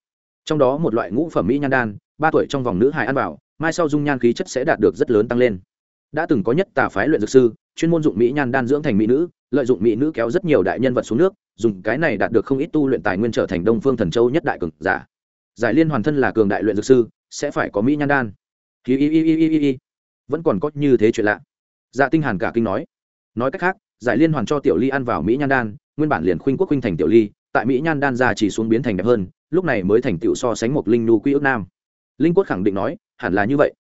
Trong đó một loại ngũ phẩm mỹ nhan đan ba tuổi trong vòng nữ hài ăn vào, mai sau dung nhan khí chất sẽ đạt được rất lớn tăng lên. Đã từng có nhất tà phái luyện dược sư chuyên môn dụng mỹ nhan đan dưỡng thành mỹ nữ lợi dụng mỹ nữ kéo rất nhiều đại nhân vật xuống nước dùng cái này đạt được không ít tu luyện tài nguyên trở thành đông phương thần châu nhất đại cường giả. Giải liên hoàn thân là cường đại luyện dược sư sẽ phải có mỹ nhan đan. Hi hi hi hi hi hi vẫn còn có như thế chuyện lạ. Dạ tinh hàn cả kinh nói. Nói cách khác, giải liên hoàn cho tiểu ly ăn vào mỹ nhan đan, nguyên bản liền khuynh quốc khuynh thành tiểu ly, tại mỹ nhan đan ra chỉ xuống biến thành đẹp hơn, lúc này mới thành tiểu so sánh một linh nu quy ước nam. Linh quất khẳng định nói, hẳn là như vậy.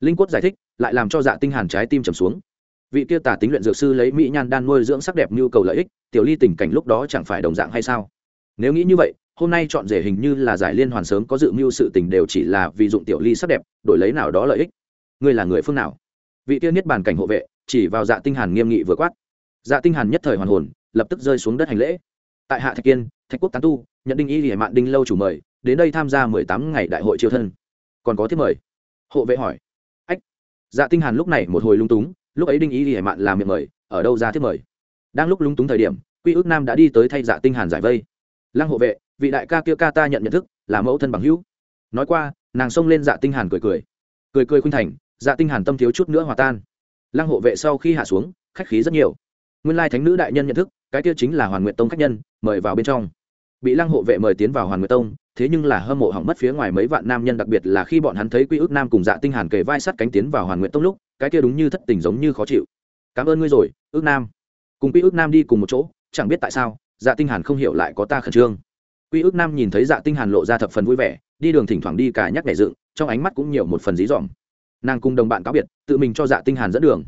Linh quất giải thích, lại làm cho dạ tinh hàn trái tim trầm xuống. Vị kia tả tính luyện dược sư lấy mỹ nhan đan nuôi dưỡng sắc đẹp nhu cầu lợi ích, tiểu ly tình cảnh lúc đó chẳng phải đồng dạng hay sao? Nếu nghĩ như vậy hôm nay chọn rể hình như là giải liên hoàn sớm có dự mưu sự tình đều chỉ là vì dụng tiểu ly sắc đẹp, đổi lấy nào đó lợi ích. Ngươi là người phương nào? Vị tiên niết bàn cảnh hộ vệ, chỉ vào dạ tinh hàn nghiêm nghị vừa quát. Dạ tinh hàn nhất thời hoàn hồn, lập tức rơi xuống đất hành lễ. Tại hạ thạch kiên, thạch quốc tán tu, nhận đinh y lìa mạn đinh lâu chủ mời, đến đây tham gia mười tám ngày đại hội triều thân. Còn có thiết mời? Hộ vệ hỏi. Ách. Dạ tinh hàn lúc này một hồi lung túng, lúc ấy đinh ý lìa hải mạn làm miệng mời, ở đâu ra thiết mời? Đang lúc lúng túng thời điểm, quy ước nam đã đi tới thay dạ tinh hàn giải vây. Lăng hộ vệ vị đại ca kia ca ta nhận nhận thức, là mẫu thân bằng hữu. Nói qua, nàng xông lên dạ tinh hàn cười cười. Cười cười khuynh thành dạ tinh hàn tâm thiếu chút nữa hòa tan. Lăng hộ vệ sau khi hạ xuống, khách khí rất nhiều. Nguyên lai thánh nữ đại nhân nhận thức, cái kia chính là hoàn nguyện tông khách nhân, mời vào bên trong. Bị lăng hộ vệ mời tiến vào hoàn nguyện tông, thế nhưng là hâm mộ hỏng mất phía ngoài mấy vạn nam nhân, đặc biệt là khi bọn hắn thấy quy ước nam cùng dạ tinh hàn kề vai sát cánh tiến vào hoàn nguyện tông lúc, cái kia đúng như thất tình giống như khó chịu. Cảm ơn ngươi rồi, ước nam. Cùng quy ước nam đi cùng một chỗ, chẳng biết tại sao dạ tinh hàn không hiểu lại có ta khẩn trương quy ước nam nhìn thấy dạ tinh hàn lộ ra thập phần vui vẻ, đi đường thỉnh thoảng đi cả nhắc nhảy dựng, trong ánh mắt cũng nhiều một phần dí dỏm. Nàng cùng đồng bạn cáo biệt, tự mình cho dạ tinh hàn dẫn đường.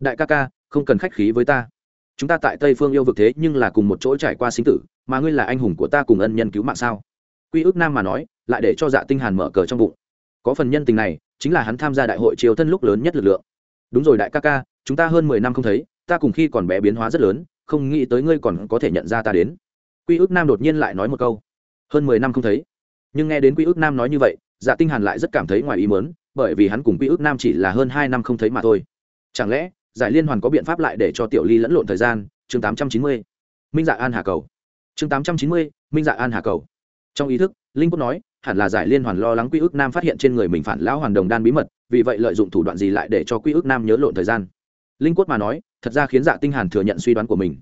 Đại ca ca, không cần khách khí với ta. Chúng ta tại tây phương yêu vực thế nhưng là cùng một chỗ trải qua sinh tử, mà ngươi là anh hùng của ta cùng ân nhân cứu mạng sao? Quy ước nam mà nói, lại để cho dạ tinh hàn mở cờ trong bụng. Có phần nhân tình này, chính là hắn tham gia đại hội triều thân lúc lớn nhất lực lượng. Đúng rồi đại ca ca, chúng ta hơn mười năm không thấy, ta cùng khi còn bé biến hóa rất lớn, không nghĩ tới ngươi còn có thể nhận ra ta đến quy ước nam đột nhiên lại nói một câu. Hơn mười năm không thấy. Nhưng nghe đến quy ước nam nói như vậy dạ tinh hàn lại rất cảm thấy ngoài ý muốn, bởi vì hắn cùng quy ước nam chỉ là hơn hai năm không thấy mà thôi. Chẳng lẽ, giải liên hoàn có biện pháp lại để cho tiểu ly lẫn lộn thời gian? Chương tám trăm chín mươi. Minh dạ an hà cầu. Chương tám trăm chín mươi, minh dạ an hà cầu. Trong ý thức, linh quốc nói, hẳn là giải liên hoàn lo lắng quy ước nam phát hiện trên người mình phản lão hoàn đồng đan bí mật, vì vậy lợi dụng thủ đoạn gì lại để cho quy ước nam nhớ lộn thời gian? Linh quốc mà nói, thật ra khiến dạ tinh hàn thừa nhận suy đoán của mình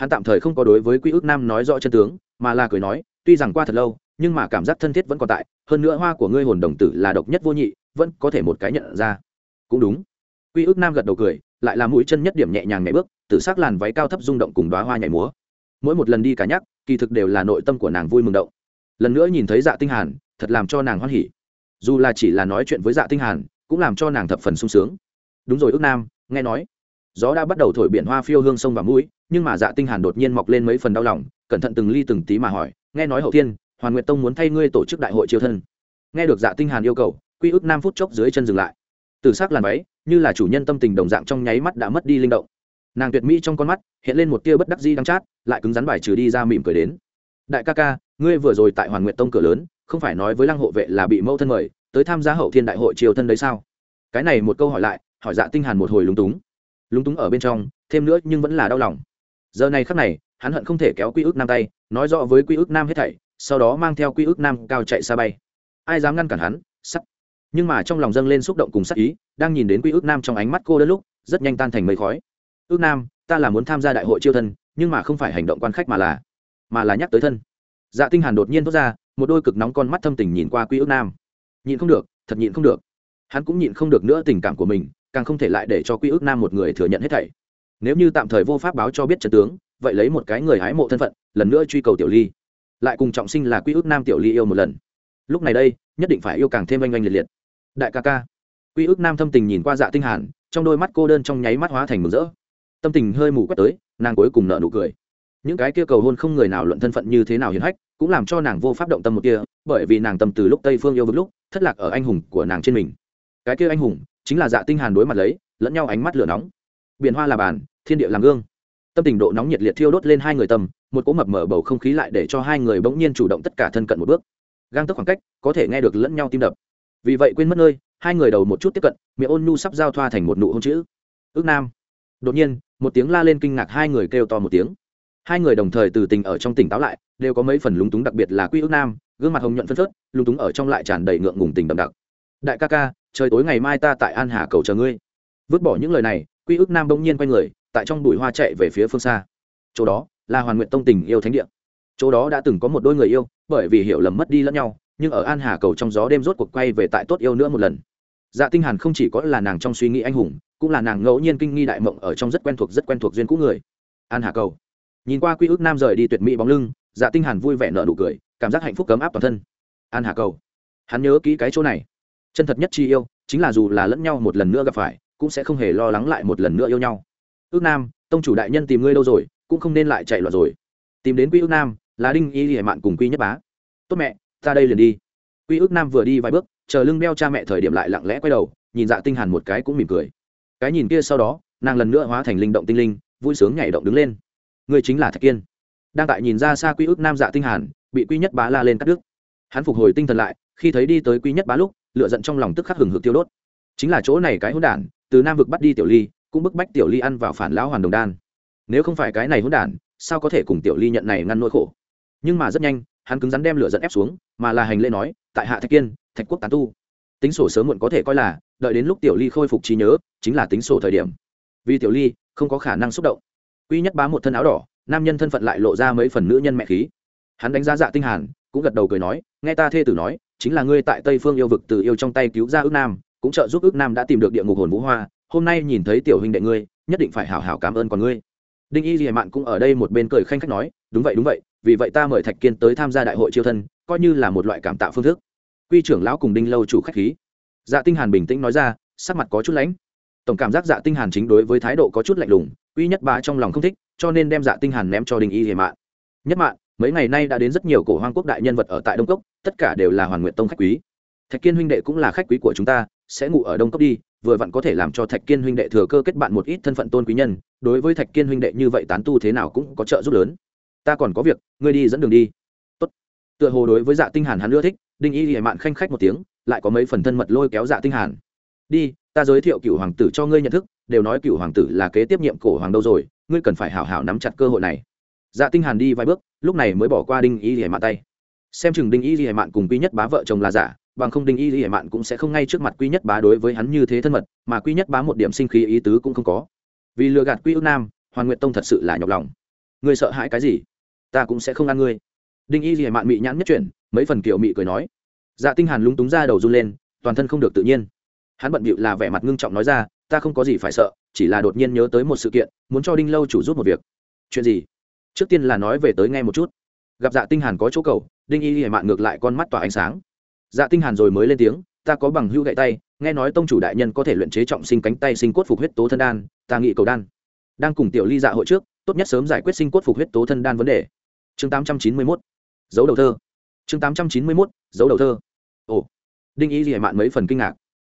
hắn tạm thời không có đối với quy ước nam nói rõ chân tướng, mà là cười nói, tuy rằng qua thật lâu, nhưng mà cảm giác thân thiết vẫn còn tại, hơn nữa hoa của ngươi hồn đồng tử là độc nhất vô nhị, vẫn có thể một cái nhận ra. Cũng đúng. Quy ước nam gật đầu cười, lại là mũi chân nhất điểm nhẹ nhàng nhảy bước tự xác làn váy cao thấp rung động cùng đóa hoa nhảy múa. Mỗi một lần đi cả nhắc, kỳ thực đều là nội tâm của nàng vui mừng động. Lần nữa nhìn thấy dạ tinh hàn, thật làm cho nàng hoan hỉ. Dù là chỉ là nói chuyện với dạ tinh hàn, cũng làm cho nàng thập phần sung sướng. Đúng rồi ước nam, nghe nói gió đã bắt đầu thổi biển hoa phiêu hương sông và mũi, nhưng mà dạ tinh hàn đột nhiên mọc lên mấy phần đau lòng, cẩn thận từng ly từng tí mà hỏi, nghe nói hậu thiên, hoàn nguyệt tông muốn thay ngươi tổ chức đại hội triều thân. Nghe được dạ tinh hàn yêu cầu, quy ước năm phút chốc dưới chân dừng lại. Từ sắc làn váy, như là chủ nhân tâm tình đồng dạng trong nháy mắt đã mất đi linh động. Nàng tuyệt mỹ trong con mắt, hiện lên một tia bất đắc dĩ đắng chát, lại cứng rắn bài trừ đi ra mỉm cười đến. Đại ca ca, ngươi vừa rồi tại hoàn nguyện tông cửa lớn, không phải nói với lăng hộ vệ là bị mẫu thân mời, tới tham gia hậu thiên đại hội triều thân đấy sao? Cái này một câu hỏi lại, hỏi dạ tinh hàn một hồi lúng túng lúng túng ở bên trong, thêm nữa nhưng vẫn là đau lòng. Giờ này khắc này, hắn hận không thể kéo quy ước nam tay, nói rõ với quy ước nam hết thảy, sau đó mang theo quy ước nam cao chạy xa bay. Ai dám ngăn cản hắn? Sắt. Nhưng mà trong lòng dâng lên xúc động cùng sắc ý, đang nhìn đến quy ước nam trong ánh mắt cô đơn lúc, rất nhanh tan thành mây khói. Ước nam, ta là muốn tham gia đại hội chiêu thân, nhưng mà không phải hành động quan khách mà là mà là nhắc tới thân. Dạ tinh hàn đột nhiên thoát ra, một đôi cực nóng con mắt thâm tình nhìn qua quy ước nam. Nhịn không được, thật nhịn không được. Hắn cũng nhịn không được nữa tình cảm của mình càng không thể lại để cho quy ước nam một người thừa nhận hết thảy. Nếu như tạm thời vô pháp báo cho biết trận tướng, vậy lấy một cái người hái mộ thân phận, lần nữa truy cầu tiểu ly. Lại cùng trọng sinh là quy ước nam tiểu ly yêu một lần. Lúc này đây, nhất định phải yêu càng thêm oanh oanh liệt liệt. Đại ca ca. Quy ước nam thâm tình nhìn qua dạ tinh hàn, trong đôi mắt cô đơn trong nháy mắt hóa thành mừng rỡ. Tâm tình hơi mù quét tới, nàng cuối cùng nở nụ cười. Những cái kia cầu hôn không người nào luận thân phận như thế nào hiển hách, cũng làm cho nàng vô pháp động tâm một kia bởi vì nàng tâm từ lúc tây phương yêu vực lúc, thất lạc ở anh hùng của nàng trên mình. Cái kia anh hùng chính là dạ tinh hàn đối mặt lấy, lẫn nhau ánh mắt lửa nóng. Biển hoa là bàn, thiên địa làm gương. Tâm tình độ nóng nhiệt liệt thiêu đốt lên hai người tâm một cỗ mập mở bầu không khí lại để cho hai người bỗng nhiên chủ động tất cả thân cận một bước. Gang tức khoảng cách, có thể nghe được lẫn nhau tim đập. Vì vậy quên mất nơi, hai người đầu một chút tiếp cận, miệng ôn nhu sắp giao thoa thành một nụ hôn chữ. Ước nam. Đột nhiên, một tiếng la lên kinh ngạc hai người kêu to một tiếng. Hai người đồng thời từ tình ở trong tỉnh táo lại, đều có mấy phần lúng túng đặc biệt là quy ước nam, gương mặt hồng nhuận phân phớt, lúng túng ở trong lại tràn đầy ngượng ngùng tình đậm đặc. Đại ca ca trời tối ngày mai ta tại an hà cầu chờ ngươi. Vứt bỏ những lời này, quy ước nam bỗng nhiên quay người, tại trong bụi hoa chạy về phía phương xa. Chỗ đó là hoàn nguyện tông tình yêu thánh địa. Chỗ đó đã từng có một đôi người yêu, bởi vì hiểu lầm mất đi lẫn nhau, nhưng ở an hà cầu trong gió đêm rốt cuộc quay về tại tốt yêu nữa một lần. Dạ tinh hàn không chỉ có là nàng trong suy nghĩ anh hùng, cũng là nàng ngẫu nhiên kinh nghi đại mộng ở trong rất quen thuộc, rất quen thuộc duyên cũ người. An hà cầu. Nhìn qua quy ước nam rời đi tuyệt mỹ bóng lưng dạ tinh hàn vui vẻ nở nụ cười, cảm giác hạnh phúc cấm áp toàn thân. An hà cầu. Hắn nhớ kỹ cái chỗ này chân thật nhất chi yêu, chính là dù là lẫn nhau một lần nữa gặp phải, cũng sẽ không hề lo lắng lại một lần nữa yêu nhau. Ước nam, tông chủ đại nhân tìm ngươi đâu rồi, cũng không nên lại chạy loạn rồi. Tìm đến quy ước nam, là đinh y hải mạn cùng quy nhất bá. Tốt mẹ, ta đây liền đi. Quy ước nam vừa đi vài bước, chờ lưng đeo cha mẹ thời điểm lại lặng lẽ quay đầu, nhìn dạ tinh hàn một cái cũng mỉm cười. Cái nhìn kia sau đó, nàng lần nữa hóa thành linh động tinh linh, vui sướng nhảy động đứng lên. Ngươi chính là thạch kiên. Đang tại nhìn ra xa quy ước nam dạ tinh hàn, bị quy nhất bá la lên cắt đứt. Hắn phục hồi tinh thần lại, khi thấy đi tới quy nhất bá lúc lửa giận trong lòng tức khắc hừng hực tiêu đốt. Chính là chỗ này cái hỗn đản, từ nam vực bắt đi tiểu ly, cũng bức bách tiểu ly ăn vào phản lão hoàn đồng đan. Nếu không phải cái này hỗn đản, sao có thể cùng tiểu ly nhận này ngăn nỗi khổ? Nhưng mà rất nhanh, hắn cứng rắn đem lửa giận ép xuống, mà là hành lễ nói, tại hạ thạch kiên, thạch quốc tán tu. Tính sổ sớm muộn có thể coi là, đợi đến lúc tiểu ly khôi phục trí nhớ, chính là tính sổ thời điểm. Vì tiểu ly, không có khả năng xúc động. Quy nhất bá một thân áo đỏ, nam nhân thân phận lại lộ ra mấy phần nữ nhân mẹ khí. Hắn đánh giá dạ tinh hàn, cũng gật đầu cười nói, nghe ta thê tử nói chính là ngươi tại tây phương yêu vực từ yêu trong tay cứu ra ước nam, cũng trợ giúp ước nam đã tìm được địa ngục hồn vũ hoa, hôm nay nhìn thấy tiểu huynh đệ ngươi, nhất định phải hảo hảo cảm ơn còn ngươi. Đinh y lìa mạn cũng ở đây một bên cười khanh khách nói, đúng vậy đúng vậy, vì vậy ta mời thạch kiên tới tham gia đại hội chiêu thân, coi như là một loại cảm tạo phương thức. Quy trưởng lão cùng đinh lâu chủ khách khí. Dạ tinh hàn bình tĩnh nói ra, sắc mặt có chút lãnh tổng cảm giác dạ tinh hàn chính đối với thái độ có chút lạnh lùng quy nhất bá trong lòng không thích, cho nên đem dạ tinh hàn ném cho đinh y lìa mạn. Nhất mạn mấy ngày nay đã đến rất nhiều cổ hoang quốc đại nhân vật ở tại đông cốc, tất cả đều là hoàn nguyện tông khách quý. Thạch kiên huynh đệ cũng là khách quý của chúng ta, sẽ ngủ ở đông cốc đi, vừa vặn có thể làm cho thạch kiên huynh đệ thừa cơ kết bạn một ít thân phận tôn quý nhân, đối với thạch kiên huynh đệ như vậy tán tu thế nào cũng có trợ giúp lớn. Ta còn có việc, ngươi đi dẫn đường đi. Tốt. tựa hồ đối với dạ tinh hàn hắn ưa thích, đinh y hề mạn khanh khách một tiếng, lại có mấy phần thân mật lôi kéo dạ tinh hàn. Đi, ta giới thiệu cựu hoàng tử cho ngươi nhận thức, đều nói cựu hoàng tử là kế tiếp nhiệm cổ hoàng đâu rồi, ngươi cần phải hảo hảo nắm chặt cơ hội này dạ tinh hàn đi vài bước, lúc này mới bỏ qua đinh y lìa mạn tay. Xem chừng đinh y lìa mạn cùng quý nhất bá vợ chồng là giả, bằng không đinh y lìa mạn cũng sẽ không ngay trước mặt quý nhất bá đối với hắn như thế thân mật, mà quý nhất bá một điểm sinh khí ý tứ cũng không có. Vì lừa gạt quý ước nam hoàn nguyện tông thật sự là nhọc lòng. Ngươi sợ hãi cái gì? Ta cũng sẽ không ăn ngươi. Đinh y lìa mạn mị nhãn nhất chuyển, mấy phần kiểu mị cười nói. Dạ tinh hàn lúng túng ra đầu run lên, toàn thân không được tự nhiên. Hắn bận bịu là vẻ mặt ngưng trọng nói ra, ta không có gì phải sợ, chỉ là đột nhiên nhớ tới một sự kiện, muốn cho đinh lâu chủ giúp một việc. Chuyện gì? Trước tiên là nói về tới nghe một chút. Gặp dạ tinh hàn có chỗ cầu, đinh y hề mạn ngược lại con mắt tỏa ánh sáng. Dạ tinh hàn rồi mới lên tiếng, ta có bằng hưu gậy tay, nghe nói tông chủ đại nhân có thể luyện chế trọng sinh cánh tay sinh cốt phục huyết tố thân đan, ta nghĩ cầu đan. Đang cùng tiểu ly dạ hội trước, tốt nhất sớm giải quyết sinh cốt phục huyết tố thân đan vấn đề. Chương 891 dấu đầu thơ. Chương 891 dấu đầu thơ. Ồ. Đinh y hề mạn mấy phần kinh ngạc.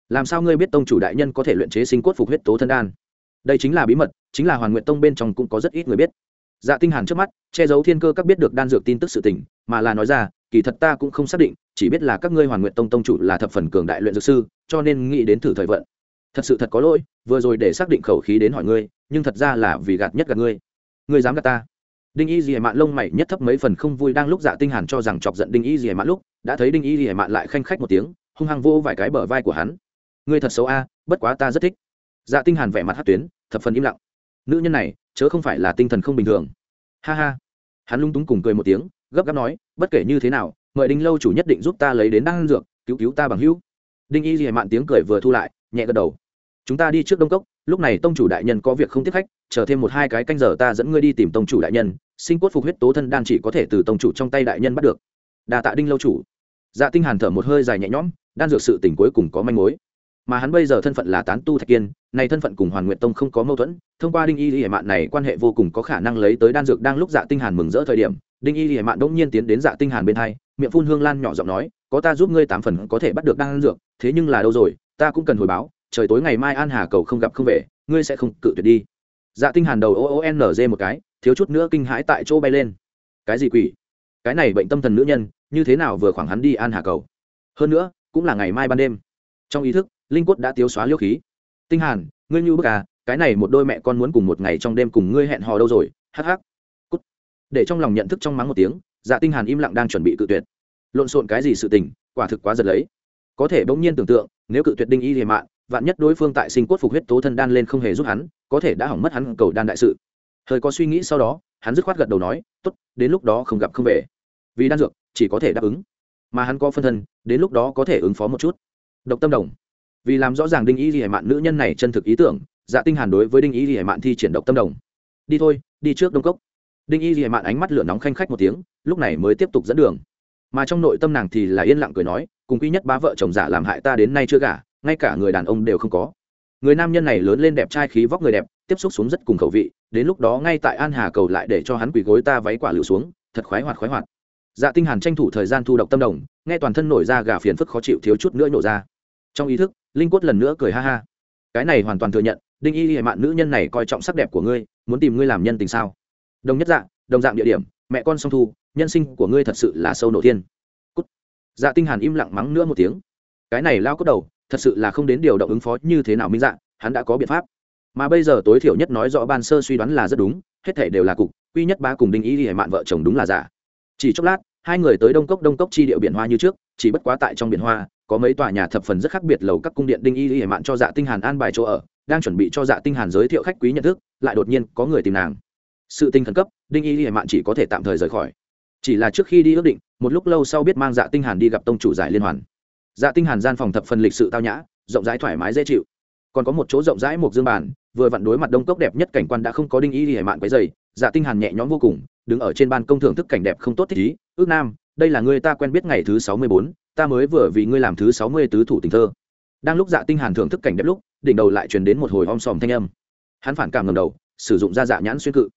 Làm sao ngươi biết tông chủ đại nhân có thể luyện chế sinh cốt phục huyết tố thân đan? Đây chính là bí mật, chính là hoàn nguyện tông bên trong cũng có rất ít người biết dạ tinh hàn trước mắt, che giấu thiên cơ các biết được đan dược tin tức sự tình, mà là nói ra, kỳ thật ta cũng không xác định, chỉ biết là các ngươi hoàn nguyện tông tông chủ là thập phần cường đại luyện dược sư, cho nên nghĩ đến thử thời vận. Thật sự thật có lỗi, vừa rồi để xác định khẩu khí đến hỏi ngươi, nhưng thật ra là vì gạt nhất gạt ngươi. Ngươi dám gạt ta? Đinh y dì mạn lông mày nhất thấp mấy phần không vui đang lúc dạ tinh hàn cho rằng chọc giận đinh y dì mạn lúc, đã thấy đinh y dì mạn lại khanh khách một tiếng, hung hăng vô vài cái bờ vai của hắn. Ngươi thật xấu a, bất quá ta rất thích. Dạ tinh hàn vẻ mặt hắt tuyến, thập phần im lặng. Nữ nhân này chớ không phải là tinh thần không bình thường. Ha ha. Hắn lung túng cùng cười một tiếng, gấp gáp nói, bất kể như thế nào, mời đinh lâu chủ nhất định giúp ta lấy đến đan dược, cứu cứu ta bằng hữu. Đinh y dì mạn tiếng cười vừa thu lại, nhẹ gật đầu. Chúng ta đi trước đông cốc, lúc này tông chủ đại nhân có việc không tiếp khách, chờ thêm một hai cái canh giờ ta dẫn ngươi đi tìm tông chủ đại nhân sinh cốt phục huyết tố thân đan chỉ có thể từ tông chủ trong tay đại nhân bắt được. Đà tạ đinh lâu chủ. Dạ tinh hàn thở một hơi dài nhẹ nhõm, đan dược sự tỉnh cuối cùng có manh mối mà hắn bây giờ thân phận là tán tu thạch kiên này thân phận cùng hoàn nguyện tông không có mâu thuẫn, thông qua đinh y lý hệ mạn này quan hệ vô cùng có khả năng lấy tới đan dược đang lúc dạ tinh hàn mừng rỡ thời điểm, đinh y lý hệ mạn đỗng nhiên tiến đến dạ tinh hàn bên hai, miệng phun hương lan nhỏ giọng nói, có ta giúp ngươi tám phần có thể bắt được đan dược, thế nhưng là đâu rồi, ta cũng cần hồi báo, trời tối ngày mai an hà cầu không gặp không về, ngươi sẽ không cự tuyệt đi. Dạ tinh hàn đầu o o n g một cái, thiếu chút nữa kinh hãi tại chỗ bay lên. Cái gì quỷ? Cái này bệnh tâm thần nữ nhân, như thế nào vừa khoảng hắn đi an hà cầu? Hơn nữa, cũng là ngày mai ban đêm trong ý thức, linh quất đã tiêu xóa liêu khí. Tinh hàn, ngươi như bức à cái này một đôi mẹ con muốn cùng một ngày trong đêm cùng ngươi hẹn hò đâu rồi, hắc hắc. Cút. Để trong lòng nhận thức trong mắng một tiếng dạ tinh hàn im lặng đang chuẩn bị cự tuyệt. Lộn xộn cái gì sự tình, quả thực quá giật lấy. Có thể bỗng nhiên tưởng tượng, nếu cự tuyệt đinh y hề mạn, vạn nhất đối phương tại sinh cốt phục huyết tố thân đan lên không hề giúp hắn, có thể đã hỏng mất hắn cầu đan đại sự. Hơi có suy nghĩ sau đó, hắn dứt khoát gật đầu nói, tốt, đến lúc đó không gặp không về. Vì đan dược, chỉ có thể đáp ứng. Mà hắn có phân thân, đến lúc đó có thể ứng phó một chút độc tâm đồng. Vì làm rõ ràng đinh y hải mạn nữ nhân này chân thực ý tưởng dạ tinh hàn đối với đinh y hải mạn thi triển độc tâm đồng. Đi thôi, đi trước đông cốc. Đinh y hải mạn ánh mắt lửa nóng khanh khách một tiếng, lúc này mới tiếp tục dẫn đường. Mà trong nội tâm nàng thì là yên lặng cười nói, cùng quý nhất ba vợ chồng giả làm hại ta đến nay chưa gả, ngay cả người đàn ông đều không có. Người nam nhân này lớn lên đẹp trai khí vóc người đẹp, tiếp xúc xuống rất cùng khẩu vị, đến lúc đó ngay tại an hà cầu lại để cho hắn quỳ gối ta váy quả lựu xuống, thật khoái hoạt khoái hoạt. Dạ tinh hàn tranh thủ thời gian thu độc tâm đồng, nghe toàn thân nổi ra gà phiền phức khó chịu thiếu chút nữa nổ ra trong ý thức, linh quất lần nữa cười ha ha. Cái này hoàn toàn thừa nhận, đinh y hệ mạn nữ nhân này coi trọng sắc đẹp của ngươi, muốn tìm ngươi làm nhân tình sao? Đồng nhất dạng đồng dạng địa điểm, mẹ con song thu, nhân sinh của ngươi thật sự là sâu nổ thiên. Cút. dạ tinh hàn im lặng mắng nữa một tiếng. Cái này lao cốt đầu, thật sự là không đến điều động ứng phó như thế nào minh dạng hắn đã có biện pháp. Mà bây giờ tối thiểu nhất nói rõ ban sơ suy đoán là rất đúng, hết thể đều là cục, quy nhất ba cùng đinh y hệ mạn vợ chồng đúng là giả. Chỉ chốc lát, hai người tới đông cốc đông cốc chi điệu biển hoa như trước, chỉ bất quá tại trong biển hoa có mấy tòa nhà thập phần rất khác biệt lầu các cung điện đinh y hệ mạn cho dạ tinh hàn an bài chỗ ở, đang chuẩn bị cho dạ tinh hàn giới thiệu khách quý nhận thức, lại đột nhiên có người tìm nàng. Sự tinh khẩn cấp, đinh y hệ mạn chỉ có thể tạm thời rời khỏi. Chỉ là trước khi đi ước định, một lúc lâu sau biết mang dạ tinh hàn đi gặp tông chủ giải liên hoàn. Dạ tinh hàn gian phòng thập phần lịch sự tao nhã, rộng rãi thoải mái dễ chịu. Còn có một chỗ rộng rãi một dương bàn, vừa vặn đối mặt đông cốc đẹp nhất cảnh quan đã không có đinh y hệ mạn quấy dày dạ tinh hàn nhẹ nhõm vô cùng, đứng ở trên ban công thưởng thức cảnh đẹp không tốt thích ý. Ước nam, đây là người ta quen biết ngày thứ sáu mươi bốn ta mới vừa vì ngươi làm thứ sáu mươi tứ thủ tình thơ. Đang lúc dạ tinh hàn thưởng thức cảnh đẹp lúc, đỉnh đầu lại truyền đến một hồi om sòm thanh âm. Hắn phản cảm ngầm đầu, sử dụng ra dạ nhãn xuyên cự.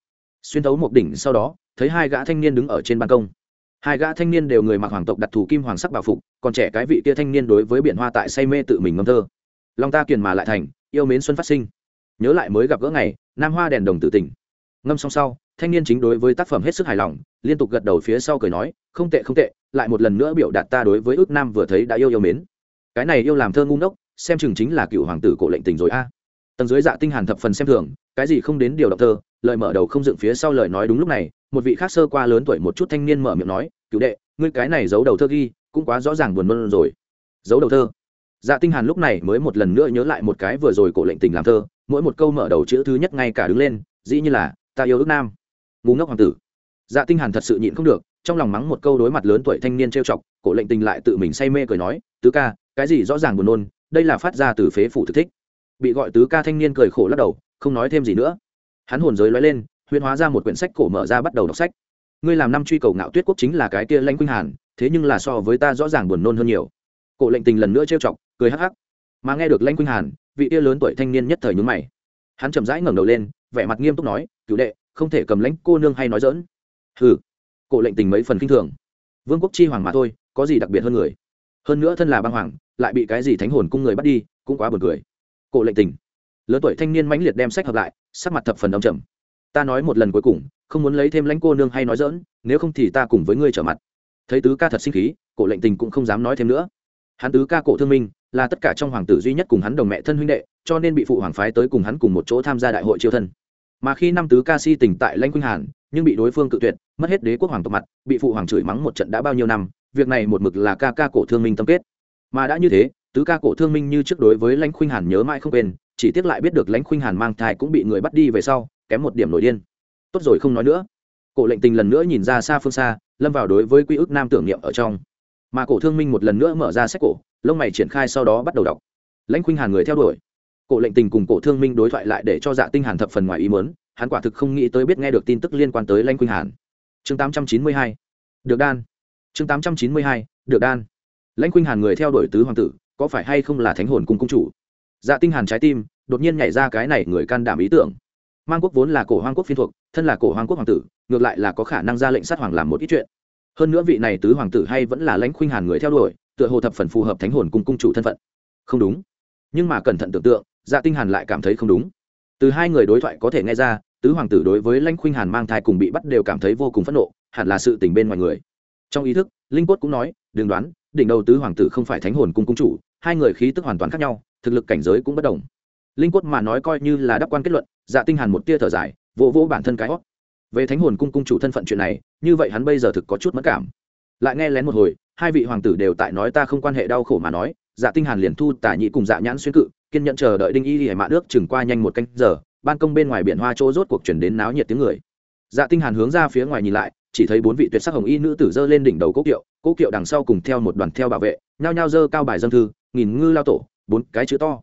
Xuyên thấu một đỉnh sau đó, thấy hai gã thanh niên đứng ở trên ban công. Hai gã thanh niên đều người mặc hoàng tộc đặt thủ kim hoàng sắc bảo phục, còn trẻ cái vị kia thanh niên đối với biển hoa tại say mê tự mình ngâm thơ. Long ta kiền mà lại thành, yêu mến xuân phát sinh. Nhớ lại mới gặp gỡ ngày, nam hoa đèn đồng tử tình ngâm xong sau, thanh niên chính đối với tác phẩm hết sức hài lòng, liên tục gật đầu phía sau cười nói, không tệ không tệ lại một lần nữa biểu đạt ta đối với ước nam vừa thấy đã yêu yêu mến. Cái này yêu làm thơ ngu ngốc, xem chừng chính là cựu hoàng tử cổ lệnh tình rồi a. Tầng dưới dạ tinh hàn thập phần xem thường, cái gì không đến điều đọc thơ, lời mở đầu không dựng phía sau lời nói đúng lúc này, một vị khác sơ qua lớn tuổi một chút thanh niên mở miệng nói cựu đệ, ngươi cái này giấu đầu thơ ghi, cũng quá rõ ràng buồn nôn rồi. Giấu đầu thơ. Dạ tinh hàn lúc này mới một lần nữa nhớ lại một cái vừa rồi cổ lệnh tình làm thơ, mỗi một câu mở đầu chữ thứ nhất ngay cả đứng lên, dĩ như là, ta yêu ước nam. Ngu ngốc hoàng tử. Dạ tinh hàn thật sự nhịn không được trong lòng mắng một câu đối mặt lớn tuổi thanh niên trêu chọc, cổ lệnh tình lại tự mình say mê cười nói, tứ ca, cái gì rõ ràng buồn nôn, đây là phát ra từ phế phủ thực thích. Bị gọi tứ ca thanh niên cười khổ lắc đầu, không nói thêm gì nữa. Hắn hồn giới lóe lên, huyễn hóa ra một quyển sách cổ mở ra bắt đầu đọc sách. Ngươi làm năm truy cầu ngạo tuyết quốc chính là cái kia lãnh quynh hàn, thế nhưng là so với ta rõ ràng buồn nôn hơn nhiều. Cổ lệnh tình lần nữa trêu chọc, cười hắc hắc. Mà nghe được lãnh quynh hàn, vị kia lớn tuổi thanh niên nhất thời nhướng mày. Hắn chậm rãi ngẩng đầu lên, vẻ mặt nghiêm túc nói, cửu đệ, không thể cầm lãnh cô nương hay nói dỡn hừ cổ lệnh tình mấy phần kinh thường. Vương quốc chi hoàng mà thôi, có gì đặc biệt hơn người? Hơn nữa thân là băng hoàng, lại bị cái gì thánh hồn cung người bắt đi, cũng quá buồn cười. Cổ lệnh tình. Lớn tuổi thanh niên mãnh liệt đem sách hợp lại, sắc mặt thập phần đông trầm. Ta nói một lần cuối cùng, không muốn lấy thêm lãnh cô nương hay nói dỡn nếu không thì ta cùng với ngươi trở mặt. Thấy tứ ca thật sinh khí, cổ lệnh tình cũng không dám nói thêm nữa. Hắn tứ ca cổ thương minh, là tất cả trong hoàng tử duy nhất cùng hắn đồng mẹ thân huynh đệ, cho nên bị phụ hoàng phái tới cùng hắn cùng một chỗ tham gia đại hội triều thân mà khi năm tứ ca si tỉnh tại lãnh quynh hàn nhưng bị đối phương cự tuyệt, mất hết đế quốc hoàng tộc mặt, bị phụ hoàng chửi mắng một trận đã bao nhiêu năm, việc này một mực là ca ca cổ thương minh tâm kết. Mà đã như thế, tứ ca cổ thương minh như trước đối với lãnh khuynh hàn nhớ mãi không quên, chỉ tiếc lại biết được lãnh khuynh hàn mang thai cũng bị người bắt đi về sau, kém một điểm nổi điên. Tốt rồi không nói nữa. Cổ lệnh tình lần nữa nhìn ra xa phương xa, lâm vào đối với quy ức nam tưởng niệm ở trong. Mà cổ thương minh một lần nữa mở ra sách cổ, lông mày triển khai sau đó bắt đầu đọc. Lãnh khuynh hàn người theo đuổi. Cổ lệnh tình cùng cổ thương minh đối thoại lại để cho dạ tinh hàn thập phần ngoài ý muốn hắn quả thực không nghĩ tới biết nghe được tin tức liên quan tới lãnh khuynh hàn. Chương 892 được đan. Chương 892 được đan. Lãnh khuynh hàn người theo đuổi tứ hoàng tử, có phải hay không là thánh hồn cung cung chủ? Dạ tinh hàn trái tim, đột nhiên nhảy ra cái này người can đảm ý tưởng. Mang quốc vốn là cổ hoang quốc phiên thuộc, thân là cổ hoang quốc hoàng tử, ngược lại là có khả năng ra lệnh sát hoàng làm một ít chuyện. Hơn nữa vị này tứ hoàng tử hay vẫn là lãnh khuynh hàn người theo đuổi, tựa hồ thập phần phù hợp thánh hồn cung cung chủ thân phận. Không đúng. Nhưng mà cẩn thận tưởng tượng dạ tinh hàn lại cảm thấy không đúng. Từ hai người đối thoại có thể nghe ra tứ hoàng tử đối với lãnh khuynh hàn mang thai cùng bị bắt đều cảm thấy vô cùng phẫn nộ, hẳn là sự tình bên ngoài người. Trong ý thức, linh quất cũng nói, đừng đoán, đỉnh đầu tứ hoàng tử không phải thánh hồn cung cung chủ, hai người khí tức hoàn toàn khác nhau, thực lực cảnh giới cũng bất đồng. Linh quất mà nói coi như là đắc quan kết luận dạ tinh hàn một tia thở dài, vỗ vỗ bản thân cái hót. Về thánh hồn cung cung chủ thân phận chuyện này, như vậy hắn bây giờ thực có chút mất cảm. Lại nghe lén một hồi, hai vị hoàng tử đều tại nói ta không quan hệ đau khổ mà nói dạ tinh hàn liền thu tả nhị cùng dạ nhãn xuyên cự, kiên nhẫn chờ đợi đinh y hải mã nước chừng qua nhanh một canh giờ ban công bên ngoài biển hoa chỗ rốt cuộc chuyển đến náo nhiệt tiếng người. Dạ tinh hàn hướng ra phía ngoài nhìn lại, chỉ thấy bốn vị tuyệt sắc hồng y nữ tử dơ lên đỉnh đầu cố kiệu cố kiệu đằng sau cùng theo một đoàn theo bảo vệ, nhao nhao dơ cao bài dân thư, nghìn ngư lao tổ, bốn cái chữ to.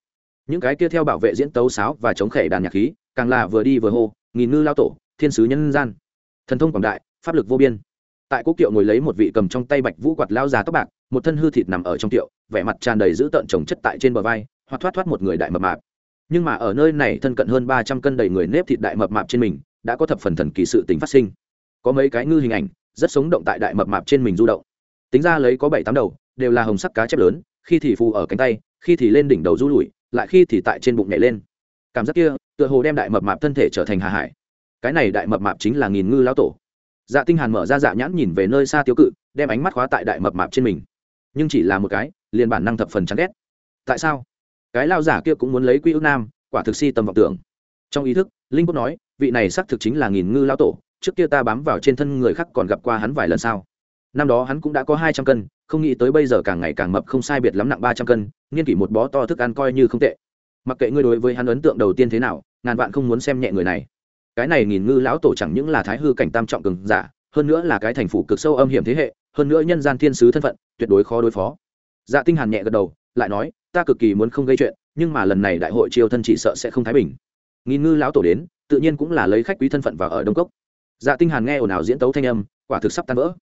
Những cái kia theo bảo vệ diễn tấu sáo và chống khệ đàn nhạc khí, càng là vừa đi vừa hô, nghìn ngư lao tổ, thiên sứ nhân gian. Thần thông quảng đại, pháp lực vô biên. Tại cố kiệu ngồi lấy một vị cầm trong tay bạch vũ quạt lao già tóc bạc, một thân hư thịt nằm ở trong kiệu, vẻ mặt tràn đầy dữ tợn chồng chất tại trên bờ vai hoặc thoát thoát một người đại mập mạp nhưng mà ở nơi này thân cận hơn ba trăm cân đầy người nếp thịt đại mập mạp trên mình, đã có thập phần thần kỳ sự tính phát sinh. Có mấy cái ngư hình ảnh, rất sống động tại đại mập mạp trên mình du động. Tính ra lấy có bảy tám đầu, đều là hồng sắc cá chép lớn, khi thì phù ở cánh tay, khi thì lên đỉnh đầu du lùi, lại khi thì tại trên bụng nhảy lên. Cảm giác kia, tựa hồ đem đại mập mạp thân thể trở thành hà hải. Cái này đại mập mạp chính là nghìn ngư lão tổ. Dạ tinh hàn mở ra dạ nhãn nhìn về nơi xa tiêu cự, đem ánh mắt khóa tại đại mập mạp trên mình. Nhưng chỉ là một cái, liền bản năng thập phần chán ghét. Tại sao? Cái lao giả kia cũng muốn lấy quy ước nam, quả thực si tâm vọng tưởng. Trong ý thức, linh quốc nói, vị này xác thực chính là nghìn ngư lão tổ, trước kia ta bám vào trên thân người khác còn gặp qua hắn vài lần sao? Năm đó hắn cũng đã có hai trăm cân, không nghĩ tới bây giờ càng ngày càng mập không sai biệt lắm nặng ba trăm cân, nghiên kỷ một bó to thức ăn coi như không tệ. Mặc kệ ngươi đối với hắn ấn tượng đầu tiên thế nào, ngàn vạn không muốn xem nhẹ người này. Cái này nghìn ngư lão tổ chẳng những là thái hư cảnh tam trọng cường giả, hơn nữa là cái thành phủ cực sâu âm hiểm thế hệ, hơn nữa nhân gian thiên sứ thân phận, tuyệt đối khó đối phó. Dạ tinh hàn nhẹ gật đầu lại nói, ta cực kỳ muốn không gây chuyện, nhưng mà lần này đại hội triều thân chỉ sợ sẽ không thái bình. Nghìn ngư lão tổ đến, tự nhiên cũng là lấy khách quý thân phận vào ở đông cốc. Dạ tinh hàn nghe ồn ào diễn tấu thanh âm, quả thực sắp tan vỡ.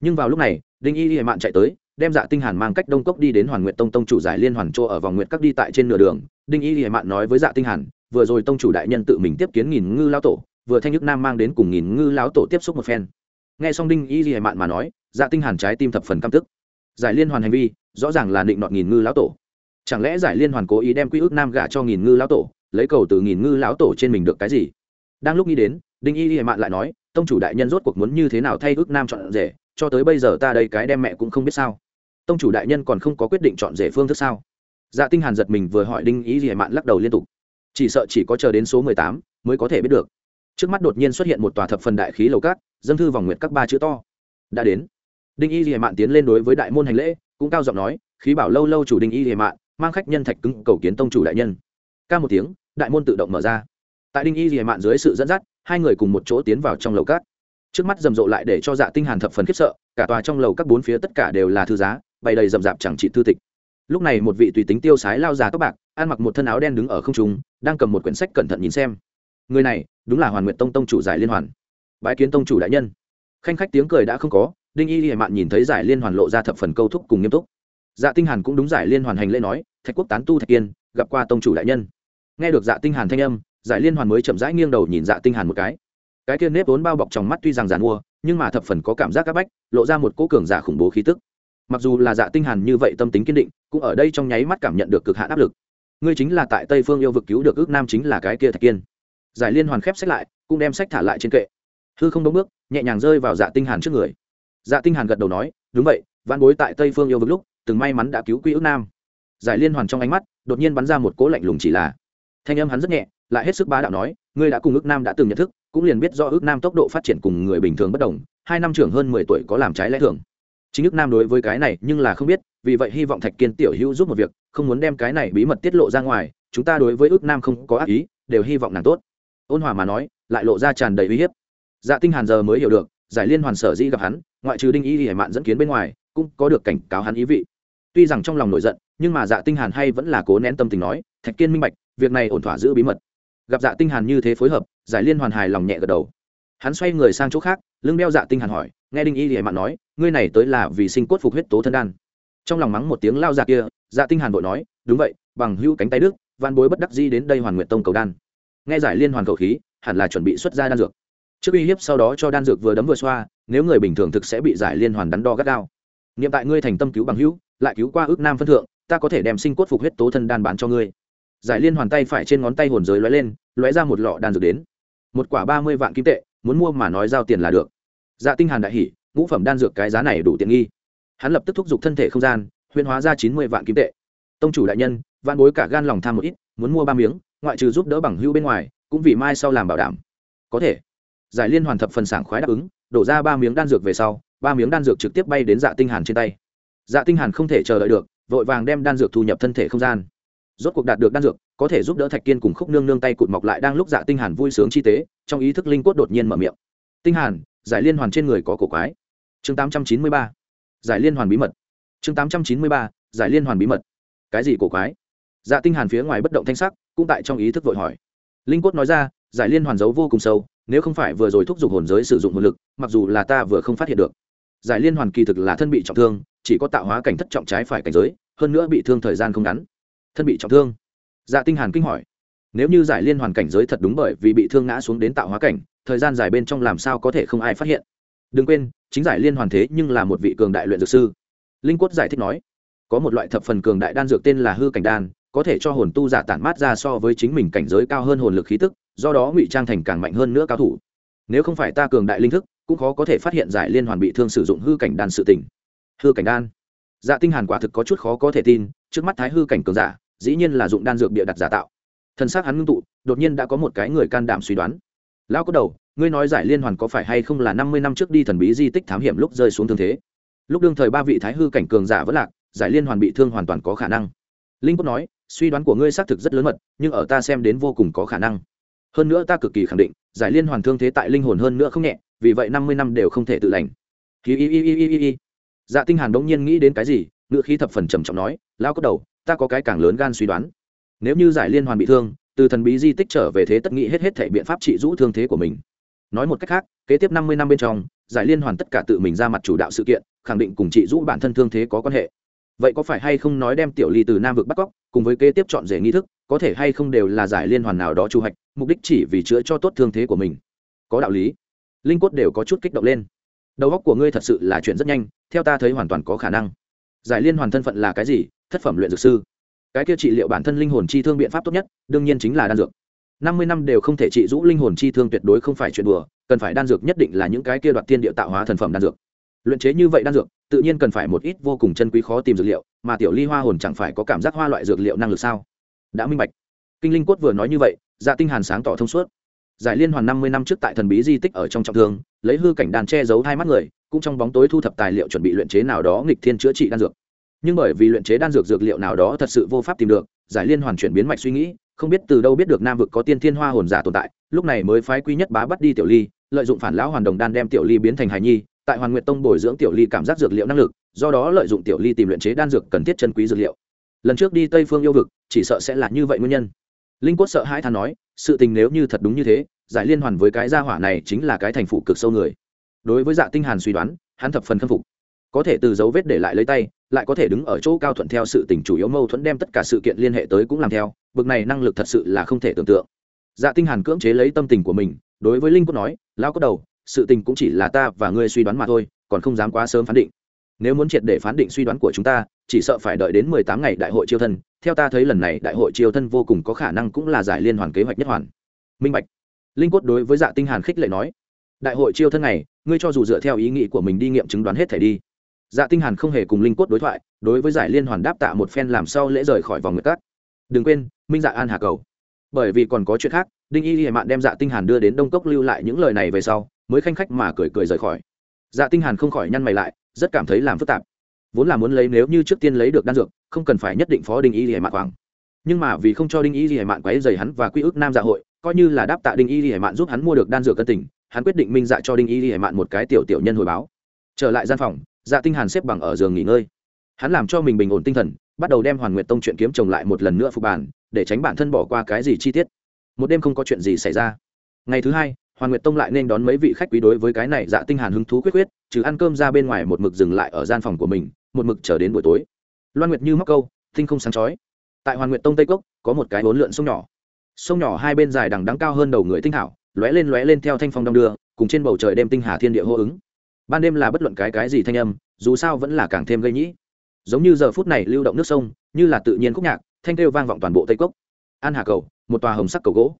Nhưng vào lúc này, đinh y hệ mạn chạy tới, đem dạ tinh hàn mang cách đông cốc đi đến hoàn nguyện tông tông chủ giải liên hoàn chỗ ở vòng nguyện các đi tại trên nửa đường. Đinh y hệ mạn nói với dạ tinh hàn, vừa rồi tông chủ đại nhân tự mình tiếp kiến nghìn ngư lão tổ, vừa thanh nhức nam mang đến cùng nghìn ngư lão tổ tiếp xúc một phen. Nghe xong đinh y hệ mạn mà nói dạ tinh hàn trái tim thập phần căm tức. Giải liên hoàn hành vi rõ ràng là định nọt nghìn ngư lão tổ. Chẳng lẽ giải liên hoàn cố ý đem quy ước nam gả cho nghìn ngư lão tổ, lấy cầu từ nghìn ngư lão tổ trên mình được cái gì? Đang lúc nghĩ đến, đinh y y mạn lại nói, tông chủ đại nhân rốt cuộc muốn như thế nào thay ước nam chọn rể, cho tới bây giờ ta đây cái đem mẹ cũng không biết sao. Tông chủ đại nhân còn không có quyết định chọn rể phương thức sao? Dạ tinh hàn giật mình vừa hỏi đinh y y mạn lắc đầu liên tục. Chỉ sợ chỉ có chờ đến số mười tám mới có thể biết được. Trước mắt đột nhiên xuất hiện một tòa thập phần đại khí lầu cát dâng thư vòng nguyệt các ba chữ to. Đã đến. Đinh y y mạn tiến lên đối với đại môn hành lễ cũng cao giọng nói, khí bảo lâu lâu chủ đình y hề mạn, mang khách nhân thạch cứng cầu kiến tông chủ đại nhân. Ca một tiếng, đại môn tự động mở ra. Tại đinh y hề mạn dưới sự dẫn dắt, hai người cùng một chỗ tiến vào trong lầu cát trước mắt rầm rộ lại để cho dạ tinh hàn thập phần khiếp sợ, cả tòa trong lầu các bốn phía tất cả đều là thư giá, bày đầy rầm rạp chẳng trị thư tịch. Lúc này một vị tùy tính tiêu sái lao già tóc bạc, ăn mặc một thân áo đen đứng ở không trung, đang cầm một quyển sách cẩn thận nhìn xem. Người này, đúng là hoàn nguyện tông tông chủ giải liên hoàn. Bái kiến tông chủ đại nhân. Khanh khách tiếng cười đã không có đinh y y mạn nhìn thấy giải liên hoàn lộ ra thập phần câu thúc cùng nghiêm túc. Dạ tinh hàn cũng đúng giải liên hoàn hành lễ nói, thạch quốc tán tu thạch kiên, gặp qua tông chủ đại nhân. Nghe được dạ tinh hàn thanh âm, giải liên hoàn mới chậm rãi nghiêng đầu nhìn dạ tinh hàn một cái. Cái kia nếp vốn bao bọc trong mắt tuy rằng giàn mua, nhưng mà thập phần có cảm giác các bách, lộ ra một cỗ cường giả khủng bố khí tức. Mặc dù là dạ tinh hàn như vậy tâm tính kiên định, cũng ở đây trong nháy mắt cảm nhận được cực hạn áp lực. Ngươi chính là tại tây phương yêu vực cứu được ước nam chính là cái kia thạch kiên. Giải liên hoàn khép sách lại, cũng đem sách thả lại trên kệ. Hư không đông bước, nhẹ nhàng rơi vào dạ tinh hàn trước người dạ tinh hàn gật đầu nói, đúng vậy văn bối tại tây phương yêu vực lúc, từng may mắn đã cứu quy ước nam. Giải liên hoàn trong ánh mắt, đột nhiên bắn ra một cỗ lạnh lùng chỉ là. Thanh âm hắn rất nhẹ, lại hết sức bá đạo nói, ngươi đã cùng ước nam đã từng nhận thức, cũng liền biết do ước nam tốc độ phát triển cùng người bình thường bất đồng, hai năm trưởng hơn mười tuổi có làm trái lẽ thường. Chính ước nam đối với cái này nhưng là không biết, vì vậy hy vọng thạch kiên tiểu hữu giúp một việc, không muốn đem cái này bí mật tiết lộ ra ngoài, chúng ta đối với ước nam không có ác ý, đều hy vọng nàng tốt. Ôn hòa mà nói, lại lộ ra tràn đầy uy hiếp. Dạ tinh hàn giờ mới hiểu được, giải liên hoàn sở dĩ gặp hắn ngoại trừ đinh y hải mạn dẫn kiến bên ngoài, cũng có được cảnh cáo hắn ý vị. Tuy rằng trong lòng nổi giận, nhưng mà dạ tinh hàn hay vẫn là cố nén tâm tình nói, thạch kiên minh bạch, việc này ổn thỏa giữ bí mật. Gặp dạ tinh hàn như thế phối hợp, giải liên hoàn hài lòng nhẹ gật đầu. Hắn xoay người sang chỗ khác, lưng đeo dạ tinh hàn hỏi, nghe đinh y hải mạn nói, ngươi này tới là vì sinh cốt phục huyết tố thân đan. Trong lòng mắng một tiếng lao dạ kia dạ tinh hàn vội nói, đúng vậy, bằng hữu cánh tay đức van bối bất đắc dĩ đến đây hoàn nguyện tông cầu đan. Nghe giải liên hoàn cầu khí, hẳn là chuẩn bị xuất ra đan dược. Trước uy hiếp sau đó cho đan dược vừa đấm vừa xoa nếu người bình thường thực sẽ bị giải liên hoàn đắn đo gắt gao. Niệm tại ngươi thành tâm cứu bằng hữu, lại cứu qua ước nam phân thượng, ta có thể đem sinh cốt phục huyết tố thân đan bán cho ngươi. Giải liên hoàn tay phải trên ngón tay hồn giới lóe lên, lóe ra một lọ đan dược đến. Một quả ba mươi vạn kim tệ, muốn mua mà nói giao tiền là được. Dạ tinh hàn đại hỉ, ngũ phẩm đan dược cái giá này đủ tiện nghi. Hắn lập tức thúc giục thân thể không gian huyên hóa ra chín mươi vạn kim tệ. Tông chủ đại nhân van bối cả gan lòng tham một ít, muốn mua ba miếng, ngoại trừ giúp đỡ bằng hữu bên ngoài, cũng vì mai sau làm bảo đảm. Có thể. Giải liên hoàn thập phần sảng khoái đáp ứng đổ ra ba miếng đan dược về sau, ba miếng đan dược trực tiếp bay đến dạ tinh hàn trên tay. Dạ tinh hàn không thể chờ đợi được, vội vàng đem đan dược thu nhập thân thể không gian. Rốt cuộc đạt được đan dược, có thể giúp đỡ thạch kiên cùng khúc nương nương tay cụt mọc lại đang lúc dạ tinh hàn vui sướng chi tế, trong ý thức linh cốt đột nhiên mở miệng. Tinh hàn, giải liên hoàn trên người có cổ quái. Chương 893 giải liên hoàn bí mật. Chương 893 giải liên hoàn bí mật. Cái gì cổ quái? Dạ tinh hàn phía ngoài bất động thanh sắc, cũng tại trong ý thức vội hỏi. Linh cốt nói ra, giải liên hoàn giấu vô cùng sâu nếu không phải vừa rồi thúc giục hồn giới sử dụng hồn lực, mặc dù là ta vừa không phát hiện được. Giải liên hoàn kỳ thực là thân bị trọng thương, chỉ có tạo hóa cảnh thất trọng trái phải cảnh giới, hơn nữa bị thương thời gian không ngắn. Thân bị trọng thương. Dạ tinh hàn kinh hỏi, nếu như giải liên hoàn cảnh giới thật đúng bởi vì bị thương ngã xuống đến tạo hóa cảnh, thời gian dài bên trong làm sao có thể không ai phát hiện? Đừng quên, chính giải liên hoàn thế nhưng là một vị cường đại luyện dược sư. Linh quất giải thích nói, có một loại thập phần cường đại đan dược tên là hư cảnh đan, có thể cho hồn tu giả tản mát ra so với chính mình cảnh giới cao hơn hồn lực khí tức do đó ngụy trang thành càng mạnh hơn nữa cao thủ. Nếu không phải ta cường đại linh thức, cũng khó có thể phát hiện giải liên hoàn bị thương sử dụng hư cảnh đan sự tình. Hư cảnh đan? Dạ tinh hàn quả thực có chút khó có thể tin, trước mắt thái hư cảnh cường giả, dĩ nhiên là dụng đan dược bịa đặt giả tạo. Thần sắc hắn ngưng tụ, đột nhiên đã có một cái người can đảm suy đoán. Lão có đầu, ngươi nói giải liên hoàn có phải hay không là năm mươi năm trước đi thần bí di tích thám hiểm lúc rơi xuống thương thế? Lúc đương thời ba vị thái hư cảnh cường giả vẫn lạc, giải liên hoàn bị thương hoàn toàn có khả năng. Linh quốc nói, suy đoán của ngươi xác thực rất lớn mật, nhưng ở ta xem đến vô cùng có khả năng hơn nữa ta cực kỳ khẳng định, giải liên hoàn thương thế tại linh hồn hơn nữa không nhẹ, vì vậy năm mươi năm đều không thể tự lành. Hi hi hi hi hi hi. Dạ tinh hàn đống nhiên nghĩ đến cái gì ngựa khí thập phần trầm trọng nói lao có đầu, ta có cái càng lớn gan suy đoán. Nếu như giải liên hoàn bị thương, từ thần bí di tích trở về thế tất nghĩ hết hết thể biện pháp trị rũ thương thế của mình. Nói một cách khác, kế tiếp năm mươi năm bên trong, giải liên hoàn tất cả tự mình ra mặt chủ đạo sự kiện, khẳng định cùng trị rũ bản thân thương thế có quan hệ vậy có phải hay không nói đem tiểu ly từ nam vực bắt cóc, cùng với kế tiếp chọn rể nghi thức, có thể hay không đều là giải liên hoàn nào đó chu hạch mục đích chỉ vì chữa cho tốt thương thế của mình? Có đạo lý. Linh cốt đều có chút kích động lên. Đầu óc của ngươi thật sự là chuyện rất nhanh, theo ta thấy hoàn toàn có khả năng. Giải liên hoàn thân phận là cái gì? Thất phẩm luyện dược sư. Cái kia trị liệu bản thân linh hồn chi thương biện pháp tốt nhất, đương nhiên chính là đan dược. Năm mươi năm đều không thể trị rũ linh hồn chi thương tuyệt đối không phải chuyện đùa, cần phải đan dược nhất định là những cái kia đoạt tiên địa tạo hóa thần phẩm đan dược. Luyện chế như vậy đan dược tự nhiên cần phải một ít vô cùng chân quý khó tìm dược liệu, mà tiểu ly hoa hồn chẳng phải có cảm giác hoa loại dược liệu năng lực sao? Đã minh bạch. Kinh linh cốt vừa nói như vậy dạ tinh hàn sáng tỏ thông suốt. Giải liên hoàn năm mươi năm trước tại thần bí di tích ở trong trọng thương, lấy hư cảnh đàn che giấu hai mắt người, cũng trong bóng tối thu thập tài liệu chuẩn bị luyện chế nào đó nghịch thiên chữa trị đan dược. Nhưng bởi vì luyện chế đan dược dược liệu nào đó thật sự vô pháp tìm được, giải liên hoàn chuyển biến mạch suy nghĩ, không biết từ đâu biết được nam vực có tiên thiên hoa hồn giả tồn tại, lúc này mới phái quý nhất bá bắt đi tiểu ly, lợi dụng phản lão hoàn đồng đan đem tiểu ly biến thành hài nhi tại hoàn nguyệt tông bồi dưỡng tiểu ly cảm giác dược liệu năng lực, do đó lợi dụng tiểu ly tìm luyện chế đan dược cần thiết chân quý dược liệu. Lần trước đi tây phương yêu vực, chỉ sợ sẽ là như vậy nguyên nhân. Linh quất sợ hãi than nói, sự tình nếu như thật đúng như thế, giải liên hoàn với cái gia hỏa này chính là cái thành phụ cực sâu người. Đối với dạ tinh hàn suy đoán, hắn thập phần khâm phục. Có thể từ dấu vết để lại lấy tay, lại có thể đứng ở chỗ cao thuận theo sự tình chủ yếu mâu thuẫn đem tất cả sự kiện liên hệ tới cũng làm theo, bực này năng lực thật sự là không thể tưởng tượng. Dạ tinh hàn cưỡng chế lấy tâm tình của mình, đối với linh quất nói, lão có đầu sự tình cũng chỉ là ta và ngươi suy đoán mà thôi, còn không dám quá sớm phán định. Nếu muốn triệt để phán định suy đoán của chúng ta, chỉ sợ phải đợi đến mười tám ngày đại hội chiêu thân. Theo ta thấy lần này đại hội chiêu thân vô cùng có khả năng cũng là giải liên hoàn kế hoạch nhất hoàn. Minh bạch. Linh cốt đối với dạ tinh hàn khích lệ nói, đại hội chiêu thân này, ngươi cho dù dựa theo ý nghĩ của mình đi nghiệm chứng đoán hết thể đi. Dạ tinh hàn không hề cùng linh cốt đối thoại, đối với giải liên hoàn đáp tạ một phen làm sau lễ rời khỏi vòng nguyệt cát đừng quên, minh dạ an hà cầu. Bởi vì còn có chuyện khác, đinh y hiểm mạn đem dạ tinh hàn đưa đến đông cốc lưu lại những lời này về sau mới khanh khách mà cười cười rời khỏi. Dạ tinh hàn không khỏi nhăn mày lại, rất cảm thấy làm phức tạp. Vốn là muốn lấy nếu như trước tiên lấy được đan dược, không cần phải nhất định phó đinh y lìa mạn hoàng nhưng mà vì không cho đinh y lìa mạn quấy rầy hắn và quy ước nam dạ hội, coi như là đáp tạ đinh y lìa mạn giúp hắn mua được đan dược cân tình, hắn quyết định minh dạ cho đinh y lìa mạn một cái tiểu tiểu nhân hồi báo. Trở lại gian phòng dạ tinh hàn xếp bằng ở giường nghỉ ngơi. Hắn làm cho mình bình ổn tinh thần, bắt đầu đem hoàn nguyệt tông chuyện kiếm chồng lại một lần nữa phục bản để tránh bản thân bỏ qua cái gì chi tiết. Một đêm không có chuyện gì xảy ra. Ngày thứ hai hoàn nguyệt tông lại nên đón mấy vị khách quý đối với cái này dạ tinh hàn hứng thú quyết quyết trừ ăn cơm ra bên ngoài một mực dừng lại ở gian phòng của mình, một mực chờ đến buổi tối. Loan nguyệt như mắc câu, tinh không sáng chói. Tại hoàn nguyệt tông tây cốc, có một cái bốn lượn sông nhỏ. Sông nhỏ hai bên dài đằng đắng cao hơn đầu người tinh thảo lóe lên lóe lên theo thanh phong đông đưa, cùng trên bầu trời đêm tinh hà thiên địa hô ứng. Ban đêm là bất luận cái cái gì thanh âm, dù sao vẫn là càng thêm gây nhĩ. Giống như giờ phút này lưu động nước sông, như là tự nhiên khúc nhạc, thanh kêu vang vọng toàn bộ tây cốc. An hà cầu, một tòa hồng sắc cầu gỗ.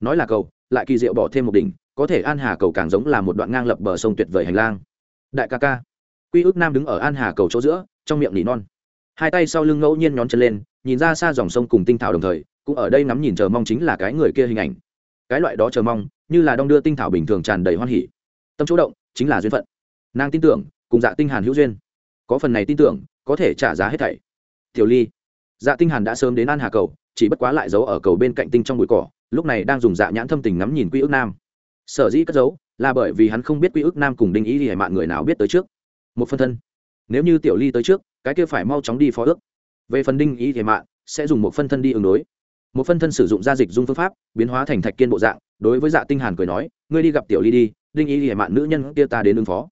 Nói là cầu, lại kỳ diệu bỏ thêm một đỉnh có thể an hà cầu càng giống là một đoạn ngang lập bờ sông tuyệt vời hành lang. Đại ca ca. Quy ước nam đứng ở an hà cầu chỗ giữa, trong miệng nỉ non. Hai tay sau lưng ngẫu nhiên nhón chân lên, nhìn ra xa dòng sông cùng tinh thảo đồng thời, cũng ở đây ngắm nhìn chờ mong chính là cái người kia hình ảnh. Cái loại đó chờ mong, như là đong đưa tinh thảo bình thường tràn đầy hoan hỉ. Tâm chỗ động, chính là duyên phận. Nàng tin tưởng, cùng dạ tinh hàn hữu duyên. Có phần này tin tưởng, có thể trả giá hết thảy. Tiểu ly. Dạ tinh hàn đã sớm đến an hà cầu, chỉ bất quá lại giấu ở cầu bên cạnh tinh trong bụi cỏ, lúc này đang dùng dạ nhãn thâm tình ngắm nhìn quy ước nam sở dĩ cất giấu là bởi vì hắn không biết quy ước nam cùng đinh ý thì hải mạn người nào biết tới trước. Một phân thân. Nếu như tiểu ly tới trước, cái kia phải mau chóng đi phó ước. Về phần đinh ý thì mạn sẽ dùng một phân thân đi ứng đối. Một phân thân sử dụng gia dịch dung phương pháp, biến hóa thành thạch kiên bộ dạng, đối với dạ tinh hàn cười nói, ngươi đi gặp tiểu ly đi, đinh ý thì mạn nữ nhân kia ta đến ứng phó.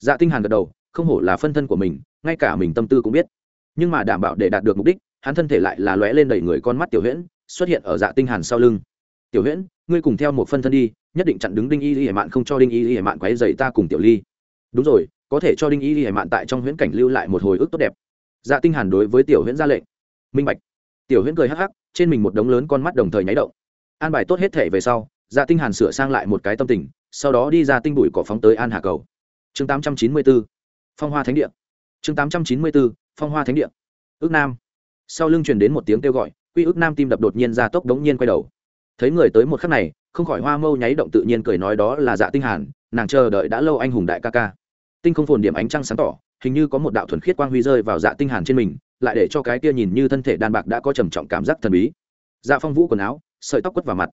Dạ tinh hàn gật đầu, không hổ là phân thân của mình, ngay cả mình tâm tư cũng biết. Nhưng mà đảm bảo để đạt được mục đích, hắn thân thể lại là lóe lên đầy người con mắt tiểu huyễn, xuất hiện ở dạ tinh hàn sau lưng. Tiểu huyễn, ngươi cùng theo một phân thân đi nhất định chặn đứng đinh y y hải mạn không cho đinh y y hải mạn quấy dày ta cùng tiểu ly. Đúng rồi, có thể cho đinh y y hải mạn tại trong huyễn cảnh lưu lại một hồi ức tốt đẹp. Dạ tinh hàn đối với tiểu huyễn ra lệnh. Minh bạch. Tiểu huyễn cười hắc hắc, trên mình một đống lớn con mắt đồng thời nháy động. An bài tốt hết thể về sau dạ tinh hàn sửa sang lại một cái tâm tình, sau đó đi ra tinh bụi cỏ phóng tới an hà cầu. Chương 894 phong hoa thánh địa. Chương 894 phong hoa thánh địa. Ước nam. Sau lưng truyền đến một tiếng kêu gọi, quy ước nam tim đập đột nhiên ra tốc đống nhiên quay đầu. Thấy người tới một khắc này không khỏi hoa mâu nháy động tự nhiên cười nói đó là dạ tinh hàn, nàng chờ đợi đã lâu anh hùng đại ca ca. Tinh không phồn điểm ánh trăng sáng tỏ, hình như có một đạo thuần khiết quang huy rơi vào dạ tinh hàn trên mình, lại để cho cái kia nhìn như thân thể đàn bạc đã có trầm trọng cảm giác thần bí. Dạ phong vũ quần áo, sợi tóc quất vào mặt.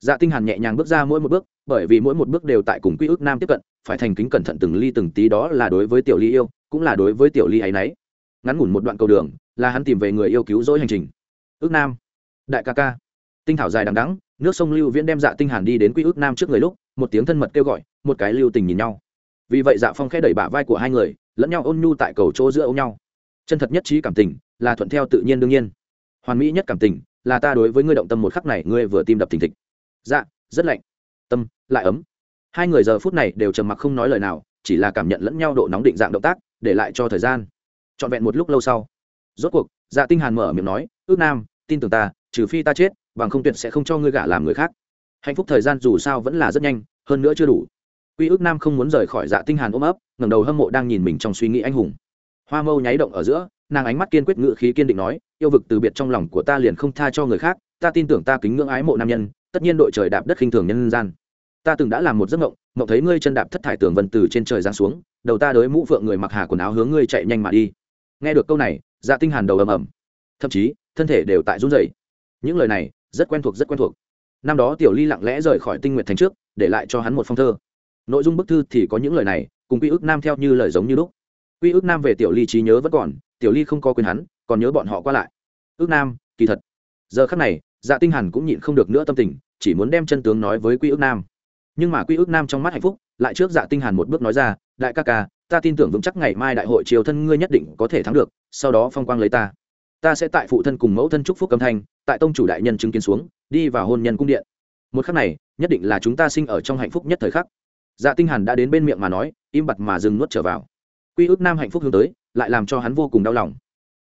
Dạ tinh hàn nhẹ nhàng bước ra mỗi một bước, bởi vì mỗi một bước đều tại cùng quy ước nam tiếp cận, phải thành kính cẩn thận từng ly từng tí đó là đối với tiểu ly yêu, cũng là đối với tiểu ly ấy nấy ngắn ngủn một đoạn cầu đường, là hắn tìm về người yêu cứu rỗi hành trình. Ước nam, đại ca ca. Tinh thảo dài đằng đẵng nước sông lưu viễn đem dạ tinh hàn đi đến quy ước nam trước người lúc, một tiếng thân mật kêu gọi, một cái lưu tình nhìn nhau. Vì vậy dạ phong khẽ đẩy bả vai của hai người, lẫn nhau ôn nhu tại cầu chỗ giữa ôm nhau. Chân thật nhất trí cảm tình, là thuận theo tự nhiên đương nhiên. Hoàn mỹ nhất cảm tình, là ta đối với ngươi động tâm một khắc này, ngươi vừa tim đập thình thịch. Dạ rất lạnh. Tâm, lại ấm. Hai người giờ phút này đều trầm mặc không nói lời nào, chỉ là cảm nhận lẫn nhau độ nóng định dạng động tác, để lại cho thời gian. Trọn vẹn một lúc lâu sau, rốt cuộc dạ tinh hàn mở miệng nói, ước nam, tin tưởng ta, trừ phi ta chết bằng không tuyệt sẽ không cho ngươi gả làm người khác. Hạnh phúc thời gian dù sao vẫn là rất nhanh, hơn nữa chưa đủ. Quy ước nam không muốn rời khỏi dạ tinh hàn ôm ấp, ngẩng đầu hâm mộ đang nhìn mình trong suy nghĩ anh hùng. Hoa mâu nháy động ở giữa, nàng ánh mắt kiên quyết ngự khí kiên định nói, yêu vực từ biệt trong lòng của ta liền không tha cho người khác, ta tin tưởng ta kính ngưỡng ái mộ nam nhân, tất nhiên đội trời đạp đất khinh thường nhân gian. Ta từng đã làm một giấc mộng mộng thấy ngươi chân đạp thất thải tường vân từ trên trời giáng xuống, đầu ta đới mũ phượng người mặc hà quần áo hướng ngươi chạy nhanh mà đi. Nghe được câu này dạ tinh hàn đầu ầm ầm. Thậm chí, thân thể đều tại run rẩy. Những lời này rất quen thuộc, rất quen thuộc. Năm đó tiểu ly lặng lẽ rời khỏi tinh nguyện thành trước, để lại cho hắn một phong thơ. Nội dung bức thư thì có những lời này, cùng quy ước nam theo như lời giống như lúc. Quy ước nam về tiểu ly trí nhớ vẫn còn, tiểu ly không có quyền hắn, còn nhớ bọn họ qua lại. Ước nam, kỳ thật. Giờ khắc này dạ tinh hàn cũng nhịn không được nữa tâm tình, chỉ muốn đem chân tướng nói với quy ước nam. Nhưng mà quy ước nam trong mắt hạnh phúc, lại trước dạ tinh hàn một bước nói ra, đại ca ca, ta tin tưởng vững chắc ngày mai đại hội triều thân ngươi nhất định có thể thắng được, sau đó phong quang lấy ta ta sẽ tại phụ thân cùng mẫu thân chúc phúc âm thanh, tại tông chủ đại nhân chứng kiến xuống, đi vào hôn nhân cung điện. Một khắc này, nhất định là chúng ta sinh ở trong hạnh phúc nhất thời khắc. Dạ tinh hàn đã đến bên miệng mà nói, im bặt mà dừng nuốt trở vào. Quy ước nam hạnh phúc hướng tới, lại làm cho hắn vô cùng đau lòng.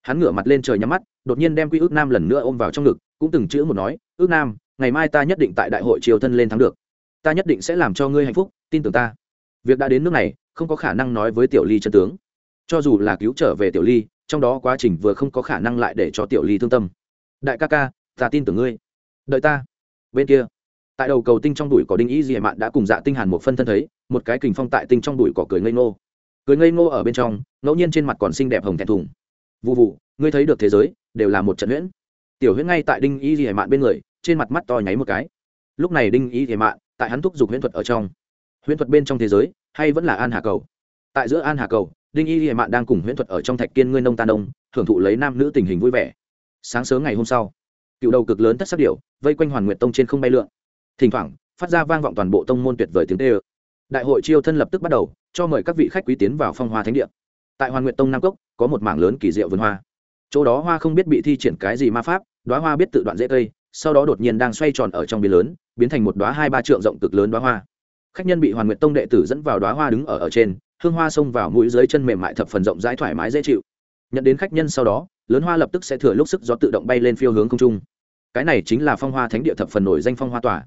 Hắn ngửa mặt lên trời nhắm mắt, đột nhiên đem quy ước nam lần nữa ôm vào trong ngực, cũng từng chữ một nói, ước nam, ngày mai ta nhất định tại đại hội triều thân lên thắng được. Ta nhất định sẽ làm cho ngươi hạnh phúc, tin tưởng ta. Việc đã đến nước này, không có khả năng nói với tiểu ly chân tướng. Cho dù là cứu trở về tiểu ly trong đó quá trình vừa không có khả năng lại để cho tiểu ly thương tâm. Đại ca ca, ta tin tưởng ngươi. Đợi ta. Bên kia. Tại đầu cầu tinh trong đùi có đinh ý dị mạn đã cùng dạ tinh hàn một phân thân thấy, một cái kình phong tại tinh trong đùi cỏ cười ngây ngô. Cười ngây ngô ở bên trong, ngẫu nhiên trên mặt còn xinh đẹp hồng thẹn thùng. Vụ vụ ngươi thấy được thế giới, đều là một trận huyễn. Tiểu huyễn ngay tại đinh ý dị mạn bên người, trên mặt mắt to nháy một cái. Lúc này đinh ý dị mạn, tại hắn thúc giục huyễn thuật ở trong. Huyễn thuật bên trong thế giới, hay vẫn là an hà cầu? Tại giữa an hà cầu đinh y hiệ mạn đang cùng huyễn thuật ở trong thạch kiên ngươi nông tan đông hưởng thụ lấy nam nữ tình hình vui vẻ. Sáng sớm ngày hôm sau, cựu đầu cực lớn tất sắc điệu vây quanh hoàn nguyện tông trên không bay lượn. Thỉnh thoảng, phát ra vang vọng toàn bộ tông môn tuyệt vời tiếng tê ơ đại hội chiêu thân lập tức bắt đầu, cho mời các vị khách quý tiến vào phong hoa thánh địa. Tại hoàn nguyện tông nam cốc, có một mảng lớn kỳ diệu vườn hoa. Chỗ đó hoa không biết bị thi triển cái gì ma pháp đoá hoa biết tự đoạn dễ cây, sau đó đột nhiên đang xoay tròn ở trong biển lớn, biến thành một đoá hai ba trượng rộng cực lớn đoá hoa. Khách nhân bị hoàn nguyện tông đệ tử dẫn vào đoá hoa đứng ở ở trên hương hoa xông vào mũi dưới chân mềm mại thập phần rộng rãi thoải mái dễ chịu. Nhận đến khách nhân sau đó, lớn hoa lập tức sẽ thừa lúc sức gió tự động bay lên phiêu hướng không trung. Cái này chính là phong hoa thánh địa thập phần nổi danh phong hoa tòa.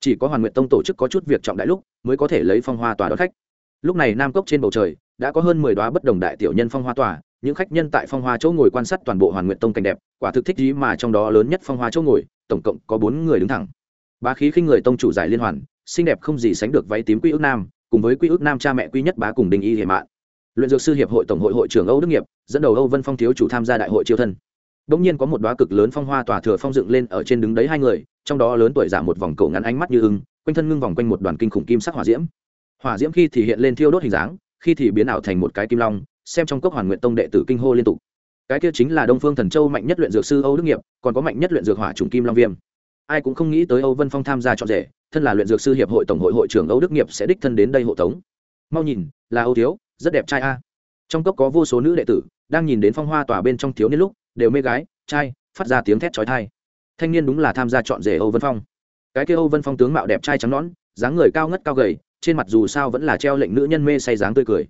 Chỉ có hoàn nguyện tông tổ chức có chút việc trọng đại lúc, mới có thể lấy phong hoa tòa đón khách. Lúc này nam cốc trên bầu trời, đã có hơn mười đoá bất đồng đại tiểu nhân phong hoa tòa, những khách nhân tại phong hoa chỗ ngồi quan sát toàn bộ hoàn nguyện tông cảnh đẹp, quả thực thích gì mà trong đó lớn nhất phong hoa chỗ ngồi, tổng cộng có bốn người đứng thẳng. Bá khí khinh người tông chủ giải liên hoàn, xinh đẹp không gì sánh được váy tím quy ước nam cùng với quy ước nam cha mẹ quy nhất bá cùng đình y hiểm mạn luyện dược sư hiệp hội tổng hội hội trưởng âu đức nghiệp dẫn đầu âu vân phong thiếu chủ tham gia đại hội triều thân Đông nhiên có một đóa cực lớn phong hoa tỏa thừa phong dựng lên ở trên đứng đấy hai người, trong đó lớn tuổi giảm một vòng cổ ngắn ánh mắt như ưng, quanh thân ngưng vòng quanh một đoàn kinh khủng kim sắc hỏa diễm. Hỏa diễm khi thì hiện lên thiêu đốt hình dáng, khi thì biến ảo thành một cái kim long, xem trong cốc Hoàn Nguyện Tông đệ tử kinh hô liên tục. Cái kia chính là Đông Phương Thần Châu mạnh nhất luyện dược sư Âu Đức Nghiệp, còn có mạnh nhất luyện dược hỏa trùng kim long viêm. Ai cũng không nghĩ tới Âu Vân Phong tham gia chọn rể, thân là luyện dược sư hiệp hội tổng hội hội trưởng Âu Đức Nghiệp sẽ đích thân đến đây hộ tống. Mau nhìn, là Âu thiếu, rất đẹp trai a. Trong cốc có vô số nữ đệ tử, đang nhìn đến phong hoa tỏa bên trong thiếu niên lúc, đều mê gái, trai, phát ra tiếng thét chói tai. Thanh niên đúng là tham gia chọn rể âu vân phong. Cái kia âu vân phong tướng mạo đẹp trai trắng nõn dáng người cao ngất cao gầy trên mặt dù sao vẫn là treo lệnh nữ nhân mê say dáng tươi cười.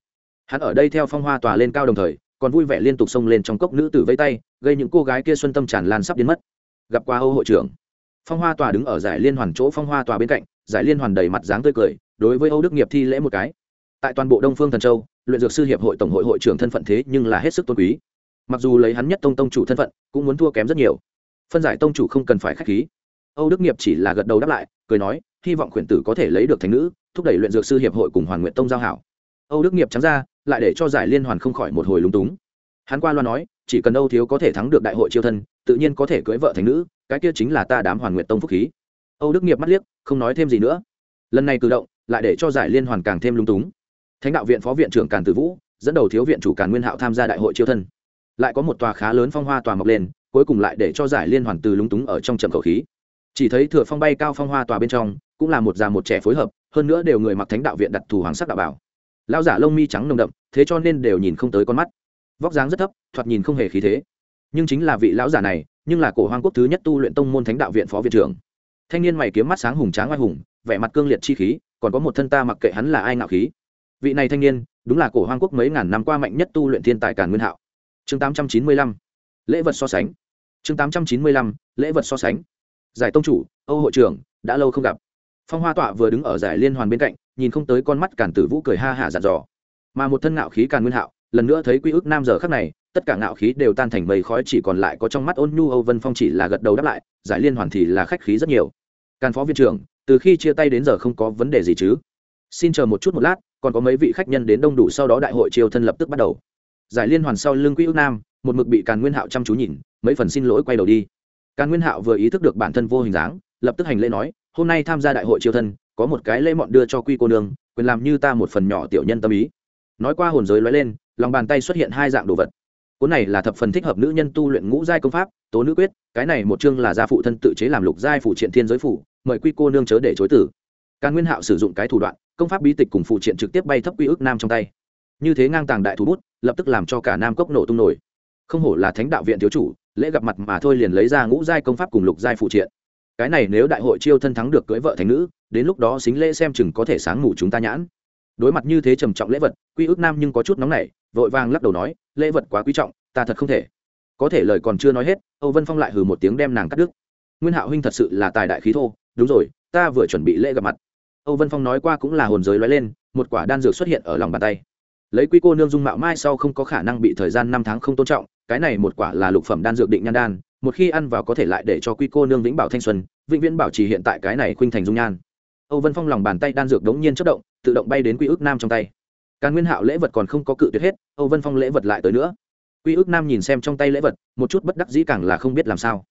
Hắn ở đây theo phong hoa tòa lên cao đồng thời còn vui vẻ liên tục xông lên trong cốc nữ tử vây tay gây những cô gái kia xuân tâm tràn lan sắp đến mất. Gặp qua âu hội trưởng phong hoa tòa đứng ở giải liên hoàn chỗ phong hoa tòa bên cạnh, giải liên hoàn đầy mặt dáng tươi cười, đối với âu đức nghiệp thi lễ một cái. Tại toàn bộ đông phương thần châu, luyện dược sư hiệp hội tổng hội hội trưởng thân phận thế nhưng là hết sức tôn quý. Mặc dù lấy hắn nhất tông tông chủ thân phận, cũng muốn thua kém rất nhiều. Phân giải tông chủ không cần phải k h á c h khí. Âu đức nghiệp chỉ là gật đầu đáp lại, cười nói, hy vọng khuyển tử có thể lấy được thành nữ, thúc đẩy luyện dược sư hiệp hội cùng hoàn nguyện tông giao hảo. Âu đức nghiệp trắng ra, lại để cho giải liên hoàn không khỏi một hồi lúng túng. Hắn qua loa nói, chỉ cần âu thiếu có thể thắng được đại hội chiêu thân, tự nhiên có thể cưỡi vợ thành nữ cái kia chính là ta đám hoàn nguyện tông phúc khí. Âu đức nghiệp mắt liếc, không nói thêm gì nữa. Lần này cử động, lại để cho giải liên hoàn càng thêm lúng túng. Thánh đạo viện phó viện trưởng càn tử vũ, dẫn đầu thiếu viện chủ càn nguyên hạo tham gia đại hội chiêu thân. Lại có một tòa khá lớn phong hoa tòa mọc lên, cuối cùng lại để cho giải liên hoàn từ lúng túng ở trong trầm khẩu khí. Chỉ thấy thừa phong bay cao phong hoa tòa bên trong, cũng là một già một trẻ phối hợp, hơn nữa đều người mặc thánh đạo viện đặt thủ hoàng sắc đạo bảo. Lao giả lông mi trắng nồng đậm, thế cho nên đều nhìn không tới con mắt. Vóc dáng rất thấp, thoạt nhìn không hề khí thế. Nhưng chính là vị lão giả này nhưng là cổ hoàng quốc thứ nhất tu luyện tông môn thánh đạo viện phó viện trưởng. Thanh niên mày kiếm mắt sáng hùng tráng oai hùng, vẻ mặt cương liệt chi khí, còn có một thân ta mặc kệ hắn là ai ngạo khí. Vị này thanh niên, đúng là cổ hoàng quốc mấy ngàn năm qua mạnh nhất tu luyện thiên tài càn nguyên hạo. Chương tám trăm chín mươi lăm, lễ vật so sánh. Chương tám trăm chín mươi lăm, lễ vật so sánh. Giải tông chủ, âu hội trưởng, đã lâu không gặp. Phong hoa tọa vừa đứng ở giải liên hoàn bên cạnh, nhìn không tới con mắt cản tử vũ cười ha hả dặn dò. Mà một thân ngạo khí càn nguyên hạo lần nữa thấy quy ước nam giờ khắc này, tất cả ngạo khí đều tan thành mây khói, chỉ còn lại có trong mắt ôn nhu âu vân phong chỉ là gật đầu đáp lại, giải liên hoàn thì là khách khí rất nhiều. Càn phó viên trưởng, từ khi chia tay đến giờ không có vấn đề gì chứ? Xin chờ một chút một lát, còn có mấy vị khách nhân đến đông đủ sau đó đại hội triều thân lập tức bắt đầu. Giải liên hoàn sau lưng quỹ ước nam, một mực bị càn nguyên hạo chăm chú nhìn, mấy phần xin lỗi quay đầu đi. Càn nguyên hạo vừa ý thức được bản thân vô hình dáng, lập tức hành lễ nói, hôm nay tham gia đại hội triều thân, có một cái lễ mọn đưa cho quy cô nương, quyền làm như ta một phần nhỏ tiểu nhân tâm ý. Nói qua hồn giới lóe lên lòng bàn tay xuất hiện hai dạng đồ vật. Cuốn này là thập phần thích hợp nữ nhân tu luyện ngũ giai công pháp, tố nữ quyết, cái này một chương là gia phụ thân tự chế làm lục giai phụ triện thiên giới phủ, mời quy cô nương chớ để chối tử. Càn nguyên hạo sử dụng cái thủ đoạn, công pháp bí tịch cùng phụ triện trực tiếp bay thấp quy ước nam trong tay. Như thế ngang tàng đại thủ bút, lập tức làm cho cả nam cốc nổ tung nổi. Không hổ là thánh đạo viện thiếu chủ, lễ gặp mặt mà thôi liền lấy ra ngũ giai công pháp cùng lục giai phụ triện. Cái này nếu đại hội chiêu thân thắng được cưới vợ thành nữ, đến lúc đó xính lễ xem chừng có thể sáng ngủ chúng ta nhãn. Đối mặt như thế trầm trọng lễ vật, quy ước nam nhưng có chút nóng nảy vội vàng lắc đầu nói, lễ vật quá quý trọng, ta thật không thể. Có thể lời còn chưa nói hết, âu vân phong lại hừ một tiếng đem nàng cắt đứt. Nguyên hạo huynh thật sự là tài đại khí thô, đúng rồi, ta vừa chuẩn bị lễ gặp mặt. Âu vân phong nói qua cũng là hồn giới lóe lên, một quả đan dược xuất hiện ở lòng bàn tay. Lấy quy cô nương dung mạo mai sau không có khả năng bị thời gian năm tháng không tôn trọng, cái này một quả là lục phẩm đan dược định nhan đan, một khi ăn vào có thể lại để cho quy cô nương vĩnh bảo thanh xuân, vĩnh viễn bảo trì hiện tại cái này khuynh thành dung nhan. Âu vân phong lòng bàn tay đan dược đống nhiên chất động, tự động bay đến quy ước nam trong tay càn nguyên hạo lễ vật còn không có cự tuyệt hết, âu vân phong lễ vật lại tới nữa. Quy ước nam nhìn xem trong tay lễ vật, một chút bất đắc dĩ càng là không biết làm sao.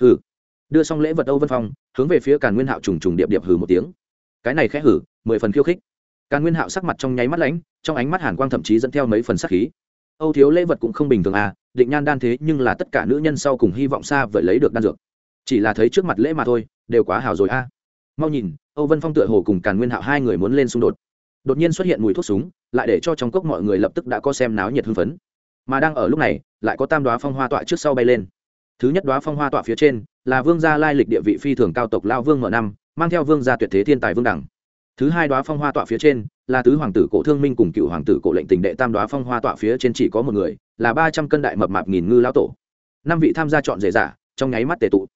Hừ. Đưa xong lễ vật âu vân phong, hướng về phía càn nguyên hạo trùng trùng điệp điệp hừ một tiếng. Cái này khẽ hử mười phần khiêu khích. Càn nguyên hạo sắc mặt trong nháy mắt lãnh, trong ánh mắt hàn quang thậm chí dẫn theo mấy phần sắc khí. Âu thiếu lễ vật cũng không bình thường à định nhan đan thế nhưng là tất cả nữ nhân sau cùng hy vọng xa vời lấy được đan dược. Chỉ là thấy trước mặt lễ mà thôi, đều quá hào rồi a à. mau nhìn, âu vân phong tựa hồ cùng càn nguyên hạo hai người muốn lên xung đột. Đột nhiên xuất hiện mùi thuốc súng lại để cho trong cốc mọi người lập tức đã có xem náo nhiệt hưng phấn. Mà đang ở lúc này, lại có tam đoá phong hoa tọa trước sau bay lên. Thứ nhất đoá phong hoa tọa phía trên, là vương gia lai lịch địa vị phi thường cao tộc lao vương mở năm, mang theo vương gia tuyệt thế thiên tài vương đẳng. Thứ hai đoá phong hoa tọa phía trên, là tứ hoàng tử cổ thương minh cùng cựu hoàng tử cổ lệnh tình đệ tam đoá phong hoa tọa phía trên chỉ có một người, là ba trăm cân đại mập mạp nghìn ngư lão tổ. Năm vị tham gia chọn rể giả, trong nháy mắt tề tụ.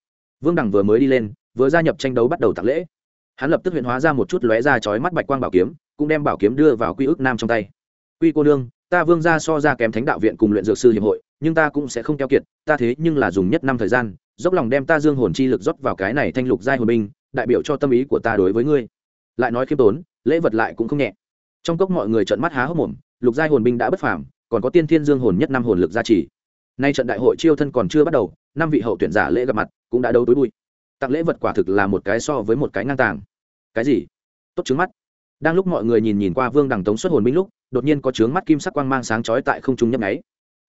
Vương đẳng vừa mới đi lên, vừa gia nhập tranh đấu bắt đầu tặng lễ. Hắn lập tức huyện hóa ra một chút lóe ra chói mắt bạch quang bảo kiếm cũng đem bảo kiếm đưa vào quy ước nam trong tay. Quy cô nương, ta vương gia so ra kém thánh đạo viện cùng luyện dược sư hiệp hội, nhưng ta cũng sẽ không keo kiệt, ta thế nhưng là dùng nhất năm thời gian, dốc lòng đem ta dương hồn chi lực rót vào cái này thanh lục giai hồn binh, đại biểu cho tâm ý của ta đối với ngươi. Lại nói khiêm tốn, lễ vật lại cũng không nhẹ. Trong cốc mọi người trợn mắt há hốc mồm, lục giai hồn binh đã bất phàm, còn có tiên thiên dương hồn nhất năm hồn lực gia trì. Nay trận đại hội chiêu thân còn chưa bắt đầu, năm vị hậu tuyển giả lễ gặp mặt, cũng đã đấu tối bụi. Tặng lễ vật quả thực là một cái so với một cái ngang tàng. Cái gì? Tốt trứng mắt đang lúc mọi người nhìn nhìn qua vương đằng tống xuất hồn binh lúc, đột nhiên có chướng mắt kim sắc quang mang sáng chói tại không trung nhấp nháy.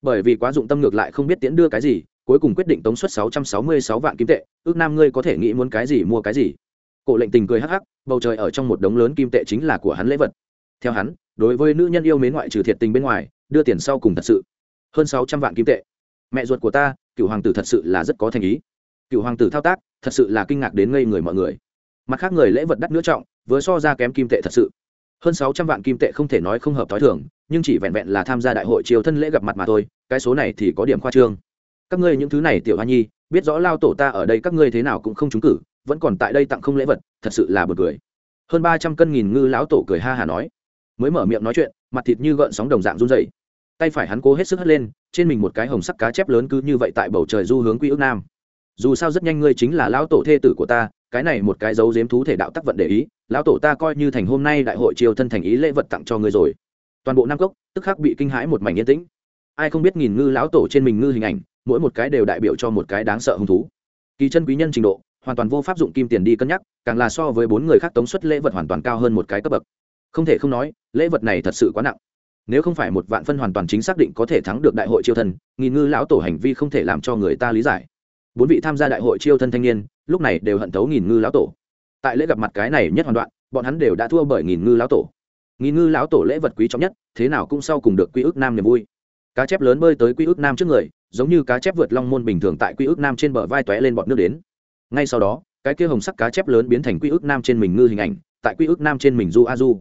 Bởi vì quá dụng tâm ngược lại không biết tiễn đưa cái gì, cuối cùng quyết định tống suất sáu trăm sáu mươi sáu vạn kim tệ, ước nam ngươi có thể nghĩ muốn cái gì mua cái gì. Cổ lệnh tình cười hắc hắc, bầu trời ở trong một đống lớn kim tệ chính là của hắn lễ vật. Theo hắn, đối với nữ nhân yêu mến ngoại trừ thiệt tình bên ngoài, đưa tiền sau cùng thật sự. Hơn sáu trăm vạn kim tệ. Mẹ ruột của ta, cựu hoàng tử thật sự là rất có thành ý. Cựu hoàng tử thao tác, thật sự là kinh ngạc đến ngây người mọi người. Mặt khác người lễ vật đắt nữa trọng vừa so ra kém kim tệ thật sự. Hơn sáu trăm vạn kim tệ không thể nói không hợp t h ó i thường, nhưng chỉ vẹn vẹn là tham gia đại hội chiều thân lễ gặp mặt mà thôi, cái số này thì có điểm khoa trương. Các ngươi những thứ này tiểu hoa nhi, biết rõ lao tổ ta ở đây các ngươi thế nào cũng không trúng cử, vẫn còn tại đây tặng không lễ vật, thật sự là b u ồ n cười. Hơn ba trăm cân nghìn ngư lão tổ cười ha hà nói. Mới mở miệng nói chuyện, mặt thịt như gợn sóng đồng dạng run dày tay phải hắn cố hết sức hất lên, trên mình một cái hồng sắc cá chép lớn cứ như vậy tại bầu trời du hướng quy ước nam. Dù sao rất nhanh ngươi chính là lão tổ thê tử của ta cái này một cái dấu diếm thú thể đạo tắc vận để ý, lão tổ ta coi như thành hôm nay đại hội triều thân thành ý lễ vật tặng cho ngươi rồi. Toàn bộ nam cốc, tức khắc bị kinh hãi một mảnh yên tĩnh. Ai không biết nghìn ngư lão tổ trên mình ngư hình ảnh, mỗi một cái đều đại biểu cho một cái đáng sợ hứng thú. Kỳ chân quý nhân trình độ, hoàn toàn vô pháp dụng kim tiền đi cân nhắc, càng là so với bốn người khác tống suất lễ vật hoàn toàn cao hơn một cái cấp bậc. Không thể không nói, lễ vật này thật sự quá nặng. Nếu không phải một vạn phân hoàn toàn chính xác định có thể thắng được đại hội triều thân, nghìn ngư lão tổ hành vi không thể làm cho người ta lý giải. Bốn vị tham gia đại hội chiêu thân thanh niên lúc này đều hận thấu nghìn ngư lão tổ. Tại lễ gặp mặt cái này nhất hoàn đoạn, bọn hắn đều đã thua bởi nghìn ngư lão tổ. Nghìn ngư lão tổ lễ vật quý trọng nhất, thế nào cũng sau cùng được quy ước nam niềm vui. Cá chép lớn bơi tới quy ước nam trước người, giống như cá chép vượt long môn bình thường tại quy ước nam trên bờ vai tóe lên bọn nước đến. Ngay sau đó, cái kia hồng sắc cá chép lớn biến thành quy ước nam trên mình ngư hình ảnh, tại quy ước nam trên mình du a du.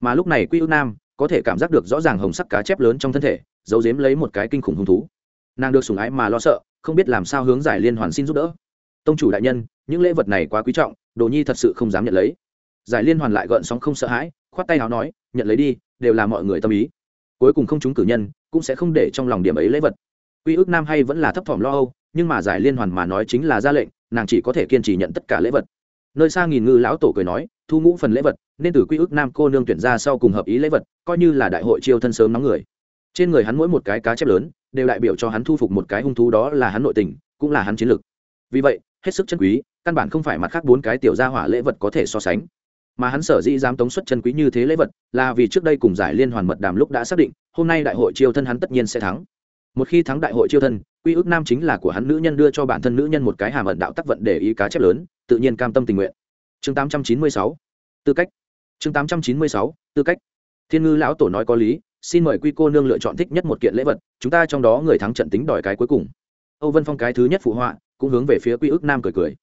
Mà lúc này quy ước nam có thể cảm giác được rõ ràng hồng sắc cá chép lớn trong thân thể, giấu giếm lấy một cái kinh khủng hứng thú. Nàng được sùng ái mà lo sợ, không biết làm sao hướng giải liên hoàn xin giúp đỡ tông chủ đại nhân, những lễ vật này quá quý trọng, đồ nhi thật sự không dám nhận lấy. Giải liên hoàn lại gợn sóng không sợ hãi, khoát tay áo nói, nhận lấy đi, đều là mọi người tâm ý. Cuối cùng không chúng cử nhân, cũng sẽ không để trong lòng điểm ấy lễ vật. Quy ước nam hay vẫn là thấp thỏm lo âu, nhưng mà giải liên hoàn mà nói chính là ra lệnh, nàng chỉ có thể kiên trì nhận tất cả lễ vật. Nơi xa nghìn ngư lão tổ cười nói, thu ngũ phần lễ vật, nên từ quy ước nam cô nương tuyển ra sau cùng hợp ý lễ vật, coi như là đại hội chiêu thân sớm nóng người. Trên người hắn mỗi một cái cá chép lớn, đều đại biểu cho hắn thu phục một cái hung thú đó là hắn nội tình, cũng là hắn chiến lược. Vì vậy hết sức chân quý, căn bản không phải mặt khác bốn cái tiểu gia hỏa lễ vật có thể so sánh. Mà hắn sở dĩ dám tống xuất chân quý như thế lễ vật, là vì trước đây cùng giải liên hoàn mật đàm lúc đã xác định, hôm nay đại hội chiêu thân hắn tất nhiên sẽ thắng. Một khi thắng đại hội chiêu thân, quy ước nam chính là của hắn nữ nhân đưa cho bản thân nữ nhân một cái hàm ẩn đạo tắc vận để ý cá chép lớn, tự nhiên cam tâm tình nguyện. Chương 896 tư cách. Chương 896 tư cách. Thiên ngư lão tổ nói có lý, xin mời quy cô nương lựa chọn thích nhất một kiện lễ vật, chúng ta trong đó người thắng trận tính đòi cái cuối cùng. Âu vân phong cái thứ nhất phụ họa cũng hướng về phía quy ước nam cười cười.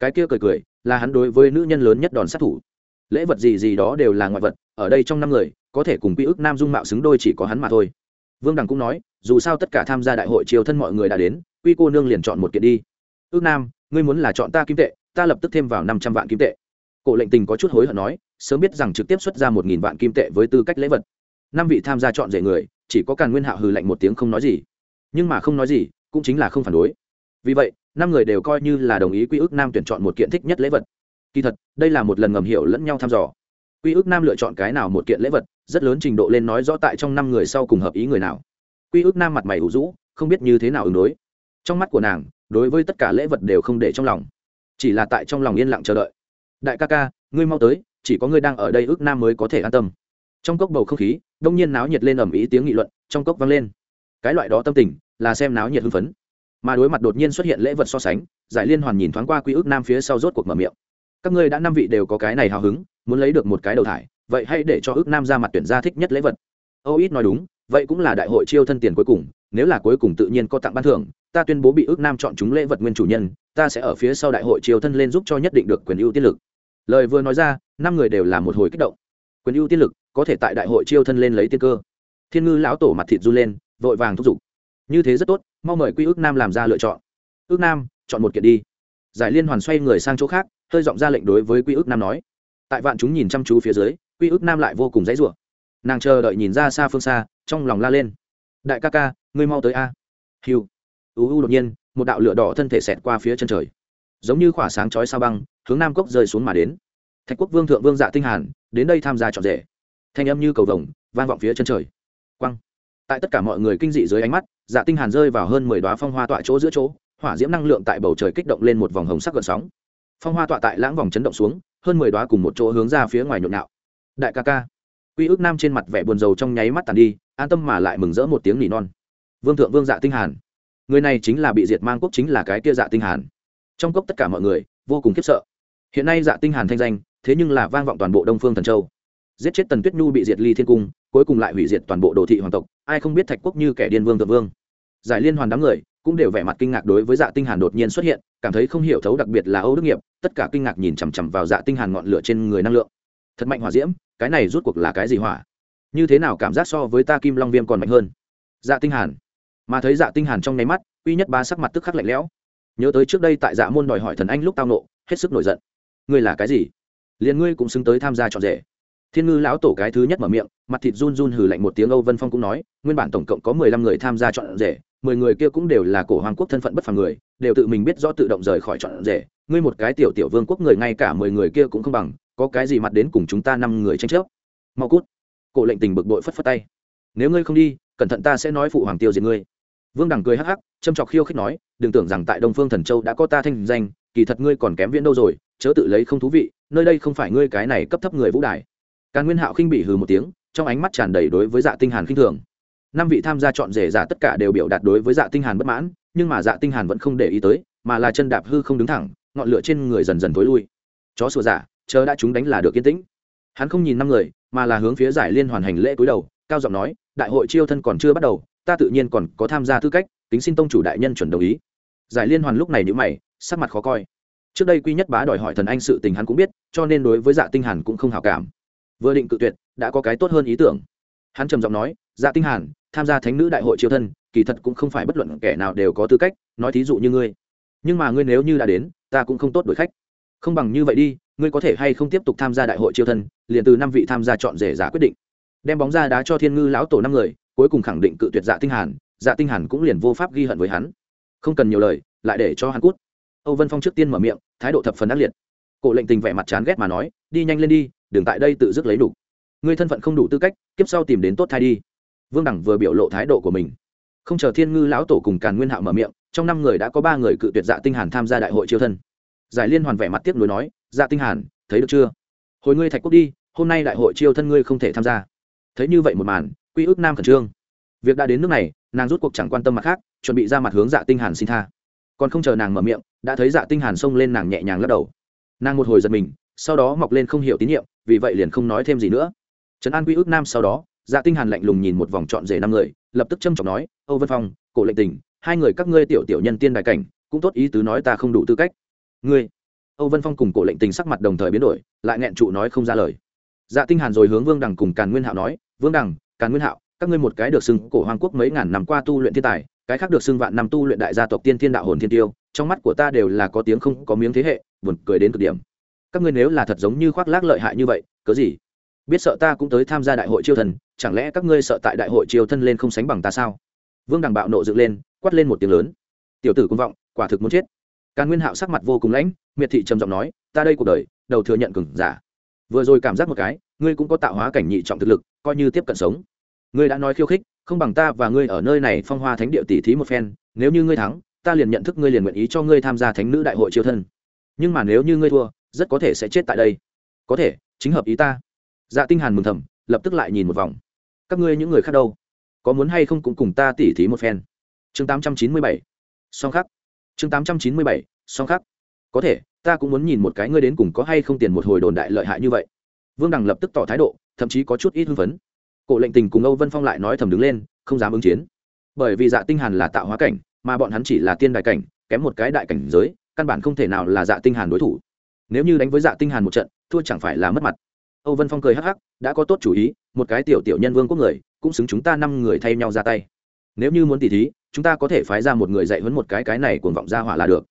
Cái kia cười cười, là hắn đối với nữ nhân lớn nhất đòn sát thủ. Lễ vật gì gì đó đều là ngoại vật, ở đây trong năm người, có thể cùng quy ước nam dung mạo xứng đôi chỉ có hắn mà thôi. Vương đằng cũng nói, dù sao tất cả tham gia đại hội triều thân mọi người đã đến, quy cô nương liền chọn một kiện đi. Ước nam, ngươi muốn là chọn ta kim tệ, ta lập tức thêm vào năm trăm vạn kim tệ. Cổ lệnh tình có chút hối hận nói, sớm biết rằng trực tiếp xuất ra một nghìn vạn kim tệ với tư cách lễ vật. Năm vị tham gia chọn rể người, chỉ có càn nguyên hạo hừ lạnh một tiếng không nói gì. Nhưng mà không nói gì, cũng chính là không phản đối. Vì vậy năm người đều coi như là đồng ý quy ước nam tuyển chọn một kiện thích nhất lễ vật. Kỳ thật, đây là một lần ngầm hiểu lẫn nhau thăm dò. Quy ước nam lựa chọn cái nào một kiện lễ vật, rất lớn trình độ lên nói rõ tại trong năm người sau cùng hợp ý người nào. Quy ước nam mặt mày ủ rũ, không biết như thế nào ứng đối. Trong mắt của nàng, đối với tất cả lễ vật đều không để trong lòng. Chỉ là tại trong lòng yên lặng chờ đợi. Đại ca ca, ngươi mau tới, chỉ có ngươi đang ở đây ước nam mới có thể an tâm. Trong cốc bầu không khí, đông nhiên náo nhiệt lên ầm ý tiếng nghị luận, trong cốc vang lên. Cái loại đó tâm tình, là xem náo nhiệt hưng phấn mà đối mặt đột nhiên xuất hiện lễ vật so sánh, giải liên hoàn nhìn thoáng qua quy ước nam phía sau rốt cuộc mở miệng. Các ngươi đã năm vị đều có cái này hào hứng, muốn lấy được một cái đầu thải, vậy hãy để cho ước nam ra mặt tuyển gia thích nhất lễ vật. Âu ít nói đúng, vậy cũng là đại hội chiêu thân tiền cuối cùng, nếu là cuối cùng tự nhiên có tặng ban thưởng, ta tuyên bố bị ước nam chọn chúng lễ vật nguyên chủ nhân, ta sẽ ở phía sau đại hội chiêu thân lên giúp cho nhất định được quyền ưu tiên lực. Lời vừa nói ra, năm người đều là một hồi kích động. Quyền ưu tiên lực, có thể tại đại hội chiêu thân lên lấy tiên cơ. Thiên ngư lão tổ mặt thịt run lên, vội vàng thúc giục. Như thế rất tốt mau mời quy ước nam làm ra lựa chọn. Ước nam, chọn một kiện đi. Giải liên hoàn xoay người sang chỗ khác, hơi giọng ra lệnh đối với quy ước nam nói. Tại vạn chúng nhìn chăm chú phía dưới, quy ước nam lại vô cùng dãy rủa. Nàng chờ đợi nhìn ra xa phương xa, trong lòng la lên. Đại ca ca, ngươi mau tới a. Hiu u u đột nhiên, một đạo lửa đỏ thân thể xẹt qua phía chân trời. Giống như khỏa sáng chói sao băng, hướng nam cốc rơi xuống mà đến. Thạch quốc vương thượng vương dạ tinh hàn, đến đây tham gia trọn rể. Thanh âm như cầu vồng, vang vọng phía chân trời. Quăng tại tất cả mọi người kinh dị dưới ánh mắt dạ tinh hàn rơi vào hơn mười đóa phong hoa tọa chỗ giữa chỗ, hỏa diễm năng lượng tại bầu trời kích động lên một vòng hồng sắc gợn sóng. Phong hoa tọa tại lãng vòng chấn động xuống, hơn mười đóa cùng một chỗ hướng ra phía ngoài nhộn nhạo. Đại ca ca, quy ước nam trên mặt vẻ buồn rầu trong nháy mắt tàn đi, an tâm mà lại mừng rỡ một tiếng nỉ non. Vương thượng vương dạ tinh hàn, người này chính là bị diệt mang quốc chính là cái kia dạ tinh hàn. Trong cốc tất cả mọi người, vô cùng khiếp sợ. Hiện nay dạ tinh hàn thanh danh, thế nhưng là vang vọng toàn bộ đông phương thần châu giết chết tần tuyết nhu bị diệt ly thiên cung, cuối cùng lại hủy diệt toàn bộ đồ thị hoàng tộc, ai không biết thạch quốc như kẻ điên vương thượng vương. Giải liên hoàn đám người cũng đều vẻ mặt kinh ngạc đối với dạ tinh hàn đột nhiên xuất hiện, cảm thấy không hiểu thấu đặc biệt là âu đức nghiệp, tất cả kinh ngạc nhìn chằm chằm vào dạ tinh hàn ngọn lửa trên người năng lượng. Thật mạnh hỏa diễm, cái này rút cuộc là cái gì hỏa? Như thế nào cảm giác so với ta kim long viêm còn mạnh hơn? Dạ tinh hàn. Mà thấy dạ tinh hàn trong nháy mắt, uy nhất ba sắc mặt tức khắc lạnh lẽo. Nhớ tới trước đây tại dạ môn đòi hỏi thần anh lúc tao nộ, hết sức nổi giận. Ngươi là cái gì? Liền ngươi cũng xứng tới tham gia trọn rể thiên ngư lão tổ cái thứ nhất mở miệng, mặt thịt run run hừ lạnh một tiếng, âu vân phong cũng nói, nguyên bản tổng cộng có mười lăm người tham gia chọn rể, mười người kia cũng đều là cổ hoàng quốc thân phận bất phàm người, đều tự mình biết rõ tự động rời khỏi chọn rể. Ngươi một cái tiểu tiểu vương quốc người ngay cả mười người kia cũng không bằng, có cái gì mặt đến cùng chúng ta năm người tranh chấp? Mau cút. Cổ lệnh tình bực bội phất phất tay. Nếu ngươi không đi, cẩn thận ta sẽ nói phụ hoàng tiêu diệt ngươi. Vương đằng cười hắc hắc, châm trọc khiêu khích nói, đừng tưởng rằng tại đông phương thần châu đã có ta thanh danh, kỳ thật ngươi còn kém viễn đâu rồi, chớ tự lấy không thú vị, nơi đây không phải ngươi cái này cấp thấp người vũ đài càn nguyên hạo khinh bị hừ một tiếng, trong ánh mắt tràn đầy đối với dạ tinh hàn khinh thường. Năm vị tham gia chọn rể giả tất cả đều biểu đạt đối với dạ tinh hàn bất mãn, nhưng mà dạ tinh hàn vẫn không để ý tới, mà là chân đạp hư không đứng thẳng, ngọn lửa trên người dần dần tối lui. Chó sủa giả, chờ đã chúng đánh là được yên tĩnh. Hắn không nhìn năm người, mà là hướng phía giải liên hoàn hành lễ cúi đầu, cao giọng nói, đại hội chiêu thân còn chưa bắt đầu, ta tự nhiên còn có tham gia tư cách tính xin tông chủ đại nhân chuẩn đồng ý. Giải liên hoàn lúc này nhíu mày, sắc mặt khó coi. Trước đây quy nhất bá đòi hỏi thần anh sự tình hắn cũng biết, cho nên đối với dạ tinh hàn cũng không hảo cảm vừa định cự tuyệt, đã có cái tốt hơn ý tưởng. Hắn trầm giọng nói dạ tinh hàn, tham gia thánh nữ đại hội triều thân, kỳ thật cũng không phải bất luận kẻ nào đều có tư cách, nói thí dụ như ngươi. Nhưng mà ngươi nếu như đã đến, ta cũng không tốt đổi khách. Không bằng như vậy đi, ngươi có thể hay không tiếp tục tham gia đại hội triều thân, liền từ năm vị tham gia chọn rể giả quyết định. Đem bóng ra đá cho thiên ngư lão tổ năm người, cuối cùng khẳng định cự tuyệt dạ tinh hàn dạ tinh hàn cũng liền vô pháp ghi hận với hắn. Không cần nhiều lời, lại để cho hắn cút. Âu vân phong trước tiên mở miệng, thái độ thập phần ác liệt. Cổ lệnh tình vẻ mặt chán ghét mà nói, đi nhanh lên đi đừng tại đây tự dứt lấy đủ. Ngươi thân phận không đủ tư cách, kiếp sau tìm đến tốt thai đi. Vương đẳng vừa biểu lộ thái độ của mình. Không chờ thiên ngư lão tổ cùng càn nguyên hạo mở miệng, trong năm người đã có ba người cự tuyệt dạ tinh hàn tham gia đại hội chiêu thân. Giải liên hoàn vẻ mặt tiếc nuối nói dạ tinh hàn, thấy được chưa? Hồi ngươi thạch quốc đi, hôm nay đại hội chiêu thân ngươi không thể tham gia. Thấy như vậy một màn, quy ước nam khẩn trương. Việc đã đến nước này, nàng rút cuộc chẳng quan tâm mặt khác, chuẩn bị ra mặt hướng dạ tinh hàn xin tha. Còn không chờ nàng mở miệng, đã thấy dạ tinh hàn xông lên nàng nhẹ nhàng lắc đầu. Nàng một hồi giật mình, sau đó mọc lên không hiểu tín nhiệm vì vậy liền không nói thêm gì nữa. Trấn an quy ước nam sau đó dạ tinh hàn lạnh lùng nhìn một vòng trọn rể năm người, lập tức châm trọng nói, âu vân phong, cổ lệnh tình, hai người các ngươi tiểu tiểu nhân tiên đại cảnh, cũng tốt ý tứ nói ta không đủ tư cách. Ngươi? Âu vân phong cùng cổ lệnh tình sắc mặt đồng thời biến đổi, lại nghẹn trụ nói không ra lời. Dạ tinh hàn rồi hướng vương đằng cùng càn nguyên hạo nói, vương đằng, càn nguyên hạo, các ngươi một cái được xưng cổ hoàng quốc mấy ngàn năm qua tu luyện thiên tài, cái khác được xưng vạn năm tu luyện đại gia tộc tiên thiên đạo hồn thiên tiêu, trong mắt của ta đều là có tiếng không có miếng thế hệ, buồn cười đến cực điểm các ngươi nếu là thật giống như khoác lác lợi hại như vậy, cớ gì? Biết sợ ta cũng tới tham gia đại hội chiêu thần, chẳng lẽ các ngươi sợ tại đại hội chiêu thân lên không sánh bằng ta sao? Vương đằng bạo nộ dựng lên, quát lên một tiếng lớn. Tiểu tử công vọng, quả thực muốn chết. Càn nguyên hạo sắc mặt vô cùng lãnh, miệt thị trầm giọng nói, ta đây cuộc đời, đầu thừa nhận cừng giả. Vừa rồi cảm giác một cái, ngươi cũng có tạo hóa cảnh nhị trọng thực lực, coi như tiếp cận sống. Ngươi đã nói khiêu khích, không bằng ta và ngươi ở nơi này phong hoa thánh địa tỷ thí một phen, nếu như ngươi thắng, ta liền nhận thức ngươi liền nguyện ý cho ngươi tham gia thánh nữ đại hội chiêu thân. Nhưng mà nếu như ngươi thua rất có thể sẽ chết tại đây. Có thể, chính hợp ý ta. Dạ tinh hàn mừng thầm, lập tức lại nhìn một vòng. Các ngươi những người khác đâu? Có muốn hay không cũng cùng ta tỉ thí một phen. Chương 897 song khắc. Chương 897 song khắc. Có thể, ta cũng muốn nhìn một cái ngươi đến cùng có hay không tiền một hồi đồn đại lợi hại như vậy. Vương đằng lập tức tỏ thái độ, thậm chí có chút ít hưng phấn. Cổ lệnh tình cùng âu vân phong lại nói thầm đứng lên, không dám ứng chiến. Bởi vì dạ tinh hàn là tạo hóa cảnh, mà bọn hắn chỉ là tiên đại cảnh, kém một cái đại cảnh giới, căn bản không thể nào là dạ tinh hàn đối thủ nếu như đánh với dạ tinh hàn một trận, thua chẳng phải là mất mặt. Âu vân phong cười hắc hắc, đã có tốt chủ ý, một cái tiểu tiểu nhân vương quốc người, cũng xứng chúng ta năm người thay nhau ra tay. Nếu như muốn tỉ thí, chúng ta có thể phái ra một người dạy huấn một cái cái này cuồng vọng ra hỏa là được.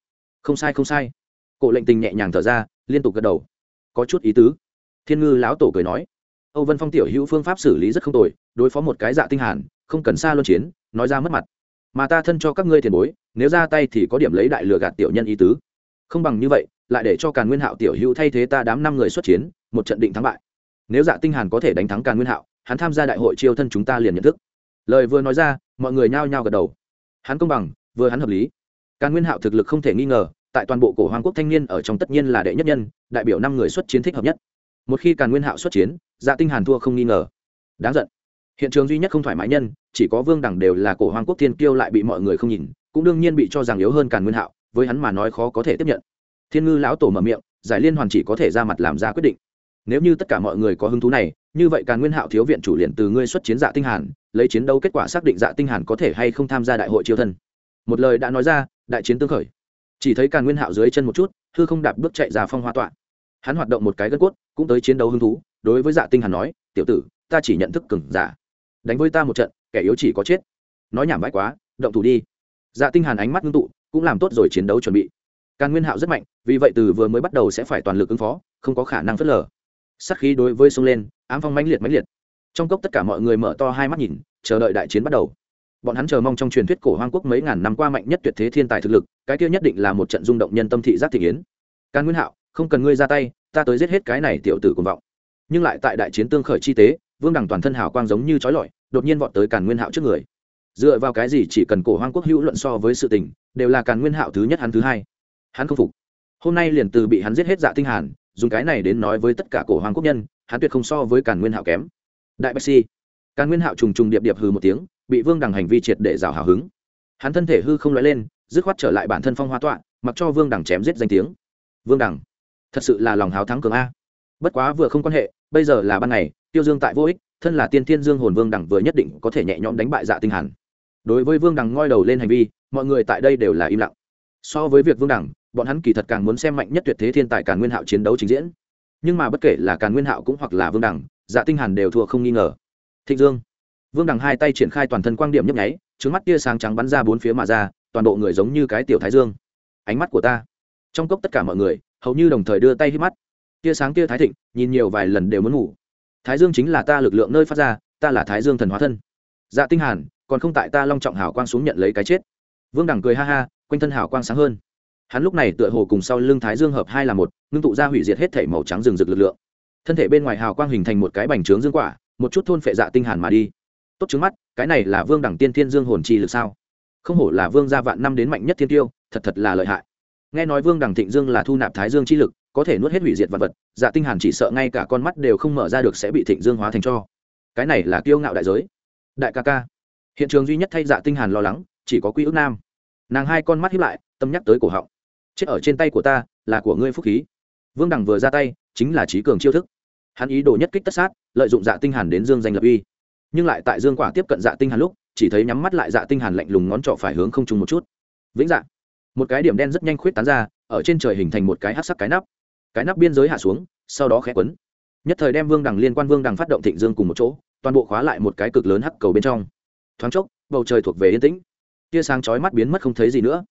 Không sai không sai. Cổ lệnh tình nhẹ nhàng thở ra, liên tục gật đầu. Có chút ý tứ. Thiên ngư lão tổ cười nói. Âu vân phong tiểu hữu phương pháp xử lý rất không tồi, đối phó một cái dạ tinh hàn, không cần xa luân chiến, nói ra mất mặt. Mà ta thân cho các ngươi tiền bối, nếu ra tay thì có điểm lấy đại lừa gạt tiểu nhân ý tứ. Không bằng như vậy lại để cho càn nguyên hạo tiểu hữu thay thế ta đám năm người xuất chiến, một trận định thắng bại. Nếu dạ tinh hàn có thể đánh thắng càn nguyên hạo, hắn tham gia đại hội chiêu thân chúng ta liền nhận thức. Lời vừa nói ra, mọi người nhao nhao gật đầu. Hắn công bằng, vừa hắn hợp lý. Càn nguyên hạo thực lực không thể nghi ngờ, tại toàn bộ cổ hoàng quốc thanh niên ở trong tất nhiên là đệ nhất nhân, đại biểu năm người xuất chiến thích hợp nhất. Một khi càn nguyên hạo xuất chiến dạ tinh hàn thua không nghi ngờ. Đáng giận. Hiện trường duy nhất không thoải mái nhân, chỉ có vương đẳng đều là cổ hoàng quốc thiên kiêu lại bị mọi người không nhìn, cũng đương nhiên bị cho rằng yếu hơn càn nguyên hạo, với hắn mà nói khó có thể tiếp nhận thiên ngư lão tổ mở miệng, giải liên hoàn chỉ có thể ra mặt làm ra quyết định. Nếu như tất cả mọi người có hứng thú này, như vậy càn nguyên hạo thiếu viện chủ liền từ ngươi xuất chiến dạ tinh hàn, lấy chiến đấu kết quả xác định dạ tinh hàn có thể hay không tham gia đại hội chiêu thân. Một lời đã nói ra, đại chiến tương khởi. Chỉ thấy càn nguyên hạo dưới chân một chút, hư không đạp bước chạy ra phong hoa tọa. Hắn hoạt động một cái gân cốt, cũng tới chiến đấu hứng thú, đối với dạ tinh hàn nói, tiểu tử, ta chỉ nhận thức cứng giả. Đánh với ta một trận, kẻ yếu chỉ có chết. Nói nhảm vãi quá, động thủ đi. Dạ tinh hàn ánh mắt ngưng tụ, cũng làm tốt rồi chiến đấu chuẩn bị càn nguyên hạo rất mạnh, vì vậy từ vừa mới bắt đầu sẽ phải toàn lực ứng phó, không có khả năng phớt lờ. Sắc khí đối với sông lên, ám phong mãnh liệt mãnh liệt. Trong cốc tất cả mọi người mở to hai mắt nhìn, chờ đợi đại chiến bắt đầu. Bọn hắn chờ mong trong truyền thuyết cổ hoang quốc mấy ngàn năm qua mạnh nhất tuyệt thế thiên tài thực lực, cái kia nhất định là một trận rung động nhân tâm thị giác thị kiến. càn nguyên hạo, không cần ngươi ra tay, ta tới giết hết cái này tiểu tử cuồng vọng. Nhưng lại tại đại chiến tương khởi chi tế, vương đẳng toàn thân hào quang giống như chói lọi, đột nhiên vọt tới càn nguyên hạo trước người. Dựa vào cái gì chỉ cần cổ hoang quốc hữu luận so với sự tình, đều là càn nguyên hạo thứ nhất hắn thứ hai hắn không phục. Hôm nay liền từ bị hắn giết hết dạ tinh hàn, dùng cái này đến nói với tất cả cổ hoàng quốc nhân, hắn tuyệt không so với càn nguyên hạo kém. Đại bác si. Càn nguyên hạo trùng trùng điệp điệp hừ một tiếng, bị vương đằng hành vi triệt để rào hào hứng. Hắn thân thể hư không nói lên, dứt khoát trở lại bản thân phong hoa tọa, mặc cho vương đằng chém giết danh tiếng. Vương đằng, thật sự là lòng hào thắng cường a. Bất quá vừa không quan hệ, bây giờ là ban ngày, tiêu dương tại vô ích, thân là tiên thiên dương hồn vương đằng vừa nhất định có thể nhẹ nhõm đánh bại dạ tinh hàn. Đối với vương đằng ngoi đầu lên hành vi, mọi người tại đây đều là im lặng. So với việc vương đằng bọn hắn kỳ thật càng muốn xem mạnh nhất tuyệt thế thiên tài càn nguyên hạo chiến đấu trình diễn. Nhưng mà bất kể là càn nguyên hạo cũng hoặc là vương đẳng dạ tinh hàn đều thua không nghi ngờ. Thịnh dương. Vương đẳng hai tay triển khai toàn thân quang điểm nhấp nháy trứng mắt tia sáng trắng bắn ra bốn phía mà ra, toàn bộ người giống như cái tiểu thái dương. Ánh mắt của ta. Trong cốc tất cả mọi người, hầu như đồng thời đưa tay hít mắt. Tia sáng tia thái thịnh, nhìn nhiều vài lần đều muốn ngủ. Thái dương chính là ta lực lượng nơi phát ra, ta là thái dương thần hóa thân. Dạ tinh hàn, còn không tại ta long trọng hào quang xuống nhận lấy cái chết. Vương đẳng cười ha ha, quanh thân hào quang sáng hơn hắn lúc này tựa hồ cùng sau lưng thái dương hợp hai là một, ngưng tụ ra hủy diệt hết thể màu trắng rừng rực lực lượng. Thân thể bên ngoài hào quang hình thành một cái bành trướng dương quả, một chút thôn phệ dạ tinh hàn mà đi. Tốt trứng mắt, cái này là vương đẳng tiên thiên dương hồn chi lực sao? Không hổ là vương gia vạn năm đến mạnh nhất thiên tiêu, thật thật là lợi hại. Nghe nói vương đẳng thịnh dương là thu nạp thái dương chi lực, có thể nuốt hết hủy diệt vật vật dạ tinh hàn chỉ sợ ngay cả con mắt đều không mở ra được sẽ bị thịnh dương hóa thành cho. Cái này là kiêu ngạo đại giới. Đại ca ca. Hiện trường duy nhất thay dạ tinh hàn lo lắng, chỉ có quy ước nam. Nàng hai con mắt hiếp lại, tâm nhắc tới cổ họng chết ở trên tay của ta, là của ngươi phúc khí. Vương đằng vừa ra tay, chính là trí cường chiêu thức. Hắn ý đồ nhất kích tất sát, lợi dụng dạ tinh hàn đến dương danh lập uy. Nhưng lại tại dương quả tiếp cận dạ tinh hàn lúc, chỉ thấy nhắm mắt lại dạ tinh hàn lạnh lùng ngón trỏ phải hướng không trùng một chút. Vĩnh dạ. Một cái điểm đen rất nhanh khuyết tán ra, ở trên trời hình thành một cái hắc sắc cái nắp. Cái nắp biên giới hạ xuống, sau đó khẽ quấn. Nhất thời đem vương đằng liên quan vương đằng phát động thịnh dương cùng một chỗ, toàn bộ khóa lại một cái cực lớn hắc cầu bên trong. Thoáng chốc, bầu trời thuộc về yên tĩnh. Tia sáng chói mắt biến mất không thấy gì nữa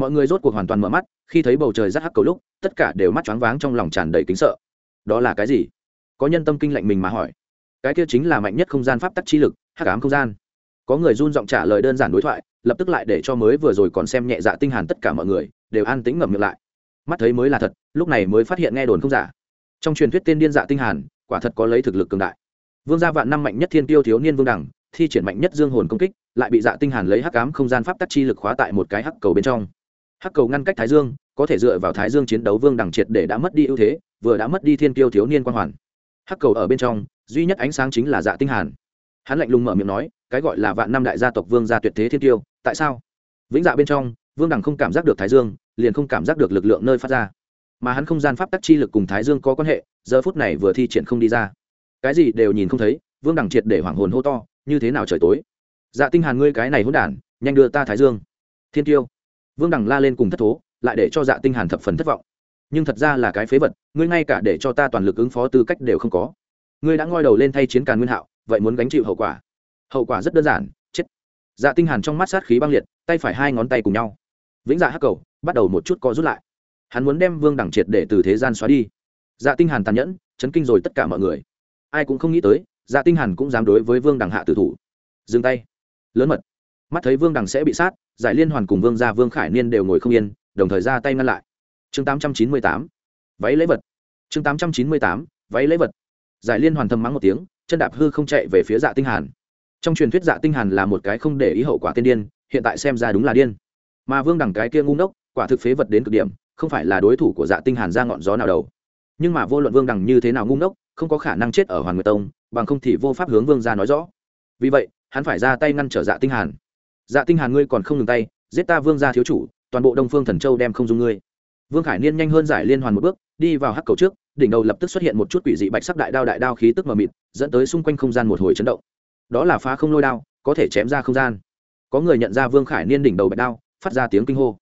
mọi người rốt cuộc hoàn toàn mở mắt, khi thấy bầu trời rác hắc cầu lúc, tất cả đều mắt choáng váng trong lòng tràn đầy kính sợ. Đó là cái gì? Có nhân tâm kinh lạnh mình mà hỏi. Cái kia chính là mạnh nhất không gian pháp tắc chi lực, hắc ám không gian. Có người run giọng trả lời đơn giản đối thoại, lập tức lại để cho mới vừa rồi còn xem nhẹ dạ tinh hàn tất cả mọi người, đều an tĩnh ngậm miệng lại. Mắt thấy mới là thật, lúc này mới phát hiện nghe đồn không giả. Trong truyền thuyết tên điên dạ tinh hàn, quả thật có lấy thực lực cường đại. Vương gia vạn năm mạnh nhất thiên tiêu thiếu niên vương đẳng, thi triển mạnh nhất dương hồn công kích, lại bị dạ tinh hàn lấy hắc ám không gian pháp tắc chi lực khóa tại một cái hắc cầu bên trong hắc cầu ngăn cách thái dương, có thể dựa vào thái dương chiến đấu vương Đằng triệt để đã mất đi ưu thế, vừa đã mất đi thiên Kiêu thiếu niên quan hoàn. Hắc cầu ở bên trong, duy nhất ánh sáng chính là dạ tinh hàn. Hắn lạnh lùng mở miệng nói, cái gọi là vạn năm đại gia tộc vương gia tuyệt thế thiên Kiêu. tại sao? Vĩnh dạ bên trong, vương Đằng không cảm giác được thái dương, liền không cảm giác được lực lượng nơi phát ra. Mà hắn không gian pháp tắc chi lực cùng thái dương có quan hệ, giờ phút này vừa thi triển không đi ra. Cái gì đều nhìn không thấy, vương Đằng triệt để hoảng hồn hô to, như thế nào trời tối? Dạ tinh hàn ngươi cái này hỗn đản, nhanh đưa ta thái dương. Thiên tiêu vương Đằng la lên cùng thất thố, lại để cho dạ tinh hàn thập phần thất vọng. Nhưng thật ra là cái phế vật, ngươi ngay cả để cho ta toàn lực ứng phó tư cách đều không có. Ngươi đã ngoi đầu lên thay chiến càn nguyên hạo, vậy muốn gánh chịu hậu quả? Hậu quả rất đơn giản, chết. Dạ tinh hàn trong mắt sát khí băng liệt, tay phải hai ngón tay cùng nhau. Vĩnh dạ hắc cầu, bắt đầu một chút co rút lại. Hắn muốn đem vương đẳng triệt để từ thế gian xóa đi. Dạ tinh hàn tàn nhẫn, chấn kinh rồi tất cả mọi người. Ai cũng không nghĩ tới dạ tinh hàn cũng dám đối với vương đẳng hạ tử thủ. Dừng tay. Lớn mật mắt thấy vương đẳng sẽ bị sát, giải liên hoàn cùng vương gia vương khải niên đều ngồi không yên, đồng thời ra tay ngăn lại. Chương 898 váy lấy vật. Chương 898 váy lấy vật. Giải liên hoàn thầm mắng một tiếng, chân đạp hư không chạy về phía dạ tinh hàn. Trong truyền thuyết dạ tinh hàn là một cái không để ý hậu quả tiên điên, hiện tại xem ra đúng là điên. Mà vương đẳng cái kia ngu ngốc, quả thực phế vật đến cực điểm, không phải là đối thủ của dạ tinh hàn ra ngọn gió nào đầu nhưng mà vô luận vương đẳng như thế nào ngu ngốc, không có khả năng chết ở hoàn nguyệt tông, bằng không thì vô pháp hướng vương gia nói rõ. Vì vậy, hắn phải ra tay ngăn trở dạ tinh hàn dạ tinh hàn ngươi còn không ngừng tay, giết ta vương gia thiếu chủ, toàn bộ đông phương thần châu đem không dung ngươi. Vương khải niên nhanh hơn giải liên hoàn một bước, đi vào hắc cầu trước, đỉnh đầu lập tức xuất hiện một chút quỷ dị bạch sắc đại đao đại đao khí tức mờ mịt, dẫn tới xung quanh không gian một hồi chấn động. Đó là phá không lôi đao, có thể chém ra không gian. Có người nhận ra vương khải niên đỉnh đầu bạch đao, phát ra tiếng kinh hô.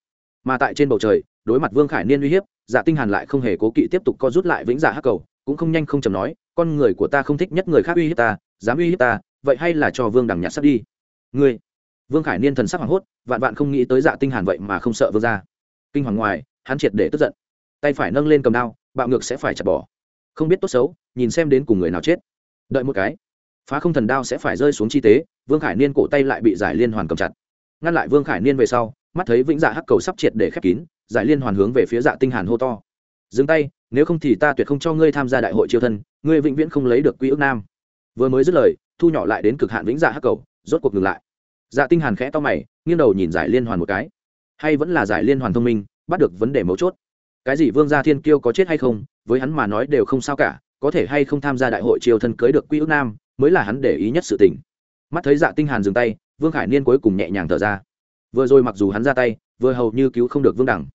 Mà tại trên bầu trời, đối mặt vương khải niên uy hiếp dạ tinh hàn lại không hề cố kỵ tiếp tục co rút lại vĩnh giả hắc cầu, cũng không nhanh không chậm nói, con người của ta không thích nhất người khác uy hiếp ta, dám uy hiếp ta, vậy hay là cho vương đằng nhặt sắp đi. Ngươi vương khải niên thần sắc hoảng hốt, vạn vạn không nghĩ tới dạ tinh hàn vậy mà không sợ vương gia. Kinh hoàng ngoài, hắn triệt để tức giận. Tay phải nâng lên cầm đao, bạo ngược sẽ phải chặt bỏ. Không biết tốt xấu, nhìn xem đến cùng người nào chết. Đợi một cái. Phá không thần đao sẽ phải rơi xuống chi tế, vương khải niên cổ tay lại bị giải liên hoàn cầm chặt. Ngăn lại vương khải niên về sau, mắt thấy vĩnh dạ hắc cầu sắp triệt để khép kín, giải liên hoàn hướng về phía dạ tinh hàn hô to. Dừng tay, nếu không thì ta tuyệt không cho ngươi tham gia đại hội triều thân ngươi vĩnh viễn không lấy được quy ước nam. Vừa mới dứt lời, thu nhỏ lại đến cực hạn vĩnh dạ hắc cầu, rốt cuộc ngừng lại dạ tinh hàn khẽ to mày, nghiêng đầu nhìn giải liên hoàn một cái. Hay vẫn là giải liên hoàn thông minh, bắt được vấn đề mấu chốt. Cái gì vương gia thiên kiêu có chết hay không, với hắn mà nói đều không sao cả, có thể hay không tham gia đại hội triều thân cưới được quy ước nam, mới là hắn để ý nhất sự tình. Mắt thấy dạ tinh hàn dừng tay, vương khải niên cuối cùng nhẹ nhàng thở ra. Vừa rồi mặc dù hắn ra tay, vừa hầu như cứu không được vương đẳng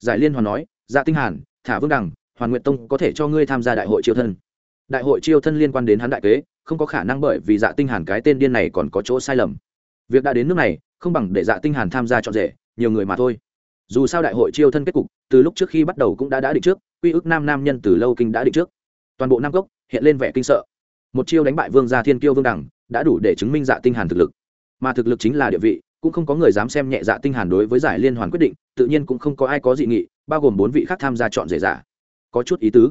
giải liên hoàn nói dạ tinh hàn, thả vương đẳng hoàn nguyện tông có thể cho ngươi tham gia đại hội triều thân. Đại hội triều thân liên quan đến hắn đại kế, không có khả năng bởi vì dạ tinh hàn cái tên điên này còn có chỗ sai lầm việc đã đến nước này, không bằng để dạ tinh hàn tham gia chọn rể, nhiều người mà thôi. Dù sao đại hội chiêu thân kết cục, từ lúc trước khi bắt đầu cũng đã đã định trước, quy ước nam nam nhân từ lâu kinh đã định trước. Toàn bộ nam cốc hiện lên vẻ kinh sợ. Một chiêu đánh bại vương gia thiên kiêu vương đẳng, đã đủ để chứng minh dạ tinh hàn thực lực. Mà thực lực chính là địa vị, cũng không có người dám xem nhẹ dạ tinh hàn đối với giải liên hoàn quyết định, tự nhiên cũng không có ai có dị nghị, bao gồm bốn vị khác tham gia chọn rể giả. Có chút ý tứ.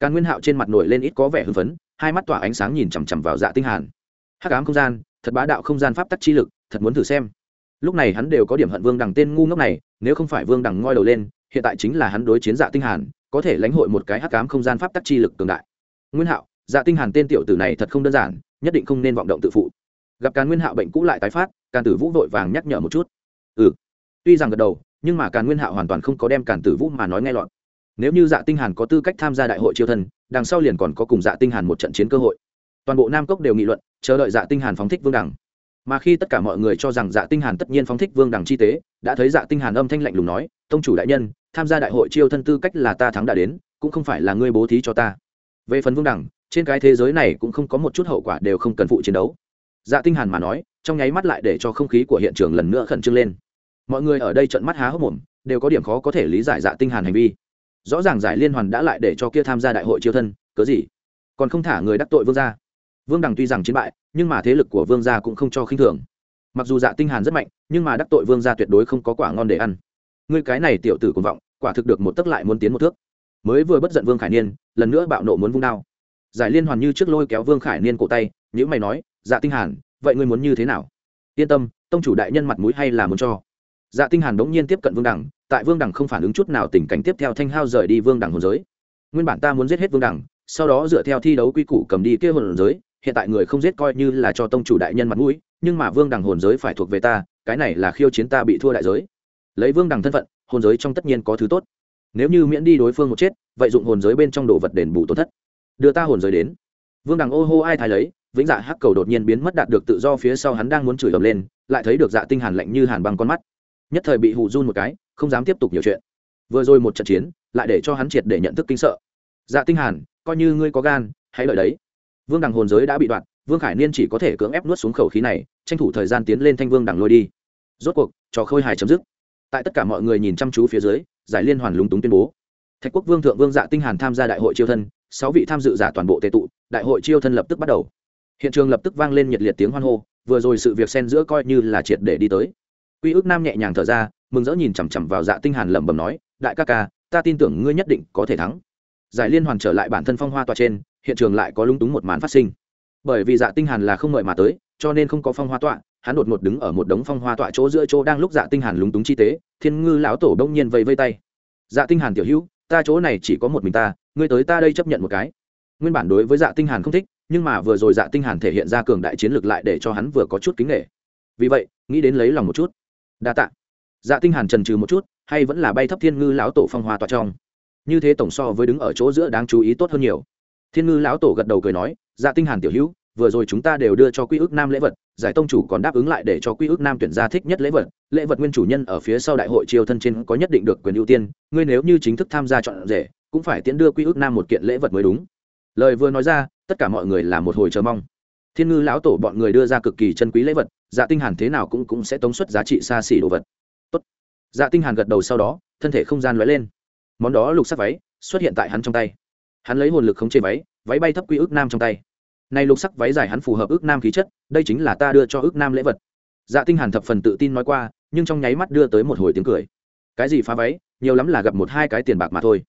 Càn nguyên hạo trên mặt nổi lên ít có vẻ hưng phấn, hai mắt tỏa ánh sáng nhìn chằm chằm vào dạ tinh hàn. Hắc ám không gian, thật bá đạo không gian pháp tắc chi lực thật muốn thử xem. Lúc này hắn đều có điểm hận vương đằng tên ngu ngốc này, nếu không phải vương đằng ngoi đầu lên, hiện tại chính là hắn đối chiến dạ tinh hàn, có thể lãnh hội một cái hắc ám không gian pháp tắc chi lực cường đại. Nguyên hạo dạ tinh hàn tên tiểu tử này thật không đơn giản, nhất định không nên vọng động tự phụ. Gặp càn nguyên hạo bệnh cũ lại tái phát, càn tử vũ vội vàng nhắc nhở một chút. Ừ. Tuy rằng gật đầu, nhưng mà càn nguyên hạo hoàn toàn không có đem càn tử vũ mà nói nghe lọt. Nếu như dạ tinh hàn có tư cách tham gia đại hội triều thần, đằng sau liền còn có cùng dạ tinh hàn một trận chiến cơ hội. Toàn bộ nam cốc đều nghị luận, chờ đợi dạ tinh hàn phóng thích vương đẳng mà khi tất cả mọi người cho rằng dạ tinh hàn tất nhiên phóng thích vương đẳng chi tế, đã thấy dạ tinh hàn âm thanh lạnh lùng nói, tông chủ đại nhân, tham gia đại hội triều thân tư cách là ta thắng đã đến, cũng không phải là ngươi bố thí cho ta. Về phần vương đẳng, trên cái thế giới này cũng không có một chút hậu quả đều không cần phụ chiến đấu. Dạ tinh hàn mà nói, trong nháy mắt lại để cho không khí của hiện trường lần nữa khẩn trương lên. Mọi người ở đây trợn mắt há hốc mồm, đều có điểm khó có thể lý giải dạ tinh hàn hành vi. Rõ ràng giải liên hoàn đã lại để cho kia tham gia đại hội chiêu thân, cớ gì? Còn không thả người đắc tội vương gia vương đằng tuy rằng chiến bại, nhưng mà thế lực của vương gia cũng không cho khinh thường. Mặc dù dạ tinh hàn rất mạnh, nhưng mà đắc tội vương gia tuyệt đối không có quả ngon để ăn. Ngươi cái này tiểu tử cuồng vọng, quả thực được một tấc lại muốn tiến một thước. Mới vừa bất giận vương khải niên, lần nữa bạo nộ muốn vung đao. Giải liên hoàn như trước lôi kéo vương khải niên cổ tay những mày nói dạ tinh hàn, vậy ngươi muốn như thế nào? Yên tâm, tông chủ đại nhân mặt mũi hay là muốn cho. Dạ tinh hàn đống nhiên tiếp cận vương đẳng tại vương đẳng không phản ứng chút nào tình cảnh tiếp theo thanh hao rời đi vương đẳng hồn giới. Nguyên bản ta muốn giết hết vương đẳng sau đó dựa theo thi đấu quy củ cầm đi kia hồn giới hiện tại người không giết coi như là cho tông chủ đại nhân mặt mũi, nhưng mà vương đằng hồn giới phải thuộc về ta, cái này là khiêu chiến ta bị thua đại giới. Lấy vương đằng thân phận, hồn giới trong tất nhiên có thứ tốt. Nếu như miễn đi đối phương một chết, vậy dụng hồn giới bên trong đồ vật đền bù tổn thất. Đưa ta hồn giới đến. Vương đằng ô hô ai thái lấy, vĩnh dạ hắc cầu đột nhiên biến mất đạt được tự do phía sau hắn đang muốn chửi ầm lên, lại thấy được dạ tinh hàn lạnh như hàn băng con mắt. Nhất thời bị hù run một cái, không dám tiếp tục nhiều chuyện. Vừa rồi một trận chiến, lại để cho hắn triệt để nhận thức kinh sợ. Dạ tinh hàn, coi như ngươi có gan, hãy lợi đấy vương đằng hồn giới đã bị đoạn vương khải niên chỉ có thể cưỡng ép nuốt xuống khẩu khí này, tranh thủ thời gian tiến lên thanh vương đằng lôi đi. Rốt cuộc, trò khôi hài chấm dứt. Tại tất cả mọi người nhìn chăm chú phía dưới, giải liên hoàn lúng túng tuyên bố. Thạch quốc vương thượng vương dạ tinh hàn tham gia đại hội chiêu thân, sáu vị tham dự giả toàn bộ tệ tụ, đại hội chiêu thân lập tức bắt đầu. Hiện trường lập tức vang lên nhiệt liệt tiếng hoan hô, vừa rồi sự việc xen giữa coi như là triệt để đi tới. Quy ước nam nhẹ nhàng thở ra, mừng rỡ nhìn chằm chằm vào dạ tinh hàn lẩm bẩm nói, đại ca ca, ta tin tưởng ngươi nhất định có thể thắng. Giải liên hoàn trở lại bản thân phong hoa tòa trên hiện trường lại có lúng túng một màn phát sinh. Bởi vì dạ tinh hàn là không mời mà tới, cho nên không có phong hoa tọa, hắn đột ngột đứng ở một đống phong hoa tọa chỗ giữa chỗ đang lúc dạ tinh hàn lúng túng chi tế, thiên ngư lão tổ đông nhiên vây vây tay. Dạ tinh hàn tiểu hữu, ta chỗ này chỉ có một mình ta, ngươi tới ta đây chấp nhận một cái. Nguyên bản đối với dạ tinh hàn không thích, nhưng mà vừa rồi dạ tinh hàn thể hiện ra cường đại chiến lược lại để cho hắn vừa có chút kính nể. Vì vậy, nghĩ đến lấy lòng một chút. Đa tạ. Dạ tinh hàn trần trừ một chút, hay vẫn là bay thấp thiên ngư lão tổ phong hoa tọa trong. Như thế tổng so với đứng ở chỗ giữa đáng chú ý tốt hơn nhiều thiên ngư lão tổ gật đầu cười nói dạ tinh hàn tiểu hữu, vừa rồi chúng ta đều đưa cho quy ước nam lễ vật, giải tông chủ còn đáp ứng lại để cho quy ước nam tuyển ra thích nhất lễ vật. Lễ vật nguyên chủ nhân ở phía sau đại hội triều thân trên có nhất định được quyền ưu tiên, ngươi nếu như chính thức tham gia chọn rể, cũng phải tiễn đưa quy ước nam một kiện lễ vật mới đúng. Lời vừa nói ra, tất cả mọi người là một hồi chờ mong. Thiên ngư lão tổ bọn người đưa ra cực kỳ chân quý lễ vật dạ tinh hàn thế nào cũng cũng sẽ tống xuất giá trị xa xỉ đồ vật. Tốt. Dạ tinh hàn gật đầu sau đó, thân thể không gian lóe lên. Món đó lục sắc váy xuất hiện tại hắn trong tay hắn lấy hồn lực khống chế váy váy bay thấp quy ước nam trong tay. Nay lục sắc váy dài hắn phù hợp ước nam khí chất, đây chính là ta đưa cho ước nam lễ vật. Dạ tinh hàn thập phần tự tin nói qua, nhưng trong nháy mắt đưa tới một hồi tiếng cười. Cái gì phá váy, nhiều lắm là gặp một hai cái tiền bạc mà thôi.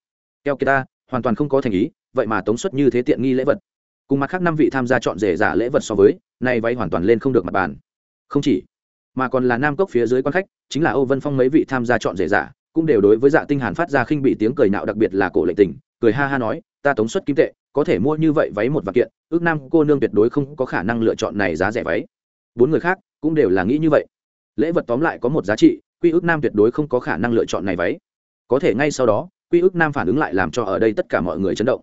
Keo kia ta, hoàn toàn không có thành ý, vậy mà tống suất như thế tiện nghi lễ vật. Cùng mặt khác năm vị tham gia chọn rể giả lễ vật so với, nay váy hoàn toàn lên không được mặt bàn. Không chỉ, mà còn là nam cốc phía dưới quan khách, chính là âu vân phong mấy vị tham gia chọn rể giả, cũng đều đối với dạ tinh hàn phát ra khinh bị tiếng cười nạo đặc biệt là cổ lệnh tình cười ha ha nói, ta tống suất kim tệ, có thể mua như vậy váy một vạn kiện, ước nam cô nương tuyệt đối không có khả năng lựa chọn này giá rẻ váy. Bốn người khác cũng đều là nghĩ như vậy. Lễ vật tóm lại có một giá trị, quy ước nam tuyệt đối không có khả năng lựa chọn này váy. Có thể ngay sau đó, quy ước nam phản ứng lại làm cho ở đây tất cả mọi người chấn động.